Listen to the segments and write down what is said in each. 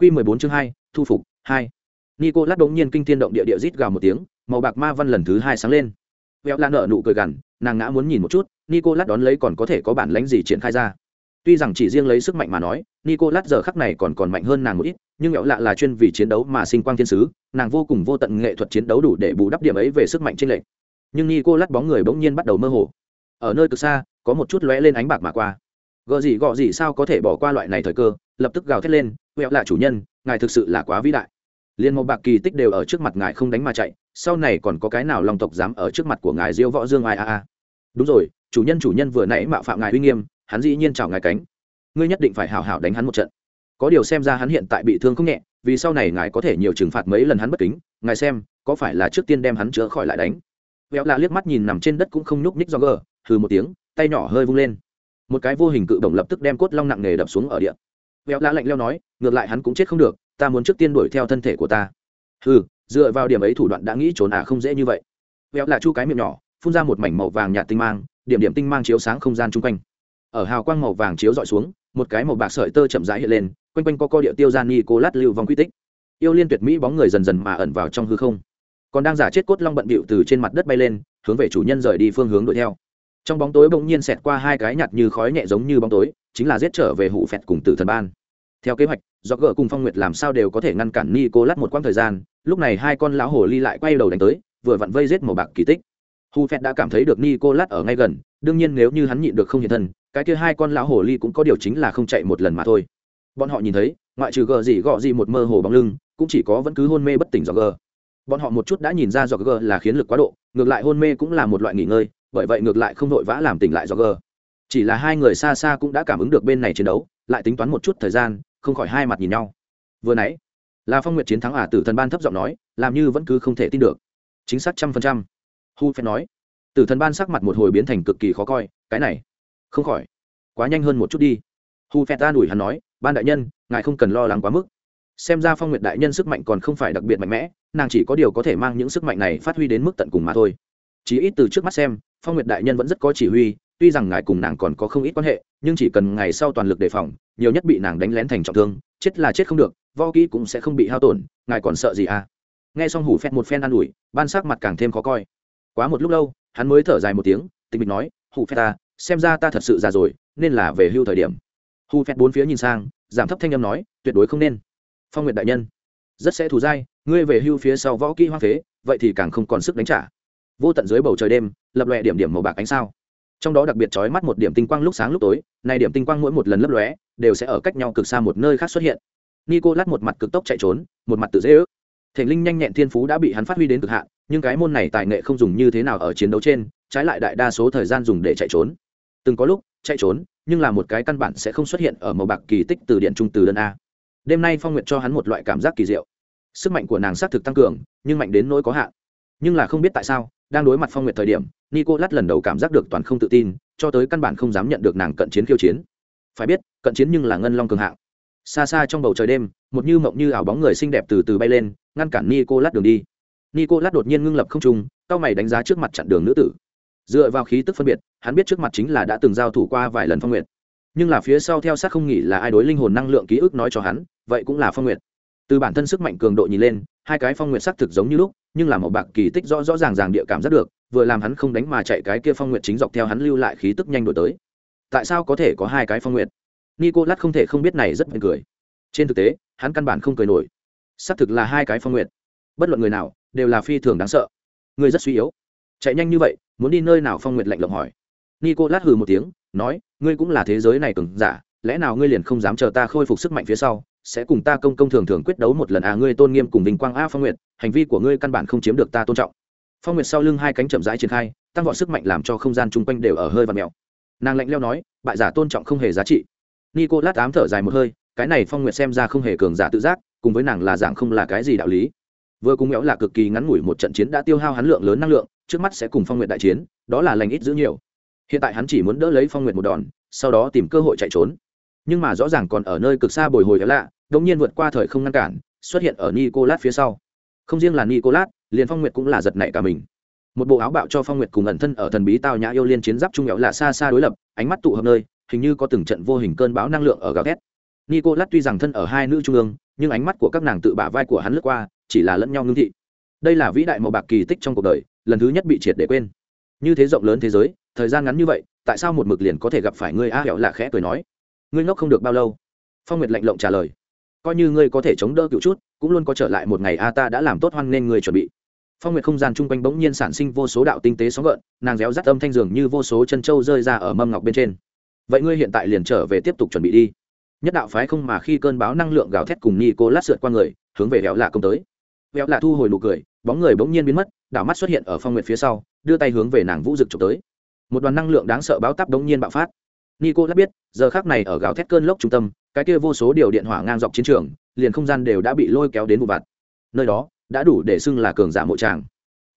Quy 14 chương 2, thu phục 2. Nico đột nhiên kinh thiên động địa địa rít gào một tiếng, màu bạc ma văn lần thứ hai sáng lên. Vẹo lan nở nụ cười gằn, nàng ngã muốn nhìn một chút, Nico đón lấy còn có thể có bản lãnh gì triển khai ra. Tuy rằng chỉ riêng lấy sức mạnh mà nói, Nico giờ khắc này còn còn mạnh hơn nàng một ít, nhưng Vẹo lạ là chuyên vì chiến đấu mà sinh quang thiên sứ, nàng vô cùng vô tận nghệ thuật chiến đấu đủ để bù đắp điểm ấy về sức mạnh trên lệnh. Nhưng Nico bóng người bỗng nhiên bắt đầu mơ hồ. Ở nơi cực xa, có một chút lóe lên ánh bạc mà qua. Gở gì gọ gì sao có thể bỏ qua loại này thời cơ, lập tức gào thét lên, "Mẹo lạ chủ nhân, ngài thực sự là quá vĩ đại." liên một bạc kỳ tích đều ở trước mặt ngài không đánh mà chạy sau này còn có cái nào long tộc dám ở trước mặt của ngài diêu võ dương ai a a. Đúng rồi chủ nhân chủ nhân vừa nãy mạo phạm ngài uy nghiêm hắn dĩ nhiên chào ngài cánh. Ngươi nhất định phải hào hào đánh hắn một trận. Có điều xem ra hắn hiện tại bị thương không nhẹ vì sau này ngài có thể nhiều trừng phạt mấy lần hắn bất kính ngài xem có phải là trước tiên đem hắn chữa khỏi lại đánh? Véo lạ liếc mắt nhìn nằm trên đất cũng không nhúc ních do gờ hừ một tiếng tay nhỏ hơi vung lên. Một cái vô hình cự động lập tức đem cốt long nặng nề đập xuống ở địa véo lạ lạnh leo nói, ngược lại hắn cũng chết không được, ta muốn trước tiên đuổi theo thân thể của ta. Ừ dựa vào điểm ấy thủ đoạn đã nghĩ trốn à không dễ như vậy. Véo lạ chu cái miệng nhỏ, phun ra một mảnh màu vàng nhạt tinh mang, điểm điểm tinh mang chiếu sáng không gian chung quanh. Ở hào quang màu vàng chiếu dọi xuống, một cái màu bạc sợi tơ chậm rãi hiện lên, quanh quanh có co địa tiêu gian ni cô lát lưu vòng quy tích. Yêu liên tuyệt mỹ bóng người dần dần mà ẩn vào trong hư không. Còn đang giả chết cốt long bận bịu từ trên mặt đất bay lên, hướng về chủ nhân rời đi phương hướng đuổi theo. Trong bóng tối bỗng nhiên xẹt qua hai cái nhạt như khói nhẹ giống như bóng tối, chính là giết trở về hủ phẹt cùng tử thần ban theo kế hoạch, do gỡ cùng phong nguyệt làm sao đều có thể ngăn cản ni cô lát một quãng thời gian, lúc này hai con lão hồ ly lại quay đầu đánh tới, vừa vặn vây giết màu bạc kỳ tích. Hu phét đã cảm thấy được ni cô lát ở ngay gần, đương nhiên nếu như hắn nhịn được không hiện thân, cái kia hai con lão hồ ly cũng có điều chính là không chạy một lần mà thôi. Bọn họ nhìn thấy, ngoại trừ gờ gì gọ gì một mơ hồ bóng lưng, cũng chỉ có vẫn cứ hôn mê bất tỉnh do gờ. Bọn họ một chút đã nhìn ra do gờ là khiến lực quá độ, ngược lại hôn mê cũng là một loại nghỉ ngơi, bởi vậy ngược lại không vội vã làm tỉnh lại do gờ. Chỉ là hai người xa xa cũng đã cảm ứng được bên này chiến đấu, lại tính toán một chút thời gian không khỏi hai mặt nhìn nhau. Vừa nãy, là phong nguyệt chiến thắng ả tử thần ban thấp giọng nói, làm như vẫn cứ không thể tin được. Chính xác trăm phần trăm. Hu phen nói. Tử thần ban sắc mặt một hồi biến thành cực kỳ khó coi, cái này, không khỏi, quá nhanh hơn một chút đi. Hu phen ta đuổi hắn nói, ban đại nhân, ngài không cần lo lắng quá mức. Xem ra phong nguyệt đại nhân sức mạnh còn không phải đặc biệt mạnh mẽ, nàng chỉ có điều có thể mang những sức mạnh này phát huy đến mức tận cùng mà thôi. Chỉ ít từ trước mắt xem, phong nguyệt đại nhân vẫn rất có chỉ huy, tuy rằng ngài cùng nàng còn có không ít quan hệ nhưng chỉ cần ngày sau toàn lực đề phòng, nhiều nhất bị nàng đánh lén thành trọng thương, chết là chết không được vo kỹ cũng sẽ không bị hao tổn, ngài còn sợ gì à? Nghe xong hủ phét một phen an ủi, ban sắc mặt càng thêm khó coi. Quá một lúc lâu, hắn mới thở dài một tiếng tịch mịch nói, hủ phét ta à, xem ra ta thật sự già rồi, nên là về hưu thời điểm. Hủ phét bốn phía nhìn sang, giảm thấp thanh âm nói, tuyệt đối không nên. Phong nguyện đại nhân, rất sẽ thù dai, ngươi về hưu phía sau võ kỹ hoang phế, vậy thì càng không còn sức đánh trả. Vô tận dưới bầu trời đêm, lập lòe điểm điểm màu bạc ánh sao trong đó đặc biệt trói mắt một điểm tinh quang lúc sáng lúc tối này điểm tinh quang mỗi một lần lấp lóe, đều sẽ ở cách nhau cực xa một nơi khác xuất hiện. Nico lát một mặt cực tốc chạy trốn, một mặt tự dễ ước. Thể linh nhanh nhẹn thiên phú đã bị hắn phát huy đến cực hạn, nhưng cái môn này tài nghệ không dùng như thế nào ở chiến đấu trên, trái lại đại đa số thời gian dùng để chạy trốn. Từng có lúc, chạy trốn, nhưng là một cái căn bản sẽ không xuất hiện ở màu bạc kỳ tích từ điện trung từ đơn a. Đêm nay phong nguyện cho hắn một loại cảm giác kỳ diệu. Sức mạnh của nàng xác thực tăng cường, nhưng mạnh đến nỗi có hạn. Nhưng là không biết tại sao đang đối mặt phong nguyệt thời điểm nico lát lần đầu cảm giác được toàn không tự tin, cho tới căn bản không dám nhận được nàng cận chiến khiêu chiến. Phải biết, cận chiến nhưng là ngân long cường hạng. Xa xa trong bầu trời đêm, một như mộng như ảo bóng người xinh đẹp từ từ bay lên, ngăn cản nico lát đường đi. Nico lát đột nhiên ngưng lập không trung, cao mày đánh giá trước mặt chặn đường nữ tử. Dựa vào khí tức phân biệt, hắn biết trước mặt chính là đã từng giao thủ qua vài lần phong nguyệt. Nhưng là phía sau theo sát không nghĩ là ai đối linh hồn năng lượng ký ức nói cho hắn, vậy cũng là phong nguyệt. Từ bản thân sức mạnh cường độ nhìn lên, hai cái phong nguyệt sắc thực giống như lúc nhưng là một bạc kỳ tích rõ rõ ràng ràng địa cảm rất được, vừa làm hắn không đánh mà chạy cái kia phong nguyệt chính dọc theo hắn lưu lại khí tức nhanh đổi tới. Tại sao có thể có hai cái phong nguyệt? Nicolas không thể không biết này rất buồn cười. Trên thực tế, hắn căn bản không cười nổi. Xác thực là hai cái phong nguyệt. Bất luận người nào, đều là phi thường đáng sợ. Người rất suy yếu. Chạy nhanh như vậy, muốn đi nơi nào phong nguyệt lạnh lộng hỏi. Nicolas hừ một tiếng, nói, ngươi cũng là thế giới này cường giả, lẽ nào ngươi liền không dám chờ ta khôi phục sức mạnh phía sau? Sẽ cùng ta công công thường thường quyết đấu một lần. À ngươi tôn nghiêm cùng vinh quang. A, phong nguyệt, hành vi của ngươi căn bản không chiếm được ta tôn trọng. Phong nguyệt sau lưng hai cánh chậm rãi triển khai, tăng vọt sức mạnh làm cho không gian chung quanh đều ở hơi và mèo. Nàng lạnh leo nói, bại giả tôn trọng không hề giá trị. Nico lát ám thở dài một hơi, cái này phong nguyệt xem ra không hề cường giả tự giác, cùng với nàng là dạng không là cái gì đạo lý. Vừa cùng méo là cực kỳ ngắn ngủi một trận chiến đã tiêu hao hắn lượng lớn năng lượng, trước mắt sẽ cùng phong nguyệt đại chiến, đó là lành ít giữ nhiều. Hiện tại hắn chỉ muốn đỡ lấy phong nguyệt một đòn, sau đó tìm cơ hội chạy trốn nhưng mà rõ ràng còn ở nơi cực xa bồi hồi lạ, đột nhiên vượt qua thời không ngăn cản, xuất hiện ở nicolas phía sau. Không riêng là nicolas, liền phong nguyệt cũng là giật nảy cả mình. Một bộ áo bạo cho phong nguyệt cùng ẩn thân ở thần bí tao nhã yêu liên chiến giáp trung nghèo là xa xa đối lập, ánh mắt tụ hợp nơi, hình như có từng trận vô hình cơn bão năng lượng ở gào thét. Nicolas tuy rằng thân ở hai nữ trung ương, nhưng ánh mắt của các nàng tự bả vai của hắn lướt qua, chỉ là lẫn nhau ngưng thị. Đây là vĩ đại màu bạc kỳ tích trong cuộc đời, lần thứ nhất bị triệt để quên. Như thế rộng lớn thế giới, thời gian ngắn như vậy, tại sao một mực liền có thể gặp phải ngươi a hẻo lạ khẽ cười nói? Ngươi ngốc không được bao lâu. Phong nguyệt lạnh lộng trả lời. Coi như ngươi có thể chống đỡ cựu chút, cũng luôn có trở lại một ngày a, ta đã làm tốt hoan nên ngươi chuẩn bị. Phong nguyệt không gian chung quanh bỗng nhiên sản sinh vô số đạo tinh tế sóng gợn, nàng réo rắt âm thanh dường như vô số chân trâu rơi ra ở mâm ngọc bên trên. Vậy ngươi hiện tại liền trở về tiếp tục chuẩn bị đi. Nhất đạo phái không mà khi cơn báo năng lượng gào thét cùng ni cô lát sượt qua người, hướng về véo lạ công tới. Véo lạ thu hồi nụ cười, bóng người bỗng nhiên biến mất, đảo mắt xuất hiện ở phong nguyệt phía sau, đưa tay hướng về nàng vũ rực trộm tới. Một đoàn năng lượng đáng sợ báo tắp bỗng nhiên bạo phát nico đã biết, giờ khác này ở gào thét cơn lốc trung tâm, cái kia vô số điều điện hỏa ngang dọc chiến trường, liền không gian đều đã bị lôi kéo đến vụ vặt. Nơi đó, đã đủ để xưng là cường giả mộ tràng.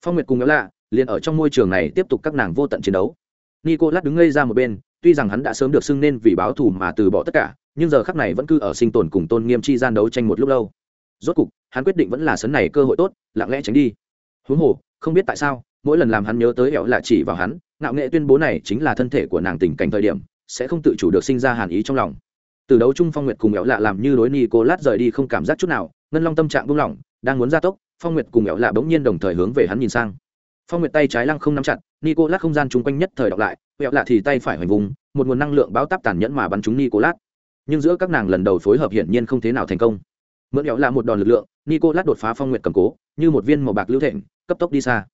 Phong nguyệt cùng kéo lạ liền ở trong môi trường này tiếp tục các nàng vô tận chiến đấu. Nico lát đứng ngây ra một bên, tuy rằng hắn đã sớm được xưng nên vì báo thù mà từ bỏ tất cả, nhưng giờ khắc này vẫn cứ ở sinh tồn cùng tôn nghiêm chi gian đấu tranh một lúc lâu. Rốt cục, hắn quyết định vẫn là sấn này cơ hội tốt, lặng lẽ tránh đi. Huống hồ, không biết tại sao, mỗi lần làm hắn nhớ tới hẻo là chỉ vào hắn, ngạo nghệ tuyên bố này chính là thân thể của nàng tình cảnh thời điểm sẽ không tự chủ được sinh ra hàn ý trong lòng. Từ đấu chung phong nguyệt cùng hẹo lạ làm như đối ni cô lát rời đi không cảm giác chút nào, ngân long tâm trạng buông lỏng, đang muốn ra tốc, phong nguyệt cùng hẹo lạ bỗng nhiên đồng thời hướng về hắn nhìn sang. Phong nguyệt tay trái lăng không nắm chặt ni cô lát không gian chung quanh nhất thời đọc lại hẹo lạ thì tay phải hoành vùng, một nguồn năng lượng báo táp tàn nhẫn mà bắn trúng ni cô lát nhưng giữa các nàng lần đầu phối hợp hiển nhiên không thế nào thành công. Mượn hẹo lạ một đòn lực lượng ni cô lát đột phá phong nguyệt cầm cố, như một viên màu bạc lưu thịnh, cấp tốc đi xa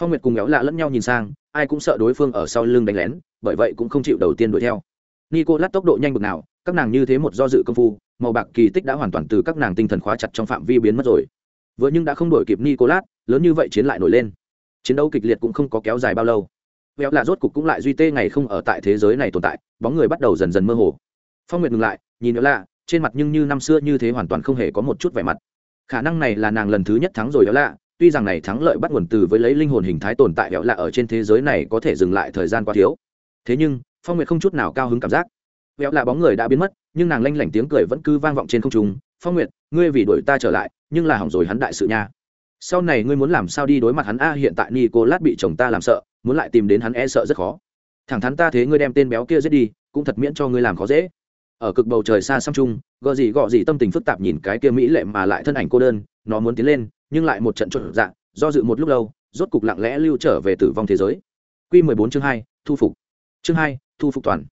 phong nguyệt cùng éo lạ lẫn nhau nhìn sang, ai cũng sợ đối phương ở sau lưng đánh lén, bởi vậy cũng không chịu đầu tiên đuổi theo. Nico lát tốc độ nhanh bực nào, các nàng như thế một do dự công phu, màu bạc kỳ tích đã hoàn toàn từ các nàng tinh thần khóa chặt trong phạm vi biến mất rồi. Vừa nhưng đã không đổi kịp nico lát lớn như vậy chiến lại nổi lên. Chiến đấu kịch liệt cũng không có kéo dài bao lâu. Véo lạ rốt cục cũng lại duy tê ngày không ở tại thế giới này tồn tại, bóng người bắt đầu dần dần mơ hồ. Phong nguyệt ngừng lại, nhìn nữa lạ, trên mặt nhưng như năm xưa như thế hoàn toàn không hề có một chút vẻ mặt. Khả năng này là nàng lần thứ nhất thắng rồi đó lạ tuy rằng này thắng lợi bắt nguồn từ với lấy linh hồn hình thái tồn tại hẹo lạ ở trên thế giới này có thể dừng lại thời gian quá thiếu. Thế nhưng, phong nguyệt không chút nào cao hứng cảm giác. Hẹo lạ bóng người đã biến mất, nhưng nàng lanh lảnh tiếng cười vẫn cứ vang vọng trên không trung. Phong nguyệt, ngươi vì đuổi ta trở lại, nhưng là hỏng rồi hắn đại sự nha. Sau này ngươi muốn làm sao đi đối mặt hắn a, hiện tại nico lát bị chồng ta làm sợ, muốn lại tìm đến hắn e sợ rất khó. Thẳng thắn ta thế ngươi đem tên béo kia giết đi, cũng thật miễn cho ngươi làm khó dễ. Ở cực bầu trời xa xăm chung gò gì gò gì tâm tình phức tạp nhìn cái kia mỹ lệ mà lại thân ảnh cô đơn, nó muốn tiến lên nhưng lại một trận trộn dạng do dự một lúc lâu, rốt cục lặng lẽ lưu trở về tử vong thế giới. Q 14 chương hai, thu phục. Chương hai, thu phục toàn.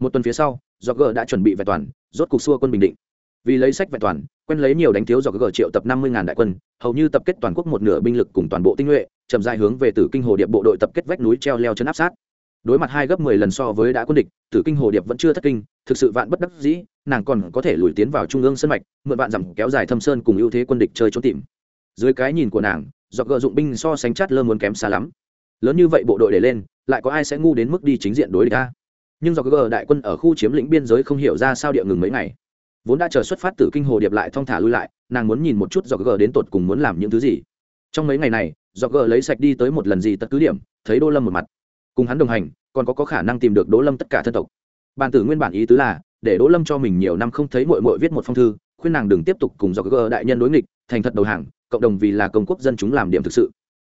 Một tuần phía sau do g đã chuẩn bị vẹn toàn, rốt cục xua quân bình định. Vì lấy sách vẹn toàn, quen lấy nhiều đánh thiếu do g triệu tập năm mươi đại quân, hầu như tập kết toàn quốc một nửa binh lực cùng toàn bộ tinh nhuệ, chậm dài hướng về tử kinh hồ điệp bộ đội tập kết vách núi treo leo chân áp sát. Đối mặt hai gấp mười lần so với đã quân địch, tử kinh hồ điệp vẫn chưa thất kinh, thực sự vạn bất đắc dĩ, nàng còn có thể lùi tiến vào trung ương sân mạch, mượn vạn dặm kéo dài thâm sơn cùng ưu thế quân địch chơi trốn tìm dưới cái nhìn của nàng, dọc gợ dụng binh so sánh chát lơ muốn kém xa lắm. Lớn như vậy bộ đội để lên, lại có ai sẽ ngu đến mức đi chính diện đối địch ta? Nhưng dọc gợ đại quân ở khu chiếm lĩnh biên giới không hiểu ra sao địa ngừng mấy ngày. Vốn đã chờ xuất phát từ kinh hồ điệp lại thong thả lui lại, nàng muốn nhìn một chút dọc gờ đến tột cùng muốn làm những thứ gì. Trong mấy ngày này, dọc gờ lấy sạch đi tới một lần gì tất cứ điểm, thấy đô lâm một mặt. Cùng hắn đồng hành, còn có có khả năng tìm được đỗ lâm tất cả thân tộc. Bàn tử nguyên bản ý tứ là, để đỗ lâm cho mình nhiều năm không thấy mội mội viết một phong thư, khuyên nàng đừng tiếp tục cùng dọc gờ đại nhân đối nghịch, thành thật đầu hàng cộng đồng vì là công quốc dân chúng làm điểm thực sự.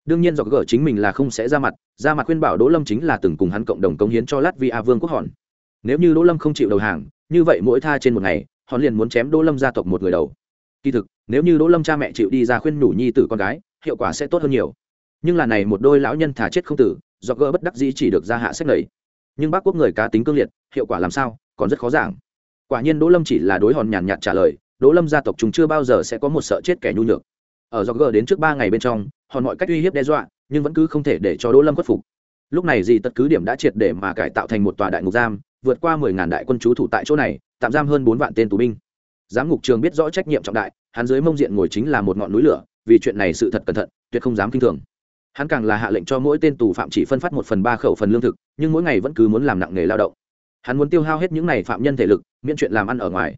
Đương nhiên do gỡ chính mình là không sẽ ra mặt ra mặt khuyên bảo đỗ lâm chính là từng cùng hắn cộng đồng công hiến cho latvia vương quốc hòn. Nếu như đỗ lâm không chịu đầu hàng, như vậy mỗi tha trên một ngày họ liền muốn chém đỗ lâm gia tộc một người đầu. Kỳ thực, nếu như đỗ lâm cha mẹ chịu đi ra khuyên nhủ nhi tử con gái, hiệu quả sẽ tốt hơn nhiều. Nhưng là này một đôi lão nhân thả chết không tử do gỡ bất đắc dĩ chỉ được ra hạ sách lầy nhưng bác quốc người cá tính cương liệt, hiệu quả làm sao, còn rất khó giảng. Quả nhiên đỗ lâm chỉ là đối hòn nhàn nhạt trả lời, đỗ lâm gia tộc chúng chưa bao giờ sẽ có một sợ chết kẻ nhu nhược ở do g đến trước ba ngày bên trong, hòn mọi cách uy hiếp đe dọa, nhưng vẫn cứ không thể để cho đỗ lâm khuất phục. Lúc này gì tất cứ điểm đã triệt để mà cải tạo thành một tòa đại ngục giam, vượt qua mười ngàn đại quân trú thủ tại chỗ này, tạm giam hơn bốn vạn tên tù binh. Giám ngục trường biết rõ trách nhiệm trọng đại, hắn dưới mông diện ngồi chính là một ngọn núi lửa, vì chuyện này sự thật cẩn thận, tuyệt không dám kinh thường. Hắn càng là hạ lệnh cho mỗi tên tù phạm chỉ phân phát một phần ba khẩu phần lương thực, nhưng mỗi ngày vẫn cứ muốn làm nặng nghề lao động. Hắn muốn tiêu hao hết những n à y phạm nhân thể lực, miễn chuyện làm ăn ở ngoài.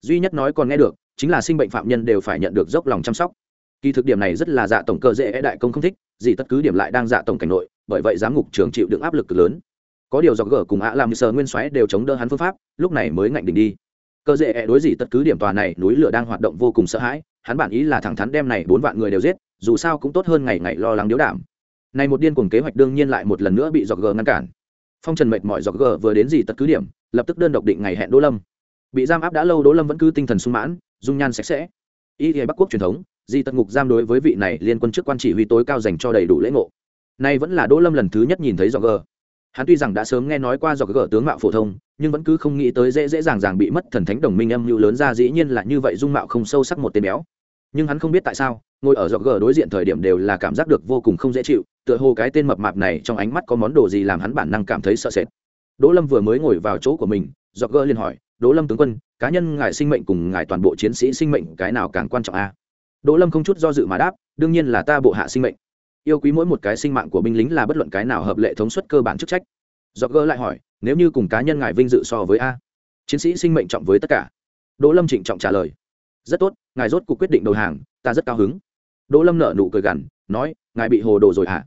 Duy nhất nói còn nghe được, chính là sinh bệnh phạm nhân đều phải nhận được dốc lòng chăm sóc kỳ thực điểm này rất là dạ tổng cơ dễ e đại công không thích, gì tất cứ điểm lại đang dạ tổng cảnh nội, bởi vậy giám ngục trường chịu đựng áp lực cực lớn. Có điều do gở cùng ạ làm sờ nguyên xoáy đều chống đỡ hắn phương pháp, lúc này mới ngạnh đỉnh đi. Cơ dễ e đối gì tất cứ điểm tòa này, núi lửa đang hoạt động vô cùng sợ hãi, hắn bản ý là thẳng thắn đem này bốn vạn người đều giết, dù sao cũng tốt hơn ngày ngày lo lắng điếu đảm này một điên cuồng kế hoạch đương nhiên lại một lần nữa bị dọc gờ ngăn cản. Phong trần mệt mỏi dọc gờ vừa đến gì tất cứ điểm, lập tức đơn độc định ngày hẹn đỗ lâm. Bị giam áp đã lâu, đỗ lâm vẫn cứ tinh thần sung mãn, dung nhan sạch sẽ y bắc quốc truyền thống, di tật ngục giam đối với vị này liên quân chức quan chỉ huy tối cao dành cho đầy đủ lễ ngộ. Nay vẫn là đỗ lâm lần thứ nhất nhìn thấy dọc gờ. Hắn tuy rằng đã sớm nghe nói qua dọc gờ tướng mạo phổ thông, nhưng vẫn cứ không nghĩ tới dễ dễ dàng dàng bị mất thần thánh đồng minh âm mưu lớn ra dĩ nhiên là như vậy dung mạo không sâu sắc một tên béo. Nhưng hắn không biết tại sao, ngồi ở dọc gờ đối diện thời điểm đều là cảm giác được vô cùng không dễ chịu, tựa hồ cái tên mập mạp này trong ánh mắt có món đồ gì làm hắn bản năng cảm thấy sợ sệt. Đỗ lâm vừa mới ngồi vào chỗ của mình dọc gờ liền hỏi, đỗ lâm tướng quân cá nhân ngài sinh mệnh cùng ngài toàn bộ chiến sĩ sinh mệnh cái nào càng quan trọng a? Đỗ lâm không chút do dự mà đáp, đương nhiên là ta bộ hạ sinh mệnh. Yêu quý mỗi một cái sinh mạng của binh lính là bất luận cái nào hợp lệ thống suất cơ bản chức trách. Do gỡ lại hỏi, nếu như cùng cá nhân ngài vinh dự so với a? Chiến sĩ sinh mệnh trọng với tất cả. Đỗ lâm trịnh trọng trả lời, rất tốt, ngài rốt cuộc quyết định đầu hàng, ta rất cao hứng. Đỗ lâm nở nụ cười gằn, nói, ngài bị hồ đồ rồi hả?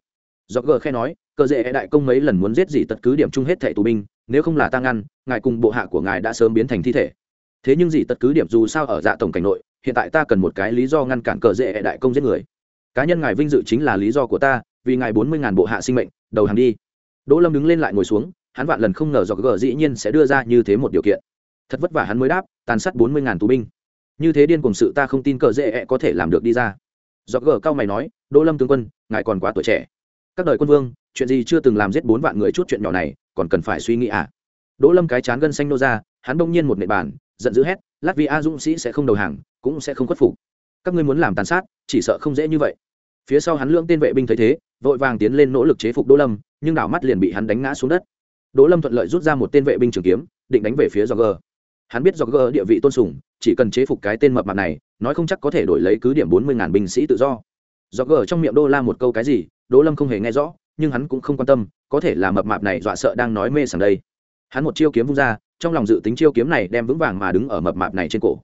Do gờ khe nói, cơ dễ đại công mấy lần muốn giết gì tất cứ điểm chung hết thẻ tù binh, nếu không là ta ngăn, ngài cùng bộ hạ của ngài đã sớm biến thành thi thể thế nhưng gì tất cứ điểm dù sao ở dạ tổng cảnh nội, hiện tại ta cần một cái lý do ngăn cản cờ dễ đại công giết người. Cá nhân ngài vinh dự chính là lý do của ta, vì ngài bốn mươi ngàn bộ hạ sinh mệnh, đầu hàng đi. Đỗ lâm đứng lên lại ngồi xuống, hắn vạn lần không ngờ do gờ dĩ nhiên sẽ đưa ra như thế một điều kiện. Thật vất vả hắn mới đáp, tàn sát bốn mươi ngàn tù binh. Như thế điên cùng sự ta không tin cờ dễ có thể làm được đi ra. Do gờ cao mày nói, đỗ lâm tướng quân, ngài còn quá tuổi trẻ. Các đời quân vương, chuyện gì chưa từng làm giết bốn vạn người chút chuyện nhỏ này, còn cần phải suy nghĩ à? Đỗ lâm cái chán gân xanh nô ra, hắn bỗng nhiên một nệ bàn giận dữ hét lát vì a dũng sĩ sẽ không đầu hàng, cũng sẽ không khuất phục. Các ngươi muốn làm tàn sát, chỉ sợ không dễ như vậy. Phía sau hắn lưỡng tên vệ binh thấy thế, vội vàng tiến lên nỗ lực chế phục đỗ lâm, nhưng đảo mắt liền bị hắn đánh ngã xuống đất. Đỗ lâm thuận lợi rút ra một tên vệ binh trường kiếm, định đánh về phía do gờ hắn biết do gờ địa vị tôn sùng, chỉ cần chế phục cái tên mập mạp này, nói không chắc có thể đổi lấy cứ điểm bốn mươi ngàn binh sĩ tự do. Do gờ trong miệng đô la một câu cái gì, đỗ lâm không hề nghe rõ, nhưng hắn cũng không quan tâm, có thể là mập mạp này dọa sợ đang nói mê sảng đây. Hắn một chiêu kiếm vung ra trong lòng dự tính chiêu kiếm này đem vững vàng mà đứng ở mập mạp này trên cổ.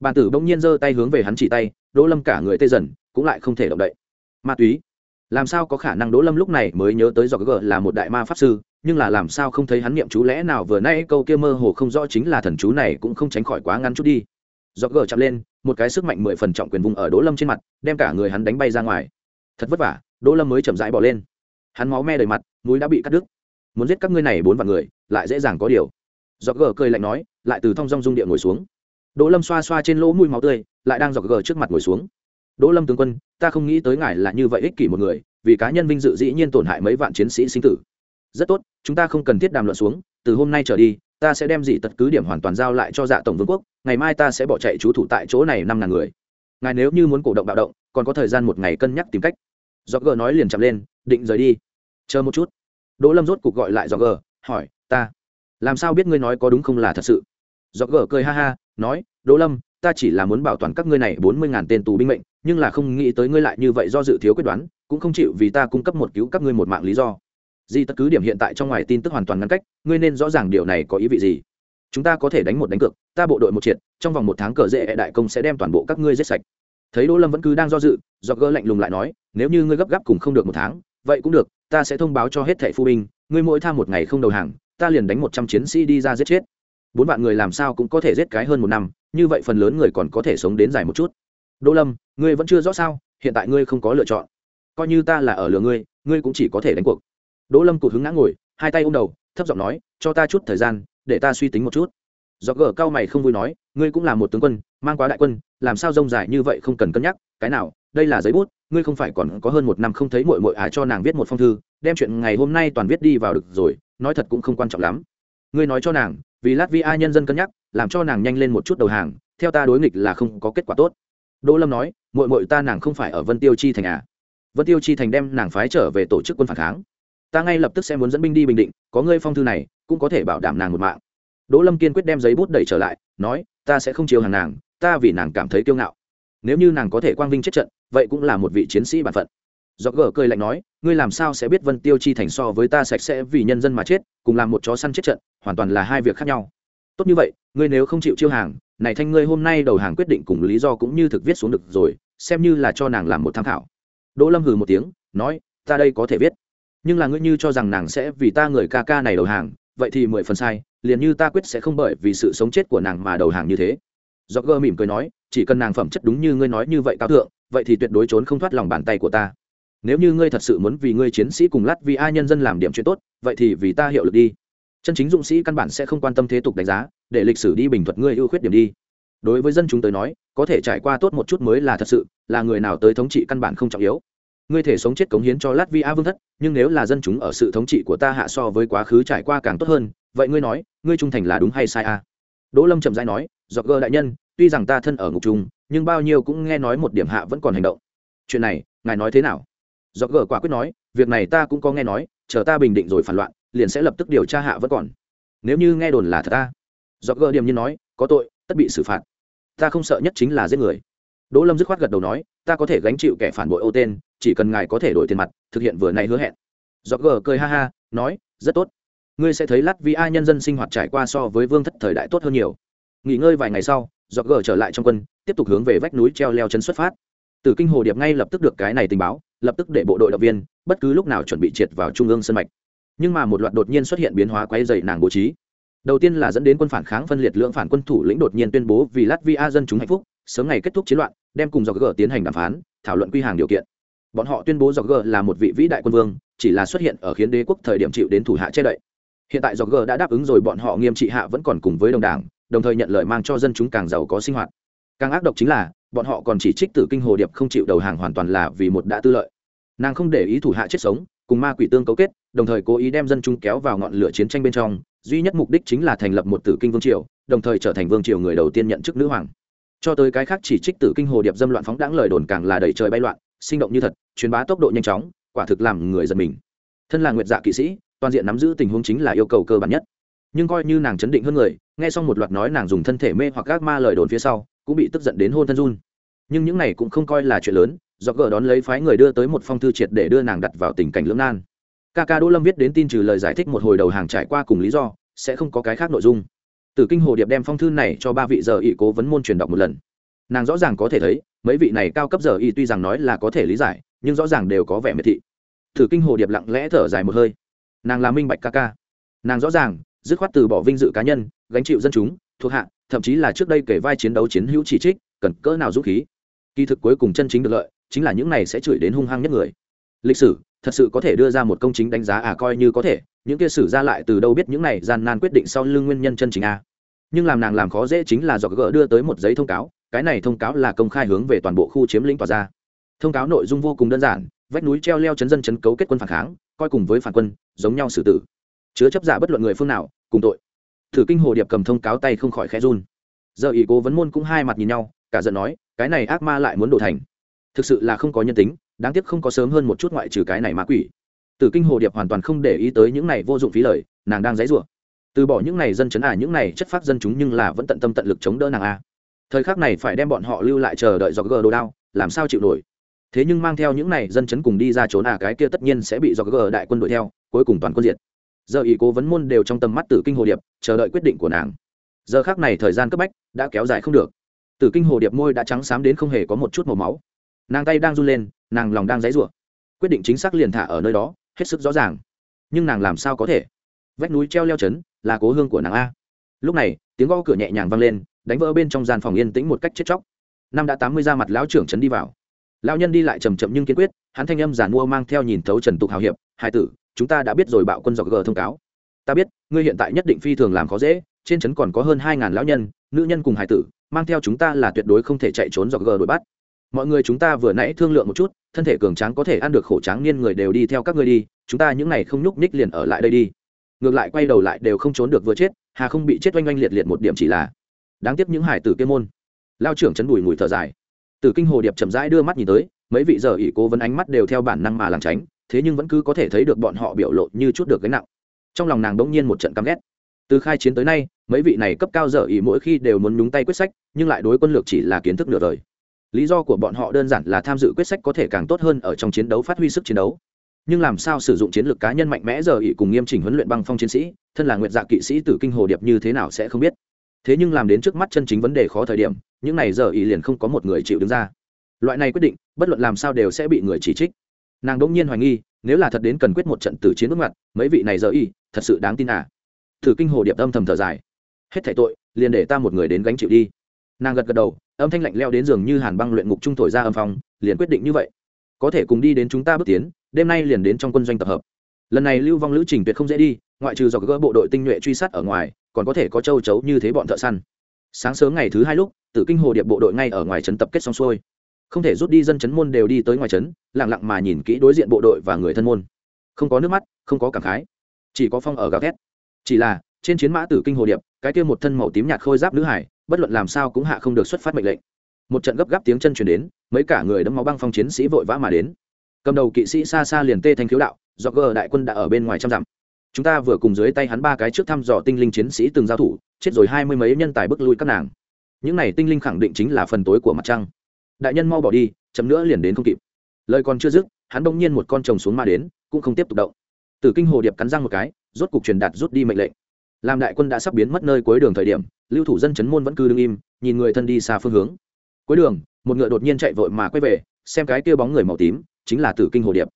Bàn tử bỗng nhiên giơ tay hướng về hắn chỉ tay, đỗ lâm cả người tê dần, cũng lại không thể động đậy. Ma túy, làm sao có khả năng đỗ lâm lúc này mới nhớ tới do g là một đại ma pháp sư, nhưng là làm sao không thấy hắn niệm chú lẽ nào vừa nay câu kia mơ hồ không rõ chính là thần chú này cũng không tránh khỏi quá ngắn chút đi. Do g chạm lên, một cái sức mạnh mười phần trọng quyền vùng ở đỗ lâm trên mặt, đem cả người hắn đánh bay ra ngoài. Thật vất vả, đỗ lâm mới chậm rãi bỏ lên. Hắn máu me đầy mặt, mũi đã bị cắt đứt. Muốn giết các ngươi này bốn vạn người, lại dễ dàng có điều dọc gờ cười lạnh nói, lại từ thong dong dung địa ngồi xuống. Đỗ lâm xoa xoa trên lỗ mũi máu tươi, lại đang dọc gờ trước mặt ngồi xuống. Đỗ lâm tướng quân, ta không nghĩ tới ngài là như vậy ích kỷ một người, vì cá nhân vinh dự dĩ nhiên tổn hại mấy vạn chiến sĩ sinh tử. Rất tốt, chúng ta không cần thiết đàm luận xuống, từ hôm nay trở đi, ta sẽ đem dị tật cứ điểm hoàn toàn giao lại cho dạ tổng vương quốc, ngày mai ta sẽ bỏ chạy trú thủ tại chỗ này năm ngàn người. Ngài nếu như muốn cổ động bạo động, còn có thời gian một ngày cân nhắc tìm cách. Do gờ nói liền chậm lên, định rời đi. Chờ một chút. Đỗ lâm rốt cục gọi lại do gờ, hỏi, ta làm sao biết ngươi nói có đúng không là thật sự? Do gờ cười ha ha, nói, đỗ lâm, ta chỉ là muốn bảo toàn các ngươi này bốn mươi ngàn tên tù binh mệnh, nhưng là không nghĩ tới ngươi lại như vậy do dự thiếu quyết đoán, cũng không chịu vì ta cung cấp một cứu các ngươi một mạng lý do. Di tất cứ điểm hiện tại trong ngoài tin tức hoàn toàn ngăn cách, ngươi nên rõ ràng điều này có ý vị gì. Chúng ta có thể đánh một đánh cược, ta bộ đội một triệt, trong vòng một tháng cờ dễ đại công sẽ đem toàn bộ các ngươi giết sạch. Thấy đỗ lâm vẫn cứ đang do dự do gỡ lạnh lùng lại nói, nếu như ngươi gấp gáp cùng không được một tháng, vậy cũng được, ta sẽ thông báo cho hết thẻ phu binh, ngươi mỗi tham một ngày không đầu hàng ta liền đánh một trăm chiến sĩ đi ra giết chết. Bốn vạn người làm sao cũng có thể giết cái hơn một năm, như vậy phần lớn người còn có thể sống đến dài một chút. Đỗ lâm, ngươi vẫn chưa rõ sao, hiện tại ngươi không có lựa chọn. Coi như ta là ở lừa ngươi ngươi cũng chỉ có thể đánh cuộc. Đỗ lâm cụt hứng ngã ngồi, hai tay ôm đầu, thấp giọng nói, cho ta chút thời gian, để ta suy tính một chút. Do gờ cao mày không vui nói, ngươi cũng là một tướng quân, mang quá đại quân, làm sao rông dài như vậy không cần cân nhắc, cái nào, đây là giấy bút, ngươi không phải còn có hơn một năm không thấy mội mội á cho nàng viết một phong thư, đem chuyện ngày hôm nay toàn viết đi vào được rồi nói thật cũng không quan trọng lắm. Ngươi nói cho nàng, vì latvia nhân dân cân nhắc, làm cho nàng nhanh lên một chút đầu hàng, theo ta đối nghịch là không có kết quả tốt. Đỗ lâm nói mội mội ta nàng không phải ở vân tiêu chi thành à? Vân tiêu chi thành đem nàng phái trở về tổ chức quân phản kháng. Ta ngay lập tức sẽ muốn dẫn binh đi bình định, có ngươi phong thư này, cũng có thể bảo đảm nàng một mạng. Đỗ lâm kiên quyết đem giấy bút đẩy trở lại, nói, ta sẽ không chiều hàng nàng, ta vì nàng cảm thấy kiêu ngạo. Nếu như nàng có thể quang vinh chết trận, vậy cũng là một vị chiến sĩ bản phận do gờ cười lạnh nói, ngươi làm sao sẽ biết vân tiêu chi thành so với ta sạch sẽ vì nhân dân mà chết, cùng làm một chó săn chết trận, hoàn toàn là hai việc khác nhau. Tốt như vậy, ngươi nếu không chịu chiêu hàng, này thanh ngươi hôm nay đầu hàng quyết định cùng lý do cũng như thực viết xuống được rồi, xem như là cho nàng làm một tham khảo. Đỗ lâm hừ một tiếng, nói, ta đây có thể viết, nhưng là ngươi như cho rằng nàng sẽ vì ta người ca ca này đầu hàng, vậy thì mười phần sai, liền như ta quyết sẽ không bởi vì sự sống chết của nàng mà đầu hàng như thế. Do gơ mỉm cười nói, chỉ cần nàng phẩm chất đúng như ngươi nói như vậy cao thượng, vậy thì tuyệt đối trốn không thoát lòng bàn tay của ta nếu như ngươi thật sự muốn vì ngươi chiến sĩ cùng lát vì ai nhân dân làm điểm chuyện tốt, vậy thì vì ta hiệu lực đi. Chân chính dũng sĩ căn bản sẽ không quan tâm thế tục đánh giá, để lịch sử đi bình thuật ngươi ưu khuyết điểm đi. Đối với dân chúng tới nói, có thể trải qua tốt một chút mới là thật sự, là người nào tới thống trị căn bản không trọng yếu. Ngươi thể sống chết cống hiến cho lát vì a vương thất, nhưng nếu là dân chúng ở sự thống trị của ta hạ so với quá khứ trải qua càng tốt hơn, vậy ngươi nói, ngươi trung thành là đúng hay sai à? đỗ lâm chậm rãi nói, dọc gơ đại nhân, tuy rằng ta thân ở ngục trung, nhưng bao nhiêu cũng nghe nói một điểm hạ vẫn còn hành động. Chuyện này, ngài nói thế nào? Dọc gờ quả quyết nói, việc này ta cũng có nghe nói, chờ ta bình định rồi phản loạn, liền sẽ lập tức điều tra hạ vẫn còn. Nếu như nghe đồn là thật ta. Dọc gờ điềm nhiên nói, có tội, tất bị xử phạt. Ta không sợ nhất chính là giết người. Đỗ lâm dứt khoát gật đầu nói, ta có thể gánh chịu kẻ phản bội ô tên, chỉ cần ngài có thể đổi tiền mặt, thực hiện vừa này hứa hẹn. Dọc gờ cười ha ha, nói, rất tốt. Ngươi sẽ thấy lát vì ai nhân dân sinh hoạt trải qua so với vương thất thời đại tốt hơn nhiều. Nghỉ ngơi vài ngày sau dọc gờ trở lại trong quân, tiếp tục hướng về vách núi treo leo chân xuất phát từ kinh hồ điệp ngay lập tức được cái này tình báo, lập tức để bộ đội động viên, bất cứ lúc nào chuẩn bị triệt vào trung ương sân mạch. Nhưng mà một loạt đột nhiên xuất hiện biến hóa quấy rầy nàng bố trí. Đầu tiên là dẫn đến quân phản kháng phân liệt lượng phản quân thủ lĩnh đột nhiên tuyên bố vì latvia dân chúng hạnh phúc, sớm ngày kết thúc chiến loạn, đem cùng dọc gờ tiến hành đàm phán, thảo luận quy hàng điều kiện. Bọn họ tuyên bố dọc gờ là một vị vĩ đại quân vương, chỉ là xuất hiện ở khiến đế quốc thời điểm chịu đến thủ hạ che đậy. Hiện tại dọc gờ đã đáp ứng rồi bọn họ nghiêm trị hạ vẫn còn cùng với đồng đảng, đồng thời nhận lời mang cho dân chúng càng giàu có sinh hoạt. Càng ác độc chính là bọn họ còn chỉ trích tử kinh hồ điệp không chịu đầu hàng hoàn toàn là vì một đã tư lợi. Nàng không để ý thủ hạ chết sống, cùng ma quỷ tương cấu kết, đồng thời cố ý đem dân chúng kéo vào ngọn lửa chiến tranh bên trong, duy nhất mục đích chính là thành lập một tử kinh vương triều, đồng thời trở thành vương triều người đầu tiên nhận chức nữ hoàng. Cho tới cái khác chỉ trích tử kinh hồ điệp dâm loạn phóng đãng lời đồn càng là đầy trời bay loạn, sinh động như thật, truyền bá tốc độ nhanh chóng, quả thực làm người giật mình. Thân là nguyệt dạ kỵ sĩ, toàn diện nắm giữ tình huống chính là yêu cầu cơ bản nhất. Nhưng coi như nàng chấn định hơn người, nghe xong một loạt nói nàng dùng thân thể mê hoặc các ma lời đồn phía sau cũng bị tức giận đến hôn thân run. Nhưng những này cũng không coi là chuyện lớn, do gờ đón lấy phái người đưa tới một phong thư triệt để đưa nàng đặt vào tình cảnh lưỡng nan. Ca ca đỗ lâm viết đến tin trừ lời giải thích một hồi đầu hàng trải qua cùng lý do, sẽ không có cái khác nội dung. Từ kinh hồ điệp đem phong thư này cho ba vị giờ ỵ cố vấn môn truyền đọc một lần. Nàng rõ ràng có thể thấy, mấy vị này cao cấp giờ y tuy rằng nói là có thể lý giải, nhưng rõ ràng đều có vẻ miệt thị. Thử kinh hồ điệp lặng lẽ thở dài một hơi. Nàng là minh bạch ca ca nàng rõ ràng, dứt khoát từ bỏ vinh dự cá nhân, gánh chịu dân chúng, thuộc hạ thậm chí là trước đây kể vai chiến đấu chiến hữu chỉ trích, cần cỡ nào dũng khí. Kỳ thực cuối cùng chân chính được lợi chính là những này sẽ chửi đến hung hăng nhất người. Lịch sử, thật sự có thể đưa ra một công chính đánh giá à coi như có thể, những kia sử ra lại từ đâu biết những này gian nan quyết định sau lưng nguyên nhân chân chính a nhưng làm nàng làm khó dễ chính là do gỡ đưa tới một giấy thông cáo, cái này thông cáo là công khai hướng về toàn bộ khu chiếm lĩnh tỏa ra. Thông cáo nội dung vô cùng đơn giản, vách núi treo leo chấn dân chấn cấu kết quân phản kháng, coi cùng với phản quân, giống nhau xử tử. Chứa chấp giả bất luận người phương nào, cùng tội thử kinh hồ điệp cầm thông cáo tay không khỏi khẽ run. Giờ ý cố vấn môn cũng hai mặt nhìn nhau, cả giận nói, cái này ác ma lại muốn đổ thành. Thực sự là không có nhân tính, đáng tiếc không có sớm hơn một chút ngoại trừ cái này ma quỷ. Tử kinh hồ điệp hoàn toàn không để ý tới những này vô dụng phí lời, nàng đang dãy rủa. Từ bỏ những này dân chấn à những này chất phát dân chúng nhưng là vẫn tận tâm tận lực chống đỡ nàng a thời khắc này phải đem bọn họ lưu lại chờ đợi do gờ đồ đao, làm sao chịu nổi. Thế nhưng mang theo những này dân chấn cùng đi ra trốn à cái kia tất nhiên sẽ bị do gờ đại quân đuổi theo, cuối cùng toàn quân diệt giờ ý cố vấn môn đều trong tầm mắt tử kinh hồ điệp, chờ đợi quyết định của nàng. Giờ khác này thời gian cấp bách đã kéo dài không được. Tử kinh hồ điệp môi đã trắng xám đến không hề có một chút màu máu. Nàng tay đang run lên, nàng lòng đang dãy rủa quyết định chính xác liền thả ở nơi đó, hết sức rõ ràng. Nhưng nàng làm sao có thể? Vách núi treo leo chấn, là cố hương của nàng a. Lúc này, tiếng gõ cửa nhẹ nhàng vang lên, đánh vỡ bên trong gian phòng yên tĩnh một cách chết chóc. Năm đã tám mươi ra mặt lão trưởng trấn đi vào. Lão nhân đi lại chầm chậm nhưng kiên quyết, hắn thanh âm giản mua mang theo nhìn thấu trần tục hào hiệp hai tử chúng ta đã biết rồi bạo quân dọc g thông cáo. Ta biết, ngươi hiện tại nhất định phi thường làm khó dễ, trên trấn còn có hơn hai ngàn lão nhân, nữ nhân cùng hải tử, mang theo chúng ta là tuyệt đối không thể chạy trốn dọc g đuổi bắt. Mọi người chúng ta vừa nãy thương lượng một chút, thân thể cường tráng có thể ăn được khổ tráng niên người đều đi theo các ngươi đi, chúng ta những này không nhúc nhích liền ở lại đây đi. Ngược lại quay đầu lại đều không trốn được vừa chết, hà không bị chết oanh oanh liệt liệt một điểm chỉ là đáng tiếc những hải tử kia môn. Lao trưởng chấn đùi mùi thở dài. Từ kinh hồ điệp chậm rãi đưa mắt nhìn tới, mấy vị giờ ỷ cố vấn ánh mắt đều theo bản năng mà làm tránh thế nhưng vẫn cứ có thể thấy được bọn họ biểu lộ như chút được gánh nặng. Trong lòng nàng đ ỗ n g nhiên một trận căm ghét. Từ khai chiến tới nay, mấy vị này cấp cao dở ý mỗi khi đều muốn nhúng tay quyết sách, nhưng lại đối quân lược chỉ là kiến thức nửa đời. Lý do của bọn họ đơn giản là tham dự quyết sách có thể càng tốt hơn ở trong chiến đấu phát huy sức chiến đấu. Nhưng làm sao sử dụng chiến lược cá nhân mạnh mẽ giờ ỵ cùng nghiêm chỉnh huấn luyện băng phong chiến sĩ, thân là nguyện dạ kỵ sĩ tử kinh hồ điệp như thế nào sẽ không biết. Thế nhưng làm đến trước mắt chân chính vấn đề khó thời điểm, những này giờ ỵ liền không có một người chịu đứng ra. Loại này quyết định, bất luận làm sao đều sẽ bị người chỉ trích nàng đỗng nhiên hoài nghi, nếu là thật đến cần quyết một trận tử chiến bước mặt mấy vị này giờ y, thật sự đáng tin à. Thử kinh hồ điệp âm thầm thở dài. Hết thảy tội, liền để ta một người đến gánh chịu đi. Nàng gật gật đầu, âm thanh lạnh leo đến giường như hàn băng luyện ngục trung thổi ra âm phòng liền quyết định như vậy. Có thể cùng đi đến chúng ta bước tiến, đêm nay liền đến trong quân doanh tập hợp. Lần này lưu vong lữ trình tuyệt không dễ đi, ngoại trừ do gỡ bộ đội tinh nhuệ truy sát ở ngoài, còn có thể có châu chấu như thế bọn thợ săn. Sáng sớm ngày thứ hai lúc, tử kinh hồ điệp bộ đội ngay ở ngoài trấn tập kết xong xuôi không thể rút đi dân chấn môn đều đi tới ngoài trấn lặng lặng mà nhìn kỹ đối diện bộ đội và người thân môn. Không có nước mắt, không có cảm khái, chỉ có phong ở gào thét. Chỉ là, trên chiến mã tử kinh hồ điệp, cái kia một thân màu tím nhạt khôi giáp nữ hải, bất luận làm sao cũng hạ không được xuất phát mệnh lệnh. Một trận gấp gáp tiếng chân chuyển đến, mấy cả người đấm máu băng phong chiến sĩ vội vã mà đến. Cầm đầu kỵ sĩ xa xa liền tê thanh khiếu đạo do gờ, đại quân đã ở bên ngoài trăm dặm. Chúng ta vừa cùng dưới tay hắn ba cái trước thăm dò tinh linh chiến sĩ từng giao thủ, chết rồi hai mươi mấy nhân tài bức lui các nàng. Những này tinh linh khẳng định chính là phần tối của mặt trăng đại nhân mau bỏ đi, chấm nữa liền đến không kịp. Lời còn chưa dứt, hắn bỗng nhiên một con chồng xuống mà đến, cũng không tiếp tục động. Tử kinh hồ điệp cắn răng một cái, rốt cục truyền đạt rút đi mệnh lệnh. Làm đại quân đã sắp biến mất nơi cuối đường thời điểm, lưu thủ dân chấn môn vẫn cứ đứng im, nhìn người thân đi xa phương hướng. Cuối đường, một ngựa đột nhiên chạy vội mà quay về, xem cái kia bóng người màu tím, chính là tử kinh hồ điệp.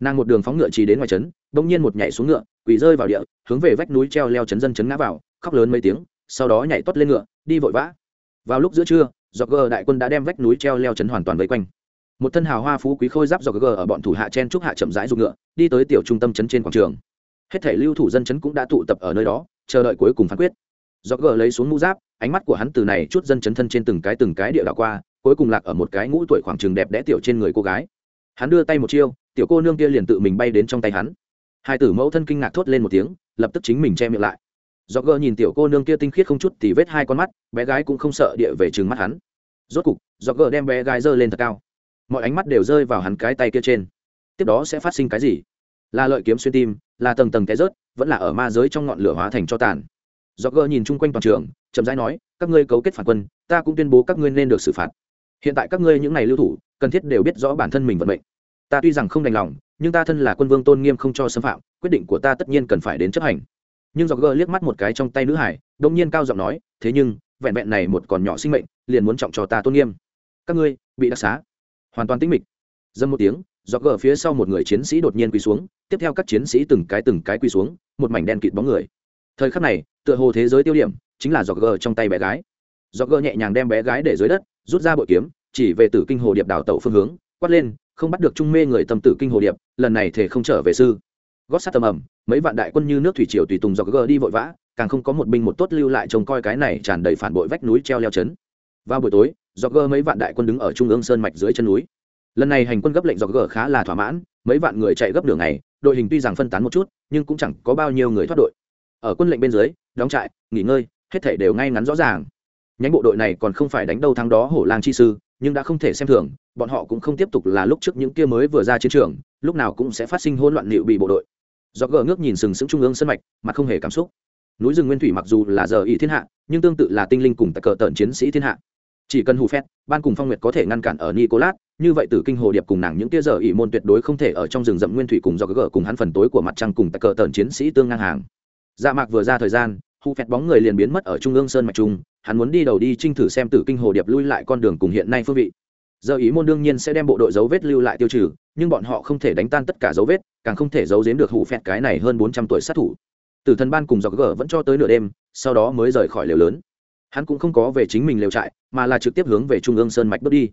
Nàng một đường phóng ngựa chỉ đến ngoài trấn bỗng nhiên một nhảy xuống ngựa, quỳ rơi vào địa, hướng về vách núi treo leo chấn dân chấn ngã vào, khóc lớn mấy tiếng, sau đó nhảy tót lên ngựa, đi vội vã. Vào lúc giữa trưa do gờ đại quân đã đem vách núi treo leo chấn hoàn toàn vây quanh. Một thân hào hoa phú quý khôi giáp do gờ ở bọn thủ hạ chen trúc hạ chậm rãi dùng ngựa, đi tới tiểu trung tâm chấn trên quảng trường. Hết thể lưu thủ dân chấn cũng đã tụ tập ở nơi đó, chờ đợi cuối cùng phán quyết. Do gờ lấy xuống mũ giáp, ánh mắt của hắn từ này chút dân chấn thân trên từng cái từng cái địa đạo qua, cuối cùng lạc ở một cái ngũ tuổi khoảng trường đẹp đẽ tiểu trên người cô gái. Hắn đưa tay một chiêu, tiểu cô nương kia liền tự mình bay đến trong tay hắn. Hai tử mẫu thân kinh ngạc thốt lên một tiếng, lập tức chính mình che miệng lại. Do gờ nhìn tiểu cô nương kia tinh khiết không chút thì vết hai con mắt, bé gái cũng không sợ địa về trừng mắt hắn rốt cục do gờ đem bé gái giơ lên thật cao. Mọi ánh mắt đều rơi vào hắn cái tay kia trên. Tiếp đó sẽ phát sinh cái gì? Là lợi kiếm xuyên tim, là tầng tầng té rớt, vẫn là ở ma giới trong ngọn lửa hóa thành cho tàn. Do gờ nhìn chung quanh toàn trường, chậm rãi nói, các ngươi cấu kết phản quân, ta cũng tuyên bố các ngươi nên được xử phạt. Hiện tại các ngươi những ngày lưu thủ, cần thiết đều biết rõ bản thân mình vận mệnh. Ta tuy rằng không đành lòng, nhưng ta thân là quân vương tôn nghiêm không cho xâm phạm, quyết định của ta tất nhiên cần phải đến chấp hành. Nhưng do gờ liếc mắt một cái trong tay nữ hải đông nhiên cao giọng nói, thế nhưng, vẹn vẹn này một còn nhỏ sinh mệnh liền muốn trọng cho ta tôn nghiêm. Các ngươi, bị đặc xá. Hoàn toàn tĩnh mịch. Dâm một tiếng dọc gờ phía sau một người chiến sĩ đột nhiên quỳ xuống, tiếp theo các chiến sĩ từng cái từng cái quỳ xuống, một mảnh đen kịt bóng người. Thời khắc này, tựa hồ thế giới tiêu điểm chính là dọc gờ trong tay bé gái. Dọc gờ nhẹ nhàng đem bé gái để dưới đất, rút ra bội kiếm, chỉ về tử kinh hồ điệp đào tẩu phương hướng, quát lên, không bắt được trung mê người tâm tử kinh hồ điệp, lần này thể không trở về sư. Gót sát tầm ẩm mấy vạn đại quân như nước thủy triều tùy tùng dọc gờ đi vội vã, càng không có một binh một tốt lưu lại trông coi cái này tràn đầy phản bội vách núi treo leo chấn vào buổi tối do gờ mấy vạn đại quân đứng ở trung ương sơn mạch dưới chân núi. Lần này hành quân gấp lệnh do gờ khá là thỏa mãn, mấy vạn người chạy gấp đường này đội hình tuy rằng phân tán một chút, nhưng cũng chẳng có bao nhiêu người thoát đội. Ở quân lệnh bên dưới, đóng trại, nghỉ ngơi, hết thể đều ngay ngắn rõ ràng. Nhánh bộ đội này còn không phải đánh đâu thắng đó hổ lang chi sư, nhưng đã không thể xem thường, bọn họ cũng không tiếp tục là lúc trước những kia mới vừa ra chiến trường, lúc nào cũng sẽ phát sinh hỗn loạn liệu bị bộ đội. Do gờ ngước nhìn sừng sững trung ương sân mạch mà không hề cảm xúc. Núi rừng nguyên thủy mặc dù là giờ ý thiên hạ, nhưng tương tự là tinh linh cùng tại cờ tận chiến sĩ thiên hạ chỉ cần hù phét, ban cùng phong nguyệt có thể ngăn cản ở nicolas, như vậy tử kinh hồ điệp cùng nàng những kia giờ ỷ môn tuyệt đối không thể ở trong rừng rậm nguyên thủy cùng do gỡ cùng hắn phần tối của mặt trăng cùng tại cờ tờn chiến sĩ tương ngang hàng. Dạ mạc vừa ra thời gian, hù phét bóng người liền biến mất ở trung ương sơn mạch trung, hắn muốn đi đầu đi trinh thử xem tử kinh hồ điệp lui lại con đường cùng hiện nay phương vị. Giờ ý môn đương nhiên sẽ đem bộ đội dấu vết lưu lại tiêu trừ, nhưng bọn họ không thể đánh tan tất cả dấu vết, càng không thể giấu giếm được Hù phẹt cái này hơn bốn trăm tuổi sát thủ. Tử thần ban cùng dọc gờ vẫn cho tới nửa đêm, sau đó mới rời khỏi lều lớn hắn cũng không có về chính mình lều trại, mà là trực tiếp hướng về trung ương sơn mạch bước đi.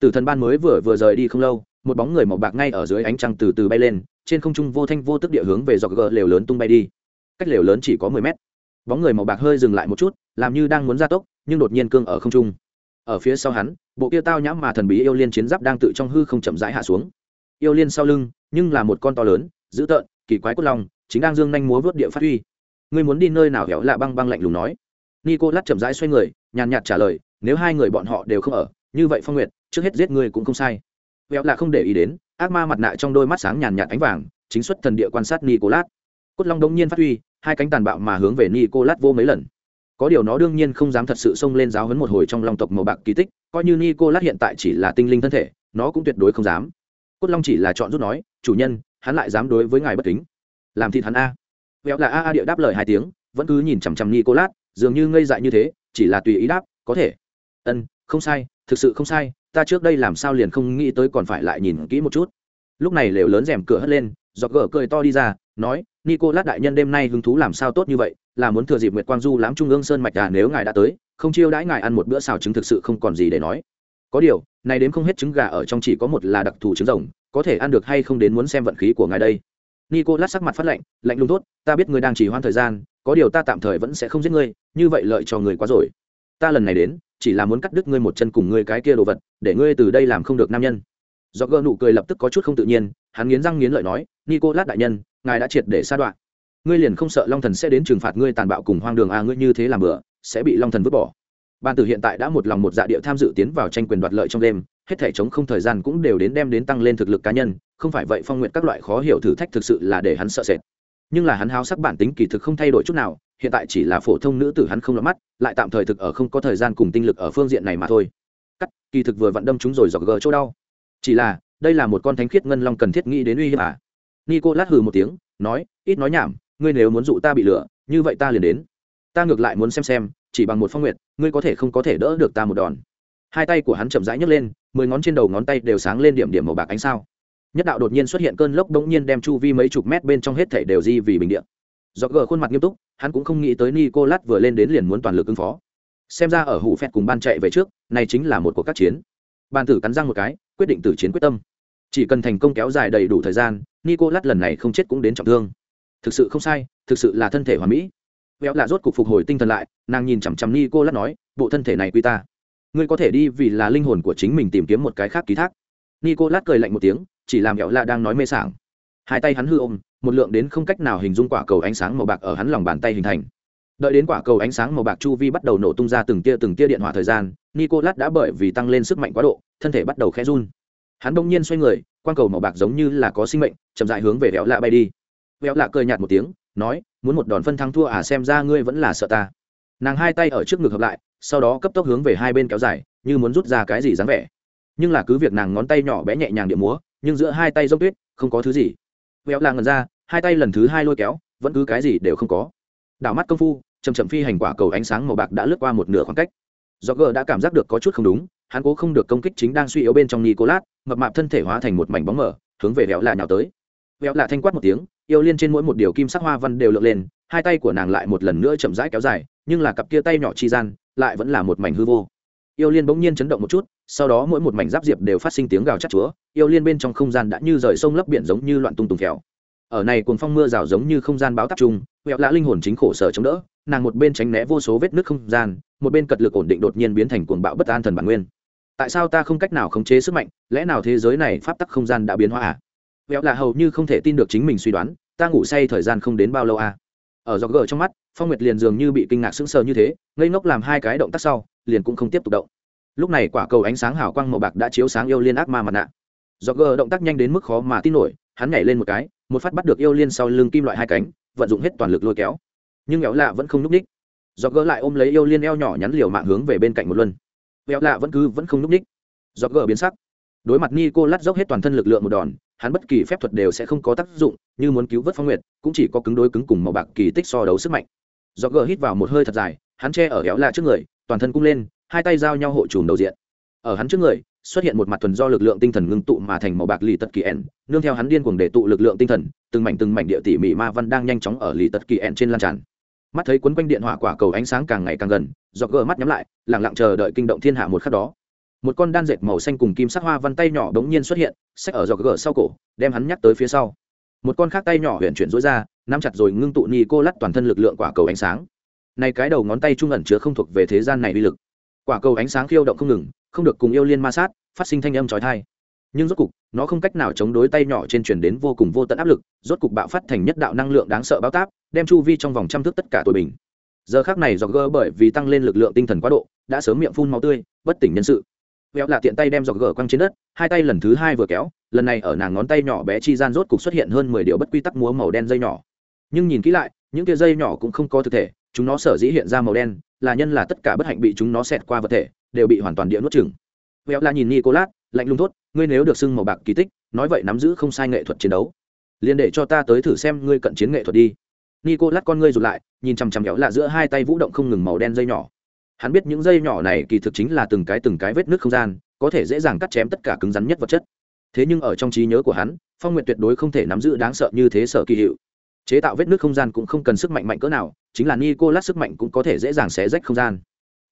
Tử thần ban mới vừa vừa rời đi không lâu, một bóng người màu bạc ngay ở dưới ánh trăng từ từ bay lên, trên không trung vô thanh vô tức địa hướng về dọc gờ lều lớn tung bay đi. Cách lều lớn chỉ có mười mét. Bóng người màu bạc hơi dừng lại một chút, làm như đang muốn ra tốc, nhưng đột nhiên cương ở không trung. Ở phía sau hắn, bộ kia tao nhãm mà thần bí yêu liên chiến giáp đang tự trong hư không chậm rãi hạ xuống. Yêu liên sau lưng, nhưng là một con to lớn, dữ tợn, kỳ quái cốt long, chính đang dương nhanh múa vớt địa phát huy. Ngươi muốn đi nơi nào hẻo lạ băng băng lạnh lùng nói? Nicolas chậm rãi xoay người, nhàn nhạt trả lời, nếu hai người bọn họ đều không ở, như vậy phong nguyệt, trước hết giết ngươi cũng không sai. Hẻo là không để ý đến, ác ma mặt nạ trong đôi mắt sáng nhàn nhạt ánh vàng, chính xuất thần địa quan sát nicolas. Cốt long đống nhiên phát huy, hai cánh tàn bạo mà hướng về nicolas vô mấy lần. Có điều nó đương nhiên không dám thật sự xông lên giáo hấn một hồi trong long tộc màu bạc kỳ tích, coi như nicolas hiện tại chỉ là tinh linh thân thể, nó cũng tuyệt đối không dám. Cốt long chỉ là chọn rút nói, chủ nhân, hắn lại dám đối với ngài bất kính. Làm thịt hắn a. Véo là a a địa đáp lời hai tiếng, vẫn cứ nhìn chằm chằm nicolas dường như ngây dại như thế, chỉ là tùy ý đáp, có thể. Ân, không sai, thực sự không sai, ta trước đây làm sao liền không nghĩ tới còn phải lại nhìn kỹ một chút. Lúc này lều lớn rèm cửa hất lên, giọt gỡ cười to đi ra, nói, nicolas lát đại nhân đêm nay hứng thú làm sao tốt như vậy, là muốn thừa dịp nguyệt quang du lãm trung ương sơn mạch à nếu ngài đã tới, không chiêu đãi ngài ăn một bữa xào trứng thực sự không còn gì để nói. Có điều, này đến không hết trứng gà ở trong chỉ có một là đặc thù trứng rồng, có thể ăn được hay không đến muốn xem vận khí của ngài đây. Nicolas lát sắc mặt phát lạnh lạnh lùng tốt ta biết ngươi đang chỉ hoãn thời gian có điều ta tạm thời vẫn sẽ không giết ngươi, như vậy lợi cho người quá rồi. Ta lần này đến, chỉ là muốn cắt đứt ngươi một chân cùng ngươi cái kia đồ vật, để ngươi từ đây làm không được nam nhân. Do gỡ nụ cười lập tức có chút không tự nhiên, hắn nghiến răng nghiến lợi nói nico lát đại nhân, ngài đã triệt để sa đoạn. Ngươi liền không sợ long thần sẽ đến trừng phạt ngươi tàn bạo cùng hoang đường à ngươi như thế làm bừa, sẽ bị long thần vứt bỏ. Ban tử hiện tại đã một lòng một dạ địa tham dự tiến vào tranh quyền đoạt lợi trong đêm, hết thể chống không thời gian cũng đều đến đem đến tăng lên thực lực cá nhân, không phải vậy phong nguyện các loại khó hiểu thử thách thực sự là để hắn sợ sệt nhưng là hắn háo sắc bản tính kỳ thực không thay đổi chút nào, hiện tại chỉ là phổ thông nữ tử hắn không lọt mắt, lại tạm thời thực ở không có thời gian cùng tinh lực ở phương diện này mà thôi. Cắt, kỳ thực vừa vận đâm chúng rồi dọc gờ chỗ đau. Chỉ là, đây là một con thánh khiết ngân long cần thiết nghĩ đến uy hiếp à? Nico lát hừ một tiếng, nói, ít nói nhảm, ngươi nếu muốn dụ ta bị lửa như vậy ta liền đến. Ta ngược lại muốn xem xem, chỉ bằng một phong nguyệt, ngươi có thể không có thể đỡ được ta một đòn. Hai tay của hắn chậm rãi nhấc lên, mười ngón trên đầu ngón tay đều sáng lên điểm điểm màu bạc ánh sao nhất đạo đột nhiên xuất hiện cơn lốc đống nhiên đem chu vi mấy chục mét bên trong hết thảy đều di vì bình địa. do gờ khuôn mặt nghiêm túc, hắn cũng không nghĩ tới nicolas vừa lên đến liền muốn toàn lực ứng phó. Xem ra ở hủ phẹt cùng ban chạy về trước, này chính là một cuộc các chiến. Ban tử cắn răng một cái, quyết định tử chiến quyết tâm. Chỉ cần thành công kéo dài đầy đủ thời gian, nicolas lần này không chết cũng đến trọng thương. Thực sự không sai, thực sự là thân thể hoàn mỹ. Véo là rốt cục phục hồi tinh thần lại, nàng nhìn chằm chằm nicolas nói, bộ thân thể này quy ta. Ngươi có thể đi vì là linh hồn của chính mình tìm kiếm một cái khác ký thác. Nicolas cười lạnh một tiếng chỉ làm véo lạ đang nói mê sảng. Hai tay hắn hư ôm, một lượng đến không cách nào hình dung quả cầu ánh sáng màu bạc ở hắn lòng bàn tay hình thành. Đợi đến quả cầu ánh sáng màu bạc chu vi bắt đầu nổ tung ra từng tia từng tia điện hỏa thời gian, nicolas đã bởi vì tăng lên sức mạnh quá độ, thân thể bắt đầu khẽ run. Hắn đông nhiên xoay người quan cầu màu bạc giống như là có sinh mệnh, chậm dại hướng về véo lạ bay đi. Véo lạ cười nhạt một tiếng, nói, muốn một đòn phân thắng thua à xem ra ngươi vẫn là sợ ta. Nàng hai tay ở trước ngực hợp lại, sau đó cấp tốc hướng về hai bên kéo dài, như muốn rút ra cái gì dáng vẻ. Nhưng là cứ việc nàng ngón tay nhỏ bé nhẹ nhàng điệu múa nhưng giữa hai tay dốc tuyết, không có thứ gì. Véo là ngần ra, hai tay lần thứ hai lôi kéo, vẫn cứ cái gì đều không có. Đảo mắt công phu chầm chậm phi hành quả cầu ánh sáng màu bạc đã lướt qua một nửa khoảng cách. Do gờ đã cảm giác được có chút không đúng, hắn cố không được công kích chính đang suy yếu bên trong nicolas, mập mạp thân thể hóa thành một mảnh bóng mở hướng về véo lạ nhào tới. Véo lạ thanh quát một tiếng, yêu liên trên mỗi một điều kim sắc hoa văn đều lượn lên, hai tay của nàng lại một lần nữa chậm rãi kéo dài, nhưng là cặp kia tay nhỏ chi gian, lại vẫn là một mảnh hư vô. Yêu liên bỗng nhiên chấn động một chút sau đó mỗi một mảnh giáp diệp đều phát sinh tiếng gào chát chúa, yêu liên bên trong không gian đã như rời sông lấp biển giống như loạn tung tùng khéo ở này cuồng phong mưa rào giống như không gian báo tắc trung huẹo lã linh hồn chính khổ sở chống đỡ, nàng một bên tránh né vô số vết nước không gian, một bên cật lực ổn định đột nhiên biến thành cuồng bạo bất an thần bản nguyên. Tại sao ta không cách nào khống chế sức mạnh, lẽ nào thế giới này pháp tắc không gian đã biến hóa à? Huẹo lã hầu như không thể tin được chính mình suy đoán, ta ngủ say thời gian không đến bao lâu à? Ở dọc gờ trong mắt, phong nguyệt liền dường như bị kinh ngạc sững sờ như thế, ngây ngốc làm hai cái động tác sau, liền cũng không tiếp tục động lúc này quả cầu ánh sáng hào quang màu bạc đã chiếu sáng yêu liên ác ma mặt nạ. Do gờ động tác nhanh đến mức khó mà tin nổi, hắn nhảy lên một cái, một phát bắt được yêu liên sau lưng kim loại hai cánh, vận dụng hết toàn lực lôi kéo. Nhưng éo lạ vẫn không núp ních do gỡ lại ôm lấy yêu liên eo nhỏ nhắn liều mạng hướng về bên cạnh một luân. Éo lạ vẫn cứ vẫn không núp ních do gỡ biến sắc. Đối mặt ni cô lát dốc hết toàn thân lực lượng một đòn, hắn bất kỳ phép thuật đều sẽ không có tác dụng, như muốn cứu vớt phong nguyệt, cũng chỉ có cứng đối cứng cùng màu bạc kỳ tích so đấu sức mạnh. Do gờ hít vào một hơi thật dài, hắn che ở éo lạ trước người, toàn thân cung lên hai tay giao nhau hộ trùm đầu diện. Ở hắn trước người, xuất hiện một mặt thuần do lực lượng tinh thần ngưng tụ mà thành màu bạc lì tật kỳ ẻn nương theo hắn điên cuồng để tụ lực lượng tinh thần, từng mảnh từng mảnh địa tỉ mỉ ma văn đang nhanh chóng ở lì tật kỳ ẻn trên lan tràn. Mắt thấy quấn quanh điện hỏa quả cầu ánh sáng càng ngày càng gần do gờ mắt nhắm lại lẳng lặng chờ đợi kinh động thiên hạ một khắc đó. Một con đan dệt màu xanh cùng kim sắc hoa văn tay nhỏ đống nhiên xuất hiện sách ở dọc gờ sau cổ, đem hắn nhắc tới phía sau. Một con khác tay nhỏ huyện chuyển rối ra, nắm chặt rồi ngưng tụ ni cô lắt toàn thân lực lượng quả cầu ánh sáng. Này cái đầu ngón tay trung ẩn chứa không thuộc về thế gian này uy lực quả cầu ánh sáng khiêu động không ngừng, không được cùng yêu liên ma sát, phát sinh thanh âm trói thai nhưng rốt cục, nó không cách nào chống đối tay nhỏ trên chuyển đến vô cùng vô tận áp lực, rốt cục bạo phát thành nhất đạo năng lượng đáng sợ bao táp, đem chu vi trong vòng trăm thước tất cả tội bình. Giờ khác này dọc gơ bởi vì tăng lên lực lượng tinh thần quá độ, đã sớm miệng phun máu tươi, bất tỉnh nhân sự. Véo là tiện tay đem dọc gỡ quăng trên đất, hai tay lần thứ hai vừa kéo, lần này ở nàng ngón tay nhỏ bé chi gian rốt cục xuất hiện hơn mười điều bất quy tắc múa màu đen dây nhỏ. Nhưng nhìn kỹ lại, những tia dây nhỏ cũng không có thực thể, chúng nó sở dĩ hiện ra màu đen là nhân là tất cả bất hạnh bị chúng nó xẹt qua vật thể, đều bị hoàn toàn địa nuốt chừng véo là nhìn nicolas, lạnh lùng thốt, ngươi nếu được xưng màu bạc kỳ tích, nói vậy nắm giữ không sai nghệ thuật chiến đấu. Liền để cho ta tới thử xem ngươi cận chiến nghệ thuật đi. Nicolas con ngươi rụt lại, nhìn chằm chằm véo là giữa hai tay vũ động không ngừng màu đen dây nhỏ. Hắn biết những dây nhỏ này kỳ thực chính là từng cái từng cái vết nước không gian, có thể dễ dàng cắt chém tất cả cứng rắn nhất vật chất. Thế nhưng ở trong trí nhớ của hắn, phong nguyện tuyệt đối không thể nắm giữ đáng sợ như thế sở kỳ hiệu chế tạo vết nước không gian cũng không cần sức mạnh mạnh cỡ nào, chính là nicolas sức mạnh cũng có thể dễ dàng xé rách không gian.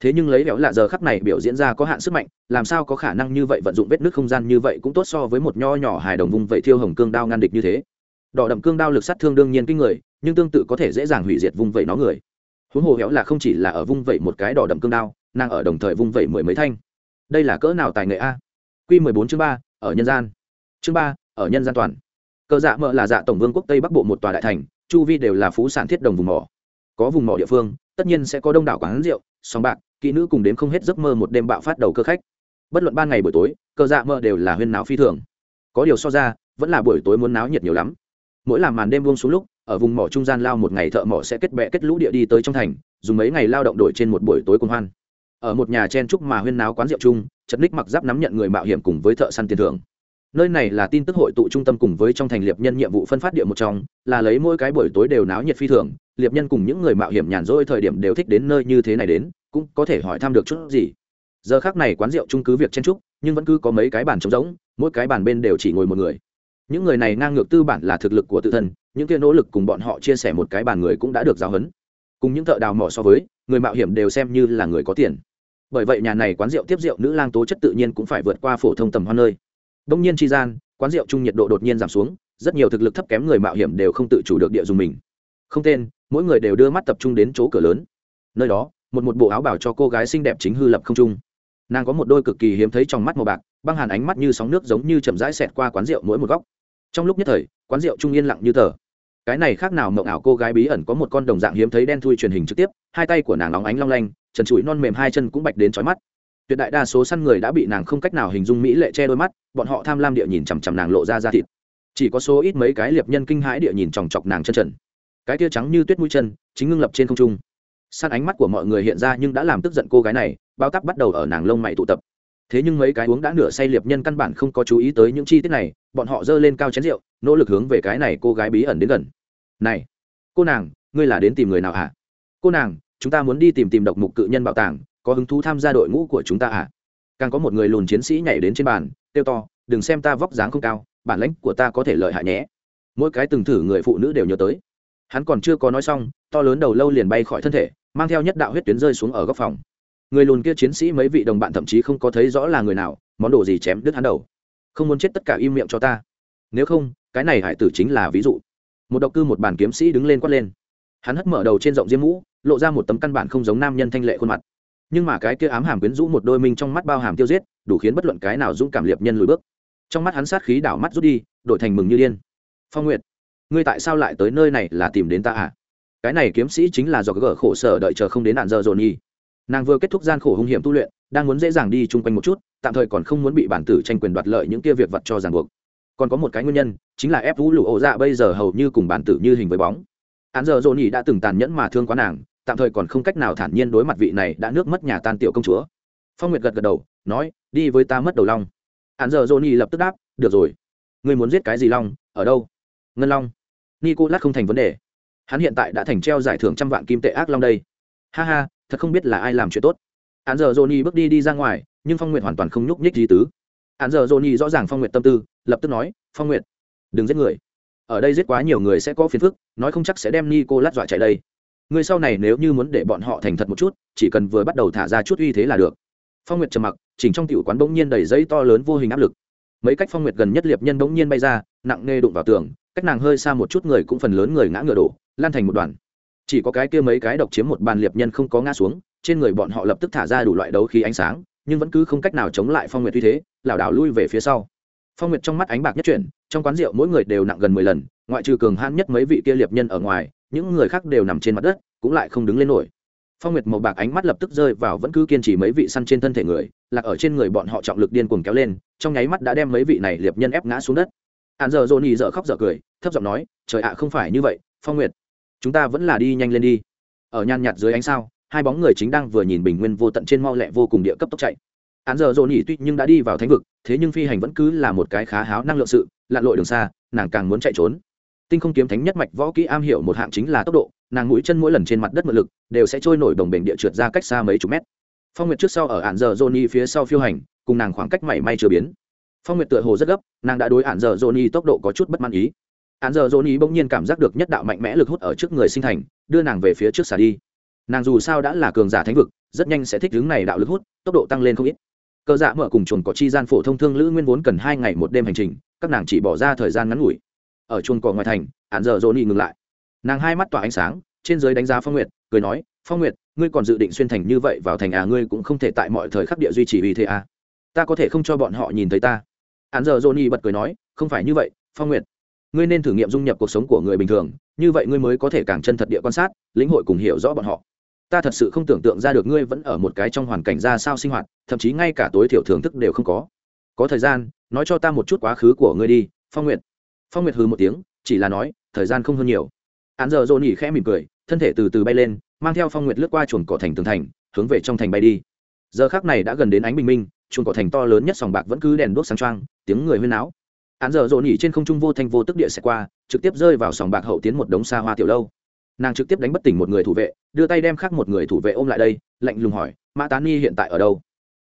Thế nhưng lấy béo lạ giờ khắp này biểu diễn ra có hạn sức mạnh, làm sao có khả năng như vậy vận dụng vết nước không gian như vậy cũng tốt so với một nho nhỏ hài đồng vùng vậy thiêu hồng cương đao ngăn địch như thế. Đỏ đậm cương đao lực sát thương đương nhiên kinh người, nhưng tương tự có thể dễ dàng hủy diệt vung vậy nó người. Huống hồ héo là không chỉ là ở vung vậy một cái đỏ đậm cương đao, nàng ở đồng thời vung vậy mười mấy thanh. Đây là cỡ nào tài nghệ a? Q mười bốn chương ba, ở nhân gian. Chương ba, ở nhân gian toàn cờ dạ mợ là dạ tổng vương quốc tây bắc bộ một tòa đại thành, chu vi đều là phú sản thiết đồng vùng mỏ. Có vùng mỏ địa phương, tất nhiên sẽ có đông đảo quán rượu, sòng bạc, kỹ nữ cùng đến không hết giấc mơ một đêm bạo phát đầu cơ khách. Bất luận ban ngày buổi tối, cờ dạ mơ đều là huyên náo phi thường. Có điều so ra, vẫn là buổi tối muốn náo nhiệt nhiều lắm. Mỗi làm màn đêm buông xuống lúc, ở vùng mỏ trung gian lao một ngày thợ mỏ sẽ kết bẹ kết lũ địa đi tới trong thành, dùng mấy ngày lao động đổi trên một buổi tối cùng hoan. Ở một nhà chen trúc mà huyên náo quán rượu chung chật ních mặc giáp nắm nhận người mạo hiểm cùng với thợ săn tiền thưởng nơi này là tin tức hội tụ trung tâm cùng với trong thành liệp nhân nhiệm vụ phân phát địa một trong, là lấy mỗi cái buổi tối đều náo nhiệt phi thường, liệp nhân cùng những người mạo hiểm nhàn rỗi thời điểm đều thích đến nơi như thế này đến, cũng có thể hỏi thăm được chút gì. Giờ khác này quán rượu chung cứ việc chen trúc nhưng vẫn cứ có mấy cái bàn trống rỗng, mỗi cái bàn bên đều chỉ ngồi một người. Những người này ngang ngược tư bản là thực lực của tự thân, những kia nỗ lực cùng bọn họ chia sẻ một cái bàn người cũng đã được giáo huấn. Cùng những thợ đào mỏ so với, người mạo hiểm đều xem như là người có tiền. Bởi vậy nhà này quán rượu tiếp rượu nữ lang tố chất tự nhiên cũng phải vượt qua phổ thông tầm hoan nơi đông nhiên chi gian, quán rượu chung nhiệt độ đột nhiên giảm xuống, rất nhiều thực lực thấp kém người mạo hiểm đều không tự chủ được địa dùng mình. Không tên, mỗi người đều đưa mắt tập trung đến chỗ cửa lớn. Nơi đó, một một bộ áo bảo cho cô gái xinh đẹp chính hư lập không trung. Nàng có một đôi cực kỳ hiếm thấy trong mắt màu bạc, băng hàn ánh mắt như sóng nước giống như chậm rãi xẹt qua quán rượu mỗi một góc. Trong lúc nhất thời, quán rượu trung yên lặng như tờ. Cái này khác nào mộng ảo cô gái bí ẩn có một con đồng dạng hiếm thấy đen thui truyền hình trực tiếp, hai tay của nàng nóng ánh long lanh, trần trụi non mềm hai chân cũng bạch đến trói mắt tuyệt đại đa số săn người đã bị nàng không cách nào hình dung mỹ lệ che đôi mắt, bọn họ tham lam địa nhìn chằm chằm nàng lộ ra ra thịt. Chỉ có số ít mấy cái liệp nhân kinh hãi địa nhìn chòng chọc nàng chân trần. Cái tia trắng như tuyết mũi chân, chính ngưng lập trên không trung. Săn ánh mắt của mọi người hiện ra nhưng đã làm tức giận cô gái này, bao tắc bắt đầu ở nàng lông mày tụ tập. Thế nhưng mấy cái uống đã nửa say liệp nhân căn bản không có chú ý tới những chi tiết này, bọn họ giơ lên cao chén rượu, nỗ lực hướng về cái này cô gái bí ẩn đến gần. Này, cô nàng, ngươi là đến tìm người nào hả? Cô nàng, chúng ta muốn đi tìm tìm độc mục cự nhân bảo tàng có hứng thú tham gia đội ngũ của chúng ta hả càng có một người lùn chiến sĩ nhảy đến trên bàn, kêu to, đừng xem ta vóc dáng không cao, bản lãnh của ta có thể lợi hại nhé. Mỗi cái từng thử người phụ nữ đều nhớ tới. Hắn còn chưa có nói xong, to lớn đầu lâu liền bay khỏi thân thể, mang theo nhất đạo huyết tuyến rơi xuống ở góc phòng. Người lùn kia chiến sĩ mấy vị đồng bạn thậm chí không có thấy rõ là người nào, món đồ gì chém đứt hắn đầu. Không muốn chết tất cả im miệng cho ta. Nếu không, cái này hải tử chính là ví dụ. Một độc cư một bàn kiếm sĩ đứng lên quát lên. Hắn hất mở đầu trên rộng diêm mũ, lộ ra một tấm căn bản không giống nam nhân thanh lệ khuôn mặt nhưng mà cái kia ám hàm quyến rũ một đôi minh trong mắt bao hàm tiêu giết, đủ khiến bất luận cái nào dũng cảm liệp nhân lùi bước. Trong mắt hắn sát khí đảo mắt rút đi, đổi thành mừng như điên. Phong nguyệt, ngươi tại sao lại tới nơi này là tìm đến ta à? Cái này kiếm sĩ chính là do gỡ khổ sở đợi chờ không đến nạn giờ dồn nhi nàng vừa kết thúc gian khổ hung hiểm tu luyện, đang muốn dễ dàng đi chung quanh một chút, tạm thời còn không muốn bị bản tử tranh quyền đoạt lợi những kia việc vật cho ràng buộc. Còn có một cái nguyên nhân, chính là ép vũ lụ ổ dạ bây giờ hầu như cùng bản tử như hình với bóng. Án giờ dồn nhi đã từng tàn nhẫn mà thương quá nàng tạm thời còn không cách nào thản nhiên đối mặt vị này đã nước mất nhà tan tiểu công chúa. Phong nguyệt gật gật đầu, nói, đi với ta mất đầu long. Hạn giờ Johnny lập tức đáp, được rồi. Ngươi muốn giết cái gì long? Ở đâu? Ngân long. Nico lát không thành vấn đề. Hắn hiện tại đã thành treo giải thưởng trăm vạn kim tệ ác long đây. Ha ha, thật không biết là ai làm chuyện tốt. Hắn giờ johnny bước đi đi ra ngoài, nhưng phong nguyệt hoàn toàn không nhúc nhích gì tứ. Hắn giờ johnny rõ ràng phong nguyệt tâm tư, lập tức nói, phong nguyệt, đừng giết người. Ở đây giết quá nhiều người sẽ có phiền phức, nói không chắc sẽ đem nico lát dọa chạy đây người sau này nếu như muốn để bọn họ thành thật một chút, chỉ cần vừa bắt đầu thả ra chút uy thế là được. Phong nguyệt trầm mặc, chỉnh trong tiểu quán bỗng nhiên đầy giấy to lớn vô hình áp lực. Mấy cách phong nguyệt gần nhất liệp nhân bỗng nhiên bay ra, nặng nề đụng vào tường, cách nàng hơi xa một chút người cũng phần lớn người ngã ngựa đổ, lan thành một đoàn. Chỉ có cái kia mấy cái độc chiếm một bàn liệp nhân không có ngã xuống, trên người bọn họ lập tức thả ra đủ loại đấu khí ánh sáng, nhưng vẫn cứ không cách nào chống lại phong nguyệt uy thế, lảo đảo lui về phía sau. Phong nguyệt trong mắt ánh bạc nhất chuyển, trong quán rượu mỗi người đều nặng gần mười lần, ngoại trừ cường hãn nhất mấy vị kia liệp nhân ở ngoài những người khác đều nằm trên mặt đất, cũng lại không đứng lên nổi. Phong nguyệt màu bạc ánh mắt lập tức rơi vào vẫn cứ kiên trì mấy vị săn trên thân thể người, lạc ở trên người bọn họ trọng lực điên cuồng kéo lên, trong nháy mắt đã đem mấy vị này liệp nhân ép ngã xuống đất. Hạn giờ dồn nhì dở khóc dở cười, thấp giọng nói, trời ạ, không phải như vậy, phong nguyệt, chúng ta vẫn là đi nhanh lên đi. Ở nhan nhạt dưới ánh sao, hai bóng người chính đang vừa nhìn bình nguyên vô tận trên mau lẹ vô cùng địa cấp tốc chạy. Hạn giờ dồn nhì tuy nhưng đã đi vào thánh vực, thế nhưng phi hành vẫn cứ là một cái khá háo năng lượng sự, lặn lội đường xa, nàng càng muốn chạy trốn tinh không kiếm thánh nhất mạch võ kỹ am hiểu một hạng chính là tốc độ, nàng mũi chân mỗi lần trên mặt đất mượn lực đều sẽ trôi nổi đồng bền địa trượt ra cách xa mấy chục mét. Phong nguyệt trước sau ở ạn giờ johnny phía sau phiêu hành, cùng nàng khoảng cách mảy may chưa biến. Phong nguyệt tựa hồ rất gấp, nàng đã đối ạn giờ johnny tốc độ có chút bất mãn ý. Ạn giờ johnny bỗng nhiên cảm giác được nhất đạo mạnh mẽ lực hút ở trước người sinh thành, đưa nàng về phía trước xả đi. Nàng dù sao đã là cường giả thánh vực, rất nhanh sẽ thích hướng này đạo lực hút, tốc độ tăng lên không ít. Cơ dạ mở cùng chuồn có chi gian phổ thông thương lữ nguyên vốn cần hai ngày một đêm hành trình, các nàng chỉ bỏ ra thời gian ngắn ngủi ở chuồng cỏ ngoài thành ạn giờ johnny ngừng lại. Nàng hai mắt tỏa ánh sáng, trên dưới đánh giá phong nguyệt, cười nói, phong nguyệt, ngươi còn dự định xuyên thành như vậy vào thành à ngươi cũng không thể tại mọi thời khắc địa duy trì vì thế à. Ta có thể không cho bọn họ nhìn thấy ta. Hắn giờ johnny bật cười nói, không phải như vậy, phong nguyệt, ngươi nên thử nghiệm dung nhập cuộc sống của người bình thường, như vậy ngươi mới có thể càng chân thật địa quan sát, lĩnh hội cùng hiểu rõ bọn họ. Ta thật sự không tưởng tượng ra được ngươi vẫn ở một cái trong hoàn cảnh ra sao sinh hoạt, thậm chí ngay cả tối thiểu thưởng thức đều không có. Có thời gian, nói cho ta một chút quá khứ của ngươi đi, phong nguyệt phong nguyệt hừ một tiếng chỉ là nói thời gian không hơn nhiều. Hắn giờ dồn nhỉ khẽ mỉm cười thân thể từ từ bay lên mang theo phong nguyệt lướt qua chuồng cỏ thành tường thành hướng về trong thành bay đi. Giờ khác này đã gần đến ánh bình minh chuồng cỏ thành to lớn nhất sòng bạc vẫn cứ đèn đuốc sáng trang, tiếng người huyên náo. Hắn giờ dồn nhỉ trên không trung vô thanh vô tức địa sẽ qua trực tiếp rơi vào sòng bạc hậu tiến một đống xa hoa tiểu lâu. Nàng trực tiếp đánh bất tỉnh một người thủ vệ đưa tay đem khác một người thủ vệ ôm lại đây lạnh lùng hỏi mã tán ni hiện tại ở đâu?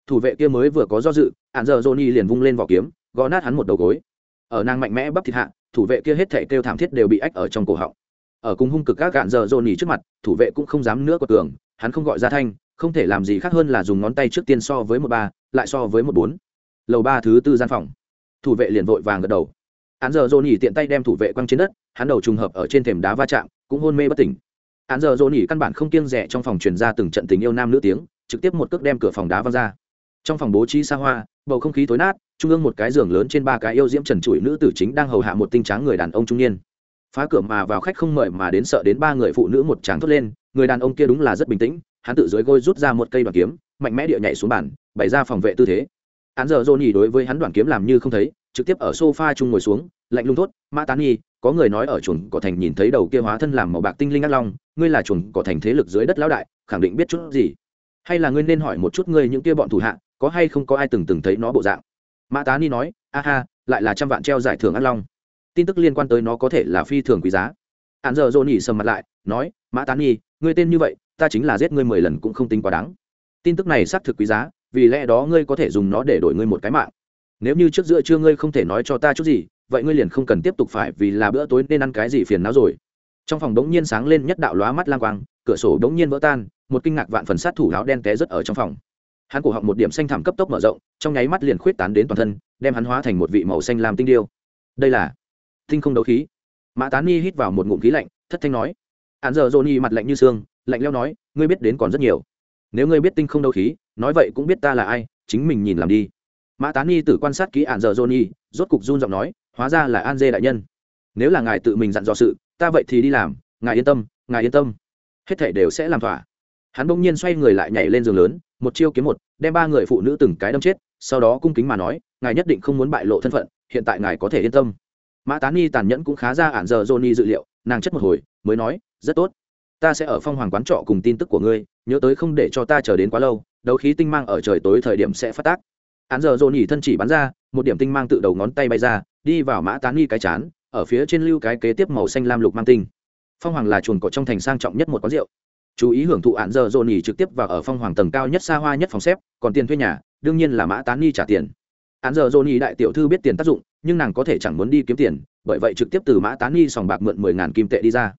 Thủ vệ kia mới vừa có do dự hạn giờ johnny liền vung lên vỏ kiếm gõ nát hắn một đầu gối ở nàng mạnh mẽ bắp thịt hạ, thủ vệ kia hết thể kêu thảm thiết đều bị ách ở trong cổ họng. Ở cùng hung cực các gạn giờ johnny trước mặt, thủ vệ cũng không dám nữa của tường, hắn không gọi ra thanh, không thể làm gì khác hơn là dùng ngón tay trước tiên so với một ba, lại so với một bốn. Lầu ba thứ tư gian phòng. Thủ vệ liền vội vàng gật đầu. Hắn giờ johnny tiện tay đem thủ vệ quăng trên đất, hắn đầu trùng hợp ở trên thềm đá va chạm, cũng hôn mê bất tỉnh. Hắn giờ johnny căn bản không kiêng rẻ trong phòng truyền ra từng trận tình yêu nam nữ tiếng, trực tiếp một cước đem cửa phòng đá văng ra. Trong phòng bố trí xa hoa, bầu không khí tối nát trung ương một cái giường lớn trên ba cái yêu diễm trần trụi nữ tử chính đang hầu hạ một tinh tráng người đàn ông trung niên. Phá cửa mà vào khách không mời mà đến sợ đến ba người phụ nữ một tráng thốt lên, người đàn ông kia đúng là rất bình tĩnh, hắn tự dưới gôi rút ra một cây đoàn kiếm, mạnh mẽ địa nhảy xuống bàn, bày ra phòng vệ tư thế. Hắn giờ dô nhì đối với hắn đoàn kiếm làm như không thấy, trực tiếp ở sofa chung ngồi xuống, lạnh lùng thốt, mã tán nhi, có người nói ở chuồng cỏ thành nhìn thấy đầu kia hóa thân làm màu bạc tinh linh ác long, ngươi là chuồng cỏ thành thế lực dưới đất lão đại, khẳng định biết chút gì? Hay là ngươi nên hỏi một chút ngươi những kia bọn thủ hạ, có hay không có ai từng từng thấy nó bộ dạng? Mã tá ni nói, a ha, lại là trăm vạn treo giải thưởng ác long. Tin tức liên quan tới nó có thể là phi thường quý giá. Hạn giờ dồn nhỉ sầm mặt lại, nói, mã tá ni, ngươi tên như vậy, ta chính là giết ngươi mười lần cũng không tính quá đáng. Tin tức này xác thực quý giá, vì lẽ đó ngươi có thể dùng nó để đổi ngươi một cái mạng. Nếu như trước giữa trưa ngươi không thể nói cho ta chút gì, vậy ngươi liền không cần tiếp tục phải vì là bữa tối nên ăn cái gì phiền não rồi. Trong phòng đống nhiên sáng lên nhất đạo lóa mắt lang quang, cửa sổ đống nhiên vỡ tan, một kinh ngạc vạn phần sát thủ áo đen té rất ở trong phòng hắn cổ họng một điểm xanh thảm cấp tốc mở rộng, trong nháy mắt liền khuyết tán đến toàn thân, đem hắn hóa thành một vị màu xanh làm tinh điêu. Đây là tinh không đấu khí. Mã tán ni hít vào một ngụm khí lạnh, thất thanh nói. Hắn giờ dồn y mặt lạnh như xương, lạnh leo nói, ngươi biết đến còn rất nhiều. Nếu ngươi biết tinh không đấu khí, nói vậy cũng biết ta là ai, chính mình nhìn làm đi. Mã tán ni tự quan sát kỹ ạn giờ johnny, rốt cục run giọng nói, hóa ra là an dê đại nhân. Nếu là ngài tự mình dặn dò sự, ta vậy thì đi làm, ngài yên tâm, ngài yên tâm. Hết thể đều sẽ làm thỏa. Hắn bỗng nhiên xoay người lại nhảy lên giường lớn một chiêu kiếm một, đem ba người phụ nữ từng cái đâm chết, sau đó cung kính mà nói, ngài nhất định không muốn bại lộ thân phận, hiện tại ngài có thể yên tâm. Mã tán ni tàn nhẫn cũng khá ra ản giờ johnny dự liệu, nàng chất một hồi, mới nói, rất tốt. Ta sẽ ở phong hoàng quán trọ cùng tin tức của ngươi, nhớ tới không để cho ta chờ đến quá lâu, đấu khí tinh mang ở trời tối thời điểm sẽ phát tác. Án giờ dồn nhỉ thân chỉ bắn ra, một điểm tinh mang tự đầu ngón tay bay ra, đi vào mã tán nghi cái chán, ở phía trên lưu cái kế tiếp màu xanh lam lục mang tinh. Phong hoàng là chuồn cỏ trong thành sang trọng nhất một quán rượu chú ý hưởng thụ án giờ dồn nhì trực tiếp vào ở phong hoàng tầng cao nhất xa hoa nhất phòng xếp, còn tiền thuê nhà, đương nhiên là mã tán ni trả tiền. Án giờ dồn nhì đại tiểu thư biết tiền tác dụng, nhưng nàng có thể chẳng muốn đi kiếm tiền, bởi vậy trực tiếp từ mã tán ni sòng bạc mượn mười ngàn kim tệ đi ra.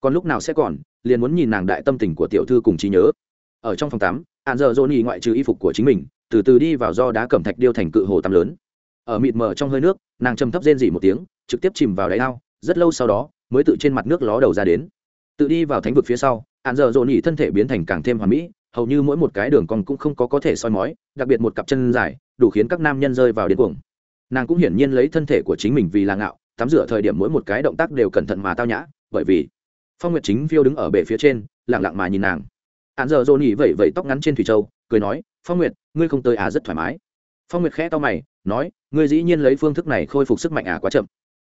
Còn lúc nào sẽ còn, liền muốn nhìn nàng đại tâm tình của tiểu thư cùng trí nhớ. Ở trong phòng tắm hạn giờ dồn nhì ngoại trừ y phục của chính mình, từ từ đi vào do đá cẩm thạch điêu thành cự hồ tắm lớn. Ở mịt mờ trong hơi nước, nàng châm thấp rên dỉ một tiếng, trực tiếp chìm vào đáy ao, rất lâu sau đó, mới tự trên mặt nước ló đầu ra đến. Tự đi vào thánh vực phía sau hạn giờ dồn nhỉ thân thể biến thành càng thêm hoàn mỹ, hầu như mỗi một cái đường cong cũng không có có thể soi mói, đặc biệt một cặp chân dài, đủ khiến các nam nhân rơi vào điên cuồng. Nàng cũng hiển nhiên lấy thân thể của chính mình vì là ngạo, tắm rửa thời điểm mỗi một cái động tác đều cẩn thận mà tao nhã, bởi vì phong nguyệt chính phiêu đứng ở bể phía trên, lặng lặng mà nhìn nàng. Hạn giờ dồn nhỉ vẩy vẩy tóc ngắn trên thủy châu, cười nói, phong nguyệt, ngươi không tới à rất thoải mái. Phong nguyệt khẽ to mày, nói, ngươi dĩ nhiên lấy phương thức này khôi phục sức mạnh à quá chậm.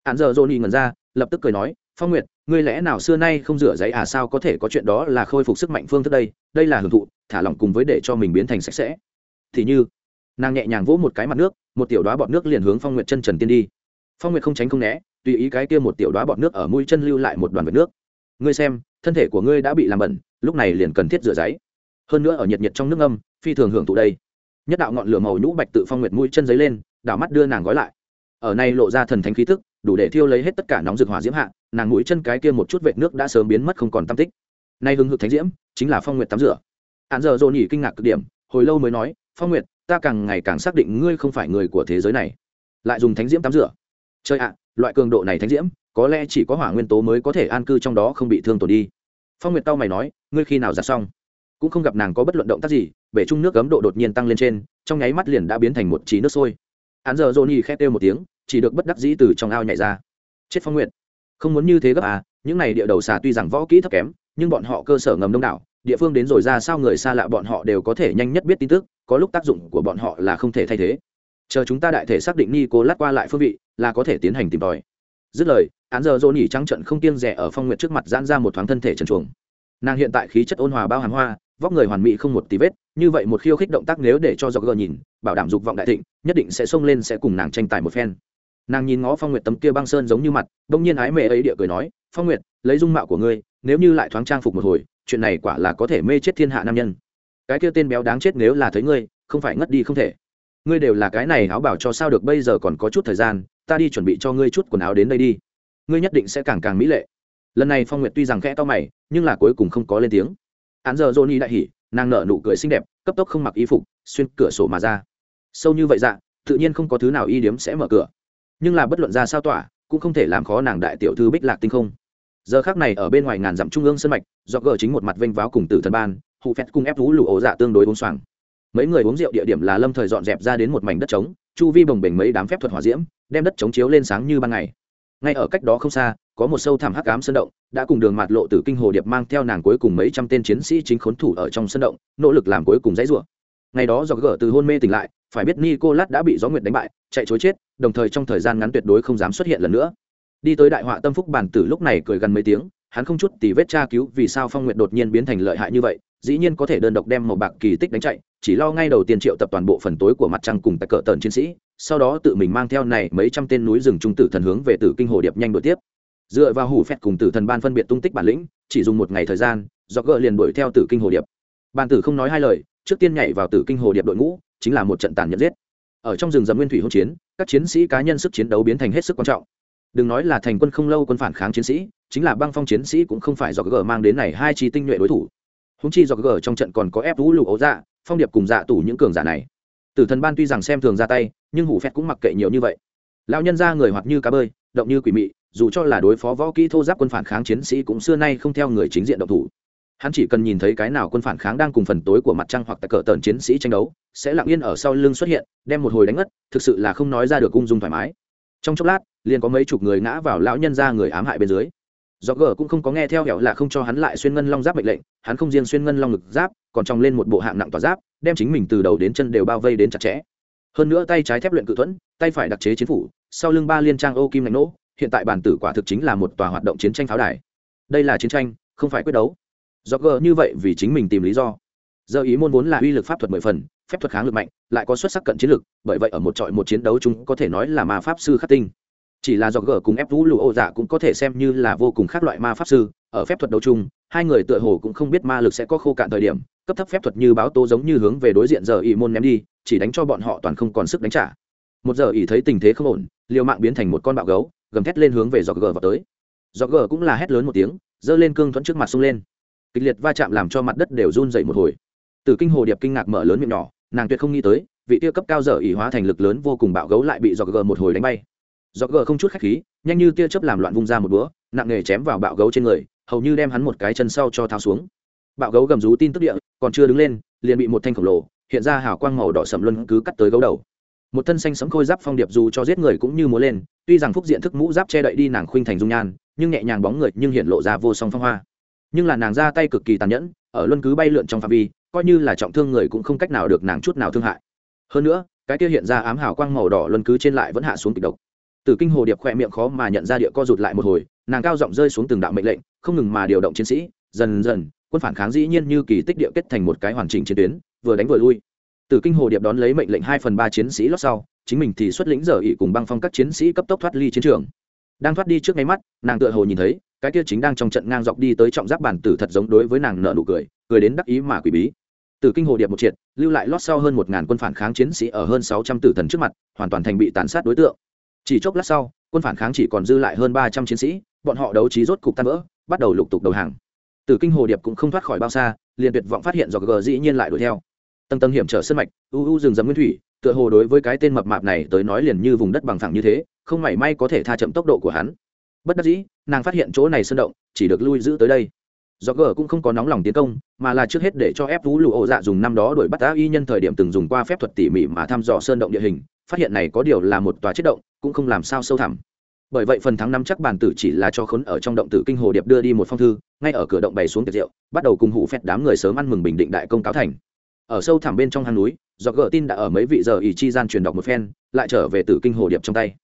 Hạn giờ dồn nhỉ ngẩn ra, lập tức cười nói phong nguyệt, ngươi lẽ nào xưa nay không rửa giấy à? Sao có thể có chuyện đó là khôi phục sức mạnh phương thức đây? Đây là hưởng thụ, thả lỏng cùng với để cho mình biến thành sạch sẽ. Thì như, nàng nhẹ nhàng vỗ một cái mặt nước, một tiểu đoá bọt nước liền hướng phong nguyệt chân trần tiên đi. Phong nguyệt không tránh không né, tùy ý cái kia một tiểu đoá bọt nước ở mũi chân lưu lại một đoàn vệt nước. Ngươi xem, thân thể của ngươi đã bị làm bẩn, lúc này liền cần thiết rửa giấy. Hơn nữa ở nhiệt nhiệt trong nước âm phi thường hưởng thụ đây. Nhất đạo ngọn lửa màu nhũ bạch tự phong nguyệt mũi chân giấy lên, đảo mắt đưa nàng gói lại. Ở này lộ ra thần thánh khí tức, đủ để thiêu lấy hết tất cả nóng rực hỏa diễm hạ nàng mũi chân cái kia một chút vệt nước đã sớm biến mất không còn tam tích. Nay hưng hực thánh diễm, chính là phong nguyệt tắm rửa. Hạn giờ dồn nhỉ kinh ngạc cực điểm, hồi lâu mới nói, phong nguyệt, ta càng ngày càng xác định ngươi không phải người của thế giới này. Lại dùng thánh diễm tắm rửa. Chơi ạ, loại cường độ này thánh diễm, có lẽ chỉ có hỏa nguyên tố mới có thể an cư trong đó không bị thương tổn đi. Phong nguyệt tao mày nói, ngươi khi nào giặt xong? Cũng không gặp nàng có bất luận động tác gì, bể chung nước cấm độ đột nhiên tăng lên trên, trong nháy mắt liền đã biến thành một trí nước sôi. Hắn giờ dồn nhỉ khét kêu một tiếng, chỉ được bất đắc dĩ từ trong ao nhảy ra. Chết phong nguyệt không muốn như thế gấp à những này địa đầu xà tuy rằng võ kỹ thấp kém, nhưng bọn họ cơ sở ngầm đông đảo, địa phương đến rồi ra sao người xa lạ bọn họ đều có thể nhanh nhất biết tin tức, có lúc tác dụng của bọn họ là không thể thay thế. Chờ chúng ta đại thể xác định ni cô lát qua lại phương vị, là có thể tiến hành tìm tòi. Dứt lời, án giờ dỗ nhỉ trắng trận không kiêng rẻ ở phong nguyện trước mặt giãn ra một thoáng thân thể trần chuồng nàng hiện tại khí chất ôn hòa bao hàm hoa, vóc người hoàn mỹ không một tí vết, như vậy một khiêu khích động tác nếu để cho dọc gờ nhìn, bảo đảm dục vọng đại thịnh, nhất định sẽ xông lên sẽ cùng nàng tranh tài một phen nàng nhìn ngó phong nguyệt tấm kia băng sơn giống như mặt đông nhiên ái mê ấy địa cười nói, phong nguyệt, lấy dung mạo của ngươi, nếu như lại thoáng trang phục một hồi, chuyện này quả là có thể mê chết thiên hạ nam nhân. Cái kia tên béo đáng chết nếu là thấy ngươi, không phải ngất đi không thể. Ngươi đều là cái này áo bảo cho sao được bây giờ còn có chút thời gian, ta đi chuẩn bị cho ngươi chút quần áo đến đây đi. Ngươi nhất định sẽ càng càng mỹ lệ. Lần này phong nguyệt tuy rằng khẽ to mày, nhưng là cuối cùng không có lên tiếng. Án giờ johnny đại hỉ, nàng nở nụ cười xinh đẹp, cấp tốc không mặc y phục, xuyên cửa sổ mà ra. Sâu như vậy dạ tự nhiên không có thứ nào y điếm sẽ mở cửa nhưng là bất luận ra sao tỏa, cũng không thể làm khó nàng đại tiểu thư bích lạc tinh không. Giờ khác này ở bên ngoài ngàn dặm trung ương sân mạch do gờ chính một mặt vênh váo cùng tử thần ban hụ phét cùng ép thú lụ ổ dạ tương đối uống xoàng. Mấy người uống rượu địa điểm là lâm thời dọn dẹp ra đến một mảnh đất trống, chu vi bồng bềnh mấy đám phép thuật hỏa diễm, đem đất trống chiếu lên sáng như ban ngày. Ngay ở cách đó không xa, có một sâu thẳm hắc ám sân động, đã cùng đường mạt lộ tử kinh hồ điệp mang theo nàng cuối cùng mấy trăm tên chiến sĩ chính khốn thủ ở trong sân động, nỗ lực làm cuối cùng dãy rủa. Ngày đó do gỡ từ hôn mê tỉnh lại, phải biết nicolas đã bị gió nguyệt đánh bại chạy chối chết, đồng thời trong thời gian ngắn tuyệt đối không dám xuất hiện lần nữa. Đi tới đại họa tâm phúc bản tử lúc này cười gần mấy tiếng, hắn không chút tì vết tra cứu vì sao phong nguyện đột nhiên biến thành lợi hại như vậy, dĩ nhiên có thể đơn độc đem một bạc kỳ tích đánh chạy, chỉ lo ngay đầu tiên triệu tập toàn bộ phần tối của mặt trăng cùng tại cỡ tần chiến sĩ, sau đó tự mình mang theo này mấy trăm tên núi rừng trung tử thần hướng về tử kinh hồ điệp nhanh đuổi tiếp. Dựa vào hủ phét cùng tử thần ban phân biệt tung tích bản lĩnh, chỉ dùng một ngày thời gian do gỡ liền đuổi theo tử kinh hồ điệp. Bàn tử không nói hai lời, trước tiên nhảy vào tử kinh hồ điệp đội ngũ, chính là một trận tàn nhẫn giết ở trong rừng rậm nguyên thủy hỗn chiến, các chiến sĩ cá nhân sức chiến đấu biến thành hết sức quan trọng. Đừng nói là thành quân không lâu quân phản kháng chiến sĩ, chính là băng phong chiến sĩ cũng không phải do gỡ mang đến này hai chi tinh nhuệ đối thủ. Húng chi do gỡ trong trận còn có ép vũ lụ ấu dạ phong điệp cùng dạ tủ những cường giả này. Tử thần ban tuy rằng xem thường ra tay, nhưng hủ phét cũng mặc kệ nhiều như vậy. Lão nhân ra người hoặc như cá bơi, động như quỷ mị, dù cho là đối phó võ kỹ thô giáp quân phản kháng chiến sĩ cũng xưa nay không theo người chính diện động thủ hắn chỉ cần nhìn thấy cái nào quân phản kháng đang cùng phần tối của mặt trăng hoặc tại cờ tần chiến sĩ tranh đấu, sẽ lặng yên ở sau lưng xuất hiện, đem một hồi đánh ngất, thực sự là không nói ra được ung dung thoải mái. Trong chốc lát, liền có mấy chục người ngã vào lão nhân ra người ám hại bên dưới. Do gờ cũng không có nghe theo hẻo là không cho hắn lại xuyên ngân long giáp mệnh lệnh, hắn không riêng xuyên ngân long ngực giáp, còn trong lên một bộ hạng nặng tỏa giáp, đem chính mình từ đầu đến chân đều bao vây đến chặt chẽ. Hơn nữa tay trái thép luyện cự thuẫn, tay phải đặc chế chiến phủ, sau lưng ba liên trang ô kim lạnh nỗ, hiện tại bản tử quả thực chính là một tòa hoạt động chiến tranh pháo đài. Đây là chiến tranh, không phải quyết đấu do gờ như vậy vì chính mình tìm lý do. Giờ ý môn vốn là uy lực pháp thuật mười phần, phép thuật kháng lực mạnh, lại có xuất sắc cận chiến lực, bởi vậy ở một trọi một chiến đấu chúng có thể nói là ma pháp sư khắc tinh. Chỉ là do gờ cùng ép vũ lụ ô dạ cũng có thể xem như là vô cùng khác loại ma pháp sư, ở phép thuật đấu chung, hai người tựa hồ cũng không biết ma lực sẽ có khô cạn thời điểm, cấp thấp phép thuật như báo tố giống như hướng về đối diện giờ ý môn ném đi, chỉ đánh cho bọn họ toàn không còn sức đánh trả. Một giờ ý thấy tình thế không ổn, liều mạng biến thành một con bạo gấu, gầm thét lên hướng về dọc gờ vào tới. Dọc gờ cũng là hét lớn một tiếng, giơ lên cương thuẫn trước mặt xung lên kịch liệt va chạm làm cho mặt đất đều run dậy một hồi. Từ kinh hồ điệp kinh ngạc mở lớn miệng nhỏ, nàng tuyệt không nghĩ tới, vị tia cấp cao dở ỉ hóa thành lực lớn vô cùng bạo gấu lại bị dọc gờ một hồi đánh bay. Dọc gờ không chút khách khí, nhanh như tia chớp làm loạn vung ra một búa, nặng nề chém vào bạo gấu trên người, hầu như đem hắn một cái chân sau cho tháo xuống. Bạo gấu gầm rú tin tức địa, còn chưa đứng lên, liền bị một thanh khổng lồ, hiện ra hào quang màu đỏ sầm luân cứ cắt tới gấu đầu. Một thân xanh sấm khôi giáp phong điệp dù cho giết người cũng như múa lên, tuy rằng phúc diện thức mũ giáp che đậy đi nàng khuynh thành dung nhan, nhưng nhẹ nhàng bóng người nhưng hiện lộ ra vô song phong hoa nhưng là nàng ra tay cực kỳ tàn nhẫn, ở luân cứ bay lượn trong phạm vi, coi như là trọng thương người cũng không cách nào được nàng chút nào thương hại. Hơn nữa, cái kia hiện ra ám hào quang màu đỏ luân cứ trên lại vẫn hạ xuống kịch độc. Từ kinh hồ điệp khỏe miệng khó mà nhận ra địa co rụt lại một hồi, nàng cao giọng rơi xuống từng đạo mệnh lệnh, không ngừng mà điều động chiến sĩ, dần dần, quân phản kháng dĩ nhiên như kỳ tích địa kết thành một cái hoàn chỉnh chiến tuyến, vừa đánh vừa lui. Từ kinh hồ điệp đón lấy mệnh lệnh hai phần ba chiến sĩ lót sau, chính mình thì xuất lĩnh giờ ỉ cùng băng phong các chiến sĩ cấp tốc thoát ly chiến trường đang thoát đi trước ngay mắt, nàng tựa hồ nhìn thấy, cái kia chính đang trong trận ngang dọc đi tới trọng giáp bản tử thật giống đối với nàng nợ nụ cười cười đến đắc ý mà quỷ bí. Từ kinh hồ điệp một triệt, lưu lại lót sau hơn một ngàn quân phản kháng chiến sĩ ở hơn sáu trăm tử thần trước mặt, hoàn toàn thành bị tàn sát đối tượng. Chỉ chốc lát sau, quân phản kháng chỉ còn dư lại hơn ba trăm chiến sĩ, bọn họ đấu trí rốt cục tan vỡ, bắt đầu lục tục đầu hàng. Từ kinh hồ điệp cũng không thoát khỏi bao xa, liền tuyệt vọng phát hiện do gờ dĩ nhiên lại đuổi theo. Tầng tầng hiểm trở sân mạch, u u rừng rậm nguyên thủy, tựa hồ đối với cái tên mập mạp này tới nói liền như vùng đất bằng phẳng như thế không mảy may có thể tha chậm tốc độ của hắn. Bất đắc dĩ, nàng phát hiện chỗ này sơn động, chỉ được lui giữ tới đây. Do gờ cũng không có nóng lòng tiến công, mà là trước hết để cho ép vũ lụ ổ dạ dùng năm đó đuổi bắt đã y nhân thời điểm từng dùng qua phép thuật tỉ mỉ mà thăm dò sơn động địa hình, phát hiện này có điều là một tòa chất động, cũng không làm sao sâu thẳm. Bởi vậy phần thắng năm chắc bản tử chỉ là cho khốn ở trong động tử kinh hồ điệp đưa đi một phong thư, ngay ở cửa động bày xuống tiệc rượu, bắt đầu cùng hủ phép đám người sớm ăn mừng bình định đại công cáo thành. Ở sâu thẳm bên trong hang núi do gờ tin đã ở mấy vị giờ ỷ chi gian truyền đọc một phen, lại trở về tử kinh hồ điệp trong tay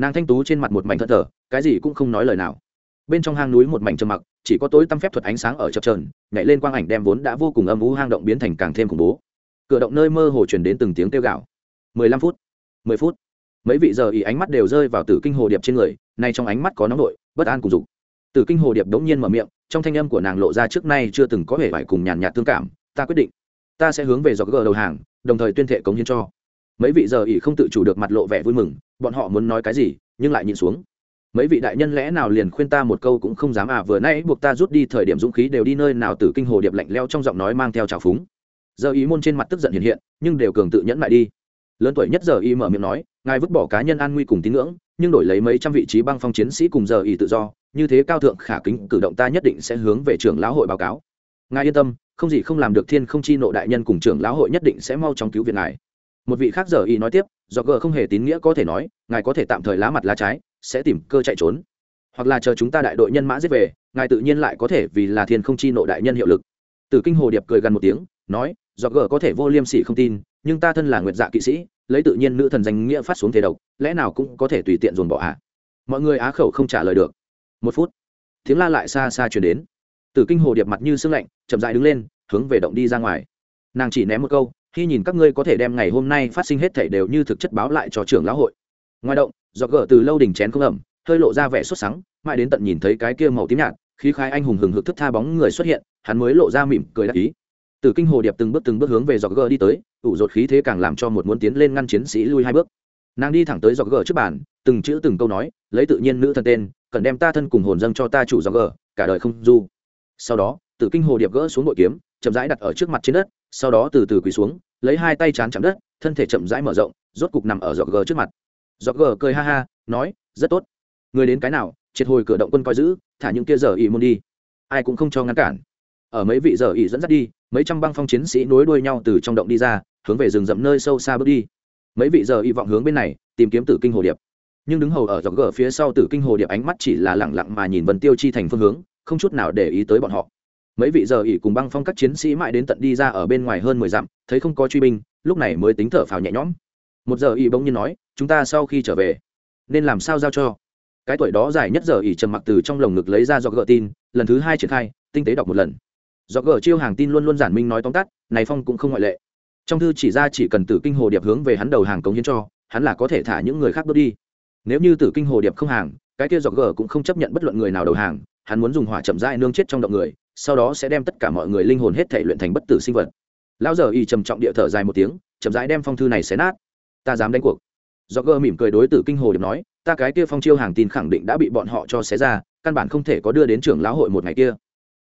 nàng thanh tú trên mặt một mảnh thất thờ, cái gì cũng không nói lời nào. Bên trong hang núi một mảnh trầm mặc, chỉ có tối tăm phép thuật ánh sáng ở chập trờn nhảy lên quang ảnh đem vốn đã vô cùng âm u hang động biến thành càng thêm khủng bố. Cửa động nơi mơ hồ truyền đến từng tiếng kêu gạo mười lăm phút, mười phút. Mấy vị giờ ý ánh mắt đều rơi vào tử kinh hồ điệp trên người, nay trong ánh mắt có nóng nội, bất an cùng dục. Tử kinh hồ điệp đống nhiên mở miệng, trong thanh âm của nàng lộ ra trước nay chưa từng có vẻ phải cùng nhàn nhạt thương cảm, ta quyết định, ta sẽ hướng về dọc gờ đầu hàng, đồng thời tuyên thệ cống hiến cho mấy vị giờ ỉ không tự chủ được mặt lộ vẻ vui mừng, bọn họ muốn nói cái gì, nhưng lại nhìn xuống. Mấy vị đại nhân lẽ nào liền khuyên ta một câu cũng không dám à vừa nay buộc ta rút đi thời điểm dũng khí đều đi nơi nào từ kinh hồ điệp lạnh leo trong giọng nói mang theo trào phúng. Giờ ý môn trên mặt tức giận hiện hiện, nhưng đều cường tự nhẫn lại đi. Lớn tuổi nhất giờ y mở miệng nói, ngài vứt bỏ cá nhân an nguy cùng tín ngưỡng, nhưng đổi lấy mấy trăm vị trí băng phong chiến sĩ cùng giờ y tự do, như thế cao thượng khả kính cử động ta nhất định sẽ hướng về trưởng lão hội báo cáo. Ngài yên tâm, không gì không làm được thiên không chi nộ đại nhân cùng trưởng lão hội nhất định sẽ mau chóng cứu viện ngài một vị khác giờ y nói tiếp do gờ không hề tín nghĩa có thể nói, ngài có thể tạm thời lá mặt lá trái, sẽ tìm cơ chạy trốn. Hoặc là chờ chúng ta đại đội nhân mã giết về, ngài tự nhiên lại có thể vì là thiên không chi nộ đại nhân hiệu lực. Từ kinh hồ điệp cười gần một tiếng, nói do gờ có thể vô liêm sỉ không tin, nhưng ta thân là nguyệt dạ kỵ sĩ, lấy tự nhiên nữ thần danh nghĩa phát xuống thế độc, lẽ nào cũng có thể tùy tiện dồn bỏ ạ? À? mọi người á khẩu không trả lời được. Một phút, tiếng la lại xa xa chuyển đến. Từ kinh hồ điệp mặt như sương lạnh, chậm dại đứng lên, hướng về động đi ra ngoài. Nàng chỉ ném một câu khi nhìn các ngươi có thể đem ngày hôm nay phát sinh hết thảy đều như thực chất báo lại cho trưởng lão hội. Ngoài động do gỡ từ lâu đỉnh chén không ẩm, hơi lộ ra vẻ xuất sáng mãi đến tận nhìn thấy cái kia màu tím nhạt, khí khai anh hùng hừng hực thức tha bóng người xuất hiện, hắn mới lộ ra mỉm cười đắc ý. Từ kinh hồ điệp từng bước từng bước hướng về dọc gờ đi tới, ủ rột khí thế càng làm cho một muốn tiến lên ngăn chiến sĩ lui hai bước. Nàng đi thẳng tới dọc gờ trước bàn, từng chữ từng câu nói, lấy tự nhiên nữ thân tên, cần đem ta thân cùng hồn dâng cho ta chủ dọc gờ cả đời không du. Sau đó, từ kinh hồ điệp gỡ xuống bội kiếm, chậm rãi đặt ở trước mặt trên đất sau đó từ từ quỳ xuống, lấy hai tay chán chạm đất, thân thể chậm rãi mở rộng, rốt cục nằm ở dọc gờ trước mặt. Dọc gờ cười ha ha, nói, rất tốt. Người đến cái nào, triệt hồi cửa động quân coi giữ, thả những kia giờ ỉ môn đi. Ai cũng không cho ngăn cản. Ở mấy vị giờ ỉ dẫn dắt đi, mấy trăm băng phong chiến sĩ nối đuôi nhau từ trong động đi ra, hướng về rừng rậm nơi sâu xa bước đi. Mấy vị giờ ỉ vọng hướng bên này, tìm kiếm tử kinh hồ điệp. Nhưng đứng hầu ở dọc gờ phía sau tử kinh hồ điệp ánh mắt chỉ là lẳng lặng mà nhìn vần tiêu chi thành phương hướng, không chút nào để ý tới bọn họ mấy vị giờ ỉ cùng băng phong các chiến sĩ mãi đến tận đi ra ở bên ngoài hơn mười dặm, thấy không có truy binh, lúc này mới tính thở phào nhẹ nhõm. Một giờ ỉ bỗng nhiên nói, chúng ta sau khi trở về, nên làm sao giao cho? Cái tuổi đó dài nhất giờ ỉ trầm mặc từ trong lồng ngực lấy ra do gỡ tin, lần thứ hai triển khai, tinh tế đọc một lần. Do gỡ chiêu hàng tin luôn luôn giản minh nói tóm tắt, này phong cũng không ngoại lệ. Trong thư chỉ ra chỉ cần tử kinh hồ điệp hướng về hắn đầu hàng cống hiến cho, hắn là có thể thả những người khác bước đi. Nếu như tử kinh hồ điệp không hàng, cái kia dọc gờ cũng không chấp nhận bất luận người nào đầu hàng hắn muốn dùng hỏa chậm rãi nương chết trong động người, sau đó sẽ đem tất cả mọi người linh hồn hết thể luyện thành bất tử sinh vật. Lão giờ y trầm trọng địa thở dài một tiếng, chậm rãi đem phong thư này xé nát. Ta dám đánh cuộc. Do gơ mỉm cười đối tử kinh hồ điệp nói, ta cái kia phong chiêu hàng tin khẳng định đã bị bọn họ cho xé ra, căn bản không thể có đưa đến trưởng lão hội một ngày kia.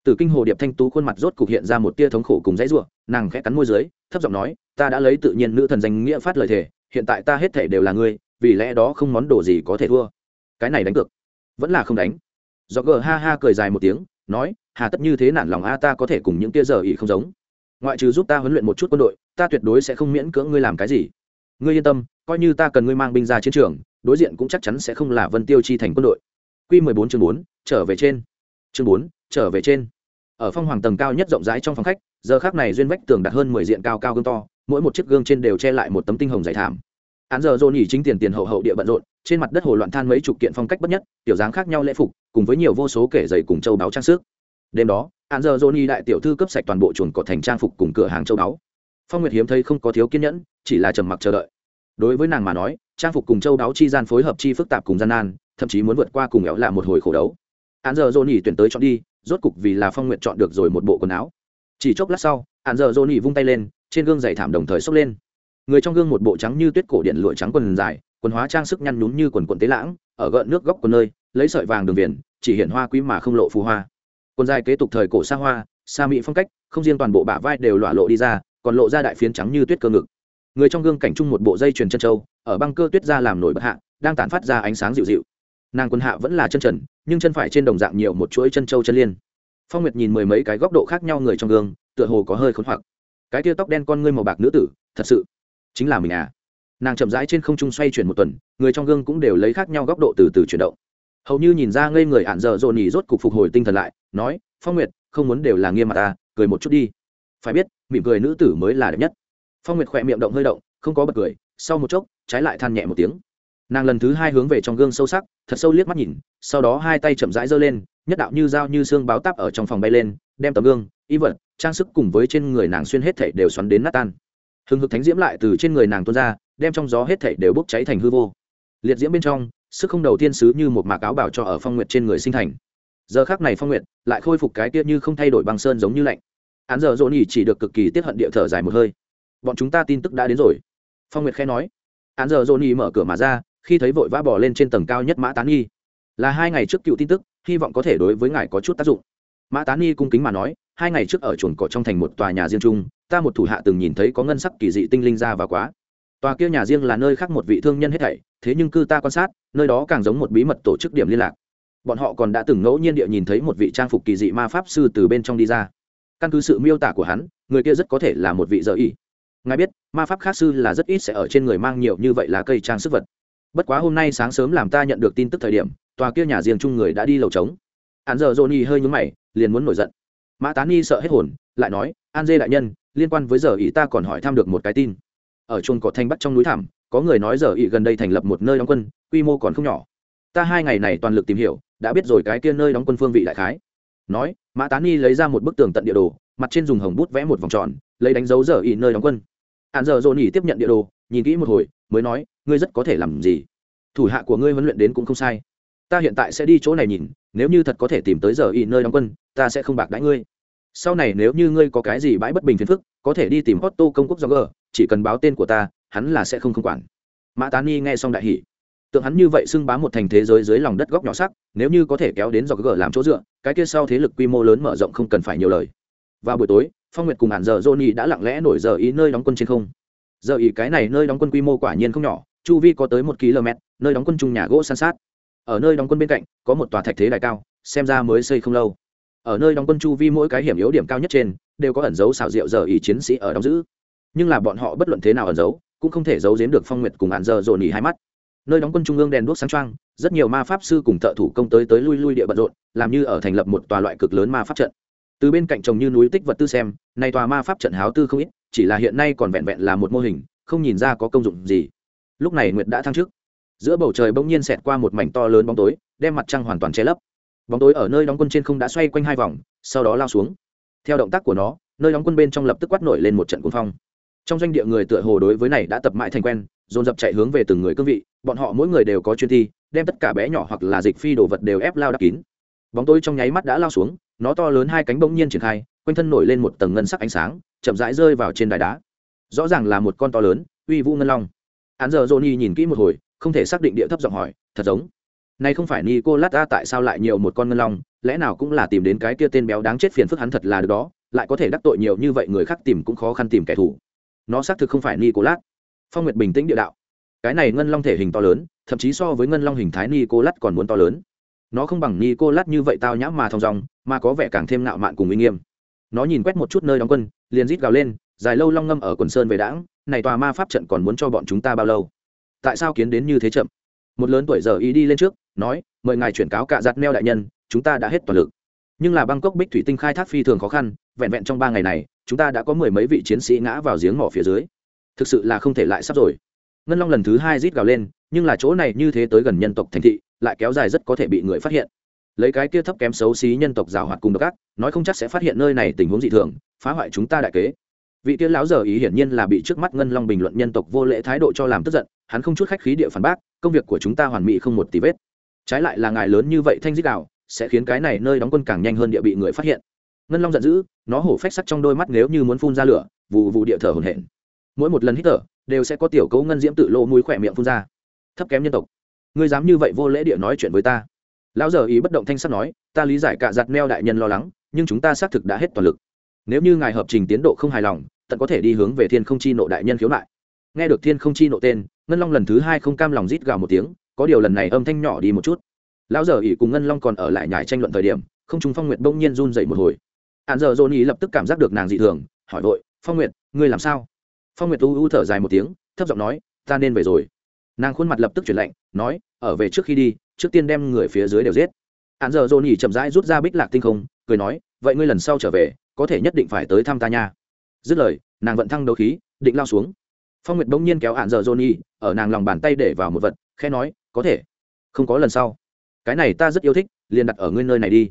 Tử kinh hồ điệp thanh tú khuôn mặt rốt cục hiện ra một tia thống khổ cùng dãy ruộng nàng khẽ cắn môi dưới, thấp giọng nói, ta đã lấy tự nhiên nữ thần danh nghĩa phát lời thề, hiện tại ta hết thể đều là ngươi, vì lẽ đó không món đồ gì có thể thua. Cái này đánh cược, vẫn là không đánh do gờ ha ha cười dài một tiếng, nói, hà tất như thế nản lòng a, ta có thể cùng những tia giờ ỉ không giống. Ngoại trừ giúp ta huấn luyện một chút quân đội, ta tuyệt đối sẽ không miễn cưỡng ngươi làm cái gì. Ngươi yên tâm, coi như ta cần ngươi mang binh ra chiến trường, đối diện cũng chắc chắn sẽ không là vân tiêu chi thành quân đội. Q mười bốn chương bốn, trở về trên. Chương bốn, trở về trên. Ở phong hoàng tầng cao nhất rộng rãi trong phòng khách, giờ khác này duyên vách tường đặt hơn mười diện cao cao gương to, mỗi một chiếc gương trên đều che lại một tấm tinh hồng dày thảm án giờ dồn nhỉ chính tiền tiền hậu hậu địa bận rộn, trên mặt đất hồ loạn than mấy chục kiện phong cách bất nhất, tiểu dáng khác nhau lễ phục, cùng với nhiều vô số kể giày cùng châu báu trang sức. Đêm đó, án giờ dồn nhỉ đại tiểu thư cấp sạch toàn bộ chuồn cọt thành trang phục cùng cửa hàng châu báu. Phong nguyệt hiếm thấy không có thiếu kiên nhẫn, chỉ là trầm mặc chờ đợi. Đối với nàng mà nói, trang phục cùng châu báu chi gian phối hợp chi phức tạp cùng gian nan, thậm chí muốn vượt qua cùng éo là một hồi khổ đấu. Án giờ dồn nhỉ tuyển tới chọn đi, rốt cục vì là phong nguyện chọn được rồi một bộ quần áo. Chỉ chốc lát sau hạn giờ dồn vung tay lên, trên gương giày thảm đồng thời xốc lên người trong gương một bộ trắng như tuyết cổ điện lụa trắng quần dài, quần hóa trang sức nhăn nhún như quần quần tế lãng, ở gợn nước góc quần nơi, lấy sợi vàng đường viền, chỉ hiện hoa quý mà không lộ phù hoa. Quần dài kế tục thời cổ xa hoa xa mỹ phong cách, không riêng toàn bộ bả vai đều lọa lộ đi ra, còn lộ ra đại phiến trắng như tuyết cơ ngực. Người trong gương cảnh chung một bộ dây chuyền chân trâu, ở băng cơ tuyết ra làm nổi bật hạ, đang tản phát ra ánh sáng dịu dịu. Nàng quân hạ vẫn là chân trần, nhưng chân phải trên đồng dạng nhiều một chuỗi chân trâu chân liên. Phong nguyệt nhìn mười mấy cái góc độ khác nhau người trong gương, tựa hồ có hơi khốn hoặc. Cái tia tóc đen con ngươi màu bạc nữ tử, thật sự chính là mình à. Nàng chậm rãi trên không trung xoay chuyển một tuần, người trong gương cũng đều lấy khác nhau góc độ từ từ chuyển động. Hầu như nhìn ra ngây người ạn dở dồn nhỉ rốt cục phục hồi tinh thần lại, nói, phong nguyệt, không muốn đều là nghiêm mặt ta, cười một chút đi. Phải biết, mỉm cười nữ tử mới là đẹp nhất. Phong nguyệt khỏe miệng động hơi động, không có bật cười, sau một chốc, trái lại than nhẹ một tiếng. Nàng lần thứ hai hướng về trong gương sâu sắc, thật sâu liếc mắt nhìn, sau đó hai tay chậm rãi giơ lên, nhất đạo như dao như xương báo táp ở trong phòng bay lên, đem tấm gương, y vật, trang sức cùng với trên người nàng xuyên hết thảy đều xoắn đến nát tan hừng hực thánh diễm lại từ trên người nàng tuôn ra, đem trong gió hết thảy đều bốc cháy thành hư vô. Liệt diễm bên trong, sức không đầu tiên sứ như một mạc áo bảo cho ở phong nguyệt trên người sinh thành. Giờ khác này phong nguyệt lại khôi phục cái tiết như không thay đổi băng sơn giống như lạnh. Án giờ dỗ nhỉ chỉ được cực kỳ tiết hận địa thở dài một hơi. Bọn chúng ta tin tức đã đến rồi. Phong nguyệt khẽ nói. Án giờ dỗ nhỉ mở cửa mà ra, khi thấy vội vã bỏ lên trên tầng cao nhất mã tán nghi là hai ngày trước cựu tin tức, hy vọng có thể đối với ngài có chút tác dụng. Mã tán nghi cung kính mà nói, hai ngày trước ở chuồng cỏ trong thành một tòa nhà riêng chung ta một thủ hạ từng nhìn thấy có ngân sắc kỳ dị tinh linh ra và quá. Tòa kia nhà riêng là nơi khác một vị thương nhân hết thảy, thế nhưng cư ta quan sát, nơi đó càng giống một bí mật tổ chức điểm liên lạc. Bọn họ còn đã từng ngẫu nhiên địa nhìn thấy một vị trang phục kỳ dị ma pháp sư từ bên trong đi ra. Căn cứ sự miêu tả của hắn, người kia rất có thể là một vị dợ ý ngài biết, ma pháp khác sư là rất ít sẽ ở trên người mang nhiều như vậy là cây trang sức vật. Bất quá hôm nay sáng sớm làm ta nhận được tin tức thời điểm, tòa kia nhà riêng chung người đã đi lầu trống. Hắn giờ johnny hơi nhúng mày, liền muốn nổi giận. Mã tán nhi sợ hết hồn, lại nói, an dê đại nhân liên quan với giờ ý ta còn hỏi thăm được một cái tin. Ở chuồng cỏ thanh bắt trong núi thảm có người nói giờ ý gần đây thành lập một nơi đóng quân, quy mô còn không nhỏ. Ta hai ngày này toàn lực tìm hiểu, đã biết rồi cái kia nơi đóng quân phương vị đại khái. Nói, mã tán y lấy ra một bức tường tận địa đồ, mặt trên dùng hồng bút vẽ một vòng tròn, lấy đánh dấu giờ ý nơi đóng quân. Hạn giờ dồn nhỉ tiếp nhận địa đồ, nhìn kỹ một hồi, mới nói, ngươi rất có thể làm gì? Thủ hạ của ngươi huấn luyện đến cũng không sai. Ta hiện tại sẽ đi chỗ này nhìn, nếu như thật có thể tìm tới giờ ý nơi đóng quân, ta sẽ không bạc đãi ngươi sau này nếu như ngươi có cái gì bãi bất bình phiền phức, có thể đi tìm Otto công quốc do g chỉ cần báo tên của ta, hắn là sẽ không không quản. Mã tán ni nghe xong đại hỷ tượng hắn như vậy xưng bá một thành thế giới dưới lòng đất góc nhỏ sắc, nếu như có thể kéo đến do g làm chỗ dựa, cái kia sau thế lực quy mô lớn mở rộng không cần phải nhiều lời. Vào buổi tối, phong nguyệt cùng hẳn giờ johnny đã lặng lẽ nổi giờ ý nơi đóng quân trên không. Giờ ý cái này nơi đóng quân quy mô quả nhiên không nhỏ, chu vi có tới một km, nơi đóng quân chung nhà gỗ san sát. Ở nơi đóng quân bên cạnh, có một tòa thạch thế đài cao, xem ra mới xây không lâu ở nơi đóng quân chu vi mỗi cái hiểm yếu điểm cao nhất trên, đều có ẩn dấu xào rượu giờ ý chiến sĩ ở đóng giữ. Nhưng là bọn họ bất luận thế nào ẩn giấu cũng không thể giấu giếm được phong nguyệt cùng hạn giờ dồn nhỉ hai mắt. Nơi đóng quân trung ương đèn đuốc sáng trăng rất nhiều ma pháp sư cùng thợ thủ công tới tới lui lui địa bận rộn, làm như ở thành lập một tòa loại cực lớn ma pháp trận. Từ bên cạnh trồng như núi tích vật tư xem, nay tòa ma pháp trận háo tư không ít, chỉ là hiện nay còn vẹn vẹn là một mô hình, không nhìn ra có công dụng gì. Lúc này nguyệt đã thăng trước giữa bầu trời bỗng nhiên xẹt qua một mảnh to lớn bóng tối, đem mặt trăng hoàn toàn che lấp bóng tối ở nơi đóng quân trên không đã xoay quanh hai vòng, sau đó lao xuống. Theo động tác của nó, nơi đóng quân bên trong lập tức quát nổi lên một trận cuồng phong. Trong doanh địa người tựa hồ đối với này đã tập mãi thành quen, dồn dập chạy hướng về từng người cương vị, bọn họ mỗi người đều có chuyên thi, đem tất cả bé nhỏ hoặc là dịch phi đồ vật đều ép lao đắp kín. Bóng tối trong nháy mắt đã lao xuống, nó to lớn hai cánh bỗng nhiên triển khai, quanh thân nổi lên một tầng ngân sắc ánh sáng, chậm rãi rơi vào trên đài đá. Rõ ràng là một con to lớn, uy vũ ngân long. Hắn giờ johnny nhìn kỹ một hồi, không thể xác định địa thấp giọng hỏi, thật giống? Này không phải Nicolas Lata tại sao lại nhiều một con ngân long, lẽ nào cũng là tìm đến cái kia tên béo đáng chết phiền phức hắn thật là được đó, lại có thể đắc tội nhiều như vậy người khác tìm cũng khó khăn tìm kẻ thù. Nó xác thực không phải Nicolas. Phong Nguyệt bình tĩnh địa đạo. Cái này ngân long thể hình to lớn, thậm chí so với ngân long hình thái Nicolas còn muốn to lớn. Nó không bằng Nicolas như vậy tao nhã mà thong dong, mà có vẻ càng thêm ngạo mạn cùng uy nghiêm. Nó nhìn quét một chút nơi đóng quân, liền rít gào lên, dài lâu long ngâm ở quần sơn về đãng, này tòa ma pháp trận còn muốn cho bọn chúng ta bao lâu? Tại sao kiến đến như thế chậm? Một lớn tuổi giờ ý đi lên trước, nói, mời ngài chuyển cáo cạ giặt neo đại nhân, chúng ta đã hết toàn lực. Nhưng là bangkok bích thủy tinh khai thác phi thường khó khăn, vẹn vẹn trong ba ngày này, chúng ta đã có mười mấy vị chiến sĩ ngã vào giếng mỏ phía dưới. Thực sự là không thể lại sắp rồi. Ngân long lần thứ hai rít gào lên, nhưng là chỗ này như thế tới gần nhân tộc thành thị, lại kéo dài rất có thể bị người phát hiện. Lấy cái kia thấp kém xấu xí nhân tộc rào hoạt cùng độc ác, nói không chắc sẽ phát hiện nơi này tình huống dị thường, phá hoại chúng ta đại kế. Vị kia lão giờ ý hiển nhiên là bị trước mắt ngân long bình luận nhân tộc vô lễ thái độ cho làm tức giận, hắn không chút khách khí địa phản bác, công việc của chúng ta hoàn mỹ không một tí vết trái lại là ngài lớn như vậy thanh dích đạo sẽ khiến cái này nơi đóng quân càng nhanh hơn địa bị người phát hiện. Ngân long giận dữ, nó hổ phách sắc trong đôi mắt nếu như muốn phun ra lửa vụ vụ địa thở hồn hển. Mỗi một lần hít thở, đều sẽ có tiểu cấu ngân diễm tự lô mũi khỏe miệng phun ra. Thấp kém nhân tộc, ngươi dám như vậy vô lễ địa nói chuyện với ta. Lão giờ ý bất động thanh sắc nói, ta lý giải cả giặt neo đại nhân lo lắng, nhưng chúng ta xác thực đã hết toàn lực. Nếu như ngài hợp trình tiến độ không hài lòng, tận có thể đi hướng về thiên không chi nộ đại nhân khiếu nại. Nghe được thiên không chi nộ tên, ngân long lần thứ hai không cam lòng rít gào một tiếng có điều lần này âm thanh nhỏ đi một chút. Lão giờ ỉ cùng ngân long còn ở lại nhải tranh luận thời điểm, không trung phong nguyệt bỗng nhiên run dậy một hồi. Hạn giờ dồn ý lập tức cảm giác được nàng dị thường, hỏi vội, phong nguyệt, ngươi làm sao? Phong nguyệt u u thở dài một tiếng, thấp giọng nói, ta nên về rồi. Nàng khuôn mặt lập tức chuyển lạnh, nói, ở về trước khi đi, trước tiên đem người phía dưới đều giết. Hạn giờ dồn ý chậm rãi rút ra bích lạc tinh không, cười nói, vậy ngươi lần sau trở về, có thể nhất định phải tới thăm ta nha. Dứt lời, nàng vận thăng đấu khí, định lao xuống. Phong nguyệt bỗng nhiên kéo hạn giờ dồn ý ở nàng lòng bàn tay để vào một vật, khẽ nói có thể. Không có lần sau. Cái này ta rất yêu thích, liền đặt ở ngươi nơi này đi.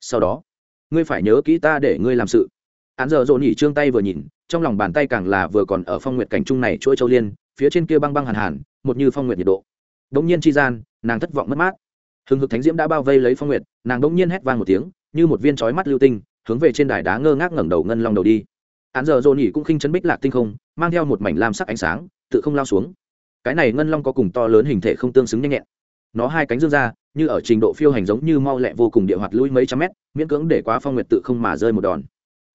Sau đó, ngươi phải nhớ kỹ ta để ngươi làm sự. Án giờ dồn nhỉ trương tay vừa nhìn, trong lòng bàn tay càng là vừa còn ở phong nguyệt cảnh trung này chuỗi châu liên, phía trên kia băng băng hàn hàn, một như phong nguyệt nhiệt độ. Đống nhiên chi gian, nàng thất vọng mất mát. Hừng hực thánh diễm đã bao vây lấy phong nguyệt, nàng đống nhiên hét vang một tiếng, như một viên chói mắt lưu tinh, hướng về trên đài đá ngơ ngác ngẩng đầu ngân long đầu đi. Án giờ dồn nhỉ cũng khinh chấn bích lạc tinh không, mang theo một mảnh lam sắc ánh sáng, tự không lao xuống cái này ngân long có cùng to lớn hình thể không tương xứng nhanh nhẹn. Nó hai cánh dương ra như ở trình độ phiêu hành giống như mau lẹ vô cùng địa hoạt lui mấy trăm mét miễn cưỡng để quá phong nguyệt tự không mà rơi một đòn.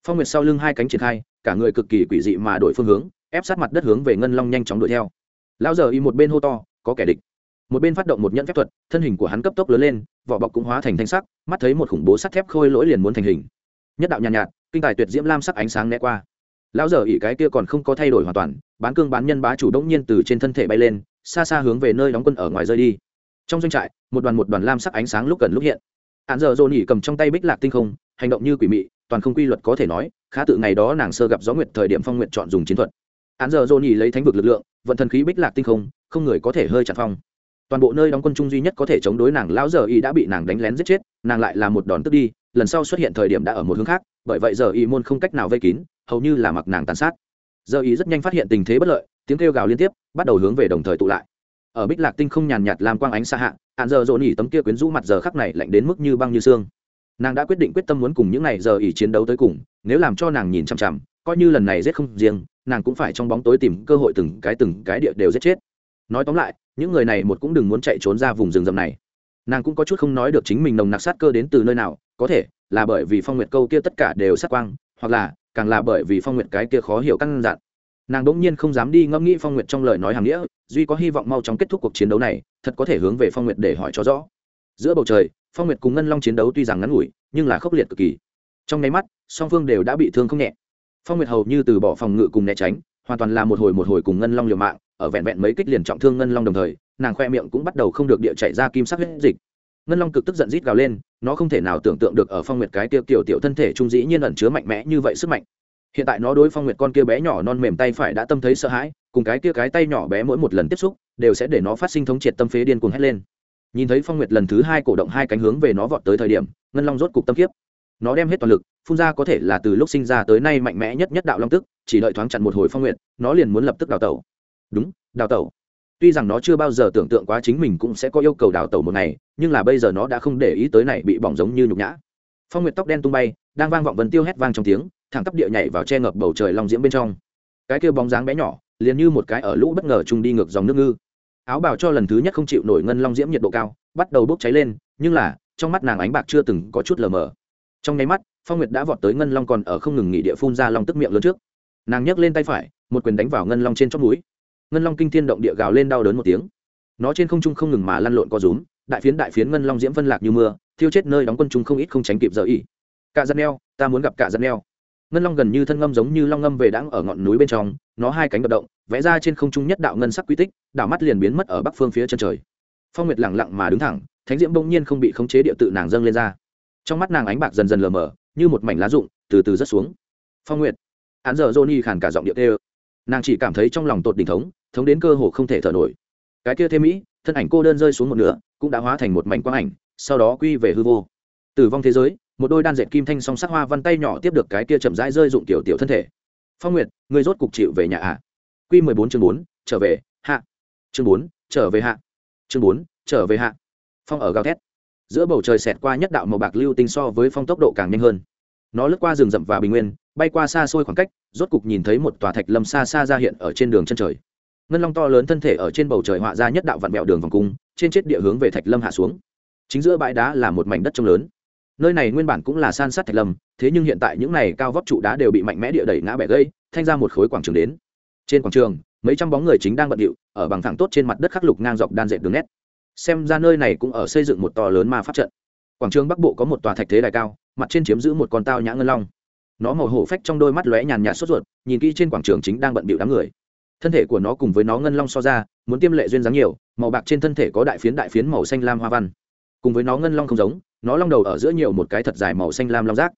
Phong nguyệt sau lưng hai cánh triển khai cả người cực kỳ quỷ dị mà đổi phương hướng ép sát mặt đất hướng về ngân long nhanh chóng đuổi theo. Lao giờ y một bên hô to có kẻ địch. Một bên phát động một nhẫn phép thuật thân hình của hắn cấp tốc lớn lên vỏ bọc cũng hóa thành thanh sắc mắt thấy một khủng bố sắt thép khôi lỗi liền muốn thành hình. Nhất đạo nhàn nhạt, nhạt kinh tài tuyệt diễm lam sắc ánh sáng né qua lão giờ ỉ cái kia còn không có thay đổi hoàn toàn, bán cương bán nhân bá chủ đông nhiên từ trên thân thể bay lên, xa xa hướng về nơi đóng quân ở ngoài rơi đi. Trong doanh trại, một đoàn một đoàn lam sắc ánh sáng lúc gần lúc hiện. Hạn giờ dồn nhỉ cầm trong tay bích lạc tinh không, hành động như quỷ mị, toàn không quy luật có thể nói, khá tự ngày đó nàng sơ gặp gió nguyệt thời điểm phong nguyện chọn dùng chiến thuật. Hạn giờ dồn nhỉ lấy thánh vực lực lượng, vận thần khí bích lạc tinh không không người có thể hơi chặt phong. Toàn bộ nơi đóng quân chung duy nhất có thể chống đối nàng lão giờ y đã bị nàng đánh lén giết chết, nàng lại là một đòn tức đi, lần sau xuất hiện thời điểm đã ở một hướng khác, bởi vậy giờ y môn không cách nào vây kín hầu như là mặc nàng tàn sát. Giờ ý rất nhanh phát hiện tình thế bất lợi, tiếng kêu gào liên tiếp, bắt đầu hướng về đồng thời tụ lại. Ở bích lạc tinh không nhàn nhạt làm quang ánh xa hạ, hạn giờ dồn ỉ tấm kia quyến rũ mặt giờ khắc này lạnh đến mức như băng như xương. Nàng đã quyết định quyết tâm muốn cùng những n à y giờ ỉ chiến đấu tới cùng, nếu làm cho nàng nhìn chằm chằm, coi như lần này giết không riêng, nàng cũng phải trong bóng tối tìm cơ hội từng cái từng cái địa đều giết chết. Nói tóm lại, những người này một cũng đừng muốn chạy trốn ra vùng rừng rậm này. Nàng cũng có chút không nói được chính mình nồng nặc sát cơ đến từ nơi nào, có thể là bởi vì phong nguyệt câu kia tất cả đều sát quang, hoặc là càng là bởi vì phong nguyệt cái kia khó hiểu căn dặn. Nàng đỗng nhiên không dám đi ngẫm nghĩ phong nguyệt trong lời nói hàng nghĩa, duy có hy vọng mau chóng kết thúc cuộc chiến đấu này, thật có thể hướng về phong nguyệt để hỏi cho rõ. Giữa bầu trời, phong nguyệt cùng ngân long chiến đấu tuy rằng ngắn ngủi, nhưng là khốc liệt cực kỳ. Trong nháy mắt, song phương đều đã bị thương không nhẹ. Phong nguyệt hầu như từ bỏ phòng ngự cùng né tránh, hoàn toàn là một hồi một hồi cùng ngân long liều mạng, ở vẹn vẹn mấy kích liền trọng thương ngân long đồng thời, nàng khoe miệng cũng bắt đầu không được địa chạy ra kim sắc huyết dịch. Ngân long cực tức giận rít gào lên nó không thể nào tưởng tượng được ở phong nguyệt cái kia tiểu tiểu thân thể trung dĩ nhiên ẩn chứa mạnh mẽ như vậy sức mạnh. Hiện tại nó đối phong nguyệt con kia bé nhỏ non mềm tay phải đã tâm thấy sợ hãi, cùng cái kia cái tay nhỏ bé mỗi một lần tiếp xúc, đều sẽ để nó phát sinh thống triệt tâm phế điên cuồng hét lên. Nhìn thấy phong nguyệt lần thứ hai cổ động hai cánh hướng về nó vọt tới thời điểm, ngân long rốt cục tâm kiếp. Nó đem hết toàn lực, phun ra có thể là từ lúc sinh ra tới nay mạnh mẽ nhất nhất đạo long tức, chỉ đợi thoáng chặn một hồi phong nguyệt, nó liền muốn lập tức đào tẩu. Đúng, đào tẩu tuy rằng nó chưa bao giờ tưởng tượng quá chính mình cũng sẽ có yêu cầu đào tẩu một ngày, nhưng là bây giờ nó đã không để ý tới này bị bỏng giống như nhục nhã. Phong nguyệt tóc đen tung bay, đang vang vọng vần tiêu hét vang trong tiếng, thẳng tắp địa nhảy vào che ngập bầu trời long diễm bên trong. Cái kia bóng dáng bé nhỏ, liền như một cái ở lũ bất ngờ trung đi ngược dòng nước ngư. Áo bào cho lần thứ nhất không chịu nổi ngân long diễm nhiệt độ cao, bắt đầu bốc cháy lên, nhưng là, trong mắt nàng ánh bạc chưa từng có chút lờ mờ. Trong nháy mắt, phong nguyệt đã vọt tới ngân long còn ở không ngừng nghỉ địa phun ra long tức miệng lớn trước. Nàng nhấc lên tay phải, một quyền đánh vào ngân long trên chót núi ngân long kinh thiên động địa gào lên đau đớn một tiếng. Nó trên không trung không ngừng mà lăn lộn co rúm, đại phiến đại phiến ngân long diễm phân lạc như mưa, thiêu chết nơi đóng quân trung không ít không tránh kịp giờ ý cả giật neo, ta muốn gặp cả giật neo. Ngân long gần như thân ngâm giống như long ngâm về đãng ở ngọn núi bên trong, nó hai cánh đập động, vẽ ra trên không trung nhất đạo ngân sắc quy tích đạo mắt liền biến mất ở bắc phương phía chân trời. Phong nguyệt lẳng lặng mà đứng thẳng, thánh diễm bỗng nhiên không bị khống chế địa tự nàng dâng lên ra. Trong mắt nàng ánh bạc dần dần lờ mờ, như một mảnh lá rụng, từ từ rớt xuống. Phong nguyệt, hắn giờ johnny khàn cả giọng điệu tê nàng chỉ cảm thấy trong lòng tột đỉnh thống thống đến cơ hồ không thể thở nổi. Cái kia thêm mỹ, thân ảnh cô đơn rơi xuống một nửa, cũng đã hóa thành một mảnh quang ảnh, sau đó quy về hư vô. Tử vong thế giới, một đôi đan dệt kim thanh song sắc hoa văn tay nhỏ tiếp được cái kia chậm rãi rơi dụng tiểu tiểu thân thể. Phong nguyệt người rốt cục chịu về nhà ạ à? quy mười bốn chương bốn, trở về, hạ. Chương bốn, trở về hạ. Chương bốn, trở về hạ. Phong ở gào thét. Giữa bầu trời xẹt qua nhất đạo màu bạc lưu tinh so với phong tốc độ càng nhanh hơn. Nó lướt qua rừng rậm và bình nguyên, bay qua xa xôi khoảng cách, rốt cục nhìn thấy một tòa thạch lâm xa xa ra hiện ở trên đường chân trời ngân long to lớn thân thể ở trên bầu trời họa ra nhất đạo vạn mẹo đường vòng cung, trên chết địa hướng về thạch lâm hạ xuống. Chính giữa bãi đá là một mảnh đất trông lớn. Nơi này nguyên bản cũng là san sát thạch lâm, thế nhưng hiện tại những này cao vóc trụ đá đều bị mạnh mẽ địa đẩy ngã bẻ gây thanh ra một khối quảng trường đến. Trên quảng trường, mấy trăm bóng người chính đang bận điệu, ở bằng thẳng tốt trên mặt đất khắc lục ngang dọc đan dệt đường nét. Xem ra nơi này cũng ở xây dựng một to lớn ma pháp trận. Quảng trường bắc bộ có một tòa thạch thế đài cao, mặt trên chiếm giữ một con tao nhã ngân long. Nó màu hổ phách trong đôi mắt lóe nhàn nhạt sốt ruột, nhìn kỹ trên quảng trường chính đang bận bịu đám người thân thể của nó cùng với nó ngân long so ra, muốn tiêm lệ duyên dáng nhiều, màu bạc trên thân thể có đại phiến đại phiến màu xanh lam hoa văn. Cùng với nó ngân long không giống, nó long đầu ở giữa nhiều một cái thật dài màu xanh lam long rác.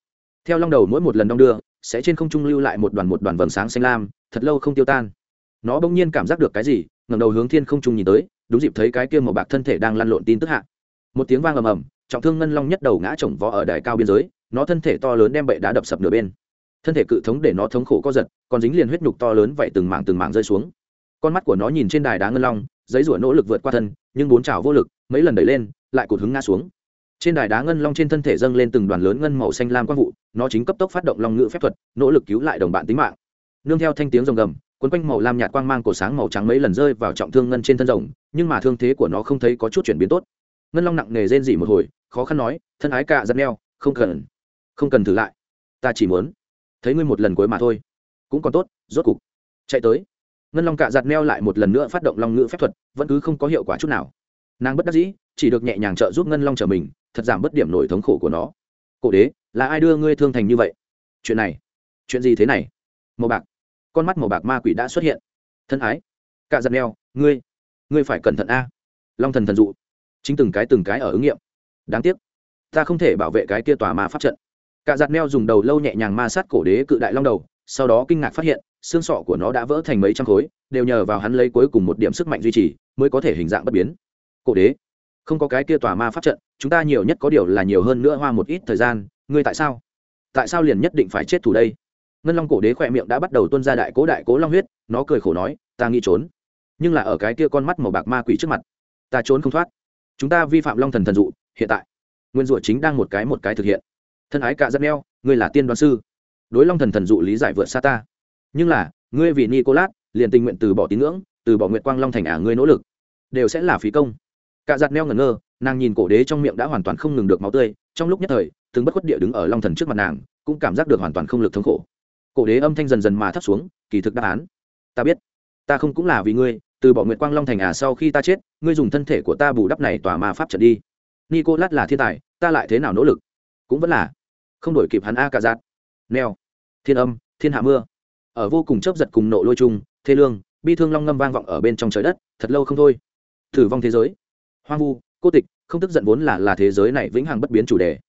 Theo long đầu mỗi một lần đong đưa, sẽ trên không trung lưu lại một đoàn một đoàn vầng sáng xanh lam, thật lâu không tiêu tan. Nó bỗng nhiên cảm giác được cái gì, ngẩng đầu hướng thiên không trung nhìn tới, đúng dịp thấy cái kia màu bạc thân thể đang lăn lộn tin tức hạ. Một tiếng vang ầm ầm, trọng thương ngân long nhất đầu ngã chồng vó ở đài cao biên giới, nó thân thể to lớn đem bệ đá đập sập nửa bên thân thể cự thống để nó thống khổ co giật, còn dính liền huyết nhục to lớn vậy từng mảng từng mảng rơi xuống. Con mắt của nó nhìn trên đài đá ngân long, giấy rủa nỗ lực vượt qua thân, nhưng bốn trào vô lực, mấy lần đẩy lên, lại cụt hứng ngã xuống. Trên đài đá ngân long trên thân thể dâng lên từng đoàn lớn ngân màu xanh lam quang vụ, nó chính cấp tốc phát động long ngự phép thuật, nỗ lực cứu lại đồng bạn tính mạng. Nương theo thanh tiếng rồng gầm quấn quanh màu lam nhạt quang mang cổ sáng màu trắng mấy lần rơi vào trọng thương ngân trên thân rồng, nhưng mà thương thế của nó không thấy có chút chuyển biến tốt. Ngân long nặng nề rên dỉ một hồi, khó khăn nói, thân ái cạ giật neo, không cần không cần thử lại. Ta chỉ muốn thấy ngươi một lần cuối mà thôi. Cũng còn tốt, rốt cục. Chạy tới. Ngân long cạ giặt neo lại một lần nữa phát động long ngữ phép thuật, vẫn cứ không có hiệu quả chút nào. Nàng bất đắc dĩ, chỉ được nhẹ nhàng trợ giúp ngân long trở mình, thật giảm bất điểm nổi thống khổ của nó. Cổ đế, là ai đưa ngươi thương thành như vậy? Chuyện này. Chuyện gì thế này? Màu bạc. Con mắt màu bạc ma quỷ đã xuất hiện. Thân ái. Cạ giặt neo, ngươi. Ngươi phải cẩn thận a. Long thần thần dụ. Chính từng cái từng cái ở ứng nghiệm. Đáng tiếc. Ta không thể bảo vệ cái kia tòa ma pháp trận cạ giặt neo dùng đầu lâu nhẹ nhàng ma sát cổ đế cự đại long đầu, sau đó kinh ngạc phát hiện, xương sọ của nó đã vỡ thành mấy trăm khối, đều nhờ vào hắn lấy cuối cùng một điểm sức mạnh duy trì, mới có thể hình dạng bất biến. Cổ đế, không có cái kia tòa ma pháp trận, chúng ta nhiều nhất có điều là nhiều hơn nữa hoa một ít thời gian, ngươi tại sao? Tại sao liền nhất định phải chết thủ đây? Ngân long cổ đế khỏe miệng đã bắt đầu tuân ra đại cố đại cố long huyết, nó cười khổ nói, ta nghĩ trốn, nhưng là ở cái kia con mắt màu bạc ma quỷ trước mặt, ta trốn không thoát. Chúng ta vi phạm long thần thần dụ, hiện tại, nguyên rủa chính đang một cái một cái thực hiện thân ái cạ rất neo, ngươi là tiên đoán sư. Đối long thần thần dụ lý giải vượt xa ta. Nhưng là, ngươi vì nicolas, liền tình nguyện từ bỏ tín ngưỡng, từ bỏ nguyện quang long thành ả ngươi nỗ lực. Đều sẽ là phí công. Cạ giặt neo ngẩn ngơ, nàng nhìn cổ đế trong miệng đã hoàn toàn không ngừng được máu tươi, trong lúc nhất thời, từng bất khuất địa đứng ở long thần trước mặt nàng, cũng cảm giác được hoàn toàn không lực thống khổ. Cổ đế âm thanh dần dần mà thấp xuống, kỳ thực đáp án. Ta biết. Ta không cũng là vì ngươi, từ bỏ nguyện quang long thành à sau khi ta chết, ngươi dùng thân thể của ta bù đắp này tỏa ma pháp trận đi. Nicolas là thiên tài, ta lại thế nào nỗ lực? Cũng vẫn là không đổi kịp hắn a cả giạt neo. Thiên âm, thiên hạ mưa. Ở vô cùng chớp giật cùng nộ lôi chung thê lương, bi thương long ngâm vang vọng ở bên trong trời đất, thật lâu không thôi. Thử vong thế giới. Hoang vu, cô tịch, không tức giận vốn là là thế giới này vĩnh hằng bất biến chủ đề.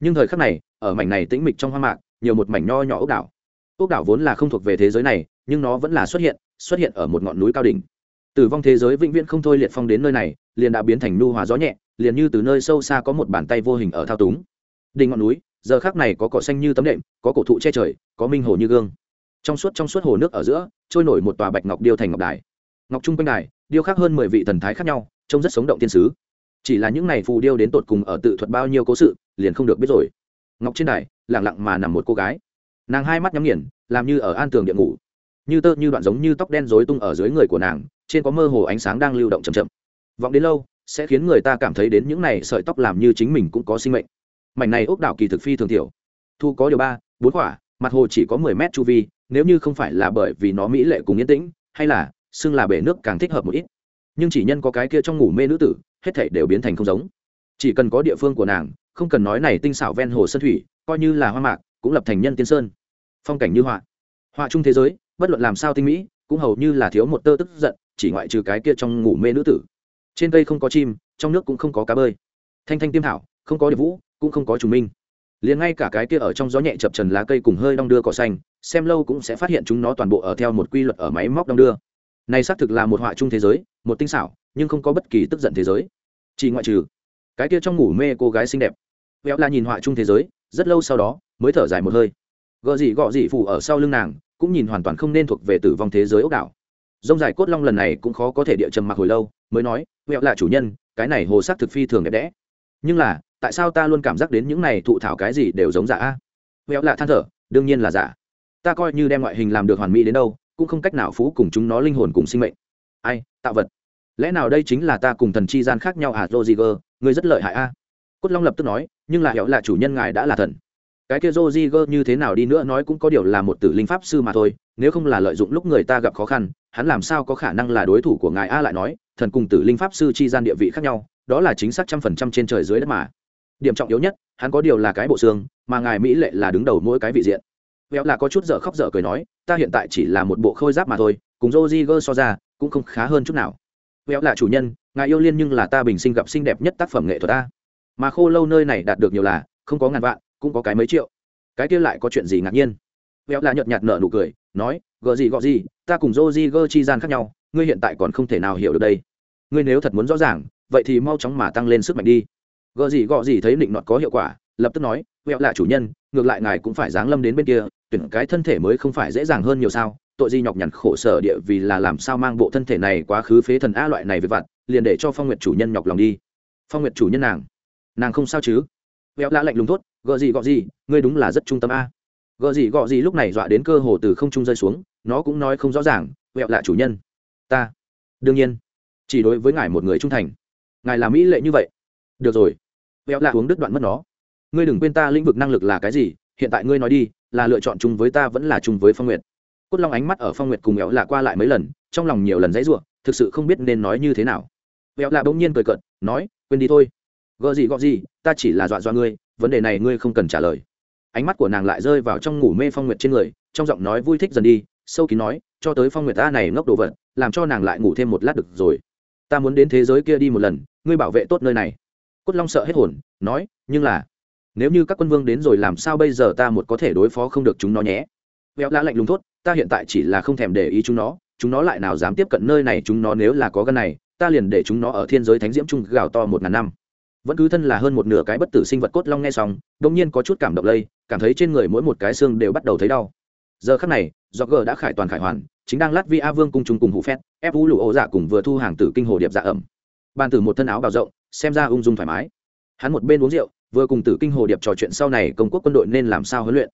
Nhưng thời khắc này, ở mảnh này tĩnh mịch trong hoang mạc, nhiều một mảnh nho nhỏ ốc đảo. Ốc đảo vốn là không thuộc về thế giới này, nhưng nó vẫn là xuất hiện xuất hiện ở một ngọn núi cao đỉnh. Tử vong thế giới vĩnh viễn không thôi liệt phong đến nơi này, liền đã biến thành nu hòa gió nhẹ, liền như từ nơi sâu xa có một bàn tay vô hình ở thao túng đỉnh ngọn núi, giờ khác này có cỏ xanh như tấm đệm, có cổ thụ che trời, có minh hồ như gương. Trong suốt trong suốt hồ nước ở giữa, trôi nổi một tòa bạch ngọc điêu thành ngọc đài. Ngọc trung quanh đài, điêu khác hơn mười vị thần thái khác nhau, trông rất sống động tiên sứ. Chỉ là những này phù điêu đến tột cùng ở tự thuật bao nhiêu cố sự, liền không được biết rồi. Ngọc trên đài lẳng lặng mà nằm một cô gái. Nàng hai mắt nhắm nghiền, làm như ở an tường địa ngủ. Như tơ, như đoạn giống như tóc đen rối tung ở dưới người của nàng, trên có mơ hồ ánh sáng đang lưu động chậm chậm. Vọng đến lâu, sẽ khiến người ta cảm thấy đến những này sợi tóc làm như chính mình cũng có sinh mệnh mảnh này ốc đảo kỳ thực phi thường thiểu thu có điều ba, bốn quả mặt hồ chỉ có mười mét chu vi, nếu như không phải là bởi vì nó mỹ lệ cùng yên tĩnh, hay là xưng là bể nước càng thích hợp một ít. Nhưng chỉ nhân có cái kia trong ngủ mê nữ tử, hết thảy đều biến thành không giống. Chỉ cần có địa phương của nàng, không cần nói này tinh xảo ven hồ sơn thủy, coi như là hoa mạc, cũng lập thành nhân tiên sơn. Phong cảnh như họa. Họa chung thế giới, bất luận làm sao tinh mỹ, cũng hầu như là thiếu một tơ tức giận, chỉ ngoại trừ cái kia trong ngủ mê nữ tử. Trên cây không có chim, trong nước cũng không có cá bơi. Thanh thanh tiêm thảo, không có điệp vũ cũng không có trùng minh. Liền ngay cả cái kia ở trong gió nhẹ chập trần lá cây cùng hơi đong đưa cỏ xanh, xem lâu cũng sẽ phát hiện chúng nó toàn bộ ở theo một quy luật ở máy móc đong đưa. Này xác thực là một họa chung thế giới, một tinh xảo, nhưng không có bất kỳ tức giận thế giới. Chỉ ngoại trừ cái kia trong ngủ mê cô gái xinh đẹp. Véo là nhìn họa chung thế giới, rất lâu sau đó mới thở dài một hơi. Gợ dị gọ dị phủ ở sau lưng nàng, cũng nhìn hoàn toàn không nên thuộc về tử vong thế giới ốc đảo. Dông dài cốt long lần này cũng khó có thể địa trầm mặc hồi lâu, mới nói véo là chủ nhân, cái này hồ sắc thực phi thường đẹp đẽ. Nhưng là tại sao ta luôn cảm giác đến những này thụ thảo cái gì đều giống giả a? Véo lạ than thở, đương nhiên là giả. Ta coi như đem ngoại hình làm được hoàn mỹ đến đâu, cũng không cách nào phú cùng chúng nó linh hồn cùng sinh mệnh. Ai, tạo vật. Lẽ nào đây chính là ta cùng thần chi gian khác nhau à roziger? Ngươi rất lợi hại a. Cốt long lập tức nói, nhưng là hẹo là chủ nhân ngài đã là thần. Cái kia roziger như thế nào đi nữa nói cũng có điều là một tử linh pháp sư mà thôi, nếu không là lợi dụng lúc người ta gặp khó khăn, hắn làm sao có khả năng là đối thủ của ngài a lại nói, thần cùng tử linh pháp sư chi gian địa vị khác nhau, đó là chính xác trăm phần trăm trên trời dưới đất mà điểm trọng yếu nhất, hắn có điều là cái bộ xương, mà ngài mỹ lệ là đứng đầu mỗi cái vị diện. Véo là có chút dở khóc dở cười nói, ta hiện tại chỉ là một bộ khôi giáp mà thôi, cùng joe so ra, cũng không khá hơn chút nào. Véo là chủ nhân, ngài yêu liên nhưng là ta bình sinh gặp xinh đẹp nhất tác phẩm nghệ thuật ta. Mà khô lâu nơi này đạt được nhiều là, không có ngàn vạn, cũng có cái mấy triệu. Cái kia lại có chuyện gì ngạc nhiên? Véo là nhợt nhạt nở nụ cười, nói gờ gì gọ gì, ta cùng joe gơ chi gian khác nhau, ngươi hiện tại còn không thể nào hiểu được đây. Ngươi nếu thật muốn rõ ràng, vậy thì mau chóng mà tăng lên sức mạnh đi gợ gì gọ gì thấy định nọt có hiệu quả, lập tức nói véo là chủ nhân, ngược lại ngài cũng phải giáng lâm đến bên kia, tuyển cái thân thể mới không phải dễ dàng hơn nhiều sao, tội gì nhọc nhằn khổ sở địa vì là làm sao mang bộ thân thể này quá khứ phế thần a loại này về vặt, liền để cho phong nguyệt chủ nhân nhọc lòng đi. Phong nguyệt chủ nhân nàng nàng không sao chứ? Véo lạ lạnh lùng tốt gợ gì gọ gì, ngươi đúng là rất trung tâm a. Gợ gì gọ gì lúc này dọa đến cơ hồ từ không trung rơi xuống, nó cũng nói không rõ ràng véo lạ chủ nhân, ta, đương nhiên, chỉ đối với ngài một người trung thành, ngài là mỹ lệ như vậy. Được rồi véo lạ uống đứt đoạn mất nó. Ngươi đừng quên ta lĩnh vực năng lực là cái gì, hiện tại ngươi nói đi, là lựa chọn chung với ta vẫn là chung với phong nguyệt. Cốt long ánh mắt ở phong nguyệt cùng Béo lạ qua lại mấy lần, trong lòng nhiều lần dãy ruộng thực sự không biết nên nói như thế nào. Béo lạ bỗng nhiên cười cợt, nói, quên đi thôi. Gợ gì gọ gì, ta chỉ là dọa dọa ngươi, vấn đề này ngươi không cần trả lời. Ánh mắt của nàng lại rơi vào trong ngủ mê phong nguyệt trên người, trong giọng nói vui thích dần đi, sâu kín nói, cho tới phong nguyệt ta này ngốc đồ vật, làm cho nàng lại ngủ thêm một lát được rồi. Ta muốn đến thế giới kia đi một lần, ngươi bảo vệ tốt nơi này cốt long sợ hết hồn, nói, nhưng là, nếu như các quân vương đến rồi làm sao bây giờ ta một có thể đối phó không được chúng nó nhé? Véo lã lạnh lùng thốt, ta hiện tại chỉ là không thèm để ý chúng nó chúng nó lại nào dám tiếp cận nơi này chúng nó nếu là có gân này, ta liền để chúng nó ở thiên giới thánh diễm trung gào to một ngàn năm. Vẫn cứ thân là hơn một nửa cái bất tử sinh vật cốt long nghe xong đông nhiên có chút cảm động lây, cảm thấy trên người mỗi một cái xương đều bắt đầu thấy đau. Giờ khắc này do g đã khải toàn khải hoàn, chính đang lát vi a vương cung chung cùng hủ phét, ép vũ lụ ô dạ cùng vừa thu hàng tử kinh hồ điệp dạ ẩm. Bàn tử một thân áo bào rộng xem ra ung dung thoải mái. Hắn một bên uống rượu, vừa cùng tử kinh hồ điệp trò chuyện sau này công quốc quân đội nên làm sao huấn luyện.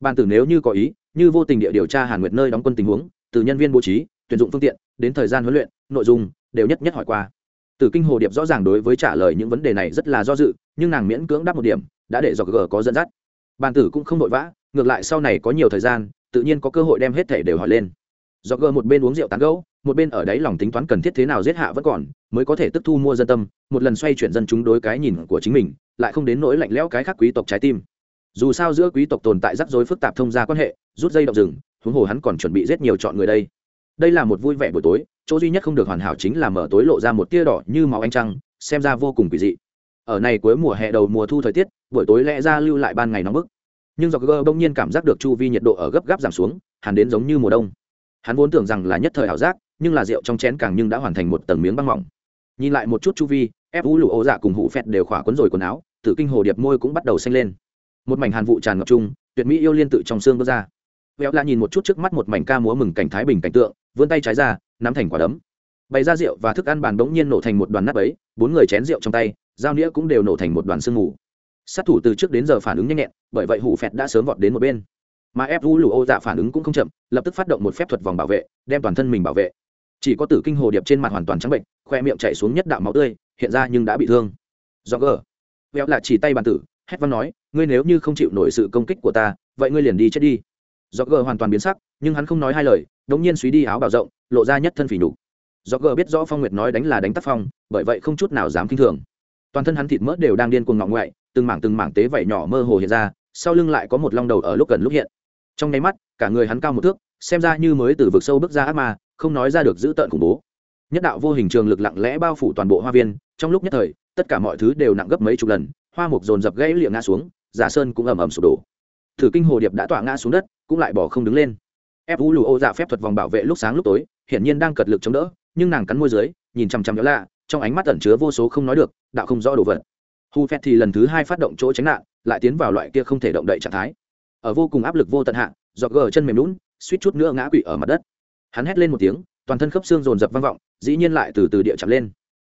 Ban tử nếu như có ý, như vô tình địa điều tra hàn nguyệt nơi đóng quân tình huống, từ nhân viên bố trí, tuyển dụng phương tiện, đến thời gian huấn luyện, nội dung đều nhất nhất hỏi qua. Tử kinh hồ điệp rõ ràng đối với trả lời những vấn đề này rất là do dự, nhưng nàng miễn cưỡng đáp một điểm, đã để do g có dẫn dắt. Bàn tử cũng không vội vã, ngược lại sau này có nhiều thời gian, tự nhiên có cơ hội đem hết thể đều hỏi lên. Do g một bên uống rượu tán gẫu một bên ở đấy lòng tính toán cần thiết thế nào giết hạ vẫn còn, mới có thể tức thu mua dân tâm, một lần xoay chuyển dân chúng đối cái nhìn của chính mình, lại không đến nỗi lạnh lẽo cái khác quý tộc trái tim. Dù sao giữa quý tộc tồn tại rắc rối phức tạp thông gia quan hệ, rút dây động rừng, huống hồ hắn còn chuẩn bị rất nhiều chọn người đây. Đây là một vui vẻ buổi tối, chỗ duy nhất không được hoàn hảo chính là mở tối lộ ra một tia đỏ như máu anh trăng, xem ra vô cùng kỳ dị. Ở này cuối mùa hè đầu mùa thu thời tiết, buổi tối lẽ ra lưu lại ban ngày nóng bức. Nhưng do cơ bỗng nhiên cảm giác được chu vi nhiệt độ ở gấp gáp giảm xuống, hẳn đến giống như mùa đông. Hắn vốn tưởng rằng là nhất thời ảo giác nhưng là rượu trong chén càng nhưng đã hoàn thành một tầng miếng băng mỏng. Nhìn lại một chút chu vi ép vũ lụ ô dạ cùng hụ phẹt đều khỏa quấn rồi quần áo, tử kinh hồ điệp môi cũng bắt đầu xanh lên. Một mảnh hàn vụ tràn ngập chung, tuyệt mỹ yêu liên tự trong xương bước ra. Véo la nhìn một chút trước mắt một mảnh ca múa mừng cảnh thái bình cảnh tượng, vươn tay trái ra, nắm thành quả đấm. Bày ra rượu và thức ăn bàn bỗng nhiên nổ thành một đoàn nắp ấy bốn người chén rượu trong tay, dao nĩa cũng đều nổ thành một đoàn sương mù. Sát thủ từ trước đến giờ phản ứng nhanh nhẹn, bởi vậy hủ phẹt đã sớm vọt đến một bên. Mà ép vũ lụ ô dạ phản ứng cũng không chậm, lập tức phát động một phép thuật vòng bảo vệ, đem toàn thân mình bảo vệ chỉ có tử kinh hồ điệp trên mặt hoàn toàn trắng bệnh, khoe miệng chảy xuống nhất đạo máu tươi, hiện ra nhưng đã bị thương. Do gờ. Véo là chỉ tay bàn tử, hét văn nói, ngươi nếu như không chịu nổi sự công kích của ta, vậy ngươi liền đi chết đi. Do gờ hoàn toàn biến sắc, nhưng hắn không nói hai lời, đống nhiên suy đi áo bào rộng, lộ ra nhất thân phỉ nhục. Do gờ biết rõ phong nguyệt nói đánh là đánh tác phong, bởi vậy không chút nào dám kinh thường. Toàn thân hắn thịt mỡ đều đang điên cuồng ngọng ngoại, từng mảng từng mảng tế vảy nhỏ mơ hồ hiện ra, sau lưng lại có một long đầu ở lúc gần lúc hiện. Trong nháy mắt, cả người hắn cao một thước, xem ra như mới từ vực sâu bước ra ác ma không nói ra được giữ tợn khủng bố. Nhất đạo vô hình trường lực lặng lẽ bao phủ toàn bộ hoa viên, trong lúc nhất thời, tất cả mọi thứ đều nặng gấp mấy chục lần, hoa mục dồn dập gãy liệng ngã xuống, giả sơn cũng ầm ầm sụp đổ. Thử kinh hồ điệp đã tỏa ngã xuống đất, cũng lại bỏ không đứng lên. Ép vũ lù ô dạ phép thuật vòng bảo vệ lúc sáng lúc tối, hiển nhiên đang cật lực chống đỡ, nhưng nàng cắn môi dưới, nhìn chằm chằm nhớ lạ, trong ánh mắt ẩn chứa vô số không nói được, đạo không rõ đồ vật. Hu phép thì lần thứ hai phát động chỗ tránh nạn, lại tiến vào loại kia không thể động đậy trạng thái. Ở vô cùng áp lực vô tận hạ, dọc gờ chân mềm lún suýt chút nữa ngã quỵ ở mặt đất hắn hét lên một tiếng, toàn thân khớp xương rồn rập vang vọng, dĩ nhiên lại từ từ địa chạm lên.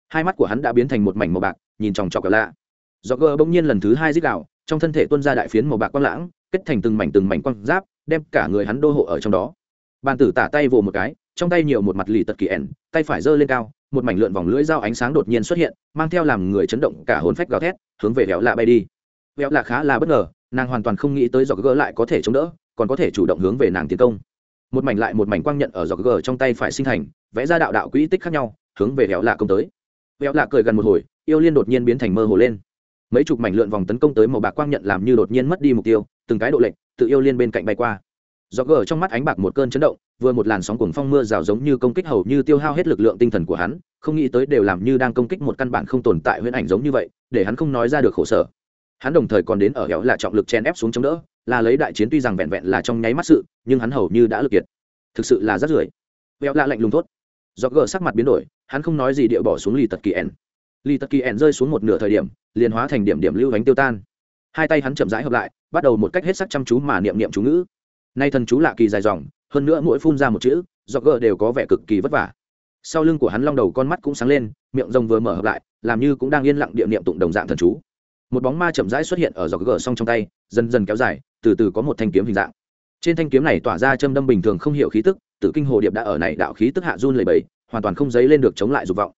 Hai mắt của hắn đã biến thành một mảnh màu bạc, nhìn chòng chọc cả lạ. Do gờ bỗng nhiên lần thứ hai dích đạo trong thân thể tuôn ra đại phiến màu bạc quang lãng, kết thành từng mảnh từng mảnh quang giáp, đem cả người hắn đô hộ ở trong đó. Bàn tử tả tay vồ một cái, trong tay nhiều một mặt lì tật kỳ ẻn, tay phải giơ lên cao, một mảnh lượn vòng lưỡi dao ánh sáng đột nhiên xuất hiện, mang theo làm người chấn động cả hồn phách gào thét, hướng về vẹo lạ bay đi. Vẹo lạ khá là bất ngờ, nàng hoàn toàn không nghĩ tới do gỡ lại có thể chống đỡ, còn có thể chủ động hướng về nàng tiến công một mảnh lại một mảnh quang nhận ở dọc gờ trong tay phải sinh thành, vẽ ra đạo đạo quỹ tích khác nhau, hướng về hẻo lạ công tới. Hẻo lạ cười gần một hồi, yêu liên đột nhiên biến thành mơ hồ lên. Mấy chục mảnh lượn vòng tấn công tới màu bạc quang nhận làm như đột nhiên mất đi mục tiêu, từng cái độ lệnh tự yêu liên bên cạnh bay qua. Do gờ trong mắt ánh bạc một cơn chấn động, vừa một làn sóng cuồng phong mưa rào giống như công kích hầu như tiêu hao hết lực lượng tinh thần của hắn, không nghĩ tới đều làm như đang công kích một căn bản không tồn tại huyễn ảnh giống như vậy, để hắn không nói ra được khổ sở. Hắn đồng thời còn đến ở hẻo là trọng lực chen ép xuống chống đỡ là lấy đại chiến tuy rằng vẹn vẹn là trong nháy mắt sự, nhưng hắn hầu như đã lực kiệt. Thực sự là rất rưởi. Vẹo lạ lạnh lùng tốt do gờ sắc mặt biến đổi, hắn không nói gì địa bỏ xuống lì tật kỳ ẻn. Lì tật kỳ ẻn rơi xuống một nửa thời điểm, liền hóa thành điểm điểm lưu bánh tiêu tan. Hai tay hắn chậm rãi hợp lại, bắt đầu một cách hết sắc chăm chú mà niệm niệm chú ngữ. Nay thần chú lạ kỳ dài dòng, hơn nữa mỗi phun ra một chữ do gờ đều có vẻ cực kỳ vất vả. Sau lưng của hắn long đầu con mắt cũng sáng lên, miệng rồng vừa mở hợp lại, làm như cũng đang yên lặng địa niệm tụng đồng dạng thần chú một bóng ma chậm rãi xuất hiện ở dọc gờ song trong tay, dần dần kéo dài, từ từ có một thanh kiếm hình dạng. Trên thanh kiếm này tỏa ra châm đâm bình thường không hiểu khí tức tự kinh hồ điệp đã ở này đạo khí tức hạ run lầy bẫy hoàn toàn không dấy lên được chống lại dục vọng.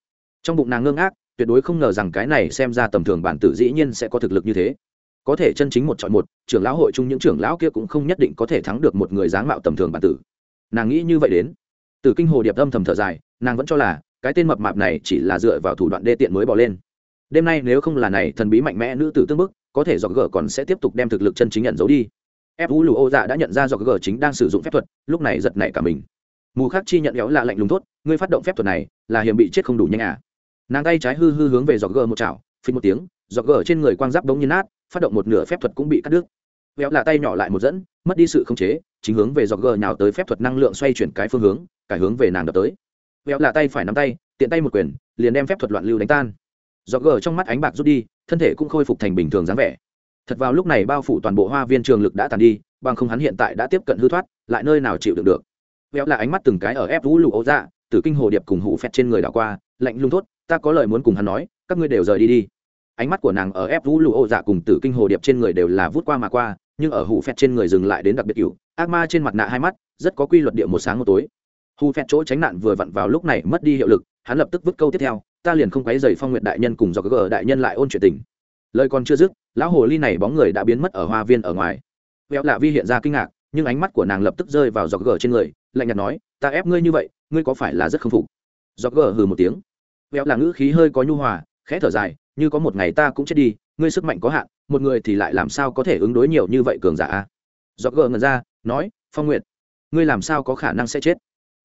Trong bụng nàng ngưng ác tuyệt đối không ngờ rằng cái này xem ra tầm thường bản tử dĩ nhiên sẽ có thực lực như thế. Có thể chân chính một chọn một, trưởng lão hội chung những trưởng lão kia cũng không nhất định có thể thắng được một người dáng mạo tầm thường bản tử. Nàng nghĩ như vậy đến. Tử kinh hồ điệp âm thầm thở dài, nàng vẫn cho là cái tên mập mạp này chỉ là dựa vào thủ đoạn đê tiện mới bỏ lên đêm nay nếu không là này thần bí mạnh mẽ nữ tử tương bức, có thể dọc gờ còn sẽ tiếp tục đem thực lực chân chính nhận dấu đi. Ép vũ lù ô dạ đã nhận ra dọc gờ chính đang sử dụng phép thuật, lúc này giật nảy cả mình. Mù khắc chi nhận éo là lạnh lùng tốt ngươi phát động phép thuật này, là hiểm bị chết không đủ nhanh à? Nàng tay trái hư hư hướng về dọc gờ một chảo phí một tiếng dọc gờ trên người quang giáp đống nhiên nát, phát động một nửa phép thuật cũng bị cắt đứt. Éo là tay nhỏ lại một dẫn, mất đi sự khống chế, chính hướng về dọc gờ nhào tới phép thuật năng lượng xoay chuyển cái phương hướng, cải hướng về nàng đập tới. Éo là tay phải nắm tay, tiện tay một quyền, liền đem phép thuật loạn lưu đánh tan dọc gờ trong mắt ánh bạc rút đi, thân thể cũng khôi phục thành bình thường dáng vẻ. Thật vào lúc này bao phủ toàn bộ hoa viên trường lực đã tàn đi, bằng không hắn hiện tại đã tiếp cận hư thoát, lại nơi nào chịu đựng được. Véo là ánh mắt từng cái ở ép vũ lụ ấu dạ tử kinh hồ điệp cùng hủ phẹt trên người đảo qua, lạnh lung thốt, ta có lời muốn cùng hắn nói, các ngươi đều rời đi đi. Ánh mắt của nàng ở ép vũ lụ ấu dạ cùng tử kinh hồ điệp trên người đều là vút qua mà qua, nhưng ở hủ phẹt trên người dừng lại đến đặc biệt cựu ác ma trên mặt nạ hai mắt, rất có quy luật địa một sáng một tối. Hủ phẹt chỗ tránh nạn vừa vặn vào lúc này mất đi hiệu lực, hắn lập tức vứt câu tiếp theo ta liền không quấy dày phong nguyện đại nhân cùng do gờ đại nhân lại ôn chuyện tình. Lời còn chưa dứt, lão hồ ly này bóng người đã biến mất ở hoa viên ở ngoài. Véo lạ vi hiện ra kinh ngạc, nhưng ánh mắt của nàng lập tức rơi vào dọc gờ trên người, lạnh nhạt nói, ta ép ngươi như vậy, ngươi có phải là rất không phục? Dọc gờ hừ một tiếng. Véo là ngữ khí hơi có nhu hòa, khẽ thở dài, như có một ngày ta cũng chết đi, ngươi sức mạnh có hạn, một người thì lại làm sao có thể ứng đối nhiều như vậy cường giả dọc gờ ngần ra, nói, phong nguyện ngươi làm sao có khả năng sẽ chết?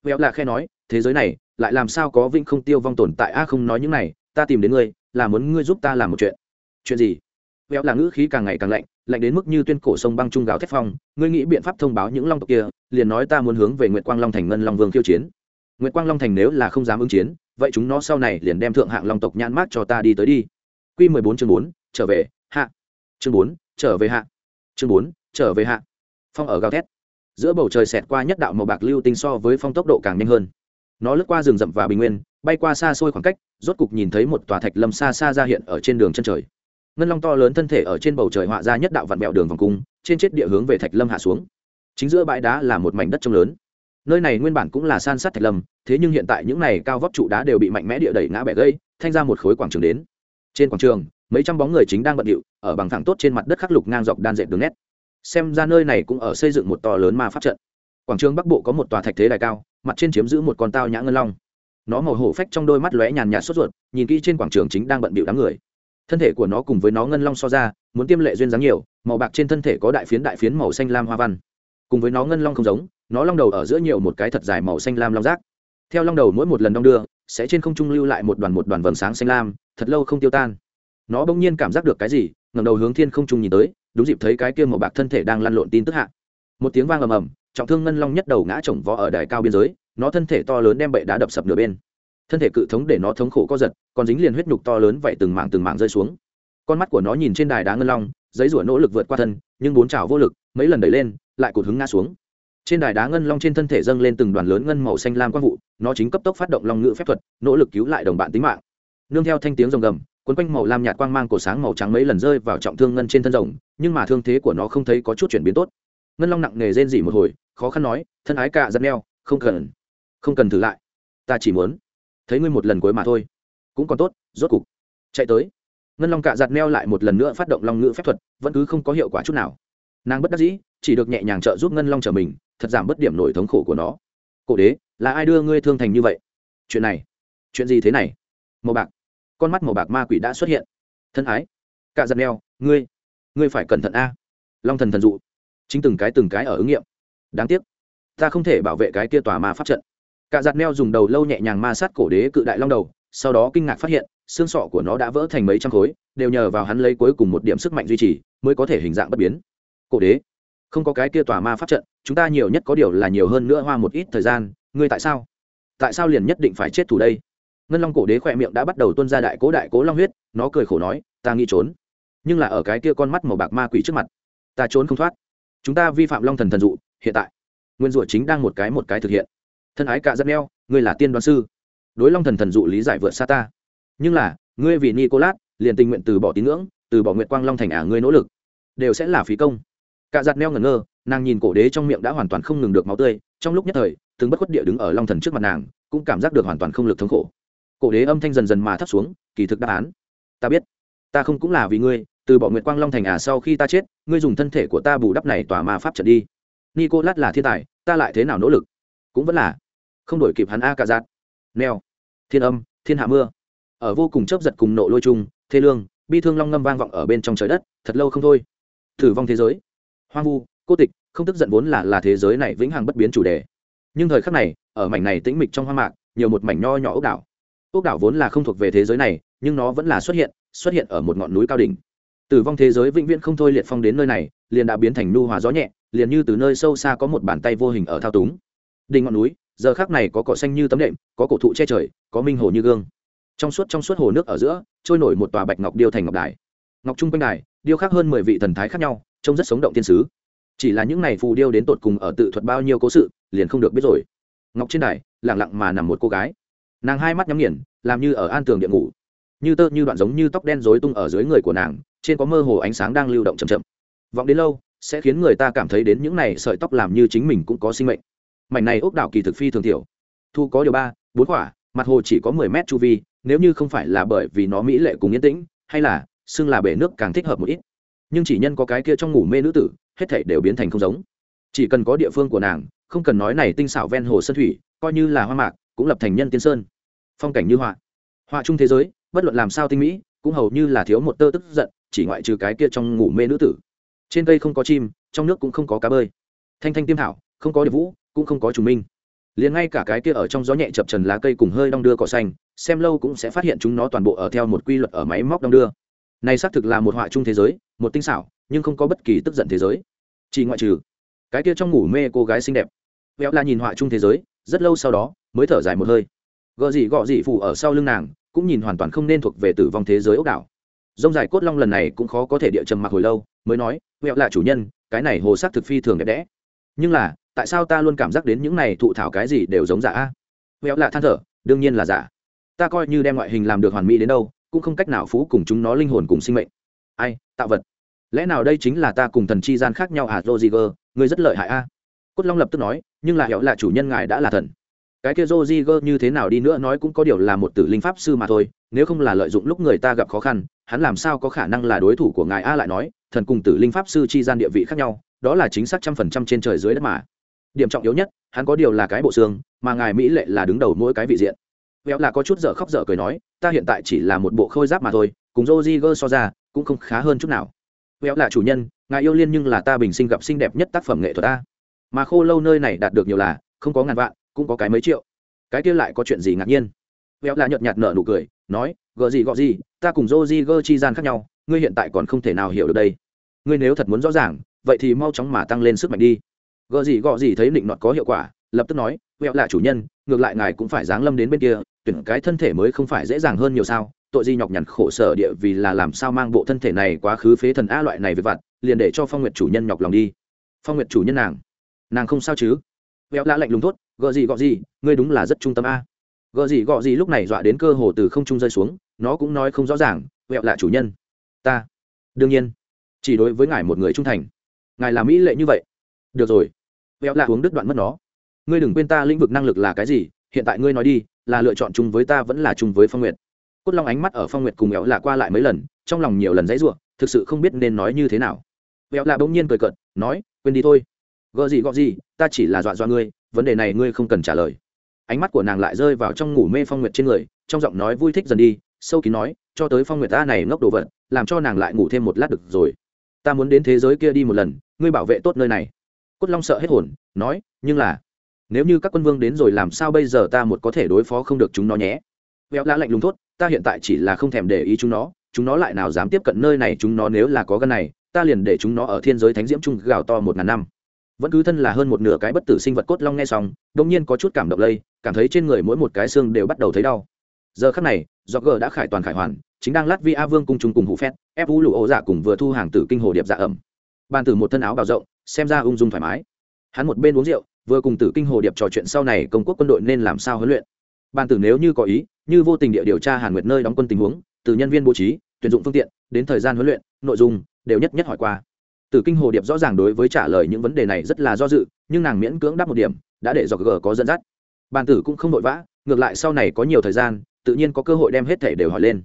Véo là khe nói, thế giới này lại làm sao có vĩnh không tiêu vong tồn tại? A, không nói những này, ta tìm đến ngươi, là muốn ngươi giúp ta làm một chuyện. Chuyện gì? Véo là ngữ khí càng ngày càng lạnh lạnh đến mức như tuyên cổ sông băng trung gào thép phong, ngươi nghĩ biện pháp thông báo những long tộc kia, liền nói ta muốn hướng về nguyệt quang long thành ngân long vương khiêu chiến. Nguyệt quang long thành nếu là không dám ứng chiến, vậy chúng nó sau này liền đem thượng hạng long tộc nhãn mát cho ta đi tới đi. Q mười bốn chương bốn, trở về, hạ. Chương bốn, trở về hạ. Chương bốn, trở về hạ. Phong ở gào thét. Giữa bầu trời xẹt qua nhất đạo màu bạc lưu tinh so với phong tốc độ càng nhanh hơn nó lướt qua rừng rậm và bình nguyên, bay qua xa xôi khoảng cách, rốt cục nhìn thấy một tòa thạch lâm xa xa ra hiện ở trên đường chân trời. Ngân long to lớn thân thể ở trên bầu trời họa ra nhất đạo vạn mẹo đường vòng cung, trên chết địa hướng về thạch lâm hạ xuống. Chính giữa bãi đá là một mảnh đất trông lớn. Nơi này nguyên bản cũng là san sát thạch lâm, thế nhưng hiện tại những này cao vóc trụ đá đều bị mạnh mẽ địa đẩy ngã bẻ gây thanh ra một khối quảng trường đến. Trên quảng trường, mấy trăm bóng người chính đang bận điệu, ở bằng thẳng tốt trên mặt đất khắc lục ngang dọc đan dệt đường nét. Xem ra nơi này cũng ở xây dựng một to lớn ma pháp trận. Quảng trường bắc bộ có một tòa thạch thế đài cao mặt trên chiếm giữ một con tao nhã ngân long. Nó màu hổ phách trong đôi mắt lóe nhàn nhạt sốt ruột, nhìn kỹ trên quảng trường chính đang bận bịu đám người. Thân thể của nó cùng với nó ngân long so ra, muốn tiêm lệ duyên dáng nhiều, màu bạc trên thân thể có đại phiến đại phiến màu xanh lam hoa văn. Cùng với nó ngân long không giống, nó long đầu ở giữa nhiều một cái thật dài màu xanh lam long rác. Theo long đầu mỗi một lần đong đưa, sẽ trên không trung lưu lại một đoàn một đoàn vầng sáng xanh lam, thật lâu không tiêu tan. Nó bỗng nhiên cảm giác được cái gì ngầm đầu hướng thiên không trung nhìn tới, đúng dịp thấy cái kia màu bạc thân thể đang lăn lộn tin tức hạ. Một tiếng vang ầm ầm trọng thương ngân long nhất đầu ngã chồng vó ở đài cao biên giới, nó thân thể to lớn đem bệ đá đập sập nửa bên. Thân thể cự thống để nó thống khổ co giật, còn dính liền huyết nhục to lớn vậy từng mảng từng mảng rơi xuống. Con mắt của nó nhìn trên đài đá ngân long, giấy rủa nỗ lực vượt qua thân, nhưng bốn chảo vô lực, mấy lần đẩy lên, lại cụt hứng ngã xuống. Trên đài đá ngân long trên thân thể dâng lên từng đoàn lớn ngân màu xanh lam quang vụ, nó chính cấp tốc phát động long ngữ phép thuật, nỗ lực cứu lại đồng bạn tính mạng. Nương theo thanh tiếng rồng gầm quấn quanh màu lam nhạt quang mang cổ sáng màu trắng mấy lần rơi vào trọng thương ngân trên thân rồng, nhưng mà thương thế của nó không thấy có chút chuyển biến tốt ngân long nặng nề rên rỉ một hồi, khó khăn nói, thân ái cạ giật neo không cần không cần thử lại. Ta chỉ muốn thấy ngươi một lần cuối mà thôi. Cũng còn tốt, rốt cục chạy tới. Ngân long cạ giặt neo lại một lần nữa phát động long ngữ phép thuật, vẫn cứ không có hiệu quả chút nào. Nàng bất đắc dĩ, chỉ được nhẹ nhàng trợ giúp ngân long trở mình, thật giảm bất điểm nổi thống khổ của nó. Cổ đế, là ai đưa ngươi thương thành như vậy? Chuyện này, chuyện gì thế này? Màu bạc. Con mắt màu bạc ma quỷ đã xuất hiện. Thân ái cạ giặt neo ngươi ngươi phải cẩn thận a. Long thần thần dụ chính từng cái từng cái ở ứng nghiệm. Đáng tiếc, ta không thể bảo vệ cái kia tòa ma pháp trận. Cả giặt neo dùng đầu lâu nhẹ nhàng ma sát cổ đế cự đại long đầu, sau đó kinh ngạc phát hiện, xương sọ của nó đã vỡ thành mấy trăm khối, đều nhờ vào hắn lấy cuối cùng một điểm sức mạnh duy trì, mới có thể hình dạng bất biến. Cổ đế, không có cái kia tòa ma pháp trận, chúng ta nhiều nhất có điều là nhiều hơn nữa hoa một ít thời gian, ngươi tại sao? Tại sao liền nhất định phải chết thủ đây? Ngân long cổ đế khỏe miệng đã bắt đầu tuân ra đại cố đại cố long huyết, nó cười khổ nói, ta nghĩ trốn. Nhưng là ở cái kia con mắt màu bạc ma quỷ trước mặt, ta trốn không thoát chúng ta vi phạm long thần thần dụ, hiện tại. Nguyên rủa chính đang một cái một cái thực hiện. Thân ái cạ rất neo ngươi là tiên đoán sư. Đối long thần thần dụ lý giải vượt xa ta. Nhưng là, ngươi vì nicolas, liền tình nguyện từ bỏ tín ngưỡng, từ bỏ nguyện quang long thành ả ngươi nỗ lực. Đều sẽ là phí công. Cạ giặt neo ngẩn ngơ, nàng nhìn cổ đế trong miệng đã hoàn toàn không ngừng được máu tươi, trong lúc nhất thời, từng bất khuất địa đứng ở long thần trước mặt nàng, cũng cảm giác được hoàn toàn không lực thống khổ. Cổ đế âm thanh dần dần mà thấp xuống, kỳ thực đáp án. Ta biết. Ta không cũng là vì ngươi từ bỏ nguyệt quang long thành à sau khi ta chết, ngươi dùng thân thể của ta bù đắp này tỏa ma pháp trận đi. Nico lát là thiên tài, ta lại thế nào nỗ lực? Cũng vẫn là không đổi kịp hắn a cả giạt. Neo thiên âm, thiên hạ mưa. Ở vô cùng chớp giật cùng nộ lôi chung thê lương, bi thương long ngâm vang vọng ở bên trong trời đất, thật lâu không thôi. Thử vong thế giới. Hoang vu, cô tịch, không tức giận vốn là là thế giới này vĩnh hằng bất biến chủ đề. Nhưng thời khắc này, ở mảnh này tĩnh mịch trong hoang mạc, nhiều một mảnh nho nhỏ ốc đảo. Ốc đảo vốn là không thuộc về thế giới này, nhưng nó vẫn là xuất hiện xuất hiện ở một ngọn núi cao đỉnh tử vong thế giới vĩnh viễn không thôi liệt phong đến nơi này, liền đã biến thành nu hòa gió nhẹ, liền như từ nơi sâu xa có một bàn tay vô hình ở thao túng. Đỉnh ngọn núi, giờ khác này có cỏ xanh như tấm đệm, có cổ thụ che trời, có minh hồ như gương. Trong suốt trong suốt hồ nước ở giữa, trôi nổi một tòa bạch ngọc điêu thành ngọc đài. Ngọc trung quanh đài, điêu khác hơn mười vị thần thái khác nhau, trông rất sống động thiên sứ. Chỉ là những này phù điêu đến tột cùng ở tự thuật bao nhiêu cố sự, liền không được biết rồi. Ngọc trên đài lẳng lặng mà nằm một cô gái. Nàng hai mắt nhắm nghiền, làm như ở an tường địa ngủ như tơ, như đoạn giống như tóc đen rối tung ở dưới người của nàng trên có mơ hồ ánh sáng đang lưu động chậm chậm. Vọng đến lâu, sẽ khiến người ta cảm thấy đến những này sợi tóc làm như chính mình cũng có sinh mệnh. Mảnh này ốc đảo kỳ thực phi thường thiểu thu có điều ba, bốn quả, mặt hồ chỉ có mười mét chu vi, nếu như không phải là bởi vì nó mỹ lệ cùng yên tĩnh, hay là xưng là bể nước càng thích hợp một ít. Nhưng chỉ nhân có cái kia trong ngủ mê nữ tử, hết thảy đều biến thành không giống. Chỉ cần có địa phương của nàng, không cần nói này tinh xảo ven hồ sơn thủy, coi như là hoa mạc, cũng lập thành nhân tiên sơn. Phong cảnh như họa. Họa chung thế giới, bất luận làm sao tinh mỹ, cũng hầu như là thiếu một tơ tức giận chỉ ngoại trừ cái kia trong ngủ mê nữ tử. Trên cây không có chim, trong nước cũng không có cá bơi. Thanh thanh tiêm thảo, không có điệp vũ, cũng không có trùng minh. Liền ngay cả cái kia ở trong gió nhẹ chập trần lá cây cùng hơi đong đưa cỏ xanh, xem lâu cũng sẽ phát hiện chúng nó toàn bộ ở theo một quy luật ở máy móc đong đưa. Này xác thực là một họa chung thế giới, một tinh xảo, nhưng không có bất kỳ tức giận thế giới. Chỉ ngoại trừ cái kia trong ngủ mê cô gái xinh đẹp. Véo la nhìn họa chung thế giới, rất lâu sau đó, mới thở dài một hơi. Gợ gì gọ gì phủ ở sau lưng nàng, cũng nhìn hoàn toàn không nên thuộc về tử vong thế giới ốc đảo dông dài cốt long lần này cũng khó có thể địa trầm mặc hồi lâu, mới nói véo là chủ nhân, cái này hồ sắc thực phi thường đẹp đẽ. Nhưng là, tại sao ta luôn cảm giác đến những này thụ thảo cái gì đều giống giả a? Véo lạ than thở, đương nhiên là giả. Ta coi như đem ngoại hình làm được hoàn mỹ đến đâu, cũng không cách nào phú cùng chúng nó linh hồn cùng sinh mệnh. Ai, tạo vật? Lẽ nào đây chính là ta cùng thần chi gian khác nhau à roger ngươi rất lợi hại a. Cốt long lập tức nói, nhưng là hẹo là chủ nhân ngài đã là thần cái kia roziger như thế nào đi nữa nói cũng có điều là một tử linh pháp sư mà thôi, nếu không là lợi dụng lúc người ta gặp khó khăn, hắn làm sao có khả năng là đối thủ của ngài a lại nói, thần cùng tử linh pháp sư chi gian địa vị khác nhau, đó là chính xác trăm phần trăm trên trời dưới đất mà. Điểm trọng yếu nhất, hắn có điều là cái bộ xương, mà ngài mỹ lệ là đứng đầu mỗi cái vị diện. Véo là có chút dở khóc dở cười nói, ta hiện tại chỉ là một bộ khôi giáp mà thôi, cùng joe so ra, cũng không khá hơn chút nào. Véo là chủ nhân, ngài yêu liên nhưng là ta bình sinh gặp xinh đẹp nhất tác phẩm nghệ thuật ta mà khô lâu nơi này đạt được nhiều là, không có ngàn vạn cũng có cái mấy triệu. Cái kia lại có chuyện gì ngạc nhiên? Véo là nhợt nhạt nở nụ cười, nói, gờ gì, gọ gì, ta cùng joe chi gian khác nhau, ngươi hiện tại còn không thể nào hiểu được đây. Ngươi nếu thật muốn rõ ràng, vậy thì mau chóng mà tăng lên sức mạnh đi. Gờ gì, gọ gì thấy định nọt có hiệu quả, lập tức nói véo là chủ nhân, ngược lại ngài cũng phải giáng lâm đến bên kia, tuyển cái thân thể mới không phải dễ dàng hơn nhiều sao. Tội gì nhọc nhằn khổ sở địa vì là làm sao mang bộ thân thể này quá khứ phế thần a loại này về vặt, liền để cho phong nguyệt chủ nhân nhọc lòng đi. Phong nguyệt chủ nhân nàng nàng không sao chứ? Véo lạ lạnh lùng thốt gợ gì, gọ gì, ngươi đúng là rất trung tâm a. Gợ gì, gọ gì lúc này dọa đến cơ hồ từ không trung rơi xuống, nó cũng nói không rõ ràng, vẹo lạ chủ nhân. Ta. Đương nhiên. Chỉ đối với ngài một người trung thành. Ngài là mỹ lệ như vậy. Được rồi. Vẹo lạ uống đứt đoạn mất nó. Ngươi đừng quên ta lĩnh vực năng lực là cái gì, hiện tại ngươi nói đi, là lựa chọn chung với ta vẫn là chung với phong nguyệt. Cốt long ánh mắt ở phong nguyệt cùng vẹo lạ qua lại mấy lần, trong lòng nhiều lần dãy ruộng thực sự không biết nên nói như thế nào. Vẹo lạ bỗng nhiên cười cợt, nói, quên đi thôi. Gợ gì, gọ gì, ta chỉ là dọa dọa ngươi vấn đề này ngươi không cần trả lời. Ánh mắt của nàng lại rơi vào trong ngủ mê phong nguyệt trên người, trong giọng nói vui thích dần đi, sâu kín nói, cho tới phong nguyệt ta này ngốc đồ vật, làm cho nàng lại ngủ thêm một lát được rồi. Ta muốn đến thế giới kia đi một lần, ngươi bảo vệ tốt nơi này. Cốt long sợ hết hồn, nói, nhưng là, nếu như các quân vương đến rồi làm sao bây giờ ta một có thể đối phó không được chúng nó nhé? Véo lã lạnh lùng thốt, ta hiện tại chỉ là không thèm để ý chúng nó chúng nó lại nào dám tiếp cận nơi này, chúng nó nếu là có gân này, ta liền để chúng nó ở thiên giới thánh diễm trung gào to một ngàn năm vẫn cứ thân là hơn một nửa cái bất tử sinh vật cốt long nghe xong đông nhiên có chút cảm động lây, cảm thấy trên người mỗi một cái xương đều bắt đầu thấy đau. Giờ khắc này do g đã khải toàn khải hoàn, chính đang lát vi a vương cung trung cùng hụ phét, ép vũ lụ ô dạ cùng vừa thu hàng tử kinh hồ điệp dạ ẩm. Bàn tử một thân áo bào rộng, xem ra ung dung thoải mái. Hắn một bên uống rượu, vừa cùng tử kinh hồ điệp trò chuyện sau này công quốc quân đội nên làm sao huấn luyện. Bàn tử nếu như có ý, như vô tình địa điều tra hàn nguyệt nơi đóng quân tình huống, từ nhân viên bố trí, tuyển dụng phương tiện, đến thời gian huấn luyện, nội dung đều nhất nhất hỏi qua tử kinh hồ điệp rõ ràng đối với trả lời những vấn đề này rất là do dự, nhưng nàng miễn cưỡng đáp một điểm, đã để do g có dẫn dắt. Bàn tử cũng không vội vã, ngược lại sau này có nhiều thời gian, tự nhiên có cơ hội đem hết thể đều hỏi lên.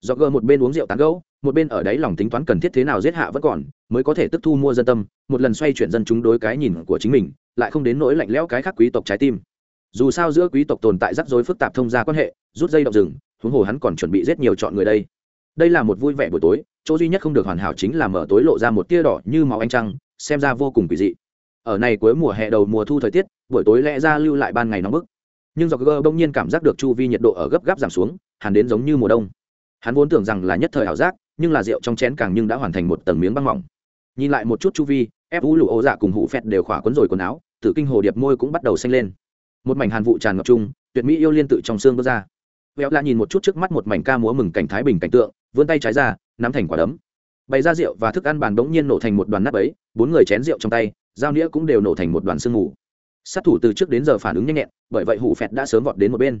Do g một bên uống rượu tán gẫu, một bên ở đấy lòng tính toán cần thiết thế nào giết hạ vẫn còn, mới có thể tức thu mua dân tâm, một lần xoay chuyển dân chúng đối cái nhìn của chính mình, lại không đến nỗi lạnh lẽo cái khác quý tộc trái tim. Dù sao giữa quý tộc tồn tại rắc rối phức tạp thông gia quan hệ, rút dây động rừng, huống hồ hắn còn chuẩn bị rất nhiều chọn người đây đây là một vui vẻ buổi tối, chỗ duy nhất không được hoàn hảo chính là mở tối lộ ra một tia đỏ như máu ánh trăng, xem ra vô cùng kỳ dị. Ở này cuối mùa hè đầu mùa thu thời tiết, buổi tối lẽ ra lưu lại ban ngày nóng bức. Nhưng dọc gơ bỗng nhiên cảm giác được chu vi nhiệt độ ở gấp gáp giảm xuống, hẳn đến giống như mùa đông. Hắn vốn tưởng rằng là nhất thời ảo giác, nhưng là rượu trong chén càng nhưng đã hoàn thành một tầng miếng băng mỏng. Nhìn lại một chút chu vi, ép vũ lụ ô dạ cùng hụ phẹt đều khỏa quấn rồi quần áo, tử kinh hồ điệp môi cũng bắt đầu xanh lên. Một mảnh hàn vụ tràn ngập chung, tuyệt mỹ yêu liên tự trong xương bước ra. Véo la nhìn một chút trước mắt một mảnh ca múa mừng cảnh thái bình cảnh tượng vươn tay trái ra, nắm thành quả đấm. Bày ra rượu và thức ăn bàn bỗng nhiên nổ thành một đoàn nắp ấy bốn người chén rượu trong tay, dao nĩa cũng đều nổ thành một đoàn sương mù. Sát thủ từ trước đến giờ phản ứng nhanh nhẹn, bởi vậy hủ phẹt đã sớm vọt đến một bên.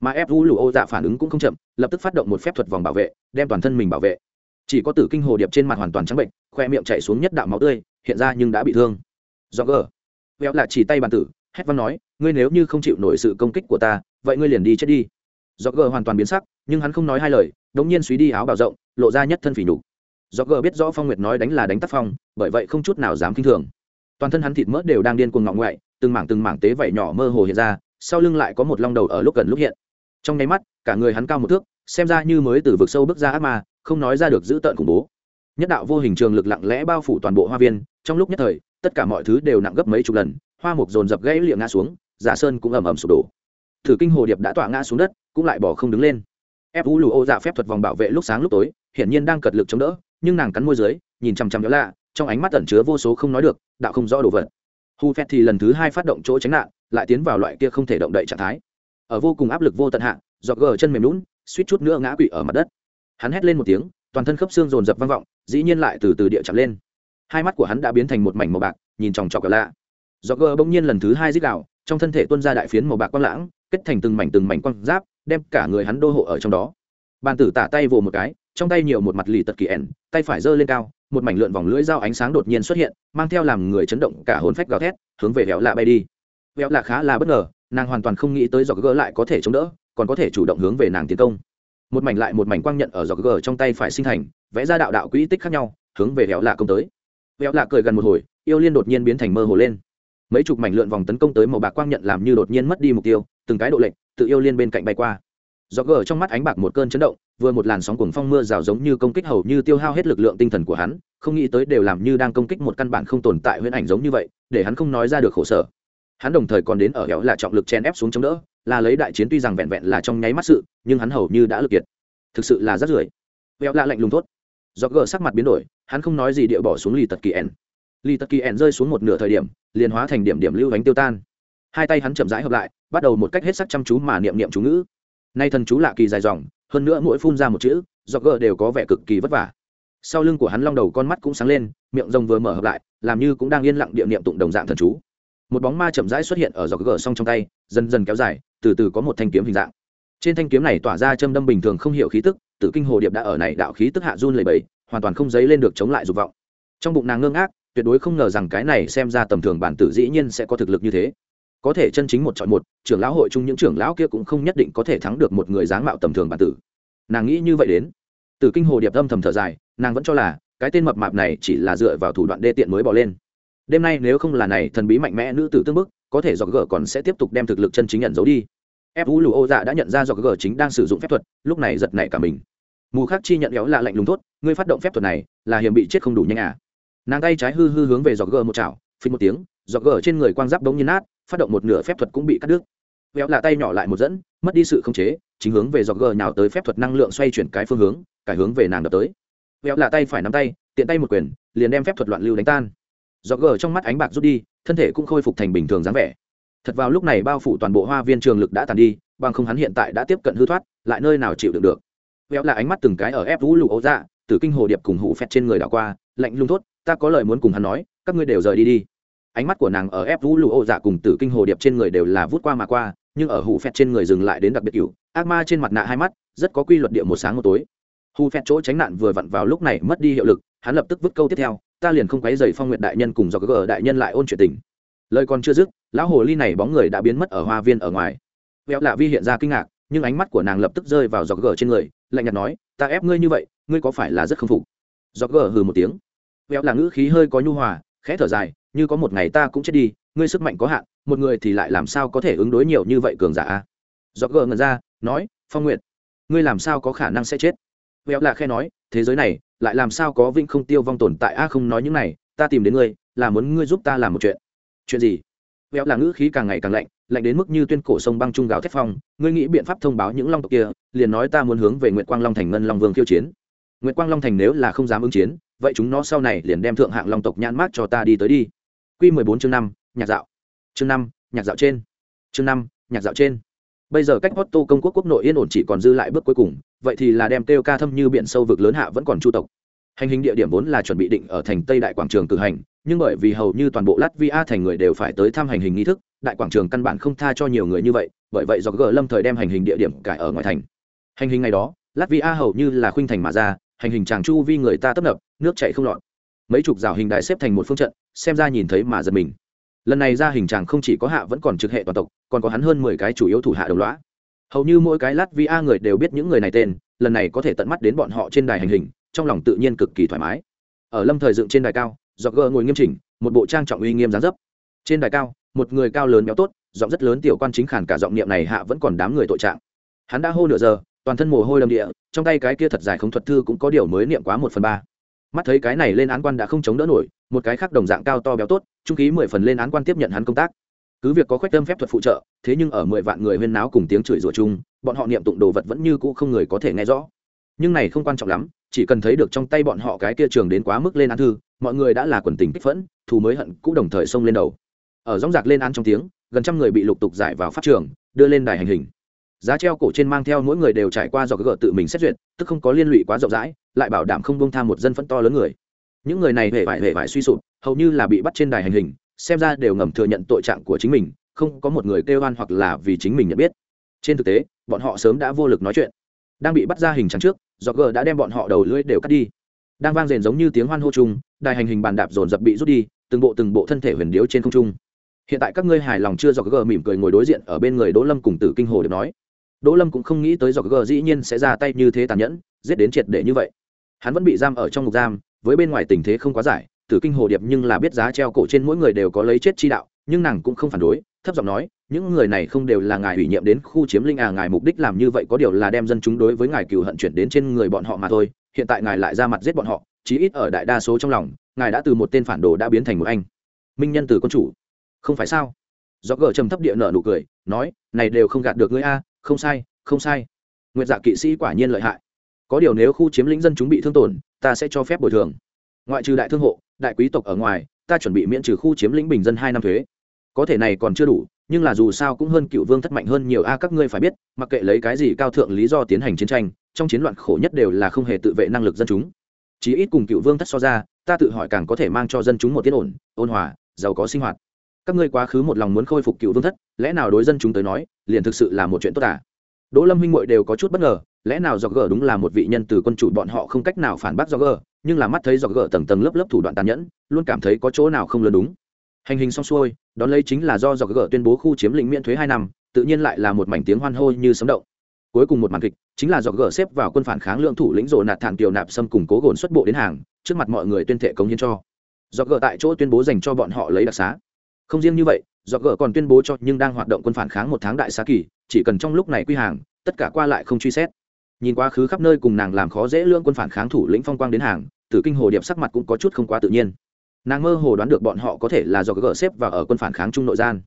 Mà ép vu lụ ô dạ phản ứng cũng không chậm, lập tức phát động một phép thuật vòng bảo vệ, đem toàn thân mình bảo vệ. Chỉ có tử kinh hồ điệp trên mặt hoàn toàn trắng bệnh, khoe miệng chạy xuống nhất đạo máu tươi, hiện ra nhưng đã bị thương. Do gờ. Véo là chỉ tay bàn tử, hét văn nói, ngươi nếu như không chịu nổi sự công kích của ta, vậy ngươi liền đi chết đi. Do gờ hoàn toàn biến sắc, nhưng hắn không nói hai lời đống nhiên suy đi áo bào rộng, lộ ra nhất thân phỉ nhục. Do gờ biết rõ phong nguyệt nói đánh là đánh tác phong, bởi vậy không chút nào dám kinh thường. Toàn thân hắn thịt mỡ đều đang điên cuồng ngọng ngoại, từng mảng từng mảng tế vảy nhỏ mơ hồ hiện ra, sau lưng lại có một long đầu ở lúc gần lúc hiện. Trong nháy mắt, cả người hắn cao một thước, xem ra như mới từ vực sâu bước ra ác ma, không nói ra được giữ tợn khủng bố. Nhất đạo vô hình trường lực lặng lẽ bao phủ toàn bộ hoa viên, trong lúc nhất thời, tất cả mọi thứ đều nặng gấp mấy chục lần, hoa mục dồn dập gãy liệng ngã xuống, giả sơn cũng ầm ầm sụp đổ. Thử kinh hồ điệp đã tỏa ngã xuống đất, cũng lại bỏ không đứng lên ép vũ lù ô dạ phép thuật vòng bảo vệ lúc sáng lúc tối, hiển nhiên đang cật lực chống đỡ, nhưng nàng cắn môi dưới, nhìn chằm chằm nhớ lạ, trong ánh mắt tẩn chứa vô số không nói được, đạo không rõ đồ vật. Hu phép thì lần thứ hai phát động chỗ tránh nạn, lại tiến vào loại kia không thể động đậy trạng thái. Ở vô cùng áp lực vô tận hạn dọc gờ chân mềm lún suýt chút nữa ngã quỵ ở mặt đất. Hắn hét lên một tiếng, toàn thân khớp xương rồn rập vang vọng, dĩ nhiên lại từ từ địa chạm lên. Hai mắt của hắn đã biến thành một mảnh màu bạc, nhìn chòng chọc cờ lạ. Dọc gờ bỗng nhiên lần thứ hai dích đạo trong thân thể tuôn ra đại phiến màu bạc quang lãng, kết thành từng mảnh từng mảnh quang giáp đem cả người hắn đô hộ ở trong đó. Bàn tử tả tay vồ một cái, trong tay nhiều một mặt lì tật kỳ ẻn, tay phải giơ lên cao, một mảnh lượn vòng lưỡi dao ánh sáng đột nhiên xuất hiện, mang theo làm người chấn động cả hồn phách gào thét, hướng về véo lạ bay đi. Véo lạ khá là bất ngờ, nàng hoàn toàn không nghĩ tới dọc gỡ lại có thể chống đỡ, còn có thể chủ động hướng về nàng tiến công. Một mảnh lại một mảnh quang nhận ở dọc gờ trong tay phải sinh thành, vẽ ra đạo đạo quỹ tích khác nhau, hướng về véo lạ công tới. Véo lạ cười gần một hồi, yêu liên đột nhiên biến thành mơ hồ lên. Mấy chục mảnh lượn vòng tấn công tới màu bạc quang nhận làm như đột nhiên mất đi mục tiêu, từng cái độ lệnh tự yêu liên bên cạnh bay qua. Do gờ trong mắt ánh bạc một cơn chấn động, vừa một làn sóng cuồng phong mưa rào giống như công kích hầu như tiêu hao hết lực lượng tinh thần của hắn, không nghĩ tới đều làm như đang công kích một căn bản không tồn tại huyễn ảnh giống như vậy, để hắn không nói ra được khổ sở. Hắn đồng thời còn đến ở héo là trọng lực chen ép xuống chống đỡ, là lấy đại chiến tuy rằng vẹn vẹn là trong nháy mắt sự, nhưng hắn hầu như đã lực kiệt. Thực sự là rất rưởi. Héo là lạnh lùng tốt do gờ sắc mặt biến đổi, hắn không nói gì địa bỏ xuống lì tật kỳ ẻn lì tật kỳ ẻn rơi xuống một nửa thời điểm, liền hóa thành điểm điểm lưu bánh tiêu tan hai tay hắn chậm rãi hợp lại, bắt đầu một cách hết sắc chăm chú mà niệm niệm chú ngữ. Nay thần chú lạ kỳ dài dòng, hơn nữa mỗi phun ra một chữ do gờ đều có vẻ cực kỳ vất vả. Sau lưng của hắn long đầu con mắt cũng sáng lên, miệng rồng vừa mở hợp lại, làm như cũng đang yên lặng địa niệm tụng đồng dạng thần chú. Một bóng ma chậm rãi xuất hiện ở dọc gờ song trong tay, dần dần kéo dài, từ từ có một thanh kiếm hình dạng. Trên thanh kiếm này tỏa ra châm đâm bình thường không hiểu khí tức tự kinh hồ điệp đã ở này đạo khí tức hạ run lầy bầy hoàn toàn không dấy lên được chống lại dục vọng. Trong bụng nàng ngưng ác tuyệt đối không ngờ rằng cái này xem ra tầm thường bản tử dĩ nhiên sẽ có thực lực như thế có thể chân chính một chọn một, trưởng lão hội chung những trưởng lão kia cũng không nhất định có thể thắng được một người dáng mạo tầm thường bản tử. Nàng nghĩ như vậy đến. Từ kinh hồ điệp âm thầm thở dài, nàng vẫn cho là, cái tên mập mạp này chỉ là dựa vào thủ đoạn đê tiện mới bỏ lên. Đêm nay nếu không là này thần bí mạnh mẽ nữ tử tương bức, có thể dọc gờ còn sẽ tiếp tục đem thực lực chân chính nhận giấu đi. Fu lù ô dạ đã nhận ra dọc gờ chính đang sử dụng phép thuật, lúc này giật nảy cả mình. Mù khắc chi nhận éo là lạnh lùng thốt, ngươi phát động phép thuật này, là hiểm bị chết không đủ nhanh à? Nàng tay trái hư hư hướng về dọc gờ một chảo, phình một tiếng, dọc gờ trên người quang giáp đống như nát phát động một nửa phép thuật cũng bị cắt đứt. Véo là tay nhỏ lại một dẫn, mất đi sự khống chế, chính hướng về dọc gờ nhào tới phép thuật năng lượng xoay chuyển cái phương hướng, cải hướng về nàng đập tới. Véo là tay phải nắm tay, tiện tay một quyền, liền đem phép thuật loạn lưu đánh tan. Dọc gờ trong mắt ánh bạc rút đi, thân thể cũng khôi phục thành bình thường dáng vẻ. Thật vào lúc này bao phủ toàn bộ hoa viên trường lực đã tàn đi, bằng không hắn hiện tại đã tiếp cận hư thoát, lại nơi nào chịu đựng được. Véo là ánh mắt từng cái ở ép vũ lụ ấu dạ từ kinh hồ điệp cùng hụ phẹt trên người đảo qua, lạnh lung thốt, ta có lời muốn cùng hắn nói, các ngươi đều rời đi đi ánh mắt của nàng ở ép vũ lụ ô dạ cùng tử kinh hồ điệp trên người đều là vút qua mà qua, nhưng ở hù phẹt trên người dừng lại đến đặc biệt cựu ác ma trên mặt nạ hai mắt, rất có quy luật địa một sáng một tối. Hù phẹt chỗ tránh nạn vừa vặn vào lúc này mất đi hiệu lực, hắn lập tức vứt câu tiếp theo, ta liền không quấy dày phong nguyện đại nhân cùng do gờ đại nhân lại ôn chuyện tình. Lời còn chưa dứt, lão hồ ly này bóng người đã biến mất ở hoa viên ở ngoài. Vẹo lạ vi hiện ra kinh ngạc, nhưng ánh mắt của nàng lập tức rơi vào dọc gờ trên người, lạnh nhạt nói, ta ép ngươi như vậy, ngươi có phải là rất không phục? Dọc gờ hừ một tiếng. Vẹo là ngữ khí hơi có nhu hòa, khẽ thở dài như có một ngày ta cũng chết đi, ngươi sức mạnh có hạn, một người thì lại làm sao có thể ứng đối nhiều như vậy cường giả a? Dọc gờ ngần ra, nói, phong nguyện ngươi làm sao có khả năng sẽ chết? Vẹo là khe nói, thế giới này, lại làm sao có vinh không tiêu vong tồn tại a? Không nói những này, ta tìm đến ngươi, là muốn ngươi giúp ta làm một chuyện. Chuyện gì? Vẹo là ngữ khí càng ngày càng lạnh lạnh đến mức như tuyên cổ sông băng trung gào thép phong, ngươi nghĩ biện pháp thông báo những long tộc kia, liền nói ta muốn hướng về nguyệt quang long thành ngân long vương khiêu chiến. Nguyệt quang long thành nếu là không dám ứng chiến, vậy chúng nó sau này liền đem thượng hạng long tộc nhãn mát cho ta đi tới đi. Quy 14 chương năm nhạc dạo chương năm nhạc dạo trên chương năm nhạc dạo trên bây giờ cách Otto công quốc quốc nội yên ổn chỉ còn dư lại bước cuối cùng, vậy thì là đem tiêu ca thâm như biển sâu vực lớn hạ vẫn còn chu tộc. Hành hình địa điểm vốn là chuẩn bị định ở thành Tây Đại quảng trường cử hành, nhưng bởi vì hầu như toàn bộ Latvia thành người đều phải tới thăm hành hình nghi thức, đại quảng trường căn bản không tha cho nhiều người như vậy, bởi vậy do G Lâm thời đem hành hình địa điểm cải ở ngoài thành. Hành hình ngày đó, Latvia hầu như là khuynh thành mà ra, hành hình chàng chu vi người ta tấp nập, nước chảy không lọt. Mấy chục rào hình đại xếp thành một phương trận, xem ra nhìn thấy mà giật mình. Lần này ra hình chàng không chỉ có hạ vẫn còn trực hệ toàn tộc, còn có hắn hơn mười cái chủ yếu thủ hạ đồng lõa. Hầu như mỗi cái lát via người đều biết những người này tên, lần này có thể tận mắt đến bọn họ trên đài hành hình, trong lòng tự nhiên cực kỳ thoải mái. Ở Lâm thời dựng trên đài cao, Dọc gờ ngồi nghiêm chỉnh, một bộ trang trọng uy nghiêm dáng dấp. Trên đài cao, một người cao lớn béo tốt, giọng rất lớn tiểu quan chính khản cả giọng niệm này hạ vẫn còn đám người tội trạng. Hắn đã hô nửa giờ, toàn thân mồ hôi lâm địa, trong tay cái kia thật dài không thuật thư cũng có điều mới niệm quá một phần ba. Mắt thấy cái này lên án quan đã không chống đỡ nổi, một cái khác đồng dạng cao to béo tốt, trung khí mười phần lên án quan tiếp nhận hắn công tác. Cứ việc có khoách tâm phép thuật phụ trợ, thế nhưng ở mười vạn người huyên náo cùng tiếng chửi rủa chung, bọn họ niệm tụng đồ vật vẫn như cũ không người có thể nghe rõ. Nhưng này không quan trọng lắm, chỉ cần thấy được trong tay bọn họ cái kia trường đến quá mức lên án thư, mọi người đã là quần tình kích phẫn, thù mới hận cũ đồng thời xông lên đầu ở dóng giặc lên án trong tiếng gần trăm người bị lục tục giải vào pháp trường đưa lên đài hành hình giá treo cổ trên mang theo mỗi người đều trải qua do gỡ tự mình xét duyệt tức không có liên lụy quá rộng rãi lại bảo đảm không bông tha một dân phẫn to lớn người. Những người này hề vải hề vải suy sụp, hầu như là bị bắt trên đài hành hình, xem ra đều ngầm thừa nhận tội trạng của chính mình, không có một người kêu oan hoặc là vì chính mình nhận biết. Trên thực tế, bọn họ sớm đã vô lực nói chuyện. Đang bị bắt ra hình trắng trước do đã đem bọn họ đầu lưỡi đều cắt đi. Đang vang rền giống như tiếng hoan hô chung, đài hành hình bàn đạp dồn dập bị rút đi, từng bộ từng bộ thân thể huyền điếu trên không trung. Hiện tại các ngươi hài lòng chưa? Do mỉm cười ngồi đối diện ở bên người đỗ lâm cùng tử kinh hồ được nói. Đỗ lâm cũng không nghĩ tới do dĩ nhiên sẽ ra tay như thế tàn nhẫn, giết đến triệt để như vậy hắn vẫn bị giam ở trong ngục giam, với bên ngoài tình thế không quá giải, tử kinh hồ điệp nhưng là biết giá treo cổ trên mỗi người đều có lấy chết chi đạo, nhưng nàng cũng không phản đối, thấp giọng nói, những người này không đều là ngài ủy nhiệm đến khu chiếm linh à ngài mục đích làm như vậy có điều là đem dân chúng đối với ngài cừu hận chuyển đến trên người bọn họ mà thôi, hiện tại ngài lại ra mặt giết bọn họ, chí ít ở đại đa số trong lòng, ngài đã từ một tên phản đồ đã biến thành một anh. Minh nhân từ quân chủ. Không phải sao? Do gờ trầm thấp địa nợ nụ cười, nói, này đều không gạt được ngươi a, không sai không sai. Nguyện dạ kỵ sĩ quả nhiên lợi hại có điều nếu khu chiếm lĩnh dân chúng bị thương tổn, ta sẽ cho phép bồi thường. Ngoại trừ đại thương hộ, đại quý tộc ở ngoài, ta chuẩn bị miễn trừ khu chiếm lĩnh bình dân hai năm thuế. Có thể này còn chưa đủ, nhưng là dù sao cũng hơn cựu vương thất mạnh hơn nhiều a, các ngươi phải biết, mặc kệ lấy cái gì cao thượng lý do tiến hành chiến tranh, trong chiến loạn khổ nhất đều là không hề tự vệ năng lực dân chúng. Chí ít cùng cựu vương thất so ra, ta tự hỏi càng có thể mang cho dân chúng một tiết ổn, ôn hòa, giàu có sinh hoạt. Các ngươi quá khứ một lòng muốn khôi phục cựu vương thất, lẽ nào đối dân chúng tới nói, liền thực sự là một chuyện tốt à? Đỗ lâm huynh muội đều có chút bất ngờ lẽ nào do gờ đúng là một vị nhân từ quân chủ bọn họ không cách nào phản bác do gờ, nhưng là mắt thấy do gờ tầng tầng lớp lớp thủ đoạn tàn nhẫn, luôn cảm thấy có chỗ nào không lớn đúng. Hành hình xong xuôi, đón lấy chính là do do gờ tuyên bố khu chiếm lĩnh miễn thuế hai năm, tự nhiên lại là một mảnh tiếng hoan hô như sấm động. Cuối cùng một màn kịch, chính là do gờ xếp vào quân phản kháng lượng thủ lĩnh rộ nạt thản kiều nạp xâm củng cố gồn xuất bộ đến hàng, trước mặt mọi người tuyên thệ công hiến cho. Do gờ tại chỗ tuyên bố dành cho bọn họ lấy đặc xá. Không riêng như vậy do gờ còn tuyên bố cho nhưng đang hoạt động quân phản kháng một tháng đại xá kỳ, chỉ cần trong lúc này quy hàng, tất cả qua lại không truy xét nhìn quá khứ khắp nơi cùng nàng làm khó dễ lương quân phản kháng thủ lĩnh phong quang đến hàng, tử kinh hồ điệp sắc mặt cũng có chút không quá tự nhiên. Nàng mơ hồ đoán được bọn họ có thể là do gỡ xếp và ở quân phản kháng trung nội gian.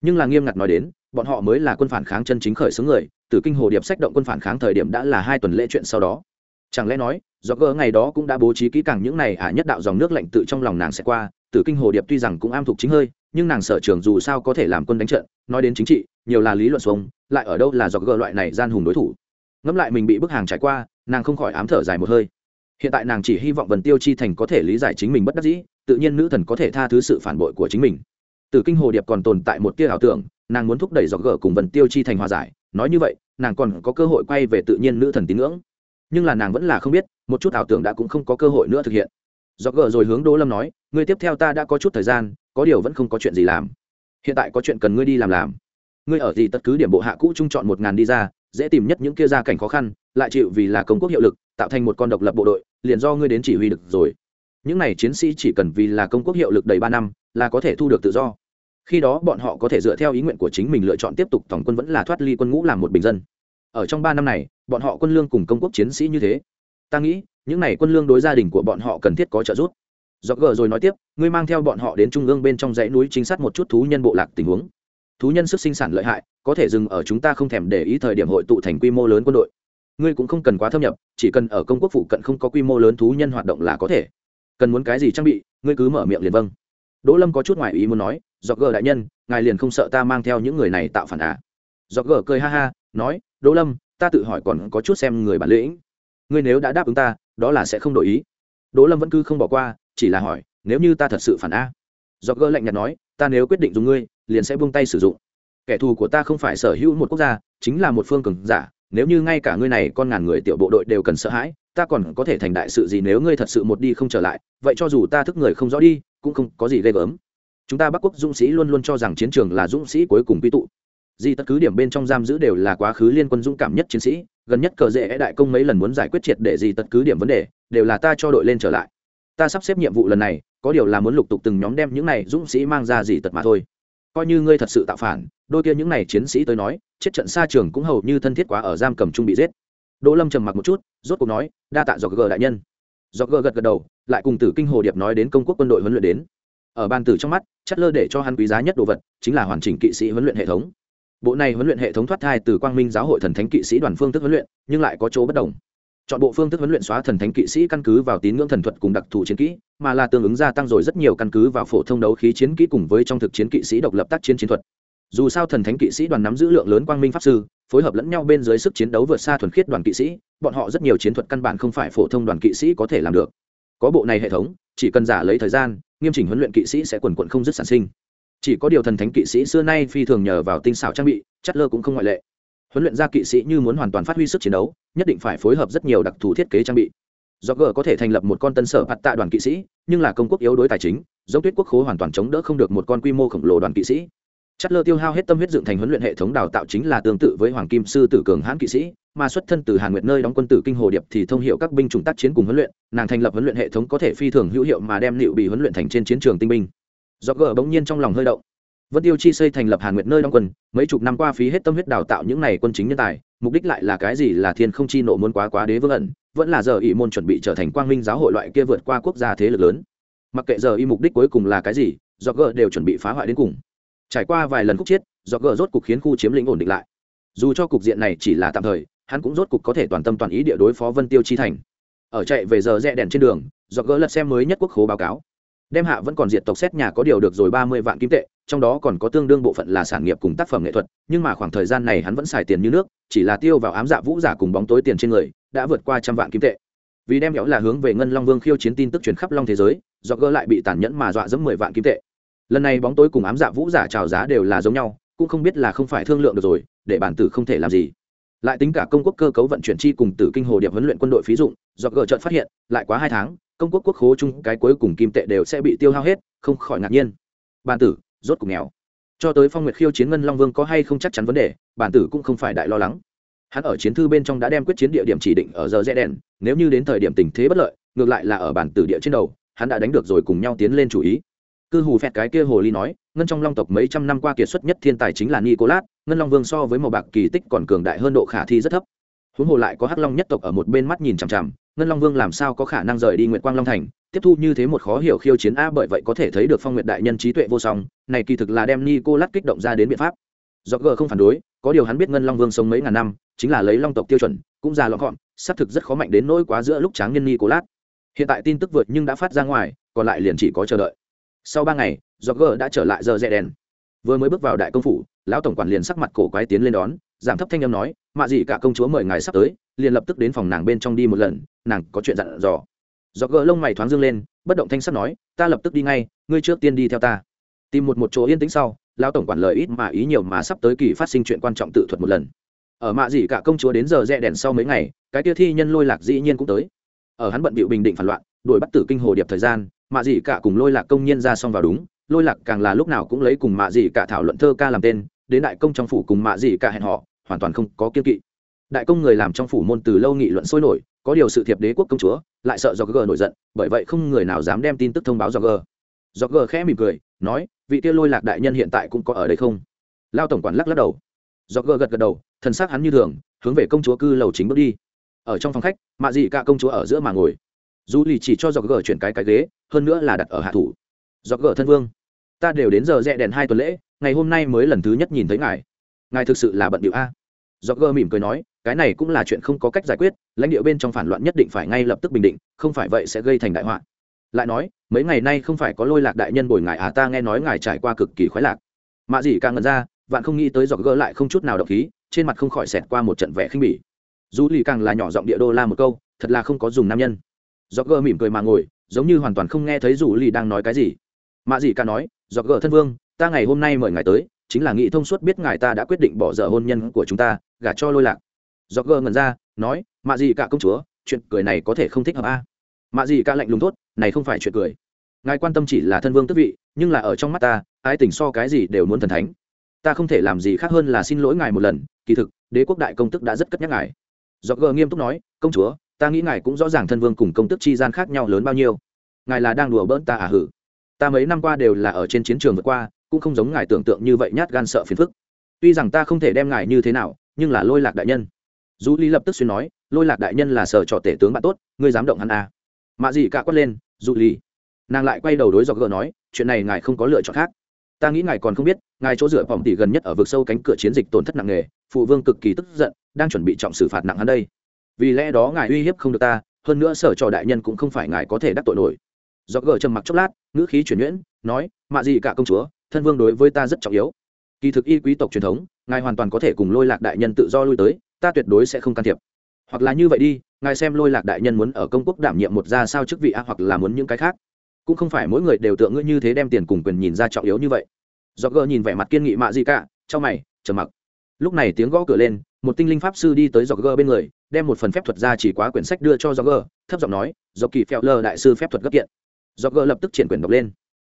Nhưng là nghiêm ngặt nói đến, bọn họ mới là quân phản kháng chân chính khởi xướng người, tử kinh hồ điệp sách động quân phản kháng thời điểm đã là hai tuần lễ chuyện sau đó. Chẳng lẽ nói, do gỡ ngày đó cũng đã bố trí kỹ càng những này ả nhất đạo dòng nước lạnh tự trong lòng nàng sẽ qua, tử kinh hồ điệp tuy rằng cũng am thuộc chính hơi, nhưng nàng sở trường dù sao có thể làm quân đánh trận, nói đến chính trị, nhiều là lý luận xuống, lại ở đâu là do gỡ loại này gian hùng đối thủ ngẫm lại mình bị bức hàng trải qua, nàng không khỏi ám thở dài một hơi. Hiện tại nàng chỉ hy vọng vần tiêu chi thành có thể lý giải chính mình bất đắc dĩ, tự nhiên nữ thần có thể tha thứ sự phản bội của chính mình. Từ kinh hồ điệp còn tồn tại một tia ảo tưởng, nàng muốn thúc đẩy dọc gở cùng vần tiêu chi thành hòa giải. Nói như vậy, nàng còn có cơ hội quay về tự nhiên nữ thần tín ngưỡng. Nhưng là nàng vẫn là không biết, một chút ảo tưởng đã cũng không có cơ hội nữa thực hiện. Dọc gở rồi hướng đỗ lâm nói, ngươi tiếp theo ta đã có chút thời gian, có điều vẫn không có chuyện gì làm. Hiện tại có chuyện cần ngươi đi làm làm. Ngươi ở gì tất cứ điểm bộ hạ cũ trung chọn một ngàn đi ra dễ tìm nhất những kia gia cảnh khó khăn, lại chịu vì là công quốc hiệu lực, tạo thành một con độc lập bộ đội, liền do ngươi đến chỉ huy được rồi. Những này chiến sĩ chỉ cần vì là công quốc hiệu lực đầy ba năm, là có thể thu được tự do. Khi đó bọn họ có thể dựa theo ý nguyện của chính mình lựa chọn tiếp tục, tổng quân vẫn là thoát ly quân ngũ làm một bình dân. Ở trong ba năm này, bọn họ quân lương cùng công quốc chiến sĩ như thế. Ta nghĩ, những này quân lương đối gia đình của bọn họ cần thiết có trợ giúp. Do gờ rồi nói tiếp, ngươi mang theo bọn họ đến trung ương bên trong dãy núi chính sát một chút thú nhân bộ lạc tình huống thú nhân sức sinh sản lợi hại, có thể dừng ở chúng ta không thèm để ý thời điểm hội tụ thành quy mô lớn quân đội. Ngươi cũng không cần quá thâm nhập, chỉ cần ở công quốc phụ cận không có quy mô lớn thú nhân hoạt động là có thể. Cần muốn cái gì trang bị, ngươi cứ mở miệng liền vâng. Đỗ lâm có chút ngoài ý muốn nói, Dọc gờ đại nhân, ngài liền không sợ ta mang theo những người này tạo phản à? Dọc gờ cười ha ha, nói, đỗ lâm, ta tự hỏi còn có chút xem người bản lĩnh. Ngươi nếu đã đáp ứng ta, đó là sẽ không đổi ý. Đỗ lâm vẫn cứ không bỏ qua, chỉ là hỏi, nếu như ta thật sự phản a? Dọc gờ lạnh nhạt nói, ta nếu quyết định dùng ngươi liền sẽ buông tay sử dụng. Kẻ thù của ta không phải sở hữu một quốc gia, chính là một phương cường giả. Nếu như ngay cả ngươi này con ngàn người tiểu bộ đội đều cần sợ hãi, ta còn có thể thành đại sự gì nếu ngươi thật sự một đi không trở lại? Vậy cho dù ta thức người không rõ đi, cũng không có gì ghê gớm. Chúng ta bắc quốc dũng sĩ luôn luôn cho rằng chiến trường là dũng sĩ cuối cùng quy tụ. Di tất cứ điểm bên trong giam giữ đều là quá khứ liên quân dũng cảm nhất chiến sĩ. Gần nhất cờ dễ đại công mấy lần muốn giải quyết triệt để di tất cứ điểm vấn đề, đều là ta cho đội lên trở lại. Ta sắp xếp nhiệm vụ lần này, có điều là muốn lục tục từng nhóm đem những này dũng sĩ mang ra gì tật mà thôi coi như ngươi thật sự tạo phản, đôi kia những này chiến sĩ tới nói, chết trận xa trường cũng hầu như thân thiết quá ở giam cầm trung bị giết. Đỗ lâm trầm mặc một chút, rốt cuộc nói, đa tạ do g đại nhân. Do g gật gật đầu, lại cùng tử kinh hồ điệp nói đến công quốc quân đội huấn luyện đến. Ở ban tử trong mắt, chất lơ để cho hắn quý giá nhất đồ vật chính là hoàn chỉnh kỵ sĩ huấn luyện hệ thống. Bộ này huấn luyện hệ thống thoát thai từ quang minh giáo hội thần thánh kỵ sĩ đoàn phương thức huấn luyện, nhưng lại có chỗ bất đồng chọn bộ phương thức huấn luyện xóa thần thánh kỵ sĩ căn cứ vào tín ngưỡng thần thuật cùng đặc thù chiến kỹ, mà là tương ứng gia tăng rồi rất nhiều căn cứ vào phổ thông đấu khí chiến kỹ cùng với trong thực chiến kỵ sĩ độc lập tác chiến chiến thuật. Dù sao thần thánh kỵ sĩ đoàn nắm giữ lượng lớn quang minh pháp sư, phối hợp lẫn nhau bên dưới sức chiến đấu vượt xa thuần khiết đoàn kỵ sĩ, bọn họ rất nhiều chiến thuật căn bản không phải phổ thông đoàn kỵ sĩ có thể làm được. Có bộ này hệ thống, chỉ cần giả lấy thời gian, nghiêm chỉnh huấn luyện kỵ sĩ sẽ quần quận không dứt sản sinh. Chỉ có điều thần thánh kỵ sĩ xưa nay phi thường nhờ vào tinh xảo trang bị, chất lơ cũng không ngoại lệ huấn luyện gia kỵ sĩ như muốn hoàn toàn phát huy sức chiến đấu, nhất định phải phối hợp rất nhiều đặc thù thiết kế trang bị. Do g có thể thành lập một con tân sở hạt tạ đoàn kỵ sĩ, nhưng là công quốc yếu đối tài chính, giống tuyết quốc khố hoàn toàn chống đỡ không được một con quy mô khổng lồ đoàn kỵ sĩ. Chất lơ tiêu hao hết tâm huyết dựng thành huấn luyện hệ thống đào tạo chính là tương tự với hoàng kim sư tử cường hãn kỵ sĩ, mà xuất thân từ hàn nguyệt nơi đóng quân tử kinh hồ điệp thì thông hiệu các binh chủng tác chiến cùng huấn luyện, nàng thành lập huấn luyện hệ thống có thể phi thường hữu hiệu mà đem liệu bị huấn luyện thành trên chiến trường tinh binh. Do g bỗng nhiên trong lòng hơi động vân tiêu chi xây thành lập hàn nguyệt nơi đóng quân, mấy chục năm qua phí hết tâm huyết đào tạo những này quân chính nhân tài, mục đích lại là cái gì là thiên không chi nộ muốn quá quá đế vương ẩn, vẫn là giờ y môn chuẩn bị trở thành quang minh giáo hội loại kia vượt qua quốc gia thế lực lớn. Mặc kệ giờ y mục đích cuối cùng là cái gì do gờ đều chuẩn bị phá hoại đến cùng. Trải qua vài lần khúc chiết do gờ rốt cục khiến khu chiếm lĩnh ổn định lại. Dù cho cục diện này chỉ là tạm thời, hắn cũng rốt cục có thể toàn tâm toàn ý địa đối phó vân tiêu chi thành. Ở chạy về giờ rẽ đèn trên đường do gỡ lật xem mới nhất quốc khố báo cáo đem hạ vẫn còn diệt tộc xét nhà có điều được rồi ba mươi vạn kim tệ, trong đó còn có tương đương bộ phận là sản nghiệp cùng tác phẩm nghệ thuật, nhưng mà khoảng thời gian này hắn vẫn xài tiền như nước, chỉ là tiêu vào ám dạ vũ giả cùng bóng tối tiền trên người, đã vượt qua trăm vạn kim tệ. Vì đem nhỏ là hướng về ngân long vương khiêu chiến tin tức truyền khắp long thế giới, do gỡ lại bị tàn nhẫn mà dọa dẫm mười vạn kim tệ. Lần này bóng tối cùng ám dạ vũ giả trào giá đều là giống nhau, cũng không biết là không phải thương lượng được rồi, để bản tử không thể làm gì. Lại tính cả công quốc cơ cấu vận chuyển chi cùng tử kinh hồ điệp huấn luyện quân đội phí dụng, do gỡ chợt phát hiện, lại quá hai tháng công quốc quốc khố chung cái cuối cùng kim tệ đều sẽ bị tiêu hao hết, không khỏi ngạc nhiên. Bản tử, rốt cùng nghèo. Cho tới phong nguyệt khiêu chiến ngân long vương có hay không chắc chắn vấn đề, bản tử cũng không phải đại lo lắng. Hắn ở chiến thư bên trong đã đem quyết chiến địa điểm chỉ định ở giờ rẽ đèn, nếu như đến thời điểm tình thế bất lợi, ngược lại là ở bản tử địa trên đầu, hắn đã đánh được rồi cùng nhau tiến lên chủ ý. Cư hù phẹt cái kia hồ ly nói, ngân trong long tộc mấy trăm năm qua kiệt xuất nhất thiên tài chính là nicolas, ngân long vương so với màu bạc kỳ tích còn cường đại hơn độ khả thi rất thấp. Huống hồ lại có hắc long nhất tộc ở một bên mắt nhìn chằm chằm ngân long vương làm sao có khả năng rời đi nguyệt quang long thành? Tiếp thu như thế một khó hiểu khiêu chiến a bởi vậy có thể thấy được phong nguyệt đại nhân trí tuệ vô song, này kỳ thực là đem nicolas kích động ra đến biện pháp. Do g không phản đối, có điều hắn biết ngân long vương sống mấy ngàn năm, chính là lấy long tộc tiêu chuẩn, cũng già lọn gọn, xác thực rất khó mạnh đến nỗi quá giữa lúc tráng nhân nicolas. Hiện tại tin tức vượt nhưng đã phát ra ngoài, còn lại liền chỉ có chờ đợi. Sau ba ngày do g đã trở lại giờ rẽ đèn. Vừa mới bước vào đại công phủ, lão tổng quản liền sắc mặt cổ quái tiến lên đón, giảm thấp thanh âm nói, mạ gì cả công chúa mời ngài sắp tới liền lập tức đến phòng nàng bên trong đi một lần nàng có chuyện dặn dò. Do gỡ lông mày thoáng dương lên, bất động thanh sắc nói, ta lập tức đi ngay, ngươi trước tiên đi theo ta. Tìm một một chỗ yên tĩnh sau, lão tổng quản lời ít mà ý nhiều mà sắp tới kỳ phát sinh chuyện quan trọng tự thuật một lần. Ở mạ gì cả công chúa đến giờ rẽ đèn sau mấy ngày, cái kia thi nhân lôi lạc dĩ nhiên cũng tới. Ở hắn bận bịu bình định phản loạn, đuổi bắt tử kinh hồ điệp thời gian, mạ gì cả cùng lôi lạc công nhiên ra xong vào đúng, lôi lạc càng là lúc nào cũng lấy cùng mạ gì cả thảo luận thơ ca làm tên, đến đại công trong phủ cùng mạ gì cả hẹn họ hoàn toàn không có kiên kỵ đại công người làm trong phủ môn từ lâu nghị luận sôi nổi, có điều sự thiệp đế quốc công chúa lại sợ do g nổi giận, bởi vậy không người nào dám đem tin tức thông báo do g do g khẽ mỉm cười, nói, vị kia lôi lạc đại nhân hiện tại cũng có ở đây không? Lao tổng quản lắc lắc đầu. Do g gật gật đầu, thần xác hắn như thường, hướng về công chúa cư lầu chính bước đi. Ở trong phòng khách, mạ dị cả công chúa ở giữa mà ngồi. Dù lì chỉ cho do g chuyển cái cái ghế, hơn nữa là đặt ở hạ thủ. Do g thân vương, ta đều đến giờ rẽ đèn hai tuần lễ, ngày hôm nay mới lần thứ nhất nhìn thấy ngài. Ngài thực sự là bận điệu a. Do g mỉm cười nói cái này cũng là chuyện không có cách giải quyết, lãnh địa bên trong phản loạn nhất định phải ngay lập tức bình định, không phải vậy sẽ gây thành đại họa. Lại nói, mấy ngày nay không phải có lôi lạc đại nhân bồi ngài à ta nghe nói ngài trải qua cực kỳ khoái lạc. Mạ gì càng ngẩn ra, vạn không nghĩ tới giọt gỡ lại không chút nào độc khí, trên mặt không khỏi xẹt qua một trận vẻ khinh bỉ. Dù lì càng là nhỏ giọng địa đô la một câu, thật là không có dùng nam nhân. Giọt gỡ mỉm cười mà ngồi, giống như hoàn toàn không nghe thấy dù lì đang nói cái gì. Mạ gì càng nói giọt gỡ thân vương, ta ngày hôm nay mời ngài tới, chính là nghị thông suốt biết ngài ta đã quyết định bỏ dở hôn nhân của chúng ta, gả cho lôi lạc do gơ ngẩn ra, nói, mạ gì cả công chúa, chuyện cười này có thể không thích hợp a? À? mạ gì cả lạnh lùng tốt này không phải chuyện cười. Ngài quan tâm chỉ là thân vương tức vị, nhưng là ở trong mắt ta, ái tình so cái gì đều muốn thần thánh. Ta không thể làm gì khác hơn là xin lỗi ngài một lần, kỳ thực, đế quốc đại công tức đã rất cất nhắc ngài. Do gơ nghiêm túc nói, công chúa, ta nghĩ ngài cũng rõ ràng thân vương cùng công tức chi gian khác nhau lớn bao nhiêu. Ngài là đang đùa bỡn ta à hử. Ta mấy năm qua đều là ở trên chiến trường vượt qua, cũng không giống ngài tưởng tượng như vậy nhát gan sợ phiền phức. Tuy rằng ta không thể đem ngài như thế nào, nhưng là lôi lạc đại nhân du lý lập tức xuyên nói, lôi lạc đại nhân là sở trò tể tướng bạn tốt, ngươi dám động hắn à. mạ gì cả quát lên du lý. Nàng lại quay đầu đối dọc gỡ nói, chuyện này ngài không có lựa chọn khác. Ta nghĩ ngài còn không biết, ngài chỗ dựa phòng tỷ gần nhất ở vực sâu cánh cửa chiến dịch tổn thất nặng nề, phụ vương cực kỳ tức giận, đang chuẩn bị trọng xử phạt nặng hắn đây. Vì lẽ đó ngài uy hiếp không được ta, hơn nữa sở trò đại nhân cũng không phải ngài có thể đắc tội nổi. Do gờ trầm mặc chốc lát, ngữ khí chuyển nhuyễn, nói, mạ gì cả công chúa, thân vương đối với ta rất trọng yếu. Kỳ thực y quý tộc truyền thống, ngài hoàn toàn có thể cùng lôi lạc đại nhân tự do lui tới ta tuyệt đối sẽ không can thiệp. Hoặc là như vậy đi, ngài xem lôi lạc đại nhân muốn ở công quốc đảm nhiệm một gia sao chức vị a hoặc là muốn những cái khác. Cũng không phải mỗi người đều tượng ngươi như thế đem tiền cùng quyền nhìn ra trọng yếu như vậy. Do gờ nhìn vẻ mặt kiên nghị mạ gì cả trong mày, trầm mặc. Lúc này tiếng gõ cửa lên, một tinh linh pháp sư đi tới dọc gờ bên người, đem một phần phép thuật ra chỉ quá quyển sách đưa cho dọc gờ thấp giọng nói do kỳ phèo lờ đại sư phép thuật gấp kiện. Dọc gờ lập tức triển quyển đọc lên.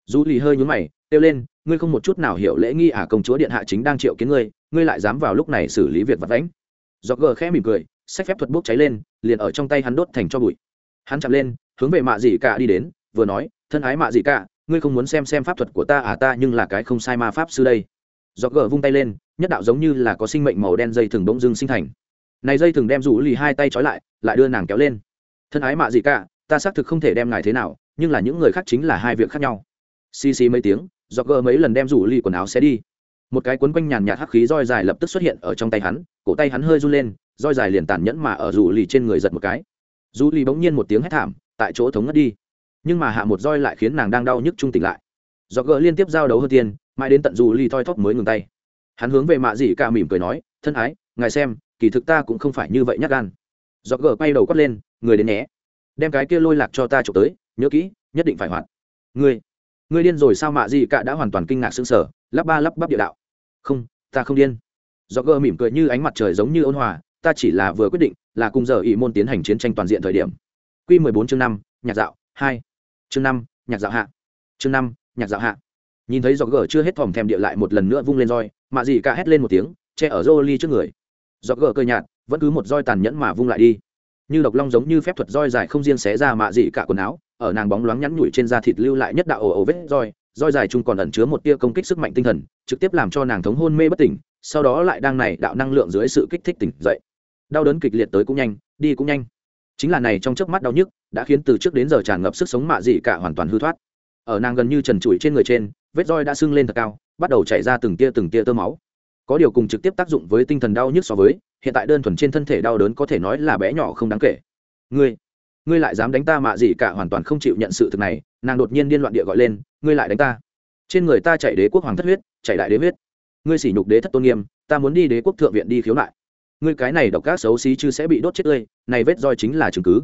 Du lì hơi nhún mày, kêu lên, ngươi không một chút nào hiểu lễ nghi à công chúa điện hạ chính đang triệu kiến ngươi ngươi lại dám vào lúc này xử lý việc vật vãnh do gờ khẽ mỉm cười sách phép thuật bốc cháy lên, liền ở trong tay hắn đốt thành cho bụi. Hắn chạm lên, hướng về mạ dị cả đi đến, vừa nói, thân ái mạ dị cả, ngươi không muốn xem xem pháp thuật của ta à ta nhưng là cái không sai ma pháp sư đây. Do gờ vung tay lên, nhất đạo giống như là có sinh mệnh màu đen dây thừng bỗng dưng sinh thành. Này dây thừng đem rủ lì hai tay trói lại lại đưa nàng kéo lên. Thân ái mạ dị cả, ta xác thực không thể đem ngài thế nào, nhưng là những người khác chính là hai việc khác nhau. Xì xì mấy tiếng do gờ mấy lần đem rủ lì quần áo xé đi một cái quấn quanh nhàn nhạt hắc khí roi dài lập tức xuất hiện ở trong tay hắn, cổ tay hắn hơi run lên, roi dài liền tàn nhẫn mà ở rủ lì trên người giật một cái. Rủ lì bỗng nhiên một tiếng hét thảm, tại chỗ thống ngất đi. Nhưng mà hạ một roi lại khiến nàng đang đau nhức trung tỉnh lại. Do gỡ liên tiếp giao đấu hơn tiền, mãi đến tận rủ lì thoi thóp mới ngừng tay. Hắn hướng về mạ dị cả mỉm cười nói, thân ái, ngài xem, kỳ thực ta cũng không phải như vậy nhát gan. Do gỡ quay đầu quát lên, người đến nhé. Đem cái kia lôi lạc cho ta trộm tới, nhớ kỹ, nhất định phải hoạt. Ngươi ngươi điên rồi sao mạ gì cả đã hoàn toàn kinh ngạc sững sờ, lắp ba lắp bắp địa đạo. Không, ta không điên. Do gơ mỉm cười như ánh mặt trời giống như ôn hòa, ta chỉ là vừa quyết định là cùng giờ ỷ môn tiến hành chiến tranh toàn diện thời điểm. Q mười bốn chương năm, nhạc dạo, hai. Chương năm, nhạc dạo hạ. Chương năm, nhạc dạo hạ. Nhìn thấy do gờ chưa hết thòm thèm địa lại một lần nữa vung lên roi mạ gì cả hét lên một tiếng, che ở rô ly trước người. Do gờ cơ nhạt, vẫn cứ một roi tàn nhẫn mà vung lại đi. Như độc long giống như phép thuật roi dài không riêng xé ra mạ dị cả quần áo ở nàng bóng loáng nhắn nhủi trên da thịt lưu lại nhất đạo ồ ồ vết roi roi dài chung còn ẩn chứa một tia công kích sức mạnh tinh thần, trực tiếp làm cho nàng thống hôn mê bất tỉnh, sau đó lại đang này đạo năng lượng dưới sự kích thích tỉnh dậy. Đau đớn kịch liệt tới cũng nhanh, đi cũng nhanh. Chính là này trong chớp mắt đau nhức, đã khiến từ trước đến giờ tràn ngập sức sống mạ dị cả hoàn toàn hư thoát. Ở nàng gần như trần trụi trên người trên, vết roi đã sưng lên thật cao, bắt đầu chảy ra từng tia từng tia tơ máu. Có điều cùng trực tiếp tác dụng với tinh thần đau nhức so với, hiện tại đơn thuần trên thân thể đau đớn có thể nói là bé nhỏ không đáng kể. Ngươi ngươi lại dám đánh ta mạ gì cả, hoàn toàn không chịu nhận sự thực này. Nàng đột nhiên điên loạn địa gọi lên, ngươi lại đánh ta. Trên người ta chạy đế quốc hoàng thất huyết, chạy đại đế huyết. Ngươi sỉ nhục đế thất tôn nghiêm, ta muốn đi đế quốc thượng viện đi khiếu nại. Ngươi cái này độc các xấu xí chứ sẽ bị đốt chết tươi này vết roi chính là chứng cứ.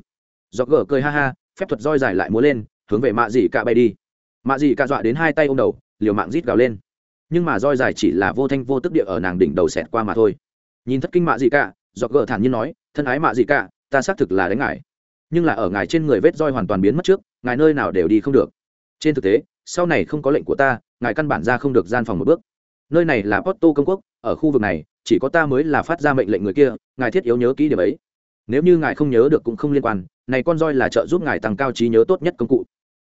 Do gở cười ha ha, phép thuật roi dài lại múa lên, hướng về mạ dị cả bay đi. Mạ dị cả dọa đến hai tay ô m đầu, liều mạng rít gào lên. Nhưng mà roi dài chỉ là vô thanh vô tức địa ở nàng đỉnh đầu xẹt qua mà thôi. Nhìn thất kinh mạ dị cả do gở thản nhiên nói, thân ái mạ dị cả, ta xác thực là đánh ngại nhưng là ở ngài trên người vết roi hoàn toàn biến mất trước, ngài nơi nào đều đi không được. Trên thực tế, sau này không có lệnh của ta, ngài căn bản ra không được gian phòng một bước. Nơi này là porto công quốc, ở khu vực này, chỉ có ta mới là phát ra mệnh lệnh người kia, ngài thiết yếu nhớ kỹ điểm ấy. Nếu như ngài không nhớ được cũng không liên quan, này con roi là trợ giúp ngài tăng cao trí nhớ tốt nhất công cụ.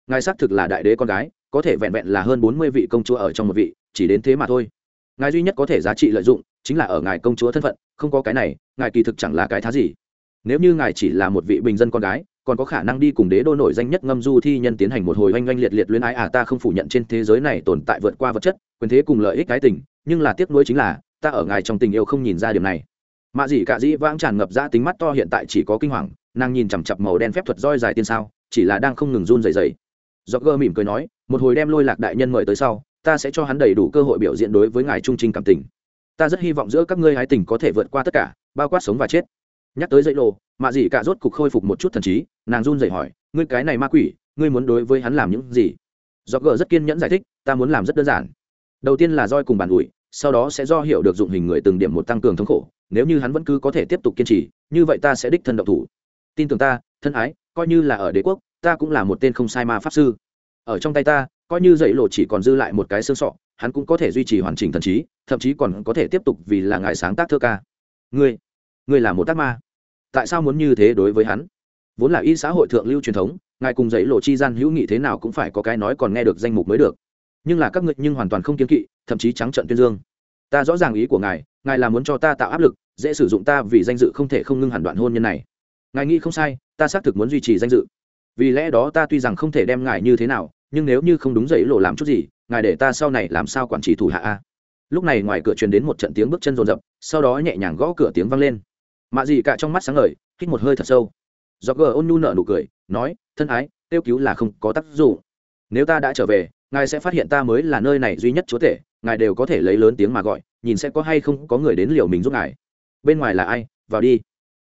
Ngài xác thực là đại đế con gái, có thể vẹn vẹn là hơn bốn mươi vị công chúa ở trong một vị, chỉ đến thế mà thôi. Ngài duy nhất có thể giá trị lợi dụng, chính là ở ngài công chúa thân phận, không có cái này, ngài kỳ thực chẳng là cái thá gì nếu như ngài chỉ là một vị bình dân con gái, còn có khả năng đi cùng đế đô nổi danh nhất ngâm du thi nhân tiến hành một hồi oanh oanh liệt liệt luyến ái à ta không phủ nhận trên thế giới này tồn tại vượt qua vật chất, quyền thế cùng lợi ích cái tình, nhưng là tiếc nuối chính là, ta ở ngài trong tình yêu không nhìn ra điểm này. Mạ dị cả dĩ vãng tràn ngập ra tính mắt to hiện tại chỉ có kinh hoàng, nàng nhìn chằm chặp màu đen phép thuật roi dài tiên sao, chỉ là đang không ngừng run dày dày do gơ mỉm cười nói, một hồi đem lôi lạc đại nhân mời tới sau, ta sẽ cho hắn đầy đủ cơ hội biểu diễn đối với ngài trung trinh cảm tình. Ta rất hy vọng giữa các ngươi hái tình có thể vượt qua tất cả, bao quát sống và chết nhắc tới dậy lộ, mạ dị cả rốt cục khôi phục một chút thần trí, nàng run dậy hỏi, ngươi cái này ma quỷ, ngươi muốn đối với hắn làm những gì? Do gờ rất kiên nhẫn giải thích, ta muốn làm rất đơn giản. Đầu tiên là roi cùng bàn ủi, sau đó sẽ do hiểu được dụng hình người từng điểm một tăng cường thống khổ, nếu như hắn vẫn cứ có thể tiếp tục kiên trì, như vậy ta sẽ đích thân độc thủ. Tin tưởng ta, thân ái, coi như là ở đế quốc, ta cũng là một tên không sai ma pháp sư. Ở trong tay ta, coi như dậy lộ chỉ còn dư lại một cái xương sọ, hắn cũng có thể duy trì hoàn chỉnh thần trí, thậm chí còn có thể tiếp tục vì là ngài sáng tác thơ ca. Ngươi ngươi là một tác ma tại sao muốn như thế đối với hắn? Vốn là y xã hội thượng lưu truyền thống, ngài cùng dãy lộ chi gian hữu nghị thế nào cũng phải có cái nói còn nghe được danh mục mới được. Nhưng là các ngươi nhưng hoàn toàn không kiến kỵ, thậm chí trắng trận tuyên dương. Ta rõ ràng ý của ngài ngài là muốn cho ta tạo áp lực, dễ sử dụng ta vì danh dự không thể không ngưng hẳn đoạn hôn nhân này. Ngài nghĩ không sai, ta xác thực muốn duy trì danh dự. Vì lẽ đó ta tuy rằng không thể đem ngài như thế nào, nhưng nếu như không đúng dãy lộ làm chút gì, ngài để ta sau này làm sao quản trị thủ hạ a? Lúc này ngoài cửa truyền đến một trận tiếng bước chân rồn rập, sau đó nhẹ nhàng gõ cửa tiếng vang lên mạ dị cả trong mắt sáng ngời, hít một hơi thật sâu. Do gờ ôn nhu nợ nụ cười, nói, thân ái, tiêu cứu là không có tác dụng. Nếu ta đã trở về, ngài sẽ phát hiện ta mới là nơi này duy nhất chúa thể ngài đều có thể lấy lớn tiếng mà gọi, nhìn sẽ có hay không có người đến liều mình giúp ngài. Bên ngoài là ai? Vào đi.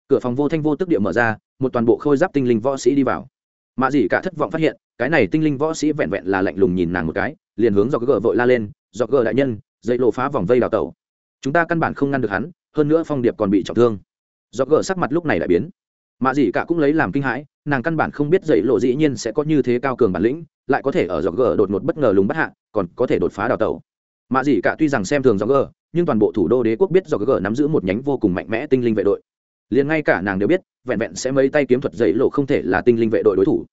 Cửa phòng vô thanh vô tức địa mở ra, một toàn bộ khôi giáp tinh linh võ sĩ đi vào. Mạ dị cả thất vọng phát hiện, cái này tinh linh võ sĩ vẹn vẹn là lạnh lùng nhìn nàng một cái, liền hướng do gờ vội la lên do gờ đại nhân, dậy lộ phá vòng vây đào tẩu. Chúng ta căn bản không ngăn được hắn, hơn nữa phong điệp còn bị trọng thương do gỡ sắc mặt lúc này lại biến. Mạ dị cả cũng lấy làm kinh hãi, nàng căn bản không biết dậy lộ dĩ nhiên sẽ có như thế cao cường bản lĩnh, lại có thể ở dọc gờ đột ngột bất ngờ lùng bắt hạ, còn có thể đột phá đào tẩu. Mạ dị cả tuy rằng xem thường dọc gờ, nhưng toàn bộ thủ đô đế quốc biết dọc gờ nắm giữ một nhánh vô cùng mạnh mẽ tinh linh vệ đội. Liền ngay cả nàng đều biết, vẹn vẹn sẽ mấy tay kiếm thuật dậy lộ không thể là tinh linh vệ đội đối thủ.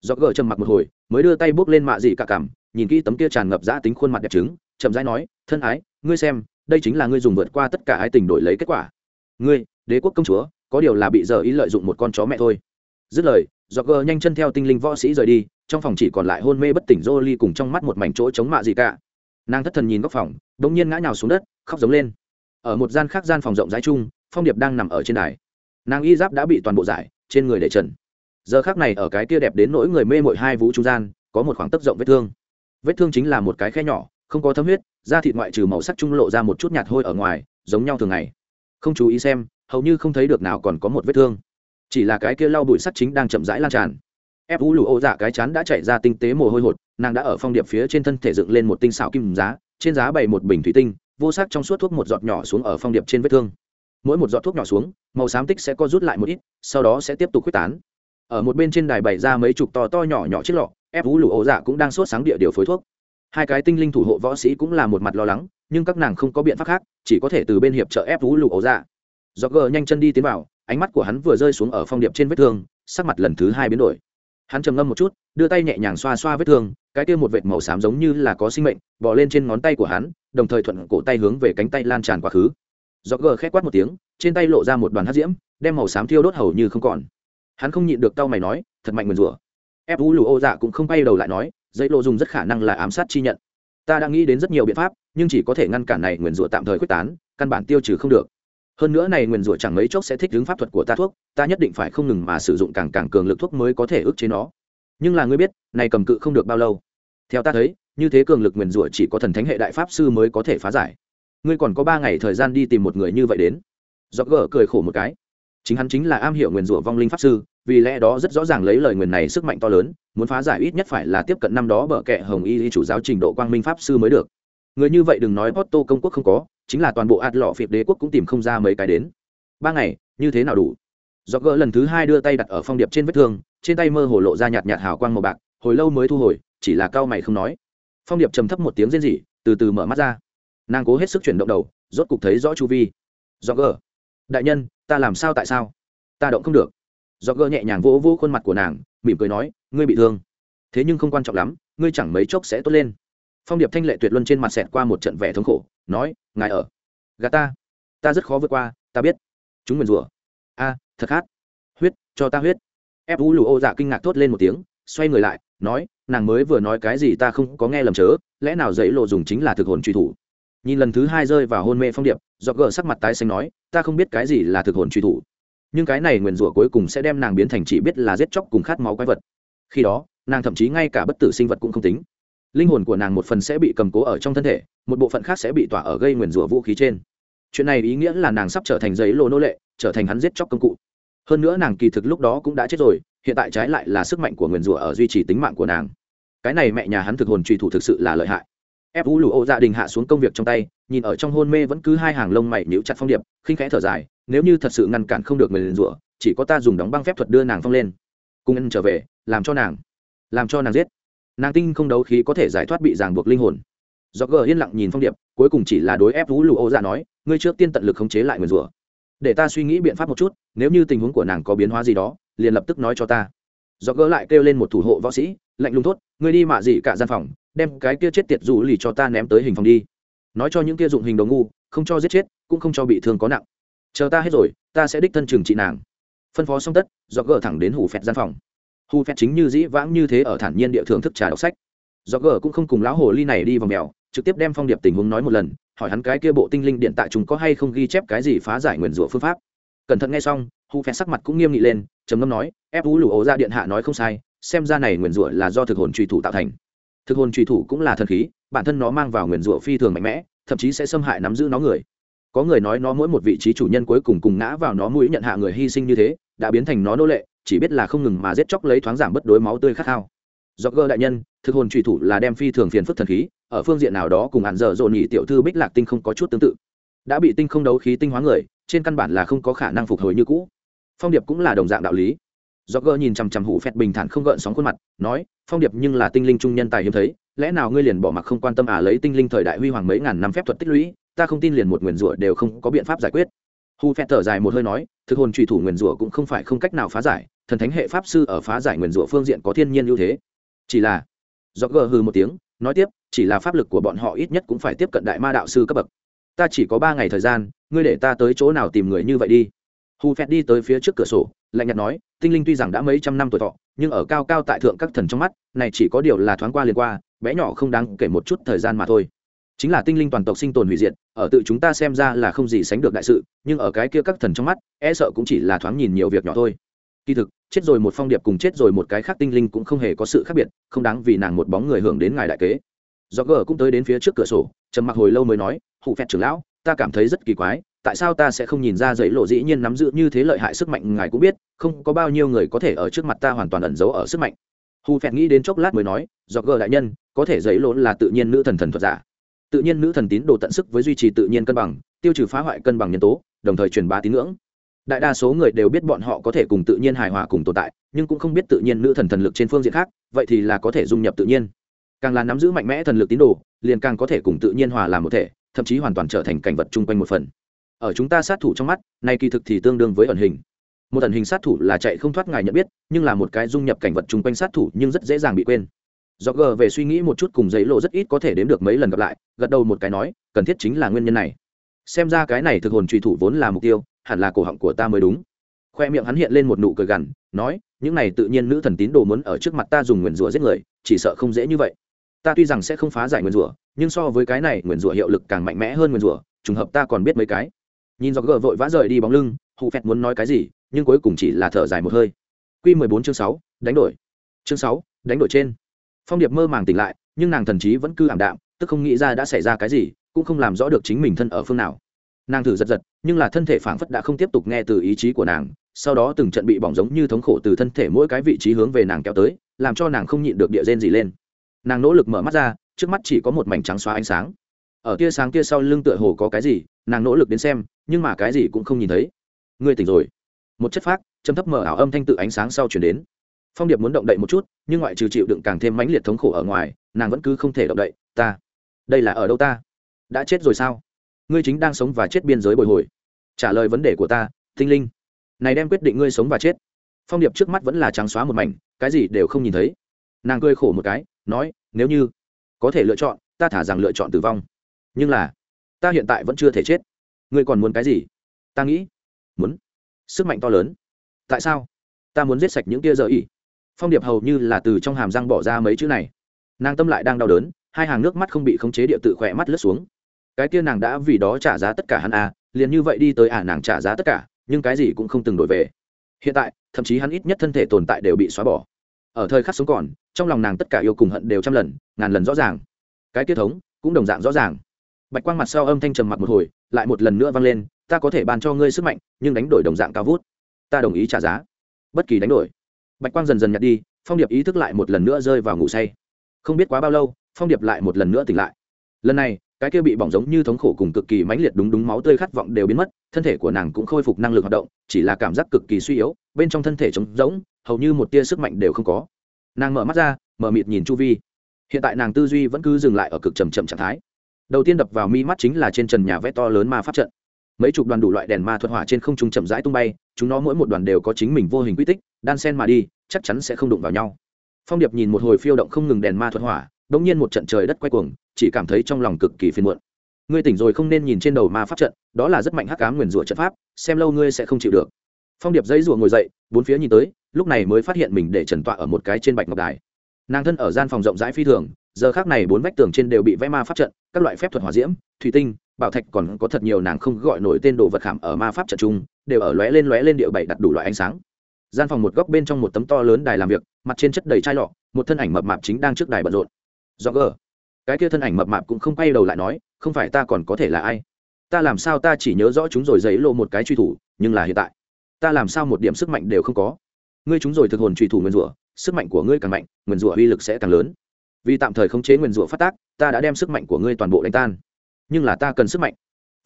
Dọc gờ trầm mặc một hồi, mới đưa tay bước lên mạ dị cả cảm nhìn kỹ tấm kia tràn ngập giã tính khuôn mặt đẹp trứng, chậm rãi nói, thân ái, ngươi xem, đây chính là ngươi dùng vượt qua tất cả ái tình đổi lấy kết quả. Ngươi đế quốc công chúa, có điều là bị giờ ý lợi dụng một con chó mẹ thôi. Dứt lời do gờ nhanh chân theo tinh linh võ sĩ rời đi, trong phòng chỉ còn lại hôn mê bất tỉnh rô ly cùng trong mắt một mảnh chỗ chống mạ gì cả. Nàng thất thần nhìn góc phòng đ ỗ n g nhiên ngã nhào xuống đất, khóc giống lên. Ở một gian khác gian phòng rộng rãi chung, phong điệp đang nằm ở trên đài. Nàng y giáp đã bị toàn bộ giải, trên người để trần. Giờ khác này ở cái kia đẹp đến nỗi người mê mội hai vũ trung gian, có một khoảng tấc rộng vết thương. Vết thương chính là một cái khe nhỏ, không có thấm huyết, da thịt ngoại trừ màu sắc trung lộ ra một chút nhạt hôi ở ngoài, giống nhau thường ngày. Không chú ý xem hầu như không thấy được nào còn có một vết thương. Chỉ là cái kia lau bụi sắt chính đang chậm rãi lan tràn. Ép vũ lụ ô dạ cái chán đã chạy ra tinh tế mồ hôi hột, nàng đã ở phong điệp phía trên thân thể dựng lên một tinh xảo kim giá, trên giá bày một bình thủy tinh, vô sắc trong suốt thuốc một giọt nhỏ xuống ở phong điệp trên vết thương. Mỗi một giọt thuốc nhỏ xuống, màu xám tích sẽ co rút lại một ít, sau đó sẽ tiếp tục quyết tán. Ở một bên trên đài bày ra mấy chục to to nhỏ nhỏ chiếc lọ, ép vũ lụ ô dạ cũng đang sốt sáng địa điều phối thuốc. Hai cái tinh linh thủ hộ võ sĩ cũng là một mặt lo lắng, nhưng các nàng không có biện pháp khác, chỉ có thể từ bên hiệp trợ ép vũ lụ ô dạ do gờ nhanh chân đi tiến vào, ánh mắt của hắn vừa rơi xuống ở phong điệp trên vết thương, sắc mặt lần thứ hai biến đổi. Hắn trầm ngâm một chút, đưa tay nhẹ nhàng xoa xoa vết thương, cái kia một vệt màu xám giống như là có sinh mệnh, bò lên trên ngón tay của hắn, đồng thời thuận cổ tay hướng về cánh tay lan tràn quá khứ. Do gờ khét quát một tiếng, trên tay lộ ra một đoàn hát diễm, đem màu xám thiêu đốt hầu như không còn. Hắn không nhịn được tao mày nói, thật mạnh nguyền rủa. Ép u lù ô dạ cũng không bay đầu lại nói dây lộ dùng rất khả năng là ám sát chi nhận. Ta đã nghĩ đến rất nhiều biện pháp, nhưng chỉ có thể ngăn cản này nguyền rủa tạm thời quyết tán, căn bản tiêu trừ không được hơn nữa này nguyền rủa chẳng mấy chốc sẽ thích ứng pháp thuật của ta thuốc, ta nhất định phải không ngừng mà sử dụng càng càng cường lực thuốc mới có thể ức chế nó. Nhưng là ngươi biết, này cầm cự không được bao lâu. Theo ta thấy, như thế cường lực nguyền rủa chỉ có thần thánh hệ đại pháp sư mới có thể phá giải. Ngươi còn có ba ngày thời gian đi tìm một người như vậy đến. Dọc gỡ cười khổ một cái. Chính hắn chính là am hiểu nguyền rủa vong linh pháp sư, vì lẽ đó rất rõ ràng lấy lời nguyền này sức mạnh to lớn, muốn phá giải ít nhất phải là tiếp cận năm đó bờ kệ hồng y chủ giáo trình độ quang minh pháp sư mới được. Người như vậy đừng nói Porto công quốc không có chính là toàn bộ ạt lọ phiệp đế quốc cũng tìm không ra mấy cái đến. Ba ngày, như thế nào đủ? Do gỡ lần thứ hai đưa tay đặt ở phong điệp trên vết thương, trên tay mơ hồ lộ ra nhạt nhạt hào quang màu bạc, hồi lâu mới thu hồi, chỉ là cao mày không nói. Phong điệp trầm thấp một tiếng rên rỉ, từ từ mở mắt ra. Nàng cố hết sức chuyển động đầu, rốt cục thấy rõ chu vi. Do gỡ. Đại nhân, ta làm sao tại sao? Ta động không được. Do gỡ nhẹ nhàng vỗ vỗ khuôn mặt của nàng, mỉm cười nói, ngươi bị thương. Thế nhưng không quan trọng lắm, ngươi chẳng mấy chốc sẽ tốt lên phong điệp thanh lệ tuyệt luân trên mặt xẹt qua một trận vẻ thống khổ, nói, ngài ở. Gà ta. Ta rất khó vượt qua, ta biết. Chúng nguyền rủa. A, thật khát. Huyết, cho ta huyết. Ép u lù ô dạ kinh ngạc thốt lên một tiếng, xoay người lại, nói, nàng mới vừa nói cái gì ta không có nghe lầm chớ, lẽ nào dãy lộ dùng chính là thực hồn truy thủ? Nhìn lần thứ hai rơi vào hôn mê phong điệp do gờ sắc mặt tái xanh nói, ta không biết cái gì là thực hồn truy thủ. Nhưng cái này nguyền rủa cuối cùng sẽ đem nàng biến thành chỉ biết là giết chóc cùng khát máu quái vật. Khi đó, nàng thậm chí ngay cả bất tử sinh vật cũng không tính linh hồn của nàng một phần sẽ bị cầm cố ở trong thân thể, một bộ phận khác sẽ bị tỏa ở gây nguyền rủa vũ khí trên. Chuyện này ý nghĩa là nàng sắp trở thành giấy lô nô lệ, trở thành hắn giết chóc công cụ. Hơn nữa nàng kỳ thực lúc đó cũng đã chết rồi, hiện tại trái lại là sức mạnh của nguyền rủa ở duy trì tính mạng của nàng. Cái này mẹ nhà hắn thực hồn truy thủ thực sự là lợi hại. Ép vũ lụ ô gia đình hạ xuống công việc trong tay, nhìn ở trong hôn mê vẫn cứ hai hàng lông mày níu chặt phong điệp, khinh khẽ thở dài, nếu như thật sự ngăn cản không được nguyền rủa, chỉ có ta dùng đóng băng phép thuật đưa nàng phong lên. Cùng ân trở về, làm cho nàng, làm cho nàng giết nàng tinh không đấu khí có thể giải thoát bị ràng buộc linh hồn. Do gờ yên lặng nhìn phong điệp, cuối cùng chỉ là đối ép vũ lụ ô dạ nói, ngươi trước tiên tận lực khống chế lại nguyền rủa. Để ta suy nghĩ biện pháp một chút, nếu như tình huống của nàng có biến hóa gì đó, liền lập tức nói cho ta. Do gỡ lại kêu lên một thủ hộ võ sĩ, lạnh lùng thốt, ngươi đi mạ gì cả gian phòng, đem cái kia chết tiệt rủ lì cho ta ném tới hình phòng đi. Nói cho những kia dụng hình đồ ngu, không cho giết chết, cũng không cho bị thương có nặng. Chờ ta hết rồi, ta sẽ đích thân trừng trị nàng. Phân phó xong tất do gỡ thẳng đến hủ phẹt gian phòng hu phép chính như dĩ vãng như thế ở thản nhiên địa thưởng thức trà đọc sách. Do Gờ cũng không cùng lão hồ ly này đi vào mèo, trực tiếp đem phong điệp tình huống nói một lần, hỏi hắn cái kia bộ tinh linh điện tại chúng có hay không ghi chép cái gì phá giải nguyền rủa phương pháp. Cẩn thận nghe xong, hu phép sắc mặt cũng nghiêm nghị lên, trầm ngâm nói, ép vũ lụ ố ra điện hạ nói không sai, xem ra này nguyền rủa là do thực hồn truy thủ tạo thành. Thực hồn truy thủ cũng là thần khí, bản thân nó mang vào nguyền rủa phi thường mạnh mẽ, thậm chí sẽ xâm hại nắm giữ nó người. Có người nói nó mỗi một vị trí chủ nhân cuối cùng cùng ngã vào nó mũi nhận hạ người hy sinh như thế, đã biến thành nó nô lệ chỉ biết là không ngừng mà giết chóc lấy thoáng giảm bất đối máu tươi khát khao. Do gơ đại nhân, thực hồn trùy thủ là đem phi thường phiền phức thần khí, ở phương diện nào đó cùng hạn dở dồn nhị tiểu thư bích lạc tinh không có chút tương tự. Đã bị tinh không đấu khí tinh hóa người, trên căn bản là không có khả năng phục hồi như cũ. Phong điệp cũng là đồng dạng đạo lý. Do gơ nhìn chằm chằm hủ phẹt bình thản không gợn sóng khuôn mặt, nói, phong điệp nhưng là tinh linh trung nhân tài hiếm thấy, lẽ nào ngươi liền bỏ mặc không quan tâm à lấy tinh linh thời đại huy hoàng mấy ngàn năm phép thuật tích lũy, ta không tin liền một nguyền rủa đều không có biện pháp giải quyết hu phẹt thở dài một hơi nói, thực hồn trùy thủ nguyền rủa cũng không phải không cách nào phá giải, thần thánh hệ pháp sư ở phá giải nguyền rủa phương diện có thiên nhiên ưu thế. Chỉ là do gờ hư một tiếng, nói tiếp, chỉ là pháp lực của bọn họ ít nhất cũng phải tiếp cận đại ma đạo sư cấp bậc. Ta chỉ có ba ngày thời gian, ngươi để ta tới chỗ nào tìm người như vậy đi. Hù phẹt đi tới phía trước cửa sổ, lạnh nhạt nói, tinh linh tuy rằng đã mấy trăm năm tuổi thọ, nhưng ở cao cao tại thượng các thần trong mắt, này chỉ có điều là thoáng qua liền qua, bé nhỏ không đáng kể một chút thời gian mà thôi chính là tinh linh toàn tộc sinh tồn hủy diệt, ở tự chúng ta xem ra là không gì sánh được đại sự, nhưng ở cái kia các thần trong mắt e sợ cũng chỉ là thoáng nhìn nhiều việc nhỏ thôi. Kỳ thực, chết rồi một phong điệp cùng chết rồi một cái khác tinh linh cũng không hề có sự khác biệt, không đáng vì nàng một bóng người hưởng đến ngài đại kế. Do gờ cũng tới đến phía trước cửa sổ, trầm mặc hồi lâu mới nói hụ phẹt trưởng lão, ta cảm thấy rất kỳ quái, tại sao ta sẽ không nhìn ra giấy lộ dĩ nhiên nắm giữ như thế lợi hại sức mạnh ngài cũng biết, không có bao nhiêu người có thể ở trước mặt ta hoàn toàn ẩn giấu ở sức mạnh. Hù phẹt nghĩ đến chốc lát mới nói do gờ đại nhân, có thể giấy lộ là tự nhiên nữ thần thần thuật giả tự nhiên nữ thần tín đồ tận sức với duy trì tự nhiên cân bằng, tiêu trừ phá hoại cân bằng nhân tố, đồng thời truyền bá tín ngưỡng. Đại đa số người đều biết bọn họ có thể cùng tự nhiên hài hòa cùng tồn tại, nhưng cũng không biết tự nhiên nữ thần thần lực trên phương diện khác, vậy thì là có thể dung nhập tự nhiên. Càng là nắm giữ mạnh mẽ thần lực tín đồ, liền càng có thể cùng tự nhiên hòa làm một thể, thậm chí hoàn toàn trở thành cảnh vật chung quanh một phần. Ở chúng ta sát thủ trong mắt nay kỳ thực thì tương đương với ẩn hình. Một ẩn hình sát thủ là chạy không thoát ngài nhận biết, nhưng là một cái dung nhập cảnh vật chung quanh sát thủ nhưng rất dễ dàng bị quên do gờ về suy nghĩ một chút cùng giấy lộ rất ít có thể đếm được mấy lần gặp lại, gật đầu một cái nói, cần thiết chính là nguyên nhân này. Xem ra cái này thực hồn truy thủ vốn là mục tiêu, hẳn là cổ họng của ta mới đúng. Khoe miệng hắn hiện lên một nụ cười gằn, nói, những này tự nhiên nữ thần tín đồ muốn ở trước mặt ta dùng nguyền rủa giết người, chỉ sợ không dễ như vậy. Ta tuy rằng sẽ không phá giải nguyền rủa, nhưng so với cái này, nguyền rủa hiệu lực càng mạnh mẽ hơn nguyền rủa, trùng hợp ta còn biết mấy cái. Nhìn do gờ vội vã rời đi bóng lưng hụ phẹt muốn nói cái gì, nhưng cuối cùng chỉ là thở dài một hơi. Q mười bốn chương sáu, đánh đổi. Chương sáu, đánh đổi trên phong điệp mơ màng tỉnh lại, nhưng nàng thần trí vẫn cứ ảm đạm, tức không nghĩ ra đã xảy ra cái gì, cũng không làm rõ được chính mình thân ở phương nào. Nàng thử giật giật, nhưng là thân thể phảng phất đã không tiếp tục nghe từ ý chí của nàng, sau đó từng trận bị bỏng giống như thống khổ từ thân thể mỗi cái vị trí hướng về nàng kéo tới, làm cho nàng không nhịn được địa rên gì lên. Nàng nỗ lực mở mắt ra, trước mắt chỉ có một mảnh trắng xóa ánh sáng. Ở tia sáng kia sau lưng tựa hồ có cái gì, nàng nỗ lực đến xem, nhưng mà cái gì cũng không nhìn thấy. Ngươi tỉnh rồi. Một chất phác châm thấp mở ảo âm thanh tự ánh sáng sau chuyển đến phong điệp muốn động đậy một chút, nhưng ngoại trừ chịu đựng càng thêm mãnh liệt thống khổ ở ngoài, nàng vẫn cứ không thể động đậy. Ta, đây là ở đâu ta? Đã chết rồi sao? Ngươi chính đang sống và chết biên giới bồi hồi. Trả lời vấn đề của ta, tinh linh. Này đem quyết định ngươi sống và chết. Phong điệp trước mắt vẫn là trắng xóa một mảnh, cái gì đều không nhìn thấy. Nàng cười khổ một cái, nói, nếu như có thể lựa chọn, ta thả rằng lựa chọn tử vong. Nhưng là, ta hiện tại vẫn chưa thể chết. Ngươi còn muốn cái gì? Ta nghĩ, muốn sức mạnh to lớn. Tại sao? Ta muốn giết sạch những tia giờ ỉ phong điệp hầu như là từ trong hàm răng bỏ ra mấy chữ này. Nàng tâm lại đang đau đớn, hai hàng nước mắt không bị khống chế địa tự khỏe mắt lướt xuống. Cái kia nàng đã vì đó trả giá tất cả hắn à liền như vậy đi tới à nàng trả giá tất cả, nhưng cái gì cũng không từng đổi về. Hiện tại, thậm chí hắn ít nhất thân thể tồn tại đều bị xóa bỏ. Ở thời khắc sống còn, trong lòng nàng tất cả yêu cùng hận đều trăm lần, ngàn lần rõ ràng. Cái tiết thống, cũng đồng dạng rõ ràng. Bạch quang mặt sau âm thanh trầm mặt một hồi, lại một lần nữa vang lên, ta có thể bàn cho ngươi sức mạnh, nhưng đánh đổi đồng dạng cao vút. Ta đồng ý trả giá. Bất kỳ đánh đổi bạch quang dần dần nhặt đi, phong điệp ý thức lại một lần nữa rơi vào ngủ say. Không biết quá bao lâu, phong điệp lại một lần nữa tỉnh lại. Lần này, cái kia bị bỏng giống như thống khổ cùng cực kỳ mãnh liệt đúng đúng máu tươi khát vọng đều biến mất, thân thể của nàng cũng khôi phục năng lực hoạt động, chỉ là cảm giác cực kỳ suy yếu, bên trong thân thể trống rỗng, hầu như một tia sức mạnh đều không có. Nàng mở mắt ra, mở mịt nhìn chu vi. Hiện tại nàng tư duy vẫn cứ dừng lại ở cực trầm chậm trạng thái. Đầu tiên đập vào mi mắt chính là trên trần nhà vẽ to lớn ma pháp trận. Mấy chục đoàn đủ loại đèn ma thuật hỏa trên không trung chậm rãi tung bay, chúng nó mỗi một đoàn đều có chính mình vô hình quy tích đan sen mà đi, chắc chắn sẽ không đụng vào nhau. Phong điệp nhìn một hồi phiêu động không ngừng đèn ma thuật hỏa đ ỗ n g nhiên một trận trời đất quay cuồng, chỉ cảm thấy trong lòng cực kỳ phiền muộn. Ngươi tỉnh rồi không nên nhìn trên đầu ma pháp trận, đó là rất mạnh hắc cám nguyền rủa trận pháp, xem lâu ngươi sẽ không chịu được. Phong điệp dây rủa ngồi dậy, bốn phía nhìn tới, lúc này mới phát hiện mình để trần tọa ở một cái trên bạch ngọc đài. Nàng thân ở gian phòng rộng rãi phi thường, giờ khác này bốn vách tường trên đều bị vẽ ma pháp trận, các loại phép thuật hỏa diễm, thủy tinh, bảo thạch còn có thật nhiều nàng không gọi nổi tên đồ vật khảm ở ma pháp trận chung, đều ở lóe lên lóe lên địa bảy đặt đủ loại ánh sáng gian phòng một góc bên trong một tấm to lớn đài làm việc, mặt trên chất đầy chai lọ, một thân ảnh mập mạp chính đang trước đài bận rộn. Do gờ cái kia thân ảnh mập mạp cũng không quay đầu lại nói, không phải ta còn có thể là ai? Ta làm sao ta chỉ nhớ rõ chúng rồi giấy lộ một cái truy thủ, nhưng là hiện tại, ta làm sao một điểm sức mạnh đều không có? Ngươi chúng rồi thực hồn truy thủ nguyên rủa, sức mạnh của ngươi càng mạnh, nguyên rủa uy lực sẽ càng lớn. Vì tạm thời khống chế nguyên rủa phát tác, ta đã đem sức mạnh của ngươi toàn bộ đánh tan. Nhưng là ta cần sức mạnh.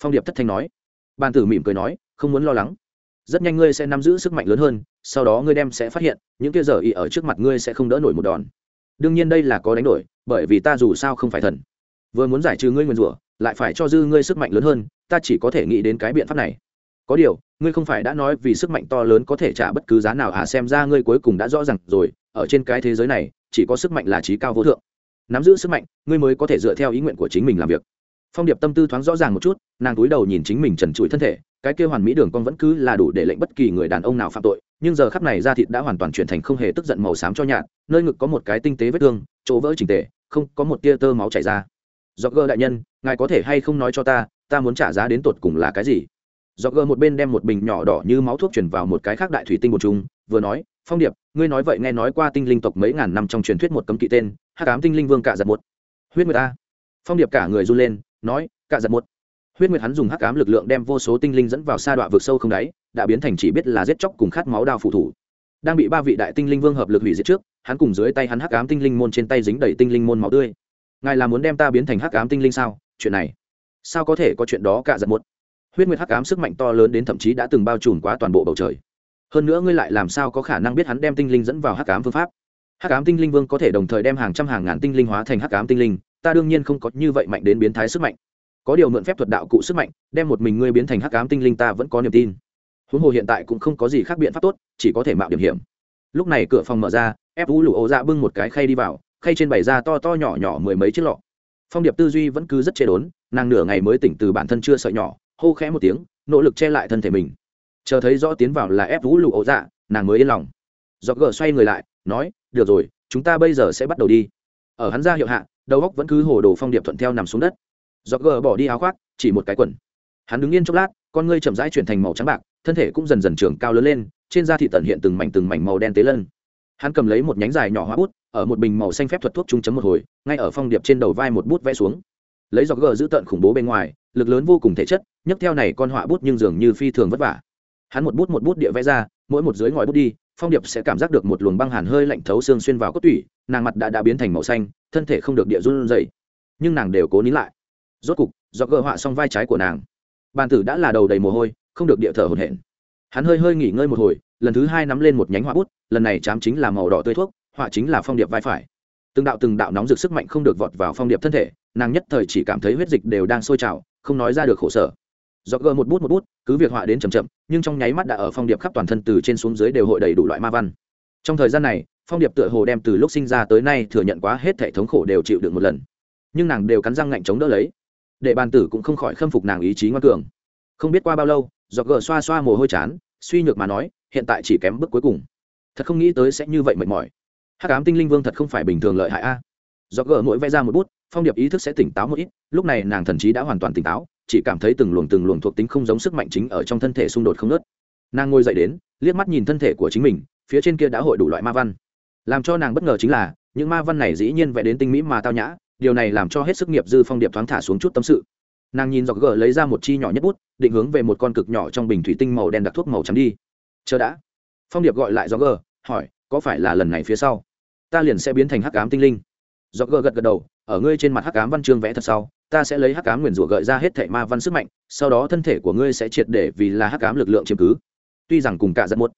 Phong điệp thất thanh nói. Ban tử mỉm cười nói, không muốn lo lắng rất nhanh ngươi sẽ nắm giữ sức mạnh lớn hơn, sau đó ngươi đem sẽ phát hiện, những kia giờ y ở trước mặt ngươi sẽ không đỡ nổi một đòn. Đương nhiên đây là có đánh đổi, bởi vì ta dù sao không phải thần. Vừa muốn giải trừ ngươi nguyền rủa, lại phải cho dư ngươi sức mạnh lớn hơn, ta chỉ có thể nghĩ đến cái biện pháp này. Có điều, ngươi không phải đã nói vì sức mạnh to lớn có thể trả bất cứ giá nào à xem ra ngươi cuối cùng đã rõ ràng rồi, ở trên cái thế giới này, chỉ có sức mạnh là trí cao vô thượng. Nắm giữ sức mạnh, ngươi mới có thể dựa theo ý nguyện của chính mình làm việc. Phong điệp tâm tư thoáng rõ ràng một chút, nàng túi đầu nhìn chính mình trần trụi thân thể cái kia hoàn mỹ đường con vẫn cứ là đủ để lệnh bất kỳ người đàn ông nào phạm tội, nhưng giờ khắp này da thịt đã hoàn toàn chuyển thành không hề tức giận màu xám cho nhạt, nơi ngực có một cái tinh tế vết thương, chỗ vỡ trình tề, không có một tia tơ máu chảy ra. Do gơ đại nhân, ngài có thể hay không nói cho ta ta muốn trả giá đến tột cùng là cái gì? Do gơ một bên đem một bình nhỏ đỏ như máu thuốc chuyển vào một cái khác đại thủy tinh một chung, vừa nói, phong điệp, ngươi nói vậy nghe nói qua tinh linh tộc mấy ngàn năm trong truyền thuyết một cấm kỵ tên hát cám tinh linh vương cạ giật một. Huyết người ta phong điệp cả người run lên, nói, cạ giật một huyết nguyệt hắn dùng hắc ám lực lượng đem vô số tinh linh dẫn vào sa đoạn vực sâu không đáy, đã biến thành chỉ biết là giết chóc cùng khát máu đao phụ thủ. Đang bị ba vị đại tinh linh vương hợp lực hủy diệt trước, hắn cùng dưới tay hắn hắc ám tinh linh môn trên tay dính đầy tinh linh môn máu tươi. Ngài là muốn đem ta biến thành hắc ám tinh linh sao? Chuyện này, sao có thể có chuyện đó cả giật một huyết nguyệt hắc ám sức mạnh to lớn đến thậm chí đã từng bao trùm quá toàn bộ bầu trời. Hơn nữa ngươi lại làm sao có khả năng biết hắn đem tinh linh dẫn vào hắc ám phương pháp? Hắc ám tinh linh vương có thể đồng thời đem hàng trăm hàng ngàn tinh linh hóa thành hắc ám tinh linh, ta đương nhiên không có như vậy mạnh đến biến thái sức mạnh có điều mượn phép thuật đạo cụ sức mạnh, đem một mình ngươi biến thành hắc ám tinh linh ta vẫn có niềm tin. Huống hồ hiện tại cũng không có gì khác biện pháp tốt, chỉ có thể mạo điểm hiểm. Lúc này cửa phòng mở ra, ép vũ lụ ô dạ bưng một cái khay đi vào, khay trên bày ra to to nhỏ nhỏ mười mấy chiếc lọ. Phong điệp tư duy vẫn cứ rất chê đốn, nàng nửa ngày mới tỉnh từ bản thân chưa sợi nhỏ, hô khẽ một tiếng, nỗ lực che lại thân thể mình. Chờ thấy rõ tiến vào là ép vũ lụ ô dạ nàng mới yên lòng. Do gờ xoay người lại, nói, được rồi, chúng ta bây giờ sẽ bắt đầu đi. Ở hắn ra hiệu hạ, đầu góc vẫn cứ hồ đồ phong điệp thuận theo nằm xuống đất do gờ bỏ đi áo khoác chỉ một cái quần. Hắn đứng yên chốc lát con ngươi chậm rãi chuyển thành màu trắng bạc thân thể cũng dần dần trưởng cao lớn lên trên da thị tận hiện từng mảnh từng mảnh màu đen tế lân. Hắn cầm lấy một nhánh dài nhỏ hóa bút ở một bình màu xanh phép thuật thuốc trung chấm một hồi ngay ở phong điệp trên đầu vai một bút vẽ xuống. Lấy giọt gờ giữ tận khủng bố bên ngoài lực lớn vô cùng thể chất nhấc theo này con họa bút nhưng dường như phi thường vất vả. Hắn một bút một bút địa vẽ ra mỗi một dưới ngòi bút đi phong điệp sẽ cảm giác được một luồng băng hàn hơi lạnh thấu xương xuyên vào cốt tủy nàng mặt đã đã biến thành màu xanh thân thể không được địa run rẩy, nhưng nàng đều cố nín lại rốt cục, do gỡ họa xong vai trái của nàng. Bàn tử đã là đầu đầy mồ hôi, không được địa thở hồn hển. Hắn hơi hơi nghỉ ngơi một hồi, lần thứ hai nắm lên một nhánh họa bút, lần này chám chính là màu đỏ tươi thuốc, họa chính là phong điệp vai phải. Từng đạo từng đạo nóng rực sức mạnh không được vọt vào phong điệp thân thể, nàng nhất thời chỉ cảm thấy huyết dịch đều đang sôi trào, không nói ra được khổ sở. Do gỡ một bút một bút, cứ việc họa đến chầm chậm, nhưng trong nháy mắt đã ở phong điệp khắp toàn thân từ trên xuống dưới đều hội đầy đủ loại ma văn. Trong thời gian này, phong điệp tựa hồ đem từ lúc sinh ra tới nay thừa nhận quá hết thể thống khổ đều chịu được một lần. Nhưng nàng đều cắn răng ngạnh chống đỡ lấy để bàn tử cũng không khỏi khâm phục nàng ý chí ngoan cường. Không biết qua bao lâu, giọt gờ xoa xoa mồ hôi chán, suy nhược mà nói, hiện tại chỉ kém bước cuối cùng. Thật không nghĩ tới sẽ như vậy mệt mỏi. Hắc ám tinh linh vương thật không phải bình thường lợi hại a. Giọt gờ mỗi vẽ ra một bút, phong điệp ý thức sẽ tỉnh táo một ít, lúc này nàng thần trí đã hoàn toàn tỉnh táo, chỉ cảm thấy từng luồng từng luồng thuộc tính không giống sức mạnh chính ở trong thân thể xung đột không nớt nàng ngồi dậy đến, liếc mắt nhìn thân thể của chính mình, phía trên kia đã hội đủ loại ma văn. Làm cho nàng bất ngờ chính là, những ma văn này dĩ nhiên vẽ đến tinh mỹ mà tao nhã điều này làm cho hết sức nghiệp dư phong điệp thoáng thả xuống chút tâm sự. Nàng nhìn dọc gờ lấy ra một chi nhỏ nhất bút, định hướng về một con cực nhỏ trong bình thủy tinh màu đen đặc thuốc màu trắng đi. Chờ đã. Phong điệp gọi lại dọc gờ, hỏi, có phải là lần này phía sau? Ta liền sẽ biến thành hắc ám tinh linh. Dọc gờ gật gật đầu, ở ngươi trên mặt hắc ám văn chương vẽ thật sau, ta sẽ lấy hắc ám nguyền rủa gợi ra hết thệ ma văn sức mạnh, sau đó thân thể của ngươi sẽ triệt để vì là hắc ám lực lượng chiếm cứ. Tuy rằng cùng cả giận một,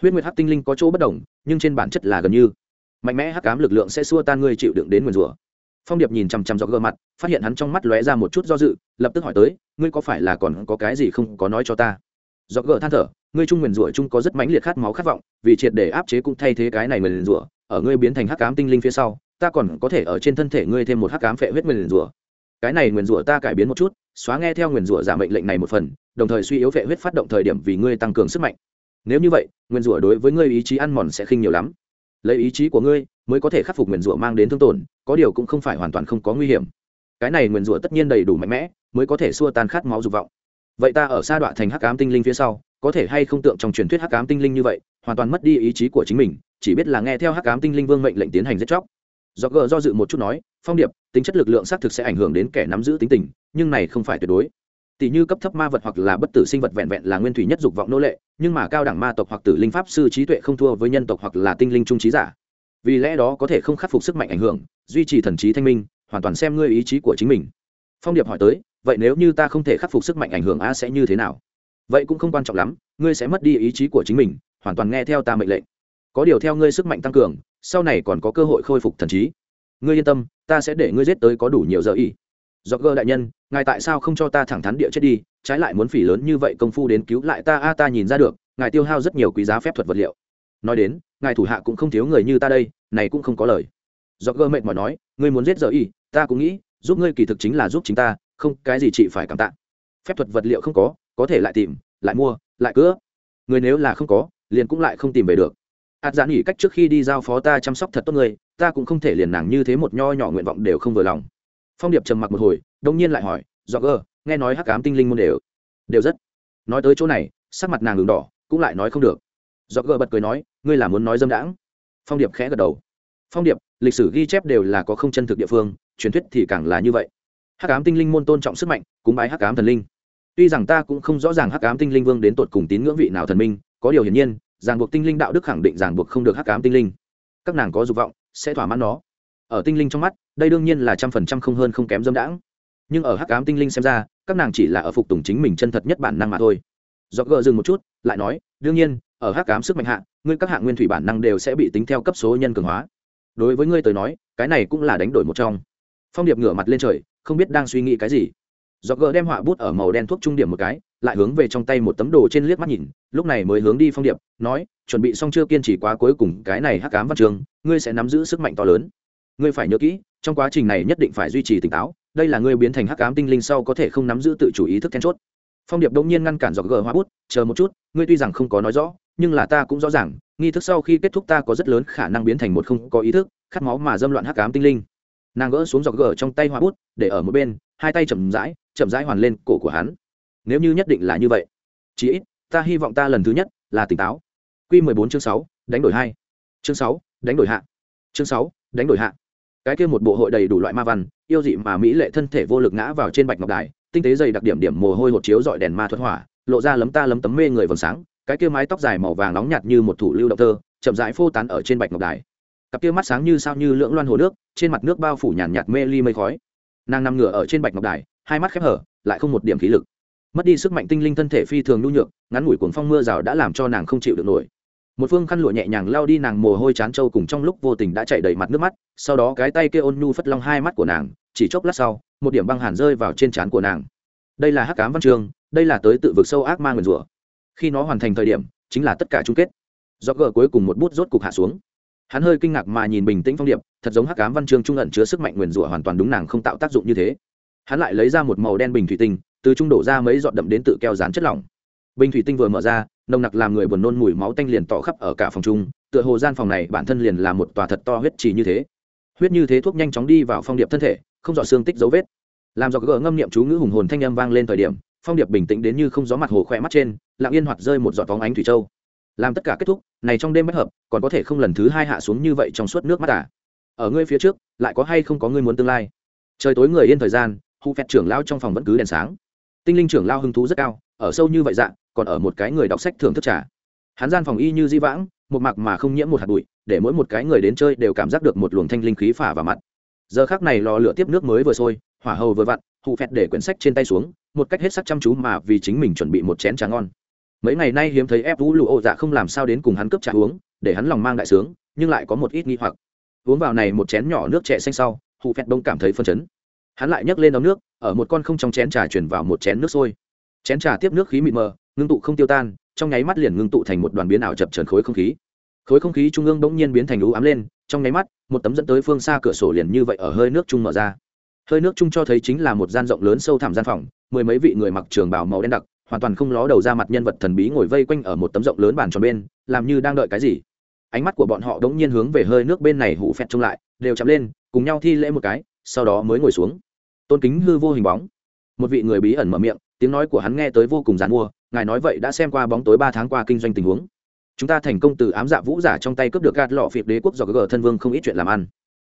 huyết nguyệt hắc tinh linh có chỗ bất đồng, nhưng trên bản chất là gần như. Mạnh mẽ hắc ám lực lượng sẽ xua tan ngươi chịu đựng đến nguyền rủa phong điệp nhìn chằm chằm dọc gờ mặt, phát hiện hắn trong mắt lóe ra một chút do dự, lập tức hỏi tới, ngươi có phải là còn có cái gì không có nói cho ta? Dọc gờ than thở, ngươi trung nguyền rủa trung có rất mãnh liệt khát máu khát vọng, vì triệt để áp chế cũng thay thế cái này nguyền rủa, ở ngươi biến thành hắc cám tinh linh phía sau, ta còn có thể ở trên thân thể ngươi thêm một hắc cám phệ huyết nguyền rủa. Cái này nguyền rủa ta cải biến một chút, xóa nghe theo nguyền rủa giả mệnh lệnh này một phần, đồng thời suy yếu phệ huyết phát động thời điểm vì ngươi tăng cường sức mạnh. Nếu như vậy, nguyền rủa đối với ngươi ý chí ăn mòn sẽ khinh nhiều lắm lấy ý chí của ngươi mới có thể khắc phục nguyền rủa mang đến thương tổn, có điều cũng không phải hoàn toàn không có nguy hiểm. Cái này nguyền rủa tất nhiên đầy đủ mạnh mẽ, mới có thể xua tan khát máu dục vọng. Vậy ta ở xa đoạn thành hắc ám tinh linh phía sau, có thể hay không tượng trong truyền thuyết hắc ám tinh linh như vậy, hoàn toàn mất đi ý chí của chính mình, chỉ biết là nghe theo hắc ám tinh linh vương mệnh lệnh tiến hành giết chóc. Do gờ do dự một chút nói, phong điệp, tính chất lực lượng xác thực sẽ ảnh hưởng đến kẻ nắm giữ tính tình, nhưng này không phải tuyệt đối tỷ như cấp thấp ma vật hoặc là bất tử sinh vật vẹn vẹn là nguyên thủy nhất dục vọng nô lệ, nhưng mà cao đẳng ma tộc hoặc tử linh pháp sư trí tuệ không thua với nhân tộc hoặc là tinh linh trung trí giả. Vì lẽ đó có thể không khắc phục sức mạnh ảnh hưởng, duy trì thần trí thanh minh, hoàn toàn xem ngươi ý chí của chính mình. Phong điệp hỏi tới, vậy nếu như ta không thể khắc phục sức mạnh ảnh hưởng a sẽ như thế nào? Vậy cũng không quan trọng lắm, ngươi sẽ mất đi ý chí của chính mình, hoàn toàn nghe theo ta mệnh lệnh. Có điều theo ngươi sức mạnh tăng cường, sau này còn có cơ hội khôi phục thần trí. Ngươi yên tâm, ta sẽ để ngươi giết tới có đủ nhiều giờ y do gơ đại nhân, ngài tại sao không cho ta thẳng thắn địa chết đi? Trái lại muốn phỉ lớn như vậy công phu đến cứu lại ta, a, ta nhìn ra được, ngài tiêu hao rất nhiều quý giá phép thuật vật liệu. Nói đến, ngài thủ hạ cũng không thiếu người như ta đây, này cũng không có lời. Do gơ mệt mỏi nói, ngươi muốn giết giờ y, ta cũng nghĩ, giúp ngươi kỳ thực chính là giúp chính ta, không, cái gì chị phải cảm tạ. Phép thuật vật liệu không có có thể lại tìm, lại mua, lại cứa người nếu là không có, liền cũng lại không tìm về được. Ạt giản nghỉ cách trước khi đi giao phó ta chăm sóc thật tốt người ta cũng không thể liền nàng như thế một nho nhỏ nguyện vọng đều không vừa lòng phong điệp trầm mặc một hồi, đông nhiên lại hỏi do gờ, nghe nói hắc cám tinh linh môn đều đều rất. Nói tới chỗ này, sắc mặt nàng đường đỏ, cũng lại nói không được. Do gờ bật cười nói, ngươi là muốn nói dâm đãng? Phong điệp khẽ gật đầu. Phong điệp, lịch sử ghi chép đều là có không chân thực địa phương, truyền thuyết thì càng là như vậy. Hắc cám tinh linh môn tôn trọng sức mạnh, cúng bái hắc cám thần linh. Tuy rằng ta cũng không rõ ràng hắc cám tinh linh vương đến tột cùng tín ngưỡng vị nào thần minh, có điều hiển nhiên, ràng buộc tinh linh đạo đức khẳng định ràng buộc không được hắc cám tinh linh. Các nàng có dục vọng, sẽ thỏa mãn nó ở tinh linh trong mắt, đây đương nhiên là trăm phần trăm không hơn không kém dâm đãng. Nhưng ở hắc ám tinh linh xem ra, các nàng chỉ là ở phục tùng chính mình chân thật nhất bản năng mà thôi. Do gờ dừng một chút, lại nói, đương nhiên, ở hắc ám sức mạnh hạ, ngươi các hạng nguyên thủy bản năng đều sẽ bị tính theo cấp số nhân cường hóa. Đối với ngươi tới nói, cái này cũng là đánh đổi một trong. Phong điệp ngửa mặt lên trời, không biết đang suy nghĩ cái gì. Do gờ đem họa bút ở màu đen thuốc trung điểm một cái, lại hướng về trong tay một tấm đồ trên liếc mắt nhìn, lúc này mới hướng đi phong điệp, nói, chuẩn bị xong chưa kiên trì quá cuối cùng cái này hắc ám văn trường, ngươi sẽ nắm giữ sức mạnh to lớn ngươi phải nhớ kỹ, trong quá trình này nhất định phải duy trì tỉnh táo, đây là ngươi biến thành hắc ám tinh linh sau có thể không nắm giữ tự chủ ý thức then chốt. Phong điệp đông nhiên ngăn cản dọc gờ hoa bút, chờ một chút, ngươi tuy rằng không có nói rõ, nhưng là ta cũng rõ ràng, nghi thức sau khi kết thúc ta có rất lớn khả năng biến thành một không có ý thức, khát máu mà dâm loạn hắc ám tinh linh. Nàng gỡ xuống dọc gờ trong tay hoa bút, để ở một bên, hai tay chậm rãi chậm rãi hoàn lên cổ của hắn. Nếu như nhất định là như vậy, chí ít ta hy vọng ta lần thứ nhất là tỉnh táo. Q mười bốn chương sáu, đánh đổi hai. Chương sáu, đánh đổi hạ. Chương sáu, đánh đổi hạ cái kia một bộ hội đầy đủ loại ma văn, yêu dị mà mỹ lệ thân thể vô lực ngã vào trên bạch ngọc đài, tinh tế dày đặc điểm điểm mồ hôi hột chiếu dọi đèn ma thuật hỏa, lộ ra lấm ta lấm tấm mê người vầng sáng, cái kia mái tóc dài màu vàng nóng nhạt như một thủ lưu động tơ chậm rãi phô tán ở trên bạch ngọc đài. Cặp kia mắt sáng như sao như lưỡng loan hồ nước, trên mặt nước bao phủ nhàn nhạt mê ly mây khói. Nàng nằm ngửa ở trên bạch ngọc đài, hai mắt khép hở, lại không một điểm khí lực. Mất đi sức mạnh tinh linh thân thể phi thường nhu nhược, ngắn ngủi cuồng phong mưa rào đã làm cho nàng không chịu được nổi một phương khăn lụa nhẹ nhàng lao đi nàng mồ hôi chán trâu cùng trong lúc vô tình đã chạy đầy mặt nước mắt sau đó cái tay kia ôn nhu phất long hai mắt của nàng chỉ chốc lát sau một điểm băng hàn rơi vào trên trán của nàng. Đây là hắc cám văn trường, đây là tới tự vực sâu ác ma nguyền rủa. Khi nó hoàn thành thời điểm chính là tất cả chung kết. Do gờ cuối cùng một bút rốt cục hạ xuống. Hắn hơi kinh ngạc mà nhìn bình tĩnh phong điệp thật giống hắc cám văn chương trung ẩn chứa sức mạnh nguyền rủa hoàn toàn đúng nàng không tạo tác dụng như thế. Hắn lại lấy ra một màu đen bình thủy tinh từ trung đổ ra mấy giọt đậm đến tự keo dán chất lỏng bình thủy tinh vừa mở ra, nồng nặc làm người buồn nôn mùi máu tanh liền tỏ khắp ở cả phòng chung, tựa hồ gian phòng này bản thân liền là một tòa thật to huyết trì như thế. Huyết như thế thuốc nhanh chóng đi vào phong điệp thân thể, không dọ xương tích dấu vết. Làm dọc gỡ ngâm niệm chú ngữ hùng hồn thanh âm vang lên thời điểm, phong điệp bình tĩnh đến như không gió mặt hồ khỏe mắt trên, lặng yên hoạt rơi một giọt phóng ánh thủy châu. Làm tất cả kết thúc, này trong đêm bất hợp, còn có thể không lần thứ hai hạ xuống như vậy trong suốt nước mắt à? Ở ngươi phía trước, lại có hay không có ngươi muốn tương lai? Trời tối người yên thời gian hụ phẹt trưởng lao trong phòng vẫn cứ đèn sáng. Tinh linh trưởng lao hứng thú rất cao, ở sâu như vậy dạng còn ở một cái người đọc sách thường thức trà, hắn gian phòng y như di vãng một mặc mà không nhiễm một hạt bụi để mỗi một cái người đến chơi đều cảm giác được một luồng thanh linh khí phả vào mặt. Giờ khác này lò lửa tiếp nước mới vừa sôi hỏa hầu vừa vặn hụ phẹt để quyển sách trên tay xuống một cách hết sắc chăm chú mà vì chính mình chuẩn bị một chén trà ngon. Mấy ngày nay hiếm thấy ép vũ lụ ô dạ không làm sao đến cùng hắn cướp trà uống để hắn lòng mang đại sướng nhưng lại có một ít nghi hoặc. Uống vào này một chén nhỏ nước trẻ xanh sau hụ phẹt đông cảm thấy phân chấn. Hắn lại nhấc lên ống nước ở một con không trong chén trà chuyển vào một chén nước sôi. Chén trà tiếp nước khí mịt mờ ngưng tụ không tiêu tan, trong nháy mắt liền ngưng tụ thành một đoàn biến ảo chập trần khối không khí. Khối không khí trung ương bỗng nhiên biến thành lũ ám lên, trong nháy mắt, một tấm dẫn tới phương xa cửa sổ liền như vậy ở hơi nước trung mở ra. Hơi nước trung cho thấy chính là một gian rộng lớn sâu thẳm gian phòng, mười mấy vị người mặc trường bào màu đen đặc, hoàn toàn không ló đầu ra mặt nhân vật thần bí ngồi vây quanh ở một tấm rộng lớn bàn tròn bên, làm như đang đợi cái gì. Ánh mắt của bọn họ đống nhiên hướng về hơi nước bên này hụ phẹt trông lại, đều chạm lên, cùng nhau thi lễ một cái, sau đó mới ngồi xuống. Tôn kính hư vô hình bóng. Một vị người bí ẩn mở miệng, tiếng nói của hắn nghe tới vô cùng dán mua ngài nói vậy đã xem qua bóng tối ba tháng qua kinh doanh tình huống. Chúng ta thành công từ ám dạ vũ giả trong tay cướp được gạt lọ phiệp đế quốc do gờ thân vương không ít chuyện làm ăn.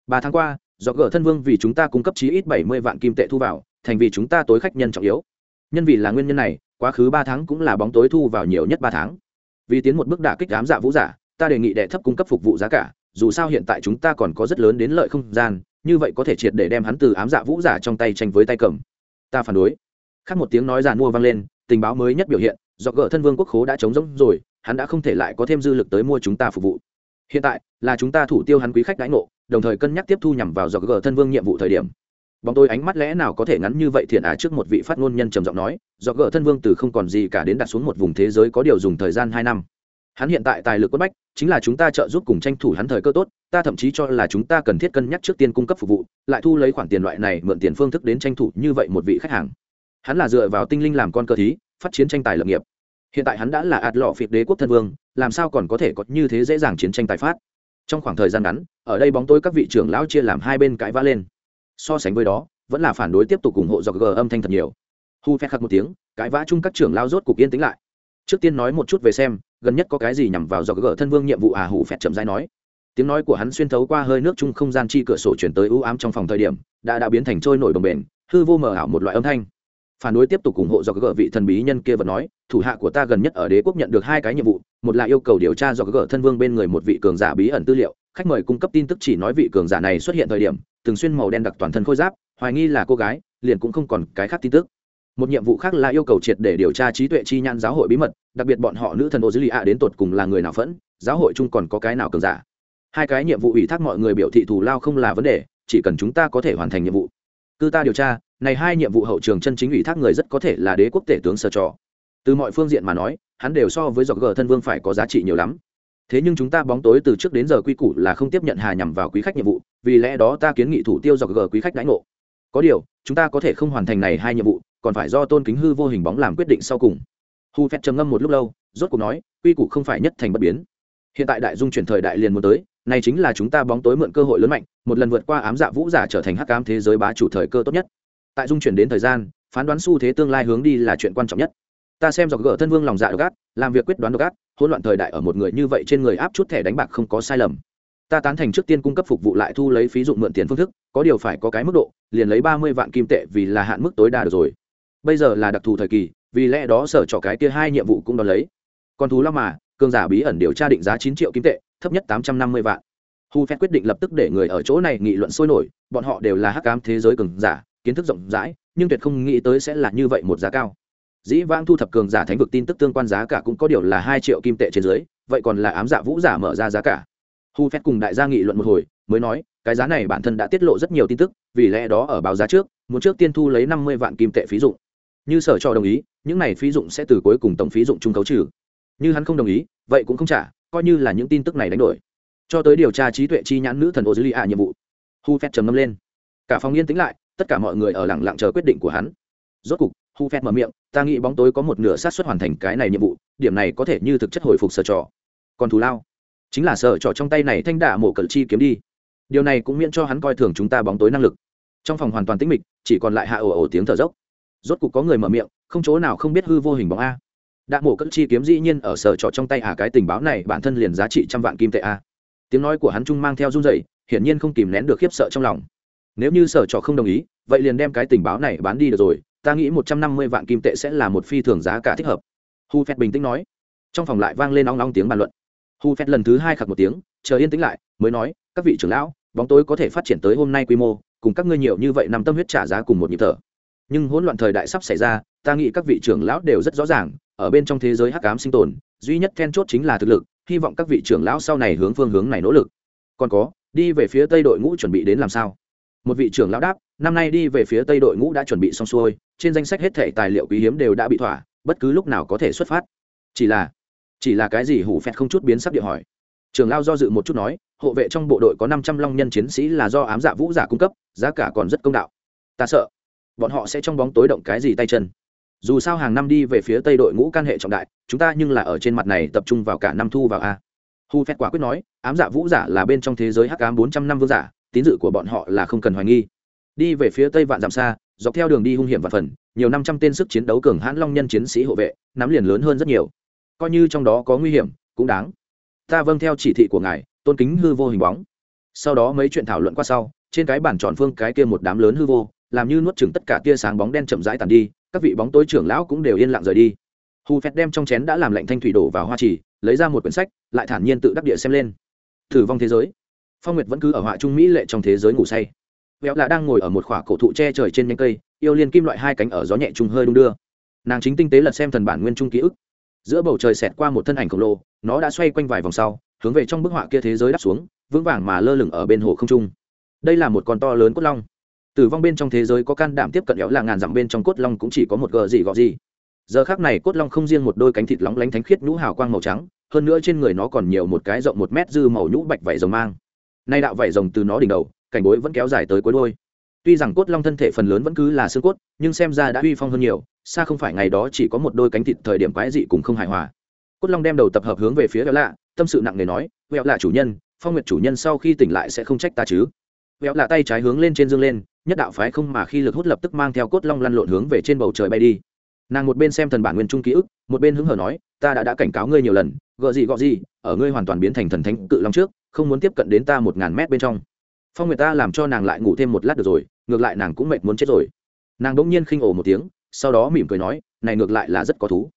Ba tháng qua do gờ thân vương vì chúng ta cung cấp chí ít bảy mươi vạn kim tệ thu vào, thành vì chúng ta tối khách nhân trọng yếu. Nhân vì là nguyên nhân này, quá khứ ba tháng cũng là bóng tối thu vào nhiều nhất ba tháng. Vì tiến một bước đả kích ám dạ vũ giả, ta đề nghị đệ thấp cung cấp phục vụ giá cả, dù sao hiện tại chúng ta còn có rất lớn đến lợi không gian, như vậy có thể triệt để đem hắn từ ám dạ vũ giả trong tay tranh với tay cầm. Ta phản đối. Khác một tiếng nói giàn mua vang lên tình báo mới nhất biểu hiện, do gỡ thân vương quốc khố đã chống rỗng rồi, hắn đã không thể lại có thêm dư lực tới mua chúng ta phục vụ. Hiện tại, là chúng ta thủ tiêu hắn quý khách đãi ngộ, đồng thời cân nhắc tiếp thu nhằm vào do gỡ thân vương nhiệm vụ thời điểm. Bóng tôi ánh mắt lẽ nào có thể ngắn như vậy thiện á trước một vị phát ngôn nhân trầm giọng nói, do gỡ thân vương từ không còn gì cả đến đặt xuống một vùng thế giới có điều dùng thời gian hai năm. Hắn hiện tại tài lực quất bách, chính là chúng ta trợ giúp cùng tranh thủ hắn thời cơ tốt, ta thậm chí cho là chúng ta cần thiết cân nhắc trước tiên cung cấp phục vụ, lại thu lấy khoản tiền loại này mượn tiền phương thức đến tranh thủ như vậy một vị khách hàng hắn là dựa vào tinh linh làm con cơ thí, phát chiến tranh tài lập nghiệp. Hiện tại hắn đã là ạt lọ phiệt đế quốc thân vương, làm sao còn có thể có như thế dễ dàng chiến tranh tài phát? Trong khoảng thời gian ngắn, ở đây bóng tối các vị trưởng lão chia làm hai bên cãi vã lên. So sánh với đó, vẫn là phản đối tiếp tục ủng hộ do g âm thanh thật nhiều. Hu phép khắc một tiếng, cãi vã chung các trưởng lão rốt cục yên tĩnh lại. Trước tiên nói một chút về xem, gần nhất có cái gì nhằm vào do g thân vương nhiệm vụ à hủ phẹt chậm dãi nói. Tiếng nói của hắn xuyên thấu qua hơi nước chung không gian chi cửa sổ chuyển tới ưu ám trong phòng thời điểm, đã đã biến thành trôi nổi đồng bền hư vô mờ ảo một loại âm thanh phản đối tiếp tục ủng hộ do gỡ vị thần bí nhân kia vật nói, thủ hạ của ta gần nhất ở đế quốc nhận được hai cái nhiệm vụ, một là yêu cầu điều tra do gỡ thân vương bên người một vị cường giả bí ẩn tư liệu, khách mời cung cấp tin tức chỉ nói vị cường giả này xuất hiện thời điểm từng xuyên màu đen đặc toàn thân khôi giáp, hoài nghi là cô gái, liền cũng không còn cái khác tin tức. Một nhiệm vụ khác là yêu cầu triệt để điều tra trí tuệ chi nhãn giáo hội bí mật, đặc biệt bọn họ nữ thần ô dữ lì ạ đến tột cùng là người nào phẫn, giáo hội chung còn có cái nào cường giả. Hai cái nhiệm vụ ủy thác mọi người biểu thị thù lao không là vấn đề, chỉ cần chúng ta có thể hoàn thành nhiệm vụ. Cứ ta điều tra này hai nhiệm vụ hậu trường chân chính ủy thác người rất có thể là đế quốc tể tướng sơ trò. Từ mọi phương diện mà nói, hắn đều so với dọc gờ thân vương phải có giá trị nhiều lắm. Thế nhưng chúng ta bóng tối từ trước đến giờ quy củ là không tiếp nhận hà nhằm vào quý khách nhiệm vụ, vì lẽ đó ta kiến nghị thủ tiêu dọc gờ quý khách đãi ngộ. Có điều, chúng ta có thể không hoàn thành này hai nhiệm vụ, còn phải do tôn kính hư vô hình bóng làm quyết định sau cùng. Hu phép trầm ngâm một lúc lâu, rốt cuộc nói, quy củ không phải nhất thành bất biến. Hiện tại đại dung chuyển thời đại liền muốn tới, này chính là chúng ta bóng tối mượn cơ hội lớn mạnh, một lần vượt qua ám dạ vũ giả trở thành hắc ám thế giới bá chủ thời cơ tốt nhất tại dung chuyển đến thời gian, phán đoán xu thế tương lai hướng đi là chuyện quan trọng nhất. Ta xem dọc gỡ thân vương lòng dạ độc ác, làm việc quyết đoán độc ác, hỗn loạn thời đại ở một người như vậy trên người áp chút thẻ đánh bạc không có sai lầm. Ta tán thành trước tiên cung cấp phục vụ lại thu lấy phí dụng mượn tiền phương thức, có điều phải có cái mức độ, liền lấy ba mươi vạn kim tệ vì là hạn mức tối đa được rồi. Bây giờ là đặc thù thời kỳ, vì lẽ đó sở trọ cái kia hai nhiệm vụ cũng đón lấy. Còn thú lắm mà, cường giả bí ẩn điều tra định giá chín triệu kim tệ, thấp nhất tám trăm năm mươi vạn. Hu phép quyết định lập tức để người ở chỗ này nghị luận sôi nổi, bọn họ đều là hắc cám thế giới cường giả kiến thức rộng rãi, nhưng tuyệt không nghĩ tới sẽ là như vậy một giá cao. Dĩ vãng thu thập cường giả thánh vực tin tức tương quan giá cả cũng có điều là hai triệu kim tệ trên dưới, vậy còn là ám giả vũ giả mở ra giá cả. Hu phép cùng đại gia nghị luận một hồi, mới nói, cái giá này bản thân đã tiết lộ rất nhiều tin tức, vì lẽ đó ở báo giá trước, muốn trước tiên thu lấy năm mươi vạn kim tệ phí dụng. Như sở cho đồng ý, những này phí dụng sẽ từ cuối cùng tổng phí dụng chung cấu trừ. Như hắn không đồng ý, vậy cũng không trả, coi như là những tin tức này đánh đổi. Cho tới điều tra trí tuệ chi nhãn nữ thần ô dư li ạ nhiệm vụ, hu phép trầm ngâm lên. Cả phòng yên tĩnh lại tất cả mọi người ở lặng lặng chờ quyết định của hắn. Rốt cục, hu phép mở miệng, ta nghĩ bóng tối có một nửa sát xuất hoàn thành cái này nhiệm vụ, điểm này có thể như thực chất hồi phục sở trò. Còn thù lao, chính là sở trò trong tay này thanh đả mổ cận chi kiếm đi. Điều này cũng miễn cho hắn coi thường chúng ta bóng tối năng lực. Trong phòng hoàn toàn tĩnh mịch, chỉ còn lại hạ ồ ồ tiếng thở dốc. Rốt cục có người mở miệng, không chỗ nào không biết hư vô hình bóng a. Đạ mổ cận chi kiếm dĩ nhiên ở sở trọ trong tay à cái tình báo này bản thân liền giá trị trăm vạn kim tệ a. Tiếng nói của hắn trung mang theo run dậy hiển nhiên không kìm nén được khiếp sợ trong lòng nếu như sở trọ không đồng ý, vậy liền đem cái tình báo này bán đi được rồi, ta nghĩ một trăm năm mươi vạn kim tệ sẽ là một phi thường giá cả thích hợp. Hu phép bình tĩnh nói. Trong phòng lại vang lên nóng nóng tiếng bàn luận. Hu phép lần thứ hai khạc một tiếng, chờ yên tĩnh lại, mới nói, các vị trưởng lão, bóng tối có thể phát triển tới hôm nay quy mô, cùng các ngươi nhiều như vậy nằm tâm huyết trả giá cùng một nhịp thở. Nhưng hỗn loạn thời đại sắp xảy ra, ta nghĩ các vị trưởng lão đều rất rõ ràng, ở bên trong thế giới hắc ám sinh tồn, duy nhất then chốt chính là thực lực, hy vọng các vị trưởng lão sau này hướng phương hướng này nỗ lực. Còn có, đi về phía tây đội ngũ chuẩn bị đến làm sao? Một vị trưởng lão đáp, năm nay đi về phía tây đội ngũ đã chuẩn bị xong xuôi, trên danh sách hết thể tài liệu quý hiếm đều đã bị thỏa, bất cứ lúc nào có thể xuất phát. Chỉ là chỉ là cái gì hủ phẹt không chút biến sắc địa hỏi. Trưởng lao do dự một chút nói, hộ vệ trong bộ đội có năm trăm long nhân chiến sĩ là do ám dạ vũ giả cung cấp, giá cả còn rất công đạo. Ta sợ, bọn họ sẽ trong bóng tối động cái gì tay chân. Dù sao hàng năm đi về phía tây đội ngũ can hệ trọng đại, chúng ta nhưng là ở trên mặt này tập trung vào cả năm thu vào a. Hu phép quả quyết nói, ám dạ vũ giả là bên trong thế giới hắc ám bốn trăm năm vương giả tín dự của bọn họ là không cần hoài nghi. Đi về phía tây vạn dặm xa, dọc theo đường đi hung hiểm và phần, nhiều năm trăm tên sức chiến đấu cường hãn long nhân chiến sĩ hộ vệ, nắm liền lớn hơn rất nhiều. Coi như trong đó có nguy hiểm, cũng đáng. Ta vâng theo chỉ thị của ngài, tôn kính hư vô hình bóng. Sau đó mấy chuyện thảo luận qua sau, trên cái bản tròn phương cái kia một đám lớn hư vô, làm như nuốt chừng tất cả tia sáng bóng đen chậm rãi tàn đi, các vị bóng tối trưởng lão cũng đều yên lặng rời đi. Hù phét đem trong chén đã làm lạnh thanh thủy đổ vào hoa trì, lấy ra một quyển sách, lại thản nhiên tự đắc địa xem lên. Thử vong thế giới phong nguyệt vẫn cứ ở họa trung mỹ lệ trong thế giới ngủ say. Véo là đang ngồi ở một khỏa cổ thụ che trời trên nhánh cây, yêu liên kim loại hai cánh ở gió nhẹ trung hơi đung đưa. Nàng chính tinh tế lật xem thần bản nguyên trung ký ức. Giữa bầu trời xẹt qua một thân ảnh khổng lồ, nó đã xoay quanh vài vòng sau, hướng về trong bức họa kia thế giới đáp xuống, vững vàng mà lơ lửng ở bên hồ không trung. Đây là một con to lớn cốt long. Tử vong bên trong thế giới có can đảm tiếp cận éo là ngàn dặm bên trong cốt long cũng chỉ có một gờ gì gọ gì. Giờ khác này cốt long không riêng một đôi cánh thịt lóng lánh thánh khiết nhũ hào quang màu trắng, hơn nữa trên người nó còn nhiều một cái rộng một mét dư màu nhũ bạch vảy rồng mang nay đạo vảy rồng từ nó đỉnh đầu, cảnh bối vẫn kéo dài tới cuối đôi tuy rằng cốt long thân thể phần lớn vẫn cứ là xương cốt, nhưng xem ra đã uy phong hơn nhiều, xa không phải ngày đó chỉ có một đôi cánh thịt thời điểm quái dị cùng không hài hòa. Cốt long đem đầu tập hợp hướng về phía véo lạ, tâm sự nặng nề nói véo lạ chủ nhân, phong nguyệt chủ nhân sau khi tỉnh lại sẽ không trách ta chứ? Véo lạ tay trái hướng lên trên dương lên, nhất đạo phái không mà khi lực hút lập tức mang theo cốt long lăn lộn hướng về trên bầu trời bay đi. Nàng một bên xem thần bản nguyên trung ký ức, một bên hứng hở nói, ta đã đã cảnh cáo ngươi nhiều lần, gợ gì gọ gì, ở ngươi hoàn toàn biến thành thần thánh cự long trước không muốn tiếp cận đến ta một ngàn mét bên trong. Phong nguyệt ta làm cho nàng lại ngủ thêm một lát được rồi, ngược lại nàng cũng mệt muốn chết rồi. Nàng đ ỗ n g nhiên khinh ổ một tiếng, sau đó mỉm cười nói, này ngược lại là rất có thú.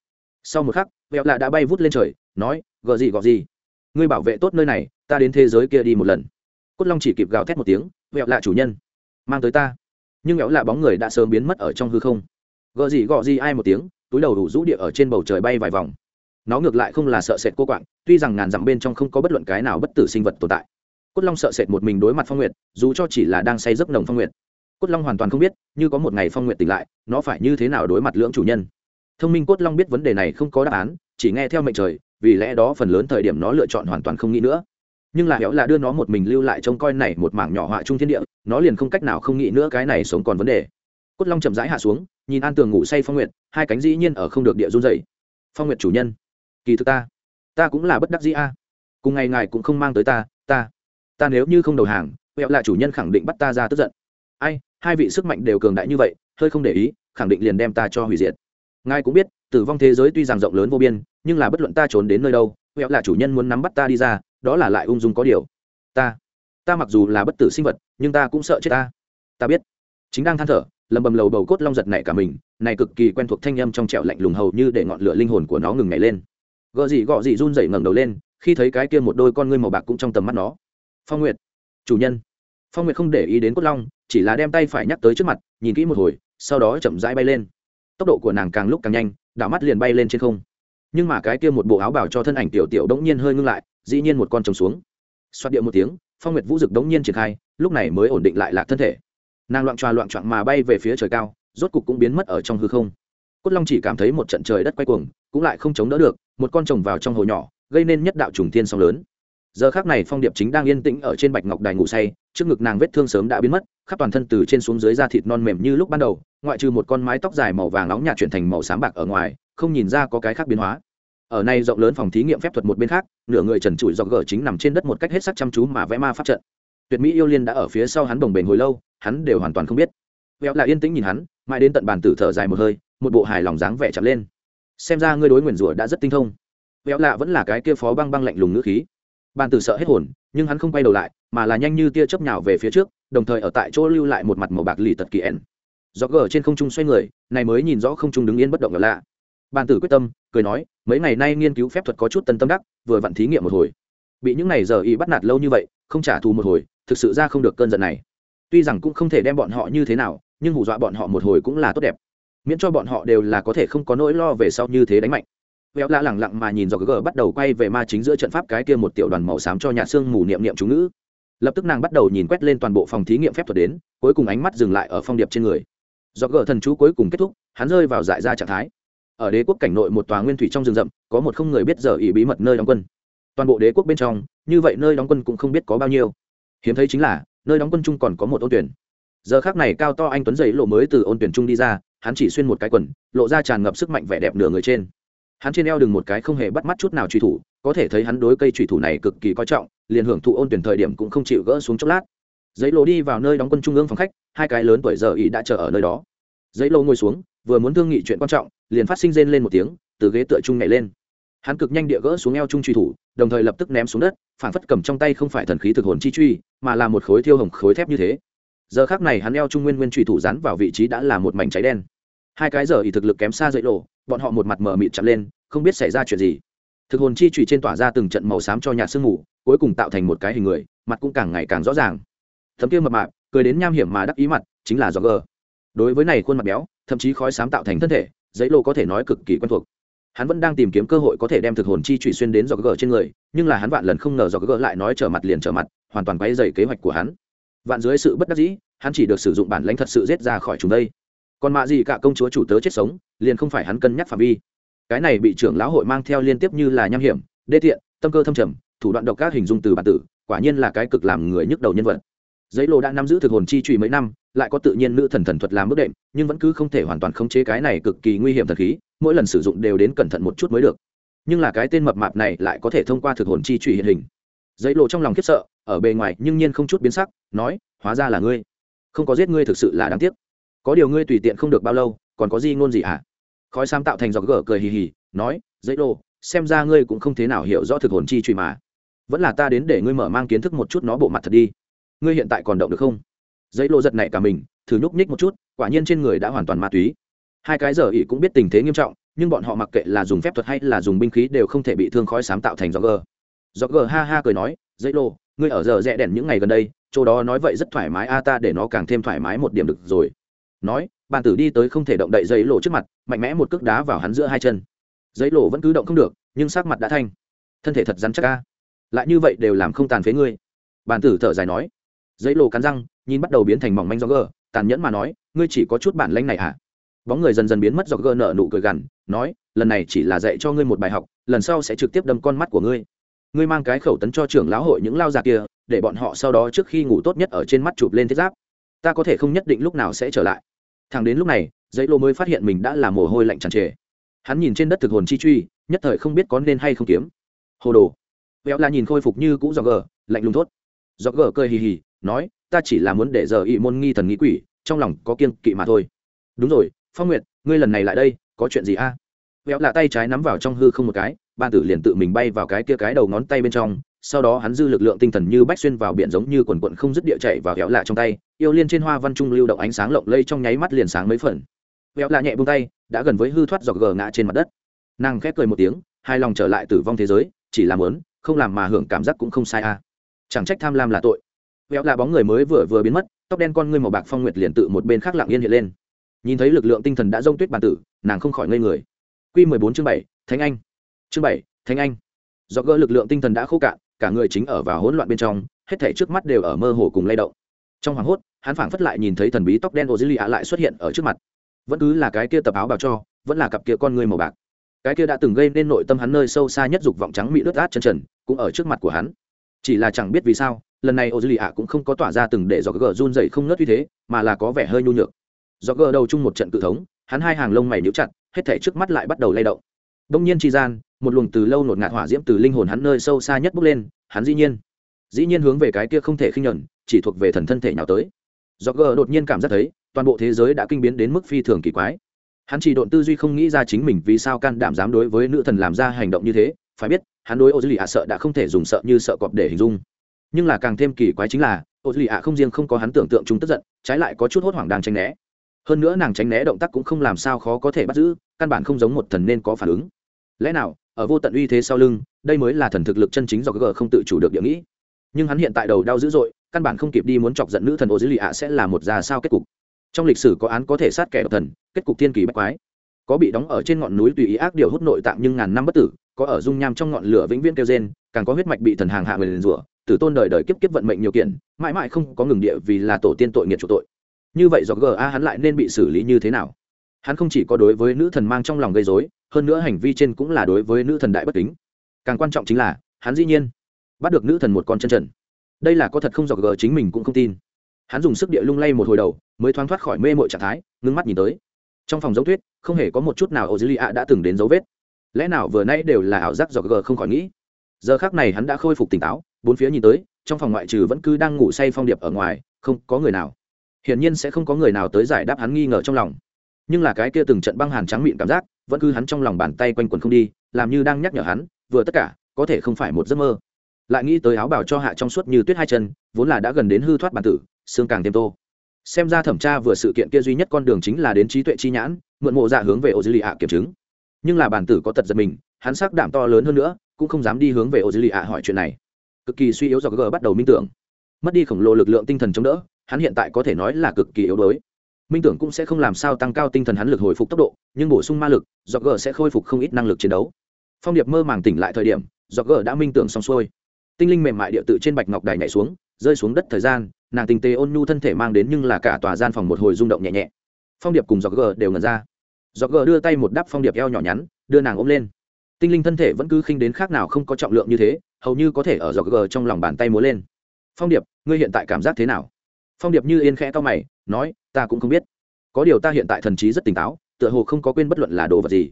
Sau một khắc, vẹo lạ đã bay vút lên trời, nói gờ gì gọ gì? Ngươi bảo vệ tốt nơi này, ta đến thế giới kia đi một lần. Cốt long chỉ kịp gào thét một tiếng, vẹo lạ chủ nhân, mang tới ta. Nhưng vẹo lạ bóng người đã sớm biến mất ở trong hư không. Gờ gì gọ gì? ai một tiếng, túi đầu đủ rũ địa ở trên bầu trời bay vài vòng nó ngược lại không là sợ sệt cô quạng, tuy rằng ngàn dặm bên trong không có bất luận cái nào bất tử sinh vật tồn tại. Cốt long sợ sệt một mình đối mặt phong nguyệt, dù cho chỉ là đang say giấc nồng phong nguyệt. Cốt long hoàn toàn không biết, như có một ngày phong nguyệt tỉnh lại, nó phải như thế nào đối mặt lưỡng chủ nhân. Thông minh cốt long biết vấn đề này không có đáp án, chỉ nghe theo mệnh trời, vì lẽ đó phần lớn thời điểm nó lựa chọn hoàn toàn không nghĩ nữa. Nhưng là héo là đưa nó một mình lưu lại trông coi này một mảng nhỏ họa trung thiên địa, nó liền không cách nào không nghĩ nữa cái này sống còn vấn đề. Cốt long chậm rãi hạ xuống, nhìn an tường ngủ say phong nguyệt, hai cánh dĩ nhiên ở không được địa run dày phong nguyệt chủ nhân kỳ thực ta ta cũng là bất đắc dĩ a. Cùng ngày ngài cũng không mang tới ta ta ta nếu như không đầu hàng huệ là chủ nhân khẳng định bắt ta ra tức giận. Ai, hai vị sức mạnh đều cường đại như vậy, hơi không để ý, khẳng định liền đem ta cho hủy diệt. Ngài cũng biết, tử vong thế giới tuy rằng rộng lớn vô biên, nhưng là bất luận ta trốn đến nơi đâu huệ là chủ nhân muốn nắm bắt ta đi ra, đó là lại ung dung có điều. Ta ta mặc dù là bất tử sinh vật, nhưng ta cũng sợ chết ta. Ta biết. Chính đang than thở, lầm bầm lầu bầu cốt long giật này cả mình, này cực kỳ quen thuộc thanh âm trong trẹo lạnh lùng hầu như để ngọn lửa linh hồn của nó ngừng nhảy lên gợ gì gọ gì run rẩy ngẩng đầu lên, khi thấy cái kia một đôi con ngươi màu bạc cũng trong tầm mắt nó. Phong nguyệt, chủ nhân. Phong nguyệt không để ý đến cốt long, chỉ là đem tay phải nhắc tới trước mặt, nhìn kỹ một hồi, sau đó chậm rãi bay lên. Tốc độ của nàng càng lúc càng nhanh, đảo mắt liền bay lên trên không. Nhưng mà cái kia một bộ áo bảo cho thân ảnh tiểu tiểu đống nhiên hơi ngưng lại, dĩ nhiên một con trồng xuống. Xoát điệu một tiếng, phong nguyệt vũ dực đống nhiên triển khai, lúc này mới ổn định lại lạc thân thể. Nàng loạn tròa loạn trọn mà bay về phía trời cao, rốt cục cũng biến mất ở trong hư không. Cốt long chỉ cảm thấy một trận trời đất quay cuồng, cũng lại không chống đỡ được một con trồng vào trong hồ nhỏ, gây nên nhất đạo trùng thiên sóng lớn. Giờ khác này phong điệp chính đang yên tĩnh ở trên bạch ngọc đài ngủ say, trước ngực nàng vết thương sớm đã biến mất, khắp toàn thân từ trên xuống dưới da thịt non mềm như lúc ban đầu, ngoại trừ một con mái tóc dài màu vàng nóng nhạt chuyển thành màu xám bạc ở ngoài, không nhìn ra có cái khác biến hóa. Ở nay rộng lớn phòng thí nghiệm phép thuật một bên khác, nửa người trần trụi dọc gở chính nằm trên đất một cách hết sắc chăm chú mà vẽ ma pháp trận. Tuyệt mỹ yêu liên đã ở phía sau hắn đồng bền hồi lâu, hắn đều hoàn toàn không biết. Véo là yên tĩnh nhìn hắn, mãi đến tận bàn tử thở dài một hơi, một bộ hài lòng dáng vẻ chặt lên xem ra ngươi đối nguyền rủa đã rất tinh thông. Béo lạ vẫn là cái kia phó băng băng lạnh lùng ngữ khí. Bàn tử sợ hết hồn, nhưng hắn không quay đầu lại, mà là nhanh như tia chớp nhào về phía trước, đồng thời ở tại chỗ lưu lại một mặt màu bạc lì tật kỳ ẻn do gờ trên không trung xoay người, này mới nhìn rõ không trung đứng yên bất động lạ. Bàn tử quyết tâm, cười nói, mấy ngày nay nghiên cứu phép thuật có chút tân tâm đắc, vừa vặn thí nghiệm một hồi. Bị những này giờ y bắt nạt lâu như vậy, không trả thù một hồi, thực sự ra không được cơn giận này. Tuy rằng cũng không thể đem bọn họ như thế nào, nhưng hù dọa bọn họ một hồi cũng là tốt đẹp miễn cho bọn họ đều là có thể không có nỗi lo về sau như thế đánh mạnh. Véo lạ lẳng lặng mà nhìn do gg bắt đầu quay về ma chính giữa trận pháp cái kia một tiểu đoàn màu xám cho nhà xương mù niệm niệm chú ngữ. Lập tức nàng bắt đầu nhìn quét lên toàn bộ phòng thí nghiệm phép thuật đến, cuối cùng ánh mắt dừng lại ở phong điệp trên người. Do gờ thần chú cuối cùng kết thúc, hắn rơi vào dại ra trạng thái. Ở đế quốc cảnh nội một tòa nguyên thủy trong rừng rậm, có một không người biết giờ ý bí mật nơi đóng quân. Toàn bộ đế quốc bên trong, như vậy nơi đóng quân cũng không biết có bao nhiêu. Hiếm thấy chính là, nơi đóng quân chung còn có một ô tuyển giờ khác này cao to anh tuấn dậy lộ mới từ ôn tuyển trung đi ra, hắn chỉ xuyên một cái quần, lộ ra tràn ngập sức mạnh vẻ đẹp nửa người trên. Hắn trên eo đừng một cái không hề bắt mắt chút nào truy thủ, có thể thấy hắn đối cây truy thủ này cực kỳ coi trọng, liền hưởng thụ ôn tuyển thời điểm cũng không chịu gỡ xuống chốc lát. Giấy lộ đi vào nơi đóng quân trung ương phòng khách, hai cái lớn tuổi giờ ý đã chờ ở nơi đó. Giấy lộ ngồi xuống, vừa muốn thương nghị chuyện quan trọng, liền phát sinh rên lên một tiếng, từ ghế tựa trung nhảy lên. Hắn cực nhanh địa gỡ xuống eo trung truy thủ, đồng thời lập tức ném xuống đất phản phất cầm trong tay không phải thần khí thực hồn chi truy, mà là một khối thiêu hồng khối thép như thế giờ khác này hắn eo trung nguyên nguyên trùy thủ rắn vào vị trí đã là một mảnh cháy đen. Hai cái giờ ý thực lực kém xa dậy lộ, bọn họ một mặt mờ mịt chặt lên, không biết xảy ra chuyện gì. Thực hồn chi trùy trên tỏa ra từng trận màu xám cho nhạt sương mù, cuối cùng tạo thành một cái hình người, mặt cũng càng ngày càng rõ ràng. Thấm kia mập mạp, cười đến nham hiểm mà đắc ý mặt, chính là do gờ. Đối với này khuôn mặt béo, thậm chí khói xám tạo thành thân thể giấy lô có thể nói cực kỳ quen thuộc. Hắn vẫn đang tìm kiếm cơ hội có thể đem thực hồn chi trụy xuyên đến do gờ trên người, nhưng là hắn vạn lần không ngờ do gờ lại nói trở mặt liền trở mặt, hoàn toàn quay dày kế hoạch của hắn vạn dưới sự bất đắc dĩ, hắn chỉ được sử dụng bản lãnh thật sự rết ra khỏi chúng đây. Còn mạ gì cả công chúa chủ tớ chết sống, liền không phải hắn cân nhắc phạm vi. Cái này bị trưởng lão hội mang theo liên tiếp như là nham hiểm, đê tiện, tâm cơ thâm trầm, thủ đoạn độc các hình dung từ bản tử, quả nhiên là cái cực làm người nhức đầu nhân vật. Giấy lô đã nắm giữ thực hồn chi trụy mấy năm, lại có tự nhiên nữ thần thần thuật làm bước đệm, nhưng vẫn cứ không thể hoàn toàn khống chế cái này cực kỳ nguy hiểm thần khí, mỗi lần sử dụng đều đến cẩn thận một chút mới được. Nhưng là cái tên mập mạp này lại có thể thông qua thực hồn chi trụy hiện hình. Giấy lộ trong lòng khiếp sợ, ở bề ngoài nhưng nhiên không chút biến sắc nói, hóa ra là ngươi. Không có giết ngươi thực sự là đáng tiếc. Có điều ngươi tùy tiện không được bao lâu, còn có gì ngôn gì hả? À? khói sam tạo thành giọt gở cười hì hì, nói, dễ đồ, xem ra ngươi cũng không thế nào hiểu rõ thực hồn chi truy mà. Vẫn là ta đến để ngươi mở mang kiến thức một chút nó bộ mặt thật đi. Ngươi hiện tại còn động được không? Dãy lộ giật này cả mình, thử nhúc nhích một chút, quả nhiên trên người đã hoàn toàn ma túy. Hai cái giờ ỉ cũng biết tình thế nghiêm trọng, nhưng bọn họ mặc kệ là dùng phép thuật hay là dùng binh khí đều không thể bị thương khói sám tạo thành gió gờ gió gờ ha ha cười nói dãy lộ ngươi ở giờ rẽ đèn những ngày gần đây chỗ đó nói vậy rất thoải mái, a, ta để nó càng thêm thoải mái một điểm được rồi. Nói, bàn tử đi tới không thể động đậy giấy lộ trước mặt, mạnh mẽ một cước đá vào hắn giữa hai chân. Giấy lộ vẫn cứ động không được, nhưng sắc mặt đã thanh. Thân thể thật rắn chắc ca lại như vậy đều làm không tàn phế ngươi. Bàn tử thở dài nói. Giấy lộ cắn răng, nhìn bắt đầu biến thành mỏng manh do gờ, tàn nhẫn mà nói, ngươi chỉ có chút bản lanh này à? Bóng người dần dần biến mất do gờ nợ nụ cười gằn, nói, lần này chỉ là dạy cho ngươi một bài học, lần sau sẽ trực tiếp đâm con mắt của ngươi. Ngươi mang cái khẩu tấn cho trưởng lão hội những lao già kia để bọn họ sau đó trước khi ngủ tốt nhất ở trên mắt chụp lên thiết giáp. Ta có thể không nhất định lúc nào sẽ trở lại. Thằng đến lúc này dãy lô mới phát hiện mình đã là mồ hôi lạnh tràn trề. Hắn nhìn trên đất thực hồn chi truy, nhất thời không biết có nên hay không kiếm. Hồ đồ. Véo là nhìn khôi phục như cũ do gờ lạnh lùng thốt. Do gờ cười hì hì, nói, ta chỉ là muốn để giờ ị môn nghi thần nghĩ quỷ, trong lòng có kiên kỵ mà thôi. Đúng rồi, phong nguyệt, ngươi lần này lại đây, có chuyện gì a? À? véo là tay trái nắm vào trong hư không một cái ban tử liền tự mình bay vào cái kia cái đầu ngón tay bên trong sau đó hắn dư lực lượng tinh thần như bách xuyên vào biển giống như quần quận không dứt địa chạy và kéo lạ trong tay, yêu liên trên hoa văn trung lưu động ánh sáng lộng lây trong nháy mắt liền sáng mấy phần. Kéo lạ nhẹ buông tay, đã gần với hư thoát giọt gờ ngã trên mặt đất. Nàng khép cười một tiếng hai lòng trở lại tử vong thế giới, chỉ làm lớn không làm mà hưởng cảm giác cũng không sai a chẳng trách tham lam là tội. Kéo lạ bóng người mới vừa vừa biến mất, tóc đen con ngươi màu bạc phong nguyệt liền tự một bên khác lặng yên hiện lên. Nhìn thấy lực lượng tinh thần đã rông tuyết bàn tử, nàng không khỏi ngây người. Q mười bốn chương bảy, thánh anh. Chương bảy, thánh anh. Do gỡ lực lượng tinh thần đã khô cạn cả người chính ở vào hỗn loạn bên trong, hết thảy trước mắt đều ở mơ hồ cùng lay động. Trong hoảng hốt, hắn phảng phất lại nhìn thấy thần bí tóc đen ô dữ lì ạ lại xuất hiện ở trước mặt. Vẫn cứ là cái kia tập áo bào cho, vẫn là cặp kia con người màu bạc. Cái kia đã từng gây nên nội tâm hắn nơi sâu xa nhất dục vọng trắng mỹ lướt át chân trần, cũng ở trước mặt của hắn. Chỉ là chẳng biết vì sao, lần này ô dữ lì ạ cũng không có tỏa ra từng để do gờ run dậy không ngớt như thế, mà là có vẻ hơi nhu nhược. Do gờ đầu chung một trận cự thống, hắn hai hàng lông mày níu chặt, hết thảy trước mắt lại bắt đầu lay động đông nhiên chi gian, một luồng từ lâu nột ngạt hỏa diễm từ linh hồn hắn nơi sâu xa nhất bốc lên, hắn dĩ nhiên dĩ nhiên hướng về cái kia không thể khinh nhẫn chỉ thuộc về thần thân thể nào tới. Roger đột nhiên cảm giác thấy, toàn bộ thế giới đã kinh biến đến mức phi thường kỳ quái. Hắn chỉ độn tư duy không nghĩ ra chính mình vì sao can đảm dám đối với nữ thần làm ra hành động như thế, phải biết, hắn đối ô sợ đã không thể dùng sợ như sợ cọp để hình dung. Nhưng là càng thêm kỳ quái chính là ô không riêng không có hắn tưởng tượng chúng tức giận, trái lại có chút hốt hoảng đang tránh né. Hơn nữa nàng tránh né động tác cũng không làm sao khó có thể bắt giữ, căn bản không giống một thần nên có phản ứng lẽ nào, ở vô tận uy thế sau lưng, đây mới là thần thực lực chân chính do g không tự chủ được địa nghĩ. Nhưng hắn hiện tại đầu đau dữ dội, căn bản không kịp đi muốn chọc giận nữ thần ô dữ lì ạ sẽ là một ra sao kết cục. Trong lịch sử có án có thể sát kẻ độc thần, kết cục thiên kỳ bách quái. Có bị đóng ở trên ngọn núi tùy ý ác điều hút nội tạng nhưng ngàn năm bất tử, có ở dung nham trong ngọn lửa vĩnh viễn kêu gen càng có huyết mạch bị thần hàng hạ người liền rủa, tử tôn đời đời kiếp kiếp vận mệnh nhiều kiện, mãi mãi không có ngừng địa vì là tổ tiên tội nghiệt chủ tội. Như vậy do ga hắn lại nên bị xử lý như thế nào? Hắn không chỉ có đối với nữ thần mang trong lòng gây dối hơn nữa hành vi trên cũng là đối với nữ thần đại bất kính. Càng quan trọng chính là, hắn dĩ nhiên bắt được nữ thần một con chân trần. Đây là có thật không dọc gờ chính mình cũng không tin. Hắn dùng sức địa lung lay một hồi đầu, mới thoáng thoát khỏi mê mội trạng thái, ngưng mắt nhìn tới. Trong phòng giống tuyết, không hề có một chút nào ô dư lì ạ đã từng đến dấu vết. Lẽ nào vừa nãy đều là ảo giác dọc gờ không khỏi nghĩ? Giờ khác này hắn đã khôi phục tỉnh táo, bốn phía nhìn tới, trong phòng ngoại trừ vẫn cứ đang ngủ say phong điệp ở ngoài, không có người nào. Hiển nhiên sẽ không có người nào tới giải đáp hắn nghi ngờ trong lòng. Nhưng là cái kia từng trận băng hàn trắng miệng cảm giác vẫn cứ hắn trong lòng bàn tay quanh quần không đi, làm như đang nhắc nhở hắn, vừa tất cả, có thể không phải một giấc mơ. Lại nghĩ tới áo bào cho hạ trong suốt như tuyết hai chân, vốn là đã gần đến hư thoát bản tử, xương càng thêm tô. Xem ra thẩm tra vừa sự kiện kia duy nhất con đường chính là đến trí tuệ chi nhãn, mượn mộ dạ hướng về ô dư lì hạ kiểm chứng. Nhưng là bản tử có tật giật mình, hắn sắc đảm to lớn hơn nữa, cũng không dám đi hướng về ô dư lì hạ hỏi chuyện này. Cực kỳ suy yếu do g bắt đầu minh tưởng. Mất đi khổng lồ lực lượng tinh thần chống đỡ, hắn hiện tại có thể nói là cực kỳ yếu đuối minh tưởng cũng sẽ không làm sao tăng cao tinh thần hắn lực hồi phục tốc độ, nhưng bổ sung ma lực do g sẽ khôi phục không ít năng lực chiến đấu. Phong điệp mơ màng tỉnh lại thời điểm do g đã minh tưởng xong xuôi. Tinh linh mềm mại địa tự trên bạch ngọc đài nhảy xuống, rơi xuống đất thời gian, nàng tình tế ôn nhu thân thể mang đến nhưng là cả tòa gian phòng một hồi rung động nhẹ nhẹ. Phong điệp cùng do g đều ngần ra. Do g đưa tay một đắp phong điệp eo nhỏ nhắn, đưa nàng ôm lên. Tinh linh thân thể vẫn cứ khinh đến khác nào không có trọng lượng như thế, hầu như có thể ở do g trong lòng bàn tay múa lên. Phong điệp, ngươi hiện tại cảm giác thế nào? Phong điệp như yên khẽ to mày, nói ta cũng không biết. Có điều ta hiện tại thần trí rất tỉnh táo, tựa hồ không có quên bất luận là đồ vật gì.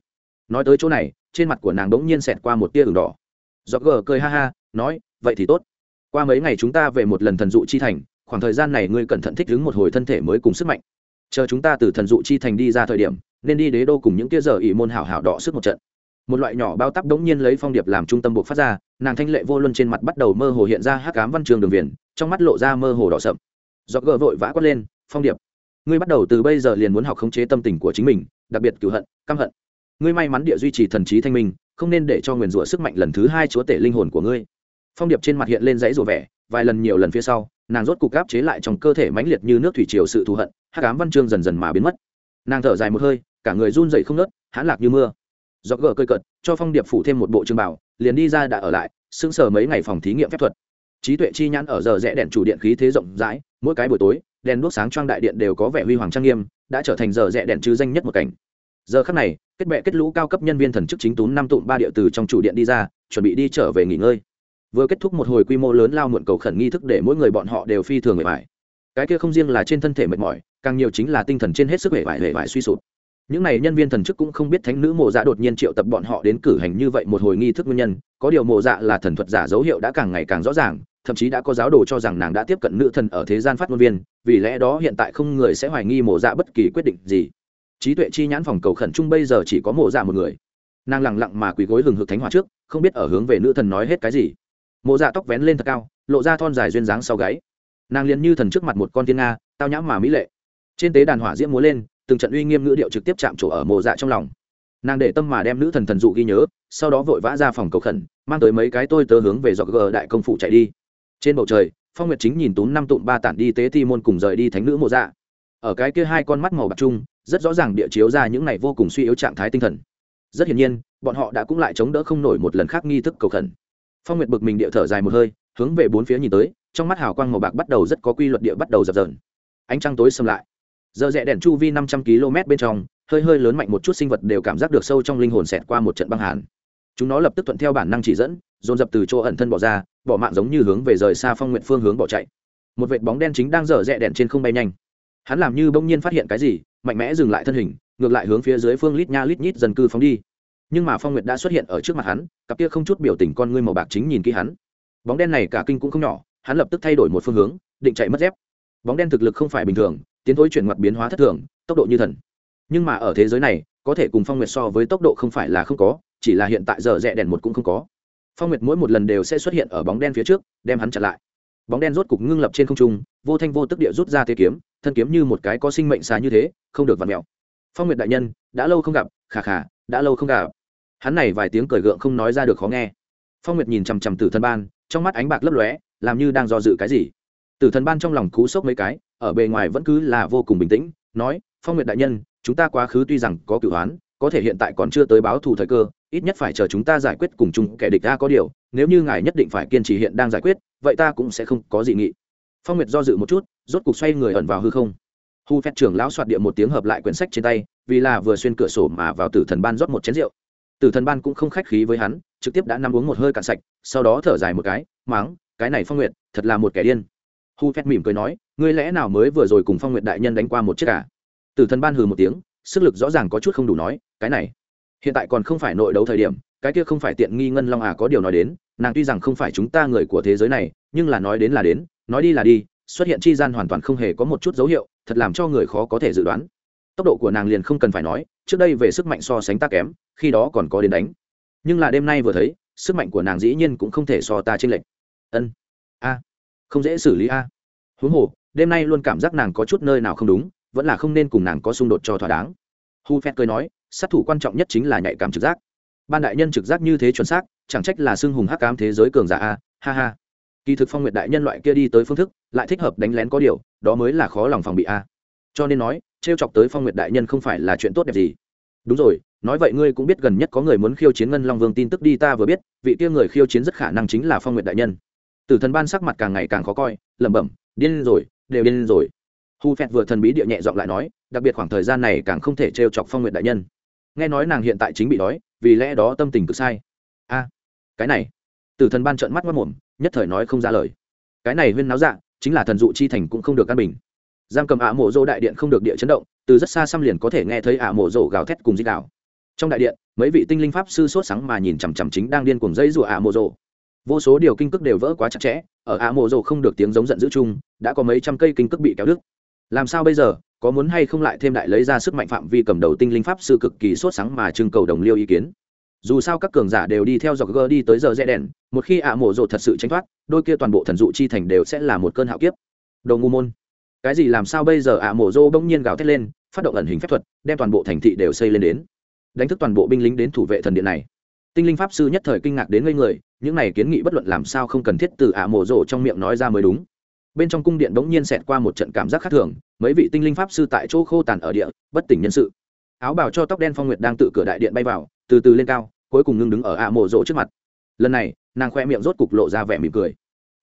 Nói tới chỗ này, trên mặt của nàng đ ỗ n g nhiên xẹt qua một tia đường đỏ. Do gờ cười ha ha, nói, vậy thì tốt. Qua mấy ngày chúng ta về một lần thần dụ chi thành, khoảng thời gian này ngươi cẩn thận thích ứng một hồi thân thể mới cùng sức mạnh. Chờ chúng ta từ thần dụ chi thành đi ra thời điểm, nên đi đế đô cùng những tia giờ ỉ môn hảo hảo đỏ sức một trận. Một loại nhỏ bao tắp đống nhiên lấy phong điệp làm trung tâm buộc phát ra, nàng thanh lệ vô luân trên mặt bắt đầu mơ hồ hiện ra hắc cám văn trường đường viền, trong mắt lộ ra mơ hồ đỏ sậm. Do gờ vội vã quát lên, phong điệp ngươi bắt đầu từ bây giờ liền muốn học khống chế tâm tình của chính mình, đặc biệt cựu hận, căm hận. Ngươi may mắn địa duy trì thần trí thanh minh, không nên để cho nguyền rủa sức mạnh lần thứ hai chúa tể linh hồn của ngươi. Phong điệp trên mặt hiện lên dãy rủa vẻ, vài lần nhiều lần phía sau, nàng rốt cục gáp chế lại trong cơ thể mãnh liệt như nước thủy triều sự thù hận, hắc ám văn chương dần dần mà biến mất. Nàng thở dài một hơi, cả người run dậy không nớt hãn lạc như mưa. Do gờ cơi cợt, cho phong điệp phủ thêm một bộ trương bảo, liền đi ra đã ở lại, sững sờ mấy ngày phòng thí nghiệm phép thuật. Trí tuệ chi nhãn ở giờ rẽ đèn chủ điện khí thế rộng rãi mỗi cái buổi tối, đèn đuốc sáng trong đại điện đều có vẻ huy hoàng trang nghiêm, đã trở thành giờ rẽ đèn chứ danh nhất một cảnh. Giờ khắc này, kết bệ kết lũ cao cấp nhân viên thần chức chính tún năm tụm ba địa từ trong chủ điện đi ra, chuẩn bị đi trở về nghỉ ngơi. Vừa kết thúc một hồi quy mô lớn lao muộn cầu khẩn nghi thức để mỗi người bọn họ đều phi thường mệt mỏi cái kia không riêng là trên thân thể mệt mỏi, càng nhiều chính là tinh thần trên hết sức mệt vải mệt vải suy sụp. Những này nhân viên thần chức cũng không biết thánh nữ mộ dạ đột nhiên triệu tập bọn họ đến cử hành như vậy một hồi nghi thức nguyên nhân, có điều mộ dạ là thần thuật giả dấu hiệu đã càng ngày càng rõ ràng thậm chí đã có giáo đồ cho rằng nàng đã tiếp cận nữ thần ở thế gian phát ngôn viên, vì lẽ đó hiện tại không người sẽ hoài nghi mổ dạ bất kỳ quyết định gì. Trí tuệ chi nhãn phòng cầu khẩn chung bây giờ chỉ có mộ dạ một người. Nàng lẳng lặng mà quỳ gối hừng hực thánh hỏa trước, không biết ở hướng về nữ thần nói hết cái gì. Mộ dạ tóc vén lên thật cao, lộ ra thon dài duyên dáng sau gáy. Nàng liền như thần trước mặt một con thiên nga, tao nhãm mà mỹ lệ. Trên tế đàn hỏa diễm múa lên, từng trận uy nghiêm ngữ điệu trực tiếp chạm trổ ở mộ dạ trong lòng. Nàng để tâm mà đem nữ thần thần dụ ghi nhớ, sau đó vội vã ra phòng cầu khẩn, mang tới mấy cái tôi tớ hướng về dọc gờ đại công phụ chạy đi trên bầu trời phong nguyệt chính nhìn tún năm tụm ba tản đi tế thi môn cùng rời đi thánh nữ mộ dạ. Ở cái kia hai con mắt màu bạc trung, rất rõ ràng địa chiếu ra những này vô cùng suy yếu trạng thái tinh thần. Rất hiển nhiên bọn họ đã cũng lại chống đỡ không nổi một lần khác nghi thức cầu khẩn. Phong nguyệt bực mình địa thở dài một hơi hướng về bốn phía nhìn tới trong mắt hào quang màu bạc bắt đầu rất có quy luật địa bắt đầu dập dờn. Ánh trăng tối xâm lại. Giờ rẽ đèn chu vi năm trăm km bên trong hơi hơi lớn mạnh một chút sinh vật đều cảm giác được sâu trong linh hồn xẹt qua một trận băng hàn. Chúng nó lập tức thuận theo bản năng chỉ dẫn dồn dập từ chỗ ẩn thân bỏ ra bỏ mạng giống như hướng về rời xa phong nguyện phương hướng bỏ chạy. Một vệt bóng đen chính đang dở rẽ đèn trên không bay nhanh. Hắn làm như bỗng nhiên phát hiện cái gì, mạnh mẽ dừng lại thân hình, ngược lại hướng phía dưới phương lít nha lít nhít dần cư phóng đi. Nhưng mà phong nguyệt đã xuất hiện ở trước mặt hắn, cặp kia không chút biểu tình con ngươi màu bạc chính nhìn kỹ hắn. Bóng đen này cả kinh cũng không nhỏ, hắn lập tức thay đổi một phương hướng, định chạy mất dép. Bóng đen thực lực không phải bình thường, tiến thối chuyển mặt biến hóa thất thường, tốc độ như thần. Nhưng mà ở thế giới này, có thể cùng phong nguyệt so với tốc độ không phải là không có, chỉ là hiện tại giờ rẽ đèn một cũng không có phong nguyệt mỗi một lần đều sẽ xuất hiện ở bóng đen phía trước, đem hắn chặn lại. Bóng đen rốt cục ngưng lập trên không trung, vô thanh vô tức địa rút ra thế kiếm, thân kiếm như một cái có sinh mệnh xa như thế, không được vặt mẹo phong nguyệt đại nhân, đã lâu không gặp, khà khà, đã lâu không gặp. Hắn này vài tiếng cười gượng không nói ra được khó nghe. Phong nguyệt nhìn chằm chằm tử thân ban, trong mắt ánh bạc lấp lóe, làm như đang do dự cái gì. Tử thần ban trong lòng cú sốc mấy cái, ở bề ngoài vẫn cứ là vô cùng bình tĩnh, nói, phong nguyệt đại nhân, chúng ta quá khứ tuy rằng có cửu hoán, có thể hiện tại còn chưa tới báo thù thời cơ ít nhất phải chờ chúng ta giải quyết cùng chung kẻ địch ta có điều, nếu như ngài nhất định phải kiên trì hiện đang giải quyết, vậy ta cũng sẽ không có gì nghị. Phong nguyệt do dự một chút, rốt cục xoay người ẩn vào hư không. Hu phép trưởng lão soạt địa một tiếng hợp lại quyển sách trên tay, vì là vừa xuyên cửa sổ mà vào tử thần ban rót một chén rượu. Tử thần ban cũng không khách khí với hắn, trực tiếp đã nằm uống một hơi cạn sạch, sau đó thở dài một cái, máng, cái này phong nguyệt, thật là một kẻ điên. Hu phép mỉm cười nói, ngươi lẽ nào mới vừa rồi cùng phong nguyệt đại nhân đánh qua một chiếc cả tử thần ban hừ một tiếng, sức lực rõ ràng có chút không đủ nói, cái này hiện tại còn không phải nội đấu thời điểm, cái kia không phải tiện nghi ngân long à có điều nói đến, nàng tuy rằng không phải chúng ta người của thế giới này, nhưng là nói đến là đến, nói đi là đi, xuất hiện chi gian hoàn toàn không hề có một chút dấu hiệu, thật làm cho người khó có thể dự đoán. Tốc độ của nàng liền không cần phải nói, trước đây về sức mạnh so sánh ta kém, khi đó còn có đến đánh. Nhưng là đêm nay vừa thấy, sức mạnh của nàng dĩ nhiên cũng không thể so ta chênh lệch. Ân, a, không dễ xử lý a. Huống hồ, đêm nay luôn cảm giác nàng có chút nơi nào không đúng, vẫn là không nên cùng nàng có xung đột cho thỏa đáng. Hu phét cười nói sát thủ quan trọng nhất chính là nhạy cảm trực giác. Ban đại nhân trực giác như thế chuẩn xác, chẳng trách là xưng hùng hắc cám thế giới cường giả a, ha ha. Kỳ thực phong nguyệt đại nhân loại kia đi tới phương thức, lại thích hợp đánh lén có điều, đó mới là khó lòng phòng bị a. Cho nên nói, trêu chọc tới phong nguyệt đại nhân không phải là chuyện tốt đẹp gì. Đúng rồi, nói vậy ngươi cũng biết gần nhất có người muốn khiêu chiến ngân long vương tin tức đi ta vừa biết, vị kia người khiêu chiến rất khả năng chính là phong nguyệt đại nhân. Tử thần ban sắc mặt càng ngày càng khó coi, lẩm bẩm, điên rồi, đều điên rồi. Hu phẹt vừa thần bí địa nhẹ giọng lại nói, đặc biệt khoảng thời gian này càng không thể trêu chọc phong nguyệt đại nhân nghe nói nàng hiện tại chính bị đói, vì lẽ đó tâm tình cực sai. A, cái này. Tử thần ban trợn mắt mất mồm nhất thời nói không ra lời. Cái này huyên náo dạ chính là thần dụ chi thành cũng không được căn bình. Giam cầm ạ mộ dỗ đại điện không được địa chấn động, từ rất xa xăm liền có thể nghe thấy ạ mộ dỗ gào thét cùng di đảo trong đại điện, mấy vị tinh linh pháp sư sốt sáng mà nhìn chằm chằm chính đang điên cuồng dây rủa ạ mộ dỗ. Vô số điều kinh cước đều vỡ quá chặt chẽ, ở ạ mộ dỗ không được tiếng giống giận dữ chung, đã có mấy trăm cây kinh cước bị kéo đứt. Làm sao bây giờ? Có muốn hay không lại thêm đại lấy ra sức mạnh phạm vi cầm đầu tinh linh pháp sư cực kỳ sốt sáng mà trưng cầu đồng liêu ý kiến. Dù sao các cường giả đều đi theo dọc gơ đi tới giờ rẽ đèn, một khi ạ mộ rộ thật sự tránh thoát, đôi kia toàn bộ thần dụ chi thành đều sẽ là một cơn hạo kiếp. Đồ ngu môn. Cái gì làm sao bây giờ ạ mộ rộ bỗng nhiên gào thét lên, phát động ẩn hình phép thuật, đem toàn bộ thành thị đều xây lên đến. Đánh thức toàn bộ binh lính đến thủ vệ thần điện này. Tinh linh pháp sư nhất thời kinh ngạc đến ngây người, những này kiến nghị bất luận làm sao không cần thiết từ ạ mộ rộ trong miệng nói ra mới đúng bên trong cung điện bỗng nhiên xẹt qua một trận cảm giác khác thường, mấy vị tinh linh pháp sư tại chỗ khô tàn ở địa, bất tỉnh nhân sự. Áo bào cho tóc đen phong nguyệt đang tự cửa đại điện bay vào, từ từ lên cao, cuối cùng ngưng đứng ở ạ mộ rộ trước mặt. Lần này, nàng khoe miệng rốt cục lộ ra vẻ mỉm cười.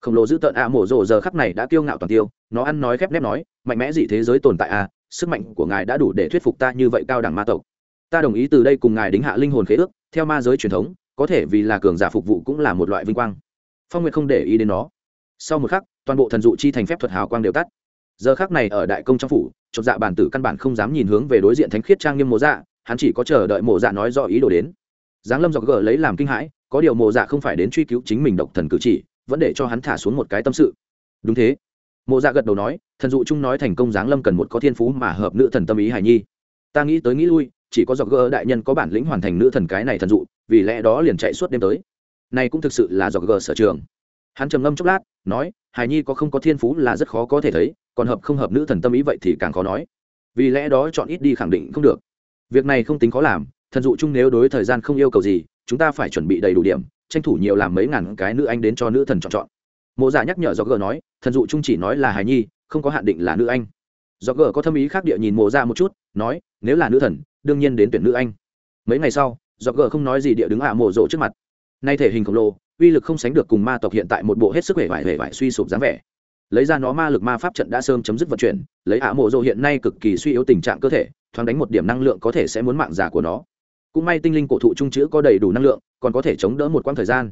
Khổng lồ giữ tợn ạ mộ rộ giờ khắc này đã kiêu ngạo toàn tiêu, nó ăn nói khép nép nói, mạnh mẽ dị thế giới tồn tại à sức mạnh của ngài đã đủ để thuyết phục ta như vậy cao đẳng ma tộc. Ta đồng ý từ đây cùng ngài đính hạ linh hồn khế ước, theo ma giới truyền thống, có thể vì là cường giả phục vụ cũng là một loại vinh quang. Phong nguyệt không để ý đến nó sau một khắc, toàn bộ thần dụ chi thành phép thuật hào quang đều tắt. Giờ khắc này ở đại công trong phủ, chột dạ bản tử căn bản không dám nhìn hướng về đối diện thánh khiết trang nghiêm mộ dạ hắn chỉ có chờ đợi mộ dạ nói rõ ý đồ đến. Giáng lâm dọc gờ lấy làm kinh hãi, có điều mộ dạ không phải đến truy cứu chính mình độc thần cử chỉ, vẫn để cho hắn thả xuống một cái tâm sự. Đúng thế. Mộ dạ gật đầu nói, thần dụ chung nói thành công giáng lâm cần một có thiên phú mà hợp nữ thần tâm ý hải nhi. Ta nghĩ tới nghĩ lui, chỉ có dọc gờ đại nhân có bản lĩnh hoàn thành nữ thần cái này thần dụ, vì lẽ đó liền chạy suốt đêm tới. Này cũng thực sự là dọc gờ sở trường hắn trầm ngâm chốc lát, nói, hải nhi có không có thiên phú là rất khó có thể thấy, còn hợp không hợp nữ thần tâm ý vậy thì càng khó nói. Vì lẽ đó chọn ít đi khẳng định không được. Việc này không tính khó làm, thần dụ chung nếu đối thời gian không yêu cầu gì, chúng ta phải chuẩn bị đầy đủ điểm, tranh thủ nhiều làm mấy ngàn cái nữ anh đến cho nữ thần chọn chọn. Mộ giả nhắc nhở do gờ nói, thần dụ chung chỉ nói là hài nhi, không có hạn định là nữ anh. Do gờ có thâm ý khác địa nhìn mộ ra một chút, nói, nếu là nữ thần, đương nhiên đến tuyển nữ anh. Mấy ngày sau do gờ không nói gì địa đứng ạ mộ rộ trước mặt. Nay thể hình khổng lồ uy lực không sánh được cùng ma tộc hiện tại một bộ hết sức hể vải hể vải suy sụp dáng vẻ. Lấy ra nó ma lực ma pháp trận đã sơm chấm dứt vận chuyển, lấy ạ mộ rộ hiện nay cực kỳ suy yếu tình trạng cơ thể, thoáng đánh một điểm năng lượng có thể sẽ muốn mạng giả của nó. Cũng may tinh linh cổ thụ trung chữ có đầy đủ năng lượng, còn có thể chống đỡ một quãng thời gian.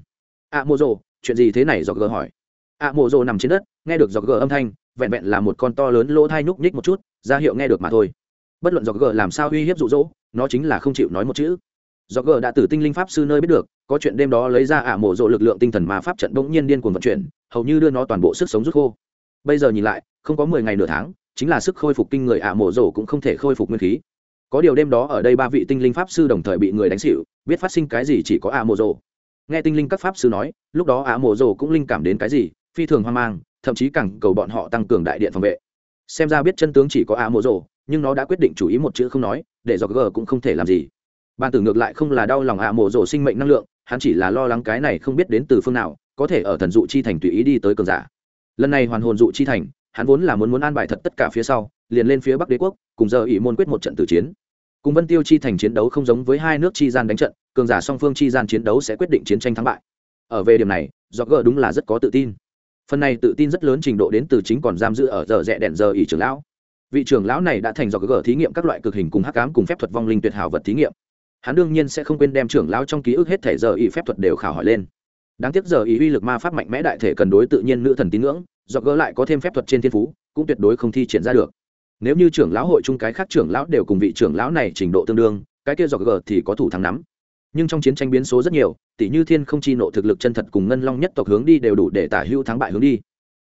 Ạ mộ rộ chuyện gì thế này? Do gờ hỏi. Ạ mộ rộ nằm trên đất, nghe được do gờ âm thanh, vẹn vẹn là một con to lớn lỗ thai nhúc nhích một chút, ra hiệu nghe được mà thôi. Bất luận do gờ làm sao uy hiếp rụ rỗ nó chính là không chịu nói một chữ do g đã từ tinh linh pháp sư nơi biết được, có chuyện đêm đó lấy ra ạ mộ rộ lực lượng tinh thần mà pháp trận bỗng nhiên điên cuồng vận chuyển, hầu như đưa nó toàn bộ sức sống rút khô. Bây giờ nhìn lại, không có mười ngày nửa tháng, chính là sức khôi phục kinh người ạ mộ rộ cũng không thể khôi phục nguyên khí. Có điều đêm đó ở đây ba vị tinh linh pháp sư đồng thời bị người đánh xịu biết phát sinh cái gì chỉ có ạ mộ rộ. Nghe tinh linh các pháp sư nói, lúc đó ả mộ rộ cũng linh cảm đến cái gì, phi thường hoang mang, thậm chí càng cầu bọn họ tăng cường đại điện phòng vệ. Xem ra biết chân tướng chỉ có ả mộ rộ, nhưng nó đã quyết định chủ ý một chữ không nói, để do g cũng không thể làm gì ban tử ngược lại không là đau lòng ạ mộ rộ sinh mệnh năng lượng, hắn chỉ là lo lắng cái này không biết đến từ phương nào, có thể ở thần dụ chi thành tùy ý đi tới cường giả. Lần này hoàn hồn dụ chi thành, hắn vốn là muốn muốn an bài thật tất cả phía sau, liền lên phía bắc đế quốc, cùng giờ ỷ môn quyết một trận tử chiến. Cùng vân tiêu chi thành chiến đấu không giống với hai nước chi gian đánh trận, cường giả song phương chi gian chiến đấu sẽ quyết định chiến tranh thắng bại. Ở về điểm này do gờ đúng là rất có tự tin. Phần này tự tin rất lớn trình độ đến từ chính còn giam giữ ở giờ rẽ đèn giờ ỷ trưởng lão. Vị trưởng lão này đã thành do gờ thí nghiệm các loại cực hình cùng hắc ám cùng phép thuật vong linh tuyệt hảo vật thí nghiệm hắn đương nhiên sẽ không quên đem trưởng lão trong ký ức hết thể giờ ý phép thuật đều khảo hỏi lên. Đáng tiếc giờ ý uy lực ma pháp mạnh mẽ đại thể cần đối tự nhiên nữ thần tín ngưỡng do gỡ lại có thêm phép thuật trên thiên phú, cũng tuyệt đối không thi triển ra được. Nếu như trưởng lão hội chung cái khác trưởng lão đều cùng vị trưởng lão này trình độ tương đương, cái kia do gỡ thì có thủ thắng nắm nhưng trong chiến tranh biến số rất nhiều, tỷ như thiên không chi nộ thực lực chân thật cùng ngân long nhất tộc hướng đi đều đủ để tả hữu thắng bại hướng đi.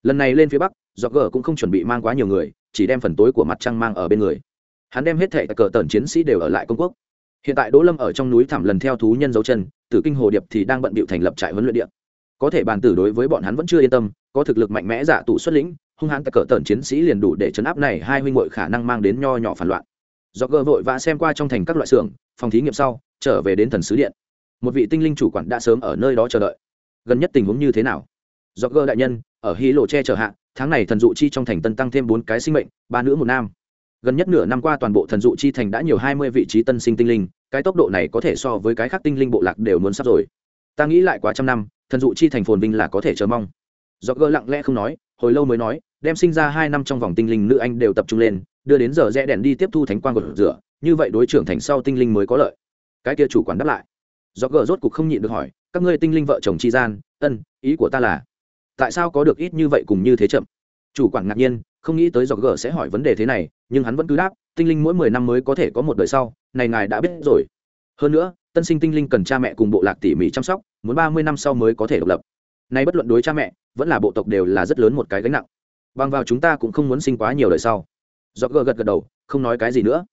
Lần này lên phía bắc do gỡ cũng không chuẩn bị mang quá nhiều người, chỉ đem phần tối của mặt trăng mang ở bên người. Hắn đem hết thệ cờ tần chiến sĩ đều ở lại công quốc hiện tại đỗ lâm ở trong núi thảm lần theo thú nhân dấu chân, tử kinh hồ điệp thì đang bận bịu thành lập trại huấn luyện điện có thể bàn tử đối với bọn hắn vẫn chưa yên tâm, có thực lực mạnh mẽ giả tụ xuất lĩnh, hung hãn tại cỡ tần chiến sĩ liền đủ để chấn áp này hai huynh ngội khả năng mang đến nho nhỏ phản loạn. Do gờ vội vã xem qua trong thành các loại xưởng, phòng thí nghiệm sau, trở về đến thần sứ điện. Một vị tinh linh chủ quản đã sớm ở nơi đó chờ đợi. Gần nhất tình huống như thế nào? Do gờ đại nhân, ở hy lộ che chở hạ, tháng này thần dụ chi trong thành tân tăng thêm bốn cái sinh mệnh, ba nữ một nam. Gần nhất nửa năm qua toàn bộ thần dụ chi thành đã nhiều hai mươi vị trí tân sinh tinh linh cái tốc độ này có thể so với cái khác tinh linh bộ lạc đều muốn sắp rồi. Ta nghĩ lại quá trăm năm, thần dụ chi thành phồn vinh là có thể chờ mong. Do gỡ lặng lẽ không nói, hồi lâu mới nói, đem sinh ra hai năm trong vòng tinh linh nữ anh đều tập trung lên, đưa đến giờ rẽ đèn đi tiếp thu thánh quang gột rửa, như vậy đối trưởng thành sau tinh linh mới có lợi. Cái kia chủ quản đáp lại. Do gỡ rốt cục không nhịn được hỏi, các ngươi tinh linh vợ chồng chi gian, ân, ý của ta là, tại sao có được ít như vậy cùng như thế chậm? Chủ quản ngạc nhiên, không nghĩ tới do gỡ sẽ hỏi vấn đề thế này, nhưng hắn vẫn cứ đáp, tinh linh mỗi mười năm mới có thể có một đời sau này ngài đã biết rồi. Hơn nữa, tân sinh tinh linh cần cha mẹ cùng bộ lạc tỉ mỉ chăm sóc, muốn ba mươi năm sau mới có thể độc lập. Nay bất luận đối cha mẹ, vẫn là bộ tộc đều là rất lớn một cái gánh nặng. Bằng vào chúng ta cũng không muốn sinh quá nhiều đời sau. Do gờ gật gật đầu, không nói cái gì nữa.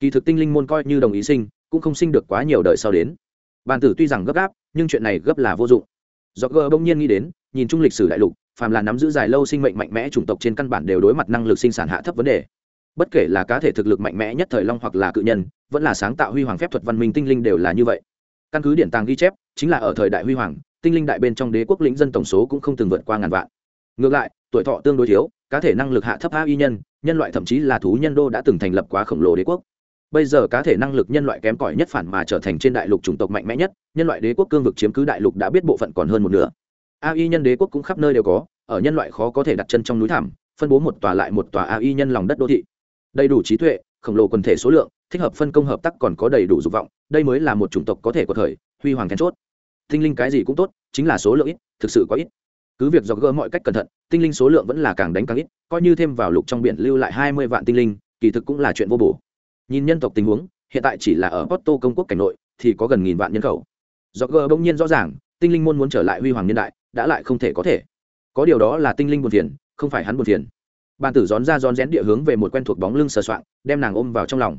Kỳ thực tinh linh môn coi như đồng ý sinh, cũng không sinh được quá nhiều đời sau đến. Bàn tử tuy rằng gấp gáp, nhưng chuyện này gấp là vô dụng. Do gờ bỗng nhiên nghĩ đến, nhìn chung lịch sử đại lục, phàm là nắm giữ dài lâu sinh mệnh mạnh mẽ chủng tộc trên căn bản đều đối mặt năng lực sinh sản hạ thấp vấn đề bất kể là cá thể thực lực mạnh mẽ nhất thời long hoặc là cự nhân, vẫn là sáng tạo huy hoàng phép thuật văn minh tinh linh đều là như vậy. Căn cứ điển tàng ghi chép, chính là ở thời đại huy hoàng, tinh linh đại bên trong đế quốc lĩnh dân tổng số cũng không từng vượt qua ngàn vạn. Ngược lại, tuổi thọ tương đối thiếu, cá thể năng lực hạ thấp a y nhân nhân loại thậm chí là thú nhân đô đã từng thành lập quá khổng lồ đế quốc. Bây giờ cá thể năng lực nhân loại kém cỏi nhất phản mà trở thành trên đại lục chủng tộc mạnh mẽ nhất, nhân loại đế quốc cương vực chiếm cứ đại lục đã biết bộ phận còn hơn một nửa. A y nhân đế quốc cũng khắp nơi đều có, ở nhân loại khó có thể đặt chân trong núi thảm phân bố một tòa lại một tòa a y nhân lòng đất đô thị đầy đủ trí tuệ, khổng lồ quần thể số lượng, thích hợp phân công hợp tác còn có đầy đủ dục vọng, đây mới là một chủng tộc có thể có thời, huy hoàng then chốt. Tinh linh cái gì cũng tốt, chính là số lượng ít, thực sự có ít. Cứ việc dọc gỡ mọi cách cẩn thận, tinh linh số lượng vẫn là càng đánh càng ít, coi như thêm vào lục trong biển lưu lại hai mươi vạn tinh linh, kỳ thực cũng là chuyện vô bổ. Nhìn nhân tộc tình huống, hiện tại chỉ là ở porto công quốc cảnh nội, thì có gần nghìn vạn nhân khẩu. Dọc gỡ bỗng nhiên rõ ràng, tinh linh môn muốn trở lại huy hoàng nhân đại, đã lại không thể có thể. Có điều đó là tinh linh buồn phiền, không phải hắn buồn phiền bàn tử rón ra rón rén địa hướng về một quen thuộc bóng lưng sờ soạng, đem nàng ôm vào trong lòng.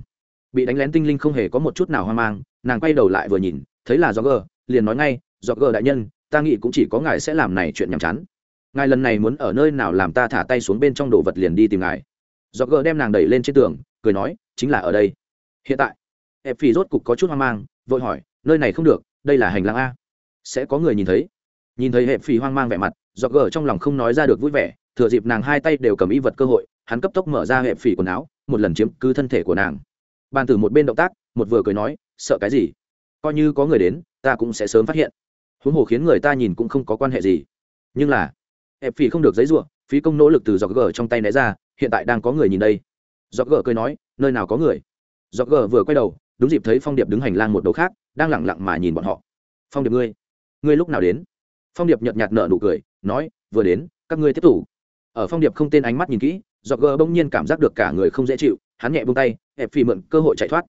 Bị đánh lén tinh linh không hề có một chút nào hoang mang, nàng quay đầu lại vừa nhìn, thấy là do gờ liền nói ngay do gờ đại nhân, ta nghĩ cũng chỉ có ngài sẽ làm này chuyện nhàm chán. Ngài lần này muốn ở nơi nào làm ta thả tay xuống bên trong đồ vật liền đi tìm ngài. Do gờ đem nàng đẩy lên trên tường, cười nói, chính là ở đây. Hiện tại? Ép phi rốt cục có chút hoang mang, vội hỏi, nơi này không được, đây là hành lang a. Sẽ có người nhìn thấy. Nhìn thấy hệ phì hoang mang vẻ mặt do gờ trong lòng không nói ra được vui vẻ thừa dịp nàng hai tay đều cầm y vật cơ hội, hắn cấp tốc mở ra hệ phì quần áo, một lần chiếm cứ thân thể của nàng. Bàn tử một bên động tác, một vừa cười nói, sợ cái gì? Coi như có người đến, ta cũng sẽ sớm phát hiện. Huống hồ khiến người ta nhìn cũng không có quan hệ gì. Nhưng là hẹp phì không được giấy ruộng phí công nỗ lực từ giọt gờ trong tay né ra, hiện tại đang có người nhìn đây. Giọt gờ cười nói, nơi nào có người? Giọt gờ vừa quay đầu, đúng dịp thấy phong điệp đứng hành lang một đầu khác, đang lẳng lặng mà nhìn bọn họ. Phong điệp ngươi ngươi lúc nào đến? Phong điệp nhợt nhạt nở nụ cười, nói, vừa đến, các ngươi tiếp tục ở phong điệp không tên ánh mắt nhìn kỹ, giọt gờ bỗng nhiên cảm giác được cả người không dễ chịu, hắn nhẹ buông tay hẹp phi mượn cơ hội chạy thoát.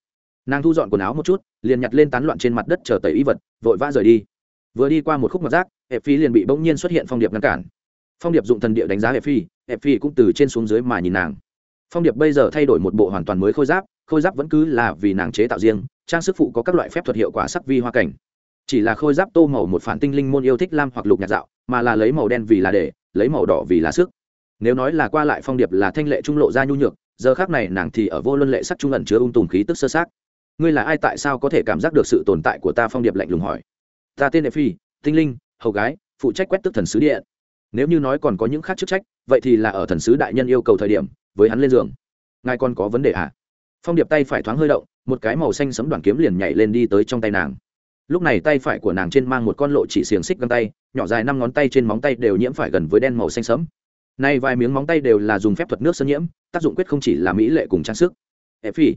Nàng thu dọn quần áo một chút, liền nhặt lên tán loạn trên mặt đất chờ tẩy y vật, vội vã rời đi. Vừa đi qua một khúc mặt rác hẹp phi liền bị bỗng nhiên xuất hiện phong điệp ngăn cản. Phong điệp dụng thần địa đánh giá hẹp phi hẹp phi cũng từ trên xuống dưới mà nhìn nàng. Phong điệp bây giờ thay đổi một bộ hoàn toàn mới khôi giáp khôi giáp vẫn cứ là vì nàng chế tạo riêng, trang sức phụ có các loại phép thuật hiệu quả sắc vi hoa cảnh. Chỉ là khôi giáp tô màu một phản tinh linh môn yêu thích lam hoặc lục nhạt dạo, mà là lấy màu đen vì là để, lấy màu đỏ vì là sức nếu nói là qua lại phong điệp là thanh lệ trung lộ ra nhu nhược, giờ khác này nàng thì ở vô luân lệ sắc trung ẩn chứa ung tùm khí tức sơ sát ngươi là ai tại sao có thể cảm giác được sự tồn tại của ta? Phong điệp lạnh lùng hỏi. Ta tên đệ phi, tinh linh, hầu gái, phụ trách quét tức thần sứ điện. Nếu như nói còn có những khác chức trách, vậy thì là ở thần sứ đại nhân yêu cầu thời điểm, với hắn lên giường. Ngài còn có vấn đề à? Phong điệp tay phải thoáng hơi động, một cái màu xanh sấm đoàn kiếm liền nhảy lên đi tới trong tay nàng. Lúc này tay phải của nàng trên mang một con lộ chỉ xiềng xích găng tay, nhỏ dài năm ngón tay trên móng tay đều nhiễm phải gần với đen màu xanh sấm nay vài miếng móng tay đều là dùng phép thuật nước sơn nhiễm, tác dụng quyết không chỉ là mỹ lệ cùng trang sức. Ép phi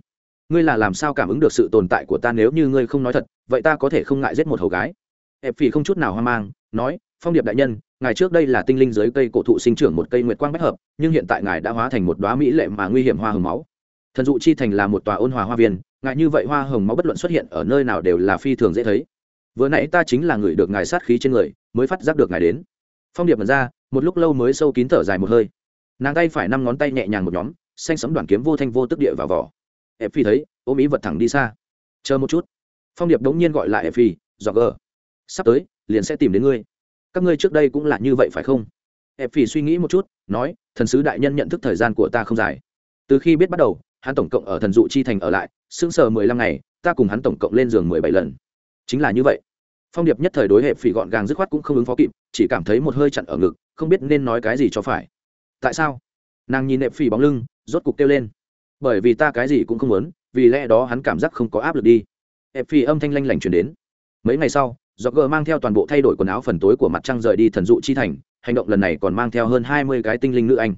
ngươi là làm sao cảm ứng được sự tồn tại của ta nếu như ngươi không nói thật, vậy ta có thể không ngại giết một hầu gái. Ép phi không chút nào hoang mang, nói, phong điệp đại nhân, ngài trước đây là tinh linh dưới cây cổ thụ sinh trưởng một cây nguyệt quang bách hợp, nhưng hiện tại ngài đã hóa thành một đoá mỹ lệ mà nguy hiểm hoa hồng máu. Thần dụ chi thành là một tòa ôn hòa hoa viên, ngài như vậy hoa hồng máu bất luận xuất hiện ở nơi nào đều là phi thường dễ thấy. Vừa nãy ta chính là người được ngài sát khí trên người, mới phát giác được ngài đến. Phong điệp mật ra một lúc lâu mới sâu kín thở dài một hơi. Nàng tay phải năm ngón tay nhẹ nhàng một nhóm, xanh sấm đoàn kiếm vô thanh vô tức địa vào vỏ. Ép phi thấy, ôm ý vật thẳng đi xa. Chờ một chút. Phong điệp đống nhiên gọi lại ép phi dò gờ, sắp tới, liền sẽ tìm đến ngươi. Các ngươi trước đây cũng là như vậy phải không? Ép phi suy nghĩ một chút, nói, thần sứ đại nhân nhận thức thời gian của ta không dài. Từ khi biết bắt đầu, hắn tổng cộng ở thần dụ chi thành ở lại, sững sờ mười lăm ngày, ta cùng hắn tổng cộng lên giường mười bảy lần. Chính là như vậy phong điệp nhất thời đối hệ phỉ gọn gàng dứt khoát cũng không ứng phó kịp, chỉ cảm thấy một hơi chặn ở ngực, không biết nên nói cái gì cho phải. Tại sao? Nàng nhìn hệ phỉ bóng lưng, rốt cục kêu lên. Bởi vì ta cái gì cũng không muốn, vì lẽ đó hắn cảm giác không có áp lực đi. Hệ phỉ âm thanh lanh lảnh chuyển đến. Mấy ngày sau do gờ mang theo toàn bộ thay đổi quần áo phần tối của mặt trăng rời đi thần dụ chi thành, hành động lần này còn mang theo hơn hai mươi cái tinh linh nữ anh.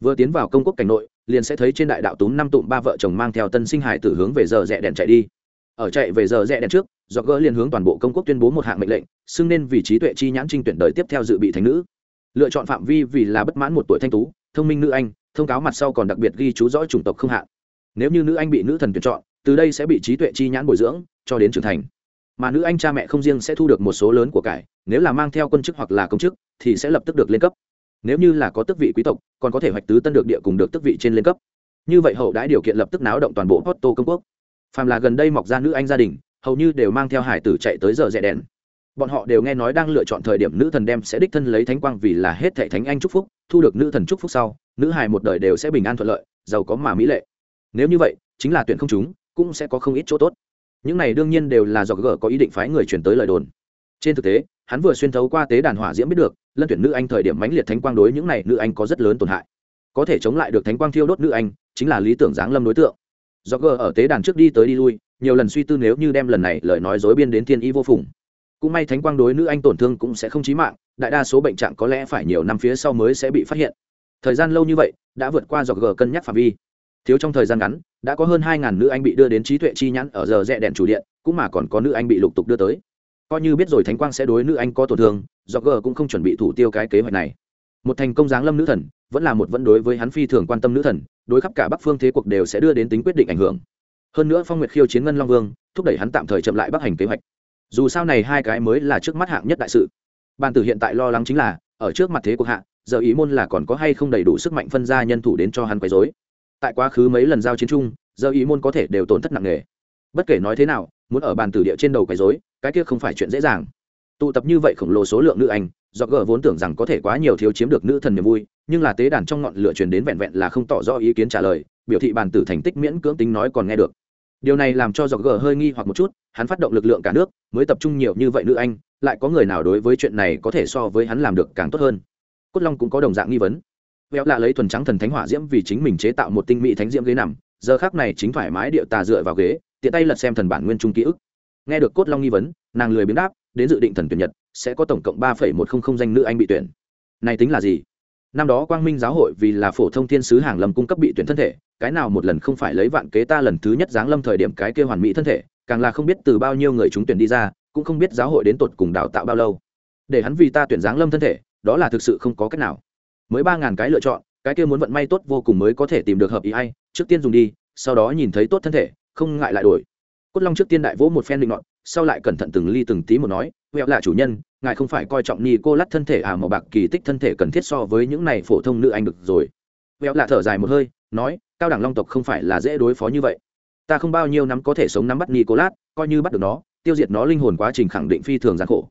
Vừa tiến vào công quốc cảnh nội, liền sẽ thấy trên đại đạo túm năm tụm ba vợ chồng mang theo tân sinh hải tử hướng về giờ rẽ đèn chạy đi ở chạy về giờ rẽ đèn trước do gỡ liền hướng toàn bộ công quốc tuyên bố một hạng mệnh lệnh, xưng nên vì trí tuệ chi nhãn trinh tuyển đời tiếp theo dự bị thành nữ. Lựa chọn phạm vi vì là bất mãn một tuổi thanh tú, thông minh nữ anh, thông cáo mặt sau còn đặc biệt ghi chú rõ chủng tộc không hạn nếu như nữ anh bị nữ thần tuyển chọn, từ đây sẽ bị trí tuệ chi nhãn bồi dưỡng, cho đến trưởng thành. Mà nữ anh cha mẹ không riêng sẽ thu được một số lớn của cải, nếu là mang theo quân chức hoặc là công chức, thì sẽ lập tức được lên cấp. Nếu như là có tước vị quý tộc, còn có thể hoạch tứ tân được địa cùng được tước vị trên lên cấp. Như vậy hậu đãi điều kiện lập tức náo động toàn bộ Porto công quốc phàm là gần đây mọc ra nữ anh gia đình, hầu như đều mang theo hải tử chạy tới giờ rẽ đèn. Bọn họ đều nghe nói đang lựa chọn thời điểm nữ thần đem sẽ đích thân lấy thánh quang vì là hết thệ thánh anh chúc phúc, thu được nữ thần chúc phúc sau, nữ hài một đời đều sẽ bình an thuận lợi, giàu có mà mỹ lệ. Nếu như vậy, chính là tuyển không chúng, cũng sẽ có không ít chỗ tốt. Những này đương nhiên đều là do gỡ có ý định phái người chuyển tới lời đồn. Trên thực tế, hắn vừa xuyên thấu qua tế đàn hỏa diễm biết được, lân tuyển nữ anh thời điểm mãnh liệt thánh quang đối những này nữ anh có rất lớn tổn hại. Có thể chống lại được thánh quang thiêu đốt nữ anh, chính là lý tưởng giáng lâm đối tượng do gờ ở tế đàn trước đi tới đi lui, nhiều lần suy tư nếu như đem lần này lời nói dối biên đến thiên y vô phùng. Cũng may thánh quang đối nữ anh tổn thương cũng sẽ không chí mạng, đại đa số bệnh trạng có lẽ phải nhiều năm phía sau mới sẽ bị phát hiện. Thời gian lâu như vậy, đã vượt qua do gờ cân nhắc phạm vi. Thiếu trong thời gian ngắn, đã có hơn hai ngàn nữ anh bị đưa đến trí tuệ chi nhãn ở giờ rẽ đèn chủ điện, cũng mà còn có nữ anh bị lục tục đưa tới. Coi như biết rồi thánh quang sẽ đối nữ anh có tổn thương do g cũng không chuẩn bị thủ tiêu cái kế hoạch này. Một thành công giáng lâm nữ thần, vẫn là một vẫn đối với hắn phi thường quan tâm nữ thần đối khắp cả bắc phương thế cuộc đều sẽ đưa đến tính quyết định ảnh hưởng. Hơn nữa phong nguyệt khiêu chiến ngân long vương, thúc đẩy hắn tạm thời chậm lại bắc hành kế hoạch. Dù sau này hai cái mới là trước mắt hạng nhất đại sự. Bàn tử hiện tại lo lắng chính là, ở trước mặt thế cuộc hạ, giờ ý môn là còn có hay không đầy đủ sức mạnh phân ra nhân thủ đến cho hắn quấy dối tại quá khứ mấy lần giao chiến chung, giờ ý môn có thể đều tổn thất nặng nề. Bất kể nói thế nào, muốn ở bàn tử địa trên đầu quấy dối cái kia không phải chuyện dễ dàng tụ tập như vậy khổng lồ số lượng nữ anh, do gờ vốn tưởng rằng có thể quá nhiều thiếu chiếm được nữ thần niềm vui, nhưng là tế đàn trong ngọn lửa truyền đến vẹn vẹn là không tỏ rõ ý kiến trả lời, biểu thị bàn tử thành tích miễn cưỡng tính nói còn nghe được. Điều này làm cho dọc gờ hơi nghi hoặc một chút, hắn phát động lực lượng cả nước, mới tập trung nhiều như vậy nữ anh, lại có người nào đối với chuyện này có thể so với hắn làm được càng tốt hơn? Cốt long cũng có đồng dạng nghi vấn. Véo lạ lấy thuần trắng thần thánh hỏa diễm vì chính mình chế tạo một tinh mỹ thánh diễm ghế nằm, giờ khác này chính thoải mái điệu tà dựa vào ghế, tiện tay lật xem thần bản nguyên trung ký ức. Nghe được cốt long nghi vấn, nàng lười biến đáp đến dự định thần tuyển nhật, sẽ có tổng cộng ba một trăm linh danh nữ anh bị tuyển. Này tính là gì? Năm đó quang minh giáo hội vì là phổ thông thiên sứ hàng lâm cung cấp bị tuyển thân thể, cái nào một lần không phải lấy vạn kế ta lần thứ nhất giáng lâm thời điểm cái kia hoàn mỹ thân thể, càng là không biết từ bao nhiêu người chúng tuyển đi ra, cũng không biết giáo hội đến tột cùng đào tạo bao lâu. Để hắn vì ta tuyển giáng lâm thân thể, đó là thực sự không có cách nào. Mới ba ngàn cái lựa chọn, cái kia muốn vận may tốt vô cùng mới có thể tìm được hợp ý ai, trước tiên dùng đi, sau đó nhìn thấy tốt thân thể, không ngại lại đổi. Cốt long trước tiên đại vỗ một phen định ngọn sau lại cẩn thận từng ly từng tí một nói huệ là chủ nhân, ngài không phải coi trọng ni cô lắt thân thể à màu bạc kỳ tích thân thể cần thiết so với những này phổ thông nữ anh được rồi. Huệ là thở dài một hơi, nói, cao đẳng long tộc không phải là dễ đối phó như vậy. Ta không bao nhiêu năm có thể sống nắm bắt nicolas, coi như bắt được nó, tiêu diệt nó linh hồn quá trình khẳng định phi thường gian khổ.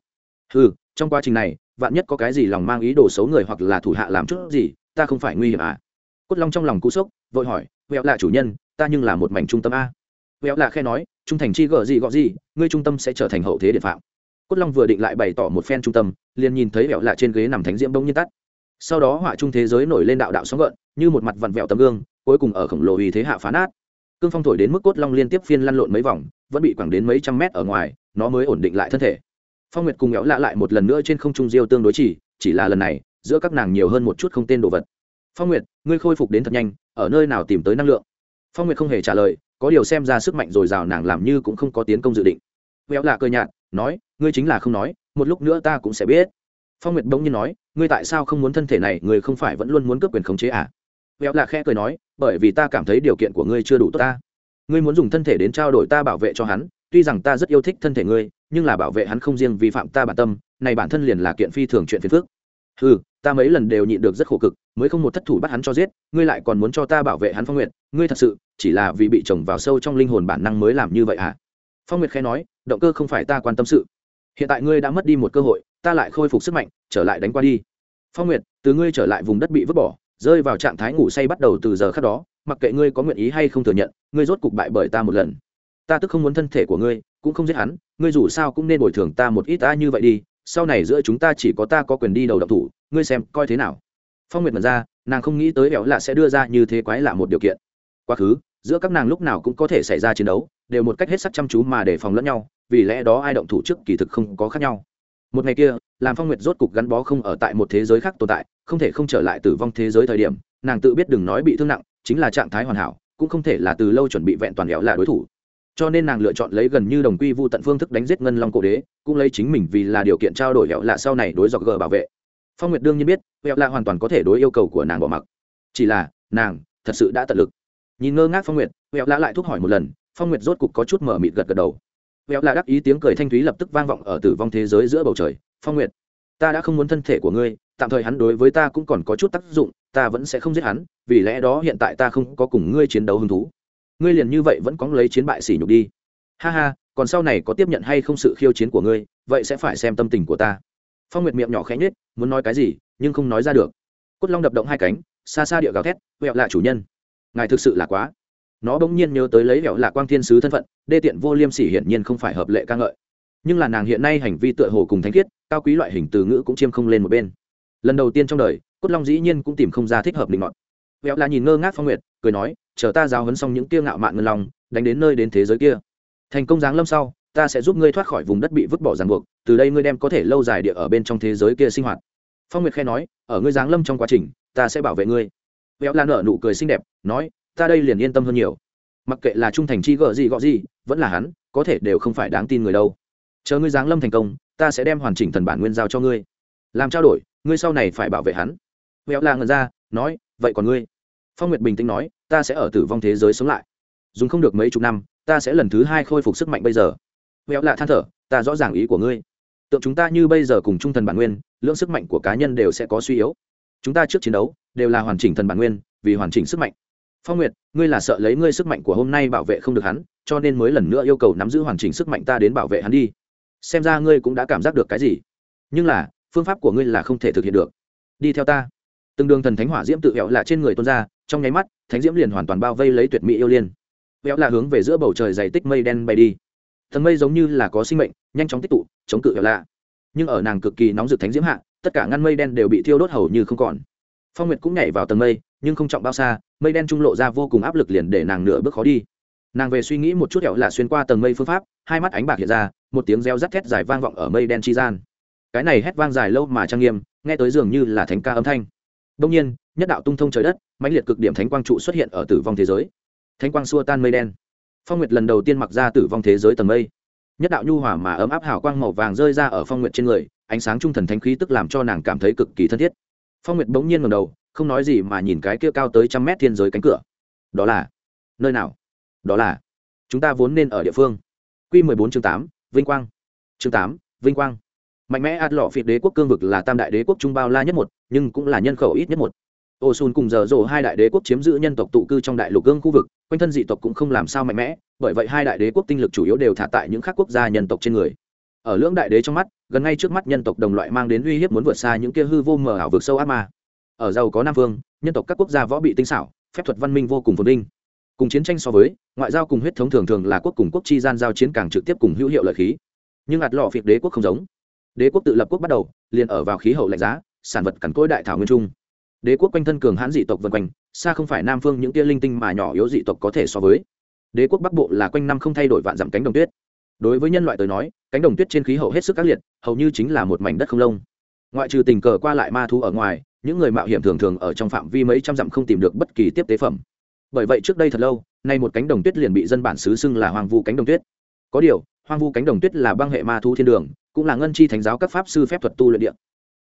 Ừ trong quá trình này, vạn nhất có cái gì lòng mang ý đồ xấu người hoặc là thủ hạ làm chút gì, ta không phải nguy hiểm à. Cốt long trong lòng cú sốc, vội hỏi, vẹo là chủ nhân, ta nhưng là một mảnh trung tâm a. Vẹo là khe nói trung thành chi gợ gì gọ gì, ngươi trung tâm sẽ trở thành hậu thế điện phạm. Cốt long vừa định lại bày tỏ một phen trung tâm, liền nhìn thấy vẹo lạ trên ghế nằm thánh diễm bông nhiên tắt. Sau đó họa trung thế giới nổi lên đạo đạo sóng gợn, như một mặt vặn vẹo tấm gương, cuối cùng ở khổng lồ uy thế hạ phá nát. Cương phong thổi đến mức cốt long liên tiếp phiên lăn lộn mấy vòng, vẫn bị quẳng đến mấy trăm mét ở ngoài, nó mới ổn định lại thân thể. Phong nguyệt cùng éo lạ lại một lần nữa trên không trung diêu tương đối chỉ chỉ là lần này, giữa các nàng nhiều hơn một chút không tên đồ vật. Phong nguyệt, ngươi khôi phục đến thật nhanh, ở nơi nào tìm tới năng lượng? Phong nguyệt không hề trả lời có điều xem ra sức mạnh dồi dào nàng làm như cũng không có tiến công dự định. Éo lạ cơ nhạt, nói, ngươi chính là không nói, một lúc nữa ta cũng sẽ biết. Phong nguyệt bỗng nhiên nói, ngươi tại sao không muốn thân thể này, ngươi không phải vẫn luôn muốn cướp quyền khống chế à? Véo là khẽ cười nói, bởi vì ta cảm thấy điều kiện của ngươi chưa đủ tốt ta. Ngươi muốn dùng thân thể đến trao đổi ta bảo vệ cho hắn, tuy rằng ta rất yêu thích thân thể ngươi, nhưng là bảo vệ hắn không riêng vi phạm ta bản tâm, này bản thân liền là kiện phi thường chuyện phiền phức. Ừ ta mấy lần đều nhịn được rất khổ cực, mới không một thất thủ bắt hắn cho giết, ngươi lại còn muốn cho ta bảo vệ hắn phong nguyệt, ngươi thật sự, chỉ là vì bị chồng vào sâu trong linh hồn bản năng mới làm như vậy à? Phong nguyệt khẽ nói, động cơ không phải ta quan tâm sự. Hiện tại ngươi đã mất đi một cơ hội, ta lại khôi phục sức mạnh, trở lại đánh qua đi. Phong nguyệt, từ ngươi trở lại vùng đất bị vứt bỏ, rơi vào trạng thái ngủ say bắt đầu từ giờ khác đó, mặc kệ ngươi có nguyện ý hay không thừa nhận, ngươi rốt cục bại bởi ta một lần. Ta tức không muốn thân thể của ngươi, cũng không giết hắn, ngươi dù sao cũng nên bồi thường ta một ít ta như vậy đi sau này giữa chúng ta chỉ có ta có quyền đi đầu độc thủ, ngươi xem, coi thế nào? Phong nguyệt mật ra, nàng không nghĩ tới béo lạ sẽ đưa ra như thế quái lạ một điều kiện. Quá khứ, giữa các nàng lúc nào cũng có thể xảy ra chiến đấu, đều một cách hết sắc chăm chú mà đề phòng lẫn nhau, vì lẽ đó ai động thủ trước kỳ thực không có khác nhau. Một ngày kia, làm phong nguyệt rốt cục gắn bó không ở tại một thế giới khác tồn tại, không thể không trở lại tử vong thế giới thời điểm, nàng tự biết đừng nói bị thương nặng, chính là trạng thái hoàn hảo, cũng không thể là từ lâu chuẩn bị vẹn toàn lẹo là đối thủ cho nên nàng lựa chọn lấy gần như đồng quy vu tận phương thức đánh giết ngân long cổ đế, cũng lấy chính mình vì là điều kiện trao đổi hẹo lạ sau này đối dọc gờ bảo vệ. Phong nguyệt đương nhiên biết, hẹo lạ hoàn toàn có thể đối yêu cầu của nàng bỏ mặc. Chỉ là, nàng, thật sự đã tận lực. Nhìn ngơ ngác phong nguyệt, hẹo lạ lại thúc hỏi một lần, phong nguyệt rốt cục có chút mở mịt gật gật đầu. Hẹo lạ đắc ý tiếng cười thanh thúy lập tức vang vọng ở tử vong thế giới giữa bầu trời. Phong nguyệt, ta đã không muốn thân thể của ngươi, tạm thời hắn đối với ta cũng còn có chút tác dụng, ta vẫn sẽ không giết hắn, vì lẽ đó hiện tại ta không có cùng ngươi chiến đấu hứng thú ngươi liền như vậy vẫn có lấy chiến bại sỉ nhục đi. Ha ha, còn sau này có tiếp nhận hay không sự khiêu chiến của ngươi, vậy sẽ phải xem tâm tình của ta. Phong nguyệt miệng nhỏ khẽ nhết muốn nói cái gì, nhưng không nói ra được. Cốt long đập động hai cánh, xa xa địa gào thét huẹo lạ chủ nhân, ngài thực sự là quá. Nó bỗng nhiên nhớ tới lấy vẹo lạ quang thiên sứ thân phận, đê tiện vô liêm sỉ hiển nhiên không phải hợp lệ ca ngợi. Nhưng là nàng hiện nay hành vi tựa hồ cùng thánh khiết, cao quý loại hình từ ngữ cũng chiêm không lên một bên. Lần đầu tiên trong đời, cốt long dĩ nhiên cũng tìm không ra thích hợp linh ngọn Béo là nhìn ngơ ngác phong nguyệt, cười nói, chờ ta giáo hấn xong những tiêu ngạo mạn ngân lòng đánh đến nơi đến thế giới kia. Thành công giáng lâm sau, ta sẽ giúp ngươi thoát khỏi vùng đất bị vứt bỏ ràng buộc, từ đây ngươi đem có thể lâu dài địa ở bên trong thế giới kia sinh hoạt. Phong nguyệt khe nói, ở ngươi giáng lâm trong quá trình, ta sẽ bảo vệ ngươi. Béo là nở nụ cười xinh đẹp, nói, ta đây liền yên tâm hơn nhiều. Mặc kệ là trung thành chi gợ gì gọ gì, vẫn là hắn, có thể đều không phải đáng tin người đâu. Chờ ngươi giáng lâm thành công, ta sẽ đem hoàn chỉnh thần bản nguyên giao cho ngươi. Làm trao đổi, ngươi sau này phải bảo vệ hắn. Véo la ngần ra, nói vậy còn ngươi? Phong nguyệt bình tĩnh nói, ta sẽ ở tử vong thế giới sống lại. Dùng không được mấy chục năm, ta sẽ lần thứ hai khôi phục sức mạnh bây giờ. Véo lạ than thở, ta rõ ràng ý của ngươi. Tượng chúng ta như bây giờ cùng trung thần bản nguyên lượng sức mạnh của cá nhân đều sẽ có suy yếu. Chúng ta trước chiến đấu, đều là hoàn chỉnh thần bản nguyên, vì hoàn chỉnh sức mạnh. Phong nguyệt, ngươi là sợ lấy ngươi sức mạnh của hôm nay bảo vệ không được hắn, cho nên mới lần nữa yêu cầu nắm giữ hoàn chỉnh sức mạnh ta đến bảo vệ hắn đi. Xem ra ngươi cũng đã cảm giác được cái gì. Nhưng là, phương pháp của ngươi là không thể thực hiện được. Đi theo ta từng đường thần thánh hỏa diễm tự hẹo là trên người tuôn ra, trong nháy mắt, thánh diễm liền hoàn toàn bao vây lấy tuyệt mỹ yêu liên. Hẹo là hướng về giữa bầu trời dày tích mây đen bay đi. Thần mây giống như là có sinh mệnh, nhanh chóng tích tụ, chống cự hẹo lạ nhưng ở nàng cực kỳ nóng rực thánh diễm hạ, tất cả ngăn mây đen đều bị thiêu đốt hầu như không còn. Phong nguyệt cũng nhảy vào tầng mây, nhưng không trọng bao xa, mây đen trung lộ ra vô cùng áp lực liền để nàng nửa bước khó đi. Nàng về suy nghĩ một chút hẹo là xuyên qua tầng mây phương pháp, hai mắt ánh bạc hiện ra, một tiếng reo rắt thét dài vang vọng ở mây đen chi gian. Cái này hét vang dài lâu mà trang nghiêm, nghe tới dường như là thánh ca âm thanh đông nhiên, nhất đạo tung thông trời đất, mãnh liệt cực điểm thánh quang trụ xuất hiện ở tử vong thế giới. Thánh quang xua tan mây đen. Phong nguyệt lần đầu tiên mặc ra tử vong thế giới tầng mây. Nhất đạo nhu hòa mà ấm áp hào quang màu vàng rơi ra ở phong nguyệt trên người, ánh sáng trung thần thánh khí tức làm cho nàng cảm thấy cực kỳ thân thiết. Phong nguyệt bỗng nhiên ngẩng đầu, không nói gì mà nhìn cái kia cao tới trăm mét thiên giới cánh cửa. Đó là, nơi nào? Đó là, chúng ta vốn nên ở địa phương. Quy mười bốn chương tám, vinh quang. Chương tám, vinh quang mạnh mẽ ạt lọ phịt đế quốc cương vực là tam đại đế quốc trung bao la nhất một, nhưng cũng là nhân khẩu ít nhất một. Ô sun cùng giờ rồ hai đại đế quốc chiếm giữ nhân tộc tụ cư trong đại lục gương khu vực, quanh thân dị tộc cũng không làm sao mạnh mẽ, bởi vậy hai đại đế quốc tinh lực chủ yếu đều thả tại những khác quốc gia nhân tộc trên người. Ở lưỡng đại đế trong mắt, gần ngay trước mắt nhân tộc đồng loại mang đến uy hiếp muốn vượt xa những kia hư vô mờ ảo vực sâu ác ma. Ở giàu có nam vương, nhân tộc các quốc gia võ bị tinh xảo, phép thuật văn minh vô cùng phồn vinh. Cùng chiến tranh so với, ngoại giao cùng huyết thống thường thường là quốc cùng quốc chi gian giao chiến càng trực tiếp cùng hữu hiệu lợi khí. Nhưng ạt lọ phiệt đế quốc không giống đế quốc tự lập quốc bắt đầu, liền ở vào khí hậu lạnh giá, sản vật cằn cỗi đại thảo nguyên trung. Đế quốc quanh thân cường hãn dị tộc vân quanh, xa không phải nam phương những tia linh tinh mà nhỏ yếu dị tộc có thể so với. Đế quốc bắc bộ là quanh năm không thay đổi vạn dặm cánh đồng tuyết. Đối với nhân loại tới nói, cánh đồng tuyết trên khí hậu hết sức ác liệt, hầu như chính là một mảnh đất không lông. Ngoại trừ tình cờ qua lại ma thu ở ngoài, những người mạo hiểm thường thường ở trong phạm vi mấy trăm dặm không tìm được bất kỳ tiếp tế phẩm. Bởi vậy trước đây thật lâu, nay một cánh đồng tuyết liền bị dân bản xứ xưng là hoang vu cánh đồng tuyết. Có điều, hoang vu cánh đồng tuyết là băng hệ ma thu thiên đường cũng là ngân chi thánh giáo các pháp sư phép thuật tu luyện địa.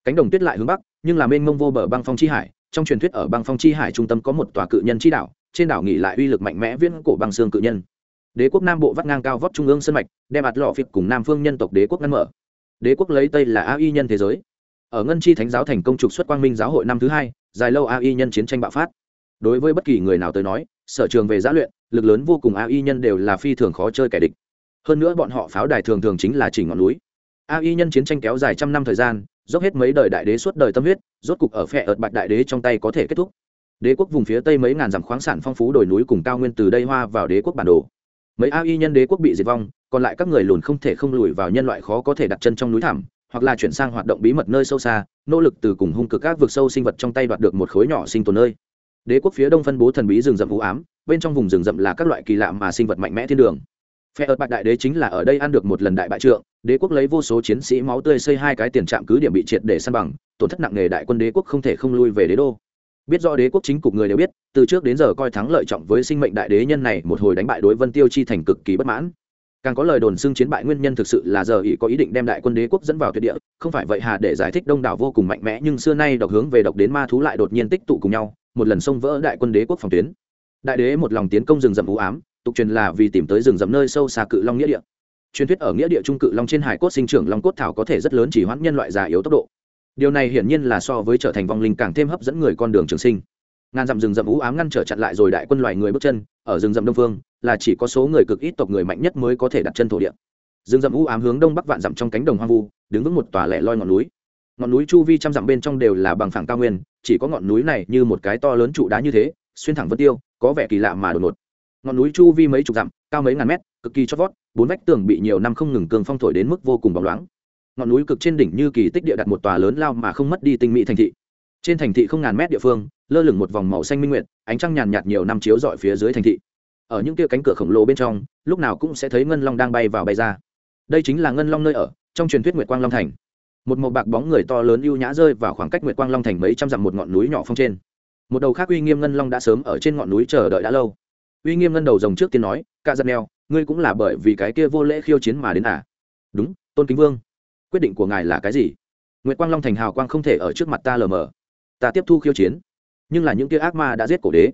Cánh đồng tuyết lại hướng bắc, nhưng là mênh mông vô bờ băng phong chi hải. Trong truyền thuyết ở băng phong chi hải trung tâm có một tòa cự nhân chi đảo, trên đảo nghỉ lại uy lực mạnh mẽ viễn cổ băng xương cự nhân. Đế quốc nam bộ vắt ngang cao vóc trung ương sân mạch, đem ạt lọ phiệt cùng nam phương nhân tộc đế quốc ngăn mở. Đế quốc lấy tây là a y nhân thế giới. Ở ngân chi thánh giáo thành công trục xuất quang minh giáo hội năm thứ hai, dài lâu a y nhân chiến tranh bạo phát. Đối với bất kỳ người nào tới nói, sở trường về giã luyện, lực lớn vô cùng a y nhân đều là phi thường khó chơi kẻ địch. Hơn nữa bọn họ pháo đài thường thường chính là chỉ ngọn núi a y nhân chiến tranh kéo dài trăm năm thời gian, dốc hết mấy đời đại đế suốt đời tâm huyết, rốt cục ở phe ợt bạch đại đế trong tay có thể kết thúc. Đế quốc vùng phía tây mấy ngàn dặm khoáng sản phong phú đồi núi cùng cao nguyên từ đây hoa vào đế quốc bản đồ. Mấy a y nhân đế quốc bị diệt vong, còn lại các người lùn không thể không lùi vào nhân loại khó có thể đặt chân trong núi thảm hoặc là chuyển sang hoạt động bí mật nơi sâu xa, nỗ lực từ cùng hung cực các vực sâu sinh vật trong tay đoạt được một khối nhỏ sinh tồn nơi. Đế quốc phía đông phân bố thần bí rừng rậm vũ ám, bên trong vùng rừng rậm là các loại kỳ lạ mà sinh vật mạnh mẽ thiên đường phe ợt bạch đại đế chính là ở đây ăn được một lần đại bại trượng, đế quốc lấy vô số chiến sĩ máu tươi xây hai cái tiền trạm cứ điểm bị triệt để săn bằng, tổn thất nặng nề đại quân đế quốc không thể không lui về đế đô. Biết do đế quốc chính cục người đều biết, từ trước đến giờ coi thắng lợi trọng với sinh mệnh đại đế nhân này, một hồi đánh bại đối vân tiêu chi thành cực kỳ bất mãn. Càng có lời đồn xưng chiến bại nguyên nhân thực sự là giờ ý có ý định đem đại quân đế quốc dẫn vào tuyệt địa, không phải vậy hà để giải thích đông đảo vô cùng mạnh mẽ nhưng xưa nay độc hướng về độc đến ma thú lại đột nhiên tích tụ cùng nhau, một lần xông vỡ đại quân đế quốc phòng tuyến. Đại đế một lòng tiến công rừng rậm u ám tục truyền là vì tìm tới rừng rậm nơi sâu xa cự long nghĩa địa. Truyền thuyết ở nghĩa địa trung cự long trên hải cốt sinh trưởng long cốt thảo có thể rất lớn chỉ hoãn nhân loại già yếu tốc độ. Điều này hiển nhiên là so với trở thành vong linh càng thêm hấp dẫn người con đường trường sinh. Ngàn dặm rừng rậm ú ám ngăn trở chặn lại rồi đại quân loài người bước chân, ở rừng rậm đông phương, là chỉ có số người cực ít tộc người mạnh nhất mới có thể đặt chân thổ địa. Rừng rậm ú ám hướng đông bắc vạn dặm trong cánh đồng hoang vu, đứng vững một tòa lẻ loi ngọn núi. Ngọn núi chu vi trăm dặm bên trong đều là bằng phẳng cao nguyên, chỉ có ngọn núi này như một cái to lớn trụ đá như thế, xuyên thẳng vân tiêu, có vẻ kỳ lạ mà đột ngột ngọn núi chu vi mấy chục dặm, cao mấy ngàn mét, cực kỳ chót vót, bốn vách tường bị nhiều năm không ngừng cường phong thổi đến mức vô cùng bóng loáng. Ngọn núi cực trên đỉnh như kỳ tích địa đặt một tòa lớn lao mà không mất đi tinh mỹ thành thị. Trên thành thị không ngàn mét địa phương, lơ lửng một vòng màu xanh minh nguyệt, ánh trăng nhàn nhạt nhiều năm chiếu dọi phía dưới thành thị. Ở những kia cánh cửa khổng lồ bên trong, lúc nào cũng sẽ thấy ngân long đang bay vào bay ra. Đây chính là ngân long nơi ở, trong truyền thuyết nguyệt quang long thành. Một màu bạc bóng người to lớn ưu nhã rơi vào khoảng cách nguyệt quang long thành mấy trăm dặm một ngọn núi nhỏ phong trên. Một đầu khác uy nghiêm ngân long đã sớm ở trên ngọn núi chờ đợi đã lâu uy nghiêm ngân đầu rồng trước tiên nói ca dân neo ngươi cũng là bởi vì cái kia vô lễ khiêu chiến mà đến à? Đúng, tôn kính vương, quyết định của ngài là cái gì? Nguyệt quang long thành hào quang không thể ở trước mặt ta lờ mờ. Ta tiếp thu khiêu chiến, nhưng là những kia ác ma đã giết cổ đế.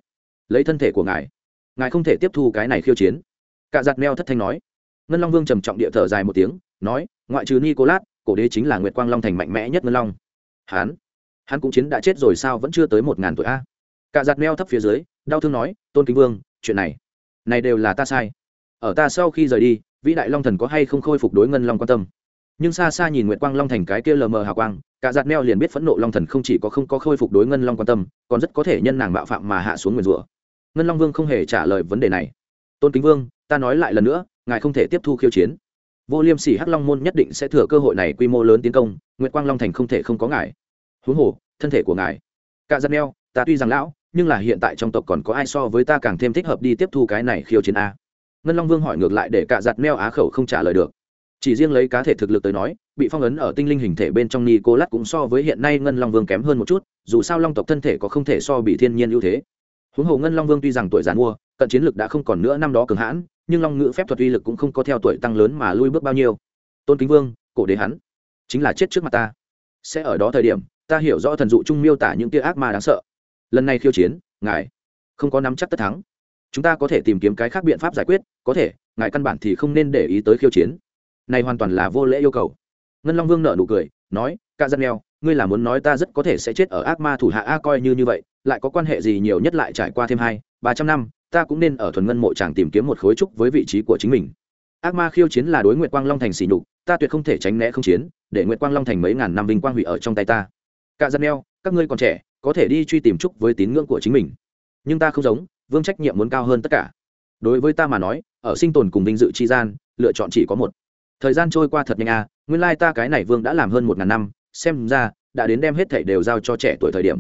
Lấy thân thể của ngài ngài không thể tiếp thu cái này khiêu chiến. Cả giặt neo thất thanh nói. Ngân long vương trầm trọng địa thở dài một tiếng, nói, ngoại trừ nicolas, cổ đế chính là nguyệt quang long thành mạnh mẽ nhất ngân long. Hán, hắn cũng chiến đã chết rồi sao vẫn chưa tới một ngàn tuổi a? Cả giặt neo thấp phía dưới, đau thương nói, tôn kính vương chuyện này. Này đều là ta sai. Ở ta sau khi rời đi, vĩ đại long thần có hay không khôi phục đối ngân long quan tâm? Nhưng xa xa nhìn nguyệt quang long thành cái kia lờ mờ hào quang, cả giạt meo liền biết phẫn nộ long thần không chỉ có không có khôi phục đối ngân long quan tâm, còn rất có thể nhân nàng bạo phạm mà hạ xuống nguyền rủa. Ngân long vương không hề trả lời vấn đề này. Tôn kính vương, ta nói lại lần nữa, ngài không thể tiếp thu khiêu chiến. Vô liêm sỉ hắc long môn nhất định sẽ thừa cơ hội này quy mô lớn tiến công, nguyệt quang long thành không thể không có ngài. Huống hồ, thân thể của ngài. Cả giạt meo, ta tuy rằng lão nhưng là hiện tại trong tộc còn có ai so với ta càng thêm thích hợp đi tiếp thu cái này khiêu chiến a. Ngân long vương hỏi ngược lại để cả giặt meo á khẩu không trả lời được. Chỉ riêng lấy cá thể thực lực tới nói, bị phong ấn ở tinh linh hình thể bên trong ni cô lát cũng so với hiện nay ngân long vương kém hơn một chút, dù sao long tộc thân thể có không thể so bị thiên nhiên ưu thế. Huống hồ ngân long vương tuy rằng tuổi giàn mua, cận chiến lực đã không còn nữa năm đó cường hãn, nhưng long ngữ phép thuật uy lực cũng không có theo tuổi tăng lớn mà lui bước bao nhiêu. Tôn kính vương, cổ đế hắn, chính là chết trước mặt ta. Sẽ ở đó thời điểm, ta hiểu rõ thần dụ trung miêu tả những tia ác ma đáng sợ lần này khiêu chiến, ngài không có nắm chắc tất thắng. Chúng ta có thể tìm kiếm cái khác biện pháp giải quyết, có thể, ngài căn bản thì không nên để ý tới khiêu chiến. Này hoàn toàn là vô lễ yêu cầu. Ngân long vương nợ nụ cười, nói ca dân neo ngươi là muốn nói ta rất có thể sẽ chết ở ác ma thủ hạ a coi như như vậy, lại có quan hệ gì nhiều nhất lại trải qua thêm hai, ba trăm năm, ta cũng nên ở thuần ngân mộ tràng tìm kiếm một khối trúc với vị trí của chính mình. Ác ma khiêu chiến là đối nguyện quang long thành xỉ nhục, ta tuyệt không thể tránh né không chiến, để nguyện quang long thành mấy ngàn năm vinh quang hủy ở trong tay ta. Cả dân neo các ngươi còn trẻ có thể đi truy tìm trúc với tín ngưỡng của chính mình. Nhưng ta không giống, vương trách nhiệm muốn cao hơn tất cả. Đối với ta mà nói, ở sinh tồn cùng vinh dự tri gian, lựa chọn chỉ có một. Thời gian trôi qua thật nhanh à nguyên lai ta cái này vương đã làm hơn một ngàn năm, xem ra, đã đến đem hết thảy đều giao cho trẻ tuổi thời điểm.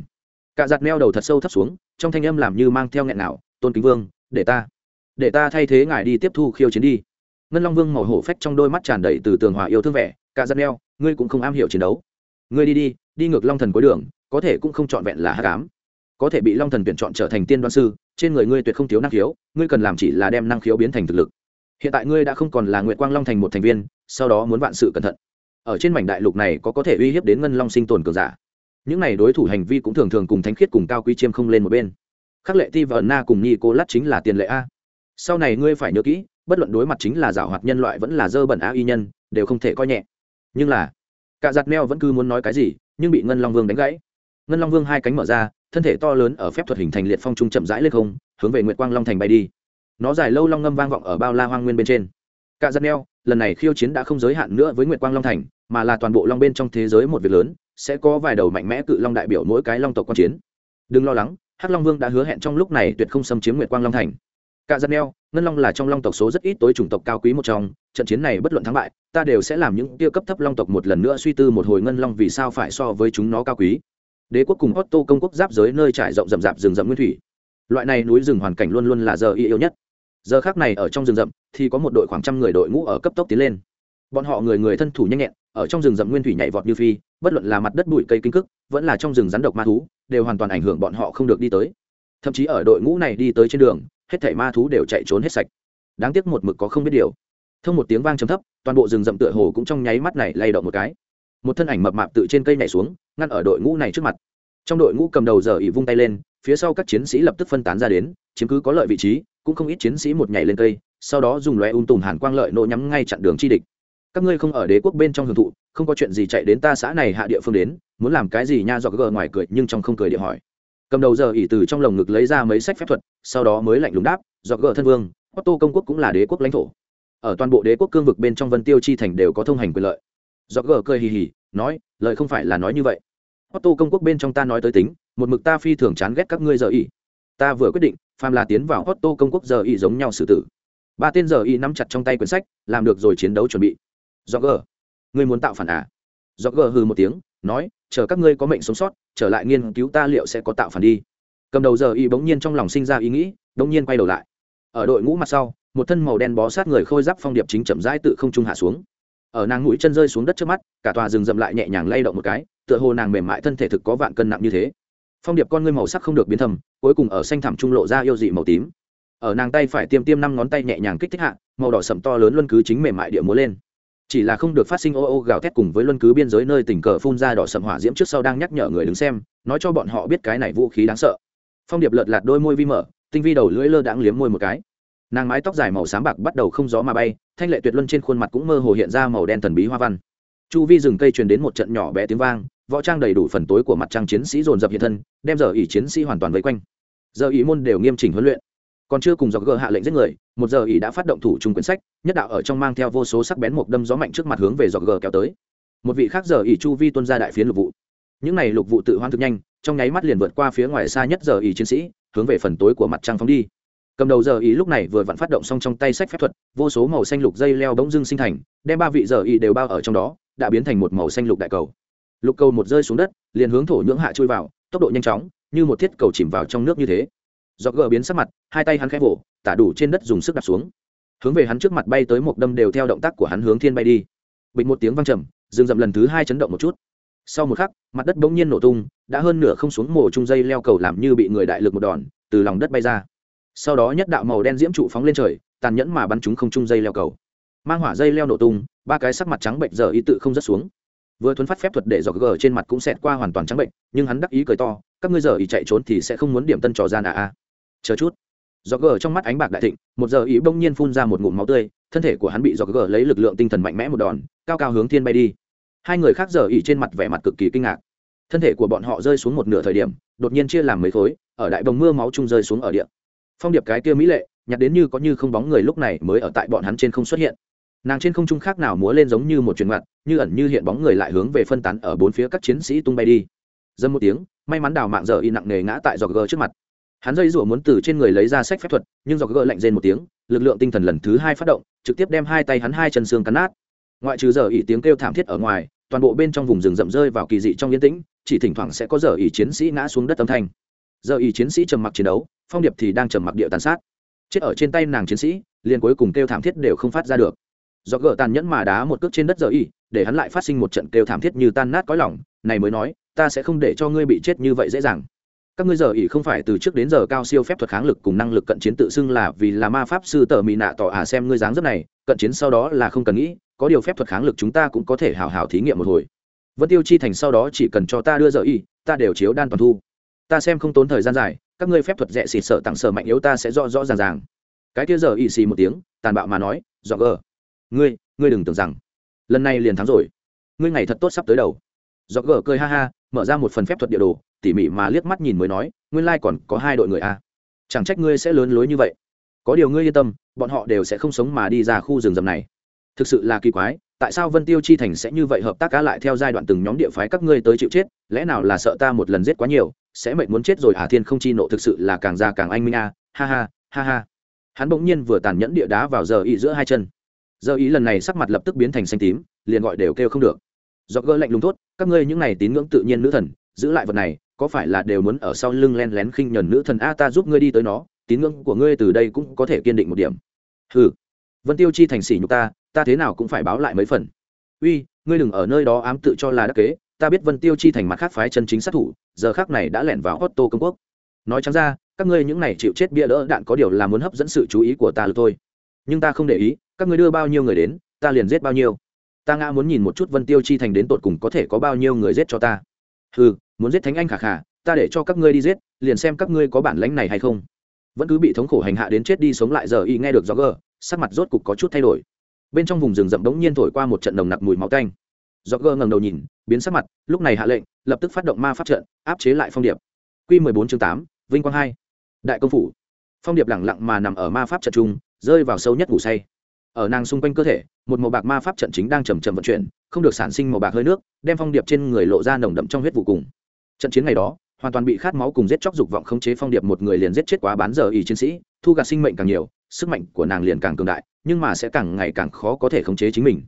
Cả giặt neo đầu thật sâu thấp xuống, trong thanh âm làm như mang theo nghẹn nào, tôn kính vương, để ta để ta thay thế ngài đi tiếp thu khiêu chiến đi. Ngân long vương màu hổ phách trong đôi mắt tràn đầy từ tường hòa yêu thương vẻ, cả giặt neo, ngươi cũng không am hiểu chiến đấu. Ngươi đi đi đi ngược long thần cuối đường có thể cũng không trọn vẹn là hắc ám, có thể bị long thần tuyển chọn trở thành tiên đoan sư trên người ngươi tuyệt không thiếu năng khiếu ngươi cần làm chỉ là đem năng khiếu biến thành thực lực. Hiện tại ngươi đã không còn là nguyệt quang long thành một thành viên sau đó muốn vạn sự cẩn thận. Ở trên mảnh đại lục này có có thể uy hiếp đến ngân long sinh tồn cường giả. Những này đối thủ hành vi cũng thường thường cùng thánh khiết cùng cao quý chiêm không lên một bên. Khắc lệ ti và ẩn na cùng nhi cô lát chính là tiền lệ a. Sau này ngươi phải nhớ kỹ bất luận đối mặt chính là giảo hoạt nhân loại vẫn là dơ bẩn á y nhân đều không thể coi nhẹ. Nhưng là cả giặt meo vẫn cứ muốn nói cái gì nhưng bị ngân long vương đánh gãy ngân long vương hai cánh mở ra, thân thể to lớn ở phép thuật hình thành liệt phong trung chậm rãi lên không, hướng về nguyệt quang long thành bay đi. Nó dài lâu long ngâm vang vọng ở bao la hoang nguyên bên trên. Cả dân neo, lần này khiêu chiến đã không giới hạn nữa với nguyệt quang long thành, mà là toàn bộ long bên trong thế giới một việc lớn, sẽ có vài đầu mạnh mẽ cự long đại biểu mỗi cái long tộc quan chiến. Đừng lo lắng, hắc long vương đã hứa hẹn trong lúc này tuyệt không xâm chiếm nguyệt quang long thành. Cả dân neo, ngân long là trong long tộc số rất ít tối chủng tộc cao quý một trong, trận chiến này bất luận thắng bại, ta đều sẽ làm những tiêu cấp thấp long tộc một lần nữa suy tư một hồi ngân long vì sao phải so với chúng nó cao quý đế quốc cùng otto công quốc giáp giới nơi trải rộng rậm rạp rừng rậm nguyên thủy. Loại này núi rừng hoàn cảnh luôn luôn là giờ y yêu nhất. Giờ khác này ở trong rừng rậm thì có một đội khoảng trăm người đội ngũ ở cấp tốc tiến lên. Bọn họ người người thân thủ nhanh nhẹn, ở trong rừng rậm nguyên thủy nhảy vọt như phi, bất luận là mặt đất bụi cây kinh cức, vẫn là trong rừng rắn độc ma thú, đều hoàn toàn ảnh hưởng bọn họ không được đi tới. Thậm chí ở đội ngũ này đi tới trên đường, hết thảy ma thú đều chạy trốn hết sạch. Đáng tiếc một mực có không biết điều. Thông một tiếng vang trầm thấp, toàn bộ rừng rậm tựa hồ cũng trong nháy mắt này lay động một cái một thân ảnh mập mạp tự trên cây nhảy xuống, ngăn ở đội ngũ này trước mặt. Trong đội ngũ cầm đầu giờ ỉ vung tay lên, phía sau các chiến sĩ lập tức phân tán ra đến, chiếm cứ có lợi vị trí, cũng không ít chiến sĩ một nhảy lên cây, sau đó dùng loe ung um tùm hàn quang lợi nộ nhắm ngay chặn đường chi địch. Các ngươi không ở đế quốc bên trong hưởng thụ, không có chuyện gì chạy đến ta xã này hạ địa phương đến, muốn làm cái gì nha dọc gờ ngoài cười, nhưng trong không cười địa hỏi. Cầm đầu giờ ỉ từ trong lồng ngực lấy ra mấy sách phép thuật, sau đó mới lạnh lùng đáp, dọc gờ thân vương, otto công quốc cũng là đế quốc lãnh thổ. Ở toàn bộ đế quốc cương vực bên trong vân tiêu chi thành đều có thông hành quyền lợi do gờ cười hì hì nói lời không phải là nói như vậy Otto công quốc bên trong ta nói tới tính, một mực ta phi thường chán ghét các ngươi giờ ý. Ta vừa quyết định, phàm là tiến vào Otto công quốc giờ ý giống nhau xử tử. Ba tên giờ ý nắm chặt trong tay quyển sách, làm được rồi chiến đấu chuẩn bị. Roger, ngươi muốn tạo phản à? Roger hừ một tiếng, nói, chờ các ngươi có mệnh sống sót, trở lại nghiên cứu ta liệu sẽ có tạo phản đi. Cầm đầu giờ y bỗng nhiên trong lòng sinh ra ý nghĩ, bỗng nhiên quay đầu lại. Ở đội ngũ mặt sau, một thân màu đen bó sát người khôi giáp phong điệp chính chậm rãi tự không trung hạ xuống ở nàng mũi chân rơi xuống đất trước mắt, cả tòa rừng rậm lại nhẹ nhàng lay động một cái, tựa hồ nàng mềm mại thân thể thực có vạn cân nặng như thế. Phong điệp con ngươi màu sắc không được biến thầm, cuối cùng ở xanh thẳm trung lộ ra yêu dị màu tím. Ở nàng tay phải tiêm tiêm năm ngón tay nhẹ nhàng kích thích hạ, màu đỏ sậm to lớn luân cứ chính mềm mại địa múa lên. Chỉ là không được phát sinh ô ô gào thét cùng với luân cứ biên giới nơi tình cờ phun ra đỏ sậm hỏa diễm trước sau đang nhắc nhở người đứng xem, nói cho bọn họ biết cái này vũ khí đáng sợ. Phong điệp lợt lạt đôi môi vi mở, tinh vi đầu lưỡi lơ đãng liếm môi một cái. Nàng mái tóc dài màu sáng bạc bắt đầu không gió mà bay thanh lệ tuyệt luân trên khuôn mặt cũng mơ hồ hiện ra màu đen thần bí hoa văn. Chu vi rừng cây truyền đến một trận nhỏ bé tiếng vang, võ trang đầy đủ phần tối của mặt trăng chiến sĩ dồn dập hiện thân, đem giờ ỉ chiến sĩ hoàn toàn vây quanh. Giờ ỉ môn đều nghiêm chỉnh huấn luyện. Còn chưa cùng dọc gờ hạ lệnh giết người, một giờ ỉ đã phát động thủ trung quyển sách, nhất đạo ở trong mang theo vô số sắc bén một đâm gió mạnh trước mặt hướng về dọc gờ kéo tới. Một vị khác giờ ỉ chu vi tuân ra đại phiến lục vụ. Những này lục vụ tự hoan thực nhanh, trong nháy mắt liền vượt qua phía ngoài xa nhất giờ ỉ chiến sĩ, hướng về phần tối của mặt trăng phóng đi cầm đầu giờ ý lúc này vừa vặn phát động xong trong tay sách phép thuật, vô số màu xanh lục dây leo bỗng dưng sinh thành, đem ba vị giờ ý đều bao ở trong đó, đã biến thành một màu xanh lục đại cầu. Lục cầu một rơi xuống đất, liền hướng thổ nhưỡng hạ chui vào, tốc độ nhanh chóng, như một thiết cầu chìm vào trong nước như thế. Do gờ biến sắc mặt, hai tay hắn khẽ vỗ tả đủ trên đất dùng sức đạp xuống. Hướng về hắn trước mặt bay tới một đâm đều theo động tác của hắn hướng thiên bay đi. Bịch một tiếng văng trầm dừng dậm lần thứ hai chấn động một chút. Sau một khắc, mặt đất bỗng nhiên nổ tung, đã hơn nửa không xuống mồ chung dây leo cầu làm như bị người đại lực một đòn, từ lòng đất bay ra sau đó nhất đạo màu đen diễm trụ phóng lên trời, tàn nhẫn mà bắn chúng không chung dây leo cầu. Mang hỏa dây leo nổ tung, ba cái sắc mặt trắng bệnh giờ ý tự không rớt xuống. Vừa thuấn phát phép thuật để dọc gờ trên mặt cũng xẹt qua hoàn toàn trắng bệnh, nhưng hắn đắc ý cười to, các ngươi giờ ý chạy trốn thì sẽ không muốn điểm tân trò gian à à. Chờ chút. Dọc gờ trong mắt ánh bạc đại thịnh, một giờ ý bỗng nhiên phun ra một ngụm máu tươi, thân thể của hắn bị dọc gờ lấy lực lượng tinh thần mạnh mẽ một đòn, cao cao hướng thiên bay đi. Hai người khác giờ ý trên mặt vẻ mặt cực kỳ kinh ngạc. Thân thể của bọn họ rơi xuống một nửa thời điểm, đột nhiên chia làm mấy khối, ở đại bồng mưa máu chung rơi xuống ở địa phong điệp cái kia mỹ lệ, nhặt đến như có như không bóng người lúc này mới ở tại bọn hắn trên không xuất hiện. Nàng trên không trung khác nào múa lên giống như một truyền mặt như ẩn như hiện bóng người lại hướng về phân tán ở bốn phía các chiến sĩ tung bay đi. Dâm một tiếng, may mắn đào mạng giờ y nặng nề ngã tại giò gờ trước mặt. Hắn dây rủa muốn từ trên người lấy ra sách phép thuật, nhưng giò gờ lạnh rên một tiếng, lực lượng tinh thần lần thứ hai phát động, trực tiếp đem hai tay hắn hai chân xương cắn nát. Ngoại trừ giờ y tiếng kêu thảm thiết ở ngoài, toàn bộ bên trong vùng rừng rậm rơi vào kỳ dị trong yên tĩnh, chỉ thỉnh thoảng sẽ có giờ y chiến sĩ ngã xuống đất âm thanh giờ y chiến sĩ trầm mặc chiến đấu, phong điệp thì đang trầm mặc địa tàn sát. Chết ở trên tay nàng chiến sĩ, liền cuối cùng kêu thảm thiết đều không phát ra được. Do gỡ tàn nhẫn mà đá một cước trên đất giờ y, để hắn lại phát sinh một trận kêu thảm thiết như tan nát cõi lỏng này mới nói, ta sẽ không để cho ngươi bị chết như vậy dễ dàng. Các ngươi giờ ỉ không phải từ trước đến giờ cao siêu phép thuật kháng lực cùng năng lực cận chiến tự xưng là vì là ma pháp sư tờ mỹ nạ tỏ à xem ngươi dáng dấp này, cận chiến sau đó là không cần nghĩ, có điều phép thuật kháng lực chúng ta cũng có thể hào hào thí nghiệm một hồi. Vân tiêu chi thành sau đó chỉ cần cho ta đưa giờ y, ta đều chiếu đan toàn thu ta xem không tốn thời gian dài, các ngươi phép thuật rẻ xịt sợ tặng sở mạnh yếu ta sẽ rõ rõ ràng ràng. Cái kia giờ ỵ xì một tiếng, tàn bạo mà nói dọn gờ, ngươi ngươi đừng tưởng rằng lần này liền thắng rồi. Ngươi ngày thật tốt sắp tới đầu. Dọn gờ cười ha ha, mở ra một phần phép thuật địa đồ, tỉ mỉ mà liếc mắt nhìn mới nói, nguyên lai còn có hai đội người a. Chẳng trách ngươi sẽ lớn lối như vậy. Có điều ngươi yên tâm, bọn họ đều sẽ không sống mà đi ra khu rừng rầm này. Thực sự là kỳ quái, tại sao vân tiêu chi thành sẽ như vậy hợp tác cá lại theo giai đoạn từng nhóm địa phái các ngươi tới chịu chết? Lẽ nào là sợ ta một lần giết quá nhiều? Sẽ mệnh muốn chết rồi à thiên không chi nộ thực sự là càng già càng anh minh a. Ha ha ha ha. Hắn bỗng nhiên vừa tàn nhẫn địa đá vào giờ ý giữa hai chân. Giờ ý lần này sắc mặt lập tức biến thành xanh tím, liền gọi đều kêu không được. Do gỡ lạnh lùng tốt các ngươi những này tín ngưỡng tự nhiên nữ thần, giữ lại vật này, có phải là đều muốn ở sau lưng len lén khinh nhẫn nữ thần a, ta giúp ngươi đi tới nó, tín ngưỡng của ngươi từ đây cũng có thể kiên định một điểm. Ừ vân tiêu chi thành xỉ nhục ta ta thế nào cũng phải báo lại mấy phần. Uy, ngươi đừng ở nơi đó ám tự cho là đắc kế ta biết vân tiêu chi thành mặt khác phái chân chính sát thủ, giờ khác này đã lẻn vào Otto công quốc. Nói chẳng ra, các ngươi những này chịu chết bia đỡ đạn có điều là muốn hấp dẫn sự chú ý của ta được thôi. Nhưng ta không để ý, các ngươi đưa bao nhiêu người đến, ta liền giết bao nhiêu. Ta ngã muốn nhìn một chút vân tiêu chi thành đến tột cùng có thể có bao nhiêu người giết cho ta. Ừ muốn giết thánh anh khả khả ta để cho các ngươi đi giết, liền xem các ngươi có bản lãnh này hay không. Vẫn cứ bị thống khổ hành hạ đến chết đi sống lại giờ y nghe được gió gờ, sắc mặt rốt cục có chút thay đổi. Bên trong vùng rừng rậm đống nhiên thổi qua một trận nồng nặc mùi máu tanh do gờ ngẩng đầu nhìn, biến sắc mặt, lúc này hạ lệnh, lập tức phát động ma pháp trận, áp chế lại phong điệp. Q mười bốn chương tám, vinh quang hai. Đại công phủ. Phong điệp lẳng lặng mà nằm ở ma pháp trận trung, rơi vào sâu nhất ngủ say. Ở nàng xung quanh cơ thể, một màu bạc ma pháp trận chính đang chầm chầm vận chuyển, không được sản sinh màu bạc hơi nước, đem phong điệp trên người lộ ra nồng đậm trong huyết vụ cùng. Trận chiến ngày đó, hoàn toàn bị khát máu cùng giết chóc dục vọng khống chế phong điệp một người liền giết chết quá bán giờ ý chiến sĩ, thu gạt sinh mệnh càng nhiều, sức mạnh của nàng liền càng cường đại, nhưng mà sẽ càng ngày càng khó có thể khống chế chính mình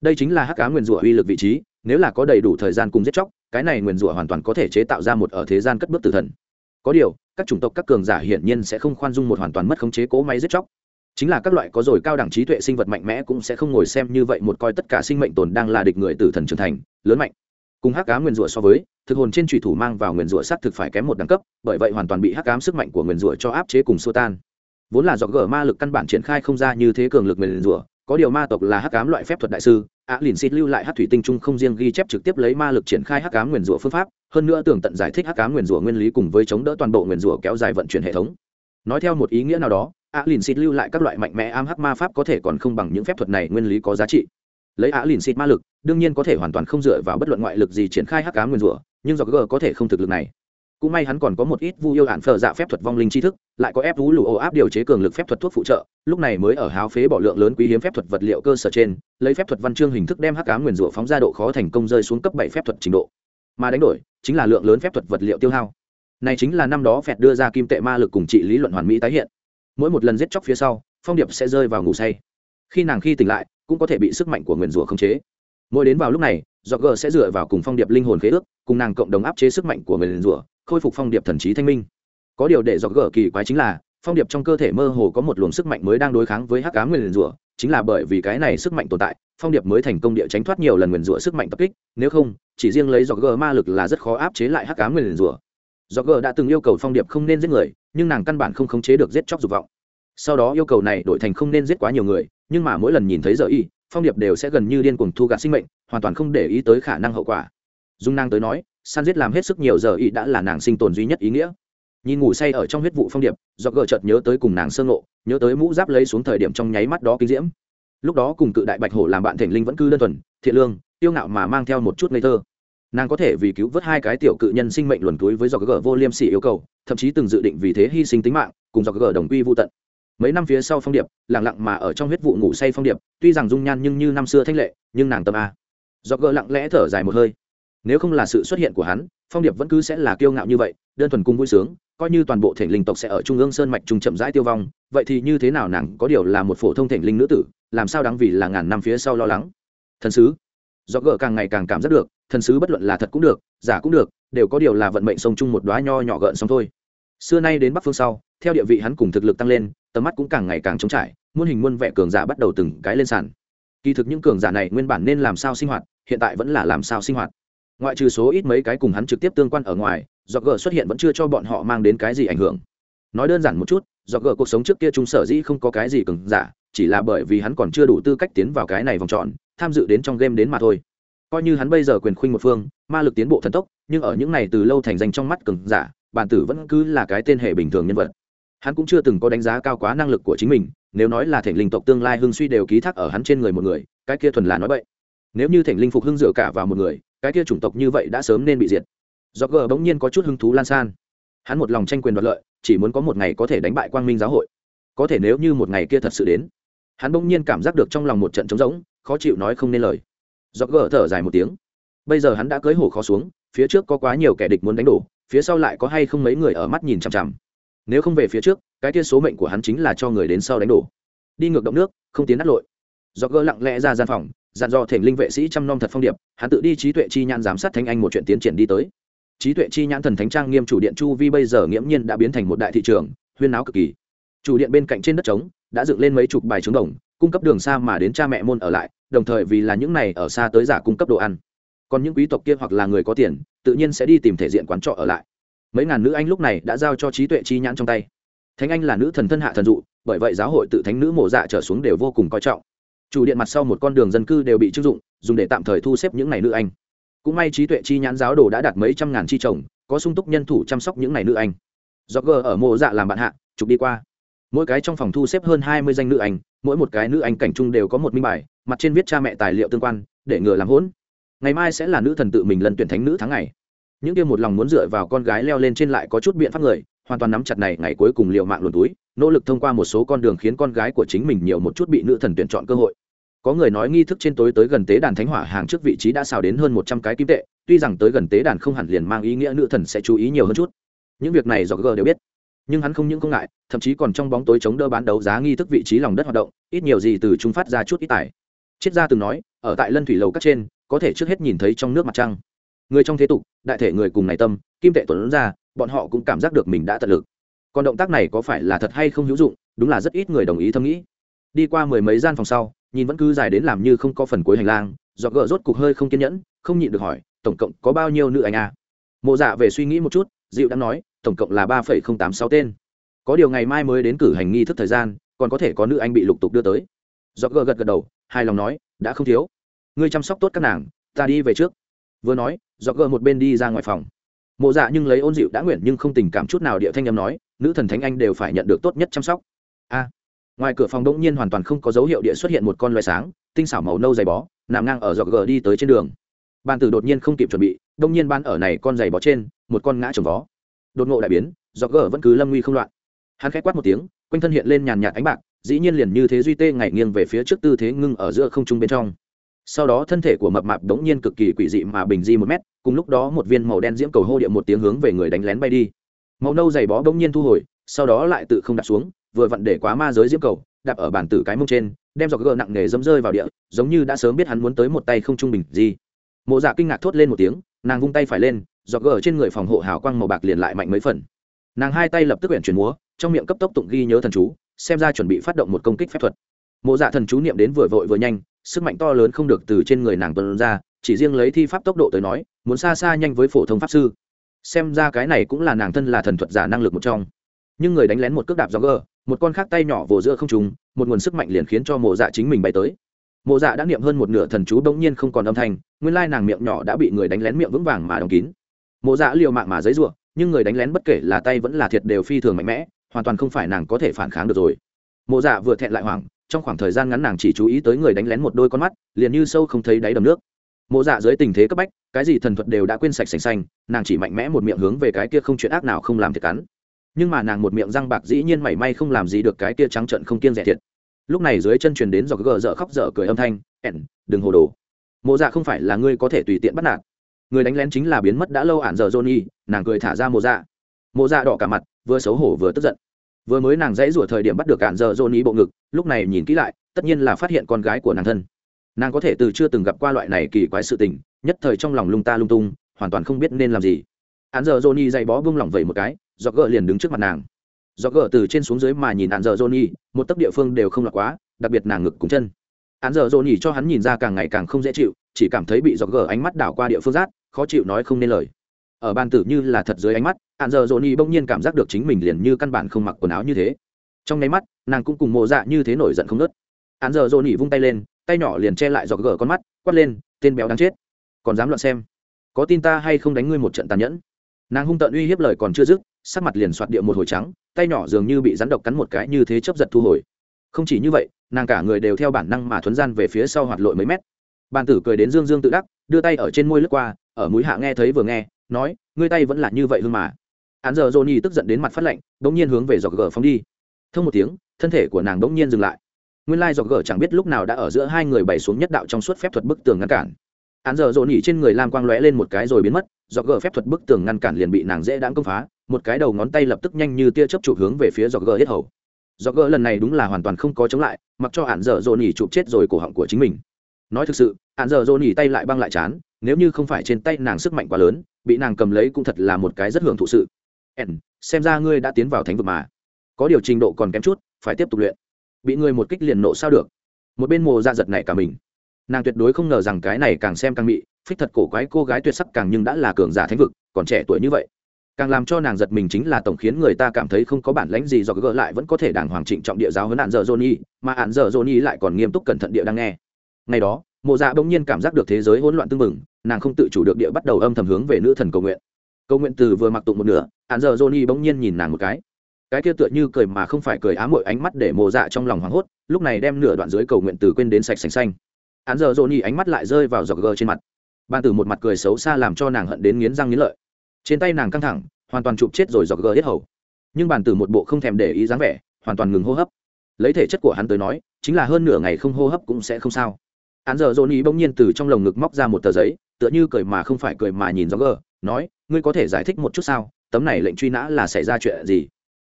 đây chính là hắc cá nguyền rủa uy lực vị trí, nếu là có đầy đủ thời gian cùng giết chóc, cái này nguyền rủa hoàn toàn có thể chế tạo ra một ở thế gian cất bước tử thần. Có điều, các chủng tộc, các cường giả hiển nhiên sẽ không khoan dung một hoàn toàn mất khống chế cố máy giết chóc. Chính là các loại có rồi cao đẳng trí tuệ sinh vật mạnh mẽ cũng sẽ không ngồi xem như vậy một coi tất cả sinh mệnh tồn đang là địch người tử thần trưởng thành, lớn mạnh. Cùng hắc cá nguyền rủa so với, thực hồn trên trùy thủ mang vào nguyền rủa sát thực phải kém một đẳng cấp, bởi vậy hoàn toàn bị hắc cám sức mạnh của nguyền rủa cho áp chế cùng xô tan. Vốn là do gở ma lực căn bản triển khai không ra như thế cường lực nguyền rủa có điều ma tộc là hắc ám loại phép thuật đại sư á lìn xịt lưu lại hát thủy tinh trung không riêng ghi chép trực tiếp lấy ma lực triển khai hắc cá nguyền rủa phương pháp, hơn nữa tưởng tận giải thích hắc cá nguyền rủa nguyên lý cùng với chống đỡ toàn bộ nguyền rủa kéo dài vận chuyển hệ thống. Nói theo một ý nghĩa nào đó á lìn xịt lưu lại các loại mạnh mẽ am hắc ma pháp có thể còn không bằng những phép thuật này nguyên lý có giá trị. Lấy á lìn xịt ma lực, đương nhiên có thể hoàn toàn không dựa vào bất luận ngoại lực gì triển khai hắc cá nguyền rủa, nhưng do g có thể không thực lực này cũng may hắn còn có một ít vu yêu hạn phở dạ phép thuật vong linh tri thức, lại có ép vú lụ ổ áp điều chế cường lực phép thuật thuốc phụ trợ, lúc này mới ở háo phế bỏ lượng lớn quý hiếm phép thuật vật liệu cơ sở trên, lấy phép thuật văn chương hình thức đem hắc cá nguyền rủa phóng ra độ khó thành công rơi xuống cấp bảy phép thuật trình độ. Mà đánh đổi, chính là lượng lớn phép thuật vật liệu tiêu hao. Này chính là năm đó phẹt đưa ra kim tệ ma lực cùng trị lý luận hoàn mỹ tái hiện. Mỗi một lần giết chóc phía sau, phong điệp sẽ rơi vào ngủ say. Khi nàng khi tỉnh lại, cũng có thể bị sức mạnh của nguyền rủa khống chế. Mỗi đến vào lúc này do g sẽ dựa vào cùng phong điệp linh hồn khế ước, cùng nàng cộng đồng áp chế sức mạnh của nguyền rủa khôi phục phong điệp thần trí thanh minh. Có điều để dọc g kỳ quái chính là, phong điệp trong cơ thể mơ hồ có một luồng sức mạnh mới đang đối kháng với hắc cá nguyền rủa, chính là bởi vì cái này sức mạnh tồn tại, phong điệp mới thành công địa tránh thoát nhiều lần nguyền rủa sức mạnh tập kích, nếu không, chỉ riêng lấy dọc g ma lực là rất khó áp chế lại hắc cá nguyền rủa. Dọc g đã từng yêu cầu phong điệp không nên giết người, nhưng nàng căn bản không khống chế được giết chóc dục vọng. Sau đó yêu cầu này đổi thành không nên giết quá nhiều người, nhưng mà mỗi lần nhìn thấy giờ y, phong điệp đều sẽ gần như điên cuồng thu gạt sinh mệnh, hoàn toàn không để ý tới khả năng hậu quả dung nàng tới nói, san giết làm hết sức nhiều giờ y đã là nàng sinh tồn duy nhất ý nghĩa. Nhìn ngủ say ở trong huyết vụ phong điệp do gờ chợt nhớ tới cùng nàng sơ ngộ, nhớ tới mũ giáp lấy xuống thời điểm trong nháy mắt đó kinh diễm. Lúc đó cùng cự đại bạch hổ làm bạn thỉnh linh vẫn cư đơn thuần, thiện lương, tiêu ngạo mà mang theo một chút ngây thơ. Nàng có thể vì cứu vớt hai cái tiểu cự nhân sinh mệnh luồn túi với do gờ vô liêm sỉ yêu cầu, thậm chí từng dự định vì thế hy sinh tính mạng, cùng do gờ đồng quy vô tận. Mấy năm phía sau phong điệp lẳng lặng mà ở trong huyết vụ ngủ say phong điệp, tuy rằng dung nhan nhưng như năm xưa thanh lệ, nhưng nàng tâm a. Do gờ lặng lẽ thở dài một hơi nếu không là sự xuất hiện của hắn, phong điệp vẫn cứ sẽ là kiêu ngạo như vậy, đơn thuần cung vui sướng, coi như toàn bộ thể linh tộc sẽ ở trung ương sơn mạch trung chậm rãi tiêu vong, vậy thì như thế nào nàng có điều là một phổ thông thể linh nữ tử, làm sao đáng vì là ngàn năm phía sau lo lắng? Thần sứ, do gỡ càng ngày càng cảm giác được, thần sứ bất luận là thật cũng được, giả cũng được, đều có điều là vận mệnh sông chung một đoá nho nhỏ gợn xong thôi. Xưa nay đến bắc phương sau, theo địa vị hắn cùng thực lực tăng lên, tầm mắt cũng càng ngày càng trống trải, muôn hình muôn vẻ cường giả bắt đầu từng cái lên sàn. Kỳ thực những cường giả này nguyên bản nên làm sao sinh hoạt, hiện tại vẫn là làm sao sinh hoạt ngoại trừ số ít mấy cái cùng hắn trực tiếp tương quan ở ngoài do gờ xuất hiện vẫn chưa cho bọn họ mang đến cái gì ảnh hưởng. Nói đơn giản một chút do gờ cuộc sống trước kia chúng sở dĩ không có cái gì cứng giả, chỉ là bởi vì hắn còn chưa đủ tư cách tiến vào cái này vòng tròn, tham dự đến trong game đến mà thôi. Coi như hắn bây giờ quyền khuynh một phương, ma lực tiến bộ thần tốc, nhưng ở những này từ lâu thành danh trong mắt cứng giả, bản tử vẫn cứ là cái tên hệ bình thường nhân vật. Hắn cũng chưa từng có đánh giá cao quá năng lực của chính mình, nếu nói là thể linh tộc tương lai hưng suy đều ký thác ở hắn trên người một người, cái kia thuần là nói vậy nếu như thể linh phục hưng dựa cả vào một người cái kia chủng tộc như vậy đã sớm nên bị diệt. Do gờ bỗng nhiên có chút hứng thú lan san. Hắn một lòng tranh quyền đoạt lợi, chỉ muốn có một ngày có thể đánh bại quang minh giáo hội. Có thể nếu như một ngày kia thật sự đến, hắn bỗng nhiên cảm giác được trong lòng một trận trống rỗng, khó chịu nói không nên lời. Do gờ thở dài một tiếng. Bây giờ hắn đã cưới hổ khó xuống, phía trước có quá nhiều kẻ địch muốn đánh đổ, phía sau lại có hay không mấy người ở mắt nhìn chằm chằm. Nếu không về phía trước, cái kia số mệnh của hắn chính là cho người đến sau đánh đổ. Đi ngược động nước, không tiến nát lội. Do gỡ lặng lẽ ra gian phòng dặn dò thềm linh vệ sĩ chăm nom thật phong điệp, hắn tự đi trí tuệ chi nhãn giám sát thánh anh một chuyện tiến triển đi tới. Trí tuệ chi nhãn thần thánh trang nghiêm chủ điện chu vi bây giờ nghiễm nhiên đã biến thành một đại thị trường, huyên náo cực kỳ. Chủ điện bên cạnh trên đất trống đã dựng lên mấy chục bài trứng đồng, cung cấp đường xa mà đến cha mẹ môn ở lại, đồng thời vì là những này ở xa tới giả cung cấp đồ ăn. Còn những quý tộc kia hoặc là người có tiền, tự nhiên sẽ đi tìm thể diện quán trọ ở lại. Mấy ngàn nữ anh lúc này đã giao cho trí tuệ chi nhãn trong tay. Thánh anh là nữ thần thân hạ thần dụ, bởi vậy giáo hội tự thánh nữ mộ dạ trở xuống đều vô cùng coi trọng chủ điện mặt sau một con đường dân cư đều bị chưng dụng, dùng để tạm thời thu xếp những ngày nữ anh. Cũng may trí tuệ chi nhãn giáo đồ đã đạt mấy trăm ngàn chi chồng, có sung túc nhân thủ chăm sóc những ngày nữ anh. Do g ở mộ dạ làm bạn hạ, chụp đi qua. Mỗi cái trong phòng thu xếp hơn hai mươi danh nữ anh, mỗi một cái nữ anh cảnh trung đều có một minh bài, mặt trên viết cha mẹ tài liệu tương quan, để ngừa làm hỗn. Ngày mai sẽ là nữ thần tự mình lần tuyển thánh nữ tháng ngày. Những kia một lòng muốn dựa vào con gái leo lên trên lại có chút biện pháp người, hoàn toàn nắm chặt này ngày cuối cùng liệu mạng luồn túi nỗ lực thông qua một số con đường khiến con gái của chính mình nhiều một chút bị nữ thần tuyển chọn cơ hội. Có người nói nghi thức trên tối tới gần tế đàn thánh hỏa hàng trước vị trí đã xào đến hơn một trăm cái kim tệ, tuy rằng tới gần tế đàn không hẳn liền mang ý nghĩa nữ thần sẽ chú ý nhiều hơn chút. Những việc này do g đều biết, nhưng hắn không những không ngại, thậm chí còn trong bóng tối chống đỡ bán đấu giá nghi thức vị trí lòng đất hoạt động, ít nhiều gì từ chúng phát ra chút ít tài. Triết gia từng nói, ở tại lân thủy lầu các trên, có thể trước hết nhìn thấy trong nước mặt trăng. Người trong thế tục, đại thể người cùng này tâm, kim tệ tuấn ra, bọn họ cũng cảm giác được mình đã tận lực còn động tác này có phải là thật hay không hữu dụng, đúng là rất ít người đồng ý thầm nghĩ. Đi qua mười mấy gian phòng sau, nhìn vẫn cứ dài đến làm như không có phần cuối hành lang do gỡ rốt cục hơi không kiên nhẫn, không nhịn được hỏi, tổng cộng có bao nhiêu nữ anh à? mộ dạ về suy nghĩ một chút, dịu đã nói, tổng cộng là ba phẩy không tám sáu tên. Có điều ngày mai mới đến cử hành nghi thức thời gian, còn có thể có nữ anh bị lục tục đưa tới. Do gỡ gật gật đầu hai lòng nói, đã không thiếu. Ngươi chăm sóc tốt các nàng, ta đi về trước. Vừa nói do gờ một bên đi ra ngoài phòng. Mộ dạ nhưng lấy ôn dịu đã nguyện nhưng không tình cảm chút nào địa thanh âm nói nữ thần thánh anh đều phải nhận được tốt nhất chăm sóc. A. Ngoài cửa phòng đống nhiên hoàn toàn không có dấu hiệu địa xuất hiện một con loài sáng, tinh xảo màu nâu dày bó, nằm ngang ở dọc gờ đi tới trên đường. Bàn tử đột nhiên không kịp chuẩn bị đông nhiên ban ở này con dày bó trên, một con ngã trồng vó. Đột ngộ đại biến, dọc gờ vẫn cứ lâm nguy không loạn. Hắn khẽ quát một tiếng, quanh thân hiện lên nhàn nhạt ánh bạc, dĩ nhiên liền như thế duy tê ngày nghiêng về phía trước tư thế ngưng ở giữa không trung bên trong. Sau đó thân thể của mập mạp đống nhiên cực kỳ quỷ dị mà bình di một mét, cùng lúc đó một viên màu đen diễm cầu hô địa một tiếng hướng về người đánh lén bay đi màu nâu dày bó đống nhiên thu hồi, sau đó lại tự không đặt xuống, vừa vặn để quá ma giới diễm cầu, đạp ở bàn tử cái mông trên, đem dọc gờ nặng nề dấm rơi vào địa, giống như đã sớm biết hắn muốn tới một tay không trung bình gì mộ dạ kinh ngạc thốt lên một tiếng, nàng vung tay phải lên dọc gờ trên người phòng hộ hào quang màu bạc liền lại mạnh mấy phần. Nàng hai tay lập tức quyển chuyển múa, trong miệng cấp tốc tụng ghi nhớ thần chú, xem ra chuẩn bị phát động một công kích phép thuật. Mộ dạ thần chú niệm đến vừa vội vừa nhanh, sức mạnh to lớn không được từ trên người nàng tuân ra, chỉ riêng lấy thi pháp tốc độ tới nói, muốn xa xa nhanh với phổ thông pháp sư xem ra cái này cũng là nàng thân là thần thuật giả năng lực một trong. Nhưng người đánh lén một cước đạp gió gờ, một con khác tay nhỏ vồ giữa không trùng một nguồn sức mạnh liền khiến cho mộ dạ chính mình bay tới. Mộ dạ đã niệm hơn một nửa thần chú bỗng nhiên không còn âm thanh, nguyên lai nàng miệng nhỏ đã bị người đánh lén miệng vững vàng mà đóng kín. Mộ dạ liều mạng mà giấy ruộng nhưng người đánh lén bất kể là tay vẫn là thiệt đều phi thường mạnh mẽ, hoàn toàn không phải nàng có thể phản kháng được rồi. Mộ dạ vừa thẹn lại hoảng, trong khoảng thời gian ngắn nàng chỉ chú ý tới người đánh lén một đôi con mắt, liền như sâu không thấy đáy đầm nước mộ dạ dưới tình thế cấp bách, cái gì thần thuật đều đã quên sạch sành xanh nàng chỉ mạnh mẽ một miệng hướng về cái kia không chuyện ác nào không làm thiệt cắn. Nhưng mà nàng một miệng răng bạc dĩ nhiên mảy may không làm gì được cái kia trắng trận không kiên rẻ thiệt. Lúc này dưới chân truyền đến giò gờ dở khóc dở cười âm thanh ẻn đừng hồ đồ. Mộ dạ không phải là ngươi có thể tùy tiện bắt nạt. Người đánh lén chính là biến mất đã lâu ản giờ johnny, nàng cười thả ra mộ dạ. Mộ dạ đỏ cả mặt, vừa xấu hổ vừa tức giận. Vừa mới nàng dãy rủa thời điểm bắt được ản giờ johnny bộ ngực, lúc này nhìn kỹ lại, tất nhiên là phát hiện con gái của nàng thân nàng có thể từ chưa từng gặp qua loại này kỳ quái sự tình, nhất thời trong lòng lung ta lung tung, hoàn toàn không biết nên làm gì. Hắn giờ johnny dày bó vung lỏng vẩy một cái do gỡ liền đứng trước mặt nàng. Do gỡ từ trên xuống dưới mà nhìn hắn giờ johnny, một tấc địa phương đều không lọt quá, đặc biệt nàng ngực cùng chân. Hắn giờ johnny cho hắn nhìn ra càng ngày càng không dễ chịu, chỉ cảm thấy bị do gỡ ánh mắt đảo qua địa phương rát, khó chịu nói không nên lời. Ở ban tử như là thật dưới ánh mắt hắn giờ johnny bỗng nhiên cảm giác được chính mình liền như căn bản không mặc quần áo như thế. Trong nháy mắt, nàng cũng cùng mộ dạ như thế nổi giận không nớt hắn giờ johnny vung tay lên tay nhỏ liền che lại giọt gở con mắt, quát lên, tên béo đáng chết, còn dám loạn xem. Có tin ta hay không đánh ngươi một trận tàn nhẫn? Nàng hung tợn uy hiếp lời còn chưa dứt, sắc mặt liền soạt địa một hồi trắng, tay nhỏ dường như bị rắn độc cắn một cái như thế chấp giật thu hồi. Không chỉ như vậy, nàng cả người đều theo bản năng mà thuấn gian về phía sau hoạt lội mấy mét. Bàn tử cười đến dương dương tự đắc, đưa tay ở trên môi lướt qua, ở mũi hạ nghe thấy vừa nghe, nói, ngươi tay vẫn là như vậy hương mà. Hắn giờ johnny tức giận đến mặt phát lạnh bỗng nhiên hướng về dọc gờ phóng đi. Thông một tiếng, thân thể của nàng bỗng nhiên dừng lại nguyên lai dọc gờ chẳng biết lúc nào đã ở giữa hai người bày xuống nhất đạo trong suốt phép thuật bức tường ngăn cản. Án giờ dồn nhỉ trên người lam quang lóe lên một cái rồi biến mất, dọc gờ phép thuật bức tường ngăn cản liền bị nàng dễ đãng công phá, một cái đầu ngón tay lập tức nhanh như tia chớp chụp hướng về phía dọc gờ hết hầu. Dọc gờ lần này đúng là hoàn toàn không có chống lại, mặc cho án giờ dồn nhỉ chụp chết rồi cổ họng của chính mình. Nói thực sự, án giờ dồn nhỉ tay lại băng lại chán, nếu như không phải trên tay nàng sức mạnh quá lớn, bị nàng cầm lấy cũng thật là một cái rất hưởng thụ sự. Ẻn xem ra ngươi đã tiến vào thánh vực mà. Có điều trình độ còn kém chút, phải tiếp tục luyện bị người một kích liền nộ sao được. Một bên mồ ra giật này cả mình. Nàng tuyệt đối không ngờ rằng cái này càng xem càng mị, phích thật cổ quái cô gái tuyệt sắc càng nhưng đã là cường giả thánh vực, còn trẻ tuổi như vậy. Càng làm cho nàng giật mình chính là tổng khiến người ta cảm thấy không có bản lãnh gì do gỡ lại vẫn có thể đàng hoàng trịnh trọng địa giáo hơn hạn dở johnny mà hạn dở johnny lại còn nghiêm túc cẩn thận địa đang nghe. Ngày đó mộ dạ bỗng nhiên cảm giác được thế giới hỗn loạn tưng bừng, nàng không tự chủ được địa bắt đầu âm thầm hướng về nữ thần cầu nguyện. Cầu nguyện từ vừa mặc tụng một nửa hạn dở johnny bỗng nhiên nhìn nàng một cái cái kia tựa như cười mà không phải cười ám mội ánh mắt để mồ dạ trong lòng hoảng hốt, lúc này đem nửa đoạn dưới cầu nguyện từ quên đến sạch sành xanh. Hắn giờ dồn nhì ánh mắt lại rơi vào giọt gờ trên mặt. Ban tử một mặt cười xấu xa làm cho nàng hận đến nghiến răng nghiến lợi. Trên tay nàng căng thẳng, hoàn toàn chụp chết rồi giọt gờ hết hầu. Nhưng bàn tử một bộ không thèm để ý dáng vẻ, hoàn toàn ngừng hô hấp. Lấy thể chất của hắn tới nói, chính là hơn nửa ngày không hô hấp cũng sẽ không sao. Hắn giờ dồn ý bỗng nhiên từ trong lồng ngực móc ra một tờ giấy, tựa như cười mà không phải cười mà nhìn gió gờ, nói, ngươi có thể giải thích một chút sao? Tấm này lệnh truy nã là xảy ra chuyện gì?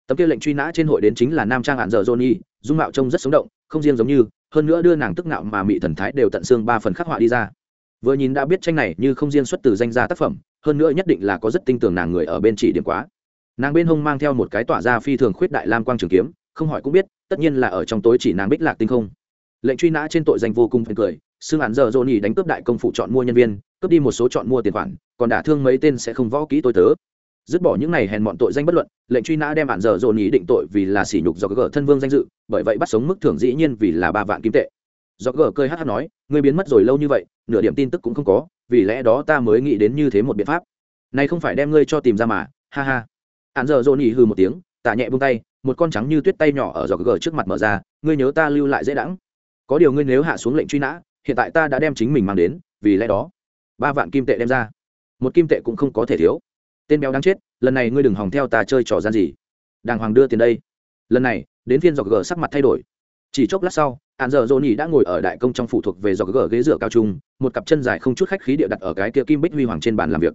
Tấm kia lệnh truy nã trên hội đến chính là nam trang hạn dở johnny, dung mạo trông rất sống động, không riêng giống như, hơn nữa đưa nàng tức nạo mà mị thần thái đều tận xương ba phần khắc họa đi ra. Vừa nhìn đã biết tranh này như không riêng xuất từ danh gia tác phẩm, hơn nữa nhất định là có rất tinh tường nàng người ở bên chỉ điểm quá. Nàng bên hông mang theo một cái tỏa ra phi thường khuyết đại lam quang trường kiếm, không hỏi cũng biết, tất nhiên là ở trong tối chỉ nàng bích lạc tinh không. Lệnh truy nã trên tội danh vô cùng phấn cười, xương án giờ johnny đánh cướp đại công phụ chọn mua nhân viên, cướp đi một số chọn mua tiền khoản, còn đả thương mấy tên sẽ không võ kỹ tôi tớ dứt bỏ những này hèn mọn tội danh bất luận, lệnh truy nã đem bạn giờ dồn ý định tội vì là sỉ nhục do gờ thân vương danh dự, bởi vậy bắt sống mức thưởng dĩ nhiên vì là ba vạn kim tệ. Do gờ cơi hát nói, ngươi biến mất rồi lâu như vậy, nửa điểm tin tức cũng không có, vì lẽ đó ta mới nghĩ đến như thế một biện pháp. Này không phải đem ngươi cho tìm ra mà, ha ha. Hạn giờ dồn ý hư một tiếng tạ nhẹ buông tay, một con trắng như tuyết tay nhỏ ở giọt gờ trước mặt mở ra, ngươi nhớ ta lưu lại dễ đãng. Có điều ngươi nếu hạ xuống lệnh truy nã, hiện tại ta đã đem chính mình mang đến, vì lẽ đó, ba vạn kim tệ đem ra. Một kim tệ cũng không có thể thiếu tên béo đáng chết, lần này ngươi đừng hòng theo ta chơi trò gian gì. Đàng hoàng đưa tiền đây. Lần này, đến phiên dọc gờ sắc mặt thay đổi. Chỉ chốc lát sau hạn dợ dồn nhỉ đã ngồi ở đại công trong phụ thuộc về dọc gờ ghế dựa cao trung, một cặp chân dài không chút khách khí địa đặt ở cái kia kim bích huy hoàng trên bàn làm việc.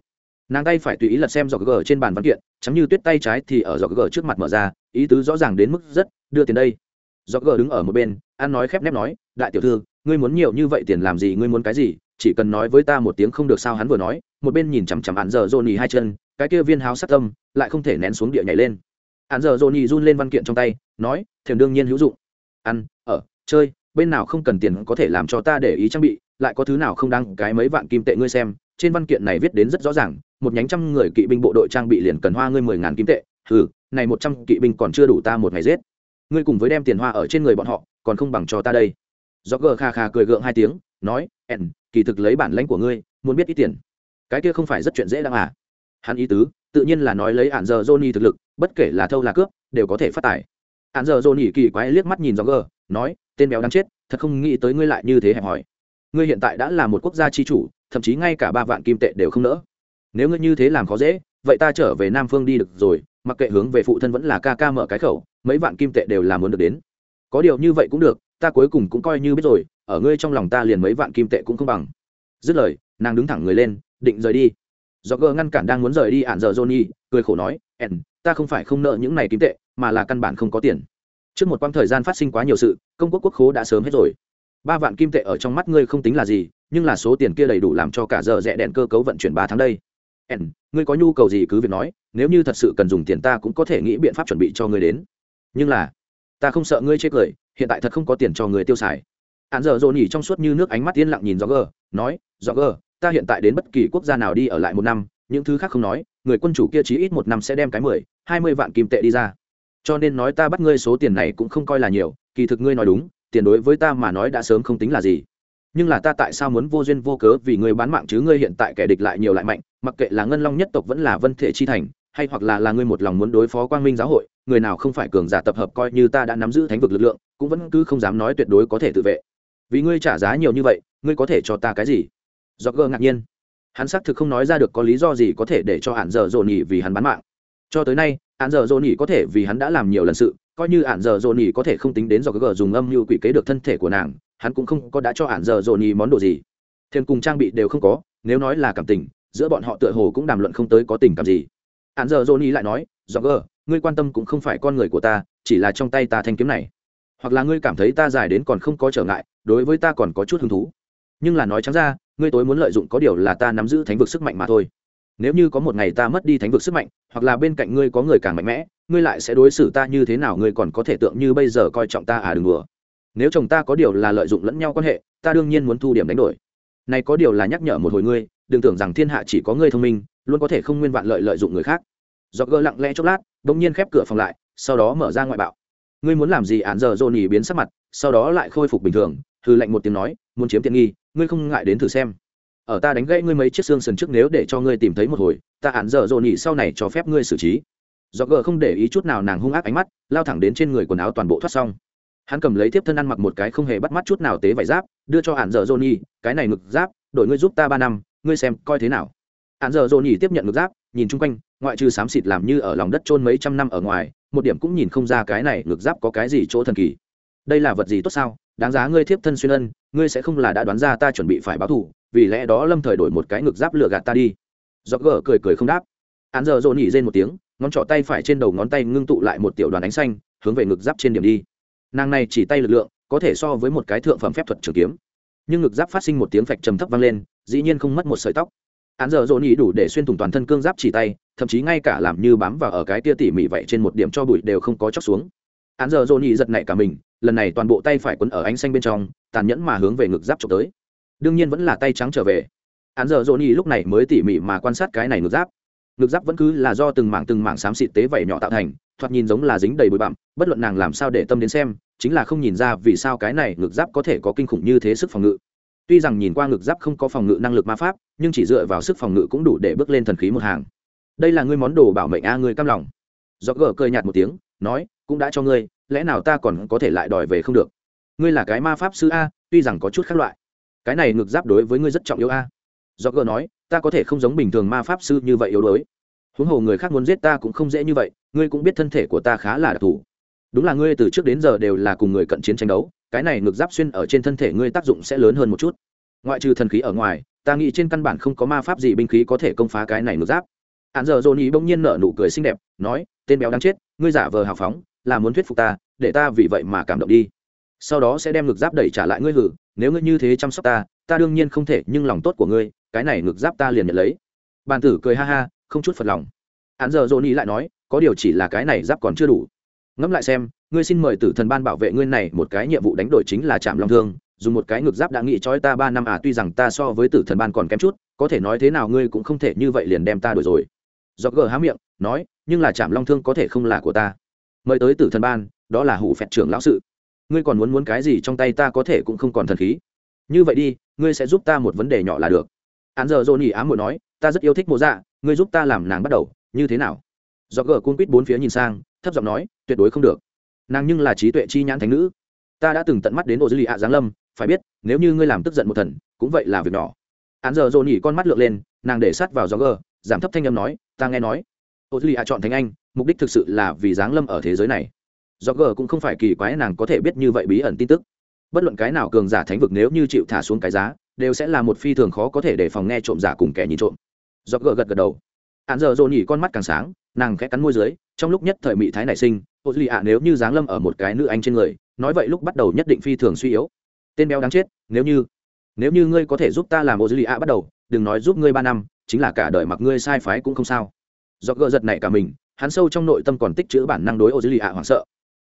Nàng tay phải tùy ý lật xem dọc gờ trên bàn văn kiện chắm như tuyết tay trái thì ở dọc gờ trước mặt mở ra, ý tứ rõ ràng đến mức rất, đưa tiền đây. Dọc gờ đứng ở một bên an nói khép nép nói, đại tiểu thư, ngươi muốn nhiều như vậy tiền làm gì, ngươi muốn cái gì? Chỉ cần nói với ta một tiếng không được sao? Hắn vừa nói, một bên nhìn chằm chằm hạn dợ dồn nhỉ hai chân cái kia viên háo sát tâm lại không thể nén xuống địa nhảy lên. Hạn giờ dồn nhì run lên văn kiện trong tay, nói, thềm đương nhiên hữu dụng. Ăn, ở, chơi, bên nào không cần tiền có thể làm cho ta để ý trang bị, lại có thứ nào không đáng, cái mấy vạn kim tệ ngươi xem. Trên văn kiện này viết đến rất rõ ràng, một nhánh trăm người kỵ binh bộ đội trang bị liền cần hoa ngươi mười ngàn kim tệ. Ừ này một trăm kỵ binh còn chưa đủ ta một ngày giết. Ngươi cùng với đem tiền hoa ở trên người bọn họ, còn không bằng cho ta đây. Do gờ kha kha cười gượng hai tiếng, nói ẹn kỳ thực lấy bản lãnh của ngươi, muốn biết ít tiền. Cái kia không phải rất chuyện dễ đăng à hắn ý tứ, tự nhiên là nói lấy ạn giờ johnny thực lực, bất kể là thâu là cướp, đều có thể phát tài. Ạn giờ johnny kỳ quái liếc mắt nhìn do gờ, nói, tên béo đáng chết, thật không nghĩ tới ngươi lại như thế hẹp hỏi ngươi hiện tại đã là một quốc gia tri chủ, thậm chí ngay cả ba vạn kim tệ đều không nỡ. Nếu ngươi như thế làm khó dễ, vậy ta trở về nam phương đi được rồi, mặc kệ hướng về phụ thân vẫn là ca ca mở cái khẩu, mấy vạn kim tệ đều là muốn được đến. Có điều như vậy cũng được, ta cuối cùng cũng coi như biết rồi, ở ngươi trong lòng ta liền mấy vạn kim tệ cũng không bằng. Dứt lời, nàng đứng thẳng người lên, định rời đi do gờ ngăn cản đang muốn rời đi ạn giờ johnny, cười khổ nói ẻn ta không phải không nợ những này kim tệ, mà là căn bản không có tiền. Trước một quãng thời gian phát sinh quá nhiều sự, công quốc quốc khố đã sớm hết rồi. Ba vạn kim tệ ở trong mắt ngươi không tính là gì, nhưng là số tiền kia đầy đủ làm cho cả giờ rẽ đèn cơ cấu vận chuyển ba tháng đây. Ẻn ngươi có nhu cầu gì cứ việc nói, nếu như thật sự cần dùng tiền ta cũng có thể nghĩ biện pháp chuẩn bị cho ngươi đến. Nhưng là, ta không sợ ngươi chê cười, hiện tại thật không có tiền cho người tiêu xài. Hạn giờ dồn nhỉ trong suốt như nước ánh mắt yên lặng nhìn do gờ nói do gờ ta hiện tại đến bất kỳ quốc gia nào đi ở lại một năm, những thứ khác không nói, người quân chủ kia chí ít một năm sẽ đem cái mười, hai mươi vạn kim tệ đi ra. Cho nên nói ta bắt ngươi số tiền này cũng không coi là nhiều, kỳ thực ngươi nói đúng, tiền đối với ta mà nói đã sớm không tính là gì. Nhưng là ta tại sao muốn vô duyên vô cớ vì ngươi bán mạng chứ ngươi hiện tại kẻ địch lại nhiều lại mạnh, mặc kệ là ngân long nhất tộc vẫn là vân thể chi thành, hay hoặc là là ngươi một lòng muốn đối phó quang minh giáo hội, người nào không phải cường giả tập hợp coi như ta đã nắm giữ thánh vực lực lượng, cũng vẫn cứ không dám nói tuyệt đối có thể tự vệ. Vì ngươi trả giá nhiều như vậy, ngươi có thể cho ta cái gì? Do gơ ngạc nhiên. Hắn xác thực không nói ra được có lý do gì có thể để cho hạn dở dồn nhỉ vì hắn bán mạng. Cho tới nay hạn dở dồn nhỉ có thể vì hắn đã làm nhiều lần sự, coi như hạn dở dồn nhỉ có thể không tính đến do gờ dùng âm mưu quỷ kế được thân thể của nàng, hắn cũng không có đã cho hạn dở dồn nhỉ món đồ gì. Thêm cùng trang bị đều không có, nếu nói là cảm tình, giữa bọn họ tựa hồ cũng đàm luận không tới có tình cảm gì. Hạn dở dồn nhỉ lại nói, do gờ ngươi quan tâm cũng không phải con người của ta, chỉ là trong tay ta thanh kiếm này. Hoặc là ngươi cảm thấy ta dài đến còn không có trở ngại, đối với ta còn có chút hứng thú. Nhưng là nói trắng ra ngươi tối muốn lợi dụng có điều là ta nắm giữ thánh vực sức mạnh mà thôi. Nếu như có một ngày ta mất đi thánh vực sức mạnh, hoặc là bên cạnh ngươi có người càng mạnh mẽ, ngươi lại sẽ đối xử ta như thế nào, ngươi còn có thể tượng như bây giờ coi trọng ta à đừng đùa. Nếu chồng ta có điều là lợi dụng lẫn nhau quan hệ, ta đương nhiên muốn thu điểm đánh đổi. Này có điều là nhắc nhở một hồi ngươi, đừng tưởng rằng thiên hạ chỉ có ngươi thông minh, luôn có thể không nguyên vạn lợi lợi dụng người khác. Do gơ lặng lẽ chốc lát bỗng nhiên khép cửa phòng lại, sau đó mở ra ngoại bạo. Ngươi muốn làm gì? Án giờ dồn nhì biến sắc mặt, sau đó lại khôi phục bình thường hư lệnh một tiếng nói muốn chiếm tiện nghi, ngươi không ngại đến thử xem. Ở ta đánh gãy ngươi mấy chiếc xương sần trước nếu để cho ngươi tìm thấy một hồi, ta hạn giờ dồn nhị sau này cho phép ngươi xử trí. Do gờ không để ý chút nào nàng hung ác ánh mắt, lao thẳng đến trên người quần áo toàn bộ thoát xong. Hắn cầm lấy tiếp thân ăn mặc một cái không hề bắt mắt chút nào tế vải giáp, đưa cho hạn giờ dồn nhị cái này ngực giáp, đổi ngươi giúp ta ba năm, ngươi xem coi thế nào. Hạn giờ dồn nhị tiếp nhận ngực giáp, nhìn chung quanh, ngoại trừ xám xịt làm như ở lòng đất trôn mấy trăm năm ở ngoài, một điểm cũng nhìn không ra cái này ngực giáp có cái gì chỗ thần kỳ. Đây là vật gì tốt sao? Đáng giá ngươi thiếp thân xuyên ân, ngươi sẽ không là đã đoán ra ta chuẩn bị phải báo thù, vì lẽ đó lâm thời đổi một cái ngực giáp lừa gạt ta đi. Do gờ cười cười không đáp. Hắn giờ dồn nhỉ rên một tiếng, ngón trỏ tay phải trên đầu ngón tay ngưng tụ lại một tiểu đoàn ánh xanh, hướng về ngực giáp trên điểm đi. Nàng này chỉ tay lực lượng, có thể so với một cái thượng phẩm phép thuật trường kiếm. Nhưng ngực giáp phát sinh một tiếng phạch trầm thấp vang lên, dĩ nhiên không mất một sợi tóc. Hắn giờ dồn nhỉ đủ để xuyên thủng toàn thân cương giáp chỉ tay, thậm chí ngay cả làm như bám vào ở cái tia tỉ mỉ vậy trên một điểm cho bụi đều không có chóc xuống án giờ dồn nhỉ giật nảy cả mình, lần này toàn bộ tay phải quấn ở ánh xanh bên trong, tàn nhẫn mà hướng về ngực giáp trộm tới. Đương nhiên vẫn là tay trắng trở về. Án giờ dồn nhỉ lúc này mới tỉ mỉ mà quan sát cái này ngực giáp. Ngực giáp vẫn cứ là do từng mảng từng mảng xám xịt tế vảy nhỏ tạo thành, thoạt nhìn giống là dính đầy bụi bặm, bất luận nàng làm sao để tâm đến xem, chính là không nhìn ra vì sao cái này ngực giáp có thể có kinh khủng như thế sức phòng ngự. Tuy rằng nhìn qua ngực giáp không có phòng ngự năng lực ma pháp, nhưng chỉ dựa vào sức phòng ngự cũng đủ để bước lên thần khí một hàng. Đây là ngươi món đồ bảo mệnh a, ngươi cam lòng. Do gờ cười nhạt một tiếng, nói cũng đã cho ngươi, lẽ nào ta còn có thể lại đòi về không được? Ngươi là cái ma pháp sư a, tuy rằng có chút khác loại. Cái này ngược giáp đối với ngươi rất trọng yếu a. Do gờ nói, ta có thể không giống bình thường ma pháp sư như vậy yếu đuối. Huống hồ người khác muốn giết ta cũng không dễ như vậy, ngươi cũng biết thân thể của ta khá là đặc thù. Đúng là ngươi từ trước đến giờ đều là cùng người cận chiến tranh đấu, cái này ngược giáp xuyên ở trên thân thể ngươi tác dụng sẽ lớn hơn một chút. Ngoại trừ thần khí ở ngoài, ta nghĩ trên căn bản không có ma pháp gì binh khí có thể công phá cái này ngược giáp. Hạn giờ dồn ý bỗng nhiên nở nụ cười xinh đẹp, nói, tên béo đáng chết, ngươi giả vờ hào phóng là muốn thuyết phục ta, để ta vì vậy mà cảm động đi. Sau đó sẽ đem ngực giáp đẩy trả lại ngươi hử, nếu ngươi như thế chăm sóc ta ta đương nhiên không thể, nhưng lòng tốt của ngươi, cái này ngực giáp ta liền nhận lấy. Bàn tử cười ha ha, không chút phật lòng. Hắn giờ dồn ý lại nói, có điều chỉ là cái này giáp còn chưa đủ. Ngẫm lại xem, ngươi xin mời tử thần ban bảo vệ ngươi này, một cái nhiệm vụ đánh đổi chính là chạm long thương, dùng một cái ngực giáp đã nghĩ trói ta ba năm à tuy rằng ta so với tử thần ban còn kém chút, có thể nói thế nào ngươi cũng không thể như vậy liền đem ta đổi rồi. Do gờ há miệng, nói, nhưng là chạm long thương có thể không là của ta mời tới tử thần ban, đó là hủ phẹt trưởng lão sự. Ngươi còn muốn muốn cái gì trong tay ta có thể cũng không còn thần khí. Như vậy đi, ngươi sẽ giúp ta một vấn đề nhỏ là được. Hắn giờ dồn nhỉ ám muội nói, ta rất yêu thích mộ dạ ngươi giúp ta làm nàng bắt đầu, như thế nào? Do gờ cung quýt bốn phía nhìn sang, thấp giọng nói, tuyệt đối không được. Nàng nhưng là trí tuệ chi nhãn thánh nữ. Ta đã từng tận mắt đến ô dư lì ạ giáng lâm, phải biết, nếu như ngươi làm tức giận một thần, cũng vậy là việc nhỏ. Hắn giờ dồn nhỉ con mắt lượn lên, nàng để sát vào do gờ giảm thấp thanh âm nói, ta nghe nói ô dư lì ạ chọn thánh anh mục đích thực sự là vì giáng lâm ở thế giới này. Do g cũng không phải kỳ quái nàng có thể biết như vậy bí ẩn tin tức. Bất luận cái nào cường giả thánh vực nếu như chịu thả xuống cái giá, đều sẽ là một phi thường khó có thể để phòng nghe trộm giả cùng kẻ nhìn trộm. Do g gật gật đầu. Hạn giờ dồn nhỉ con mắt càng sáng, nàng khẽ cắn môi dưới, trong lúc nhất thời mỹ thái nảy sinh, ô duy ạ, nếu như giáng lâm ở một cái nữ anh trên người, nói vậy lúc bắt đầu nhất định phi thường suy yếu. Tên béo đáng chết, nếu như nếu như ngươi có thể giúp ta làm ô duy ạ bắt đầu, đừng nói giúp ngươi ba năm, chính là cả đời mặc ngươi sai phái cũng không sao. Do gợ giật này cả mình hắn sâu trong nội tâm còn tích chữ bản năng đối ô duy ạ hoảng sợ.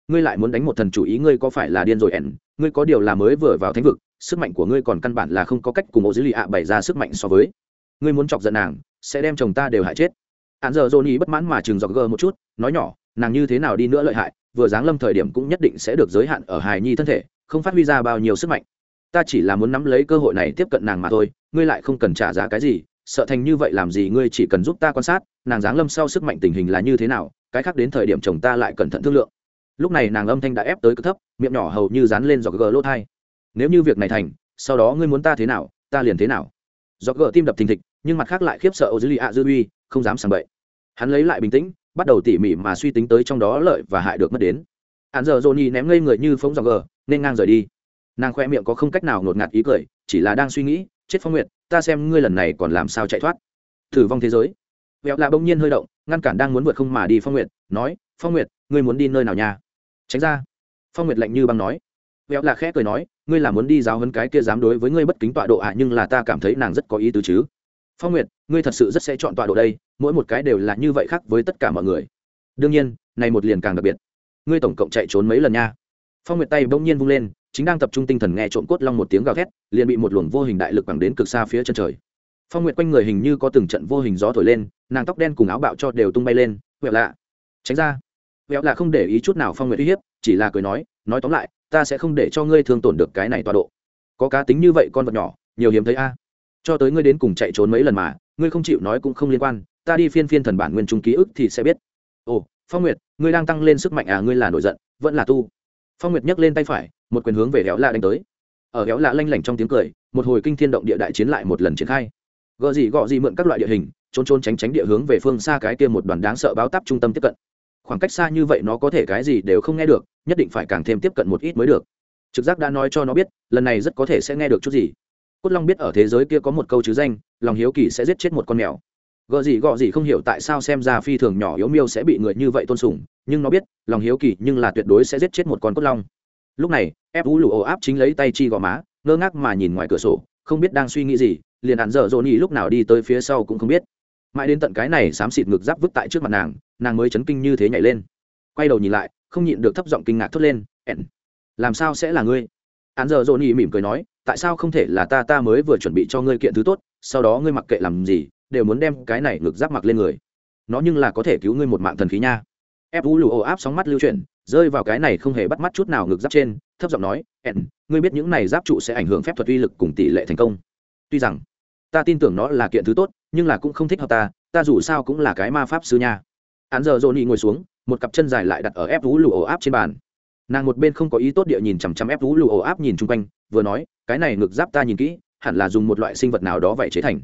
Ngươi lại muốn đánh một thần chủ ý, ngươi có phải là điên rồi ẻn? Ngươi có điều là mới vừa vào thánh vực, sức mạnh của ngươi còn căn bản là không có cách cùng ô duy ạ bày ra sức mạnh so với. Ngươi muốn chọc giận nàng, sẽ đem chồng ta đều hại chết. Hạn giờ dồn ý bất mãn mà chừng dọc gờ một chút, nói nhỏ, nàng như thế nào đi nữa lợi hại, vừa giáng lâm thời điểm cũng nhất định sẽ được giới hạn ở hài nhi thân thể, không phát huy ra bao nhiêu sức mạnh. Ta chỉ là muốn nắm lấy cơ hội này tiếp cận nàng mà thôi, ngươi lại không cần trả giá cái gì, sợ thành như vậy làm gì ngươi chỉ cần giúp ta quan sát nàng giáng lâm sau sức mạnh tình hình là như thế nào, cái khác đến thời điểm chồng ta lại cẩn thận thương lượng. Lúc này nàng âm thanh đã ép tới cực thấp, miệng nhỏ hầu như dán lên dọc gờ lỗ thai. Nếu như việc này thành, sau đó ngươi muốn ta thế nào, ta liền thế nào. Dọc gờ tim đập thình thịch, nhưng mặt khác lại khiếp sợ ô dư lì ạ dư uy, không dám sàng bậy. Hắn lấy lại bình tĩnh, bắt đầu tỉ mỉ mà suy tính tới trong đó lợi và hại được mất đến. Hắn giờ dồn nhì ném ngây người như phóng dọc gờ, nên ngang rời đi. Nàng khoe miệng có không cách nào ngột ngạt ý cười, chỉ là đang suy nghĩ, chết phong nguyệt, ta xem ngươi lần này còn làm sao chạy thoát. Thử vong thế giới vẹo lạ bỗng nhiên hơi động ngăn cản đang muốn vượt không mà đi phong nguyệt nói phong nguyệt ngươi muốn đi nơi nào nha? Tránh ra. Phong nguyệt lạnh như băng nói. Vẹo lạ khẽ cười nói ngươi là muốn đi giáo hấn cái kia dám đối với ngươi bất kính tọa độ ạ à, nhưng là ta cảm thấy nàng rất có ý tứ chứ. Phong nguyệt ngươi thật sự rất sẽ chọn tọa độ đây mỗi một cái đều là như vậy khác với tất cả mọi người. Đương nhiên này một liền càng đặc biệt. Ngươi tổng cộng chạy trốn mấy lần nha? Phong nguyệt tay bỗng nhiên vung lên chính đang tập trung tinh thần nghe trộm cốt long một tiếng gào thét liền bị một luồng vô hình đại lực bằng đến cực xa phía chân trời phong nguyệt quanh người hình như có từng trận vô hình gió thổi lên nàng tóc đen cùng áo bạo cho đều tung bay lên huệ lạ tránh ra huệ lạ không để ý chút nào phong nguyệt uy hiếp chỉ là cười nói nói tóm lại ta sẽ không để cho ngươi thương tổn được cái này tọa độ có cá tính như vậy con vật nhỏ nhiều hiếm thấy a cho tới ngươi đến cùng chạy trốn mấy lần mà ngươi không chịu nói cũng không liên quan ta đi phiên phiên thần bản nguyên trung ký ức thì sẽ biết ồ phong nguyệt ngươi đang tăng lên sức mạnh à ngươi là nổi giận vẫn là tu phong nguyệt nhấc lên tay phải một quyền hướng về héo lạ đánh tới ở héo lạ lanh lảnh trong tiếng cười một hồi kinh thiên động địa đại chiến lại một lần triển khai gợ gì gọ gì mượn các loại địa hình, trốn trốn tránh tránh địa hướng về phương xa cái kia một đoàn đáng sợ báo tắp trung tâm tiếp cận. Khoảng cách xa như vậy nó có thể cái gì đều không nghe được, nhất định phải càng thêm tiếp cận một ít mới được. Trực giác đã nói cho nó biết, lần này rất có thể sẽ nghe được chút gì. Cốt long biết ở thế giới kia có một câu chứ danh, lòng hiếu kỳ sẽ giết chết một con mèo. Gợ gì gọ gì không hiểu tại sao xem ra phi thường nhỏ yếu miêu sẽ bị người như vậy tôn sùng, nhưng nó biết, lòng hiếu kỳ nhưng là tuyệt đối sẽ giết chết một con cốt long. Lúc này ép vũ lụ ồ áp chính lấy tay chi gò má, ngơ ngác mà nhìn ngoài cửa sổ, không biết đang suy nghĩ gì liền hạn dở dồn nhỉ lúc nào đi tới phía sau cũng không biết. Mãi đến tận cái này xám xịt ngực giáp vứt tại trước mặt nàng nàng mới chấn kinh như thế nhảy lên. Quay đầu nhìn lại không nhịn được thấp giọng kinh ngạc thốt lên ẹn, làm sao sẽ là ngươi? Hạn dở dồn nhỉ mỉm cười nói tại sao không thể là ta ta mới vừa chuẩn bị cho ngươi kiện thứ tốt sau đó ngươi mặc kệ làm gì đều muốn đem cái này ngực giáp mặc lên người. Nó nhưng là có thể cứu ngươi một mạng thần khí nha. Ép vũ lụ ổ áp sóng mắt lưu chuyển rơi vào cái này không hề bắt mắt chút nào ngực giáp trên thấp giọng nói ẹn, ngươi biết những này giáp trụ sẽ ảnh hưởng phép thuật uy lực cùng tỷ lệ thành công tuy rằng, ta tin tưởng nó là kiện thứ tốt, nhưng là cũng không thích hợp ta ta dù sao cũng là cái ma pháp sư nha. Hắn giờ dồn nhị ngồi xuống, một cặp chân dài lại đặt ở ép vũ lụ ổ áp trên bàn. Nàng một bên không có ý tốt địa nhìn chằm chằm ép vũ lụ ổ áp nhìn chung quanh, vừa nói, cái này ngực giáp ta nhìn kỹ, hẳn là dùng một loại sinh vật nào đó vậy chế thành.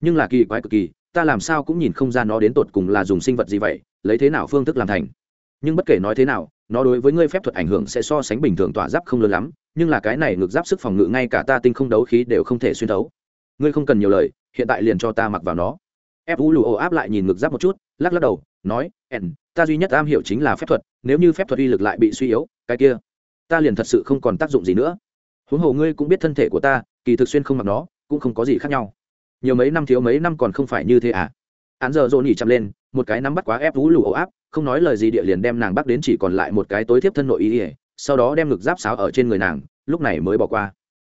Nhưng là kỳ quái cực kỳ, ta làm sao cũng nhìn không ra nó đến tột cùng là dùng sinh vật gì vậy, lấy thế nào phương thức làm thành. Nhưng bất kể nói thế nào, nó đối với ngươi phép thuật ảnh hưởng sẽ so sánh bình thường tỏa giáp không lớn lắm, nhưng là cái này ngược giáp sức phòng ngự ngay cả ta tinh không đấu khí đều không thể xuyên thấu ngươi không cần nhiều lời, hiện tại liền cho ta mặc vào nó. Ép vũ lù ồ áp lại nhìn ngược giáp một chút, lắc lắc đầu, nói, ẻn, ta duy nhất am hiểu chính là phép thuật, nếu như phép thuật uy lực lại bị suy yếu, cái kia, ta liền thật sự không còn tác dụng gì nữa. Huống hồ ngươi cũng biết thân thể của ta, kỳ thực xuyên không mặc nó, cũng không có gì khác nhau. Nhiều mấy năm thiếu mấy năm còn không phải như thế à? Án giờ dồn nhỉ chậm lên, một cái nắm bắt quá ép vũ lù ổ áp, không nói lời gì địa liền đem nàng bắt đến chỉ còn lại một cái tối thiếp thân nội ý ỉa sau đó đem ngực giáp sáo ở trên người nàng, lúc này mới bỏ qua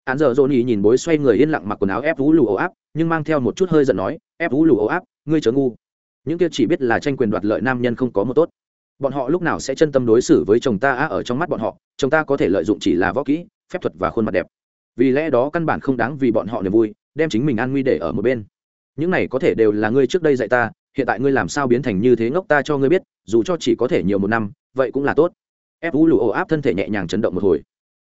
hắn giờ dồn nhỉ nhìn bối xoay người yên lặng mặc quần áo ép vũ lù ổ áp, nhưng mang theo một chút hơi giận nói, ép vũ lù ổ áp, ngươi chớ ngu. Những kia chỉ biết là tranh quyền đoạt lợi nam nhân không có một tốt. Bọn họ lúc nào sẽ chân tâm đối xử với chồng ta á ở trong mắt bọn họ, chồng ta có thể lợi dụng chỉ là võ kỹ, phép thuật và khuôn mặt đẹp. Vì lẽ đó căn bản không đáng vì bọn họ niềm vui, đem chính mình an nguy để ở một bên. Những này có thể đều là ngươi trước đây dạy ta, hiện tại ngươi làm sao biến thành như thế ngốc ta cho ngươi biết, dù cho chỉ có thể nhiều một năm, vậy cũng là tốt. Ép vũ lù ổ áp thân thể nhẹ nhàng chấn động một hồi.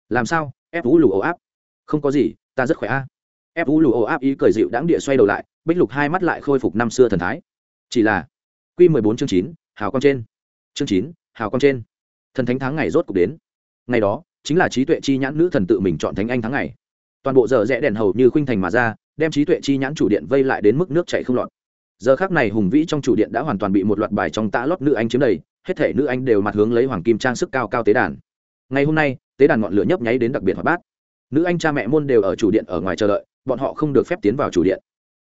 Làm sao? Ép vũ lù ổ áp không có gì, ta rất khỏe a. Ép u lù ổ áp ý cười dịu đáng địa xoay đầu lại, bích lục hai mắt lại khôi phục năm xưa thần thái. Chỉ là q mười bốn chương chín, hào con trên. Chương chín, hào con trên. Thần thánh tháng ngày rốt cục đến. Ngày đó, chính là trí tuệ chi nhãn nữ thần tự mình chọn thánh anh tháng ngày. Toàn bộ giờ rẽ đèn hầu như khuynh thành mà ra, đem trí tuệ chi nhãn chủ điện vây lại đến mức nước chảy không lọt. Giờ khác này hùng vĩ trong chủ điện đã hoàn toàn bị một loạt bài trong tã lót nữ anh chiếm đầy, hết thể nữ anh đều mặt hướng lấy hoàng kim trang sức cao cao tế đàn. Ngày hôm nay, tế đàn ngọn lửa nhấp nháy đến đặc biệt hoạt bát nữ anh cha mẹ môn đều ở chủ điện ở ngoài chờ đợi, bọn họ không được phép tiến vào chủ điện.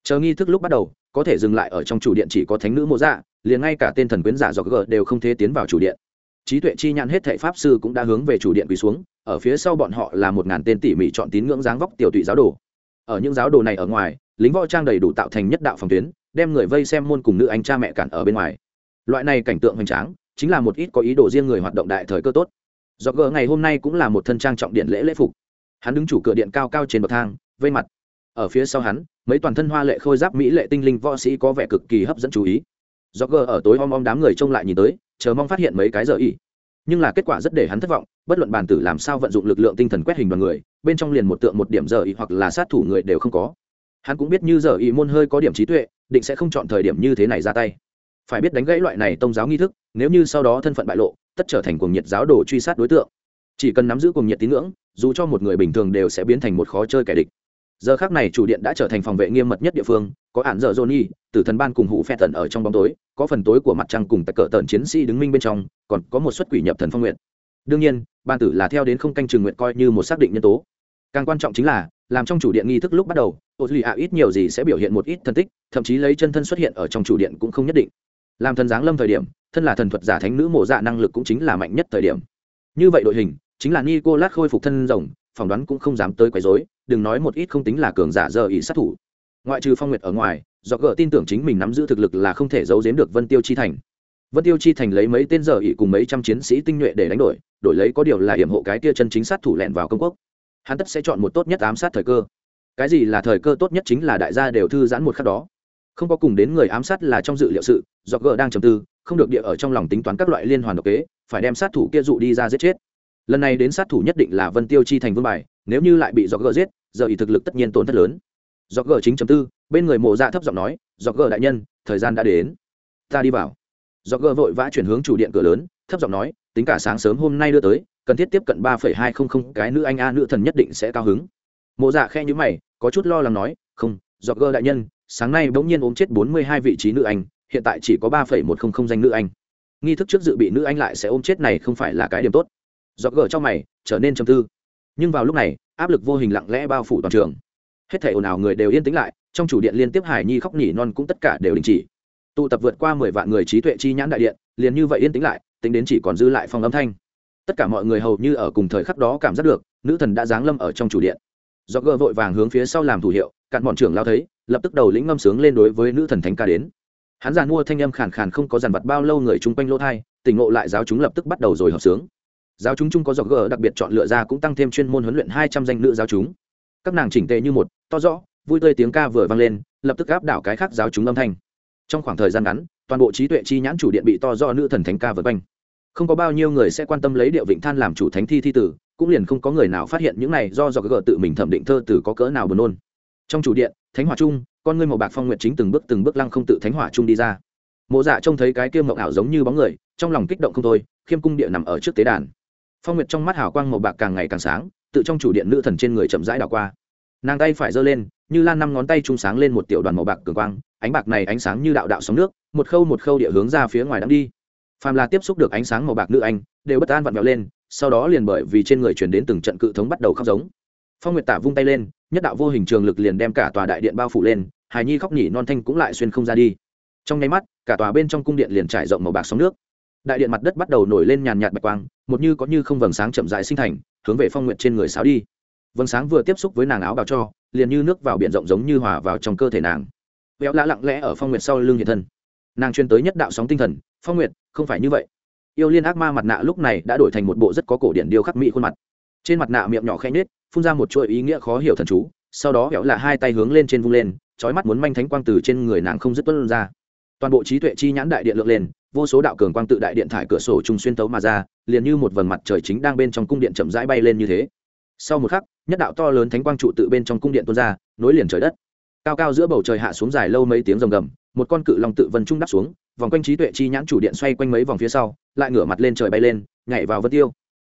Chờ nghi thức lúc bắt đầu, có thể dừng lại ở trong chủ điện chỉ có thánh nữ mộ dạ liền ngay cả tên thần quyến giả do g đều không thể tiến vào chủ điện. Trí tuệ chi nhãn hết thệ pháp sư cũng đã hướng về chủ điện quỳ xuống, ở phía sau bọn họ là một ngàn tên tỉ mỉ chọn tín ngưỡng dáng vóc tiểu tụy giáo đồ. Ở những giáo đồ này ở ngoài, lính võ trang đầy đủ tạo thành nhất đạo phòng tuyến, đem người vây xem môn cùng nữ anh cha mẹ cản ở bên ngoài. Loại này cảnh tượng hoành tráng, chính là một ít có ý đồ riêng người hoạt động đại thời cơ tốt. Do gờ ngày hôm nay cũng là một thân trang trọng điện lễ lễ phục hắn đứng chủ cửa điện cao cao trên bậc thang, vây mặt. Ở phía sau hắn, mấy toàn thân hoa lệ khôi giáp mỹ lệ tinh linh võ sĩ có vẻ cực kỳ hấp dẫn chú ý. Do gờ ở tối om om đám người trông lại nhìn tới, chờ mong phát hiện mấy cái giờ ý nhưng là kết quả rất để hắn thất vọng, bất luận bản tử làm sao vận dụng lực lượng tinh thần quét hình đoàn người, bên trong liền một tượng một điểm giờ ý hoặc là sát thủ người đều không có. Hắn cũng biết như giờ ý môn hơi có điểm trí tuệ, định sẽ không chọn thời điểm như thế này ra tay. Phải biết đánh gãy loại này tông giáo nghi thức, nếu như sau đó thân phận bại lộ, tất trở thành cuồng nhiệt giáo đồ truy sát đối tượng. Chỉ cần nắm giữ cuồng nhiệt tín ngưỡng dù cho một người bình thường đều sẽ biến thành một khó chơi kẻ địch. Giờ khác này chủ điện đã trở thành phòng vệ nghiêm mật nhất địa phương, có ản dở johnny, Tử thần ban cùng hụ phe tần ở trong bóng tối, có phần tối của mặt trăng cùng tạc cỡ tần chiến sĩ đứng minh bên trong, còn có một suất quỷ nhập thần phong nguyện đương nhiên, ban tử là theo đến không canh trường nguyện coi như một xác định nhân tố. Càng quan trọng chính là, làm trong chủ điện nghi thức lúc bắt đầu ô duy ạ ít nhiều gì sẽ biểu hiện một ít thân tích, thậm chí lấy chân thân xuất hiện ở trong chủ điện cũng không nhất định. Làm thần giáng lâm thời điểm, thân là thần thuật giả thánh nữ mộ dạ năng lực cũng chính là mạnh nhất thời điểm. Như vậy đội hình chính là nicolas khôi phục thân rồng, phỏng đoán cũng không dám tới quấy rối, đừng nói một ít không tính là cường giả giờ ý sát thủ. Ngoại trừ phong nguyệt ở ngoài, do gỡ tin tưởng chính mình nắm giữ thực lực là không thể giấu giếm được vân tiêu chi thành. Vân tiêu chi thành lấy mấy tên giờ ỉ cùng mấy trăm chiến sĩ tinh nhuệ để đánh đổi đổi lấy có điều là hiểm hộ cái kia chân chính sát thủ lẹn vào công quốc. Hắn tất sẽ chọn một tốt nhất ám sát thời cơ. Cái gì là thời cơ tốt nhất chính là đại gia đều thư giãn một khắc đó. Không có cùng đến người ám sát là trong dự liệu sự, do gỡ đang trầm tư, không được địa ở trong lòng tính toán các loại liên hoàn độc kế, phải đem sát thủ kia dụ đi ra giết chết lần này đến sát thủ nhất định là vân tiêu chi thành vương bài, nếu như lại bị Dọc Gờ giết, giờ ý thực lực tất nhiên tổn thất lớn. Dọc Gờ chính chấm tư, bên người mộ dạ thấp giọng nói Dọc Gờ đại nhân, thời gian đã đến. Ta đi vào. Dọc Gờ vội vã chuyển hướng chủ điện cửa lớn, thấp giọng nói, tính cả sáng sớm hôm nay đưa tới, cần thiết tiếp cận ba phẩy hai không không cái nữ anh a nữ thần nhất định sẽ cao hứng. Mộ dạ khe nhữ mày, có chút lo lắng nói, không Dọc Gờ đại nhân, sáng nay bỗng nhiên ốm chết bốn mươi hai vị trí nữ anh, hiện tại chỉ có ba phẩy một không không danh nữ anh. Nghi thức trước dự bị nữ anh lại sẽ ôm chết này không phải là cái điểm tốt do gỡ trong mày, trở nên trầm tư. Nhưng vào lúc này, áp lực vô hình lặng lẽ bao phủ toàn trường. Hết thể ồn ào người đều yên tĩnh lại, trong chủ điện liên tiếp hải nhi khóc nhỉ non cũng tất cả đều đình chỉ. Tụ tập vượt qua mười vạn người trí tuệ chi nhãn đại điện, liền như vậy yên tĩnh lại, tính đến chỉ còn dư lại phòng âm thanh. Tất cả mọi người hầu như ở cùng thời khắc đó cảm giác được, nữ thần đã giáng lâm ở trong chủ điện. Do gỡ vội vàng hướng phía sau làm thủ hiệu, cạn bọn trưởng lao thấy, lập tức đầu lĩnh ngâm sướng lên đối với nữ thần thánh ca đến. Hắn giàn mua thanh âm khàn khàn không có dàn vật bao lâu người chung quanh lỗ thai, tỉnh ngộ lại giáo chúng lập tức bắt đầu rồi hợp sướng giáo chúng chung có dọc gờ, đặc biệt chọn lựa ra cũng tăng thêm chuyên môn huấn luyện hai trăm danh nữ giáo chúng. Các nàng chỉnh tề như một, to rõ, vui tươi tiếng ca vừa vang lên, lập tức áp đảo cái khác giáo chúng âm thanh. Trong khoảng thời gian ngắn, toàn bộ trí tuệ chi nhãn chủ điện bị to do nữ thần thánh ca vượt quanh. Không có bao nhiêu người sẽ quan tâm lấy điệu vịnh than làm chủ thánh thi thi tử, cũng liền không có người nào phát hiện những này do dọc gờ tự mình thẩm định thơ từ có cỡ nào buồn nôn. Trong chủ điện, thánh hỏa trung, con ngươi màu bạc phong nguyện chính từng bước từng bước lăng không tự thánh hỏa trung đi ra. Mộ dạ trông thấy cái kia mộng ảo giống như bóng người, trong lòng kích động không thôi, khiêm cung điện nằm ở trước tế đàn phong nguyệt trong mắt hào quang màu bạc càng ngày càng sáng, tự trong chủ điện nữ thần trên người chậm rãi đảo qua. Nàng tay phải giơ lên, như lan năm ngón tay trung sáng lên một tiểu đoàn màu bạc cường quang, ánh bạc này ánh sáng như đạo đạo sóng nước, một khâu một khâu địa hướng ra phía ngoài đang đi. Phàm là tiếp xúc được ánh sáng màu bạc nữ anh, đều bất an vặn vẹo lên, sau đó liền bởi vì trên người chuyển đến từng trận cự thống bắt đầu khóc giống. Phong nguyệt tả vung tay lên, nhất đạo vô hình trường lực liền đem cả tòa đại điện bao phủ lên, hài nhi khóc nhỉ non thanh cũng lại xuyên không ra đi. Trong nháy mắt, cả tòa bên trong cung điện liền trải rộng màu bạc sóng nước đại điện mặt đất bắt đầu nổi lên nhàn nhạt bạch quang, một như có như không vầng sáng chậm rãi sinh thành, hướng về phong nguyện trên người sáo đi. Vầng sáng vừa tiếp xúc với nàng áo bào cho, liền như nước vào biển rộng giống như hòa vào trong cơ thể nàng. Béo lã lặng lẽ ở phong nguyện sau lưng hiện thân. Nàng chuyên tới nhất đạo sóng tinh thần, phong nguyện, không phải như vậy. Yêu liên ác ma mặt nạ lúc này đã đổi thành một bộ rất có cổ điển điêu khắc mỹ khuôn mặt. Trên mặt nạ miệng nhỏ khẽ nhết phun ra một chuỗi ý nghĩa khó hiểu thần chú, sau đó béo là hai tay hướng lên trên vung lên trói mắt muốn manh thánh quang từ trên người nàng không dứt tuân ra. Toàn bộ trí tuệ chi nhãn đại điện lượng lên vô số đạo cường quang tự đại điện thải cửa sổ trung xuyên tấu mà ra, liền như một vầng mặt trời chính đang bên trong cung điện chậm rãi bay lên như thế. Sau một khắc, nhất đạo to lớn thánh quang trụ tự bên trong cung điện tuôn ra, nối liền trời đất. Cao cao giữa bầu trời hạ xuống dài lâu mấy tiếng rồng gầm, một con cự long tự vân trung đắp xuống, vòng quanh trí tuệ chi nhãn chủ điện xoay quanh mấy vòng phía sau, lại ngửa mặt lên trời bay lên, nhảy vào vân tiêu.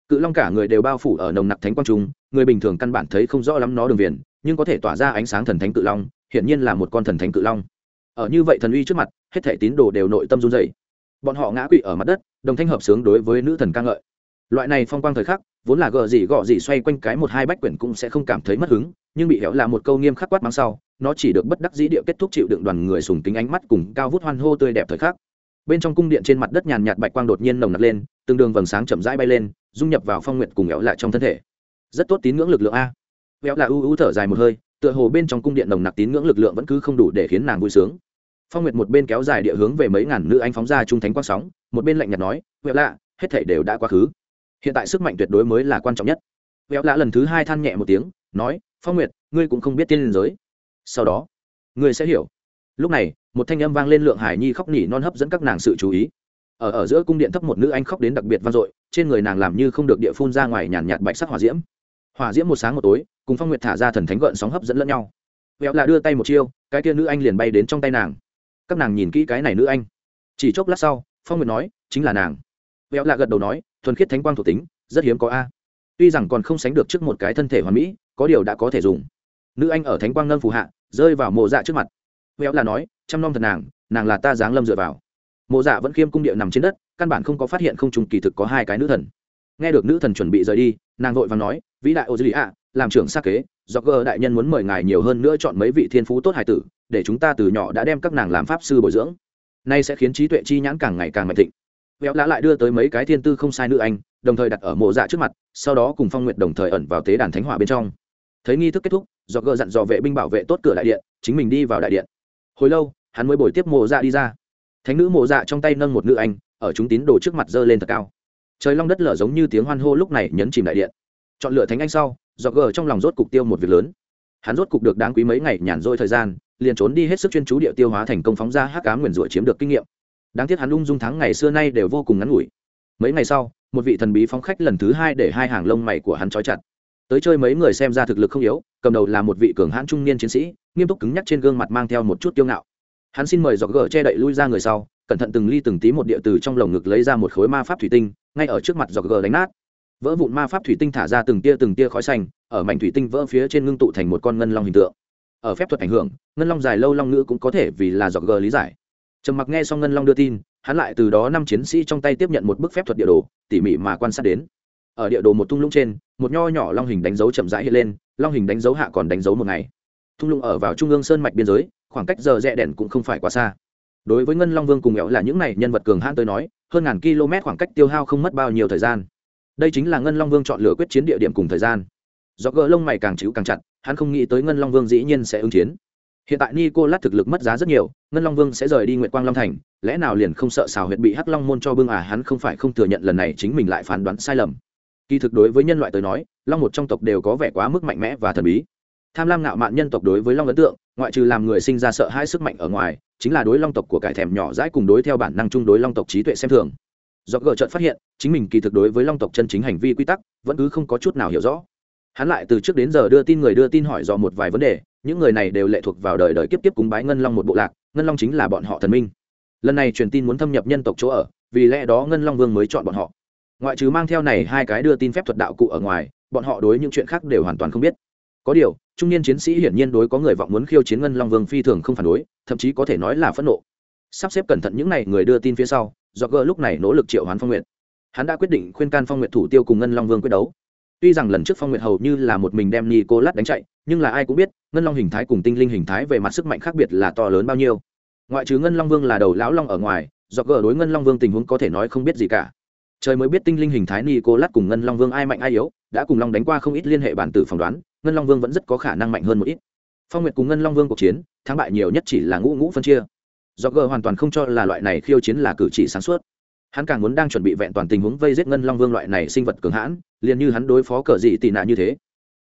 Cự long cả người đều bao phủ ở nồng nặc thánh quang trung, người bình thường căn bản thấy không rõ lắm nó đường viền, nhưng có thể tỏa ra ánh sáng thần thánh cự long, hiển nhiên là một con thần thánh cự long. Ở như vậy thần uy trước mặt, hết thể tín đồ đều nội tâm run dày bọn họ ngã quỵ ở mặt đất, đồng thanh hợp sướng đối với nữ thần ca ngợi. Loại này phong quang thời khắc, vốn là gờ gì gọ gì xoay quanh cái một hai bách quyển cũng sẽ không cảm thấy mất hứng, nhưng bị héo là một câu nghiêm khắc quát mang sau, nó chỉ được bất đắc dĩ địa kết thúc chịu đựng đoàn người sùng kính ánh mắt cùng cao vút hoan hô tươi đẹp thời khắc. Bên trong cung điện trên mặt đất nhàn nhạt bạch quang đột nhiên nồng nặc lên, từng đường vầng sáng chậm rãi bay lên, dung nhập vào phong nguyện cùng héo lại trong thân thể. Rất tốt tín ngưỡng lực lượng a. Héo là ưu ưu thở dài một hơi, tựa hồ bên trong cung điện nồng nặc tín ngưỡng lực lượng vẫn cứ không đủ để khiến nàng vui sướng phong nguyệt một bên kéo dài địa hướng về mấy ngàn nữ anh phóng ra trung thánh quang sóng, một bên lạnh nhạt nói huệ lạ, hết thể đều đã quá khứ. Hiện tại sức mạnh tuyệt đối mới là quan trọng nhất. Huệ lạ lần thứ hai than nhẹ một tiếng, nói, phong nguyệt, ngươi cũng không biết tiên liên giới. Sau đó, ngươi sẽ hiểu. Lúc này, một thanh âm vang lên lượng hải nhi khóc nỉ non hấp dẫn các nàng sự chú ý. Ở ở giữa cung điện thấp một nữ anh khóc đến đặc biệt vang dội, trên người nàng làm như không được địa phun ra ngoài nhàn nhạt bạch sắc hỏa diễm. Hỏa diễm một sáng một tối, cùng phong nguyệt thả ra thần thánh gợn sóng hấp dẫn lẫn nhau. Vẹo là đưa tay một chiêu, cái kia nữ anh liền bay đến trong tay nàng các nàng nhìn kỹ cái này nữ anh. Chỉ chốc lát sau, phong nguyệt nói, chính là nàng. Vẹo lạ gật đầu nói, thuần khiết thánh quang thuộc tính, rất hiếm có a. Tuy rằng còn không sánh được trước một cái thân thể hoàn mỹ, có điều đã có thể dùng. Nữ anh ở thánh quang ngâm phù hạ, rơi vào mộ dạ trước mặt. Vẹo là nói chăm nom thật nàng nàng là ta giáng lâm dựa vào. Mộ dạ vẫn khiêm cung điệu nằm trên đất, căn bản không có phát hiện không trùng kỳ thực có hai cái nữ thần. Nghe được nữ thần chuẩn bị rời đi, nàng vội và nói, vĩ đại ô dư ạ làm trưởng xác kế do gờ đại nhân muốn mời ngài nhiều hơn nữa chọn mấy vị thiên phú tốt hải tử để chúng ta từ nhỏ đã đem các nàng làm pháp sư bồi dưỡng. Nay sẽ khiến trí tuệ chi nhãn càng ngày càng mạnh thịnh. Véo lã lại đưa tới mấy cái thiên tư không sai nữ anh, đồng thời đặt ở mộ dạ trước mặt, sau đó cùng phong nguyện đồng thời ẩn vào tế đàn thánh hỏa bên trong. Thấy nghi thức kết thúc, do gờ dặn dò vệ binh bảo vệ tốt cửa đại điện, chính mình đi vào đại điện. Hồi lâu, hắn mới bồi tiếp mộ dạ đi ra. Thánh nữ mộ dạ trong tay nâng một nữ anh, ở chúng tín đồ trước mặt dơ lên thật cao. Trời long đất lở giống như tiếng hoan hô lúc này nhấn chìm đại điện. Chọn lựa thánh anh sau, do gờ trong lòng rốt cục tiêu một việc lớn. Hắn rốt cục được đáng quý mấy ngày nhàn rỗi thời gian liền trốn đi hết sức chuyên chú địa tiêu hóa thành công phóng ra hắc ám nguyền rủa chiếm được kinh nghiệm. Đáng tiếc hắn ung dung thắng ngày xưa nay đều vô cùng ngắn ngủi. Mấy ngày sau, một vị thần bí phóng khách lần thứ hai để hai hàng lông mày của hắn trói chặt. Tới chơi mấy người xem ra thực lực không yếu, cầm đầu là một vị cường hãn trung niên chiến sĩ, nghiêm túc cứng nhắc trên gương mặt mang theo một chút kiêu ngạo. Hắn xin mời dọc gờ che đậy lui ra người sau, cẩn thận từng ly từng tí một địa từ trong lồng ngực lấy ra một khối ma pháp thủy tinh, ngay ở trước mặt dọc gờ đánh nát. Vỡ vụn ma pháp thủy tinh thả ra từng tia từng tia khói xanh, ở mảnh thủy tinh vỡ phía trên ngưng tụ thành một con ngân long hình tượng ở phép thuật ảnh hưởng, ngân long dài lâu long ngữ cũng có thể vì là dọc gờ lý giải. Trầm mặc nghe xong ngân long đưa tin, hắn lại từ đó năm chiến sĩ trong tay tiếp nhận một bức phép thuật địa đồ, tỉ mỉ mà quan sát đến. Ở địa đồ một thung lũng trên, một nho nhỏ long hình đánh dấu chậm rãi hiện lên, long hình đánh dấu hạ còn đánh dấu một ngày. Thung lũng ở vào trung ương sơn mạch biên giới, khoảng cách giờ rẽ đèn cũng không phải quá xa. Đối với ngân long vương cùng éo là những này nhân vật cường hãn tới nói, hơn ngàn km khoảng cách tiêu hao không mất bao nhiêu thời gian. Đây chính là ngân long vương chọn lựa quyết chiến địa điểm cùng thời gian do gỡ lông mày càng chịu càng chặt, hắn không nghĩ tới ngân long vương dĩ nhiên sẽ ứng chiến. Hiện tại nico lát thực lực mất giá rất nhiều, ngân long vương sẽ rời đi Nguyệt quang long thành, lẽ nào liền không sợ xào huyệt bị hắc long môn cho bưng à hắn không phải không thừa nhận lần này chính mình lại phán đoán sai lầm. Kỳ thực đối với nhân loại tới nói, long một trong tộc đều có vẻ quá mức mạnh mẽ và thần bí. Tham lam ngạo mạn nhân tộc đối với long ấn tượng, ngoại trừ làm người sinh ra sợ hãi sức mạnh ở ngoài, chính là đối long tộc của cải thèm nhỏ dãi cùng đối theo bản năng chung đối long tộc trí tuệ xem thường. Do gờ trợn phát hiện, chính mình kỳ thực đối với long tộc chân chính hành vi quy tắc, vẫn cứ không có chút nào hiểu rõ hắn lại từ trước đến giờ đưa tin người đưa tin hỏi dò một vài vấn đề, những người này đều lệ thuộc vào đời đời kiếp kiếp cúng bái ngân long một bộ lạc, ngân long chính là bọn họ thần minh. Lần này truyền tin muốn thâm nhập nhân tộc chỗ ở, vì lẽ đó ngân long vương mới chọn bọn họ. Ngoại trừ mang theo này hai cái đưa tin phép thuật đạo cụ ở ngoài, bọn họ đối những chuyện khác đều hoàn toàn không biết. Có điều, trung niên chiến sĩ hiển nhiên đối có người vọng muốn khiêu chiến ngân long vương phi thường không phản đối, thậm chí có thể nói là phẫn nộ. Sắp xếp cẩn thận những n à y người đưa tin phía sau do gỡ lúc này nỗ lực triệu hoán phong nguyện hắn đã quyết định khuyên can phong nguyện thủ tiêu cùng ngân long vương quyết đấu tuy rằng lần trước phong Nguyệt hầu như là một mình đem ni cô lát đánh chạy, nhưng là ai cũng biết, ngân long hình thái cùng tinh linh hình thái về mặt sức mạnh khác biệt là to lớn bao nhiêu. Ngoại trừ ngân long vương là đầu lão long ở ngoài, do gỡ đối ngân long vương tình huống có thể nói không biết gì cả. Trời mới biết tinh linh hình thái ni cô lát cùng ngân long vương ai mạnh ai yếu, đã cùng long đánh qua không ít liên hệ bản tử phỏng đoán, ngân long vương vẫn rất có khả năng mạnh hơn một ít. Phong nguyệt cùng ngân long vương cuộc chiến, thắng bại nhiều nhất chỉ là ngũ ngũ phân chia. Do g hoàn toàn không cho là loại này khiêu chiến là cử chỉ sáng suốt hắn càng muốn đang chuẩn bị vẹn toàn tình huống vây giết ngân long vương loại này sinh vật cường hãn, liền như hắn đối phó cờ dị tị nạ như thế.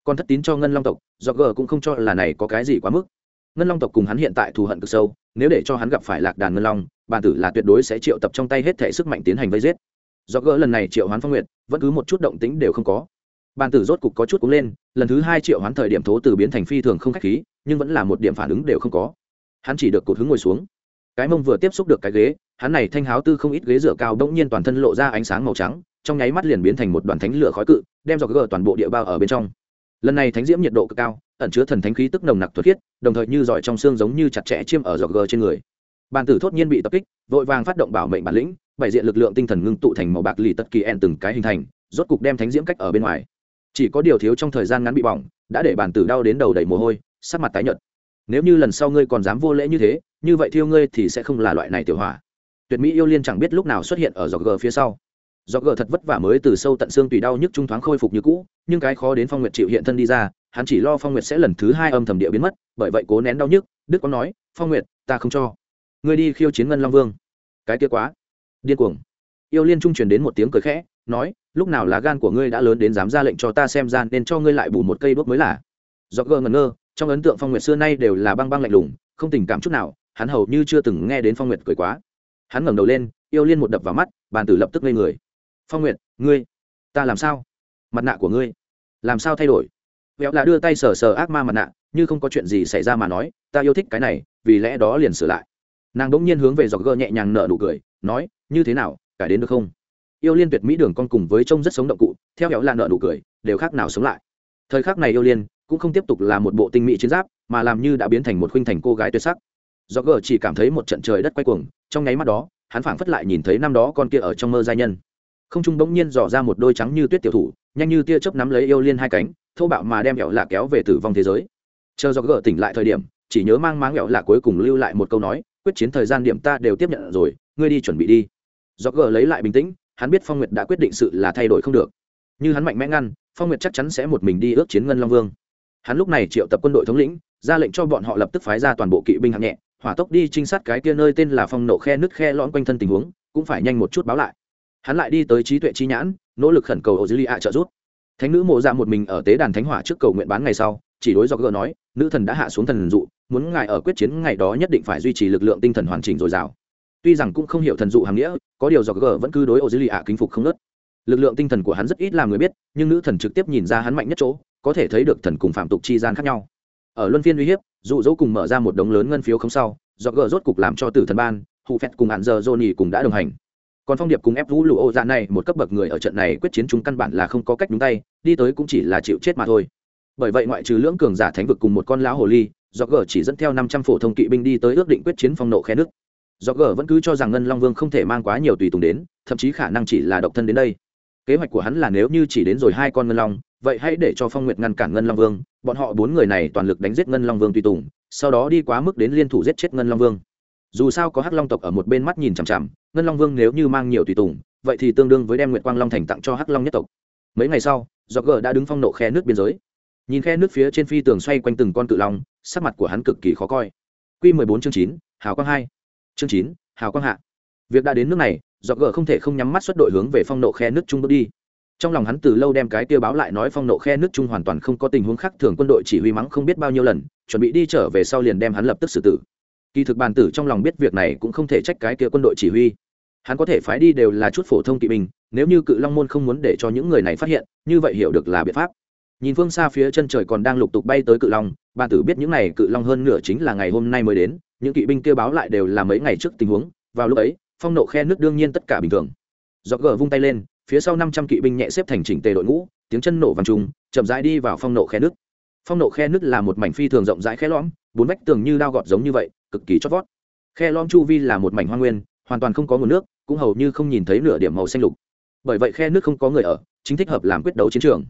Còn thất tín cho ngân long tộc, do g cũng không cho là này có cái gì quá mức. Ngân long tộc cùng hắn hiện tại thù hận cực sâu, nếu để cho hắn gặp phải lạc đàn ngân long, bản tử là tuyệt đối sẽ triệu tập trong tay hết thể sức mạnh tiến hành vây giết. Do gỡ lần này triệu hoán phong nguyệt, vẫn cứ một chút động tính đều không có. Bàn tử rốt cục có chút cúng lên, lần thứ hai triệu hoán thời điểm thố từ biến thành phi thường không k h á c h khí, nhưng vẫn là một điểm phản ứng đều không có. Hắn chỉ được cột hứng ngồi xuống. Cái mông vừa tiếp xúc được cái ghế hắn này thanh háo tư không ít ghế dựa cao bỗng nhiên toàn thân lộ ra ánh sáng màu trắng, trong nháy mắt liền biến thành một đoàn thánh lửa khói cự, đem dọc gờ toàn bộ địa bao ở bên trong. Lần này thánh diễm nhiệt độ cực cao, ẩn chứa thần thánh khí tức nồng nặc thuật khiết, đồng thời như giỏi trong xương giống như chặt chẽ chiêm ở dọc gờ trên người. Bàn tử thốt nhiên bị tập kích, vội vàng phát động bảo mệnh bản lĩnh bày diện lực lượng tinh thần ngưng tụ thành màu bạc lì tất kỳ ẹn từng cái hình thành, rốt cục đem thánh diễm cách ở bên ngoài. Chỉ có điều thiếu trong thời gian ngắn bị bỏng, đã để bản tử đau đến đầu đầy mồ hôi, sắc mặt tái nhợt. Nếu như lần sau ngươi còn dám vô lễ như thế, như vậy thiêu ngươi thì sẽ không là loại này tiểu hỏa tuyệt mỹ yêu liên chẳng biết lúc nào xuất hiện ở dọc gờ phía sau. Dọc gờ thật vất vả mới từ sâu tận xương tùy đau nhức trung thoáng khôi phục như cũ, nhưng cái khó đến phong nguyệt chịu hiện thân đi ra, hắn chỉ lo phong nguyệt sẽ lần thứ hai âm thầm địa biến mất, bởi vậy cố nén đau nhức, đức có nói, phong nguyệt, ta không cho. Ngươi đi khiêu chiến ngân long vương. Cái kia quá. Điên cuồng. Yêu liên trung truyền đến một tiếng cười khẽ, nói, lúc nào lá gan của ngươi đã lớn đến dám ra lệnh cho ta xem gian nên cho ngươi lại bù một cây đuốc mới là. Do gơ ngẩn ngơ, trong ấn tượng phong nguyệt xưa nay đều là băng băng lạnh lùng, không tình cảm chút nào, hắn hầu như chưa từng nghe đến phong nguyệt cười quá hắn ngẩng đầu lên, yêu liên một đập vào mắt, bàn tử lập tức lên người. Phong nguyệt, ngươi, ta làm sao? Mặt nạ của ngươi, làm sao thay đổi? Véo là đưa tay sờ sờ ác ma mặt nạ, như không có chuyện gì xảy ra mà nói, ta yêu thích cái này, vì lẽ đó liền sửa lại. Nàng đ ỗ n g nhiên hướng về giọt gơ nhẹ nhàng nở nụ cười, nói, như thế nào, cải đến được không? Yêu liên tuyệt mỹ đường con cùng với trông rất sống động cụ, theo kéo là nợ nụ cười, đều khác nào sống lại. Thời khắc này yêu liên cũng không tiếp tục là một bộ tinh mỹ chiến giáp, mà làm như đã biến thành một khuynh thành cô gái tuyệt sắc do gờ chỉ cảm thấy một trận trời đất quay cuồng, trong nháy mắt đó, hắn phảng phất lại nhìn thấy năm đó con kia ở trong mơ giai nhân. Không trung bỗng nhiên dò ra một đôi trắng như tuyết tiểu thủ, nhanh như tia chớp nắm lấy yêu liên hai cánh, thô bạo mà đem hẹo lạ kéo về tử vong thế giới. Chờ do gờ tỉnh lại thời điểm, chỉ nhớ mang máng hẹo lạ cuối cùng lưu lại một câu nói, quyết chiến thời gian điểm ta đều tiếp nhận rồi, ngươi đi chuẩn bị đi. Do gờ lấy lại bình tĩnh, hắn biết phong nguyệt đã quyết định sự là thay đổi không được. Như hắn mạnh mẽ ngăn, phong nguyệt chắc chắn sẽ một mình đi ước chiến ngân long vương. Hắn lúc này triệu tập quân đội thống lĩnh, ra lệnh cho bọn họ lập tức phái ra toàn bộ kỵ binh hạng nhẹ hỏa tốc đi trinh sát cái kia nơi tên là phong nộ khe nứt khe lõm quanh thân tình huống, cũng phải nhanh một chút báo lại. Hắn lại đi tới trí tuệ chi nhãn, nỗ lực khẩn cầu ô dư li ạ trợ giúp. Thánh nữ mộ ra một mình ở tế đàn thánh hỏa trước cầu nguyện bán ngày sau, chỉ đối do gỡ nói, nữ thần đã hạ xuống thần dụ, muốn ngài ở quyết chiến ngày đó nhất định phải duy trì lực lượng tinh thần hoàn chỉnh dồi dào. Tuy rằng cũng không hiểu thần dụ hàm nghĩa, có điều do gỡ vẫn cứ đối ô dư li ạ kính phục không nớt. Lực lượng tinh thần của hắn rất ít làm người biết, nhưng nữ thần trực tiếp nhìn ra hắn mạnh nhất chỗ, có thể thấy được thần cùng phạm tục chi gian khác nhau ở luân phiên uy hiếp, dụ dỗ cùng mở ra một đống lớn ngân phiếu không sau, do gờ rốt cục làm cho tử thần ban, hụ Phẹt cùng hạn giờ johnny cùng đã đồng hành. Còn phong điệp cùng ép vũ lụ ô dạ này, một cấp bậc người ở trận này quyết chiến chúng căn bản là không có cách đúng tay, đi tới cũng chỉ là chịu chết mà thôi. Bởi vậy ngoại trừ lưỡng cường giả thánh vực cùng một con lão hồ ly, do gờ chỉ dẫn theo năm trăm phổ thông kỵ binh đi tới ước định quyết chiến phong nộ khe nước. Do gờ vẫn cứ cho rằng ngân long vương không thể mang quá nhiều tùy tùng đến, thậm chí khả năng chỉ là độc thân đến đây kế hoạch của hắn là nếu như chỉ đến rồi hai con ngân long, vậy hãy để cho phong nguyệt ngăn cản ngân long vương. Bọn họ bốn người này toàn lực đánh giết ngân long vương tùy tùng, sau đó đi quá mức đến liên thủ giết chết ngân long vương. Dù sao có hắc long tộc ở một bên mắt nhìn chằm chằm, ngân long vương nếu như mang nhiều tùy tùng, vậy thì tương đương với đem nguyệt quang long thành tặng cho hắc long nhất tộc. Mấy ngày sau do Gờ đã đứng phong nộ khe nước biên giới. Nhìn khe nước phía trên phi tường xoay quanh từng con cự long, sắc mặt của hắn cực kỳ khó coi. Q mười bốn chương chín, hào quang hai. Chương chín, hào quang hạ việc đã đến nước này dọc gờ không thể không nhắm mắt xuất đội hướng về phong nộ khe nước trung bước đi. Trong lòng hắn từ lâu đem cái tiêu báo lại nói phong nộ khe nước trung hoàn toàn không có tình huống khác, thường quân đội chỉ huy mắng không biết bao nhiêu lần, chuẩn bị đi trở về sau liền đem hắn lập tức xử tử. Kỳ thực bàn tử trong lòng biết việc này cũng không thể trách cái kia quân đội chỉ huy. Hắn có thể phái đi đều là chút phổ thông kỵ binh, nếu như cự long môn không muốn để cho những người này phát hiện, như vậy hiểu được là biện pháp. Nhìn phương xa phía chân trời còn đang lục tục bay tới cự long, bàn tử biết những này cự long hơn nửa chính là ngày hôm nay mới đến, những kỵ binh kêu báo lại đều là mấy ngày trước tình huống, vào lúc ấy phong nộ khe nước đương nhiên tất cả bình thường. Do gờ vung tay lên, phía sau năm trăm kỵ binh nhẹ xếp thành chỉnh tề đội ngũ, tiếng chân nổ vàng trùng, chậm rãi đi vào phong nộ khe nước. Phong nộ khe nước là một mảnh phi thường rộng rãi khe lõm, bốn vách tường như đao gọt giống như vậy, cực kỳ chót vót. Khe lõm chu vi là một mảnh hoa nguyên, hoàn toàn không có nguồn nước, cũng hầu như không nhìn thấy nửa điểm màu xanh lục. Bởi vậy khe nước không có người ở, chính thích hợp làm quyết đấu chiến trường.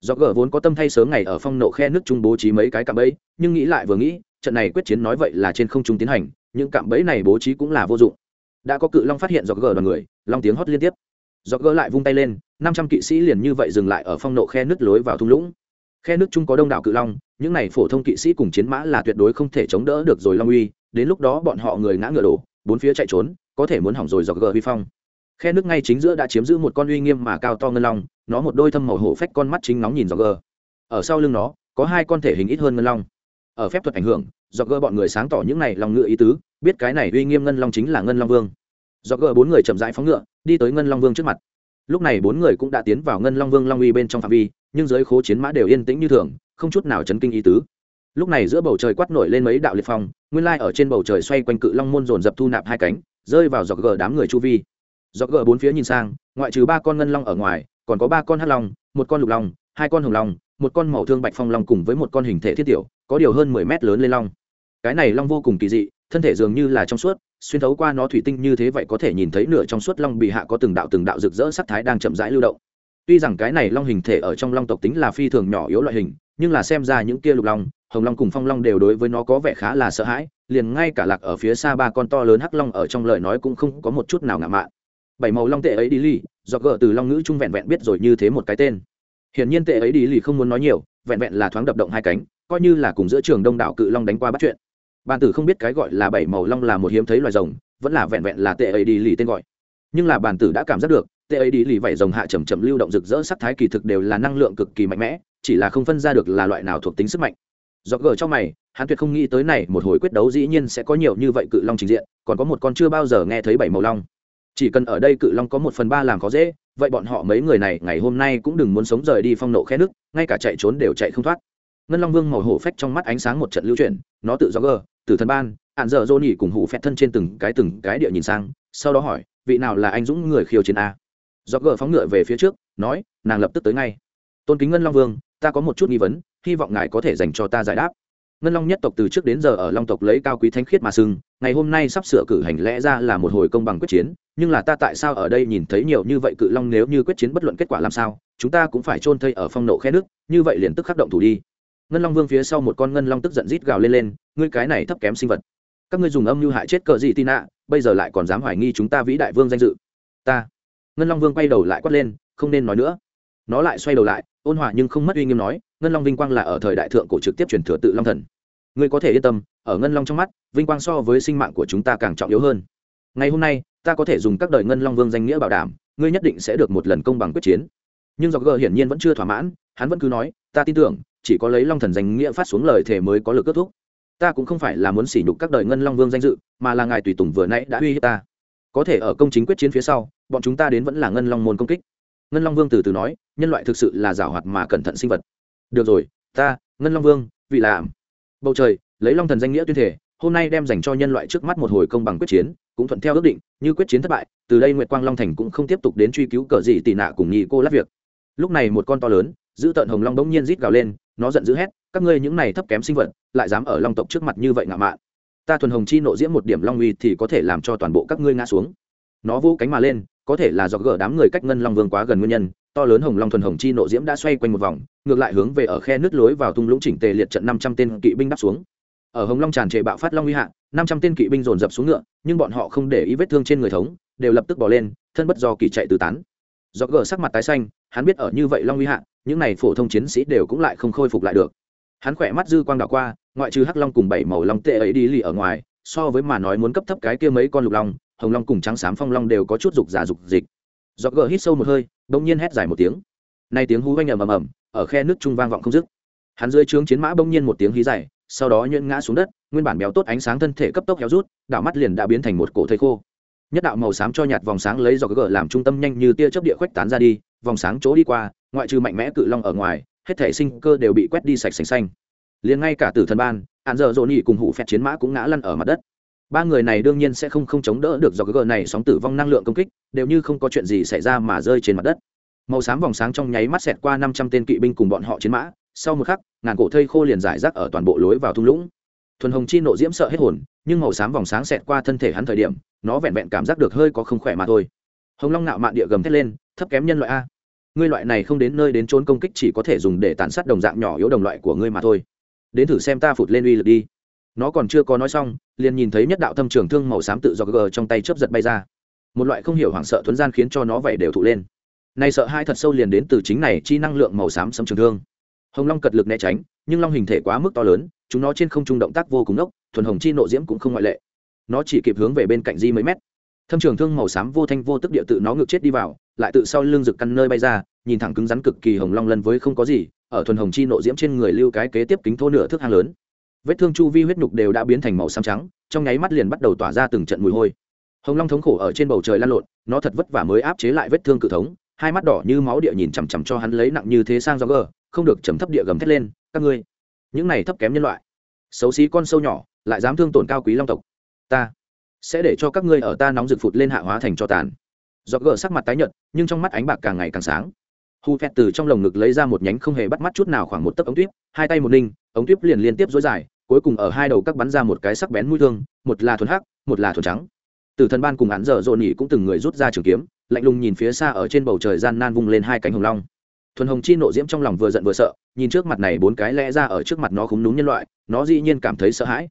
Do gờ vốn có tâm thay sớm ngày ở phong nộ khe nước trung bố trí mấy cái cạm bẫy, nhưng nghĩ lại vừa nghĩ, trận này quyết chiến nói vậy là trên không trung tiến hành, những cạm bẫy này bố trí cũng là vô dụng đã có cự long phát hiện do gờ đoàn người, long tiếng hót liên tiếp. Do gờ lại vung tay lên, năm trăm kỵ sĩ liền như vậy dừng lại ở phong nộ khe nứt lối vào thung lũng. Khe nước chung có đông đảo cự long, những này phổ thông kỵ sĩ cùng chiến mã là tuyệt đối không thể chống đỡ được rồi long uy, đến lúc đó bọn họ người ngã ngựa đổ, bốn phía chạy trốn, có thể muốn hỏng rồi dọc gờ vi phong. Khe nước ngay chính giữa đã chiếm giữ một con uy nghiêm mà cao to ngân long, nó một đôi thâm màu hổ phách con mắt chính nóng nhìn dọc gờ. Ở sau lưng nó, có hai con thể hình ít hơn ngân long. Ở phép thuật ảnh hưởng do gỡ bọn người sáng tỏ những này lòng ngựa ý tứ, biết cái này uy nghiêm ngân long chính là ngân long vương. Do gỡ bốn người chậm rãi phóng ngựa, đi tới ngân long vương trước mặt. Lúc này bốn người cũng đã tiến vào ngân long vương long uy bên trong phạm vi, nhưng giới khố chiến mã đều yên tĩnh như thường, không chút nào chấn kinh ý tứ. Lúc này giữa bầu trời quát nổi lên mấy đạo liệt phong, nguyên lai ở trên bầu trời xoay quanh cự long môn dồn dập thu nạp hai cánh, rơi vào dọc gờ đám người chu vi. Dọc gờ bốn phía nhìn sang, ngoại trừ ba con ngân long ở ngoài, còn có ba con hắc long, một con lục long, hai con hồng long, một con màu thương bạch phong long cùng với một con hình thể thiết tiểu, có điều hơn mười mét lớn lên long cái này long vô cùng kỳ dị, thân thể dường như là trong suốt, xuyên thấu qua nó thủy tinh như thế vậy có thể nhìn thấy nửa trong suốt long bị hạ có từng đạo từng đạo rực rỡ sắc thái đang chậm rãi lưu động. Tuy rằng cái này long hình thể ở trong long tộc tính là phi thường nhỏ yếu loại hình, nhưng là xem ra những kia lục long, hồng long cùng phong long đều đối với nó có vẻ khá là sợ hãi, liền ngay cả lạc ở phía xa ba con to lớn hắc long ở trong lời nói cũng không có một chút nào ngạo mạn. Bảy màu long tệ ấy đi ly do gỡ từ long ngữ trung vẹn vẹn biết rồi như thế một cái tên. Hiển nhiên tệ ấy đi ly không muốn nói nhiều, vẹn vẹn là thoáng đập động hai cánh, coi như là cùng giữa trường đông đảo cự long đánh qua bắt chuyện bàn tử không biết cái gọi là bảy màu long là một hiếm thấy loài rồng, vẫn là vẹn vẹn là tệ ấy đi lì tên gọi. Nhưng là bàn tử đã cảm giác được, tệ ấy đi lì vảy rồng hạ chầm chậm lưu động rực rỡ sắc thái kỳ thực đều là năng lượng cực kỳ mạnh mẽ, chỉ là không phân ra được là loại nào thuộc tính sức mạnh. Do gờ trong mày, hắn tuyệt không nghĩ tới này, một hồi quyết đấu dĩ nhiên sẽ có nhiều như vậy cự long trình diện, còn có một con chưa bao giờ nghe thấy bảy màu long. Chỉ cần ở đây cự long có một phần ba làm khó dễ, vậy bọn họ mấy người này ngày hôm nay cũng đừng muốn sống rời đi phong nộ khe nước, ngay cả chạy trốn đều chạy không thoát. Ngân long vương màu hổ phách trong mắt ánh sáng một trận lưu chuyển, nó tự do gờ từ thần ban hạn dở dô nỉ cùng hủ phẹt thân trên từng cái từng cái địa nhìn sang, sau đó hỏi, vị nào là anh dũng người khiêu chiến a? Do gờ phóng ngựa về phía trước, nói, nàng lập tức tới ngay. Tôn kính ngân long vương, ta có một chút nghi vấn, hy vọng ngài có thể dành cho ta giải đáp. Ngân long nhất tộc từ trước đến giờ ở long tộc lấy cao quý thánh khiết mà sưng ngày hôm nay sắp sửa cử hành lẽ ra là một hồi công bằng quyết chiến, nhưng là ta tại sao ở đây nhìn thấy nhiều như vậy cự long nếu như quyết chiến bất luận kết quả làm sao, chúng ta cũng phải chôn thây ở phong nộ khe nước, như vậy liền tức khắc động thủ đi ngân long vương phía sau một con ngân long tức giận rít gào lên lên, ngươi cái này thấp kém sinh vật. Các ngươi dùng âm mưu hại chết cờ gì tin ạ bây giờ lại còn dám hoài nghi chúng ta vĩ đại vương danh dự. Ta. Ngân long vương quay đầu lại quát lên, không nên nói nữa. Nó lại xoay đầu lại, ôn hòa nhưng không mất uy nghiêm nói, ngân long vinh quang là ở thời đại thượng cổ trực tiếp truyền thừa tự long thần. Ngươi có thể yên tâm, ở ngân long trong mắt, vinh quang so với sinh mạng của chúng ta càng trọng yếu hơn. Ngày hôm nay, ta có thể dùng các đời ngân long vương danh nghĩa bảo đảm, ngươi nhất định sẽ được một lần công bằng quyết chiến. Nhưng do gờ hiển nhiên vẫn chưa thỏa mãn, hắn vẫn cứ nói, ta tin tưởng chỉ có lấy long thần danh nghĩa phát xuống lời thể mới có lực kết thúc. Ta cũng không phải là muốn sỉ nhục các đời ngân long vương danh dự, mà là ngài tùy tùng vừa nãy đã uy hiếp ta. Có thể ở công chính quyết chiến phía sau, bọn chúng ta đến vẫn là ngân long môn công kích. Ngân long vương từ từ nói, nhân loại thực sự là giảo hoạt mà cẩn thận sinh vật. Được rồi, ta, ngân long vương vì làm bầu trời, lấy long thần danh nghĩa tuyên thể hôm nay đem dành cho nhân loại trước mắt một hồi công bằng quyết chiến, cũng thuận theo ước định, như quyết chiến thất bại, từ đây nguyệt quang long thành cũng không tiếp tục đến truy cứu cờ gì tị nạ cùng nhị cô lát việc. Lúc này một con to lớn, giữ tợn hồng long bỗng nhiên rít gào lên nó giận dữ hét, các ngươi những này thấp kém sinh vật, lại dám ở long tộc trước mặt như vậy ngạo mạn. Ta thuần hồng chi nộ diễm một điểm long uy thì có thể làm cho toàn bộ các ngươi ngã xuống. Nó vô cánh mà lên, có thể là do gỡ đám người cách ngân long vương quá gần nguyên nhân, to lớn hồng long thuần hồng chi nộ diễm đã xoay quanh một vòng, ngược lại hướng về ở khe nước lối vào thung lũng chỉnh tề liệt trận năm trăm tên kỵ binh đắp xuống. Ở hồng long tràn trề bạo phát long uy hạ, năm trăm tên kỵ binh dồn dập xuống ngựa, nhưng bọn họ không để ý vết thương trên người thống, đều lập tức bỏ lên, thân bất do kỳ chạy tứ tán. Do gỡ sắc mặt tái xanh hắn biết ở như vậy long uy hạ, những này phổ thông chiến sĩ đều cũng lại không khôi phục lại được. Hắn khỏe mắt dư quang đảo qua, ngoại trừ hắc long cùng bảy màu long tệ ấy đi lì ở ngoài, so với mà nói muốn cấp thấp cái kia mấy con lục long, hồng long cùng trắng xám phong long đều có chút dục giả dục dịch. Do gờ hít sâu một hơi, bỗng nhiên hét dài một tiếng. Nay tiếng hú oanh ầm ầm ầm, ở khe nước trung vang vọng không dứt. Hắn dưới trướng chiến mã bỗng nhiên một tiếng hí dài, sau đó nhuyễn ngã xuống đất, nguyên bản béo tốt ánh sáng thân thể cấp tốc héo rút, đảo mắt liền đã biến thành một cổ thây khô. Nhất đạo màu xám cho nhạt vòng sáng lấy do gờ làm trung tâm nhanh như tia chớp địa khuếch tán ra đi vòng sáng chỗ đi qua, ngoại trừ mạnh mẽ cự long ở ngoài, hết thể sinh cơ đều bị quét đi sạch sành xanh. Liền ngay cả tử thần ban hạn dợ dồn nhị cùng hủ phép chiến mã cũng ngã lăn ở mặt đất. Ba người này đương nhiên sẽ không không chống đỡ được do cái gờ này sóng tử vong năng lượng công kích, đều như không có chuyện gì xảy ra mà rơi trên mặt đất. Màu xám vòng sáng trong nháy mắt xẹt qua năm trăm tên kỵ binh cùng bọn họ chiến mã, sau một khắc, ngàn cổ thây khô liền giải rác ở toàn bộ lối vào thung lũng. Thuần hồng chi nộ diễm sợ hết hồn, nhưng màu xám vòng sáng xẹt qua thân thể hắn thời điểm, nó vẹn vẹn cảm giác được hơi có không khỏe mà thôi. Hồng long nạo mạn địa gầm thét lên thấp kém nhân loại a. Ngươi loại này không đến nơi đến trốn công kích chỉ có thể dùng để tàn sát đồng dạng nhỏ yếu đồng loại của ngươi mà thôi. Đến thử xem ta phụt lên uy lực đi. Nó còn chưa có nói xong, liền nhìn thấy nhất đạo thâm trường thương màu xám tự do gờ trong tay chớp giật bay ra. Một loại không hiểu hoảng sợ thuấn gian khiến cho nó vậy đều thụ lên. Nay sợ hai thật sâu liền đến từ chính này chi năng lượng màu xám sấm trường thương. Hồng long cật lực né tránh, nhưng long hình thể quá mức to lớn, chúng nó trên không trung động tác vô cùng ốc thuần hồng chi nộ diễm cũng không ngoại lệ. Nó chỉ kịp hướng về bên cạnh di mấy mét. Thâm trường thương màu xám vô thanh vô tức địa tự nó ngược chết đi vào lại tự sau lưng rực căn nơi bay ra, nhìn thẳng cứng rắn cực kỳ hồng long lân với không có gì, ở thuần hồng chi nộ diễm trên người lưu cái kế tiếp kính thô nửa thước hang lớn. Vết thương chu vi huyết nhục đều đã biến thành màu xám trắng, trong nháy mắt liền bắt đầu tỏa ra từng trận mùi hôi. Hồng long thống khổ ở trên bầu trời lăn lộn, nó thật vất vả mới áp chế lại vết thương cự thống, hai mắt đỏ như máu địa nhìn chằm chằm cho hắn lấy nặng như thế sang do gờ, không được chấm thấp địa gầm thét lên, các ngươi, những này thấp kém nhân loại, xấu xí con sâu nhỏ, lại dám thương tổn cao quý long tộc. Ta sẽ để cho các ngươi ở ta nóng rực phụt lên hạ hóa thành cho tàn do gỡ sắc mặt tái nhợt, nhưng trong mắt ánh bạc càng ngày càng sáng. Hu phét từ trong lồng ngực lấy ra một nhánh không hề bắt mắt chút nào khoảng một tấc ống tuyếp, hai tay một ninh, ống tuyếp liền liên tiếp dối dài, cuối cùng ở hai đầu các bắn ra một cái sắc bén mũi thương, một là thuần hắc, một là thuần trắng. Từ thần ban cùng án dở dồn nhỉ cũng từng người rút ra trường kiếm, lạnh lùng nhìn phía xa ở trên bầu trời gian nan vung lên hai cánh hồng long. Thuần hồng chi nộ diễm trong lòng vừa giận vừa sợ, nhìn trước mặt này bốn cái lẽ ra ở trước mặt nó khúng núm nhân loại, nó dĩ nhiên cảm thấy sợ hãi.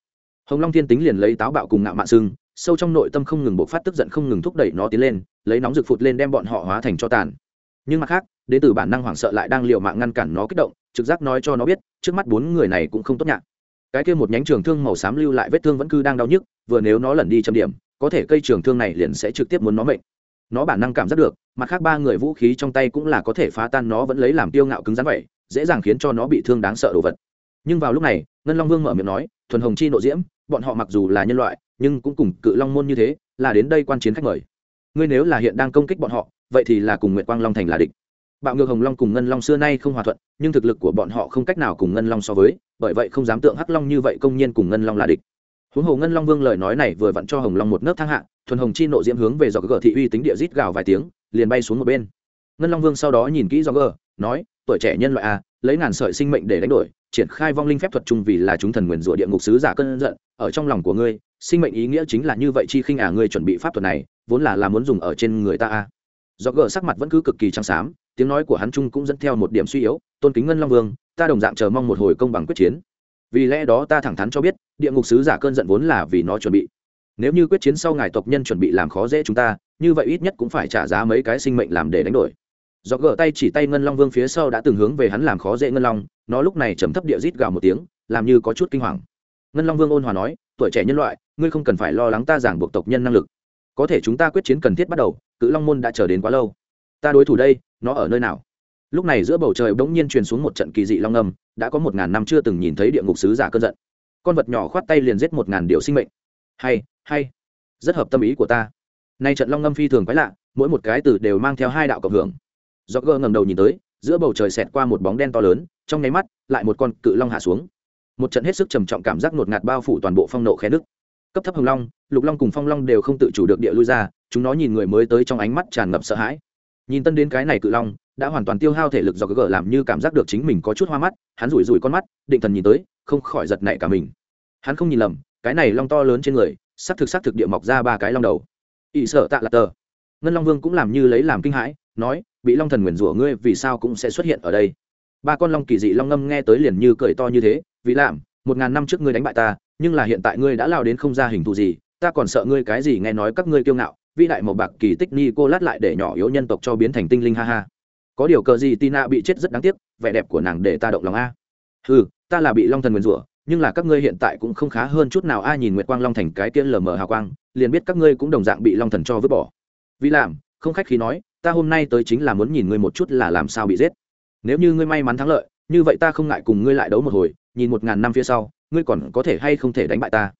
Hồng long thiên tính liền lấy táo bạo cùng ngạo mạn sưng sâu trong nội tâm không ngừng bộc phát tức giận không ngừng thúc đẩy nó tiến lên lấy nóng rực phụt lên đem bọn họ hóa thành cho tàn. Nhưng mặt khác, đến từ bản năng hoảng sợ lại đang liều mạng ngăn cản nó kích động, trực giác nói cho nó biết, trước mắt bốn người này cũng không tốt nhạc cái kia một nhánh trường thương màu xám lưu lại vết thương vẫn cứ đang đau nhức, vừa nếu nó lẩn đi chấm điểm, có thể cây trường thương này liền sẽ trực tiếp muốn nó mệnh. Nó bản năng cảm giác được, mặt khác ba người vũ khí trong tay cũng là có thể phá tan nó vẫn lấy làm tiêu ngạo cứng rắn vậy, dễ dàng khiến cho nó bị thương đáng sợ đồ vật. Nhưng vào lúc này, ngân long vương mở miệng nói, thuần hồng chi nộ diễm, bọn họ mặc dù là nhân loại, nhưng cũng cùng cự long môn như thế, là đến đây quan chiến khách mời ngươi nếu là hiện đang công kích bọn họ, vậy thì là cùng nguyệt quang long thành là địch. Bạo ngược hồng long cùng ngân long xưa nay không hòa thuận, nhưng thực lực của bọn họ không cách nào cùng ngân long so với, bởi vậy không dám tượng hắc long như vậy công nhiên cùng ngân long là địch. Huống hồ ngân long vương lời nói này vừa vặn cho hồng long một nấc thang hạ, thuần hồng chi nộ diễm hướng về do gờ thị uy tính địa rít gào vài tiếng, liền bay xuống một bên. Ngân long vương sau đó nhìn kỹ do gờ, nói, tuổi trẻ nhân loại a lấy ngàn sợi sinh mệnh để đánh đổi, triển khai vong linh phép thuật chung vì là chúng thần nguyền rủa địa ngục sứ giả cơn giận, ở trong lòng của ngươi, sinh mệnh ý nghĩa chính là như vậy chi khinh à ngươi chuẩn bị pháp thuật này, vốn là là muốn dùng ở trên người ta à. a do gờ sắc mặt vẫn cứ cực kỳ trắng xám, tiếng nói của hắn trung cũng dẫn theo một điểm suy yếu, tôn kính ngân long vương, ta đồng dạng chờ mong một hồi công bằng quyết chiến. Vì lẽ đó ta thẳng thắn cho biết, địa ngục sứ giả cơn giận vốn là vì nó chuẩn bị. Nếu như quyết chiến sau ngài tộc nhân chuẩn bị làm khó dễ chúng ta, như vậy ít nhất cũng phải trả giá mấy cái sinh mệnh làm để đánh đổi do gỡ tay chỉ tay ngân long vương phía sau đã từng hướng về hắn làm khó dễ ngân long, nó lúc này trầm thấp địa rít gào một tiếng, làm như có chút kinh hoàng. Ngân long vương ôn hòa nói, tuổi trẻ nhân loại, ngươi không cần phải lo lắng ta giảng buộc tộc nhân năng lực. Có thể chúng ta quyết chiến cần thiết bắt đầu, cự long môn đã chờ đến quá lâu. Ta đối thủ đây, nó ở nơi nào? Lúc này giữa bầu trời bỗng nhiên truyền xuống một trận kỳ dị long âm, đã có một ngàn năm chưa từng nhìn thấy địa ngục sứ giả cơn giận. Con vật nhỏ khoát tay liền giết một ngàn điều sinh mệnh. Hay hay, rất hợp tâm ý của ta. Nay trận long âm phi thường quái lạ, mỗi một cái từ đều mang theo hai đạo cộng hưởng do gơ ngầm đầu nhìn tới, giữa bầu trời xẹt qua một bóng đen to lớn, trong nháy mắt, lại một con cự long hạ xuống. Một trận hết sức trầm trọng cảm giác ngột ngạt bao phủ toàn bộ phong nộ khe nước. Cấp thấp hồng long, lục long cùng phong long đều không tự chủ được địa lui ra, chúng nó nhìn người mới tới trong ánh mắt tràn ngập sợ hãi. Nhìn tân đến cái này cự long, đã hoàn toàn tiêu hao thể lực do gờ làm như cảm giác được chính mình có chút hoa mắt, hắn rủi rủi con mắt, định thần nhìn tới, không khỏi giật nảy cả mình. Hắn không nhìn lầm, cái này long to lớn trên người sắc thực sắc thực địa mọc ra ba cái long đầu. Ỵ sợ tạ là tờ. Ngân long vương cũng làm như lấy làm kinh hãi nói, bị long thần nguyền rủa ngươi vì sao cũng sẽ xuất hiện ở đây. Ba con long kỳ dị long ngâm nghe tới liền như cười to như thế, vì làm một ngàn năm trước ngươi đánh bại ta, nhưng là hiện tại ngươi đã lao đến không ra hình thù gì, ta còn sợ ngươi cái gì nghe nói các ngươi kiêu ngạo, vĩ đại màu bạc kỳ tích ni cô lát lại để nhỏ yếu nhân tộc cho biến thành tinh linh ha ha. Có điều cờ gì tina bị chết rất đáng tiếc, vẻ đẹp của nàng để ta động lòng a. Ừ ta là bị long thần nguyền rủa, nhưng là các ngươi hiện tại cũng không khá hơn chút nào ai nhìn nguyệt quang long thành cái tiên lờ mờ hào quang, liền biết các ngươi cũng đồng dạng bị long thần cho vứt bỏ. Vì làm không khách khí nói ta hôm nay tới chính là muốn nhìn ngươi một chút là làm sao bị giết. Nếu như ngươi may mắn thắng lợi, như vậy ta không ngại cùng ngươi lại đấu một hồi, nhìn một ngàn năm phía sau, ngươi còn có thể hay không thể đánh bại ta.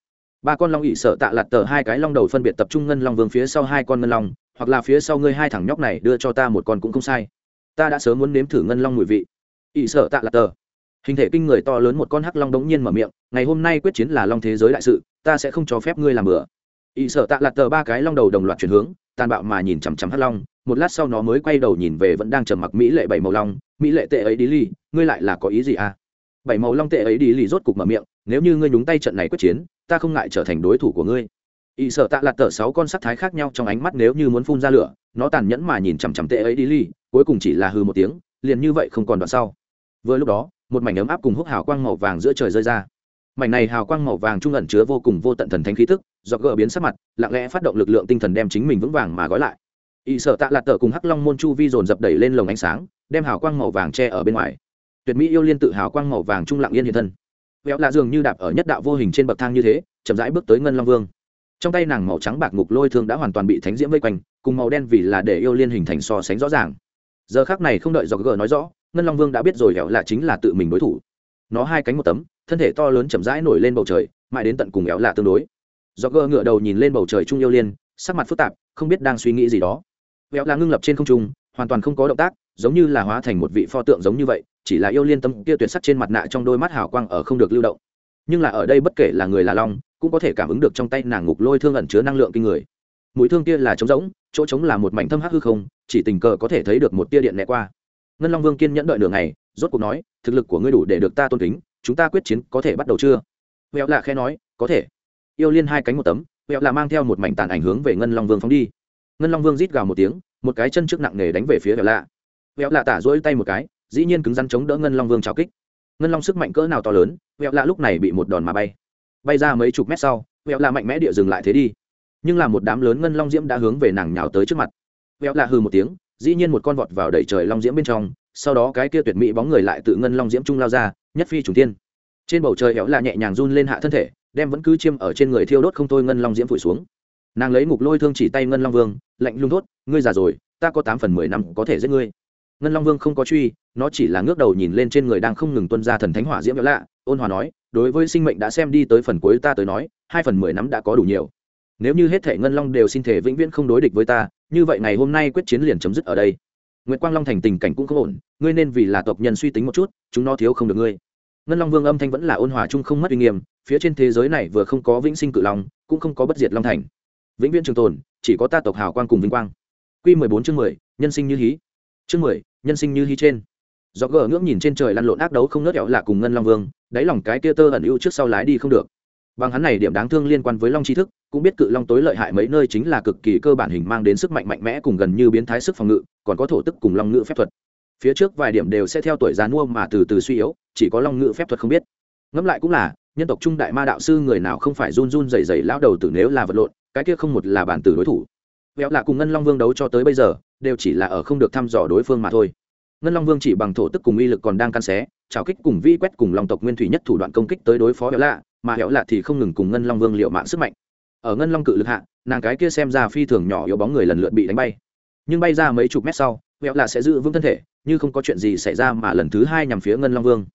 Ba con long ỵ sợ tạ lạt tờ hai cái long đầu phân biệt tập trung ngân long vương phía sau hai con ngân long, hoặc là phía sau ngươi hai thằng nhóc này đưa cho ta một con cũng không sai. Ta đã sớm muốn nếm thử ngân long mùi vị. Ỵ sợ tạ lạt tờ. Hình thể kinh người to lớn một con hắc long đống nhiên mở miệng, ngày hôm nay quyết chiến là long thế giới đại sự, ta sẽ không cho phép ngươi làm bừa. Ỵ sợ tạ lạt tờ ba cái long đầu đồng loạt chuyển hướng tàn bạo mà nhìn chằm chằm hắc long, một lát sau nó mới quay đầu nhìn về vẫn đang trầm mặc mỹ lệ bảy màu long. Mỹ lệ tệ ấy đi ly ngươi lại là có ý gì à? Bảy màu long tệ ấy đi ly rốt cục mở miệng, nếu như ngươi nhúng tay trận này quyết chiến, ta không ngại trở thành đối thủ của ngươi. Ỵ sợ tạ lạt tờ sáu con sắc thái khác nhau trong ánh mắt nếu như muốn phun ra lửa, nó tàn nhẫn mà nhìn chằm chằm tệ ấy đi ly cuối cùng chỉ là hư một tiếng, liền như vậy không còn đoạn sau. Vừa lúc đó, một mảnh ấm áp cùng húc hào quang màu vàng giữa trời rơi ra mảnh này hào quang màu vàng trung ẩn chứa vô cùng vô tận thần thánh khí tức, do gỡ biến sắc mặt, lặng lẽ phát động lực lượng tinh thần đem chính mình vững vàng mà gói lại. Ỵ sợ tạ lạt tờ cùng hắc long môn chu vi dồn dập đẩy lên lồng ánh sáng, đem hào quang màu vàng che ở bên ngoài. Tuyệt mỹ yêu liên tự hào quang màu vàng trung lặng yên hiện thân. Véo lạ dường như đạp ở nhất đạo vô hình trên bậc thang như thế, chậm rãi bước tới ngân long vương. Trong tay nàng màu trắng bạc ngục lôi thương đã hoàn toàn bị thánh diễm vây quanh, cùng màu đen vì là để yêu liên hình thành so sánh rõ ràng. Giờ khác này không đợi do gờ nói rõ, ngân long vương đã biết rồi hẻo lạ chính là tự mình đối thủ. Nó hai cánh một tấm thân thể to lớn chậm rãi nổi lên bầu trời, mãi đến tận cùng éo lạ tương đối. Do gơ ngựa đầu nhìn lên bầu trời trung yêu liên, sắc mặt phức tạp, không biết đang suy nghĩ gì đó. Éo là ngưng lập trên không trung, hoàn toàn không có động tác, giống như là hóa thành một vị pho tượng giống như vậy, chỉ là yêu liên tâm kia tuyệt sắc trên mặt nạ trong đôi mắt hào quang ở không được lưu động. Nhưng là ở đây bất kể là người là long, cũng có thể cảm ứng được trong tay nàng ngục lôi thương ẩn chứa năng lượng kinh người. Mũi thương kia là trống rỗng, chỗ trống là một mảnh thâm hắc hư không, chỉ tình cờ có thể thấy được một tia điện lẹ qua. Ngân long vương kiên nhẫn đợi đường ngày, rốt cuộc nói, thực lực của ngươi đủ để được ta tôn kính chúng ta quyết chiến có thể bắt đầu chưa? Huệ lạ khẽ nói, có thể. Yêu liên hai cánh một tấm huệ lạ mang theo một mảnh tàn ảnh hướng về ngân long vương phóng đi. Ngân long vương rít gào một tiếng, một cái chân trước nặng nề đánh về phía huệ lạ. Huệ lạ tả rỗi tay một cái, dĩ nhiên cứng rắn chống đỡ ngân long vương trào kích. Ngân long sức mạnh cỡ nào to lớn huệ lạ lúc này bị một đòn mà bay. Bay ra mấy chục mét sau huệ lạ mạnh mẽ địa dừng lại thế đi. Nhưng là một đám lớn ngân long diễm đã hướng về nàng nhào tới trước mặt. Huệ lạ hừ một tiếng, dĩ nhiên một con vọt vào đẩy trời long diễm bên trong, sau đó cái kia tuyệt mỹ bóng người lại tự ngân long diễm trung lao ra nhất phi trùng tiên. Trên bầu trời héo là nhẹ nhàng run lên hạ thân thể, đem vẫn cứ chiêm ở trên người thiêu đốt không thôi ngân long diễm phủi xuống. Nàng lấy ngục lôi thương chỉ tay ngân long vương, lạnh lung thốt, ngươi già rồi, ta có tám phần mười năm có thể giết ngươi. Ngân long vương không có truy, nó chỉ là ngước đầu nhìn lên trên người đang không ngừng tuân ra thần thánh hỏa diễm héo lạ, ôn hòa nói, đối với sinh mệnh đã xem đi tới phần cuối ta tới nói, hai phần mười năm đã có đủ nhiều. Nếu như hết thể ngân long đều xin thể vĩnh viễn không đối địch với ta, như vậy ngày hôm nay quyết chiến liền chấm dứt ở đây. Nguyệt Quang Long thành tình cảnh cũng không ổn, ngươi nên vì là tộc nhân suy tính một chút, chúng nó thiếu không được ngươi. Ngân Long Vương âm thanh vẫn là ôn hòa chung không mất uy nghiêm, phía trên thế giới này vừa không có vĩnh sinh cự long, cũng không có bất diệt long thành. Vĩnh viễn trường tồn, chỉ có ta tộc hào quang cùng vinh quang. Quy 14 chương 10, nhân sinh như hí. Chương 10, nhân sinh như hí trên. Do gờ ngưỡng nhìn trên trời lăn lộn ác đấu không nớt ẻo lạ cùng Ngân Long Vương, đáy lòng cái kia tơ ẩn ưu trước sau lái đi không được. Bằng hắn này điểm đáng thương liên quan với long tri thức, cũng biết cự long tối lợi hại mấy nơi chính là cực kỳ cơ bản hình mang đến sức mạnh mạnh mẽ cùng gần như biến thái sức phòng ngự còn có thổ tức cùng long ngự phép thuật. Phía trước vài điểm đều sẽ theo tuổi già mua mà từ từ suy yếu chỉ có long ngự phép thuật không biết. Ngẫm lại cũng là nhân tộc trung đại ma đạo sư người nào không phải run run dày dày lao đầu tử nếu là vật lộn cái kia không một là bản tử đối thủ. Vẹo là cùng ngân long vương đấu cho tới bây giờ đều chỉ là ở không được thăm dò đối phương mà thôi ngân long vương chỉ bằng thổ tức cùng uy lực còn đang căn xé trào kích cùng vi quét cùng lòng tộc nguyên thủy nhất thủ đoạn công kích tới đối phó hẻo lạ, mà hẻo lạ thì không ngừng cùng ngân long vương liệu mạng sức mạnh. Ở ngân long cự lực hạ, nàng cái kia xem ra phi thường nhỏ yếu bóng người lần lượt bị đánh bay. Nhưng bay ra mấy chục mét sau, hẻo lạ sẽ giữ vững thân thể, như không có chuyện gì xảy ra mà lần thứ hai nhằm phía ngân long vương.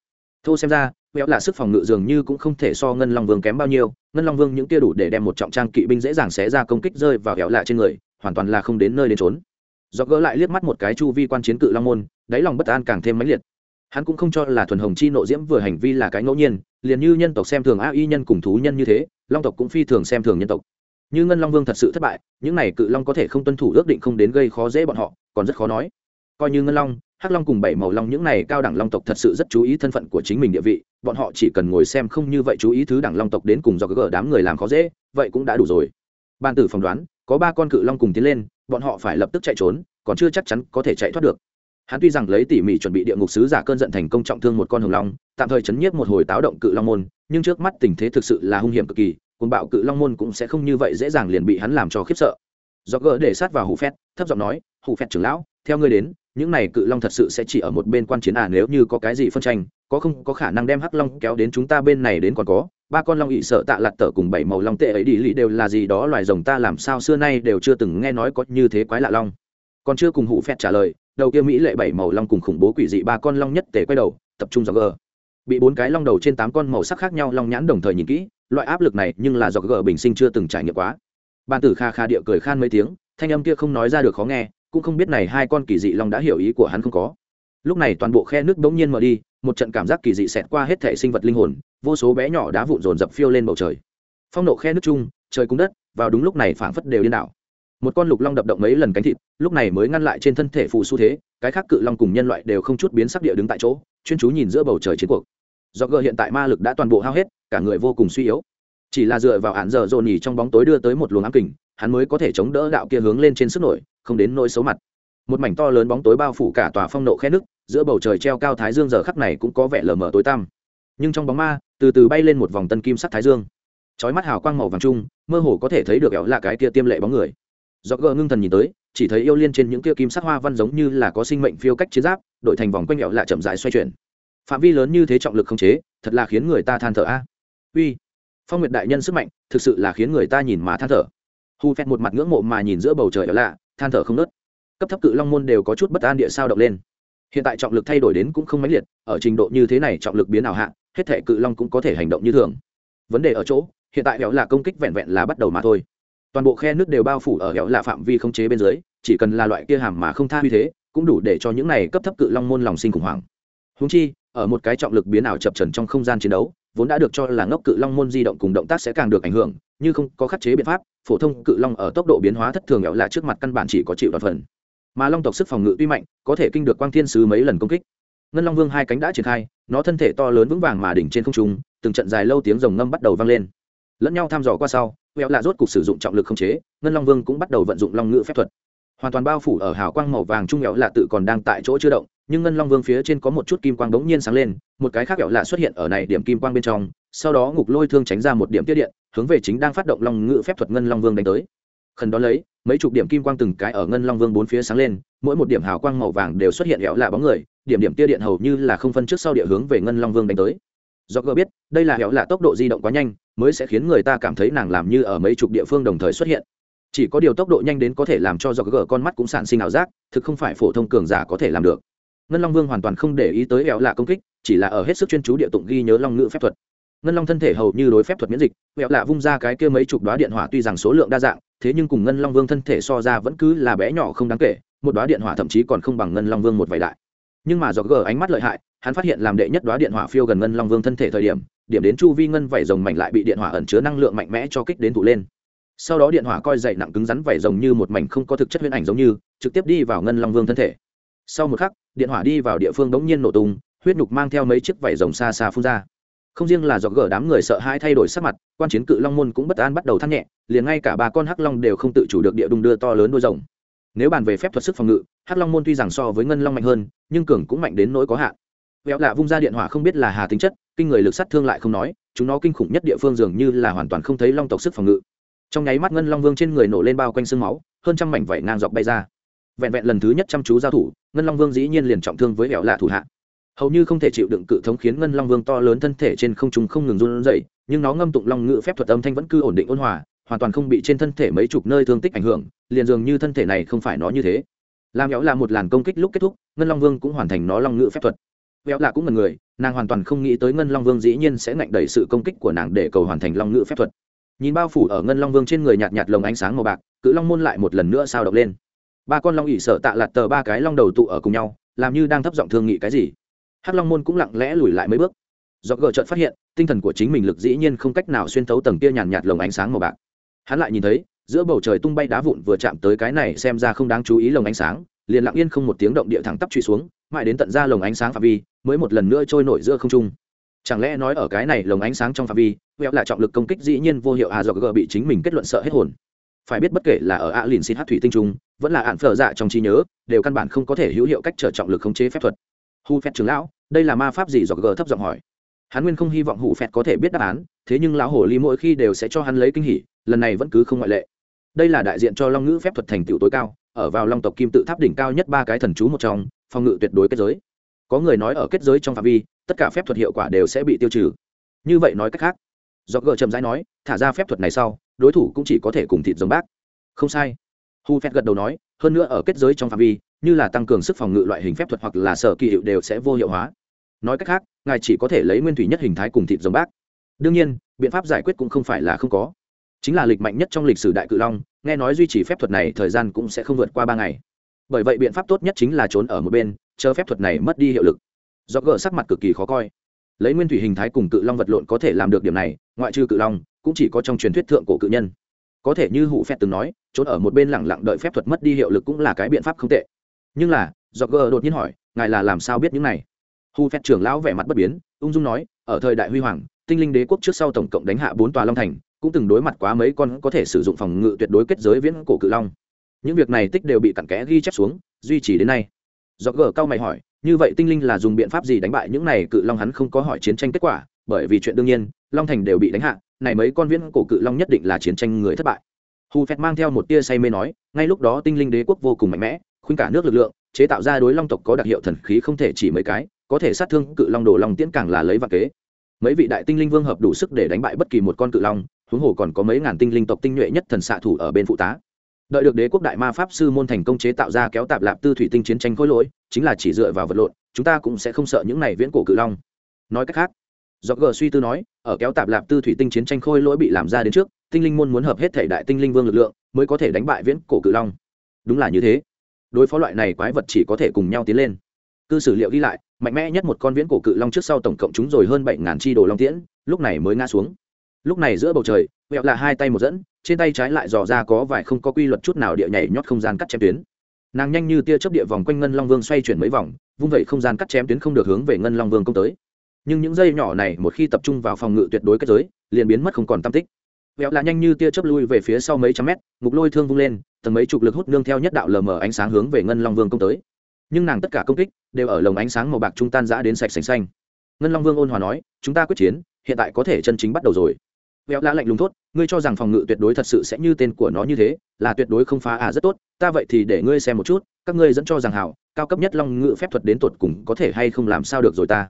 Thô xem ra vẹo lạ sức phòng ngự dường như cũng không thể so ngân long vương kém bao nhiêu, ngân long vương những tia đủ để đem một trọng trang kỵ binh dễ dàng xé ra công kích rơi vào vẹo lạ trên người, hoàn toàn là không đến nơi đến trốn do gỡ lại liếc mắt một cái chu vi quan chiến cự long môn đáy lòng bất an càng thêm mãnh liệt. Hắn cũng không cho là thuần hồng chi nộ diễm vừa hành vi là cái ngẫu nhiên, liền như nhân tộc xem thường a y nhân cùng thú nhân như thế, long tộc cũng phi thường xem thường nhân tộc. Như ngân long vương thật sự thất bại, những này cự long có thể không tuân thủ ước định không đến gây khó dễ bọn họ, còn rất khó nói. Coi như ngân long, hắc long cùng bảy màu long những này cao đẳng long tộc thật sự rất chú ý thân phận của chính mình địa vị, bọn họ chỉ cần ngồi xem không như vậy chú ý thứ đẳng long tộc đến cùng do gỡ đám người làm khó dễ, vậy cũng đã đủ rồi. Ban tử phỏng đoán, có ba con cự long cùng tiến lên, bọn họ phải lập tức chạy trốn, còn chưa chắc chắn có thể chạy thoát được hắn tuy rằng lấy tỉ mỉ chuẩn bị địa ngục sứ giả cơn giận thành công trọng thương một con hồng long, tạm thời chấn nhiếp một hồi táo động cự long môn, nhưng trước mắt tình thế thực sự là hung hiểm cực kỳ côn bạo cự long môn cũng sẽ không như vậy dễ dàng liền bị hắn làm cho khiếp sợ. Do gỡ để sát vào hủ phét, thấp giọng nói hủ phét trưởng lão, theo ngươi đến, những này cự long thật sự sẽ chỉ ở một bên quan chiến à nếu như có cái gì phân tranh, có không có khả năng đem hắc long kéo đến chúng ta bên này đến còn có. Ba con long ị sợ tạ lặt tở cùng bảy màu long tệ ấy đi lì đều là gì đó, loài rồng ta làm sao xưa nay đều chưa từng nghe nói có như thế quái lạ long. Còn chưa cùng hủ phét trả lời đầu kia mỹ lệ bảy màu long cùng khủng bố quỷ dị ba con long nhất tề quay đầu, tập trung dọc gờ. Bị bốn cái long đầu trên tám con màu sắc khác nhau long nhãn đồng thời nhìn kỹ, loại áp lực này nhưng là dọc gờ bình sinh chưa từng trải nghiệm quá. Ban tử kha kha địa cười khan mấy tiếng, thanh âm kia không nói ra được khó nghe, cũng không biết này hai con kỳ dị long đã hiểu ý của hắn không có. Lúc này toàn bộ khe nước bỗng nhiên mở đi, một trận cảm giác kỳ dị xẹt qua hết thể sinh vật linh hồn, vô số bé nhỏ đá vụn rồn dập phiêu lên bầu trời. Phong nộ khe nước chung, trời cung đất, vào đúng lúc này phảng phất đều điên đảo một con lục long đập động mấy lần cánh thịt, lúc này mới ngăn lại trên thân thể phù xu thế, cái khác cự long cùng nhân loại đều không chút biến sắc địa đứng tại chỗ, chuyên chú nhìn giữa bầu trời chiến cuộc. Do gờ hiện tại ma lực đã toàn bộ hao hết, cả người vô cùng suy yếu. Chỉ là dựa vào hạn giờ dồn nhì trong bóng tối đưa tới một luồng ám kình, hắn mới có thể chống đỡ đạo kia hướng lên trên sức nổi, không đến nỗi xấu mặt. Một mảnh to lớn bóng tối bao phủ cả tòa phong nộ khe nước, giữa bầu trời treo cao thái dương giờ khắc này cũng có vẻ lờ mờ tối tăm. Nhưng trong bóng ma, từ từ bay lên một vòng tân kim sắc thái dương. Chói mắt hào quang màu vàng trung, mơ hồ có thể thấy được éo là cái kia tiêm lệ bóng người do gờ ngưng thần nhìn tới, chỉ thấy yêu liên trên những kia kim sắc hoa văn giống như là có sinh mệnh phiêu cách chiến giáp, đội thành vòng quanh éo lạ chậm rãi xoay chuyển. Phạm vi lớn như thế trọng lực không chế, thật là khiến người ta than thở a. Uy, phong nguyệt đại nhân sức mạnh, thực sự là khiến người ta nhìn mà than thở. Hu phét một mặt ngưỡng mộ mà nhìn giữa bầu trời ở lạ, than thở không nớt. Cấp thấp cự long môn đều có chút bất an địa sao động lên. Hiện tại trọng lực thay đổi đến cũng không mãnh liệt, ở trình độ như thế này trọng lực biến nào hạ, hết thể cự long cũng có thể hành động như thường. Vấn đề ở chỗ, hiện tại hẻo là công kích vẹn vẹn là bắt đầu mà thôi toàn bộ khe nước đều bao phủ ở hẻo là phạm vi không chế bên dưới, chỉ cần là loại kia hàm mà không tha như thế, cũng đủ để cho những này cấp thấp cự long môn lòng sinh khủng hoảng. Húng chi, ở một cái trọng lực biến ảo chập trần trong không gian chiến đấu, vốn đã được cho là ngốc cự long môn di động cùng động tác sẽ càng được ảnh hưởng, như không có khắc chế biện pháp, phổ thông cự long ở tốc độ biến hóa thất thường hẻo là trước mặt căn bản chỉ có chịu đoạt phần. Mà long tộc sức phòng ngự tuy mạnh, có thể kinh được quang thiên sứ mấy lần công kích. Ngân long vương hai cánh đã triển khai, nó thân thể to lớn vững vàng mà đỉnh trên không trung, từng trận dài lâu tiếng rồng ngâm bắt đầu vang lên. Lẫn nhau thăm dò qua sau huệ là rốt cục sử dụng trọng lực không chế, ngân long vương cũng bắt đầu vận dụng long Ngự phép thuật. Hoàn toàn bao phủ ở hào quang màu vàng trung hẹo là tự còn đang tại chỗ chưa động, nhưng ngân long vương phía trên có một chút kim quang bỗng nhiên sáng lên, một cái khác hẹo là xuất hiện ở này điểm kim quang bên trong, sau đó ngục lôi thương tránh ra một điểm tiết điện, hướng về chính đang phát động long Ngự phép thuật ngân long vương đánh tới. Khẩn đó lấy, mấy chục điểm kim quang từng cái ở ngân long vương bốn phía sáng lên, mỗi một điểm hào quang màu vàng đều xuất hiện hẹo lạ bóng người, điểm điểm tia điện hầu như là không phân trước sau địa hướng về ngân long vương đánh tới. Do cơ biết, đây là hẹo lạ tốc độ di động quá nhanh mới sẽ khiến người ta cảm thấy nàng làm như ở mấy chục địa phương đồng thời xuất hiện. Chỉ có điều tốc độ nhanh đến có thể làm cho do gỡ con mắt cũng sản sinh ảo giác, thực không phải phổ thông cường giả có thể làm được. Ngân long vương hoàn toàn không để ý tới hẹo lạ công kích, chỉ là ở hết sức chuyên chú địa tụng ghi nhớ long ngữ phép thuật. Ngân long thân thể hầu như đối phép thuật miễn dịch, hẹo lạ vung ra cái kia mấy chục đoá điện hỏa tuy rằng số lượng đa dạng, thế nhưng cùng ngân long vương thân thể so ra vẫn cứ là bé nhỏ không đáng kể, một đoá điện hỏa thậm chí còn không bằng ngân long vương một vài đại. Nhưng mà do gờ ánh mắt lợi hại, hắn phát hiện làm đệ nhất đoá điện hỏa phiêu gần ngân long vương thân thể thời điểm điểm đến chu vi ngân vảy rồng mạnh lại bị điện hỏa ẩn chứa năng lượng mạnh mẽ cho kích đến tụ lên. Sau đó điện hỏa coi dậy nặng cứng rắn vảy rồng như một mảnh không có thực chất huyễn ảnh giống như, trực tiếp đi vào ngân long vương thân thể. Sau một khắc, điện hỏa đi vào địa phương đống nhiên nổ tung, huyết nhục mang theo mấy chiếc vảy rồng xa xa phun ra. Không riêng là do gỡ đám người sợ hãi thay đổi sắc mặt, quan chiến cự long môn cũng bất an bắt đầu thắt nhẹ, liền ngay cả ba con hắc long đều không tự chủ được địa đung đưa to lớn đôi rồng. Nếu bàn về phép thuật sức phòng ngự, hắc long môn tuy rằng so với ngân long mạnh hơn, nhưng cường cũng mạnh đến nỗi có hạn véo lạ vung ra điện hỏa không biết là hà tính chất, kinh người lực sát thương lại không nói, chúng nó kinh khủng nhất địa phương dường như là hoàn toàn không thấy long tộc sức phòng ngự. Trong nháy mắt ngân long vương trên người nổ lên bao quanh xương máu, hơn trăm mảnh vảy ngang dọc bay ra. Vẹn vẹn lần thứ nhất chăm chú giao thủ, ngân long vương dĩ nhiên liền trọng thương với véo lạ thủ hạ. Hầu như không thể chịu đựng cự thống khiến ngân long vương to lớn thân thể trên không trung không ngừng run rẩy, nhưng nó ngâm tụng long ngự phép thuật âm thanh vẫn cứ ổn định ôn hòa, hoàn toàn không bị trên thân thể mấy chục nơi thương tích ảnh hưởng, liền dường như thân thể này không phải nó như thế. Làm éo là một làn công kích lúc kết thúc, ngân long vương cũng hoàn thành nó long ngự phép thuật. Béo là cũng là người, nàng hoàn toàn không nghĩ tới ngân long vương dĩ nhiên sẽ ngạnh đẩy sự công kích của nàng để cầu hoàn thành long ngữ phép thuật. Nhìn bao phủ ở ngân long vương trên người nhạt nhạt lồng ánh sáng màu bạc, cự long môn lại một lần nữa sao động lên. Ba con long ỉ sợ tạ lạt tờ ba cái long đầu tụ ở cùng nhau, làm như đang thấp giọng thương nghị cái gì. Hắc long môn cũng lặng lẽ lùi lại mấy bước. Do gờ trợt phát hiện, tinh thần của chính mình lực dĩ nhiên không cách nào xuyên thấu tầng kia nhàn nhạt lồng ánh sáng màu bạc. Hắn lại nhìn thấy, giữa bầu trời tung bay đá vụn vừa chạm tới cái này xem ra không đáng chú ý lồng ánh sáng, liền lặng yên không một tiếng động địa thẳng tắp trụy xuống, mãi đến tận ra lồng ánh sáng phạm vi mới một lần nữa trôi nổi giữa không trung. Chẳng lẽ nói ở cái này lồng ánh sáng trong phạm vi quẹo là trọng lực công kích dĩ nhiên vô hiệu à do gờ bị chính mình kết luận sợ hết hồn. Phải biết bất kể là ở ạ lìn xin hát thủy tinh trung, vẫn là ạn phở dạ trong trí nhớ, đều căn bản không có thể hữu hiệu cách trở trọng lực khống chế phép thuật. Hu phép trưởng lão, đây là ma pháp gì? Do gờ thấp giọng hỏi. Hắn nguyên không hy vọng hủ phẹt có thể biết đáp án, thế nhưng lão hổ ly mỗi khi đều sẽ cho hắn lấy kinh hỉ, lần này vẫn cứ không ngoại lệ. Đây là đại diện cho long ngữ phép thuật thành tựu tối cao, ở vào long tộc kim tự tháp đỉnh cao nhất ba cái thần chú một trong, phòng ngự tuyệt đối kết giới có người nói ở kết giới trong phạm vi, tất cả phép thuật hiệu quả đều sẽ bị tiêu trừ. Như vậy nói cách khác do gờ chậm rãi nói, thả ra phép thuật này sau, đối thủ cũng chỉ có thể cùng thịt giống bác. Không sai. Hu phép gật đầu nói, hơn nữa ở kết giới trong phạm vi, như là tăng cường sức phòng ngự loại hình phép thuật hoặc là sở kỳ hiệu đều sẽ vô hiệu hóa. Nói cách khác, ngài chỉ có thể lấy nguyên thủy nhất hình thái cùng thịt giống bác. Đương nhiên, biện pháp giải quyết cũng không phải là không có. Chính là lịch mạnh nhất trong lịch sử đại cự long, nghe nói duy trì phép thuật này thời gian cũng sẽ không vượt qua ba ngày. Bởi vậy biện pháp tốt nhất chính là trốn ở một bên chờ phép thuật này mất đi hiệu lực. Do gỡ sắc mặt cực kỳ khó coi. Lấy nguyên thủy hình thái cùng cự long vật lộn có thể làm được điểm này, ngoại trừ cự long, cũng chỉ có trong truyền thuyết thượng cổ cự nhân. Có thể như hụ phép từng nói, trốn ở một bên lẳng lặng đợi phép thuật mất đi hiệu lực cũng là cái biện pháp không tệ. Nhưng là, do gỡ đột nhiên hỏi, ngài là làm sao biết những này? Hù phép trưởng lão vẻ mặt bất biến, ung dung nói, ở thời đại huy hoàng, tinh linh đế quốc trước sau tổng cộng đánh hạ bốn tòa long thành, cũng từng đối mặt quá mấy con có thể sử dụng phòng ngự tuyệt đối kết giới viễn cổ cự long. Những việc này tích đều bị cặn kẽ ghi chép xuống, duy trì đến nay do gờ cao mày hỏi, như vậy tinh linh là dùng biện pháp gì đánh bại những này cự long? Hắn không có hỏi chiến tranh kết quả, bởi vì chuyện đương nhiên, long thành đều bị đánh hạ, này mấy con viễn cổ cự long nhất định là chiến tranh người thất bại. Hù phét mang theo một tia say mê nói, ngay lúc đó tinh linh đế quốc vô cùng mạnh mẽ khuyên cả nước lực lượng, chế tạo ra đối long tộc có đặc hiệu thần khí không thể chỉ mấy cái, có thể sát thương cự long đồ long tiễn càng là lấy và kế. Mấy vị đại tinh linh vương hợp đủ sức để đánh bại bất kỳ một con cự long, huống hồ còn có mấy ngàn tinh linh tộc tinh nhuệ nhất thần xạ thủ ở bên phụ tá đợi được đế quốc đại ma pháp sư môn thành công chế tạo ra kéo tạp lạp tư thủy tinh chiến tranh khối lỗi, chính là chỉ dựa vào vật lộn, chúng ta cũng sẽ không sợ những này viễn cổ cự long. Nói cách khác do g suy tư nói, ở kéo tạp lạp tư thủy tinh chiến tranh khôi lỗi bị làm ra đến trước, tinh linh môn muốn hợp hết thể đại tinh linh vương lực lượng, mới có thể đánh bại viễn cổ cự long. Đúng là như thế. Đối phó loại này quái vật chỉ có thể cùng nhau tiến lên. Cư sử liệu ghi lại, mạnh mẽ nhất một con viễn cổ cự long trước sau tổng cộng chúng rồi hơn bảy ngàn chi đồ long tiễn, lúc này mới ngã xuống. Lúc này giữa bầu trời, vẹo là hai tay một dẫn trên tay trái lại dò ra có vài không có quy luật chút nào địa nhảy nhót không gian cắt chém tuyến. Nàng nhanh như tia chớp địa vòng quanh ngân long vương xoay chuyển mấy vòng, vung vẩy không gian cắt chém tuyến không được hướng về ngân long vương công tới. Nhưng những dây nhỏ này một khi tập trung vào phòng ngự tuyệt đối kết giới, liền biến mất không còn tam tích. Vẹo là nhanh như tia chớp lui về phía sau mấy trăm mét, ngục lôi thương vung lên, tầng mấy chục lực hút nương theo nhất đạo lờ mờ ánh sáng hướng về ngân long vương công tới. Nhưng nàng tất cả công kích đều ở lồng ánh sáng màu bạc trung tan giã đến sạch sành xanh. Ngân long vương ôn hòa nói, chúng ta quyết chiến, hiện tại có thể chân chính bắt đầu rồi. Béo lã lạnh lùng thốt, ngươi cho rằng phòng ngự tuyệt đối thật sự sẽ như tên của nó như thế, là tuyệt đối không phá à rất tốt, ta vậy thì để ngươi xem một chút, các ngươi dẫn cho rằng hảo, cao cấp nhất long ngự phép thuật đến tột cùng có thể hay không làm sao được rồi ta.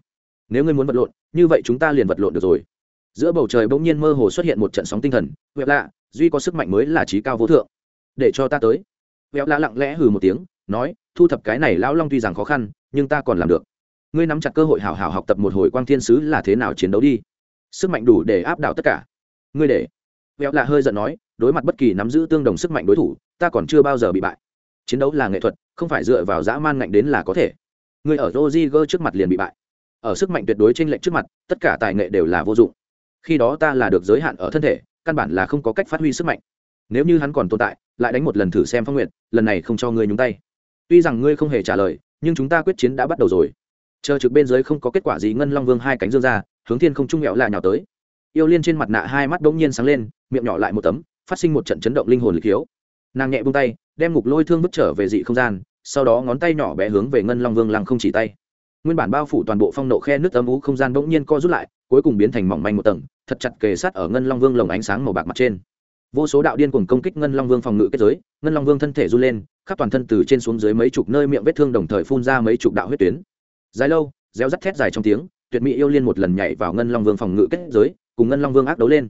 Nếu ngươi muốn vật lộn, như vậy chúng ta liền vật lộn được rồi. Giữa bầu trời bỗng nhiên mơ hồ xuất hiện một trận sóng tinh thần véo lạ duy có sức mạnh mới là trí cao vô thượng. Để cho ta tới. Véo lạ lặng lẽ hừ một tiếng, nói, thu thập cái này lão long tuy rằng khó khăn, nhưng ta còn làm được. Ngươi nắm chặt cơ hội hảo hảo học tập một hồi quang thiên sứ là thế nào chiến đấu đi. Sức mạnh đủ để áp đảo tất cả ngươi để. Vẹo lạ hơi giận nói, đối mặt bất kỳ nắm giữ tương đồng sức mạnh đối thủ, ta còn chưa bao giờ bị bại. Chiến đấu là nghệ thuật, không phải dựa vào dã man ngạnh đến là có thể. Ngươi ở roziger trước mặt liền bị bại. Ở sức mạnh tuyệt đối trên lệnh trước mặt, tất cả tài nghệ đều là vô dụng. Khi đó ta là được giới hạn ở thân thể, căn bản là không có cách phát huy sức mạnh. Nếu như hắn còn tồn tại, lại đánh một lần thử xem phong nguyện lần này không cho ngươi nhúng tay. Tuy rằng ngươi không hề trả lời, nhưng chúng ta quyết chiến đã bắt đầu rồi. Chờ trực bên dưới không có kết quả gì, ngân long vương hai cánh dương ra, hướng thiên không trung mẹo lại nhào tới yêu liên trên mặt nạ hai mắt bỗng nhiên sáng lên, miệng nhỏ lại một tấm, phát sinh một trận chấn động linh hồn lực hiếu. Nàng nhẹ bung tay, đem ngục lôi thương vứt trở về dị không gian, sau đó ngón tay nhỏ bé hướng về ngân long vương lăng không chỉ tay. Nguyên bản bao phủ toàn bộ phong nộ khe nước âm ú không gian bỗng nhiên co rút lại, cuối cùng biến thành mỏng manh một tầng, thật chặt kề sát ở ngân long vương lồng ánh sáng màu bạc mặt trên. Vô số đạo điên cuồng công kích ngân long vương phòng ngự kết giới, ngân long vương thân thể run lên, khắp toàn thân từ trên xuống dưới mấy chục nơi miệng vết thương đồng thời phun ra mấy chục đạo huyết tuyến. Dài lâu, réo rắt thét dài trong tiếng, tuyệt mỹ yêu liên một lần nhảy vào ngân long vương phòng ngự kết giới cùng ngân long vương ác đấu lên.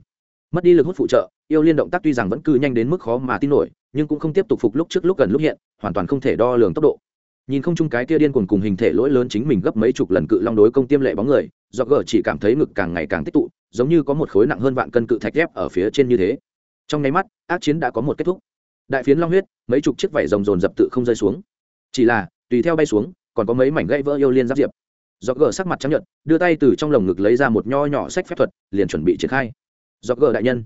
Mất đi lực hút phụ trợ, yêu liên động tác tuy rằng vẫn cứ nhanh đến mức khó mà tin nổi, nhưng cũng không tiếp tục phục lúc trước lúc gần lúc hiện, hoàn toàn không thể đo lường tốc độ. Nhìn không chung cái kia điên cuồng cùng hình thể lỗi lớn chính mình gấp mấy chục lần cự long đối công tiêm lệ bóng người do gờ chỉ cảm thấy ngực càng ngày càng tích tụ, giống như có một khối nặng hơn vạn cân cự thạch ghép ở phía trên như thế. Trong nháy mắt, ác chiến đã có một kết thúc. Đại phiến long huyết, mấy chục chiếc vảy rồng rồn dập tự không rơi xuống. Chỉ là, tùy theo bay xuống, còn có mấy mảnh gãy vỡ yêu liên giáp diệp do gờ sắc mặt trắng nhợt, đưa tay từ trong lồng ngực lấy ra một nho nhỏ sách phép thuật, liền chuẩn bị triển khai. Do gờ đại nhân,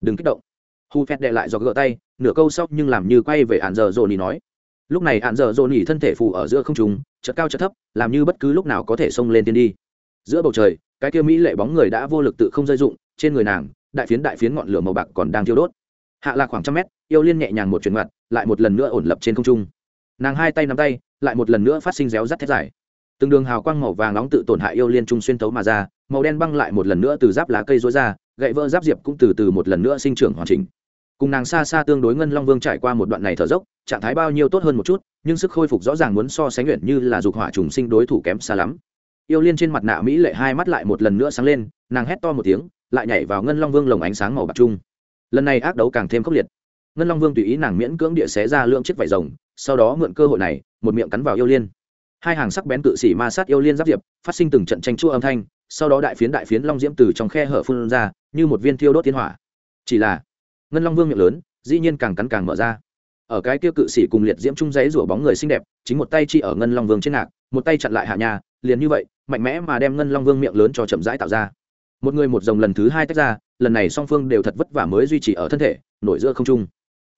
đừng kích động. Hu phét đệ lại do gờ tay, nửa câu sau nhưng làm như quay về ạn giờ dồn nhì nói. Lúc này ạn giờ dồn nhì thân thể phù ở giữa không trùng chợt cao chợt thấp, làm như bất cứ lúc nào có thể xông lên tiên đi. Giữa bầu trời, cái kia mỹ lệ bóng người đã vô lực tự không rơi dụng, trên người nàng, đại phiến đại phiến ngọn lửa màu bạc còn đang thiêu đốt. Hạ lạc khoảng trăm mét, yêu liên nhẹ nhàng một chuyển mặt lại một lần nữa ổn lập trên không trung. Nàng hai tay nắm tay, lại một lần nữa phát sinh réo rắt thét dài từng đường hào quang màu vàng nóng tự tổn hại yêu liên trung xuyên tấu mà ra, màu đen băng lại một lần nữa từ giáp lá cây rối ra gậy vỡ giáp diệp cũng từ từ một lần nữa sinh trưởng hoàn chỉnh. Cùng nàng xa xa tương đối ngân long vương trải qua một đoạn này thở dốc, trạng thái bao nhiêu tốt hơn một chút, nhưng sức khôi phục rõ ràng muốn so sánh luyện như là dục hỏa trùng sinh đối thủ kém xa lắm. Yêu liên trên mặt nạ mỹ lệ hai mắt lại một lần nữa sáng lên, nàng hét to một tiếng, lại nhảy vào ngân long vương lồng ánh sáng màu bạc trung lần này ác đấu càng thêm khốc liệt. Ngân long vương tùy ý nàng miễn cưỡng địa xé ra lượng chiếc vải rồng, sau đó mượn cơ hội này, một miệng cắn vào yêu liên hai hàng sắc bén cự sĩ ma sát yêu liên giáp diệp, phát sinh từng trận tranh chua âm thanh, sau đó đại phiến đại phiến long diễm từ trong khe hở phun ra, như một viên thiêu đốt tiến hỏa. Chỉ là, ngân long vương miệng lớn, dĩ nhiên càng cắn càng mở ra. Ở cái kia cự sĩ cùng liệt diễm trung giấy rủa bóng người xinh đẹp, chính một tay chi ở ngân long vương trên ngạc, một tay chặn lại hạ nhà, liền như vậy, mạnh mẽ mà đem ngân long vương miệng lớn cho chậm rãi tạo ra. Một người một dòng lần thứ hai tách ra, lần này song phương đều thật vất vả mới duy trì ở thân thể, nổi giữa không trung.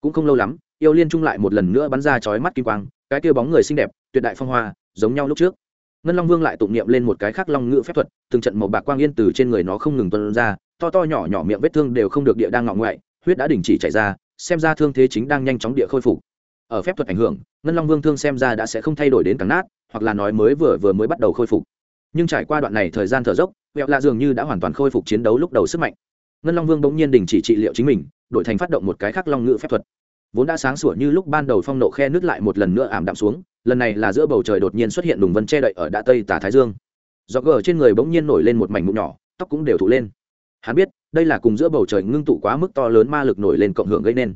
Cũng không lâu lắm, yêu liên trung lại một lần nữa bắn ra chói mắt kim quang, cái kia bóng người xinh đẹp, tuyệt đại phong hoa giống nhau lúc trước. Ngân long vương lại tụng niệm lên một cái khác long ngữ phép thuật, từng trận màu bạc quang yên từ trên người nó không ngừng tuân ra, to to nhỏ nhỏ miệng vết thương đều không được địa đang ngọ ngoại, huyết đã đình chỉ chảy ra, xem ra thương thế chính đang nhanh chóng địa khôi phục. Ở phép thuật ảnh hưởng, ngân long vương thương xem ra đã sẽ không thay đổi đến càng nát, hoặc là nói mới vừa vừa mới bắt đầu khôi phục. Nhưng trải qua đoạn này thời gian thở dốc, vẹo lạ dường như đã hoàn toàn khôi phục chiến đấu lúc đầu sức mạnh. Ngân long vương bỗng nhiên đình chỉ trị liệu chính mình, đổi thành phát động một cái khác long ngữ phép thuật vốn đã sáng sủa như lúc ban đầu phong nộ khe nứt lại một lần nữa ảm đạm xuống, lần này là giữa bầu trời đột nhiên xuất hiện đùng vân che đậy ở đã tây tà thái dương. Do gờ trên người bỗng nhiên nổi lên một mảnh mụn nhỏ, tóc cũng đều thụ lên. Hắn biết, đây là cùng giữa bầu trời ngưng tụ quá mức to lớn ma lực nổi lên cộng hưởng gây nên.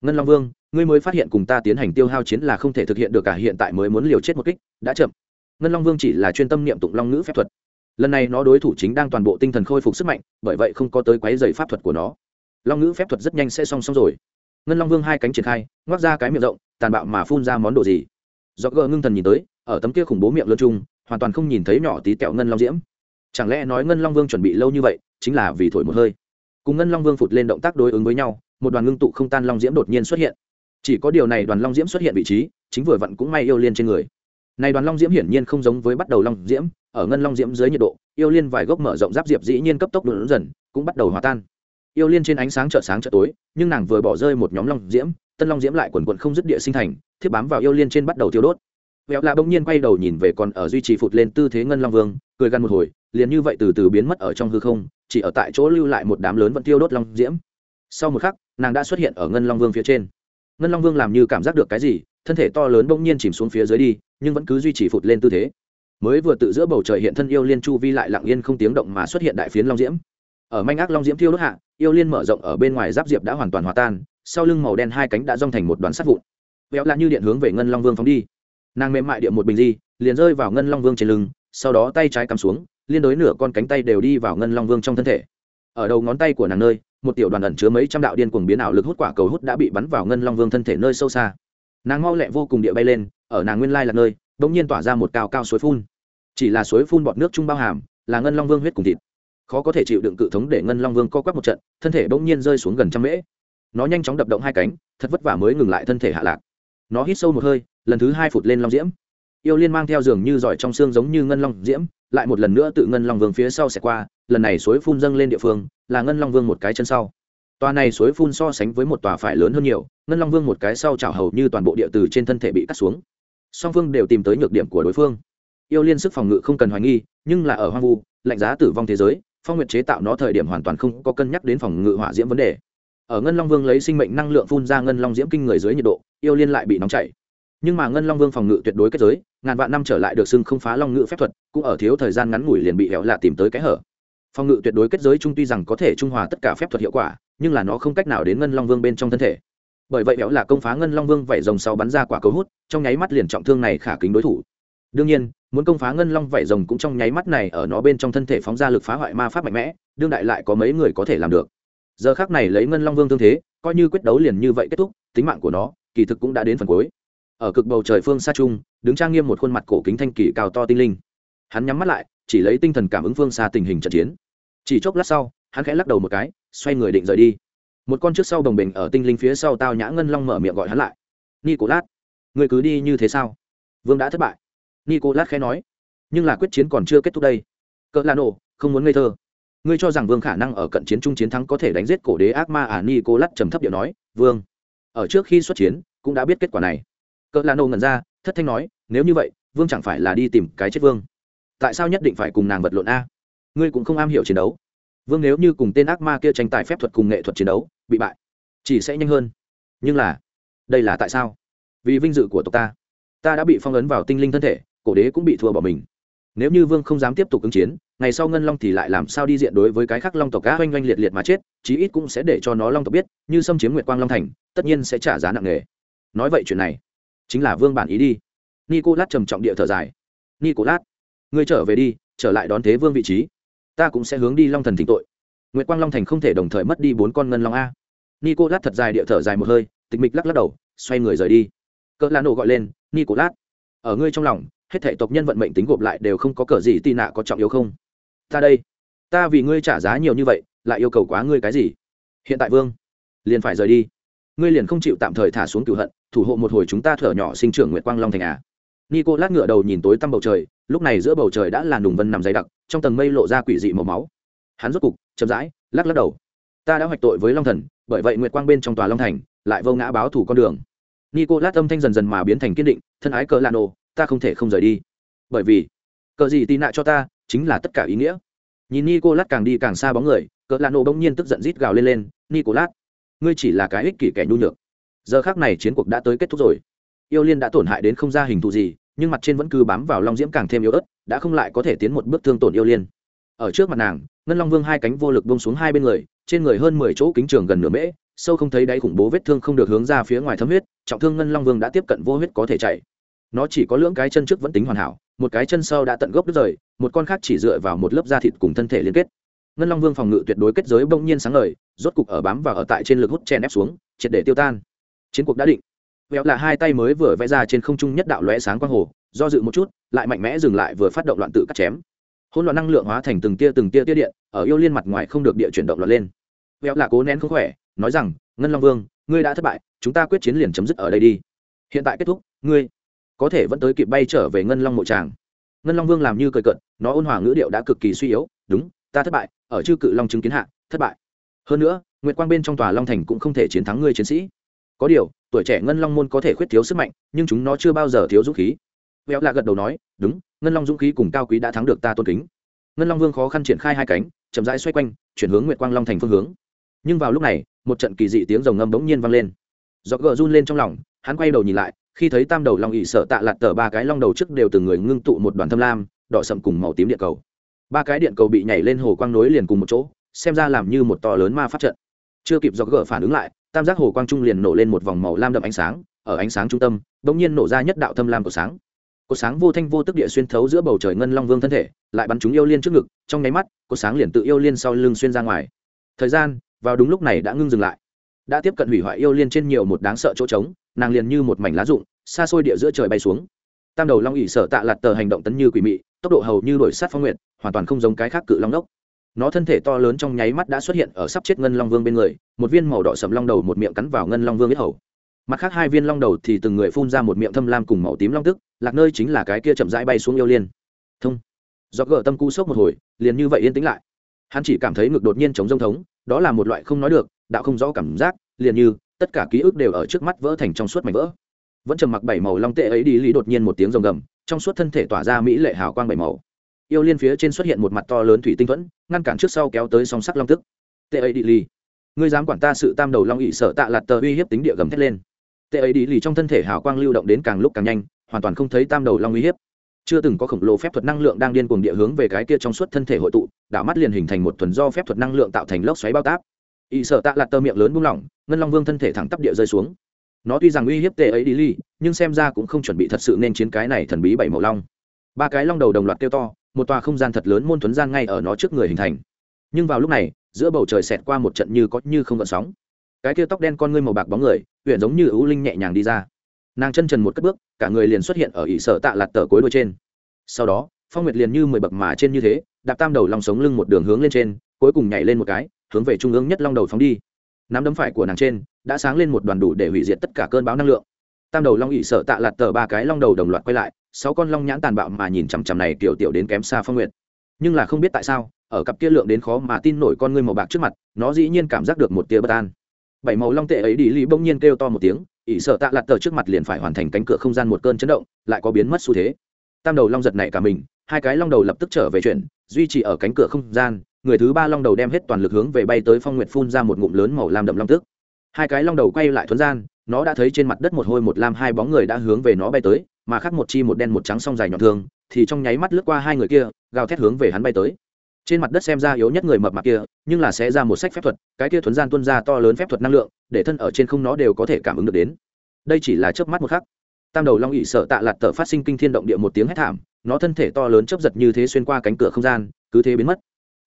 Ngân long vương, ngươi mới phát hiện cùng ta tiến hành tiêu hao chiến là không thể thực hiện được cả, hiện tại mới muốn liều chết một kích, đã chậm. Ngân long vương chỉ là chuyên tâm niệm tụng long ngữ phép thuật. Lần này nó đối thủ chính đang toàn bộ tinh thần khôi phục sức mạnh, bởi vậy không có tới quấy dày pháp thuật của nó. Long ngữ phép thuật rất nhanh sẽ song song rồi ngân long vương hai cánh triển khai, ngoác ra cái miệng rộng, tàn bạo mà phun ra món đồ gì? Do gờ ngưng thần nhìn tới, ở tấm kia khủng bố miệng lơ chung, hoàn toàn không nhìn thấy nhỏ tí kẹo ngân long diễm. Chẳng lẽ nói ngân long vương chuẩn bị lâu như vậy, chính là vì thổi một hơi? Cùng ngân long vương phụt lên động tác đối ứng với nhau, một đoàn ngưng tụ không tan long diễm đột nhiên xuất hiện. Chỉ có điều này đoàn long diễm xuất hiện vị trí, chính vừa vặn cũng may yêu liên trên người. Này đoàn long diễm hiển nhiên không giống với bắt đầu long diễm, ở ngân long diễm dưới nhiệt độ, yêu liên vài gốc mở rộng giáp diệp dĩ nhiên cấp tốc đột dần, cũng bắt đầu hòa tan yêu liên trên ánh sáng chợ sáng chợ tối, nhưng nàng vừa bỏ rơi một nhóm long diễm, tân long diễm lại quần quận không dứt địa sinh thành, thiếp bám vào yêu liên trên bắt đầu tiêu đốt. Vẹo lạ bỗng nhiên quay đầu nhìn về còn ở duy trì phụt lên tư thế ngân long vương, cười gằn một hồi, liền như vậy từ từ biến mất ở trong hư không, chỉ ở tại chỗ lưu lại một đám lớn vẫn tiêu đốt long diễm. Sau một khắc, nàng đã xuất hiện ở ngân long vương phía trên. Ngân long vương làm như cảm giác được cái gì, thân thể to lớn bỗng nhiên chìm xuống phía dưới đi, nhưng vẫn cứ duy trì phụt lên tư thế. Mới vừa tự giữa bầu trời hiện thân yêu liên chu vi lại lặng yên không tiếng động mà xuất hiện đại phiến long diễm ở manh ác long diễm thiêu đốt hạ, yêu liên mở rộng ở bên ngoài giáp diệp đã hoàn toàn hòa tan, sau lưng màu đen hai cánh đã rong thành một đoàn sắt vụn. Véo lạ như điện hướng về ngân long vương phóng đi. Nàng mềm mại điện một bình di, liền rơi vào ngân long vương trên lưng, sau đó tay trái cắm xuống, liên đối nửa con cánh tay đều đi vào ngân long vương trong thân thể. Ở đầu ngón tay của nàng nơi, một tiểu đoàn ẩn chứa mấy trăm đạo điên cuồng biến ảo lực hút quả cầu hút đã bị bắn vào ngân long vương thân thể nơi sâu xa. Nàng mau lẹ vô cùng địa bay lên, ở nàng nguyên lai là nơi, bỗng nhiên tỏa ra một cao cao suối phun. Chỉ là suối phun bọt nước trung bao hàm, là ngân long vương huyết cùng thịt khó có thể chịu đựng cự thống để ngân long vương co quắp một trận, thân thể bỗng nhiên rơi xuống gần trăm mễ. Nó nhanh chóng đập động hai cánh, thật vất vả mới ngừng lại thân thể hạ lạc. Nó hít sâu một hơi, lần thứ hai phụt lên long diễm. Yêu liên mang theo giường như giỏi trong xương giống như ngân long diễm, lại một lần nữa tự ngân long vương phía sau sẽ qua, lần này suối phun dâng lên địa phương, là ngân long vương một cái chân sau. Tòa này suối phun so sánh với một tòa phải lớn hơn nhiều, ngân long vương một cái sau chảo hầu như toàn bộ địa từ trên thân thể bị cắt xuống. Song phương đều tìm tới nhược điểm của đối phương. Yêu liên sức phòng ngự không cần hoài nghi, nhưng là ở hoang vu, lạnh giá tử vong thế giới phong nguyệt chế tạo nó thời điểm hoàn toàn không có cân nhắc đến phòng ngự hỏa diễm vấn đề. Ở ngân long vương lấy sinh mệnh năng lượng phun ra ngân long diễm kinh người dưới nhiệt độ, yêu liên lại bị nóng chảy. Nhưng mà ngân long vương phòng ngự tuyệt đối kết giới, ngàn vạn năm trở lại được xưng không phá long ngự phép thuật, cũng ở thiếu thời gian ngắn ngủi liền bị hẻo lạ tìm tới cái hở. Phòng ngự tuyệt đối kết giới trung tuy rằng có thể trung hòa tất cả phép thuật hiệu quả, nhưng là nó không cách nào đến ngân long vương bên trong thân thể. Bởi vậy hẻo là công phá ngân long vương vẩy rồng sau bắn ra quả cấu hút, trong nháy mắt liền trọng thương này khả kính đối thủ. Đương nhiên muốn công phá ngân long vảy rồng cũng trong nháy mắt này ở nó bên trong thân thể phóng ra lực phá hoại ma pháp mạnh mẽ, đương đại lại có mấy người có thể làm được. Giờ khác này lấy ngân long vương thương thế, coi như quyết đấu liền như vậy kết thúc, tính mạng của nó, kỳ thực cũng đã đến phần cuối. Ở cực bầu trời phương xa trung, đứng trang nghiêm một khuôn mặt cổ kính thanh kỳ cao to tinh linh. Hắn nhắm mắt lại, chỉ lấy tinh thần cảm ứng phương xa tình hình trận chiến. Chỉ chốc lát sau, hắn khẽ lắc đầu một cái, xoay người định rời đi. Một con trước sau đồng bình ở tinh linh phía sau tao nhã ngân long mở miệng gọi hắn lại. Ni cổ lát người cứ đi như thế sao? Vương đã thất bại. Nicolas khẽ nói, nhưng là quyết chiến còn chưa kết thúc đây. Cỡ là nổ không muốn ngây thơ. Ngươi cho rằng vương khả năng ở cận chiến trung chiến thắng có thể đánh giết cổ đế ác ma à? Nicolas trầm thấp điệu nói, vương, ở trước khi xuất chiến, cũng đã biết kết quả này. Cỡ là nổ ngẩn ra, thất thanh nói, nếu như vậy, vương chẳng phải là đi tìm cái chết vương. Tại sao nhất định phải cùng nàng vật lộn a? Ngươi cũng không am hiểu chiến đấu. Vương nếu như cùng tên ác ma kia tranh tài phép thuật cùng nghệ thuật chiến đấu, bị bại, chỉ sẽ nhanh hơn. Nhưng là, đây là tại sao? Vì vinh dự của tộc ta. Ta đã bị phong ấn vào tinh linh thân thể cổ đế cũng bị thua bỏ mình. Nếu như vương không dám tiếp tục ứng chiến, ngày sau ngân long thì lại làm sao đi diện đối với cái khác long tộc cá oanh oanh liệt liệt mà chết, chí ít cũng sẽ để cho nó long tộc biết, như xâm chiếm nguyệt quang long thành, tất nhiên sẽ trả giá nặng nề. Nói vậy chuyện này, chính là vương bản ý đi. Nicolas lát trầm trọng địa thở dài. Nicolas lát ngươi trở về đi, trở lại đón thế vương vị trí. Ta cũng sẽ hướng đi long thần thỉnh tội. Nguyệt quang long thành không thể đồng thời mất đi bốn con ngân long a. Nicolas lát thật dài địa thở dài một hơi, tịch mịch lắc lắc đầu, xoay người rời đi. Cỡ lá nổ gọi lên, nicolas lát ở ngươi trong lòng hết thể tộc nhân vận mệnh tính gộp lại đều không có cờ gì tì nạ có trọng yếu không? Ta đây, ta vì ngươi trả giá nhiều như vậy, lại yêu cầu quá ngươi cái gì? Hiện tại vương, liền phải rời đi. Ngươi liền không chịu tạm thời thả xuống cửu hận, thủ hộ một hồi chúng ta thở nhỏ sinh trưởng nguyệt quang long thành à. Nico lát ngựa đầu nhìn tối tăm bầu trời, lúc này giữa bầu trời đã là nùng vân nằm dày đặc, trong tầng mây lộ ra quỷ dị màu máu. Hắn rốt cục, chậm rãi, lắc lắc đầu. Ta đã hoạch tội với long thần, bởi vậy nguyệt quang bên trong tòa long thành lại vô ngã báo thủ con đường. Nico lát âm thanh dần dần mà biến thành kiên định, thân ái cờ ô ta không thể không rời đi. Bởi vì, cờ gì tì nạ cho ta chính là tất cả ý nghĩa. Nhìn nico lát càng đi càng xa bóng người, cờ nổ bỗng nhiên tức giận rít gào lên lên nico lát ngươi chỉ là cái ích kỷ kẻ nhu nhược. Giờ khác này chiến cuộc đã tới kết thúc rồi. Yêu liên đã tổn hại đến không ra hình thù gì, nhưng mặt trên vẫn cứ bám vào long diễm càng thêm yếu ớt, đã không lại có thể tiến một bước thương tổn yêu liên. Ở trước mặt nàng, ngân long vương hai cánh vô lực bông xuống hai bên người, trên người hơn mười chỗ kính trường gần nửa mễ, sâu không thấy đáy khủng bố vết thương không được hướng ra phía ngoài thấm huyết, trọng thương ngân long vương đã tiếp cận vô huyết có thể chạy nó chỉ có lưỡng cái chân trước vẫn tính hoàn hảo, một cái chân sau đã tận gốc đứt rời, một con khác chỉ dựa vào một lớp da thịt cùng thân thể liên kết. Ngân long vương phòng ngự tuyệt đối kết giới bỗng nhiên sáng ngời, rốt cục ở bám và ở tại trên lực hút chen ép xuống, triệt để tiêu tan. Chiến cuộc đã định. Vẹo là hai tay mới vừa vẽ ra trên không trung nhất đạo lóe sáng quang hồ, do dự một chút, lại mạnh mẽ dừng lại vừa phát động loạn tự cắt chém. Hỗn loạn năng lượng hóa thành từng tia từng tia tia điện, ở yêu liên mặt ngoài không được địa chuyển động loạn lên. Vẹo là cố nén không khỏe, nói rằng, ngân long vương, ngươi đã thất bại, chúng ta quyết chiến liền chấm dứt ở đây đi. Hiện tại kết thúc, ngươi có thể vẫn tới kịp bay trở về ngân long mộ tràng. Ngân long vương làm như cười cận nó ôn hòa ngữ điệu đã cực kỳ suy yếu, đúng, ta thất bại, ở chư cự long chứng kiến hạ, thất bại. Hơn nữa, nguyệt quang bên trong tòa long thành cũng không thể chiến thắng ngươi chiến sĩ. Có điều, tuổi trẻ ngân long môn có thể khuyết thiếu sức mạnh, nhưng chúng nó chưa bao giờ thiếu dũng khí. Véo lạ gật đầu nói, đúng, ngân long dũng khí cùng cao quý đã thắng được ta tôn kính. Ngân long vương khó khăn triển khai hai cánh, chậm rãi xoay quanh, chuyển hướng nguyệt quang long thành phương hướng. Nhưng vào lúc này, một trận kỳ dị tiếng rồng ngâm bỗng nhiên vang lên. Do gờ run lên trong lòng, hắn quay đầu nhìn lại khi thấy tam đầu long ỉ sợ tạ lạt tờ ba cái long đầu trước đều từng người ngưng tụ một đoàn thâm lam, đỏ sậm cùng màu tím điện cầu. Ba cái điện cầu bị nhảy lên hồ quang nối liền cùng một chỗ, xem ra làm như một to lớn ma pháp trận. Chưa kịp do gỡ phản ứng lại, tam giác hồ quang trung liền nổ lên một vòng màu lam đậm ánh sáng, ở ánh sáng trung tâm đ ỗ n g nhiên nổ ra nhất đạo thâm lam của sáng. Cột sáng vô thanh vô tức địa xuyên thấu giữa bầu trời ngân long vương thân thể, lại bắn chúng yêu liên trước ngực, trong nháy mắt, cột sáng liền tự yêu liên sau lưng xuyên ra ngoài. Thời gian, vào đúng lúc này đã ngưng dừng lại. Đã tiếp cận hủy hoại yêu liên trên nhiều một đáng sợ chỗ trống nàng liền như một mảnh lá rụng, xa xôi địa giữa trời bay xuống. Tam đầu long ỉ sở tạ lạt tờ hành động tấn như quỷ mị, tốc độ hầu như đổi sát phong nguyện hoàn toàn không giống cái khác cự long đốc. Nó thân thể to lớn trong nháy mắt đã xuất hiện ở sắp chết ngân long vương bên người, một viên màu đỏ sầm long đầu một miệng cắn vào ngân long vương biết hầu. Mặt khác hai viên long đầu thì từng người phun ra một miệng thâm lam cùng màu tím long tức, lạc nơi chính là cái kia chậm rãi bay xuống yêu liên. Thông. Do gỡ tâm cú sốc một hồi, liền như vậy yên tĩnh lại. Hắn chỉ cảm thấy ngực đột nhiên chống rông thống, đó là một loại không nói được, đạo không rõ cảm giác, liền như tất cả ký ức đều ở trước mắt vỡ thành trong suốt mảnh vỡ. Vẫn trầm mặc bảy màu long tệ ấy đi lý đột nhiên một tiếng rồng gầm trong suốt thân thể tỏa ra mỹ lệ hào quang bảy màu. Yêu liên phía trên xuất hiện một mặt to lớn thủy tinh thuẫn ngăn cản trước sau kéo tới song sắc long tức. Tệ ấy đi lý, ngươi dám quản ta sự tam đầu long ỵ sợ tạ lạt tờ uy hiếp tính địa gầm thét lên. Tệ ấy đi lý trong thân thể hào quang lưu động đến càng lúc càng nhanh hoàn toàn không thấy tam đầu long uy hiếp. Chưa từng có khổng lồ phép thuật năng lượng đang điên cuồng địa hướng về cái kia trong suốt thân thể hội tụ đảo mắt liền hình thành một thuần do phép thuật năng lượng tạo thành lốc xoáy bao táp ỵ sợ tạ lạt tờ miệng lớn buông lỏng, ngân long vương thân thể thẳng tắp địa rơi xuống. Nó tuy rằng uy hiếp tệ ấy đi ly, nhưng xem ra cũng không chuẩn bị thật sự nên chiến cái này thần bí bảy màu long. Ba cái long đầu đồng loạt kêu to, một tòa không gian thật lớn môn thuấn gian ngay ở nó trước người hình thành. Nhưng vào lúc này, giữa bầu trời xẹt qua một trận như có như không gợn sóng. Cái kia tóc đen con ngươi màu bạc bóng người huyện giống như ưu linh nhẹ nhàng đi ra. Nàng chân trần một cất bước, cả người liền xuất hiện ở ỷ sở tạ lạt tờ cối đuôi trên. Sau đó, phong nguyệt liền như mười bậc mà trên như thế, đạp tam đầu lòng sống lưng một đường hướng lên trên, cuối cùng nhảy lên một cái hướng về trung ương nhất long đầu phóng đi. Nắm đấm phải của nàng trên, đã sáng lên một đoàn đủ để hủy diệt tất cả cơn bão năng lượng. Tam đầu long ỵ sợ tạ lạt tờ ba cái long đầu đồng loạt quay lại, sáu con long nhãn tàn bạo mà nhìn chằm chằm này tiểu tiểu đến kém xa phong nguyệt. Nhưng là không biết tại sao, ở cặp kia lượng đến khó mà tin nổi con ngươi màu bạc trước mặt, nó dĩ nhiên cảm giác được một tia bất an. Bảy màu long tệ ấy đi lý bỗng nhiên kêu to một tiếng, ỷ sợ tạ lạt tờ trước mặt liền phải hoàn thành cánh cửa không gian một cơn chấn động, lại có biến mất xu thế. Tam đầu long giật này cả mình, hai cái long đầu lập tức trở về chuyển duy trì ở cánh cửa không gian người thứ ba long đầu đem hết toàn lực hướng về bay tới phong nguyệt phun ra một ngụm lớn màu lam đậm long tức hai cái long đầu quay lại thuấn gian, nó đã thấy trên mặt đất một hôi một lam hai bóng người đã hướng về nó bay tới, mà khác một chi một đen một trắng song dài nhọn thương thì trong nháy mắt lướt qua hai người kia, gào thét hướng về hắn bay tới. Trên mặt đất xem ra yếu nhất người mập mặt kia, nhưng là sẽ ra một sách phép thuật, cái kia thuấn gian tuân ra to lớn phép thuật năng lượng, để thân ở trên không nó đều có thể cảm ứng được đến. Đây chỉ là chớp mắt một khắc. Tam đầu long ỵ sợ tạ lạt tờ phát sinh kinh thiên động địa một tiếng hét thảm, nó thân thể to lớn chấp giật như thế xuyên qua cánh cửa không gian, cứ thế biến mất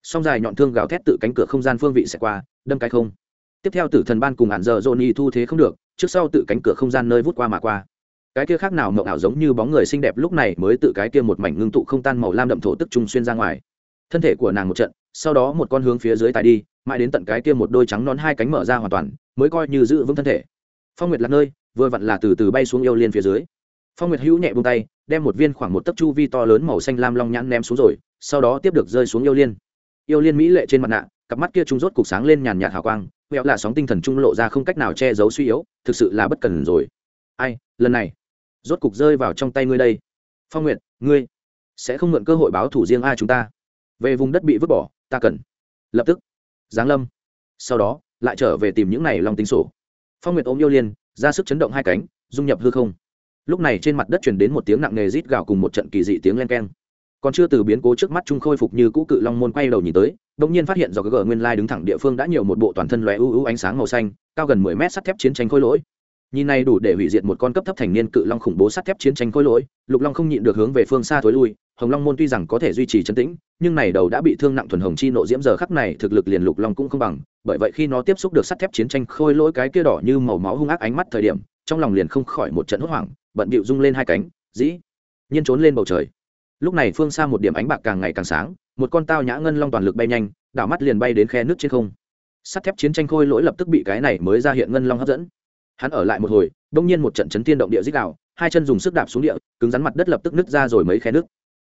song dài nhọn thương gào thét tự cánh cửa không gian phương vị sẽ qua, đâm cái không. Tiếp theo tử thần ban cùng hạn giờ johnny thu thế không được, trước sau tự cánh cửa không gian nơi vút qua mà qua. Cái kia khác nào mộng ảo giống như bóng người xinh đẹp lúc này mới tự cái kia một mảnh ngưng tụ không tan màu lam đậm thổ tức trung xuyên ra ngoài. Thân thể của nàng một trận, sau đó một con hướng phía dưới tài đi, mãi đến tận cái kia một đôi trắng nón hai cánh mở ra hoàn toàn, mới coi như giữ vững thân thể. Phong nguyệt là nơi, vừa vặn là từ từ bay xuống yêu liên phía dưới. Phong nguyệt hữu nhẹ buông tay, đem một viên khoảng một tấc chu vi to lớn màu xanh lam long nhãn ném xuống rồi, sau đó tiếp được rơi xuống yêu liên yêu liên mỹ lệ trên mặt nạ, cặp mắt kia trung rốt cục sáng lên nhàn nhạt hào quang, vẹo là sóng tinh thần trung lộ ra không cách nào che giấu suy yếu, thực sự là bất cần rồi. Ai, lần này, rốt cục rơi vào trong tay ngươi đây. Phong nguyệt, ngươi sẽ không mượn cơ hội báo thủ riêng ai chúng ta. Về vùng đất bị vứt bỏ, ta cần. Lập tức. Giáng lâm. Sau đó, lại trở về tìm những này long tính sổ. Phong nguyệt ôm yêu liên, ra sức chấn động hai cánh, dung nhập hư không. Lúc này trên mặt đất chuyển đến một tiếng nặng nề rít gào cùng một trận kỳ dị tiếng len keng còn chưa từ biến cố trước mắt trung khôi phục như cũ cự long môn quay đầu nhìn tới, đột nhiên phát hiện do gờ nguyên lai đứng thẳng địa phương đã nhiều một bộ toàn thân lóe ưu ưu ánh sáng màu xanh, cao gần mười mét sắt thép chiến tranh khôi lỗi. Nhìn này đủ để hủy diệt một con cấp thấp thành niên cự long khủng bố sắt thép chiến tranh khôi lỗi, lục long không nhịn được hướng về phương xa thối lui, hồng long môn tuy rằng có thể duy trì chân tĩnh, nhưng này đầu đã bị thương nặng thuần hồng chi nộ diễm giờ khắc này thực lực liền lục long cũng không bằng, bởi vậy khi nó tiếp xúc được sắt thép chiến tranh khôi lỗi cái kia đỏ như màu máu hung ác ánh mắt thời điểm, trong lòng liền không khỏi một trận hốt hoảng, bận bịu rung lên hai cánh, dĩ nhiên trốn lên bầu trời lúc này phương xa một điểm ánh bạc càng ngày càng sáng, một con tao nhã ngân long toàn lực bay nhanh, đảo mắt liền bay đến khe nước trên không. Sắt thép chiến tranh khôi lỗi lập tức bị cái này mới ra hiện ngân long hấp dẫn. Hắn ở lại một hồi đông nhiên một trận chấn thiên động địa dích đạo hai chân dùng sức đạp xuống địa, cứng rắn mặt đất lập tức nứt ra rồi mấy khe nước.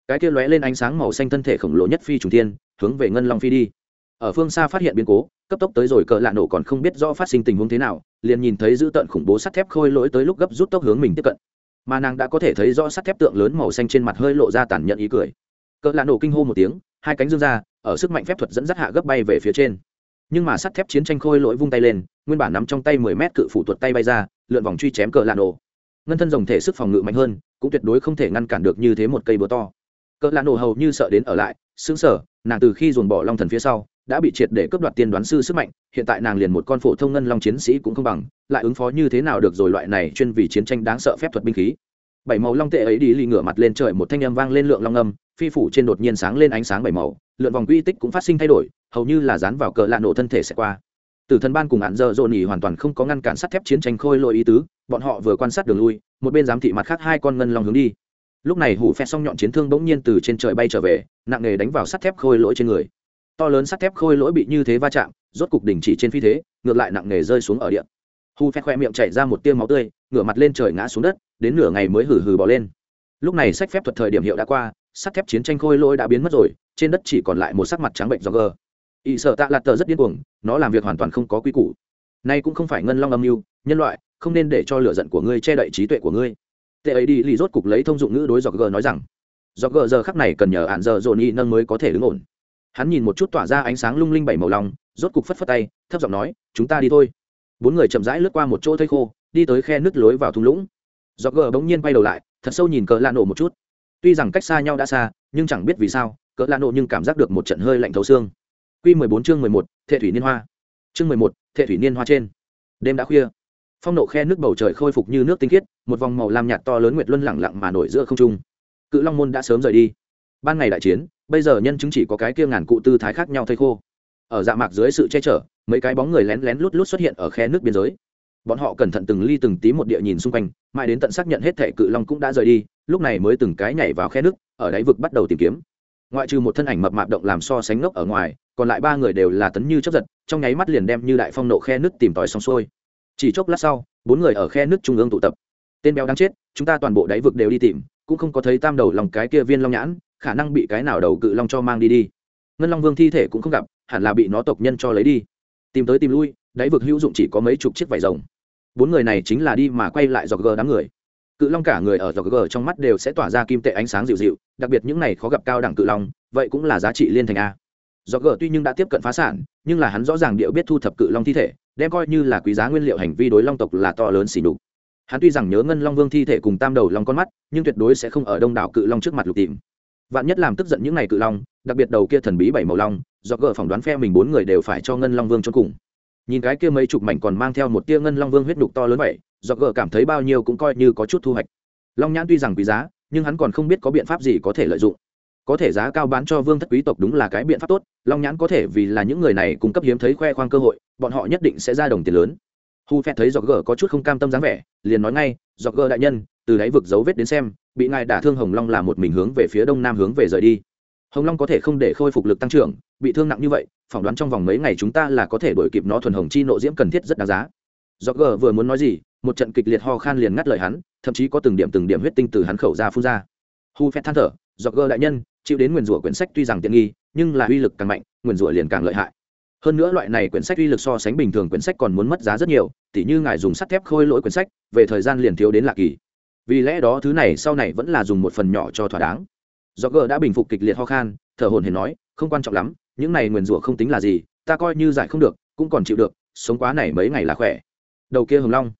Cái kia lóe lên ánh sáng màu xanh thân thể khổng lồ nhất phi trùng thiên, hướng về ngân long phi đi. Ở phương xa phát hiện biến cố, cấp tốc tới rồi cờ lạ nổ còn không biết rõ phát sinh tình huống thế nào, liền nhìn thấy dữ tợn khủng bố sắt thép khôi lỗi tới lúc gấp rút tốc hướng mình tiếp cận mà nàng đã có thể thấy rõ sắt thép tượng lớn màu xanh trên mặt hơi lộ ra tàn nhẫn ý cười. Cỡ lạ nổ kinh hô một tiếng, hai cánh dương ra, ở sức mạnh phép thuật dẫn dắt hạ gấp bay về phía trên. Nhưng mà sắt thép chiến tranh khôi lỗi vung tay lên, nguyên bản nắm trong tay mười mét cự phủ tuột tay bay ra, lượn vòng truy chém cỡ lạ nổ. Ngân thân rồng thể sức phòng ngự mạnh hơn, cũng tuyệt đối không thể ngăn cản được như thế một cây búa to. Cỡ lạ nổ hầu như sợ đến ở lại xứng sở nàng từ khi dồn bỏ long thần phía sau đã bị triệt để cướp đoạt tiên đoán sư sức mạnh, hiện tại nàng liền một con phổ thông ngân long chiến sĩ cũng không bằng, lại ứng phó như thế nào được rồi loại này chuyên vì chiến tranh đáng sợ phép thuật binh khí. Bảy màu long tệ ấy đi lì ngửa mặt lên trời một thanh âm vang lên lượng long âm, phi phủ trên đột nhiên sáng lên ánh sáng bảy màu, lượn vòng quy tích cũng phát sinh thay đổi, hầu như là dán vào cờ lạ nổ thân thể sẽ qua. Từ thần ban cùng hạn dơ dồn nhỉ hoàn toàn không có ngăn cản sắt thép chiến tranh khôi lội ý tứ, bọn họ vừa quan sát đường lui, một bên giám thị mặt khác hai con ngân long hướng đi. Lúc này hủ phét xong nhọn chiến thương bỗng nhiên từ trên trời bay trở về, nặng nề đánh vào sắt thép khôi lỗi trên người to lớn sắt thép khôi lỗi bị như thế va chạm, rốt cục đỉnh chỉ trên phi thế, ngược lại nặng nề rơi xuống ở địa. Hu phét khoe miệng chảy ra một tiêu máu tươi, ngửa mặt lên trời ngã xuống đất, đến nửa ngày mới hử hử bỏ lên. Lúc này sách phép thuật thời điểm hiệu đã qua, sắt thép chiến tranh khôi lỗi đã biến mất rồi, trên đất chỉ còn lại một sắc mặt trắng bệnh do gờ. Ỵ sợ tạ lạt tờ rất điên cuồng, nó làm việc hoàn toàn không có quy củ. Nay cũng không phải ngân long âm mưu, nhân loại, không nên để cho lửa giận của ngươi che đậy trí tuệ của ngươi. Tệ ấy đi lì rốt cục lấy thông dụng ngữ đối do gờ nói rằng, do gờ giờ khắc này cần nhờ ạn giờ dồn y nâng mới có thể đứng ổn hắn nhìn một chút tỏa ra ánh sáng lung linh bảy màu lòng, rốt cục phất phất tay, thấp giọng nói, chúng ta đi thôi. Bốn người chậm rãi lướt qua một chỗ thây khô, đi tới khe nứt lối vào thung lũng. Do gờ bỗng nhiên bay đầu lại, thật sâu nhìn cỡ lạ nổ một chút. Tuy rằng cách xa nhau đã xa, nhưng chẳng biết vì sao cỡ lạ nổ nhưng cảm giác được một trận hơi lạnh thấu xương. Q mười bốn chương mười một, thệ thủy niên hoa. Chương mười một, thệ thủy niên hoa trên. Đêm đã khuya. Phong nộ khe nước bầu trời khôi phục như nước tinh khiết, một vòng màu lam nhạt to lớn nguyệt luân lẳng lặng mà nổi giữa không trung. Cự long môn đã sớm rời đi ban ngày đại chiến, bây giờ nhân chứng chỉ có cái kia ngàn cụ tư thái khác nhau thây khô. Ở dạ mạc dưới sự che chở, mấy cái bóng người lén lén lút lút xuất hiện ở khe nước biên giới. Bọn họ cẩn thận từng ly từng tí một địa nhìn xung quanh, mãi đến tận xác nhận hết thẻ cự long cũng đã rời đi, lúc này mới từng cái nhảy vào khe nước, ở đáy vực bắt đầu tìm kiếm. Ngoại trừ một thân ảnh mập mạp động làm so sánh ngốc ở ngoài, còn lại ba người đều là tấn như chấp giật, trong nháy mắt liền đem như đại phong nộ khe nước tìm tòi xong xuôi. Chỉ chốc lát sau, bốn người ở khe nước trung ương tụ tập. Tên béo đang chết, chúng ta toàn bộ đáy vực đều đi tìm, cũng không có thấy tam đầu lòng cái kia viên long nhãn khả năng bị cái nào đầu cự long cho mang đi đi. Ngân long vương thi thể cũng không gặp, hẳn là bị nó tộc nhân cho lấy đi. Tìm tới tìm lui, đáy vực hữu dụng chỉ có mấy chục chiếc vải rồng. Bốn người này chính là đi mà quay lại dọc gờ đám người. Cự long cả người ở dọc gờ trong mắt đều sẽ tỏa ra kim tệ ánh sáng dịu dịu, đặc biệt những này khó gặp cao đẳng cự long, vậy cũng là giá trị liên thành a. Dọc gờ tuy nhưng đã tiếp cận phá sản, nhưng là hắn rõ ràng điệu biết thu thập cự long thi thể, đem coi như là quý giá nguyên liệu hành vi đối long tộc là to lớn xỉ đục hắn tuy rằng nhớ ngân long vương thi thể cùng tam đầu long con mắt, nhưng tuyệt đối sẽ không ở đông đảo cự long trước mặt lục tìm vạn nhất làm tức giận những ngày cự long, đặc biệt đầu kia thần bí bảy màu long, do gờ phỏng đoán phe mình bốn người đều phải cho ngân long vương cho cùng. Nhìn cái kia mấy chục mảnh còn mang theo một tia ngân long vương huyết đục to lớn vậy, do gờ cảm thấy bao nhiêu cũng coi như có chút thu hoạch. Long nhãn tuy rằng quý giá, nhưng hắn còn không biết có biện pháp gì có thể lợi dụng. Có thể giá cao bán cho vương thất quý tộc đúng là cái biện pháp tốt, long nhãn có thể vì là những người này cung cấp hiếm thấy khoe khoang cơ hội, bọn họ nhất định sẽ ra đồng tiền lớn. Hu phe thấy do gờ có chút không cam tâm dáng vẻ, liền nói ngay, do gờ đại nhân từ đáy vực dấu vết đến xem, bị ngài đả thương hồng long là một mình hướng về phía đông nam hướng về rời đi. Hồng long có thể không để khôi phục lực tăng trưởng, bị thương nặng như vậy, phỏng đoán trong vòng mấy ngày chúng ta là có thể đổi kịp nó thuần hồng chi nộ diễm cần thiết rất đáng giá. Do g vừa muốn nói gì, một trận kịch liệt ho khan liền ngắt lời hắn, thậm chí có từng điểm từng điểm huyết tinh từ hắn khẩu ra phun ra. Hu phét than thở do g đại nhân, chịu đến nguyền rủa quyển sách tuy rằng tiện nghi, nhưng là uy lực càng mạnh, nguyền rủa liền càng lợi hại. Hơn nữa loại này quyển sách uy lực so sánh bình thường quyển sách còn muốn mất giá rất nhiều, tỉ như ngài dùng sắt thép khôi lỗi quyển sách, về thời gian liền thiếu đến lạ kỳ vì lẽ đó thứ này sau này vẫn là dùng một phần nhỏ cho thỏa đáng. Do gờ đã bình phục kịch liệt ho khan, thở hồn hển nói, không quan trọng lắm, những này nguyền rủa không tính là gì, ta coi như giải không được, cũng còn chịu được, sống quá này mấy ngày là khỏe. Đầu kia hồng long,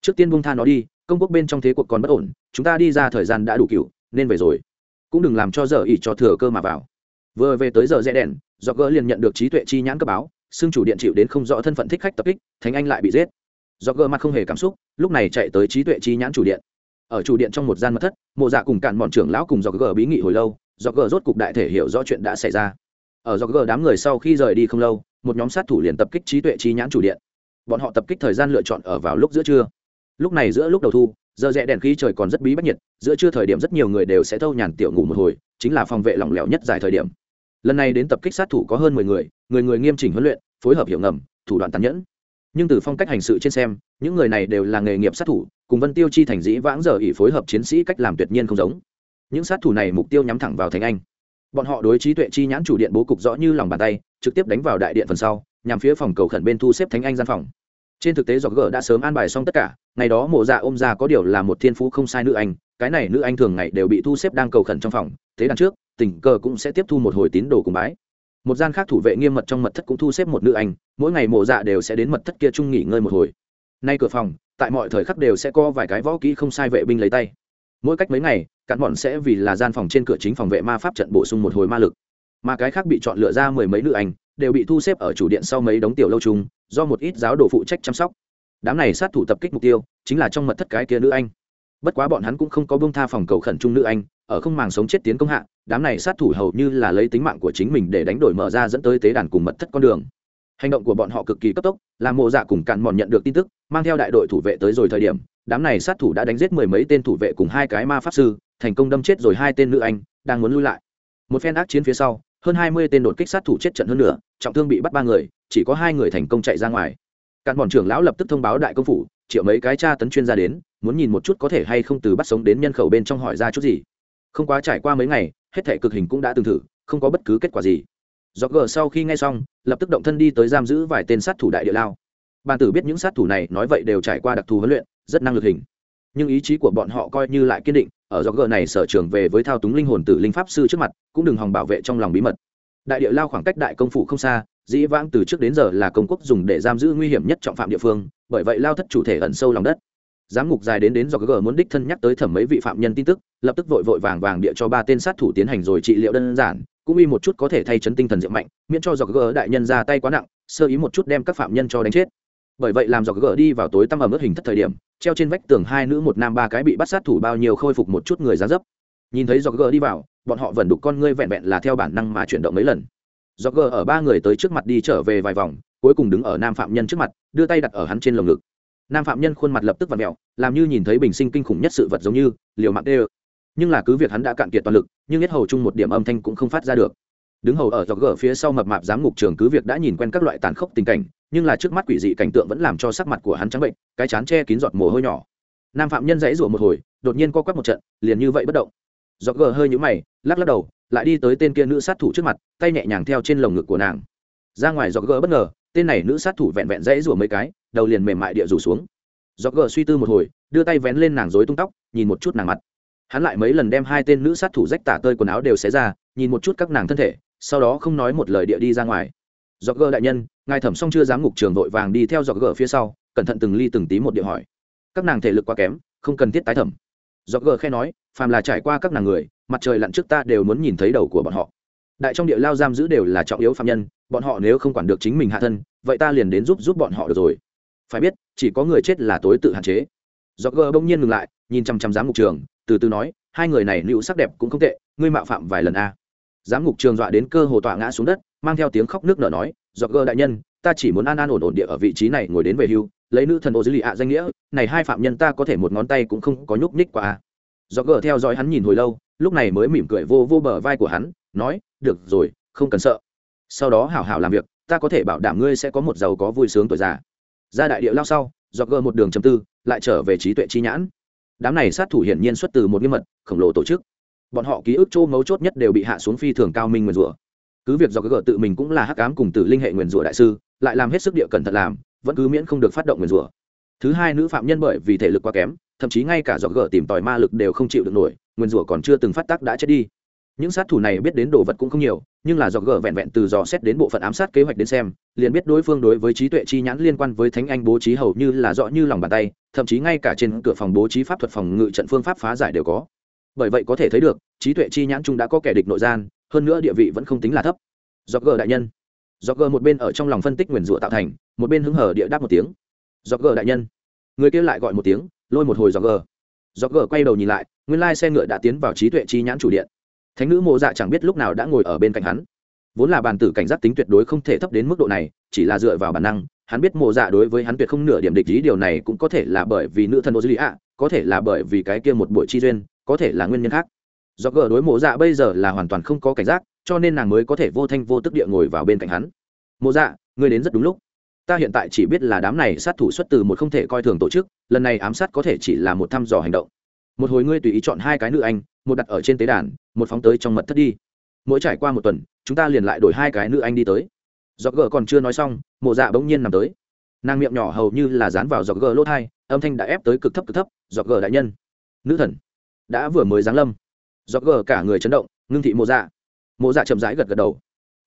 trước tiên buông tha nó đi, công quốc bên trong thế cuộc còn bất ổn, chúng ta đi ra thời gian đã đủ cựu, nên về rồi. Cũng đừng làm cho giờ ỉ cho thừa cơ mà vào. Vừa về tới giờ rẽ đèn, do gỡ liền nhận được trí tuệ chi nhãn cấp báo, xưng chủ điện chịu đến không rõ thân phận thích khách tập kích, thánh anh lại bị giết. Do gỡ mặt không hề cảm xúc, lúc này chạy tới trí tuệ chi nhãn chủ điện ở chủ điện trong một gian mật thất, mộ dạ cùng cạn bọn trưởng lão cùng do gỡ bí nghị hồi lâu do gỡ rốt cục đại thể hiểu rõ chuyện đã xảy ra. Ở do gỡ đám người sau khi rời đi không lâu, một nhóm sát thủ liền tập kích trí tuệ trí nhãn chủ điện. Bọn họ tập kích thời gian lựa chọn ở vào lúc giữa trưa. Lúc này giữa lúc đầu thu, giờ rẽ đèn khí trời còn rất bí bách nhiệt, giữa trưa thời điểm rất nhiều người đều sẽ thâu nhàn tiểu ngủ một hồi, chính là phòng vệ lỏng lẻo nhất dài thời điểm. Lần này đến tập kích sát thủ có hơn mười người người người nghiêm chỉnh huấn luyện, phối hợp hiểu ngầm, thủ đoạn tàn nhẫn. Nhưng từ phong cách hành sự trên xem, những người này đều là nghề nghiệp sát thủ cùng vân tiêu chi thành dĩ vãng giờ ỉ phối hợp chiến sĩ cách làm tuyệt nhiên không giống. Những sát thủ này mục tiêu nhắm thẳng vào thành anh. Bọn họ đối trí tuệ chi nhãn chủ điện bố cục rõ như lòng bàn tay, trực tiếp đánh vào đại điện phần sau, nhằm phía phòng cầu khẩn bên thu xếp thánh anh gian phòng. Trên thực tế do g đã sớm an bài xong tất cả, ngày đó mộ dạ ôm ra có điều là một thiên phú không sai nữ anh, cái này nữ anh thường ngày đều bị thu xếp đang cầu khẩn trong phòng, thế đằng trước, tình cờ cũng sẽ tiếp thu một hồi tín đồ cùng bái. Một gian khác thủ vệ nghiêm mật trong mật thất cũng thu xếp một nữ anh, mỗi ngày mộ dạ đều sẽ đến mật thất kia chung nghỉ ngơi một hồi. Nay cửa phòng tại mọi thời khắc đều sẽ có vài cái võ kỹ không sai vệ binh lấy tay. Mỗi cách mấy ngày, cạn bọn sẽ vì là gian phòng trên cửa chính phòng vệ ma pháp trận bổ sung một hồi ma lực. Mà cái khác bị chọn lựa ra mười mấy nữ anh đều bị thu xếp ở chủ điện sau mấy đống tiểu lâu chung, do một ít giáo đồ phụ trách chăm sóc. Đám này sát thủ tập kích mục tiêu, chính là trong mật thất cái kia nữ anh. Bất quá bọn hắn cũng không có bông tha phòng cầu khẩn trung nữ anh, ở không màng sống chết tiến công hạ, đám này sát thủ hầu như là lấy tính mạng của chính mình để đánh đổi mở ra dẫn tới tế đàn cùng mật thất con đường. Hành động của bọn họ cực kỳ cấp tốc làm mộ dạ cùng cạn mòn nhận được tin tức mang theo đại đội thủ vệ tới rồi thời điểm, đám này sát thủ đã đánh giết mười mấy tên thủ vệ cùng hai cái ma pháp sư, thành công đâm chết rồi hai tên nữ anh, đang muốn lui lại. Một phen ác chiến phía sau, hơn hai mươi tên đột kích sát thủ chết trận hơn nữa trọng thương bị bắt ba người, chỉ có hai người thành công chạy ra ngoài. Cạn bọn trưởng lão lập tức thông báo đại công phủ, triệu mấy cái tra tấn chuyên gia đến, muốn nhìn một chút có thể hay không từ bắt sống đến nhân khẩu bên trong hỏi ra chút gì. Không quá trải qua mấy ngày, hết thể cực hình cũng đã từng thử, không có bất cứ kết quả gì. Do gờ sau khi nghe xong, lập tức động thân đi tới giam giữ vài tên sát thủ đại địa lao bàn tử biết những sát thủ này nói vậy đều trải qua đặc thù huấn luyện, rất năng lực hình. Nhưng ý chí của bọn họ coi như lại kiên định, ở do gờ này sở trường về với thao túng linh hồn tử linh pháp sư trước mặt, cũng đừng hòng bảo vệ trong lòng bí mật. Đại địa lao khoảng cách đại công phủ không xa, dĩ vãng từ trước đến giờ là công quốc dùng để giam giữ nguy hiểm nhất trọng phạm địa phương, bởi vậy lao thất chủ thể ẩn sâu lòng đất. Giám ngục dài đến đến do gờ muốn đích thân nhắc tới thẩm mấy vị phạm nhân tin tức, lập tức vội vội vàng vàng địa cho ba tên sát thủ tiến hành rồi trị liệu đơn giản, cũng y một chút có thể thay chấn tinh thần diệu mạnh, miễn cho do gờ đại nhân ra tay quá nặng, sơ ý một chút đem các phạm nhân cho đánh chết bởi vậy làm dọc gỡ đi vào tối tăm ẩm ướt hình thất thời điểm, treo trên vách tường hai nữ một nam ba cái bị bắt sát thủ bao nhiêu khôi phục một chút người ra dấp. Nhìn thấy dọc gỡ đi vào, bọn họ vẫn đục con ngươi vẹn vẹn là theo bản năng mà chuyển động mấy lần. Dọc gỡ ở ba người tới trước mặt đi trở về vài vòng, cuối cùng đứng ở nam phạm nhân trước mặt, đưa tay đặt ở hắn trên lồng ngực. Nam phạm nhân khuôn mặt lập tức vặn mẹo làm như nhìn thấy bình sinh kinh khủng nhất sự vật giống như liều mạng đê nhưng là cứ việc hắn đã cạn kiệt toàn lực, nhưng nhất hầu chung một điểm âm thanh cũng không phát ra được đứng hầu ở dọc gờ phía sau mập mạp giám ngục trường cứ việc đã nhìn quen các loại tàn khốc tình cảnh, nhưng là trước mắt quỷ dị cảnh tượng vẫn làm cho sắc mặt của hắn trắng bệnh, cái chán che kín giọt mồ hôi nhỏ. Nam phạm nhân dãy rủa một hồi, đột nhiên co quắp một trận, liền như vậy bất động. Dọc gờ hơi nhũ mày, lắc lắc đầu, lại đi tới tên kia nữ sát thủ trước mặt, tay nhẹ nhàng theo trên lồng ngực của nàng. Ra ngoài dọc gờ bất ngờ, tên này nữ sát thủ vẹn vẹn dãy rủa mấy cái, đầu liền mềm mại địa rủ xuống. Dọc gờ suy tư một hồi, đưa tay vén lên nàng dối tung tóc, nhìn một chút nàng mặt. Hắn lại mấy lần đem hai tên nữ sát thủ rách tả tơi quần áo đều xé ra, nhìn một chút các nàng thân thể sau đó không nói một lời địa đi ra ngoài. Do gờ đại nhân, ngài thẩm xong chưa dám ngục trường vội vàng đi theo dọc gờ phía sau, cẩn thận từng ly từng tí một địa hỏi. Các nàng thể lực quá kém, không cần thiết tái thẩm. Do gờ khe nói, phàm là trải qua các nàng người, mặt trời lặn trước ta đều muốn nhìn thấy đầu của bọn họ. Đại trong địa lao giam giữ đều là trọng yếu phạm nhân, bọn họ nếu không quản được chính mình hạ thân, vậy ta liền đến giúp giúp bọn họ được rồi. Phải biết, chỉ có người chết là tối tự hạn chế. Do gờ bỗng nhiên ngừng lại, nhìn chăm chăm giám mục trường, từ từ nói, hai người này nữ sắc đẹp cũng không tệ, ngươi mạo phạm vài lần a giám ngục trường dọa đến cơ hồ tọa ngã xuống đất, mang theo tiếng khóc nước nở nói, dọc gơ đại nhân, ta chỉ muốn an an ổn ổn địa ở vị trí này ngồi đến về hưu, lấy nữ thần ô dữ lì ạ danh nghĩa, này hai phạm nhân ta có thể một ngón tay cũng không có nhúc nhích qua dọc gơ theo dõi hắn nhìn hồi lâu, lúc này mới mỉm cười vô vô bờ vai của hắn, nói, được rồi, không cần sợ. Sau đó hảo hảo làm việc, ta có thể bảo đảm ngươi sẽ có một giàu có vui sướng tuổi già. Ra đại địa lao sau, dọc gơ một đường chấm tư, lại trở về trí tuệ chi nhãn. Đám này sát thủ hiển nhiên xuất từ một nghiêm mật, khổng lồ tổ chức bọn họ ký ức châu mấu chốt nhất đều bị hạ xuống phi thường cao minh nguyền rủa. Cứ việc do gở tự mình cũng là hắc ám cùng tử linh hệ nguyền rủa đại sư, lại làm hết sức địa cẩn thận làm, vẫn cứ miễn không được phát động nguyền rủa. Thứ hai nữ phạm nhân bởi vì thể lực quá kém, thậm chí ngay cả do gở tìm tòi ma lực đều không chịu được nổi nguyền rủa còn chưa từng phát tác đã chết đi. Những sát thủ này biết đến đồ vật cũng không nhiều, nhưng là do gở vẹn vẹn từ dò xét đến bộ phận ám sát kế hoạch đến xem, liền biết đối phương đối với trí tuệ chi nhãn liên quan với thánh anh bố trí hầu như là rõ như lòng bàn tay, thậm chí ngay cả trên cửa phòng bố trí pháp thuật phòng ngự trận phương pháp phá giải đều có bởi vậy có thể thấy được, trí tuệ chi nhãn chung đã có kẻ địch nội gian, hơn nữa địa vị vẫn không tính là thấp. Do gờ đại nhân. Do gờ một bên ở trong lòng phân tích nguyền rủa tạo thành, một bên hứng hở địa đáp một tiếng. Do gờ đại nhân. Người kia lại gọi một tiếng, lôi một hồi do gờ do gờ quay đầu nhìn lại, nguyên lai xe ngựa đã tiến vào trí tuệ chi nhãn chủ điện. Thánh nữ mộ dạ chẳng biết lúc nào đã ngồi ở bên cạnh hắn. Vốn là bàn tử cảnh giác tính tuyệt đối không thể thấp đến mức độ này, chỉ là dựa vào bản năng, hắn biết mộ dạ đối với hắn tuyệt không nửa điểm địch ý, điều này cũng có thể là bởi vì nữ thần ô dư lý ạ, có thể là bởi vì cái kia một buổi chi duyên có thể là nguyên nhân khác. Do gờ đối mộ dạ bây giờ là hoàn toàn không có cảnh giác, cho nên nàng mới có thể vô thanh vô tức địa ngồi vào bên cạnh hắn. Mộ dạ ngươi đến rất đúng lúc. Ta hiện tại chỉ biết là đám này sát thủ xuất từ một không thể coi thường tổ chức, lần này ám sát có thể chỉ là một thăm dò hành động. Một hồi ngươi tùy ý chọn hai cái nữ anh, một đặt ở trên tế đàn, một phóng tới trong mật thất đi. Mỗi trải qua một tuần, chúng ta liền lại đổi hai cái nữ anh đi tới. Giọt gờ còn chưa nói xong, mộ dạ bỗng nhiên nằm tới. Nàng miệng nhỏ hầu như là dán vào giọt gờ lốt hai âm thanh đã ép tới cực thấp cực thấp giọt gờ đại nhân. Nữ thần đã vừa mới giáng lâm. Do gờ cả người chấn động, ngưng thị mộ dạ. Mộ dạ chậm rãi gật gật đầu.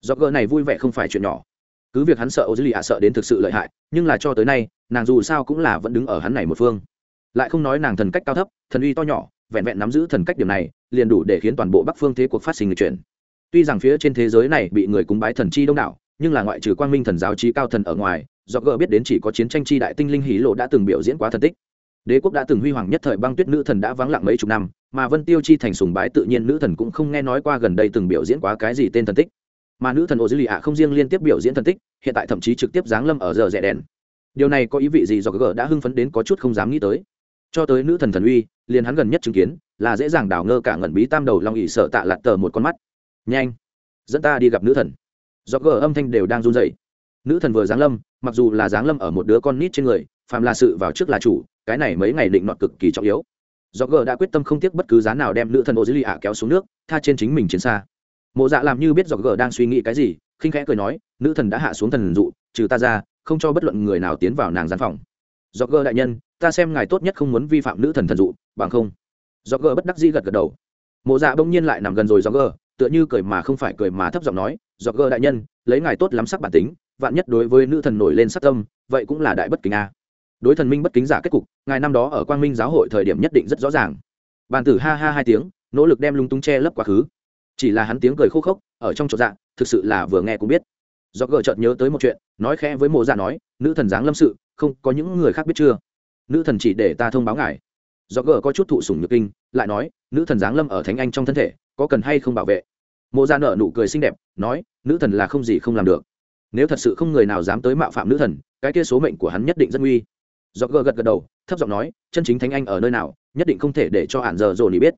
Do gờ này vui vẻ không phải chuyện nhỏ. Cứ việc hắn sợ ô dư lì ạ sợ đến thực sự lợi hại, nhưng là cho tới nay, nàng dù sao cũng là vẫn đứng ở hắn này một phương. Lại không nói nàng thần cách cao thấp, thần uy to nhỏ, vẹn vẹn nắm giữ thần cách điểm này, liền đủ để khiến toàn bộ bắc phương thế cuộc phát sinh lịch chuyển tuy rằng phía trên thế giới này bị người cúng bái thần chi đông đảo, nhưng là ngoại trừ quang minh thần giáo trí cao thần ở ngoài do gờ biết đến chỉ có chiến tranh chi đại tinh linh hí lộ đã từng biểu diễn quá thần tích đế quốc đã từng huy hoàng nhất thời băng tuyết nữ thần đã vắng lặng mấy chục năm, mà vân tiêu chi thành sùng bái tự nhiên nữ thần cũng không nghe nói qua gần đây từng biểu diễn quá cái gì tên thần tích. Mà nữ thần ô dư lì ạ không riêng liên tiếp biểu diễn thần tích, hiện tại thậm chí trực tiếp giáng lâm ở giờ rẻ đèn. Điều này có ý vị gì do gờ đã hưng phấn đến có chút không dám nghĩ tới. Cho tới nữ thần thần uy, liền hắn gần nhất chứng kiến, là dễ dàng đảo ngơ cả ngẩn bí tam đầu long ỉ sợ tạ lạt tờ một con mắt. Nhanh, dẫn ta đi gặp nữ thần. Do gờ âm thanh đều đang run dậy nữ thần vừa giáng lâm, mặc dù là giáng lâm ở một đứa con nít trên người phàm là sự vào trước là chủ, cái này mấy ngày định nọt cực kỳ trọng yếu. Do gờ đã quyết tâm không tiếc bất cứ giá nào đem nữ thần ô dư lì ạ kéo xuống nước, tha trên chính mình chiến xa. Mộ dạ làm như biết do gờ đang suy nghĩ cái gì, khinh khẽ cười nói, nữ thần đã hạ xuống thần dụ, trừ ta ra, không cho bất luận người nào tiến vào nàng gián phòng. Do gờ đại nhân, ta xem ngài tốt nhất không muốn vi phạm nữ thần thần dụ, bằng không. Do gờ bất đắc dĩ gật gật đầu. Mộ dạ bỗng nhiên lại nằm gần rồi do gờ, tựa như cười mà không phải cười mà thấp giọng nói do gờ đại nhân, lấy ngài tốt lắm sắc bản tính, vạn nhất đối với nữ thần nổi lên sắc tâm, vậy cũng là đại bất kính a đối thần minh bất kính giả kết cục, ngài năm đó ở quang minh giáo hội thời điểm nhất định rất rõ ràng. Bàn tử ha ha hai tiếng, nỗ lực đem lung tung che lấp quá khứ. Chỉ là hắn tiếng cười khô khốc, ở trong chỗ dạ thực sự là vừa nghe cũng biết. Do gờ chợt nhớ tới một chuyện, nói khẽ với mộ dạ nói, nữ thần giáng lâm sự, không có những người khác biết chưa? Nữ thần chỉ để ta thông báo ngài. Do gờ có chút thụ sủng nhược kinh, lại nói, nữ thần giáng lâm ở thánh anh trong thân thể, có cần hay không bảo vệ? Mộ dạ nở nụ cười xinh đẹp, nói, nữ thần là không gì không làm được. Nếu thật sự không người nào dám tới mạo phạm nữ thần, cái kia số mệnh của hắn nhất định rất nguy do gờ gật gật đầu, thấp giọng nói, chân chính thánh anh ở nơi nào, nhất định không thể để cho hạn giờ dồn ý biết.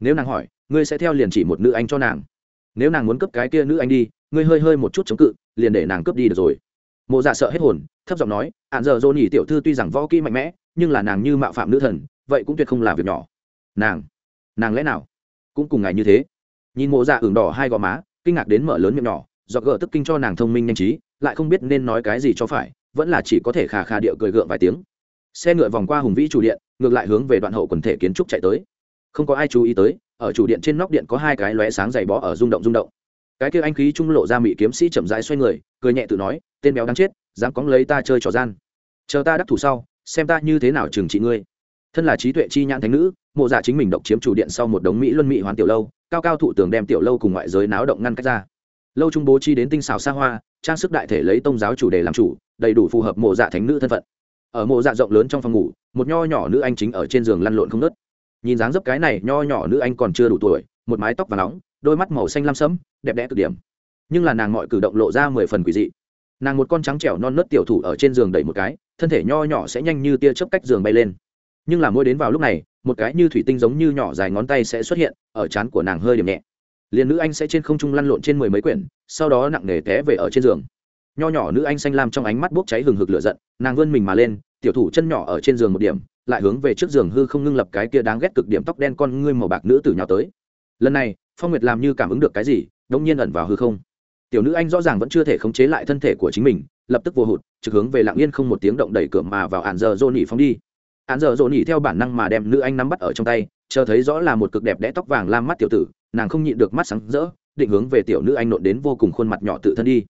Nếu nàng hỏi, ngươi sẽ theo liền chỉ một nữ anh cho nàng. Nếu nàng muốn cấp cái kia nữ anh đi, ngươi hơi hơi một chút chống cự, liền để nàng cướp đi được rồi. Mộ dạ sợ hết hồn, thấp giọng nói hạn giờ dồn ý tiểu thư tuy rằng võ kỹ mạnh mẽ, nhưng là nàng như mạo phạm nữ thần, vậy cũng tuyệt không là việc nhỏ. Nàng nàng lẽ nào cũng cùng ngài như thế? Nhìn mộ dạ ửng đỏ hai gò má, kinh ngạc đến mở lớn miệng nhỏ do gỡ tức kinh cho nàng thông minh nhanh trí, lại không biết nên nói cái gì cho phải, vẫn là chỉ có thể khà khà điệu cười gượng vài tiếng xe ngựa vòng qua hùng vĩ chủ điện, ngược lại hướng về đoạn hậu quần thể kiến trúc chạy tới. Không có ai chú ý tới, ở chủ điện trên nóc điện có hai cái lóe sáng dày bó ở rung động rung động. Cái kia anh khí trung lộ ra mỹ kiếm sĩ chậm rãi xoay người, cười nhẹ tự nói, tên béo đáng chết, dám cóng lấy ta chơi trò gian. Chờ ta đắc thủ sau, xem ta như thế nào trừng trị ngươi. Thân là trí tuệ chi nhãn thánh nữ, mộ giả chính mình độc chiếm chủ điện sau một đống mỹ luân mỹ hoàn tiểu lâu, cao cao thụ tưởng đem tiểu lâu cùng ngoại giới náo động ngăn cách ra. Lâu trung bố chi đến tinh xào xa hoa, trang sức đại thể lấy tôn giáo chủ đề làm chủ, đầy đủ phù hợp mộ dạ thánh nữ thân phận ở mộ dạ rộng lớn trong phòng ngủ, một nho nhỏ nữ anh chính ở trên giường lăn lộn không nớt nhìn dáng dấp cái này nho nhỏ nữ anh còn chưa đủ tuổi, một mái tóc và nóng, đôi mắt màu xanh lam sẫm, đẹp đẽ cực điểm. Nhưng là nàng mọi cử động lộ ra mười phần quỷ dị. Nàng một con trắng trẻo non nớt tiểu thủ ở trên giường đẩy một cái, thân thể nho nhỏ sẽ nhanh như tia chớp cách giường bay lên. Nhưng là mỗi đến vào lúc này, một cái như thủy tinh giống như nhỏ dài ngón tay sẽ xuất hiện, ở trán của nàng hơi điểm nhẹ. Liền nữ anh sẽ trên không trung lăn lộn trên mười mấy quyển, sau đó nặng nề té về ở trên giường nho nhỏ nữ anh xanh lam trong ánh mắt bốc cháy hừng hực lửa giận, nàng vươn mình mà lên, tiểu thủ chân nhỏ ở trên giường một điểm, lại hướng về trước giường hư không ngưng lập cái kia đáng ghét cực điểm tóc đen con ngươi màu bạc nữ tử nhào tới. Lần này, phong nguyệt làm như cảm ứng được cái gì đông nhiên ẩn vào hư không. Tiểu nữ anh rõ ràng vẫn chưa thể khống chế lại thân thể của chính mình, lập tức vô hụt, trực hướng về lặng yên không một tiếng động đẩy cửa mà vào ạn giờ dô nỉ phóng đi. Ạn giờ dô nỉ theo bản năng mà đem nữ anh nắm bắt ở trong tay, chờ thấy rõ là một cực đẹp đẽ tóc vàng lam mắt tiểu tử, nàng không nhịn được mắt sáng rỡ, định hướng về tiểu nữ anh nộn đến vô cùng khuôn mặt nhỏ tự thân đi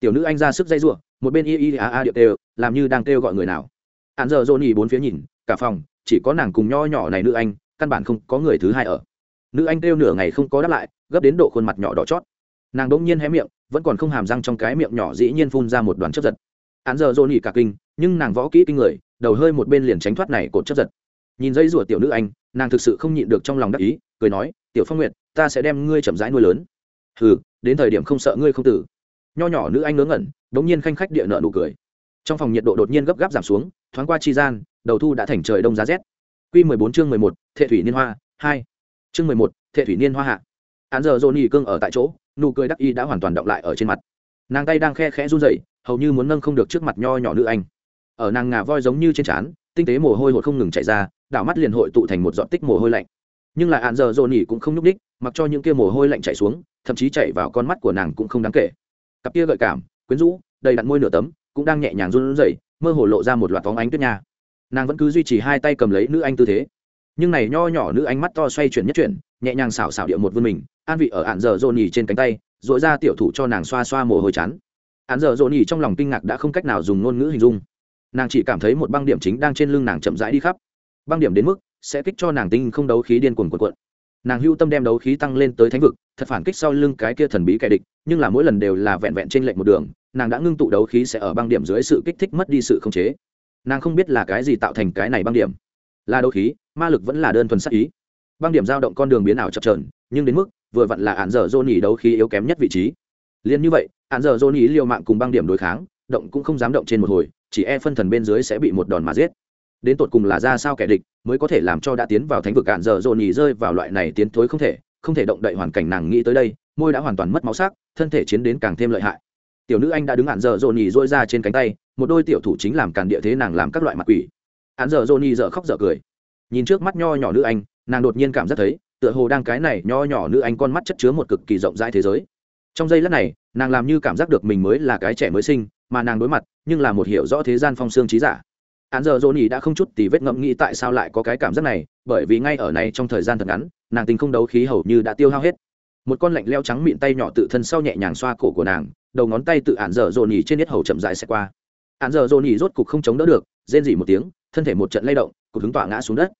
tiểu nữ anh ra sức dây r một bên y y a a điệu đều làm như đang kêu gọi người nào. Ạn giờ dô nỉ bốn phía nhìn, cả phòng, chỉ có nàng cùng nho nhỏ này nữ anh, căn bản không có người thứ hai ở. Nữ anh kêu nửa ngày không có đáp lại, gấp đến độ khuôn mặt nhỏ đỏ chót. Nàng đỗng nhiên hé miệng, vẫn còn không hàm răng trong cái miệng nhỏ dĩ nhiên phun ra một đoàn chất giật. Án giờ dồn nhỉ cả kinh, nhưng nàng võ kỹ kinh người, đầu hơi một bên liền tránh thoát này cột chất giật. Nhìn dây rủa tiểu nữ anh, nàng thực sự không nhịn được trong lòng đắc ý, cười nói, tiểu phong nguyệt, ta sẽ đem ngươi chậm rãi nuôi lớn. Ừ đến thời điểm không sợ ngươi không tử nho nhỏ nữ anh ngớ ngẩn, đống nhiên khanh khách địa nợ nụ cười. Trong phòng nhiệt độ đột nhiên gấp gáp giảm xuống, thoáng qua chi gian, đầu thu đã thành trời đông giá rét. Q mười bốn chương mười một, thệ thủy niên hoa, hai. Chương mười một, thệ thủy niên hoa hạ. Hắn giờ dồn nhỉ cương ở tại chỗ, nụ cười đắc y đã hoàn toàn động lại ở trên mặt. Nàng tay đang khe khẽ run rẩy, hầu như muốn nâng không được trước mặt nho nhỏ nữ anh. Ở nàng ngà voi giống như trên trán, tinh tế mồ hôi hột không ngừng chảy ra, đảo mắt liền hội tụ thành một giọt tích mồ hôi lạnh. Nhưng lại hạn giờ dồn nhỉ cũng không nhúc đích mặc cho những kia mồ hôi lạnh chảy xuống, thậm chí chảy vào con mắt của nàng cũng không đáng kể cặp kia gợi cảm, quyến rũ, đầy đặn môi nửa tấm, cũng đang nhẹ nhàng run rẩy, mơ hồ lộ ra một loạt phóng ánh tuyết nha. Nàng vẫn cứ duy trì hai tay cầm lấy nữ anh tư thế. Nhưng này nho nhỏ nữ ánh mắt to xoay chuyển nhất chuyển, nhẹ nhàng xảo xảo điệu một vươn mình, an vị ở ạn dở dồn nhì trên cánh tay dội ra tiểu thủ cho nàng xoa xoa mồ hôi chán. Ạn dở dồn nhì trong lòng kinh ngạc đã không cách nào dùng ngôn ngữ hình dung. Nàng chỉ cảm thấy một băng điểm chính đang trên lưng nàng chậm rãi đi khắp. Băng điểm đến mức sẽ kích cho nàng tinh không đấu khí điên cuồn cuộn cuộn nàng hưu tâm đem đấu khí tăng lên tới thánh vực, thật phản kích sau lưng cái kia thần bí kẻ địch, nhưng là mỗi lần đều là vẹn vẹn trên lệnh một đường, nàng đã ngưng tụ đấu khí sẽ ở băng điểm dưới sự kích thích mất đi sự khống chế. Nàng không biết là cái gì tạo thành cái này băng điểm. Là đấu khí, ma lực vẫn là đơn thuần sắc ý. Băng điểm giao động con đường biến ảo chập trờn nhưng đến mức, vừa vặn là ạn dở dô nỉ đấu khí yếu kém nhất vị trí. Liền như vậy ạn dở dô nỉ liều mạng cùng băng điểm đối kháng, động cũng không dám động trên một hồi, chỉ e phân thần bên dưới sẽ bị một đòn mà giết đến tột cùng là ra sao kẻ địch mới có thể làm cho đã tiến vào thánh vực cạn giờ dồn nhì rơi vào loại này tiến thối không thể không thể động đậy hoàn cảnh nàng nghĩ tới đây, môi đã hoàn toàn mất máu sắc, thân thể chiến đến càng thêm lợi hại. Tiểu nữ anh đã đứng hạn giờ dồn nhì dôi ra trên cánh tay, một đôi tiểu thủ chính làm càn địa thế nàng làm các loại mặt quỷ. Hạn giờ dồn nhì dở khóc dở cười. Nhìn trước mắt nho nhỏ nữ anh, nàng đột nhiên cảm giác thấy, tựa hồ đang cái này nho nhỏ nữ anh con mắt chất chứa một cực kỳ rộng rãi thế giới. Trong giây lát này, nàng làm như cảm giác được mình mới là cái trẻ mới sinh, mà nàng đối mặt, nhưng là một hiểu rõ thế gian phong xương trí giả án giờ johnny đã không chút tì vết ngẫm nghĩ tại sao lại có cái cảm giác này, bởi vì ngay ở này trong thời gian thật ngắn, nàng tình không đấu khí hầu như đã tiêu hao hết. Một con lạnh leo trắng mịn tay nhỏ tự thân sau nhẹ nhàng xoa cổ của nàng, đầu ngón tay tự án giờ johnny trên niết hầu chậm dài sẽ qua. Án giờ johnny rốt cục không chống đỡ được, rên rỉ một tiếng, thân thể một trận lay động cục hứng tỏa ngã xuống đất.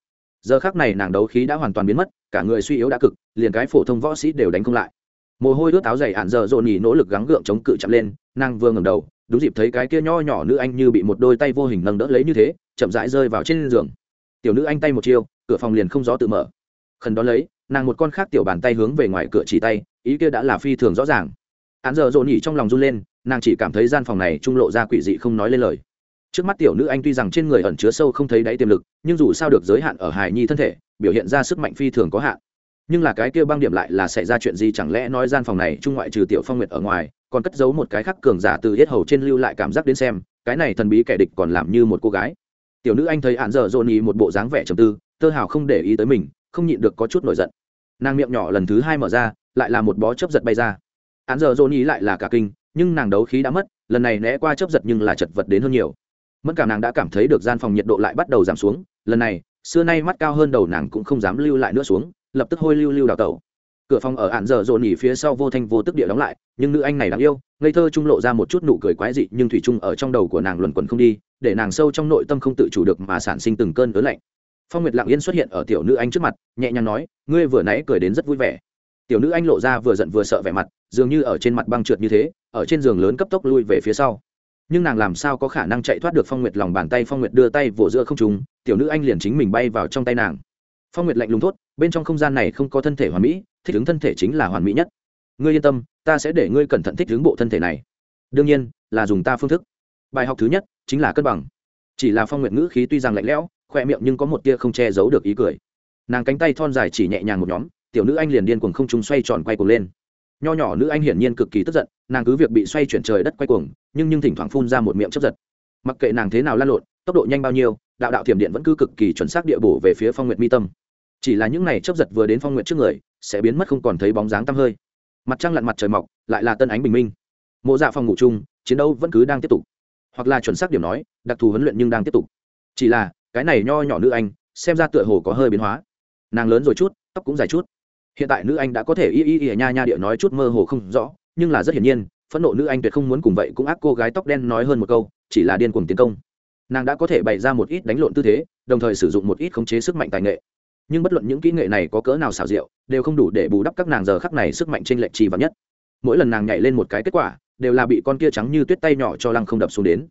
Giờ khác này nàng đấu khí đã hoàn toàn biến mất, cả người suy yếu đã cực, liền cái phổ thông võ sĩ đều đánh không lại. Mồ hôi ướt áo dày ạn giờ dồn nhì nỗ lực gắng gượng chống cự chậm lên, nàng vừa ngầm đầu đúng dịp thấy cái kia nho nhỏ nữ anh như bị một đôi tay vô hình nâng đỡ lấy như thế, chậm rãi rơi vào trên giường. Tiểu nữ anh tay một chiêu, cửa phòng liền không gió tự mở. Khẩn đón lấy, nàng một con khác tiểu bàn tay hướng về ngoài cửa chỉ tay, ý kia đã là phi thường rõ ràng. Án giờ rộn nhỉ trong lòng run lên, nàng chỉ cảm thấy gian phòng này trung lộ ra quỷ dị không nói lên lời. Trước mắt tiểu nữ anh tuy rằng trên người ẩn chứa sâu không thấy đáy tiềm lực, nhưng dù sao được giới hạn ở hài nhi thân thể, biểu hiện ra sức mạnh phi thường có hạn. Nhưng là cái kia băng điểm lại là xảy ra chuyện gì chẳng lẽ nói gian phòng này trung ngoại trừ tiểu phong nguyệt ở ngoài còn cất giấu một cái khắc cường giả từ yết hầu trên lưu lại cảm giác đến xem, cái này thần bí kẻ địch còn làm như một cô gái. Tiểu nữ anh thấy hạn dở dồn ý một bộ dáng vẻ trầm tư, tơ hào không để ý tới mình, không nhịn được có chút nổi giận. Nàng miệng nhỏ lần thứ hai mở ra, lại là một bó chấp giật bay ra. Hạn dở dồn ý lại là cả kinh, nhưng nàng đấu khí đã mất, lần này né qua chấp giật nhưng là chật vật đến hơn nhiều. Mất cả nàng đã cảm thấy được gian phòng nhiệt độ lại bắt đầu giảm xuống, lần này, xưa nay mắt cao hơn đầu nàng cũng không dám lưu lại nữa xuống, lập tức hôi lưu lưu đào tẩu cửa phòng ở ạn dở dồn nhỉ phía sau vô thanh vô tức địa đóng lại, nhưng nữ anh này đáng yêu, ngây thơ trung lộ ra một chút nụ cười quái dị, nhưng thủy trung ở trong đầu của nàng luẩn quẩn không đi, để nàng sâu trong nội tâm không tự chủ được mà sản sinh từng cơn ớn lạnh. Phong nguyệt lặng yên xuất hiện ở tiểu nữ anh trước mặt, nhẹ nhàng nói, ngươi vừa nãy cười đến rất vui vẻ. Tiểu nữ anh lộ ra vừa giận vừa sợ vẻ mặt, dường như ở trên mặt băng trượt như thế, ở trên giường lớn cấp tốc lui về phía sau. Nhưng nàng làm sao có khả năng chạy thoát được phong nguyệt lòng bàn tay, phong nguyệt đưa tay vỗ giữa không trùng tiểu nữ anh liền chính mình bay vào trong tay nàng. Phong nguyệt lạnh lùng thốt, bên trong không gian này không có thân thể hoàn mỹ thích ứng thân thể chính là hoàn mỹ nhất. Ngươi yên tâm, ta sẽ để ngươi cẩn thận thích ứng bộ thân thể này. Đương nhiên, là dùng ta phương thức. Bài học thứ nhất chính là cân bằng. Chỉ là phong nguyện ngữ khí tuy rằng lạnh lẽo, khoe miệng nhưng có một tia không che giấu được ý cười. Nàng cánh tay thon dài chỉ nhẹ nhàng một nhóm, tiểu nữ anh liền điên cuồng không trung xoay tròn quay cuồng lên. Nho nhỏ nữ anh hiển nhiên cực kỳ tức giận, nàng cứ việc bị xoay chuyển trời đất quay cuồng, nhưng nhưng thỉnh thoảng phun ra một miệng chấp giật. Mặc kệ nàng thế nào lan lộn, tốc độ nhanh bao nhiêu, đạo đạo thiểm điện vẫn cứ cực kỳ chuẩn xác địa bổ về phía phong nguyệt mi tâm chỉ là những này chấp giật vừa đến phong nguyệt trước người, sẽ biến mất không còn thấy bóng dáng tăm hơi. Mặt trăng lặn mặt trời mọc, lại là tân ánh bình minh. Mộ dạ phòng ngủ chung, chiến đấu vẫn cứ đang tiếp tục. Hoặc là chuẩn xác điểm nói, đặc thù huấn luyện nhưng đang tiếp tục. Chỉ là, cái này nho nhỏ nữ anh, xem ra tựa hồ có hơi biến hóa. Nàng lớn rồi chút, tóc cũng dài chút. Hiện tại nữ anh đã có thể y y y nha nha địa nói chút mơ hồ không rõ, nhưng là rất hiển nhiên, phẫn nộ nữ anh tuyệt không muốn cùng vậy cũng ác cô gái tóc đen nói hơn một câu, chỉ là điên cuồng tiến công. Nàng đã có thể bày ra một ít đánh lộn tư thế, đồng thời sử dụng một ít khống chế sức mạnh tài nghệ nhưng bất luận những kỹ nghệ này có cỡ nào xảo diệu, đều không đủ để bù đắp các nàng giờ khắc này sức mạnh trinh lệch trì vắn nhất. Mỗi lần nàng nhảy lên một cái kết quả, đều là bị con kia trắng như tuyết tay nhỏ cho lăng không đập xuống đến.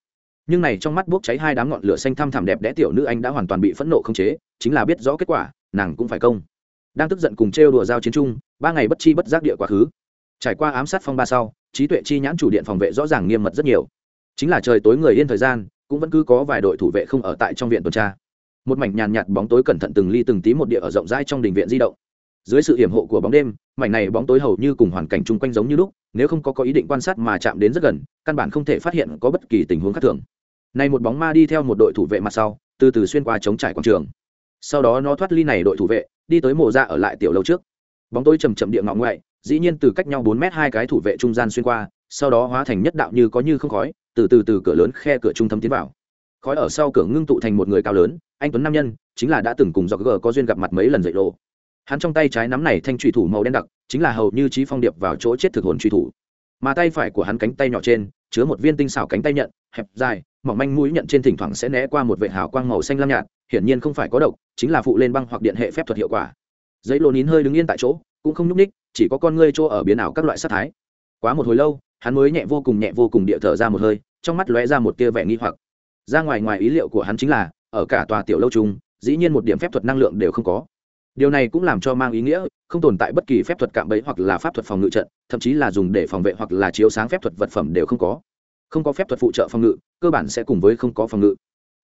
Nhưng này trong mắt bốc cháy hai đám ngọn lửa xanh thăm thẳm đẹp đẽ tiểu nữ anh đã hoàn toàn bị phẫn nộ không chế, chính là biết rõ kết quả, nàng cũng phải công. Đang tức giận cùng trêu đùa giao chiến chung, ba ngày bất chi bất giác địa quá khứ. Trải qua ám sát phong ba sau, trí tuệ chi nhãn chủ điện phòng vệ rõ ràng nghiêm mật rất nhiều. Chính là trời tối người yên thời gian, cũng vẫn cứ có vài đội thủ vệ không ở tại trong viện tuần tra một mảnh nhàn nhạt bóng tối cẩn thận từng ly từng tí một địa ở rộng rãi trong đình viện di động. Dưới sự hiểm hộ của bóng đêm, mảnh này bóng tối hầu như cùng hoàn cảnh chung quanh giống như lúc, nếu không có có ý định quan sát mà chạm đến rất gần, căn bản không thể phát hiện có bất kỳ tình huống khác thường. Này một bóng ma đi theo một đội thủ vệ mặt sau, từ từ xuyên qua chống trải quảng trường. Sau đó nó thoát ly này đội thủ vệ, đi tới mộ ra ở lại tiểu lâu trước. Bóng tối chầm chậm địa ngọ ngoại, dĩ nhiên từ cách nhau bốn mét hai cái thủ vệ trung gian xuyên qua, sau đó hóa thành nhất đạo như có như không khói, từ từ từ cửa lớn khe cửa trung thấm tiến vào. Khói ở sau cửa ngưng tụ thành một người cao lớn anh tuấn nam nhân chính là đã từng cùng dọc g có duyên gặp mặt mấy lần dậy lộ hắn trong tay trái nắm này thanh trùy thủ màu đen đặc, chính là hầu như trí phong điệp vào chỗ chết thực hồn truy thủ. Mà tay phải của hắn cánh tay nhỏ trên, chứa một viên tinh xảo cánh tay nhận, hẹp, dài, mỏng manh mũi nhận trên thỉnh thoảng sẽ né qua một vệ hào quang màu xanh lam nhạt, hiển nhiên không phải có độc, chính là phụ lên băng hoặc điện hệ phép thuật hiệu quả. Giấy lô nín hơi đứng yên tại chỗ, cũng không nhúc ních chỉ có con ngươi chỗ ở biến ảo các loại sát thái. Quá một hồi lâu, hắn mới nhẹ vô cùng nhẹ vô cùng địa thở ra một hơi, trong mắt lóe ra một tia vẻ nghi hoặc. Ra ngoài ngoài ý liệu của hắn chính là ở cả tòa tiểu lâu chung, dĩ nhiên một điểm phép thuật năng lượng đều không có. Điều này cũng làm cho mang ý nghĩa, không tồn tại bất kỳ phép thuật cạm bẫy hoặc là pháp thuật phòng ngự trận, thậm chí là dùng để phòng vệ hoặc là chiếu sáng phép thuật vật phẩm đều không có. Không có phép thuật phụ trợ phòng ngự, cơ bản sẽ cùng với không có phòng ngự.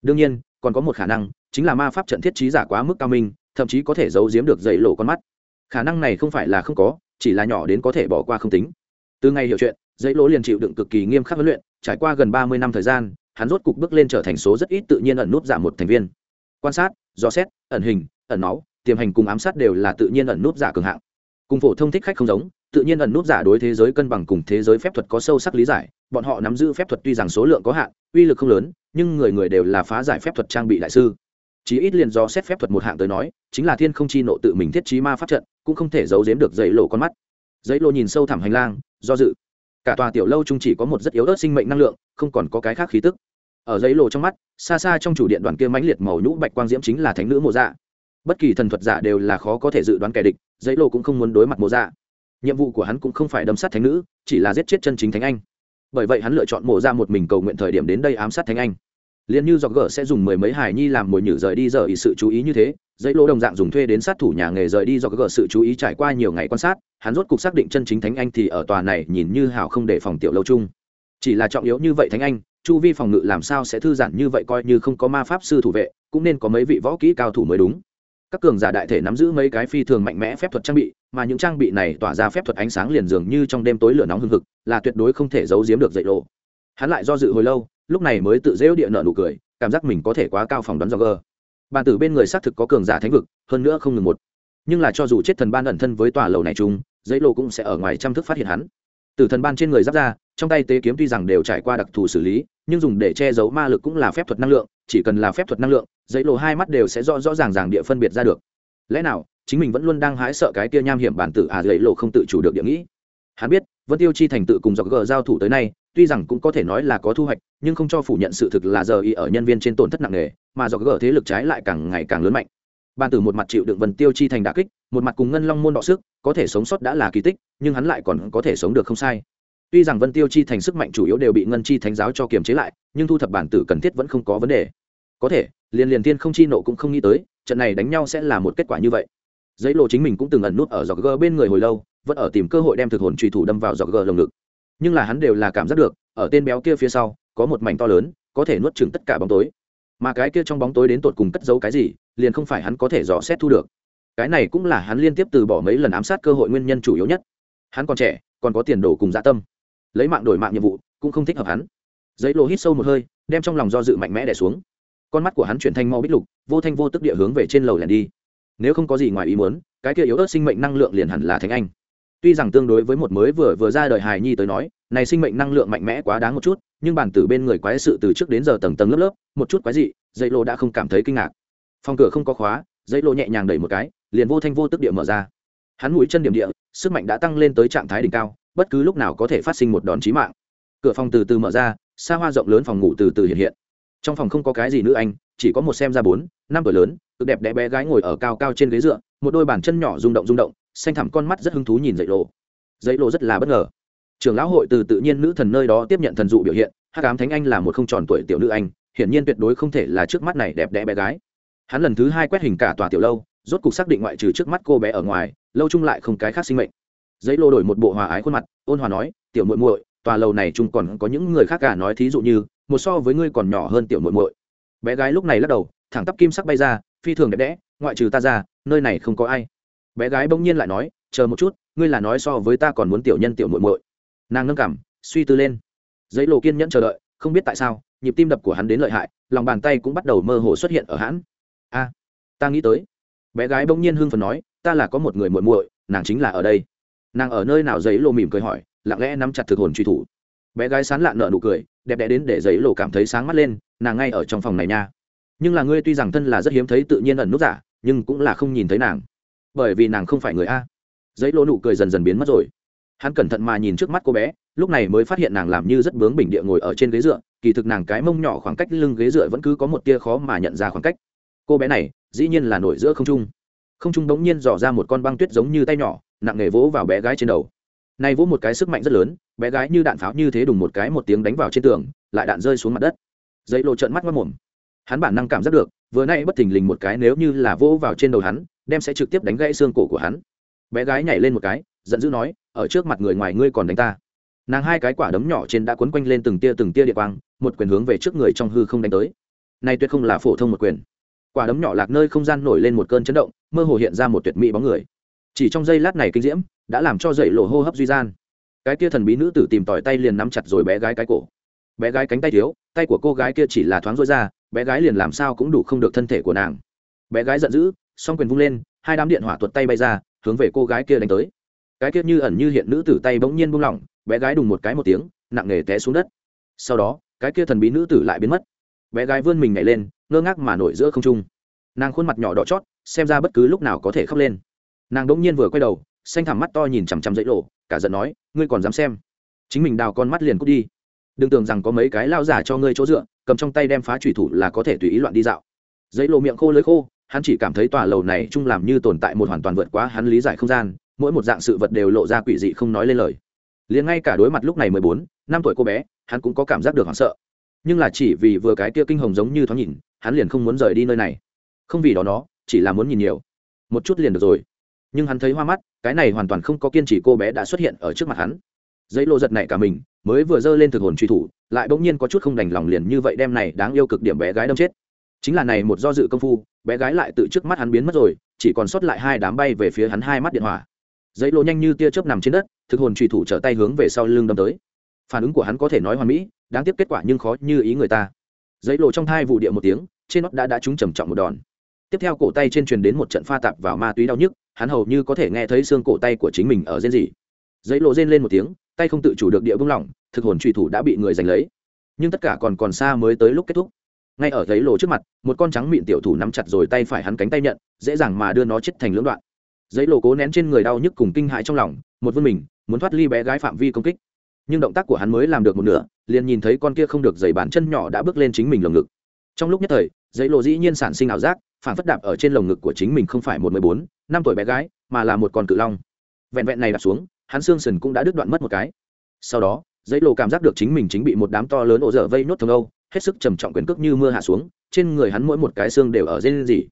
Đương nhiên, còn có một khả năng, chính là ma pháp trận thiết trí giả quá mức cao minh, thậm chí có thể giấu giếm được dậy lộ con mắt. Khả năng này không phải là không có, chỉ là nhỏ đến có thể bỏ qua không tính. Từ ngày hiểu chuyện dãy lỗ liền chịu đựng cực kỳ nghiêm khắc huấn luyện, trải qua gần ba mươi năm thời gian hắn rốt cục bước lên trở thành số rất ít tự nhiên ẩn nút giả một thành viên. Quan sát, dò xét, ẩn hình, ẩn náu tiềm hành cùng ám sát đều là tự nhiên ẩn nút giả cường hạng. Cùng phổ thông thích khách không giống, tự nhiên ẩn nút giả đối thế giới cân bằng cùng thế giới phép thuật có sâu sắc lý giải, bọn họ nắm giữ phép thuật tuy rằng số lượng có hạn, uy lực không lớn, nhưng người người đều là phá giải phép thuật trang bị đại sư. Chí ít liền do xét phép thuật một hạng tới nói, chính là thiên không chi nộ tự mình thiết trí ma pháp trận, cũng không thể giấu giếm được dãy lộ con mắt. Dãy lộ nhìn sâu thẳm hành lang, do dự cả tòa tiểu lâu chung chỉ có một rất yếu ớt sinh mệnh năng lượng, không còn có cái khác khí tức. Ở dãy lộ trong mắt, xa xa trong chủ điện đoàn kia mãnh liệt màu nhũ bạch quang diễm chính là thánh nữ mộ dạ. Bất kỳ thần thuật giả đều là khó có thể dự đoán kẻ địch dãy lộ cũng không muốn đối mặt mộ dạ. Nhiệm vụ của hắn cũng không phải đâm sát thánh nữ, chỉ là giết chết chân chính thánh anh. Bởi vậy hắn lựa chọn mộ ra dạ một mình cầu nguyện thời điểm đến đây ám sát thánh anh liền như dọc gỡ sẽ dùng mười mấy hải nhi làm mồi nhử rời đi giờ ý sự chú ý như thế dãy lỗ đồng dạng dùng thuê đến sát thủ nhà nghề rời đi dọc gỡ sự chú ý trải qua nhiều ngày quan sát, hắn rốt cục xác định chân chính thánh anh thì ở tòa này nhìn như hảo không để phòng tiểu lâu chung. Chỉ là trọng yếu như vậy thánh anh, chu vi phòng ngự làm sao sẽ thư giãn như vậy coi như không có ma pháp sư thủ vệ, cũng nên có mấy vị võ kỹ cao thủ mới đúng. Các cường giả đại thể nắm giữ mấy cái phi thường mạnh mẽ phép thuật trang bị, mà những trang bị này tỏa ra phép thuật ánh sáng liền dường như trong đêm tối lửa nóng hưng hực, là tuyệt đối không thể giấu giếm được dậy lộ. Hắn lại do dự hồi lâu lúc này mới tự dễu địa nợ nụ cười, cảm giác mình có thể quá cao phòng đoán do gờ. Bàn tử bên người xác thực có cường giả thánh vực, hơn nữa không ngừng một. Nhưng là cho dù chết thần ban ẩn thân với tòa lầu này chung dãy lô cũng sẽ ở ngoài trăm thức phát hiện hắn. Từ thần ban trên người giáp ra, trong tay tế kiếm tuy rằng đều trải qua đặc thù xử lý, nhưng dùng để che giấu ma lực cũng là phép thuật năng lượng, chỉ cần là phép thuật năng lượng dãy lô hai mắt đều sẽ rõ rõ ràng ràng địa phân biệt ra được. Lẽ nào, chính mình vẫn luôn đang hái sợ cái tia nham hiểm bản tử à dãy lô không tự chủ được địa nghĩ. Hắn biết vân tiêu chi thành tự cùng dọc gờ giao thủ tới nay, tuy rằng cũng có thể nói là có thu hoạch, nhưng không cho phủ nhận sự thực là giờ y ở nhân viên trên tổn thất nặng nề, mà dọc gờ thế lực trái lại càng ngày càng lớn mạnh. Ban tử một mặt chịu đựng Vân tiêu chi thành đà kích, một mặt cùng ngân long môn đọ sức, có thể sống sót đã là kỳ tích, nhưng hắn lại còn có thể sống được không sai. Tuy rằng vân tiêu chi thành sức mạnh chủ yếu đều bị ngân chi thánh giáo cho kiềm chế lại, nhưng thu thập bản tử cần thiết vẫn không có vấn đề. Có thể, liền liền tiên không chi nộ cũng không nghĩ tới, trận này đánh nhau sẽ là một kết quả như vậy. Giấy lộ chính mình cũng từng ẩn nút ở giọt gờ bên người hồi lâu vẫn ở tìm cơ hội đem thực hồn truy thủ đâm vào dọc gờ lồng ngực. Nhưng là hắn đều là cảm giác được, ở tên béo kia phía sau, có một mảnh to lớn, có thể nuốt chừng tất cả bóng tối. Mà cái kia trong bóng tối đến tột cùng cất giấu cái gì, liền không phải hắn có thể dò xét thu được. Cái này cũng là hắn liên tiếp từ bỏ mấy lần ám sát cơ hội nguyên nhân chủ yếu nhất. Hắn còn trẻ, còn có tiền đồ cùng dạ tâm. Lấy mạng đổi mạng nhiệm vụ, cũng không thích hợp hắn. Giấy lô hít sâu một hơi, đem trong lòng do dự mạnh mẽ đẻ xuống. Con mắt của hắn chuyển thanh mau bích lục, vô thanh vô tức địa hướng về trên lầu lẻn đi. Nếu không có gì ngoài ý muốn, cái kia yếu ớt sinh mệnh năng lượng liền hẳn là thánh anh tuy rằng tương đối với một mới vừa vừa ra đời hài nhi tới nói, này sinh mệnh năng lượng mạnh mẽ quá đáng một chút, nhưng bản tử bên người quái sự từ trước đến giờ tầng tầng lớp lớp, một chút quái dị dây lô đã không cảm thấy kinh ngạc. Phòng cửa không có khóa dây lô nhẹ nhàng đẩy một cái, liền vô thanh vô tức địa mở ra. Hắn mũi chân điểm địa, sức mạnh đã tăng lên tới trạng thái đỉnh cao, bất cứ lúc nào có thể phát sinh một đòn chí mạng. Cửa phòng từ từ mở ra, xa hoa rộng lớn phòng ngủ từ từ hiện hiện. Trong phòng không có cái gì nữa anh, chỉ có một xem ra bốn, năm tuổi lớn, cực đẹp đẽ bé gái ngồi ở cao cao trên ghế dựa, một đôi bàn chân nhỏ rung động rung động xanh thẳm con mắt rất hứng thú nhìn dậy lộ. Dậy lộ rất là bất ngờ. Trưởng lão hội từ tự nhiên nữ thần nơi đó tiếp nhận thần dụ biểu hiện hát cám thánh anh là một không tròn tuổi tiểu nữ anh, hiển nhiên tuyệt đối không thể là trước mắt này đẹp đẽ bé gái. Hắn lần thứ hai quét hình cả tòa tiểu lâu, rốt cục xác định ngoại trừ trước mắt cô bé ở ngoài, lâu chung lại không cái khác sinh mệnh. Dãy lô đổi một bộ hòa ái khuôn mặt, ôn hòa nói, tiểu muội muội, tòa lầu này chung còn có những người khác cả nói thí dụ như, một so với ngươi còn nhỏ hơn tiểu muội muội. Bé gái lúc này lắc đầu, thẳng tắp kim sắc bay ra, phi thường đẹp đẽ, ngoại trừ ta ra, nơi này không có ai bé gái bỗng nhiên lại nói, chờ một chút, ngươi là nói so với ta còn muốn tiểu nhân tiểu muội muội. Nàng nâng cảm, suy tư lên. Giấy lộ kiên nhẫn chờ đợi, không biết tại sao, nhịp tim đập của hắn đến lợi hại, lòng bàn tay cũng bắt đầu mơ hồ xuất hiện ở hãn a, ta nghĩ tới. Bé gái bỗng nhiên hưng phần nói, ta là có một người muội muội, nàng chính là ở đây. Nàng ở nơi nào giấy lộ mỉm cười hỏi, lặng lẽ nắm chặt thực hồn truy thủ. Bé gái sán lạ nợ nụ cười, đẹp đẽ đến để giấy lộ cảm thấy sáng mắt lên, nàng ngay ở trong phòng này nha. Nhưng là ngươi tuy rằng thân là rất hiếm thấy tự nhiên ẩn nút giả, nhưng cũng là không nhìn thấy nàng bởi vì nàng không phải người a. Giấy lỗ nụ cười dần dần biến mất rồi. Hắn cẩn thận mà nhìn trước mắt cô bé, lúc này mới phát hiện nàng làm như rất bướng bình địa ngồi ở trên ghế dựa, kỳ thực nàng cái mông nhỏ khoảng cách lưng ghế dựa vẫn cứ có một tia khó mà nhận ra khoảng cách. Cô bé này, dĩ nhiên là nổi giữa không trung. Không trung bỗng nhiên dò ra một con băng tuyết giống như tay nhỏ, nặng nề vỗ vào bé gái trên đầu. Nay vỗ một cái sức mạnh rất lớn, bé gái như đạn pháo như thế đùng một cái một tiếng đánh vào trên tường, lại đạn rơi xuống mặt đất. Giấy lộ trợn mắt mất mồm hắn bản năng cảm giác được, vừa nay bất thình lình một cái nếu như là vỗ vào trên đầu hắn đem sẽ trực tiếp đánh gãy xương cổ của hắn. Bé gái nhảy lên một cái, giận dữ nói, ở trước mặt người ngoài ngươi còn đánh ta. Nàng hai cái quả đấm nhỏ trên đã quấn quanh lên từng tia từng tia địa quang, một quyền hướng về trước người trong hư không đánh tới. Nay tuyệt không là phổ thông một quyền. Quả đấm nhỏ lạc nơi không gian nổi lên một cơn chấn động, mơ hồ hiện ra một tuyệt mỹ bóng người. Chỉ trong giây lát này kinh diễm, đã làm cho dậy lộ hô hấp duy gian. Cái kia thần bí nữ tử tìm tỏi tay liền nắm chặt rồi bé gái cái cổ. Bé gái cánh tay thiếu, tay của cô gái kia chỉ là thoáng rối ra, bé gái liền làm sao cũng đủ không được thân thể của nàng. Bé gái giận dữ song quyền vung lên, hai đám điện hỏa tuột tay bay ra, hướng về cô gái kia đánh tới. Cái kia như ẩn như hiện nữ tử tay bỗng nhiên buông lỏng, bé gái đùng một cái một tiếng, nặng nề té xuống đất. Sau đó, cái kia thần bí nữ tử lại biến mất. Bé gái vươn mình nhảy lên, ngơ ngác mà nổi giữa không trung. Nàng khuôn mặt nhỏ đỏ chót, xem ra bất cứ lúc nào có thể khóc lên. Nàng đỗng nhiên vừa quay đầu, xanh thẳm mắt to nhìn chằm chằm dãy lộ cả giận nói, ngươi còn dám xem? Chính mình đào con mắt liền cút đi. Đừng tưởng rằng có mấy cái lao giả cho ngươi chỗ dựa, cầm trong tay đem phá thủy thủ là có thể tùy ý loạn đi dạo. Dãy lộ miệng khô lưới khô hắn chỉ cảm thấy tòa lầu này chung làm như tồn tại một hoàn toàn vượt quá hắn lý giải không gian, mỗi một dạng sự vật đều lộ ra quỷ dị không nói lên lời. Liền ngay cả đối mặt lúc này mười bốn, năm tuổi cô bé, hắn cũng có cảm giác được hoảng sợ. Nhưng là chỉ vì vừa cái kia kinh hồng giống như thoáng nhìn, hắn liền không muốn rời đi nơi này. Không vì đó nó, chỉ là muốn nhìn nhiều. Một chút liền được rồi. Nhưng hắn thấy hoa mắt, cái này hoàn toàn không có kiên trì cô bé đã xuất hiện ở trước mặt hắn. Giấy lộ giật này cả mình, mới vừa dơ lên thực hồn truy thủ, lại bỗng nhiên có chút không đành lòng liền như vậy đem này đáng yêu cực điểm bé gái đâm chết chính là này một do dự công phu, bé gái lại tự trước mắt hắn biến mất rồi, chỉ còn sót lại hai đám bay về phía hắn hai mắt điện hỏa giấy lộ nhanh như tia chớp nằm trên đất, thực hồn trùy thủ trở tay hướng về sau lưng đâm tới. Phản ứng của hắn có thể nói hoàn mỹ, đáng tiếc kết quả nhưng khó như ý người ta. Giấy lộ trong thai vụ địa một tiếng, trên nót đã đã trúng trầm trọng một đòn. Tiếp theo cổ tay trên truyền đến một trận pha tạp vào ma túy đau nhức, hắn hầu như có thể nghe thấy xương cổ tay của chính mình ở rên rỉ. Giấy lộ rên lên một tiếng, tay không tự chủ được địa vương lỏng, thực hồn trùy thủ đã bị người giành lấy. Nhưng tất cả còn còn xa mới tới lúc kết thúc ngay ở giấy lộ trước mặt, một con trắng mịn tiểu thủ nắm chặt rồi tay phải hắn cánh tay nhận, dễ dàng mà đưa nó chết thành lưỡng đoạn. Giấy lộ cố nén trên người đau nhức cùng kinh hãi trong lòng, một vươn mình, muốn thoát ly bé gái phạm vi công kích. Nhưng động tác của hắn mới làm được một nửa, liền nhìn thấy con kia không được giày bàn chân nhỏ đã bước lên chính mình lồng ngực. Trong lúc nhất thời, giấy lộ dĩ nhiên sản sinh ảo giác, phản phất đạp ở trên lồng ngực của chính mình không phải một mười bốn, năm tuổi bé gái, mà là một con cự long. Vẹn vẹn này đạp xuống, hắn xương sần cũng đã đứt đoạn mất một cái. Sau đó, giấy lộ cảm giác được chính mình chính bị một đám to lớn ổ dở vây nốt thường âu hết sức trầm trọng quyền cước như mưa hạ xuống, trên người hắn mỗi một cái xương đều ở dây gì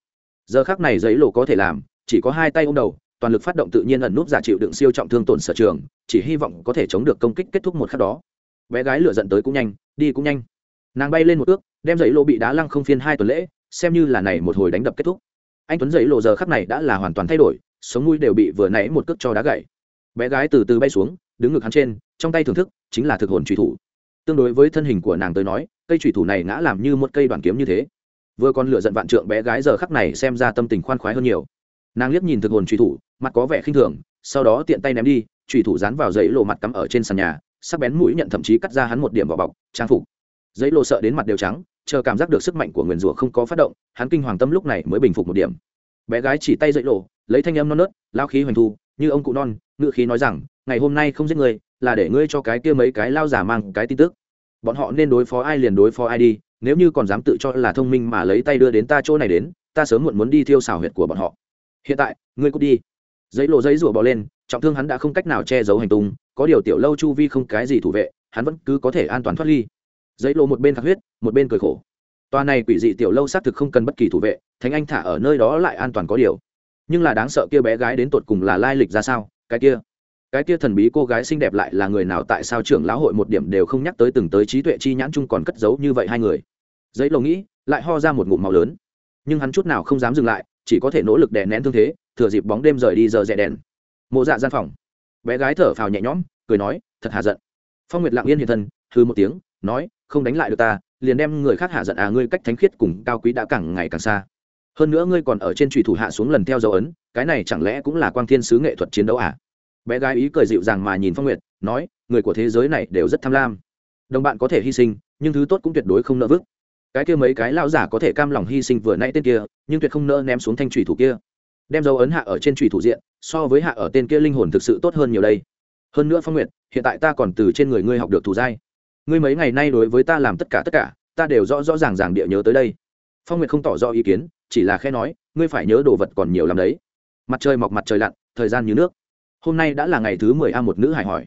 giờ khác này giấy lộ có thể làm, chỉ có hai tay ôm đầu, toàn lực phát động tự nhiên ẩn núp giả chịu đựng siêu trọng thương tổn sở trường, chỉ hy vọng có thể chống được công kích kết thúc một khắc đó. Bé gái lửa dẫn tới cũng nhanh, đi cũng nhanh. Nàng bay lên một ước, đem giấy lộ bị đá lăng không phiên hai tuần lễ, xem như là này một hồi đánh đập kết thúc. Anh tuấn giấy lộ giờ khắc này đã là hoàn toàn thay đổi, sống mũi đều bị vừa nãy một cước cho đá gậy bé gái từ từ bay xuống, đứng ngực hắn trên, trong tay thưởng thức, chính là thực hồn truy thủ tương đối với thân hình của nàng tới nói, cây thủy thủ này ngã làm như một cây đoàn kiếm như thế. Vừa còn lựa giận vạn trượng bé gái giờ khắc này xem ra tâm tình khoan khoái hơn nhiều. Nàng liếc nhìn thực hồn truy thủ, mặt có vẻ khinh thường, sau đó tiện tay ném đi truy thủ dán vào giấy lộ mặt cắm ở trên sàn nhà, sắc bén mũi nhận thậm chí cắt ra hắn một điểm vỏ bọc, trang phục. Giấy lộ sợ đến mặt đều trắng, chờ cảm giác được sức mạnh của nguyền rủa không có phát động, hắn kinh hoàng tâm lúc này mới bình phục một điểm. Bé gái chỉ tay giấy lộ lấy thanh âm non nớt lao khí hoành thu, như ông cụ non, ngự khí nói rằng, ngày hôm nay không giết người là để ngươi cho cái kia mấy cái lao giả mang cái tin tức. Bọn họ nên đối phó ai liền đối phó ai đi, nếu như còn dám tự cho là thông minh mà lấy tay đưa đến ta chỗ này đến, ta sớm muộn muốn đi thiêu xào huyệt của bọn họ. Hiện tại, ngươi cút đi. Giấy lộ giấy rủa bỏ lên, trọng thương hắn đã không cách nào che giấu hành tung, có điều tiểu lâu chu vi không cái gì thủ vệ, hắn vẫn cứ có thể an toàn thoát ly. Giấy lộ một bên thắt huyết, một bên cười khổ. Tòa này quỷ dị tiểu lâu xác thực không cần bất kỳ thủ vệ, thánh anh thả ở nơi đó lại an toàn có điều. Nhưng là đáng sợ kia bé gái đến tột cùng là lai lịch ra sao? Cái kia cái kia thần bí cô gái xinh đẹp lại là người nào, tại sao trưởng lão hội một điểm đều không nhắc tới từng tới trí tuệ chi nhãn chung còn cất giấu như vậy hai người? Giấy lầu nghĩ, lại ho ra một ngụm màu lớn. Nhưng hắn chút nào không dám dừng lại, chỉ có thể nỗ lực đè nén thương thế, thừa dịp bóng đêm rời đi giờ rẽ đèn. Mộ dạ gian phòng. Bé gái thở phào nhẹ nhõm, cười nói, thật hà giận. Phong nguyệt lặng yên hiện thân thư một tiếng, nói, không đánh lại được ta, liền đem người khác hạ giận à ngươi cách thánh khiết cùng cao quý đã càng ngày càng xa. Hơn nữa ngươi còn ở trên trùy thủ hạ xuống lần theo dấu ấn, cái này chẳng lẽ cũng là quang thiên sứ nghệ thuật chiến đấu à? Bé gái ý cười dịu dàng mà nhìn phong nguyệt, nói, người của thế giới này đều rất tham lam. Đồng bạn có thể hy sinh, nhưng thứ tốt cũng tuyệt đối không nỡ vứt. Cái kia mấy cái lão giả có thể cam lòng hy sinh vừa nãy tên kia, nhưng tuyệt không nỡ ném xuống thanh trùy thủ kia. Đem dấu ấn hạ ở trên trùy thủ diện, so với hạ ở tên kia linh hồn thực sự tốt hơn nhiều đây. Hơn nữa phong nguyệt, hiện tại ta còn từ trên người ngươi học được thủ giai. Ngươi mấy ngày nay đối với ta làm tất cả tất cả, ta đều rõ rõ ràng ràng địa nhớ tới đây. Phong nguyệt không tỏ rõ ý kiến, chỉ là khe nói, ngươi phải nhớ đồ vật còn nhiều lắm đấy. Mặt trời mọc mặt trời lặn, thời gian như nước hôm nay đã là ngày thứ mười a một nữ hải hỏi.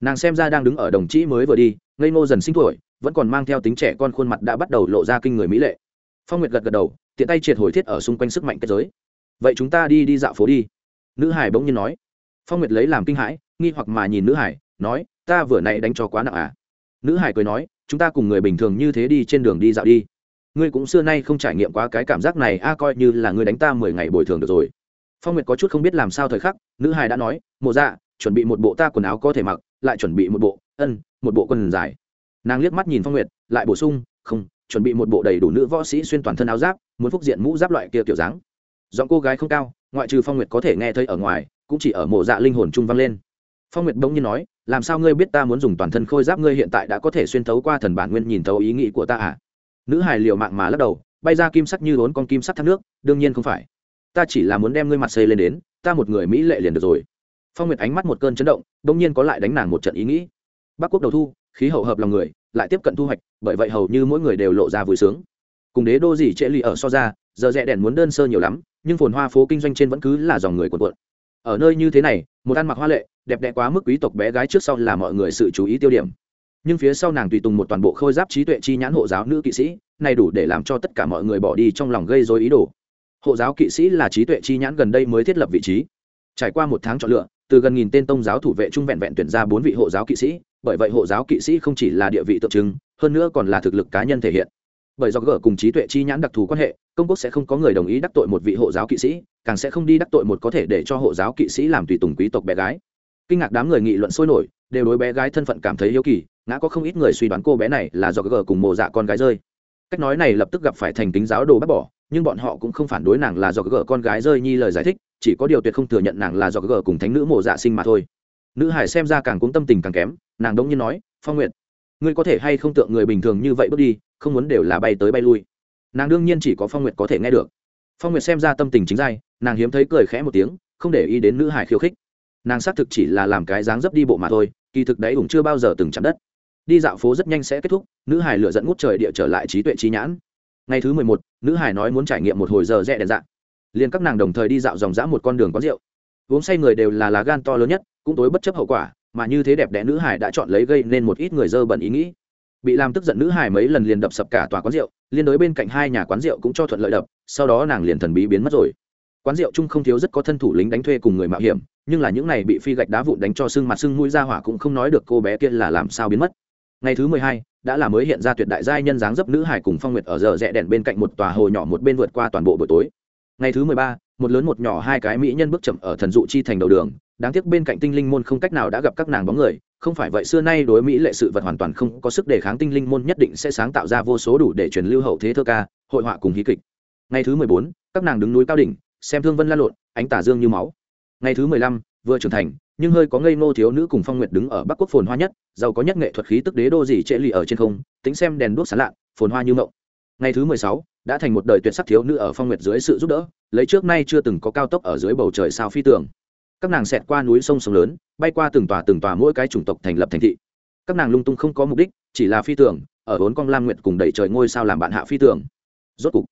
Nàng xem ra đang đứng ở đồng chí mới vừa đi, ngây ngô dần sinh tuổi, vẫn còn mang theo tính trẻ con khuôn mặt đã bắt đầu lộ ra kinh người mỹ lệ. Phong nguyệt gật gật đầu, tiện tay triệt hồi thiết ở xung quanh sức mạnh kết giới. Vậy chúng ta đi đi dạo phố đi. Nữ hải bỗng nhiên nói. Phong nguyệt lấy làm kinh hãi, nghi hoặc mà nhìn nữ hải, nói, ta vừa nãy đánh cho quá nặng à? Nữ hải cười nói, chúng ta cùng người bình thường như thế đi trên đường đi dạo đi. Ngươi cũng xưa nay không trải nghiệm quá cái cảm giác này, a, coi như là ngươi đánh ta mười ngày bồi thường được rồi phong nguyệt có chút không biết làm sao thời khắc, nữ hải đã nói, mộ dạ chuẩn bị một bộ ta quần áo có thể mặc, lại chuẩn bị một bộ ân, một bộ quần dài. Nàng liếc mắt nhìn phong nguyệt, lại bổ sung, không, chuẩn bị một bộ đầy đủ nữ võ sĩ xuyên toàn thân áo giáp, muốn phúc diện mũ giáp loại kia kiểu dáng. Giọng cô gái không cao, ngoại trừ phong nguyệt có thể nghe thấy ở ngoài, cũng chỉ ở mộ dạ linh hồn trung vang lên. Phong nguyệt bỗng nhiên nói, làm sao ngươi biết ta muốn dùng toàn thân khôi giáp ngươi hiện tại đã có thể xuyên thấu qua thần bản nguyên nhìn thấu ý nghĩ của ta à? Nữ hài liều mạng mà lắc đầu, bay ra kim sắc như vốn con kim sắc thác nước, đương nhiên không phải ta chỉ là muốn đem ngươi mặt xây lên đến, ta một người mỹ lệ liền được rồi. Phong nguyệt ánh mắt một cơn chấn động bỗng nhiên có lại đánh nàng một trận ý nghĩ. Bắc quốc đầu thu, khí hậu hợp lòng người, lại tiếp cận thu hoạch, bởi vậy hầu như mỗi người đều lộ ra vui sướng. Cùng đế đô gì trễ lì ở so ra, giờ rẽ đèn muốn đơn sơ nhiều lắm, nhưng phồn hoa phố kinh doanh trên vẫn cứ là dòng người cuộn cuộn. Ở nơi như thế này, một ăn mặc hoa lệ, đẹp đẽ quá mức quý tộc bé gái trước sau là mọi người sự chú ý tiêu điểm. Nhưng phía sau nàng tùy tùng một toàn bộ khôi giáp trí tuệ chi nhãn hộ giáo nữ kỵ sĩ, này đủ để làm cho tất cả mọi người bỏ đi trong lòng gây dối ý đồ hộ giáo kỵ sĩ là trí tuệ chi nhãn gần đây mới thiết lập vị trí. Trải qua một tháng chọn lựa, từ gần nghìn tên tông giáo thủ vệ trung vẹn vẹn tuyển ra bốn vị hộ giáo kỵ sĩ, bởi vậy hộ giáo kỵ sĩ không chỉ là địa vị tượng trưng, hơn nữa còn là thực lực cá nhân thể hiện. Bởi do gỡ cùng trí tuệ chi nhãn đặc thù quan hệ, công quốc sẽ không có người đồng ý đắc tội một vị hộ giáo kỵ sĩ, càng sẽ không đi đắc tội một có thể để cho hộ giáo kỵ sĩ làm tùy tùng quý tộc bé gái. Kinh ngạc đám người nghị luận sôi nổi, đều đối bé gái thân phận cảm thấy hiếu kỳ, ngã có không ít người suy đoán cô bé này là do gờ cùng mồ dạ con gái rơi cách nói này lập tức gặp phải thành kính giáo đồ bác bỏ, nhưng bọn họ cũng không phản đối nàng là do gờ con gái rơi nhi lời giải thích, chỉ có điều tuyệt không thừa nhận nàng là do gờ cùng thánh nữ mồ dạ sinh mà thôi. Nữ hải xem ra càng cũng tâm tình càng kém, nàng đông nhiên nói, phong nguyện ngươi có thể hay không tượng người bình thường như vậy bước đi, không muốn đều là bay tới bay lui. Nàng đương nhiên chỉ có phong nguyệt có thể nghe được. Phong nguyệt xem ra tâm tình chính dai, nàng hiếm thấy cười khẽ một tiếng, không để ý đến nữ hải khiêu khích. Nàng xác thực chỉ là làm cái dáng dấp đi bộ mà thôi, kỳ thực đấy cũng chưa bao giờ từng chạm đất đi dạo phố rất nhanh sẽ kết thúc, nữ hải lựa dẫn ngút trời địa trở lại trí tuệ trí nhãn. Ngày thứ mười một, nữ hải nói muốn trải nghiệm một hồi giờ rẽ đèn dạng liền các nàng đồng thời đi dạo dòng dã một con đường quán rượu. Uống say người đều là lá gan to lớn nhất, cũng tối bất chấp hậu quả, mà như thế đẹp đẽ nữ hải đã chọn lấy gây nên một ít người dơ bẩn ý nghĩ. Bị làm tức giận nữ hải mấy lần liền đập sập cả tòa quán rượu, liên đối bên cạnh hai nhà quán rượu cũng cho thuận lợi đập, sau đó nàng liền thần bí biến mất rồi. Quán rượu chung không thiếu rất có thân thủ lính đánh thuê cùng người mạo hiểm, nhưng là những này bị phi gạch đá vụn đánh cho sưng mặt sưng mũi ra hỏa cũng không nói được cô bé kia là làm sao biến mất ngày thứ mười hai, đã là mới hiện ra tuyệt đại giai nhân dáng dấp nữ hải cùng phong nguyệt ở giờ rẽ đèn bên cạnh một tòa hồ nhỏ một bên vượt qua toàn bộ buổi tối. Ngày thứ mười ba, một lớn một nhỏ hai cái mỹ nhân bước chậm ở thần dụ chi thành đầu đường. Đáng tiếc bên cạnh tinh linh môn không cách nào đã gặp các nàng bóng người. Không phải vậy xưa nay đối mỹ lệ sự vật hoàn toàn không có sức đề kháng tinh linh môn nhất định sẽ sáng tạo ra vô số đủ để truyền lưu hậu thế thơ ca, hội họa cùng hí kịch. Ngày thứ mười bốn, các nàng đứng núi cao đỉnh, xem thương vân la lộn, ánh tả dương như máu. Ngày thứ mười lăm, vừa trưởng thành nhưng hơi có ngây ngô thiếu nữ cùng phong nguyệt đứng ở bắc quốc phồn hoa nhất, giàu có nhất nghệ thuật khí tức đế đô gì trệ lì ở trên không, tính xem đèn đuốc sáng lạ phồn hoa như mộng. Ngày thứ mười sáu, đã thành một đời tuyệt sắc thiếu nữ ở phong nguyệt dưới sự giúp đỡ, lấy trước nay chưa từng có cao tốc ở dưới bầu trời sao phi tường. Các nàng xẹt qua núi sông sông lớn, bay qua từng tòa từng tòa mỗi cái chủng tộc thành lập thành thị. Các nàng lung tung không có mục đích, chỉ là phi tường, ở vốn con lam nguyệt cùng đẩy trời ngôi sao làm bạn hạ phi tường. Rốt cục,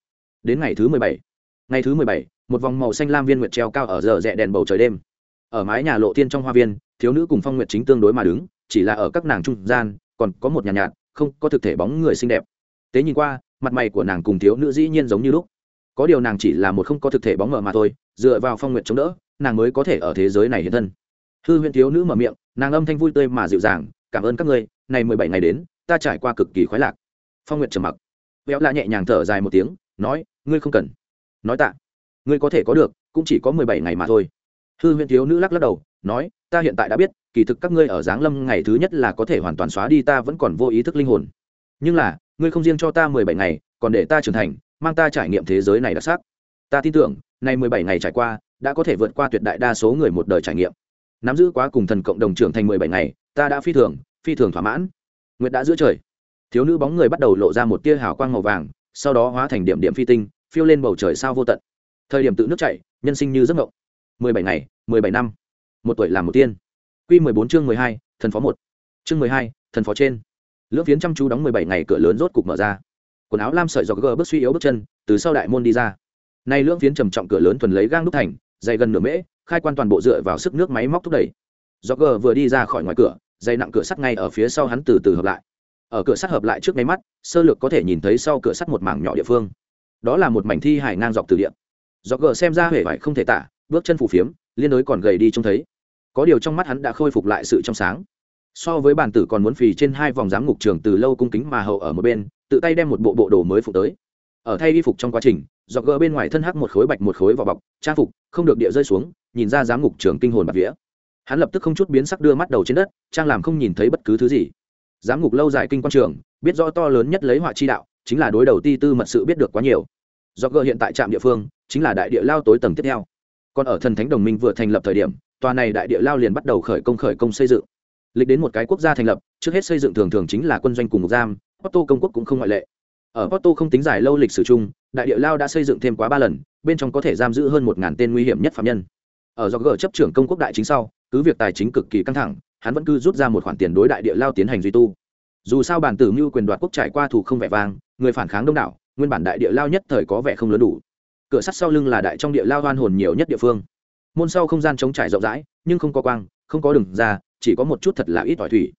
đến ngày thứ mười bảy. Ngày thứ mười bảy, một vòng màu xanh lam viên nguyệt treo cao ở giờ rẽ đèn bầu trời đêm ở mái nhà lộ tiên trong hoa viên thiếu nữ cùng phong nguyệt chính tương đối mà đứng chỉ là ở các nàng trung gian còn có một nhà nhạt, nhạt không có thực thể bóng người xinh đẹp. Tế nhìn qua mặt mày của nàng cùng thiếu nữ dĩ nhiên giống như lúc. Có điều nàng chỉ là một không có thực thể bóng mờ mà thôi dựa vào phong nguyệt chống đỡ nàng mới có thể ở thế giới này hiện thân. Hư huyễn thiếu nữ mở miệng nàng âm thanh vui tươi mà dịu dàng cảm ơn các ngươi này mười bảy ngày đến ta trải qua cực kỳ khoái lạc. Phong nguyệt trầm mặc. Béo la nhẹ nhàng thở dài một tiếng nói ngươi không cần. Nói tạ. Ngươi có thể có được cũng chỉ có mười bảy ngày mà thôi hư huyễn thiếu nữ lắc lắc đầu, nói, ta hiện tại đã biết, kỳ thực các ngươi ở giáng lâm ngày thứ nhất là có thể hoàn toàn xóa đi ta vẫn còn vô ý thức linh hồn. Nhưng là, ngươi không riêng cho ta mười bảy ngày, còn để ta trưởng thành, mang ta trải nghiệm thế giới này đặc sắc. Ta tin tưởng nay mười bảy ngày trải qua, đã có thể vượt qua tuyệt đại đa số người một đời trải nghiệm. Nắm giữ quá cùng thần cộng đồng trưởng thành mười bảy ngày, ta đã phi thường phi thường thỏa mãn. Nguyệt đã giữa trời. Thiếu nữ bóng người bắt đầu lộ ra một tia hào quang màu vàng, sau đó hóa thành điểm điểm phi tinh, phiêu lên bầu trời sao vô tận. Thời điểm tự nước chảy, nhân sinh như giấc mộng mười bảy ngày, mười bảy năm. Một tuổi làm một tiên. Q mười bốn chương mười hai, thần phó một. Chương mười hai, thần phó trên. Lưỡng phiến chăm chú đóng mười bảy ngày, cửa lớn rốt cục mở ra. Quần áo lam sợi dọc gờ bước suy yếu bước chân, từ sau đại môn đi ra. Nay lưỡng phiến trầm trọng cửa lớn thuần lấy gang đúc thành, dày gần nửa mễ, khai quan toàn bộ dựa vào sức nước máy móc thúc đẩy. Dọc gờ vừa đi ra khỏi ngoài cửa dây nặng cửa sắt ngay ở phía sau hắn từ từ hợp lại. Ở cửa sắt hợp lại trước máy mắt, sơ lược có thể nhìn thấy sau cửa sắt một mảng nhỏ địa phương. Đó là một mảnh thi hải ngang dọc từ điện. Dọc gờ xem ra vẻ vải không thể tả bước chân phủ phiếm, liên đối còn gầy đi trông thấy. Có điều trong mắt hắn đã khôi phục lại sự trong sáng. So với bản tử còn muốn phì trên hai vòng giám ngục trường từ lâu cung kính mà hậu ở một bên, tự tay đem một bộ bộ đồ mới phục tới. Ở thay y phục trong quá trình do gỡ bên ngoài thân hắc một khối bạch một khối vào bọc, trang phục, không được địa rơi xuống, nhìn ra giám ngục trường kinh hồn bạc vía. Hắn lập tức không chút biến sắc đưa mắt đầu trên đất, trang làm không nhìn thấy bất cứ thứ gì. Giám ngục lâu dài kinh quan trường, biết rõ to lớn nhất lấy họa chi đạo, chính là đối đầu ti tư mật sự biết được quá nhiều. Do gỡ hiện tại trạm địa phương, chính là đại địa lao tối tầng tiếp theo còn ở thần thánh đồng minh vừa thành lập thời điểm, tòa này đại địa lao liền bắt đầu khởi công khởi công xây dựng. Lịch đến một cái quốc gia thành lập, trước hết xây dựng thường thường chính là quân doanh cùng một giam, Porto công quốc cũng không ngoại lệ. Ở Porto không tính dài lâu lịch sử chung, đại địa lao đã xây dựng thêm quá ba lần, bên trong có thể giam giữ hơn một ngàn tên nguy hiểm nhất phạm nhân. Ở do gỡ chấp trưởng công quốc đại chính sau, cứ việc tài chính cực kỳ căng thẳng, hắn vẫn cứ rút ra một khoản tiền đối đại địa lao tiến hành duy tu. Dù sao bản tử mưu quyền đoạt quốc trải qua thủ không vẻ vang, người phản kháng đông đảo, nguyên bản đại địa lao nhất thời có vẻ không lớn đủ cửa sắt sau lưng là đại trong địa lao hoan hồn nhiều nhất địa phương. Môn sau không gian chống trải rộng rãi, nhưng không có quang, không có đường ra, chỉ có một chút thật là ít ỏi thủy.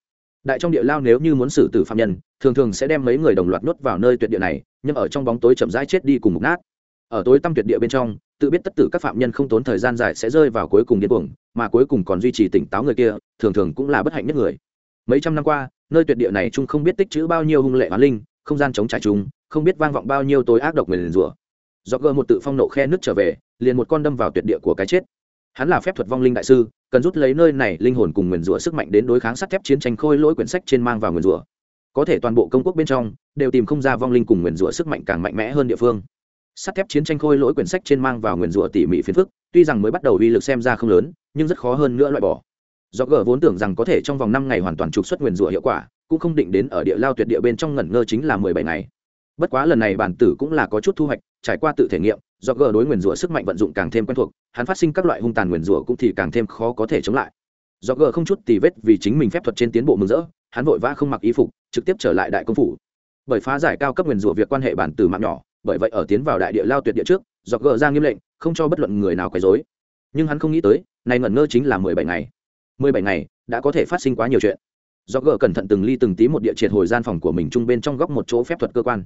Đại trong địa lao nếu như muốn xử tử phạm nhân, thường thường sẽ đem mấy người đồng loạt nuốt vào nơi tuyệt địa này, nhưng ở trong bóng tối chậm rãi chết đi cùng mục nát. Ở tối tăm tuyệt địa bên trong, tự biết tất tử các phạm nhân không tốn thời gian dài sẽ rơi vào cuối cùng điên cuồng, mà cuối cùng còn duy trì tỉnh táo người kia, thường thường cũng là bất hạnh nhất người. Mấy trăm năm qua, nơi tuyệt địa này chung không biết tích chữ bao nhiêu hung lệ hoán linh, không gian chống trải chung, không biết vang vọng bao nhiêu tối ác độc người liền rủa do gờ một tự phong nộ khe nước trở về, liền một con đâm vào tuyệt địa của cái chết. Hắn là phép thuật vong linh đại sư, cần rút lấy nơi này linh hồn cùng nguyền rủa sức mạnh đến đối kháng sắt thép chiến tranh khôi lỗi quyển sách trên mang vào nguyền rủa. Có thể toàn bộ công quốc bên trong, đều tìm không ra vong linh cùng nguyền rủa sức mạnh càng mạnh mẽ hơn địa phương. Sắt thép chiến tranh khôi lỗi quyển sách trên mang vào nguyền rủa tỉ mỉ phiền phức, tuy rằng mới bắt đầu uy lực xem ra không lớn, nhưng rất khó hơn nữa loại bỏ. Do gờ vốn tưởng rằng có thể trong vòng năm ngày hoàn toàn trục xuất nguyền rủa hiệu quả, cũng không định đến ở địa lao tuyệt địa bên trong ngẩn ngơ chính là mười bảy ngày. Bất quá lần này bản tử cũng là có chút thu hoạch trải qua tự thể nghiệm, do gờ đối nguyền rủa sức mạnh vận dụng càng thêm quen thuộc, hắn phát sinh các loại hung tàn nguyền rủa cũng thì càng thêm khó có thể chống lại. Do gờ không chút tì vết vì chính mình phép thuật trên tiến bộ mừng rỡ, hắn vội vã không mặc y phục, trực tiếp trở lại đại công phủ. Bởi phá giải cao cấp nguyền rủa việc quan hệ bản từ mạng nhỏ, bởi vậy ở tiến vào đại địa lao tuyệt địa trước, do gờ ra nghiêm lệnh, không cho bất luận người nào quấy rối. Nhưng hắn không nghĩ tới, này ngẩn ngơ chính là mười bảy ngày. Mười bảy ngày, đã có thể phát sinh quá nhiều chuyện. Do gờ cẩn thận từng ly từng tí một địa triệt hồi gian phòng của mình chung bên trong góc một chỗ phép thuật cơ quan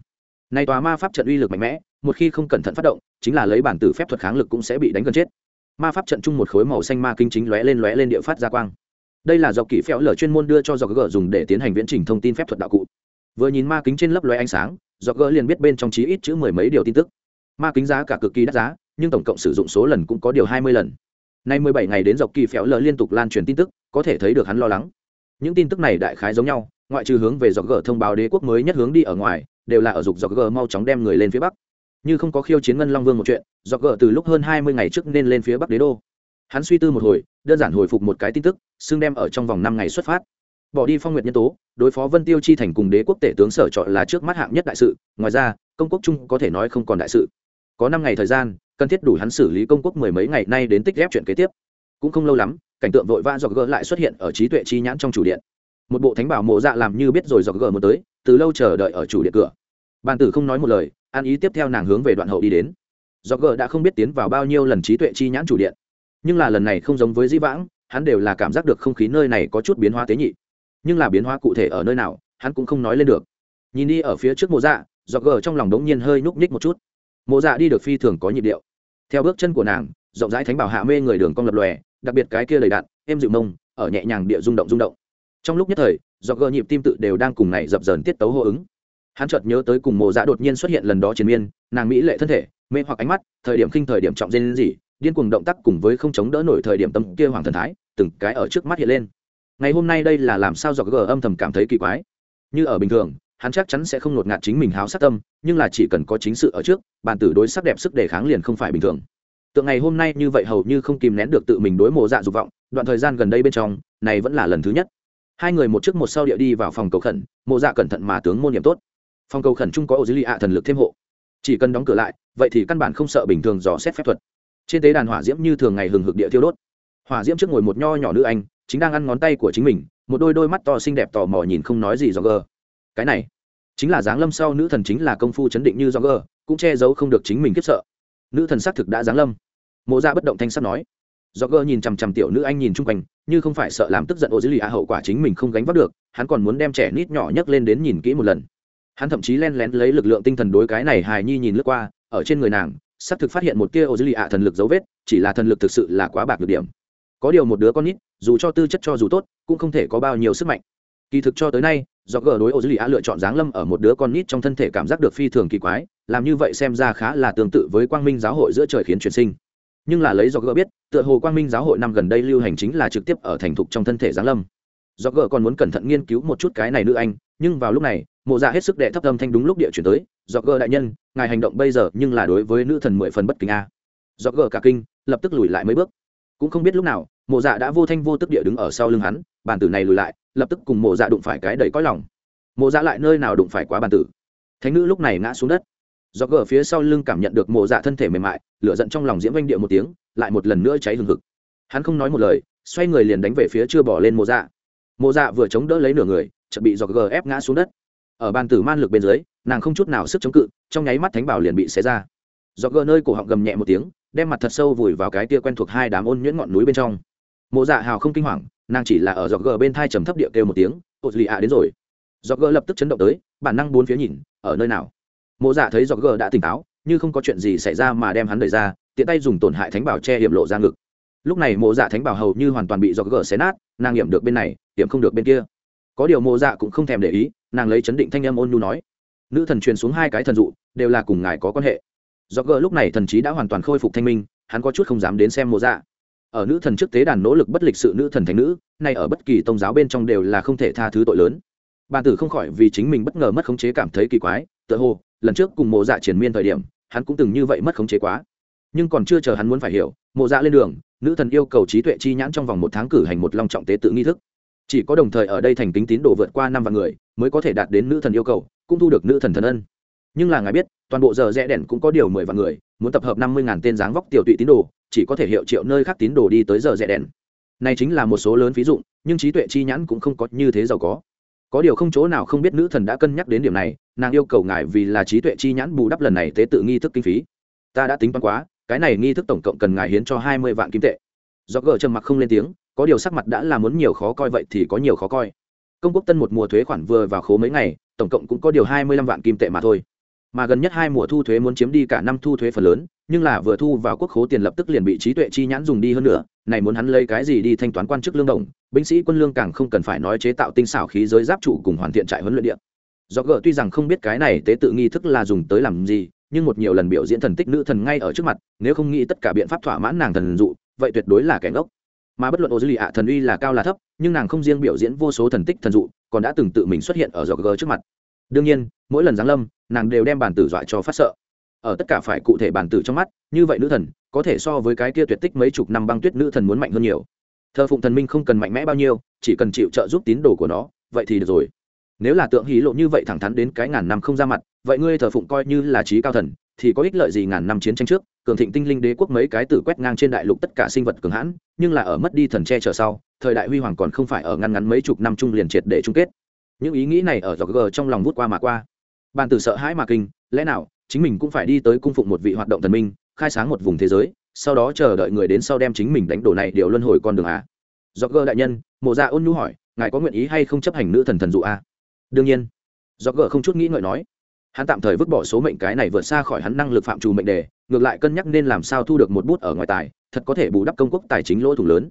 này tòa ma pháp trận uy lực mạnh mẽ, một khi không cẩn thận phát động, chính là lấy bản tử phép thuật kháng lực cũng sẽ bị đánh gần chết. Ma pháp trận chung một khối màu xanh ma kinh chính lóe lên lóe lên địa phát ra quang. Đây là dọc kỹ phèo lở chuyên môn đưa cho dọc gờ dùng để tiến hành viễn trình thông tin phép thuật đạo cụ. Vừa nhìn ma kính trên lớp lóe ánh sáng, dọc gờ liền biết bên trong chí ít chữ mười mấy điều tin tức. Ma kính giá cả cực kỳ đắt giá, nhưng tổng cộng sử dụng số lần cũng có điều hai mươi lần. Nay mười bảy ngày đến dọc kỳ phèo lở liên tục lan truyền tin tức, có thể thấy được hắn lo lắng. Những tin tức này đại khái giống nhau, ngoại trừ hướng về dọc gờ thông báo đế quốc mới nhất hướng đi ở ngoài đều là ở dục dọc gờ mau chóng đem người lên phía bắc. Như không có khiêu chiến ngân long vương một chuyện, dọc gờ từ lúc hơn hai mươi ngày trước nên lên phía bắc đế đô. Hắn suy tư một hồi, đơn giản hồi phục một cái tin tức xương đem ở trong vòng năm ngày xuất phát. Bỏ đi phong nguyệt nhân tố, đối phó vân tiêu chi thành cùng đế quốc tể tướng sở chọn là trước mắt hạng nhất đại sự, ngoài ra, công quốc trung có thể nói không còn đại sự. Có năm ngày thời gian, cần thiết đủ hắn xử lý công quốc mười mấy ngày nay đến tích ghép chuyện kế tiếp. Cũng không lâu lắm, cảnh tượng vội vã dọc gỡ lại xuất hiện ở trí tuệ chi nhãn trong chủ điện. Một bộ thánh bảo mộ dạ làm như biết rồi dọc gỡ muốn tới từ lâu chờ đợi ở chủ điện cửa. Bàn tử không nói một lời ăn ý tiếp theo nàng hướng về đoạn hậu đi đến. Dọc gờ đã không biết tiến vào bao nhiêu lần trí tuệ chi nhãn chủ điện. Nhưng là lần này không giống với dĩ vãng, hắn đều là cảm giác được không khí nơi này có chút biến hóa tế nhị. Nhưng là biến hóa cụ thể ở nơi nào, hắn cũng không nói lên được. Nhìn đi ở phía trước mộ dạ dọc gờ trong lòng đống nhiên hơi núp ních một chút. Mộ dạ đi được phi thường có nhịp điệu. Theo bước chân của nàng, rộng rãi thánh bảo hạ mê người đường cong lập lòe, đặc biệt cái kia lầy đạn em dịu mông, ở nhẹ nhàng địa rung động rung động trong lúc nhất thời do gờ nhịp tim tự đều đang cùng này dập dờn tiết tấu hô ứng. Hắn chợt nhớ tới cùng mộ dạ đột nhiên xuất hiện lần đó chiến miên, nàng mỹ lệ thân thể, mê hoặc ánh mắt, thời điểm khinh thời điểm trọng dên gì điên cuồng động tác cùng với không chống đỡ nổi thời điểm tâm kia hoàng thần thái, từng cái ở trước mắt hiện lên. Ngày hôm nay đây là làm sao do gờ âm thầm cảm thấy kỳ quái. Như ở bình thường, hắn chắc chắn sẽ không ngột ngạt chính mình háo sát tâm, nhưng là chỉ cần có chính sự ở trước, bàn tử đối sắc đẹp sức đề kháng liền không phải bình thường. Tượng ngày hôm nay như vậy hầu như không kìm nén được tự mình đối mộ dạ dục vọng, đoạn thời gian gần đây bên trong, này vẫn là lần thứ nhất hai người một trước một sau địa đi vào phòng cầu khẩn, mộ dạ cẩn thận mà tướng môn nhiệm tốt. Phòng cầu khẩn chung có ô dưới lì ạ thần lực thêm hộ. Chỉ cần đóng cửa lại, vậy thì căn bản không sợ bình thường dò xét phép thuật. Trên tế đàn hỏa diễm như thường ngày hừng hực địa thiêu đốt. Hỏa diễm trước ngồi một nho nhỏ nữ anh, chính đang ăn ngón tay của chính mình, một đôi đôi mắt to xinh đẹp tò mò nhìn không nói gì do gờ. Cái này, chính là giáng lâm sau nữ thần chính là công phu chấn định như do gờ, cũng che giấu không được chính mình kiếp sợ. Nữ thần xác thực đã giáng lâm. Mộ ra bất động thanh sắt nói do gơ nhìn chằm chằm tiểu nữ anh nhìn chung quanh, như không phải sợ làm tức giận ô dữ lì a hậu quả chính mình không gánh vác được, hắn còn muốn đem trẻ nít nhỏ nhấc lên đến nhìn kỹ một lần. Hắn thậm chí len lén lấy lực lượng tinh thần đối cái này hài nhi nhìn lướt qua, ở trên người nàng xác thực phát hiện một tia ô dữ lì a thần lực dấu vết, chỉ là thần lực thực sự là quá bạc được điểm. Có điều một đứa con nít, dù cho tư chất cho dù tốt, cũng không thể có bao nhiêu sức mạnh. Kỳ thực cho tới nay, do gờ đối ô dữ lì a lựa chọn giáng lâm ở một đứa con nít trong thân thể cảm giác được phi thường kỳ quái, làm như vậy xem ra khá là tương tự với quang minh giáo hội giữa trời khiến truyền sinh nhưng là lấy do gỡ biết, tựa hồ quang minh giáo hội năm gần đây lưu hành chính là trực tiếp ở thành thục trong thân thể giáng lâm. Do gỡ còn muốn cẩn thận nghiên cứu một chút cái này nữ anh, nhưng vào lúc này, mộ dạ hết sức đệ thấp âm thanh đúng lúc địa chuyển tới do gỡ đại nhân, ngài hành động bây giờ nhưng là đối với nữ thần mười phần bất kính a. Do gỡ cả kinh, lập tức lùi lại mấy bước. Cũng không biết lúc nào, mộ dạ đã vô thanh vô tức địa đứng ở sau lưng hắn, bàn tử này lùi lại, lập tức cùng mộ dạ đụng phải cái đầy cõi lòng. Mộ dạ lại nơi nào đụng phải quá bàn tử. Thánh nữ lúc này ngã xuống đất do gờ phía sau lưng cảm nhận được mộ dạ thân thể mềm mại, lửa giận trong lòng diễm vanh địa một tiếng, lại một lần nữa cháy hừng hực. Hắn không nói một lời, xoay người liền đánh về phía chưa bỏ lên mộ dạ. Mộ dạ vừa chống đỡ lấy nửa người, chợt bị do gờ ép ngã xuống đất. Ở bàn tử man lực bên dưới, nàng không chút nào sức chống cự, trong nháy mắt thánh bảo liền bị xé ra. Do gờ nơi cổ họng gầm nhẹ một tiếng, đem mặt thật sâu vùi vào cái tia quen thuộc hai đám ôn nhuyễn ngọn núi bên trong. Mộ dạ hào không kinh hoàng, nàng chỉ là ở dọc gờ bên thai trầm thấp địa kêu một tiếng ột lì ạ, đến rồi. Dọc gờ lập tức chấn động tới, bản năng bốn phía nhìn, ở nơi nào? Mộ dạ thấy dọc gờ đã tỉnh táo, như không có chuyện gì xảy ra mà đem hắn đẩy ra, tiện tay dùng tổn hại thánh bảo che hiểm lộ ra ngực. Lúc này mộ dạ thánh bảo hầu như hoàn toàn bị dọc gờ xé nát, nàng hiểm được bên này hiểm không được bên kia. Có điều mộ dạ cũng không thèm để ý, nàng lấy chấn định thanh âm ôn nhu nói, nữ thần truyền xuống hai cái thần dụ, đều là cùng ngài có quan hệ. Dọc gờ lúc này thần trí đã hoàn toàn khôi phục thanh minh, hắn có chút không dám đến xem mộ dạ. Ở nữ thần trước tế đàn nỗ lực bất lịch sự nữ thần thánh nữ, nay ở bất kỳ tôn giáo bên trong đều là không thể tha thứ tội lớn. Bàn tử không khỏi vì chính mình bất ngờ mất khống chế cảm thấy kỳ quái, tựa hồ lần trước cùng mộ dạ triển miên thời điểm, hắn cũng từng như vậy mất khống chế quá. Nhưng còn chưa chờ hắn muốn phải hiểu, mộ dạ lên đường, nữ thần yêu cầu trí tuệ chi nhãn trong vòng một tháng cử hành một long trọng tế tự nghi thức. Chỉ có đồng thời ở đây thành kính tín đồ vượt qua năm vạn người, mới có thể đạt đến nữ thần yêu cầu, cũng thu được nữ thần thần ân. Nhưng là ngài biết, toàn bộ giờ rẽ đèn cũng có điều mười vạn người, muốn tập hợp năm mươi ngàn tên dáng vóc tiểu tụy tín đồ, chỉ có thể hiệu triệu nơi khác tín đồ đi tới giờ rẽ đèn. Này chính là một số lớn ví dụ, nhưng trí tuệ chi nhãn cũng không có như thế giàu có có điều không chỗ nào không biết nữ thần đã cân nhắc đến điểm này, nàng yêu cầu ngài vì là trí tuệ chi nhãn bù đắp lần này tế tự nghi thức kinh phí. Ta đã tính toán quá, cái này nghi thức tổng cộng cần ngài hiến cho hai mươi vạn kim tệ. Do gờ trầm mặc không lên tiếng, có điều sắc mặt đã là muốn nhiều khó coi vậy thì có nhiều khó coi. Công quốc tân một mùa thuế khoản vừa vào khố mấy ngày, tổng cộng cũng có điều hai mươi lăm vạn kim tệ mà thôi. Mà gần nhất hai mùa thu thuế muốn chiếm đi cả năm thu thuế phần lớn, nhưng là vừa thu vào quốc khố tiền lập tức liền bị trí tuệ chi nhãn dùng đi hơn nữa, này muốn hắn lấy cái gì đi thanh toán quan chức lương đồng binh sĩ quân lương càng không cần phải nói chế tạo tinh xảo khí giới giáp trụ cùng hoàn thiện trại huấn luyện điện do gờ tuy rằng không biết cái này tế tự nghi thức là dùng tới làm gì, nhưng một nhiều lần biểu diễn thần tích nữ thần ngay ở trước mặt, nếu không nghĩ tất cả biện pháp thỏa mãn nàng thần dụ, vậy tuyệt đối là kẻ ngốc. Mà bất luận ô dư lì ạ thần uy là cao là thấp, nhưng nàng không riêng biểu diễn vô số thần tích thần dụ, còn đã từng tự mình xuất hiện ở dọc gờ trước mặt. Đương nhiên, mỗi lần giáng lâm, nàng đều đem bản tử dọa cho phát sợ. Ở tất cả phải cụ thể bản tử trong mắt, như vậy nữ thần, có thể so với cái kia tuyệt tích mấy chục năm băng tuyết nữ thần muốn mạnh hơn nhiều thờ phụng thần minh không cần mạnh mẽ bao nhiêu, chỉ cần chịu trợ giúp tín đồ của nó, vậy thì được rồi. Nếu là tượng hí lộ như vậy thẳng thắn đến cái ngàn năm không ra mặt, vậy ngươi thờ phụng coi như là trí cao thần, thì có ích lợi gì ngàn năm chiến tranh trước? Cường thịnh tinh linh đế quốc mấy cái tử quét ngang trên đại lục tất cả sinh vật cường hãn, nhưng là ở mất đi thần che trở sau, thời đại huy hoàng còn không phải ở ngăn ngắn mấy chục năm chung liền triệt để chung kết. Những ý nghĩ này ở dọc gờ trong lòng vút qua mà qua. Bàn tử sợ hãi mà kinh, lẽ nào, chính mình cũng phải đi tới cung phụng một vị hoạt động thần minh, khai sáng một vùng thế giới? Sau đó chờ đợi người đến sau đem chính mình đánh đổ này điều luân hồi con đường à? Do gờ đại nhân, mộ dạ ôn nhu hỏi, ngài có nguyện ý hay không chấp hành nữ thần thần dụ à? đương nhiên. Do gờ không chút nghĩ ngợi nói. Hắn tạm thời vứt bỏ số mệnh cái này vượt xa khỏi hắn năng lực phạm trù mệnh đề, ngược lại cân nhắc nên làm sao thu được một bút ở ngoài tài, thật có thể bù đắp công quốc tài chính lỗ thủ lớn.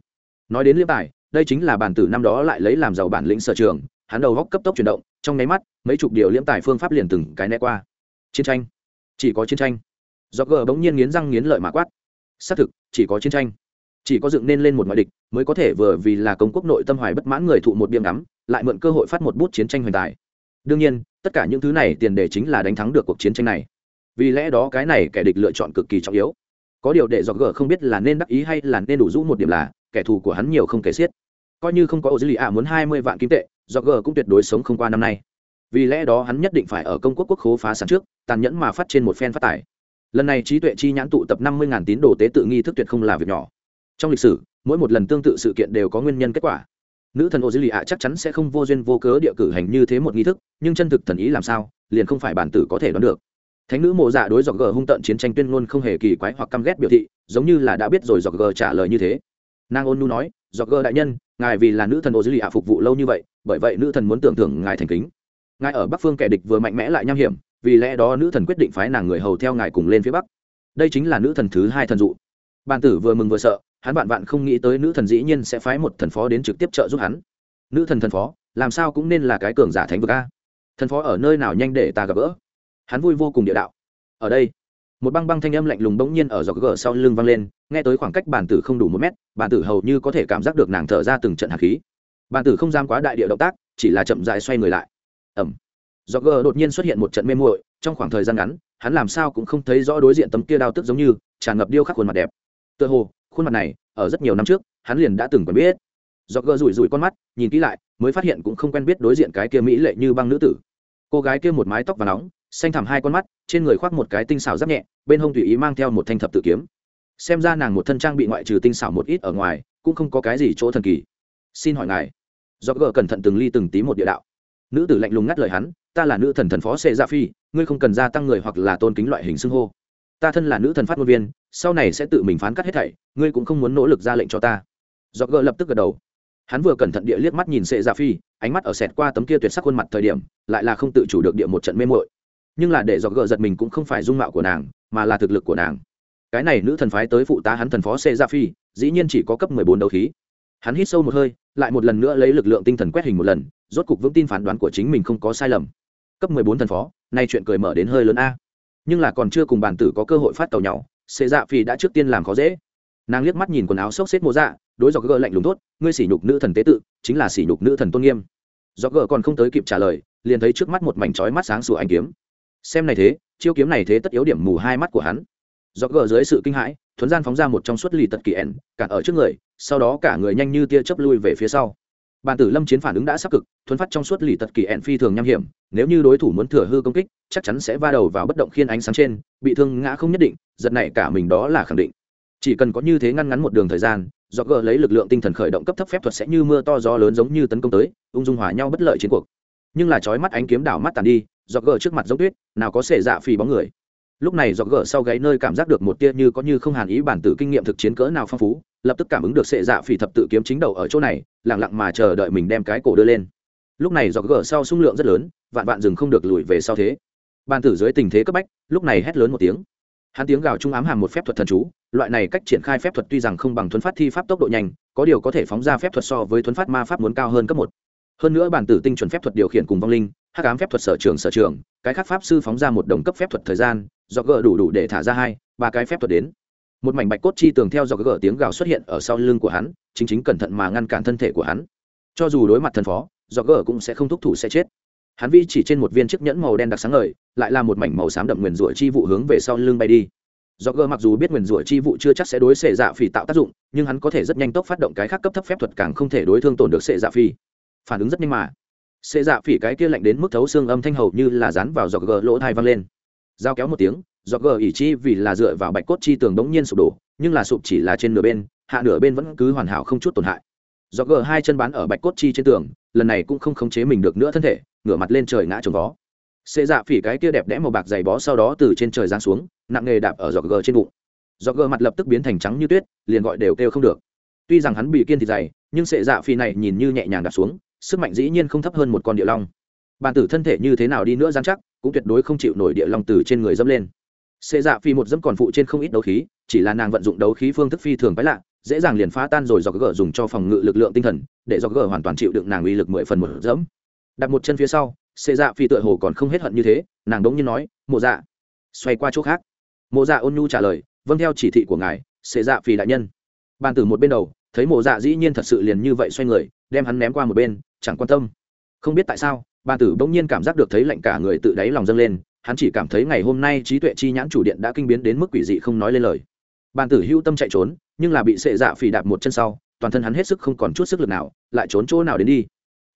Nói đến liêm tài, đây chính là bản tử năm đó lại lấy làm giàu bản lĩnh sở trường, hắn đầu góc cấp tốc chuyển động, trong nháy mắt, mấy chục điều liễm tài phương pháp liền từng cái né qua. Chiến tranh. Chỉ có chiến tranh. Do gờ bỗng nhiên nghiến răng nghiến lợi mà quát xác thực, chỉ có chiến tranh. Chỉ có dựng nên lên một ngoại địch mới có thể vừa vì là công quốc nội tâm hoài bất mãn người thụ một biếm ngắm, lại mượn cơ hội phát một bút chiến tranh hoành tài. Đương nhiên, tất cả những thứ này tiền đề chính là đánh thắng được cuộc chiến tranh này. Vì lẽ đó cái này kẻ địch lựa chọn cực kỳ trọng yếu. Có điều để dọc gờ không biết là nên đắc ý hay là nên đủ rũ một điểm là, kẻ thù của hắn nhiều không kể xiết. Coi như không có ô dư lì ạ muốn hai mươi vạn kim tệ dọc gờ cũng tuyệt đối sống không qua năm nay. Vì lẽ đó hắn nhất định phải ở công quốc quốc khố phá sản trước, tàn nhẫn mà phát trên một phen phát tài lần này trí tuệ chi nhãn tụ tập năm mươi tín đồ tế tự nghi thức tuyệt không là việc nhỏ. Trong lịch sử, mỗi một lần tương tự sự kiện đều có nguyên nhân kết quả. Nữ thần ô dư lì ạ chắc chắn sẽ không vô duyên vô cớ địa cử hành như thế một nghi thức, nhưng chân thực thần ý làm sao, liền không phải bản tử có thể đoán được. Thánh nữ mộ dạ đối dọc gờ hung tận chiến tranh tuyên ngôn không hề kỳ quái hoặc căm ghét biểu thị, giống như là đã biết rồi dọc gờ trả lời như thế. Nàng ôn nu nói dọc gờ đại nhân, ngài vì là nữ thần ô dư lì ạ phục vụ lâu như vậy, bởi vậy nữ thần muốn tưởng thưởng ngài thành kính. Ngài ở bắc phương kẻ địch vừa mạnh mẽ lại nham hiểm vì lẽ đó nữ thần quyết định phái nàng người hầu theo ngài cùng lên phía bắc. Đây chính là nữ thần thứ hai thần dụ. Bàn tử vừa mừng vừa sợ, hắn vạn vạn không nghĩ tới nữ thần dĩ nhiên sẽ phái một thần phó đến trực tiếp trợ giúp hắn. Nữ thần thần phó, làm sao cũng nên là cái cường giả thánh vực a? Thần phó ở nơi nào nhanh để ta gặp gỡ? Hắn vui vô cùng địa đạo. Ở đây, một băng băng thanh âm lạnh lùng bỗng nhiên ở dọc gờ sau lưng vang lên, nghe tới khoảng cách bản tử không đủ một mét bản tử hầu như có thể cảm giác được nàng thở ra từng trận hạt khí. Bản tử không dám quá đại địa động tác, chỉ là chậm dại xoay người lại. Ẩm do gờ đột nhiên xuất hiện một trận mê muội, trong khoảng thời gian ngắn, hắn làm sao cũng không thấy rõ đối diện tấm kia đao tức giống như, tràn ngập điêu khắc khuôn mặt đẹp. Tựa hồ, khuôn mặt này, ở rất nhiều năm trước, hắn liền đã từng quen biết. Do gờ rủi rủi con mắt, nhìn kỹ lại, mới phát hiện cũng không quen biết đối diện cái kia mỹ lệ như băng nữ tử. Cô gái kia một mái tóc và nóng, xanh thẳm hai con mắt, trên người khoác một cái tinh xảo giáp nhẹ, bên hông tùy ý mang theo một thanh thập tự kiếm. Xem ra nàng một thân trang bị ngoại trừ tinh xảo một ít ở ngoài, cũng không có cái gì chỗ thần kỳ. Xin hỏi ngài. Do gờ cẩn thận từng ly từng tí một địa đạo. Nữ tử lạnh lùng ngắt lời hắn ta là nữ thần thần phó sệ Dạ phi, ngươi không cần gia tăng người hoặc là tôn kính loại hình xưng hô. Ta thân là nữ thần phát ngôn viên, sau này sẽ tự mình phán cắt hết thảy, ngươi cũng không muốn nỗ lực ra lệnh cho ta. Do gỡ lập tức gật đầu. Hắn vừa cẩn thận địa liếc mắt nhìn sệ Dạ phi, ánh mắt ở sẹt qua tấm kia tuyệt sắc khuôn mặt thời điểm, lại là không tự chủ được địa một trận mê mội nhưng là để dọc gỡ giật mình cũng không phải dung mạo của nàng, mà là thực lực của nàng. Cái này nữ thần phái tới phụ tá hắn thần phó sệ dạ phi, dĩ nhiên chỉ có cấp mười bốn đấu khí. Hắn hít sâu một hơi, lại một lần nữa lấy lực lượng tinh thần quét hình một lần, rốt cục vững tin phán đoán của chính mình không có sai lầm cấp mười bốn thần phó, nay chuyện cười mở đến hơi lớn a. Nhưng là còn chưa cùng bản tử có cơ hội phát tàu nhau xê dạ phi đã trước tiên làm khó dễ. Nàng liếc mắt nhìn quần áo xốc xếp mô dạ đối dọc gờ lạnh lùng tốt ngươi sỉ nhục nữ thần tế tự, chính là sỉ nhục nữ thần tôn nghiêm. Dọc gờ còn không tới kịp trả lời, liền thấy trước mắt một mảnh trói mắt sáng sủa anh kiếm. Xem này thế, chiêu kiếm này thế tất yếu điểm mù hai mắt của hắn. Dọc gờ dưới sự kinh hãi, thuấn gian phóng ra một trong suất lì tật kỳ ẻn cản ở trước người, sau đó cả người nhanh như tia chớp lui về phía sau bàn tử lâm chiến phản ứng đã sắp cực, thuấn phát trong suốt lì tật kỳ ẹn phi thường nham hiểm, nếu như đối thủ muốn thừa hư công kích, chắc chắn sẽ va đầu vào bất động khiên ánh sáng trên, bị thương ngã không nhất định, giật này cả mình đó là khẳng định. Chỉ cần có như thế ngăn ngắn một đường thời gian, do gờ lấy lực lượng tinh thần khởi động cấp thấp phép thuật sẽ như mưa to gió lớn giống như tấn công tới, ung dung hòa nhau bất lợi chiến cuộc. Nhưng là chói mắt ánh kiếm đảo mắt tàn đi, do gờ trước mặt giống tuyết, nào có xể dạ phì bóng người. Lúc này do gờ sau gáy nơi cảm giác được một tia như có như không hàn ý bản tử kinh nghiệm thực chiến cỡ nào phong phú lập tức cảm ứng được sệ dạ phì thập tự kiếm chính đầu ở chỗ này lẳng lặng mà chờ đợi mình đem cái cổ đưa lên. Lúc này do gỡ sau xung lượng rất lớn, vạn vạn rừng không được lùi về sau thế. Bàn tử dưới tình thế cấp bách, lúc này hét lớn một tiếng. Hắn tiếng gào trung ám hàm một phép thuật thần chú, loại này cách triển khai phép thuật tuy rằng không bằng thuấn phát thi pháp tốc độ nhanh, có điều có thể phóng ra phép thuật so với thuấn phát ma pháp muốn cao hơn cấp một. Hơn nữa bản tử tinh chuẩn phép thuật điều khiển cùng vong linh, hắc ám phép thuật sở trường sở trường, cái khác pháp sư phóng ra một đồng cấp phép thuật thời gian do gỡ đủ đủ để thả ra hai, ba cái phép thuật đến một mảnh bạch cốt chi tường theo dọc gỡ tiếng gào xuất hiện ở sau lưng của hắn, chính chính cẩn thận mà ngăn cản thân thể của hắn. Cho dù đối mặt thần phó, dọc gỡ cũng sẽ không thúc thủ sẽ chết. Hắn vi chỉ trên một viên chiếc nhẫn màu đen đặc sáng ngời, lại là một mảnh màu xám đậm nguyền rủa chi vụ hướng về sau lưng bay đi. Do gờ mặc dù biết nguyền rủa chi vụ chưa chắc sẽ đối xệ dạ phi tạo tác dụng, nhưng hắn có thể rất nhanh tốc phát động cái khác cấp thấp phép thuật càng không thể đối thương tổn được xệ dạ phi phản ứng rất nhanh mà. Xệ dạ phi cái kia lạnh đến mức thấu xương âm thanh hầu như là dán vào dọc gờ lỗ thai văng lên. Dao kéo một tiếng do gờ ỉ chi vì là dựa vào bạch cốt chi tường đống nhiên sụp đổ, nhưng là sụp chỉ là trên nửa bên, hạ nửa bên vẫn cứ hoàn hảo không chút tổn hại. Do gờ hai chân bán ở bạch cốt chi trên tường, lần này cũng không khống chế mình được nữa thân thể, ngửa mặt lên trời ngã trồng vó. Xê dạ phỉ cái kia đẹp đẽ màu bạc dày bó sau đó từ trên trời giáng xuống, nặng nghề đạp ở giọt gờ trên bụng. Giọt gờ mặt lập tức biến thành trắng như tuyết, liền gọi đều kêu không được. Tuy rằng hắn bị kiên thịt dày, nhưng xệ dạ phỉ này nhìn như nhẹ nhàng đạp xuống, sức mạnh dĩ nhiên không thấp hơn một con địa long. Bàn tử thân thể như thế nào đi nữa dán chắc, cũng tuyệt đối không chịu nổi địa long từ trên người dâm lên xê dạ phi một dẫm còn phụ trên không ít đấu khí, chỉ là nàng vận dụng đấu khí phương thức phi thường quái lạ, dễ dàng liền phá tan rồi do gờ dùng cho phòng ngự lực lượng tinh thần, để do gờ hoàn toàn chịu đựng nàng uy lực mười phần một dẫm đặt một chân phía sau, xê dạ phi tựa hồ còn không hết hận như thế, nàng đống như nói, mộ dạ. Xoay qua chỗ khác, mộ dạ ôn nhu trả lời vâng theo chỉ thị của ngài, xê dạ phi đại nhân. Bàn tử một bên đầu, thấy mộ dạ dĩ nhiên thật sự liền như vậy xoay người, đem hắn ném qua một bên, chẳng quan tâm. Không biết tại sao, bàn tử bỗng nhiên cảm giác được thấy lạnh cả người tự đáy lòng dâng lên hắn chỉ cảm thấy ngày hôm nay trí tuệ chi nhãn chủ điện đã kinh biến đến mức quỷ dị không nói lên lời. Bàn tử hưu tâm chạy trốn, nhưng là bị sệ dạ phỉ đạp một chân sau, toàn thân hắn hết sức không còn chút sức lực nào, lại trốn chỗ nào đến đi.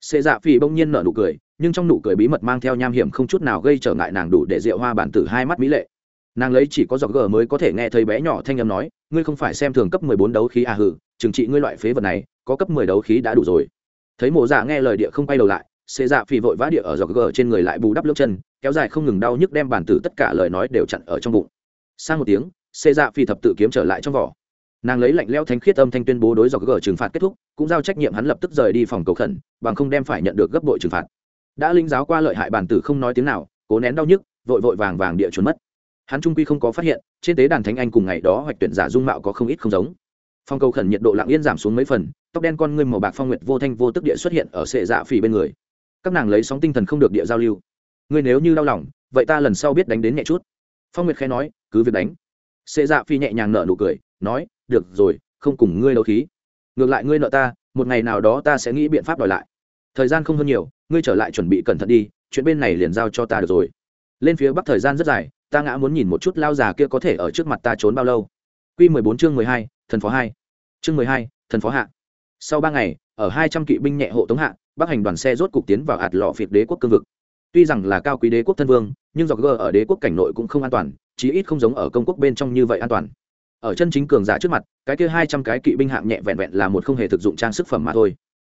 Sệ dạ phỉ bỗng nhiên nở nụ cười, nhưng trong nụ cười bí mật mang theo nham hiểm không chút nào gây trở ngại nàng đủ để rượu hoa bản tử hai mắt mỹ lệ. Nàng lấy chỉ có giọt gờ mới có thể nghe thấy bé nhỏ thanh âm nói, ngươi không phải xem thường cấp mười bốn đấu khí à hử trừng trị ngươi loại phế vật này, có cấp mười đấu khí đã đủ rồi. Thấy mộ dạ nghe lời địa không quay đầu lại xê dạ phỉ vội vã địa ở giọt gờ trên người lại bù đắp lướt chân kéo dài không ngừng đau nhức đem bản tử tất cả lời nói đều chặn ở trong bụng. Sang một tiếng, xê dạ phi thập tự kiếm trở lại trong vỏ. Nàng lấy lạnh leo thanh khiết âm thanh tuyên bố đối dọc gờ trừng phạt kết thúc, cũng giao trách nhiệm hắn lập tức rời đi phòng cầu khẩn, bằng không đem phải nhận được gấp bội trừng phạt. Đã linh giáo qua lợi hại bản tử không nói tiếng nào, cố nén đau nhức, vội vội vàng vàng địa trốn mất. Hắn trung quy không có phát hiện, trên tế đàn thánh anh cùng ngày đó hoạch tuyển giả dung mạo có không ít không giống. Phong cầu khẩn nhiệt độ lặng yên giảm xuống mấy phần, tóc đen con ngươi màu bạc phong nguyệt vô thanh vô tức địa xuất hiện ở sệ dạ phì bên người. Các nàng lấy sóng tinh thần không được địa giao lưu ngươi nếu như đau lòng, vậy ta lần sau biết đánh đến nhẹ chút. Phong nguyệt khẽ nói, cứ việc đánh. Xê dạ phi nhẹ nhàng nở nụ cười, nói, được rồi, không cùng ngươi đấu khí. Ngược lại ngươi nợ ta, một ngày nào đó ta sẽ nghĩ biện pháp đòi lại. Thời gian không hơn nhiều, ngươi trở lại chuẩn bị cẩn thận đi, chuyện bên này liền giao cho ta được rồi. Lên phía bắc thời gian rất dài, ta ngã muốn nhìn một chút lao già kia có thể ở trước mặt ta trốn bao lâu. Q mười bốn chương mười hai, thần phó hai. Chương mười hai, thần phó hạ. Sau ba ngày, ở hai trăm kỵ binh nhẹ hộ tống hạ, bắc hành đoàn xe rốt cục tiến vào hạt lọ phiệt đế quốc cương vực tuy rằng là cao quý đế quốc thân vương, nhưng dọc g ở đế quốc cảnh nội cũng không an toàn, chí ít không giống ở công quốc bên trong như vậy an toàn. Ở chân chính cường giả trước mặt, cái kia hai trăm cái kỵ binh hạng nhẹ vẹn vẹn là một không hề thực dụng trang sức phẩm mà thôi.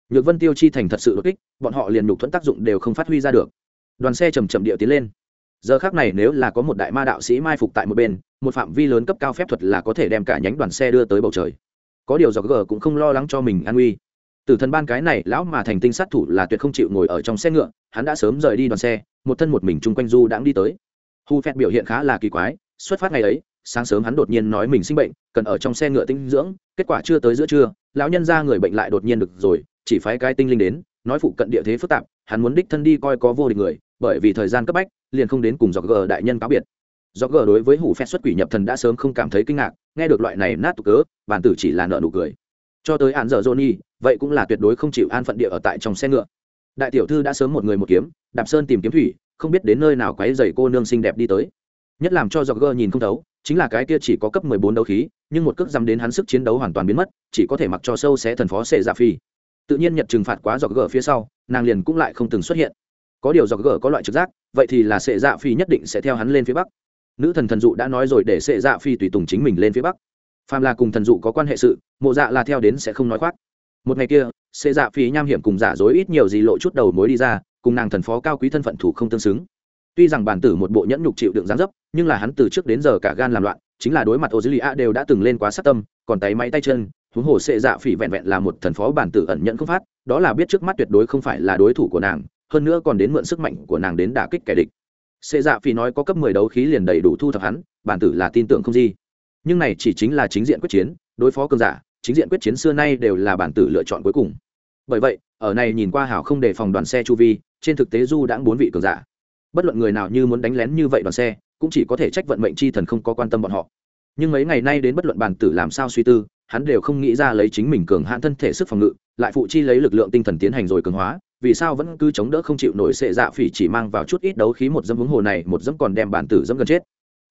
Nhược vân tiêu chi thành thật sự đột kích, bọn họ liền nhục thuẫn tác dụng đều không phát huy ra được. Đoàn xe chầm chậm điệu tiến lên. Giờ khác này nếu là có một đại ma đạo sĩ mai phục tại một bên, một phạm vi lớn cấp cao phép thuật là có thể đem cả nhánh đoàn xe đưa tới bầu trời. Có điều dọc g cũng không lo lắng cho mình an nguy từ thần ban cái này, lão mà thành tinh sát thủ là tuyệt không chịu ngồi ở trong xe ngựa, hắn đã sớm rời đi đoàn xe, một thân một mình chung quanh du đãng đi tới. Hu phét biểu hiện khá là kỳ quái, xuất phát ngày ấy, sáng sớm hắn đột nhiên nói mình sinh bệnh, cần ở trong xe ngựa tinh dưỡng, kết quả chưa tới giữa trưa, lão nhân ra người bệnh lại đột nhiên được rồi, chỉ phái cái tinh linh đến, nói phụ cận địa thế phức tạp, hắn muốn đích thân đi coi có vô địch người, bởi vì thời gian cấp bách, liền không đến cùng dọc gờ đại nhân cáo biệt. Dọc gờ đối với hủ phép xuất quỷ nhập thần đã sớm không cảm thấy kinh ngạc, nghe được loại này nát tục cớ, bản tử chỉ là nợ nụ cười cho tới hạn dở johnny vậy cũng là tuyệt đối không chịu an phận địa ở tại trong xe ngựa. Đại tiểu thư đã sớm một người một kiếm, đạp sơn tìm kiếm thủy, không biết đến nơi nào quấy dày cô nương xinh đẹp đi tới. Nhất làm cho dọc gơ nhìn không thấu, chính là cái kia chỉ có cấp mười bốn đấu khí, nhưng một cước dăm đến hắn sức chiến đấu hoàn toàn biến mất, chỉ có thể mặc cho sâu sẽ thần phó sẽ dạ phi. Tự nhiên nhật trừng phạt quá dọc gờ phía sau, nàng liền cũng lại không từng xuất hiện. Có điều dọc gờ có loại trực giác, vậy thì là sệ dạ phi nhất định sẽ theo hắn lên phía bắc. Nữ thần thần dụ đã nói rồi để sệ dạ phi tùy tùng chính mình lên phía bắc phàm là cùng thần dụ có quan hệ sự, mộ dạ là theo đến sẽ không nói khoác. Một ngày kia sệ dạ phí nham hiểm cùng giả dối ít nhiều gì lộ chút đầu mối đi ra, cùng nàng thần phó cao quý thân phận thủ không tương xứng. Tuy rằng bản tử một bộ nhẫn nhục chịu đựng gián dấp, nhưng là hắn từ trước đến giờ cả gan làm loạn, chính là đối mặt ô dữ lì a đều đã từng lên quá sát tâm, còn tay máy tay chân, huống hồ sệ dạ phỉ vẹn vẹn là một thần phó bản tử ẩn nhận không phát, đó là biết trước mắt tuyệt đối không phải là đối thủ của nàng, hơn nữa còn đến mượn sức mạnh của nàng đến đả kích kẻ địch. Sệ dạ phỉ nói có cấp mười đấu khí liền đầy đủ thu thập hắn, bản tử là tin tưởng không gì nhưng này chỉ chính là chính diện quyết chiến, đối phó cường giả, chính diện quyết chiến xưa nay đều là bản tử lựa chọn cuối cùng. Bởi vậy, ở này nhìn qua hảo không đề phòng đoàn xe chu vi, trên thực tế du đãng bốn vị cường giả. Bất luận người nào như muốn đánh lén như vậy đoàn xe, cũng chỉ có thể trách vận mệnh chi thần không có quan tâm bọn họ. Nhưng mấy ngày nay đến bất luận bản tử làm sao suy tư, hắn đều không nghĩ ra lấy chính mình cường hạn thân thể sức phòng ngự, lại phụ chi lấy lực lượng tinh thần tiến hành rồi cường hóa, vì sao vẫn cứ chống đỡ không chịu nổi sệ dạ phỉ chỉ mang vào chút ít đấu khí một dâm hướng hồ này, một dâm còn đem bản tử dâm gần chết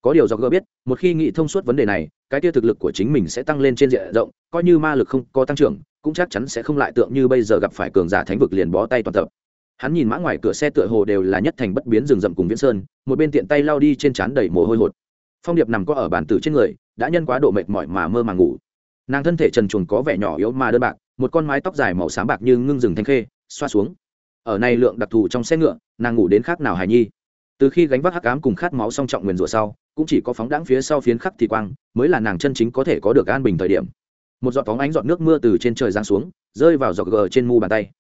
có điều do gỡ biết, một khi nghĩ thông suốt vấn đề này, cái tia thực lực của chính mình sẽ tăng lên trên diện rộng, coi như ma lực không có tăng trưởng, cũng chắc chắn sẽ không lại tượng như bây giờ gặp phải cường giả thánh vực liền bó tay toàn tập. Hắn nhìn mã ngoài cửa xe tựa hồ đều là nhất thành bất biến rừng rậm cùng viễn sơn, một bên tiện tay lao đi trên trán đầy mồ hôi hột. Phong điệp nằm có ở bàn tử trên người, đã nhân quá độ mệt mỏi mà mơ mà ngủ. Nàng thân thể trần truồng có vẻ nhỏ yếu mà đơn bạc, một con mái tóc dài màu xám bạc như ngưng rừng thanh khê, xoa xuống. Ở này lượng đặc thù trong xe ngựa, nàng ngủ đến khác nào hài nhi? Từ khi gánh vác hắc ám cùng khát máu song trọng nguyền rủa sau cũng chỉ có phóng đãng phía sau phiến khắc thì quang, mới là nàng chân chính có thể có được an bình thời điểm. Một giọt phóng ánh giọt nước mưa từ trên trời giáng xuống, rơi vào giọt gờ trên mu bàn tay.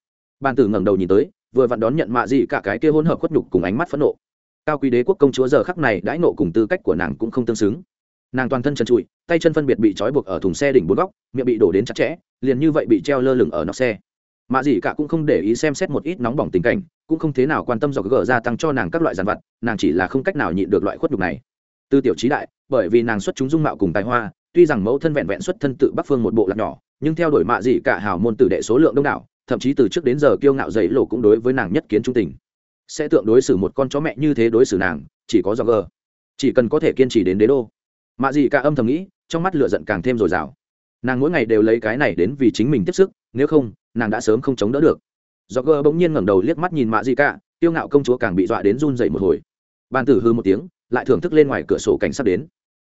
Bàn tử ngẩng đầu nhìn tới, vừa vặn đón nhận mạ dị cả cái kia hỗn hợp khuất nhục cùng ánh mắt phẫn nộ. Cao quý đế quốc công chúa giờ khắc này đãi nộ cùng tư cách của nàng cũng không tương xứng. Nàng toàn thân chân trụi, tay chân phân biệt bị trói buộc ở thùng xe đỉnh bốn góc, miệng bị đổ đến chặt chẽ, liền như vậy bị treo lơ lửng ở nóc xe. Mạ dị cả cũng không để ý xem xét một ít nóng bỏng tình cảnh, cũng không thế nào quan tâm do gờ gia tăng cho nàng các loại giàn vật, nàng chỉ là không cách nào nhịn được loại khuất nhục này từ tiểu trí đại, bởi vì nàng xuất chúng dung mạo cùng tài hoa, tuy rằng mẫu thân vẹn vẹn xuất thân tự bắc phương một bộ lạc nhỏ, nhưng theo đuổi mạ dị cả hào môn tử đệ số lượng đông đảo, thậm chí từ trước đến giờ kiêu ngạo dày lộ cũng đối với nàng nhất kiến trung tình. Sẽ tượng đối xử một con chó mẹ như thế đối xử nàng, chỉ có do gờ. Chỉ cần có thể kiên trì đến đế đô. Mạ dị cả âm thầm nghĩ, trong mắt lửa giận càng thêm dồi dào. Nàng mỗi ngày đều lấy cái này đến vì chính mình tiếp sức, nếu không, nàng đã sớm không chống đỡ được. Do gờ bỗng nhiên ngẩng đầu liếc mắt nhìn mạ dị cả, kiêu ngạo công chúa càng bị dọa đến run dậy một hồi. Ban tử hư một tiếng lại thưởng thức lên ngoài cửa sổ cảnh sát đến.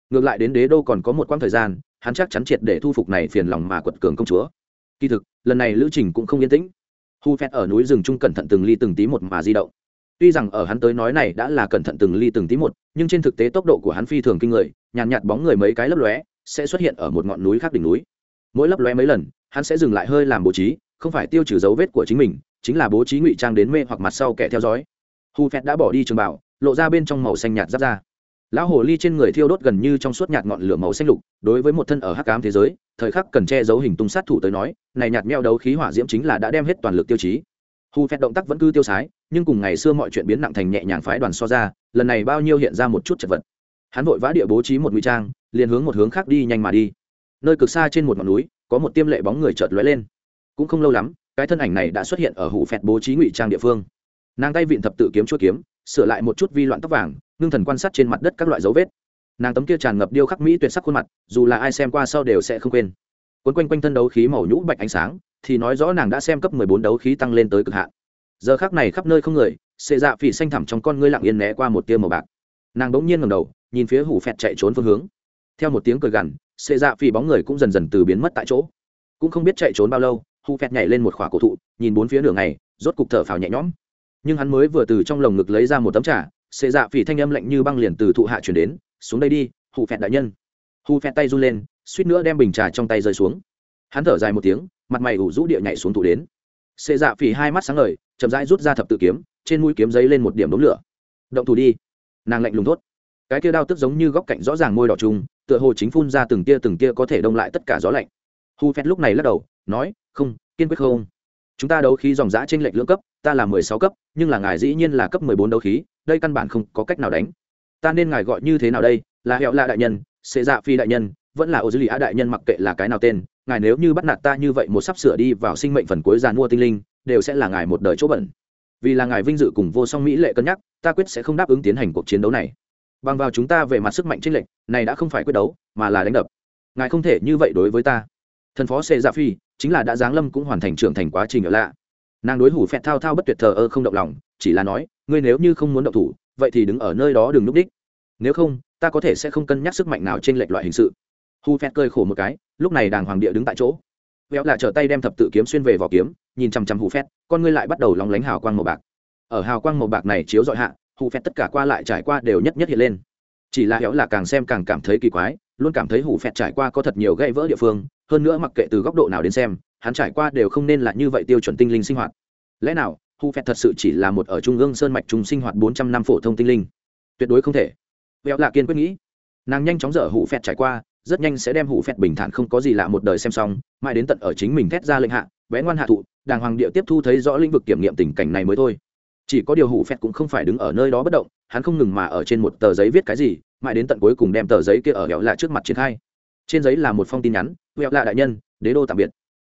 Ngược lại đến đế đô còn có một quãng thời gian hắn chắc chắn triệt để thu phục này phiền lòng mà quật cường công chúa. Kỳ thực lần này lữ trình cũng không yên tĩnh. Hu phét ở núi rừng trung cẩn thận từng ly từng tí một mà di động. Tuy rằng ở hắn tới nói này đã là cẩn thận từng ly từng tí một nhưng trên thực tế tốc độ của hắn phi thường kinh người nhàn nhạt, nhạt bóng người mấy cái lấp lóe sẽ xuất hiện ở một ngọn núi khác đỉnh núi. Mỗi lấp lóe mấy lần hắn sẽ dừng lại hơi làm bố trí không phải tiêu trừ dấu vết của chính mình chính là bố trí ngụy trang đến mê hoặc mặt sau kẻ theo dõi. Hu phét đã bỏ đi trường bảo lộ ra bên trong màu xanh nhạt giáp ra lão hồ ly trên người thiêu đốt gần như trong suốt nhạt ngọn lửa màu xanh lục, đối với một thân ở hắc ám thế giới, thời khắc cần che giấu hình tung sát thủ tới nói, này nhạt meo đấu khí hỏa diễm chính là đã đem hết toàn lực tiêu chí. Hu phẹt động tác vẫn cứ tiêu sái, nhưng cùng ngày xưa mọi chuyện biến nặng thành nhẹ nhàng phái đoàn so ra, lần này bao nhiêu hiện ra một chút chật vật. Hắn vội vã địa bố trí một nguy trang, liền hướng một hướng khác đi nhanh mà đi. Nơi cực xa trên một ngọn núi, có một tiêm lệ bóng người chợt lóe lên. Cũng không lâu lắm, cái thân ảnh này đã xuất hiện ở hủ phẹt bố trí ngụy trang địa phương. Nàng tay vịn thập tự kiếm chúa kiếm sửa lại một chút vi loạn tóc vàng ngưng thần quan sát trên mặt đất các loại dấu vết. Nàng tấm kia tràn ngập điêu khắc mỹ tuyệt sắc khuôn mặt dù là ai xem qua sau đều sẽ không quên. Quấn quanh quanh thân đấu khí màu nhũ bạch ánh sáng thì nói rõ nàng đã xem cấp mười bốn đấu khí tăng lên tới cực hạn. Giờ khác này khắp nơi không người xệ dạ phỉ xanh thẳm trong con ngươi lặng yên né qua một tia màu bạc. Nàng bỗng nhiên ngầm đầu nhìn phía hủ phẹt chạy trốn phương hướng. Theo một tiếng cười gằn xệ dạ phỉ bóng người cũng dần dần từ biến mất tại chỗ. Cũng không biết chạy trốn bao lâu hủ phẹt nhảy lên một khỏa cổ thụ nhìn bốn phía đường này, rốt cục thở phào nhẹ nhõm nhưng hắn mới vừa từ trong lồng ngực lấy ra một tấm trà, xệ dạ phỉ thanh âm lạnh như băng liền từ thụ hạ chuyển đến, xuống đây đi hụ phẹt đại nhân. Hụ phẹt tay run lên, suýt nữa đem bình trà trong tay rơi xuống. Hắn thở dài một tiếng, mặt mày ủ rũ địa nhảy xuống thụ đến. Xệ dạ phỉ hai mắt sáng ngời, chậm rãi rút ra thập tự kiếm, trên mũi kiếm giấy lên một điểm đống lửa. Động thủ đi. Nàng lạnh lùng thốt. Cái kia đao tức giống như góc cạnh rõ ràng môi đỏ trùng, tựa hồ chính phun ra từng tia từng tia có thể đông lại tất cả gió lạnh. Hu phét lúc này lắc đầu, nói, không, kiên quyết không chúng ta đấu khí dòng giã trên lệnh lưỡng cấp, ta là mười sáu cấp, nhưng là ngài dĩ nhiên là cấp mười bốn đấu khí, đây căn bản không có cách nào đánh. Ta nên ngài gọi như thế nào đây? Là hẹo la đại nhân xệ dạ phi đại nhân, vẫn là ô dư lì a đại nhân mặc kệ là cái nào tên, ngài nếu như bắt nạt ta như vậy một sắp sửa đi vào sinh mệnh phần cuối giàn mua tinh linh, đều sẽ là ngài một đời chỗ bẩn. Vì là ngài vinh dự cùng vô song mỹ lệ cân nhắc, ta quyết sẽ không đáp ứng tiến hành cuộc chiến đấu này. Bằng vào chúng ta về mặt sức mạnh tranh lệch, này đã không phải quyết đấu, mà là đánh đập. Ngài không thể như vậy đối với ta thần phó xê gia dạ phi, chính là đã giáng lâm cũng hoàn thành trưởng thành quá trình ở lạ. Nàng đối hủ phẹt thao thao bất tuyệt thờ ơ không động lòng, chỉ là nói, ngươi nếu như không muốn động thủ, vậy thì đứng ở nơi đó đừng núp đích. Nếu không, ta có thể sẽ không cân nhắc sức mạnh nào trên lệch loại hình sự. Hủ phẹt cơi khổ một cái, lúc này đàng hoàng địa đứng tại chỗ. Véo là trở tay đem thập tự kiếm xuyên về vỏ kiếm, nhìn chằm chằm hủ phẹt, con ngươi lại bắt đầu lóng lánh hào quang màu bạc. Ở hào quang màu bạc này chiếu dọi hạ, hủ phẹt tất cả qua lại trải qua đều nhất nhất hiện lên. Chỉ là héo là càng xem càng cảm thấy kỳ quái, luôn cảm thấy hủ phẹt trải qua có thật nhiều gãy vỡ địa phương hơn nữa mặc kệ từ góc độ nào đến xem, hắn trải qua đều không nên là như vậy tiêu chuẩn tinh linh sinh hoạt. Lẽ nào hủ phẹt thật sự chỉ là một ở trung ương sơn mạch trung sinh hoạt bốn trăm năm phổ thông tinh linh? Tuyệt đối không thể. Vẹo lạ kiên quyết nghĩ. Nàng nhanh chóng dở hủ phẹt trải qua, rất nhanh sẽ đem hủ phẹt bình thản không có gì lạ một đời xem xong, mãi đến tận ở chính mình thét ra lệnh hạ bé ngoan hạ thụ, đàng hoàng địa tiếp thu thấy rõ lĩnh vực kiểm nghiệm tình cảnh này mới thôi. Chỉ có điều hủ phẹt cũng không phải đứng ở nơi đó bất động, hắn không ngừng mà ở trên một tờ giấy viết cái gì, mãi đến tận cuối cùng đem tờ giấy kia ở hẹo lạ trước mặt triển khai trên giấy là một phong tin nhắn huệ lạ đại nhân, đế đô tạm biệt.